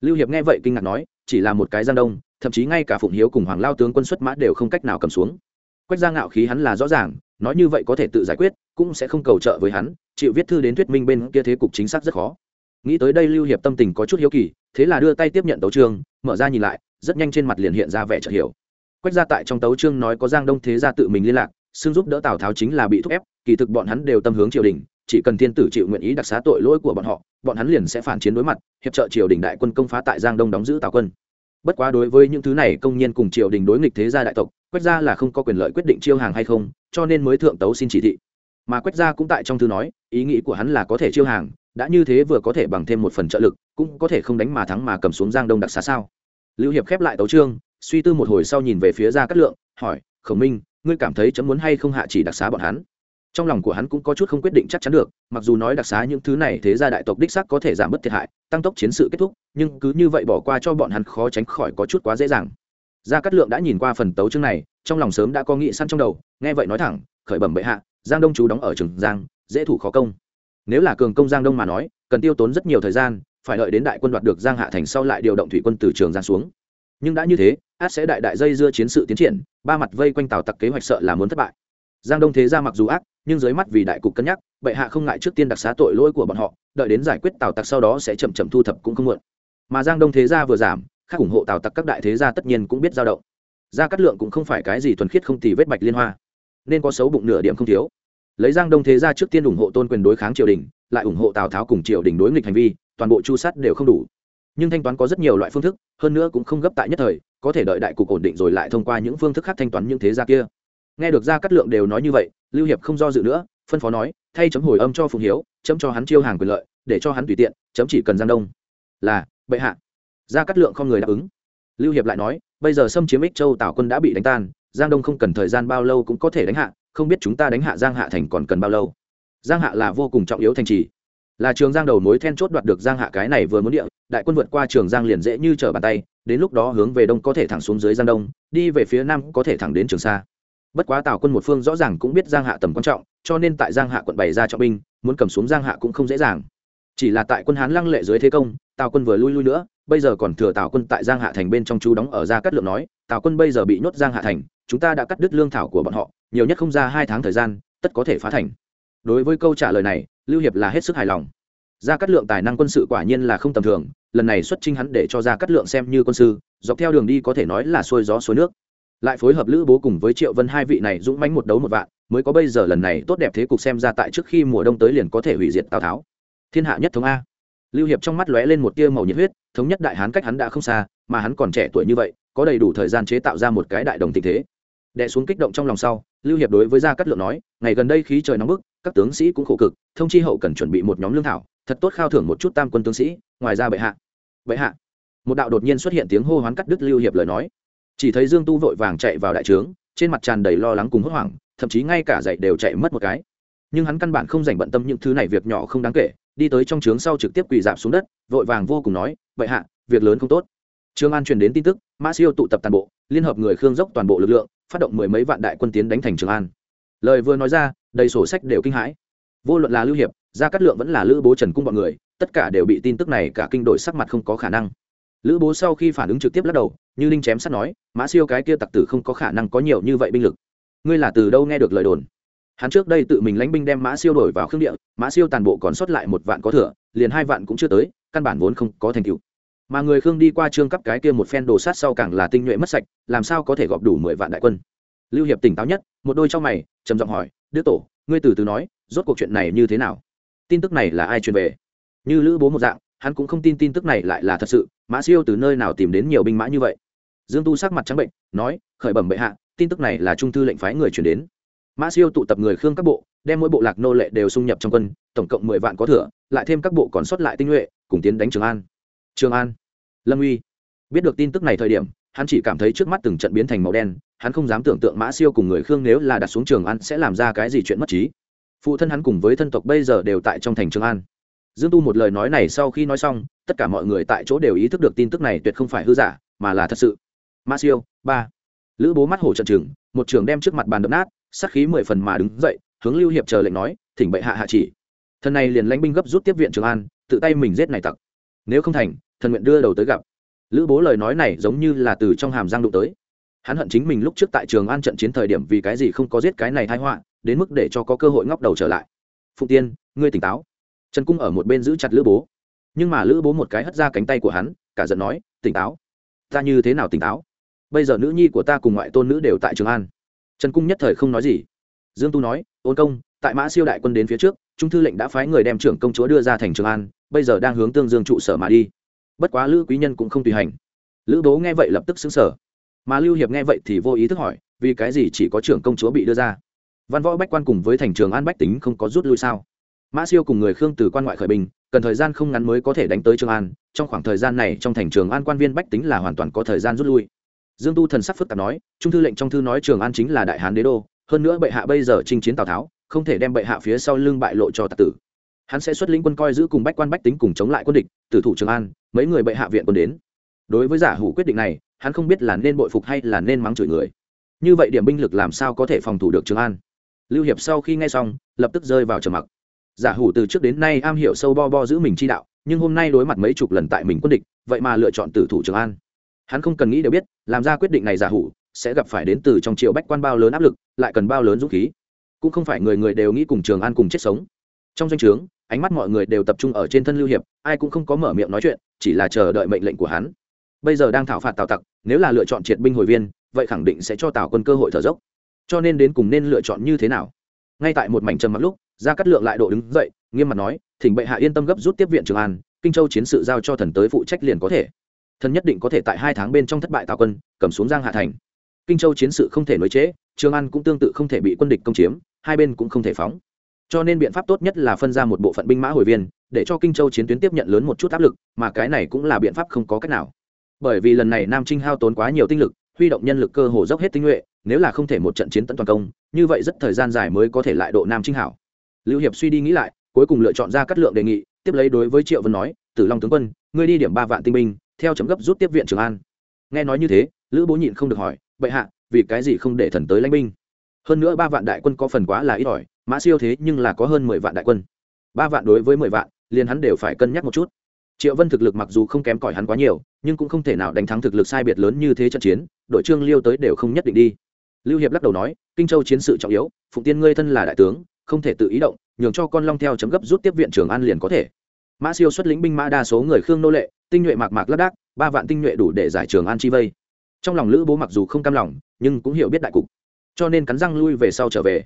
Speaker 1: Lưu hiệp nghe vậy kinh ngạc nói, chỉ là một cái giang đông, thậm chí ngay cả phụng hiếu cùng hoàng lao tướng quân xuất mã đều không cách nào cầm xuống. Quách gia ngạo khí hắn là rõ ràng, nói như vậy có thể tự giải quyết, cũng sẽ không cầu trợ với hắn, chịu viết thư đến thuyết minh bên kia thế cục chính xác rất khó. Nghĩ tới đây lưu hiệp tâm tình có chút hiếu kỳ, thế là đưa tay tiếp nhận tấu chương, mở ra nhìn lại, rất nhanh trên mặt liền hiện ra vẻ chợt hiểu. Quách gia tại trong tấu chương nói có giang đông thế gia tự mình liên lạc, xưng giúp đỡ tào tháo chính là bị thúc ép, kỳ thực bọn hắn đều tâm hướng triều đình chỉ cần thiên tử chịu nguyện ý đặc xá tội lỗi của bọn họ, bọn hắn liền sẽ phản chiến đối mặt, hiệp trợ triều đình đại quân công phá tại giang đông đóng giữ tào quân. Bất quá đối với những thứ này, công nhân cùng triều đình đối nghịch thế gia đại tộc, quách gia là không có quyền lợi quyết định chiêu hàng hay không, cho nên mới thượng tấu xin chỉ thị. Mà quách gia cũng tại trong thư nói, ý nghĩ của hắn là có thể chiêu hàng, đã như thế vừa có thể bằng thêm một phần trợ lực, cũng có thể không đánh mà thắng mà cầm xuống giang đông đặc xá sao? Lưu hiệp khép lại tấu trương suy tư một hồi sau nhìn về phía gia cát lượng, hỏi, khổng minh, ngươi cảm thấy chấm muốn hay không hạ chỉ đặc xá bọn hắn? Trong lòng của hắn cũng có chút không quyết định chắc chắn được, mặc dù nói đặc xá những thứ này thế gia đại tộc đích sắc có thể giảm bớt thiệt hại, tăng tốc chiến sự kết thúc, nhưng cứ như vậy bỏ qua cho bọn hắn khó tránh khỏi có chút quá dễ dàng. Gia cát lượng đã nhìn qua phần tấu chương này, trong lòng sớm đã có nghị săn trong đầu, nghe vậy nói thẳng, khởi bẩm bệ hạ, giang đông chú đóng ở trường giang, dễ thủ khó công. Nếu là cường công giang đông mà nói, cần tiêu tốn rất nhiều thời gian, phải đợi đến đại quân đoạt được giang hạ thành sau lại điều động thủy quân từ trường giang xuống. Nhưng đã như thế, át sẽ đại đại dây dưa chiến sự tiến triển, ba mặt vây quanh tàu tặc kế hoạch sợ là muốn thất bại. Giang đông thế ra mặc dù ác nhưng dưới mắt vì đại cục cân nhắc, bệ hạ không ngại trước tiên đặc xá tội lỗi của bọn họ, đợi đến giải quyết tàu tặc sau đó sẽ chậm chậm thu thập cũng không muộn. Mà giang đông thế gia vừa giảm, khác ủng hộ tàu tặc các đại thế gia tất nhiên cũng biết dao động. Gia cát lượng cũng không phải cái gì thuần khiết không tì vết bạch liên hoa, nên có xấu bụng nửa điểm không thiếu. Lấy giang đông thế gia trước tiên ủng hộ tôn quyền đối kháng triều đình, lại ủng hộ tào tháo cùng triều đình đối nghịch hành vi, toàn bộ chu sát đều không đủ. Nhưng thanh toán có rất nhiều loại phương thức, hơn nữa cũng không gấp tại nhất thời, có thể đợi đại cục ổn định rồi lại thông qua những phương thức khác thanh toán những thế gia kia nghe được ra cắt lượng đều nói như vậy, lưu hiệp không do dự nữa, phân phó nói, thay chấm hồi âm cho phùng hiếu, chấm cho hắn chiêu hàng quyền lợi, để cho hắn tùy tiện, chấm chỉ cần giang đông. Là, bệ hạ. Ra cắt lượng không người đáp ứng. Lưu hiệp lại nói, bây giờ xâm chiếm ích châu tảo quân đã bị đánh tan, giang đông không cần thời gian bao lâu cũng có thể đánh hạ, không biết chúng ta đánh hạ giang hạ thành còn cần bao lâu. Giang hạ là vô cùng trọng yếu thành trì. Là trường giang đầu mối then chốt đoạt được giang hạ cái này vừa muốn địa, đại quân vượt qua trường giang liền dễ như trở bàn tay, đến lúc đó hướng về đông có thể thẳng xuống dưới giang đông, đi về phía nam có thể thẳng đến trường sa bất quá tào quân một phương rõ ràng cũng biết giang hạ tầm quan trọng, cho nên tại giang hạ quận bày ra trọng binh, muốn cầm xuống giang hạ cũng không dễ dàng. Chỉ là tại quân hán lăng lệ dưới thế công, tào quân vừa lui lui nữa, bây giờ còn thừa tào quân tại giang hạ thành bên trong chú đóng ở gia cát lượng nói, tào quân bây giờ bị nhốt giang hạ thành, chúng ta đã cắt đứt lương thảo của bọn họ, nhiều nhất không ra hai tháng thời gian, tất có thể phá thành. Đối với câu trả lời này, lưu hiệp là hết sức hài lòng. Gia cát lượng tài năng quân sự quả nhiên là không tầm thường, lần này xuất chinh hắn để cho gia cát lượng xem như quân sư, dọc theo đường đi có thể nói là xuôi gió xuôi nước lại phối hợp lữ bố cùng với triệu vân hai vị này dũng mãnh một đấu một vạn, mới có bây giờ lần này tốt đẹp thế cục xem ra tại trước khi mùa đông tới liền có thể hủy diệt tào tháo. Thiên hạ nhất thống a. Lưu hiệp trong mắt lóe lên một tia màu nhiệt huyết, thống nhất đại hán cách hắn đã không xa, mà hắn còn trẻ tuổi như vậy, có đầy đủ thời gian chế tạo ra một cái đại đồng tình thế. Đè xuống kích động trong lòng sau, lưu hiệp đối với gia cát lượng nói, ngày gần đây khí trời nóng bức, các tướng sĩ cũng khổ cực, thông chi hậu cần chuẩn bị một nhóm lương thảo, thật tốt khao thưởng một chút tam quân tướng sĩ, ngoài ra bệ hạ. Bệ hạ? Một đạo đột nhiên xuất hiện tiếng hô hoán cắt đứt lưu hiệp lời nói chỉ thấy dương tu vội vàng chạy vào đại trướng, trên mặt tràn đầy lo lắng cùng hốt hoảng, thậm chí ngay cả dậy đều chạy mất một cái. Nhưng hắn căn bản không dành bận tâm những thứ này việc nhỏ không đáng kể, đi tới trong trướng sau trực tiếp quỳ dạp xuống đất, vội vàng vô cùng nói vậy hạ, việc lớn không tốt. Trương an truyền đến tin tức, mã siêu tụ tập toàn bộ, liên hợp người khương dốc toàn bộ lực lượng, phát động mười mấy vạn đại quân tiến đánh thành trường an. Lời vừa nói ra, đầy sổ sách đều kinh hãi. Vô luận là lưu hiệp, gia cát lượng vẫn là lữ bố trần cung bọn người, tất cả đều bị tin tức này cả kinh đổi sắc mặt không có khả năng lữ bố sau khi phản ứng trực tiếp lắc đầu, như linh chém sắt nói, mã siêu cái kia tặc tử không có khả năng có nhiều như vậy binh lực. Ngươi là từ đâu nghe được lời đồn? Hắn trước đây tự mình lãnh binh đem mã siêu đổi vào khương địa, mã siêu tàn bộ còn sót lại một vạn có thừa, liền hai vạn cũng chưa tới, căn bản vốn không có thành tựu. Mà người khương đi qua trương cấp cái kia một phen đồ sát sau càng là tinh nhuệ mất sạch, làm sao có thể gọp đủ mười vạn đại quân? Lưu hiệp tỉnh táo nhất, một đôi trong mày, trầm giọng hỏi đứa tổ, ngươi từ từ nói, rốt cuộc chuyện này như thế nào? Tin tức này là ai truyền về? Như lữ bố một dạng hắn cũng không tin tin tức này lại là thật sự, mã siêu từ nơi nào tìm đến nhiều binh mã như vậy? Dương tu sắc mặt trắng bệnh, nói, khởi bẩm bệ hạ, tin tức này là trung thư lệnh phái người chuyển đến. Mã siêu tụ tập người khương các bộ, đem mỗi bộ lạc nô lệ đều xung nhập trong quân, tổng cộng mười vạn có thừa, lại thêm các bộ còn sót lại tinh nhuệ, cùng tiến đánh trường an. Trường an. Lâm uy. Biết được tin tức này thời điểm, hắn chỉ cảm thấy trước mắt từng trận biến thành màu đen, hắn không dám tưởng tượng mã siêu cùng người khương nếu là đặt xuống trường an sẽ làm ra cái gì chuyện mất trí. Phụ thân hắn cùng với thân tộc bây giờ đều tại trong thành trường an dương tu một lời nói này sau khi nói xong tất cả mọi người tại chỗ đều ý thức được tin tức này tuyệt không phải hư giả mà là thật sự. Ma siêu ba. Lữ bố mắt hổ trận trừng, một trường đem trước mặt bàn đập nát sát khí mười phần mà đứng dậy hướng lưu hiệp chờ lệnh nói thỉnh bệ hạ hạ chỉ. Thần này liền lãnh binh gấp rút tiếp viện trường an tự tay mình giết này tặc. Nếu không thành thần nguyện đưa đầu tới gặp. Lữ bố lời nói này giống như là từ trong hàm giang đụng tới. Hắn hận chính mình lúc trước tại trường an trận chiến thời điểm vì cái gì không có giết cái này tai họa đến mức để cho có cơ hội ngóc đầu trở lại. Phụng tiên ngươi tỉnh táo trần cung ở một bên giữ chặt lữ bố. Nhưng mà lữ bố một cái hất ra cánh tay của hắn, cả giận nói, tỉnh táo. Ta như thế nào tỉnh táo? Bây giờ nữ nhi của ta cùng ngoại tôn nữ đều tại trường an. Trần cung nhất thời không nói gì. Dương tu nói, ôn công, tại mã siêu đại quân đến phía trước, trung thư lệnh đã phái người đem trưởng công chúa đưa ra thành trường an, bây giờ đang hướng tương dương trụ sở mà đi. Bất quá lữ quý nhân cũng không tùy hành. Lữ bố nghe vậy lập tức xứng sở mà lưu hiệp nghe vậy thì vô ý thức hỏi, vì cái gì chỉ có trưởng công chúa bị đưa ra? Văn võ bách quan cùng với thành trường an bách tính không có rút lui sao? Mã siêu cùng người khương từ quan ngoại khởi binh, cần thời gian không ngắn mới có thể đánh tới trường an. Trong khoảng thời gian này trong thành trường an quan viên bách tính là hoàn toàn có thời gian rút lui. Dương tu thần sắc phức tạp nói trung thư lệnh trong thư nói trường an chính là đại hán đế đô hơn nữa bệ hạ bây giờ chinh chiến tào tháo không thể đem bệ hạ phía sau lưng bại lộ cho tạc tử. Hắn sẽ xuất lĩnh quân coi giữ cùng bách quan bách tính cùng chống lại quân địch tử thủ trường an mấy người bệ hạ viện quân đến. Đối với giả hủ quyết định này hắn không biết là nên bội phục hay là nên mắng chửi người. Như vậy điểm binh lực làm sao có thể phòng thủ được trường an? Lưu hiệp sau khi nghe xong lập tức rơi vào trầm mặc giả hủ từ trước đến nay am hiểu sâu bo bo giữ mình chi đạo, nhưng hôm nay đối mặt mấy chục lần tại mình quân địch, vậy mà lựa chọn tử thủ trường an. Hắn không cần nghĩ đều biết, làm ra quyết định này giả hủ sẽ gặp phải đến từ trong triệu bách quan bao lớn áp lực, lại cần bao lớn dũng khí. Cũng không phải người người đều nghĩ cùng trường an cùng chết sống. Trong danh o trướng, ánh mắt mọi người đều tập trung ở trên thân lưu hiệp, ai cũng không có mở miệng nói chuyện, chỉ là chờ đợi mệnh lệnh của hắn. Bây giờ đang thảo phạt tào tặc, nếu là lựa chọn triệt binh hồi viên, vậy khẳng định sẽ cho tào quân cơ hội thở dốc. Cho nên đến cùng nên lựa chọn như thế nào? Ngay tại một mảnh trầm mặc lúc gia cát lượng lại độ đứng dậy, nghiêm mặt nói, thỉnh bệ hạ yên tâm gấp rút tiếp viện trường an, kinh châu chiến sự giao cho thần tới phụ trách liền có thể. Thần nhất định có thể tại hai tháng bên trong thất bại tào quân, cầm xuống giang hạ thành. Kinh châu chiến sự không thể nối chế trường an cũng tương tự không thể bị quân địch công chiếm, hai bên cũng không thể phóng. Cho nên biện pháp tốt nhất là phân ra một bộ phận binh mã hồi viên, để cho kinh châu chiến tuyến tiếp nhận lớn một chút áp lực, mà cái này cũng là biện pháp không có cách nào. Bởi vì lần này nam trinh hao tốn quá nhiều tinh lực, huy động nhân lực cơ hồ dốc hết tinh nhuệ, nếu là không thể một trận chiến tận toàn công, như vậy rất thời gian dài mới có thể lại độ nam trinh hảo lưu hiệp suy đi nghĩ lại, cuối cùng lựa chọn ra cắt lượng đề nghị, tiếp lấy đối với triệu vân nói, tử long tướng quân, ngươi đi điểm ba vạn tinh binh, theo chấm gấp rút tiếp viện trường an. Nghe nói như thế, lữ bố nhịn không được hỏi, bệ hạ, vì cái gì không để thần tới lãnh binh? Hơn nữa ba vạn đại quân có phần quá là ít ỏi, mã siêu thế nhưng là có hơn mười vạn đại quân. Ba vạn đối với mười vạn, liền hắn đều phải cân nhắc một chút. Triệu vân thực lực mặc dù không kém cỏi hắn quá nhiều, nhưng cũng không thể nào đánh thắng thực lực sai biệt lớn như thế trận chiến, đội trương liêu tới đều không nhất định đi. Lưu hiệp lắc đầu nói, kinh châu chiến sự trọng yếu, phụng tiên ngươi thân là đại tướng không thể tự ý động, nhường cho con long theo chấm gấp rút tiếp viện trường an liền có thể. Mã siêu xuất lĩnh binh mã đa số người khương nô lệ, tinh nhuệ mạc mạc lác đác, ba vạn tinh nhuệ đủ để giải trường an chi vây. Trong lòng lữ bố mặc dù không cam lòng, nhưng cũng hiểu biết đại cục. Cho nên cắn răng lui về sau trở về.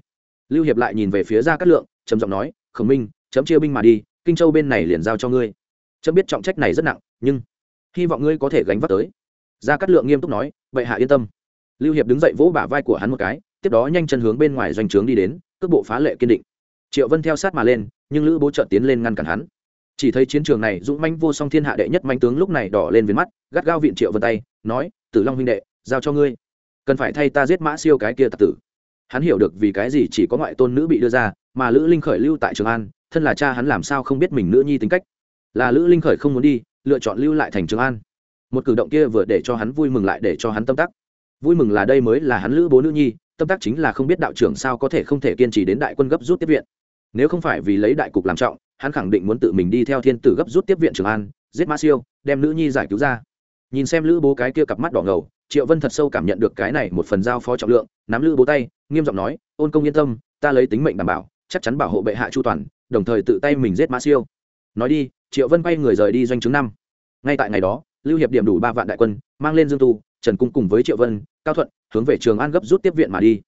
Speaker 1: Lưu hiệp lại nhìn về phía ra cát lượng, trầm giọng nói, khổng minh, chấm chia binh mà đi, kinh châu bên này liền giao cho ngươi. Chấm biết trọng trách này rất nặng, nhưng hy vọng ngươi có thể gánh vác tới. Ra cát lượng nghiêm túc nói vậy hạ yên tâm. Lưu hiệp đứng dậy vỗ bả vai của hắn một cái, tiếp đó nhanh chân hướng bên ngoài doanh trướng đi đến cước bộ phá lệ kiên định. Triệu vân theo sát mà lên, nhưng lữ bố trợ tiến lên ngăn cản hắn. Chỉ thấy chiến trường này, dũng manh vô song thiên hạ đệ nhất manh tướng lúc này đỏ lên viên mắt, gắt gao viện triệu vân tay, nói, tử long huynh đệ, giao cho ngươi. Cần phải thay ta giết mã siêu cái kia tặc tử. Hắn hiểu được vì cái gì chỉ có ngoại tôn nữ bị đưa ra, mà lữ linh khởi lưu tại trường an, thân là cha hắn làm sao không biết mình nữ nhi tính cách. Là lữ linh khởi không muốn đi, lựa chọn lưu lại thành trường an. Một cử động kia vừa để cho hắn vui mừng lại để cho hắn tâm tắc. Vui mừng là đây mới là hắn lữ bố nữ nhi tâm tác chính là không biết đạo trưởng sao có thể không thể kiên trì đến đại quân gấp rút tiếp viện. Nếu không phải vì lấy đại cục làm trọng, hắn khẳng định muốn tự mình đi theo thiên tử gấp rút tiếp viện trường an, giết ma siêu, đem nữ nhi giải cứu ra. Nhìn xem lữ bố cái kia cặp mắt đỏ ngầu, triệu vân thật sâu cảm nhận được cái này một phần giao phó trọng lượng, nắm lữ bố tay, nghiêm giọng nói, ôn công yên tâm, ta lấy tính mệnh đảm bảo, chắc chắn bảo hộ bệ hạ chu toàn, đồng thời tự tay mình giết ma siêu. Nói đi, triệu vân bay người rời đi doanh chứng năm. Ngay tại ngày đó, lưu hiệp điểm đủ ba vạn đại quân, mang lên dương tu, trần cung cùng với triệu vân, cao thuận hướng về trường an gấp rút tiếp viện mà đi.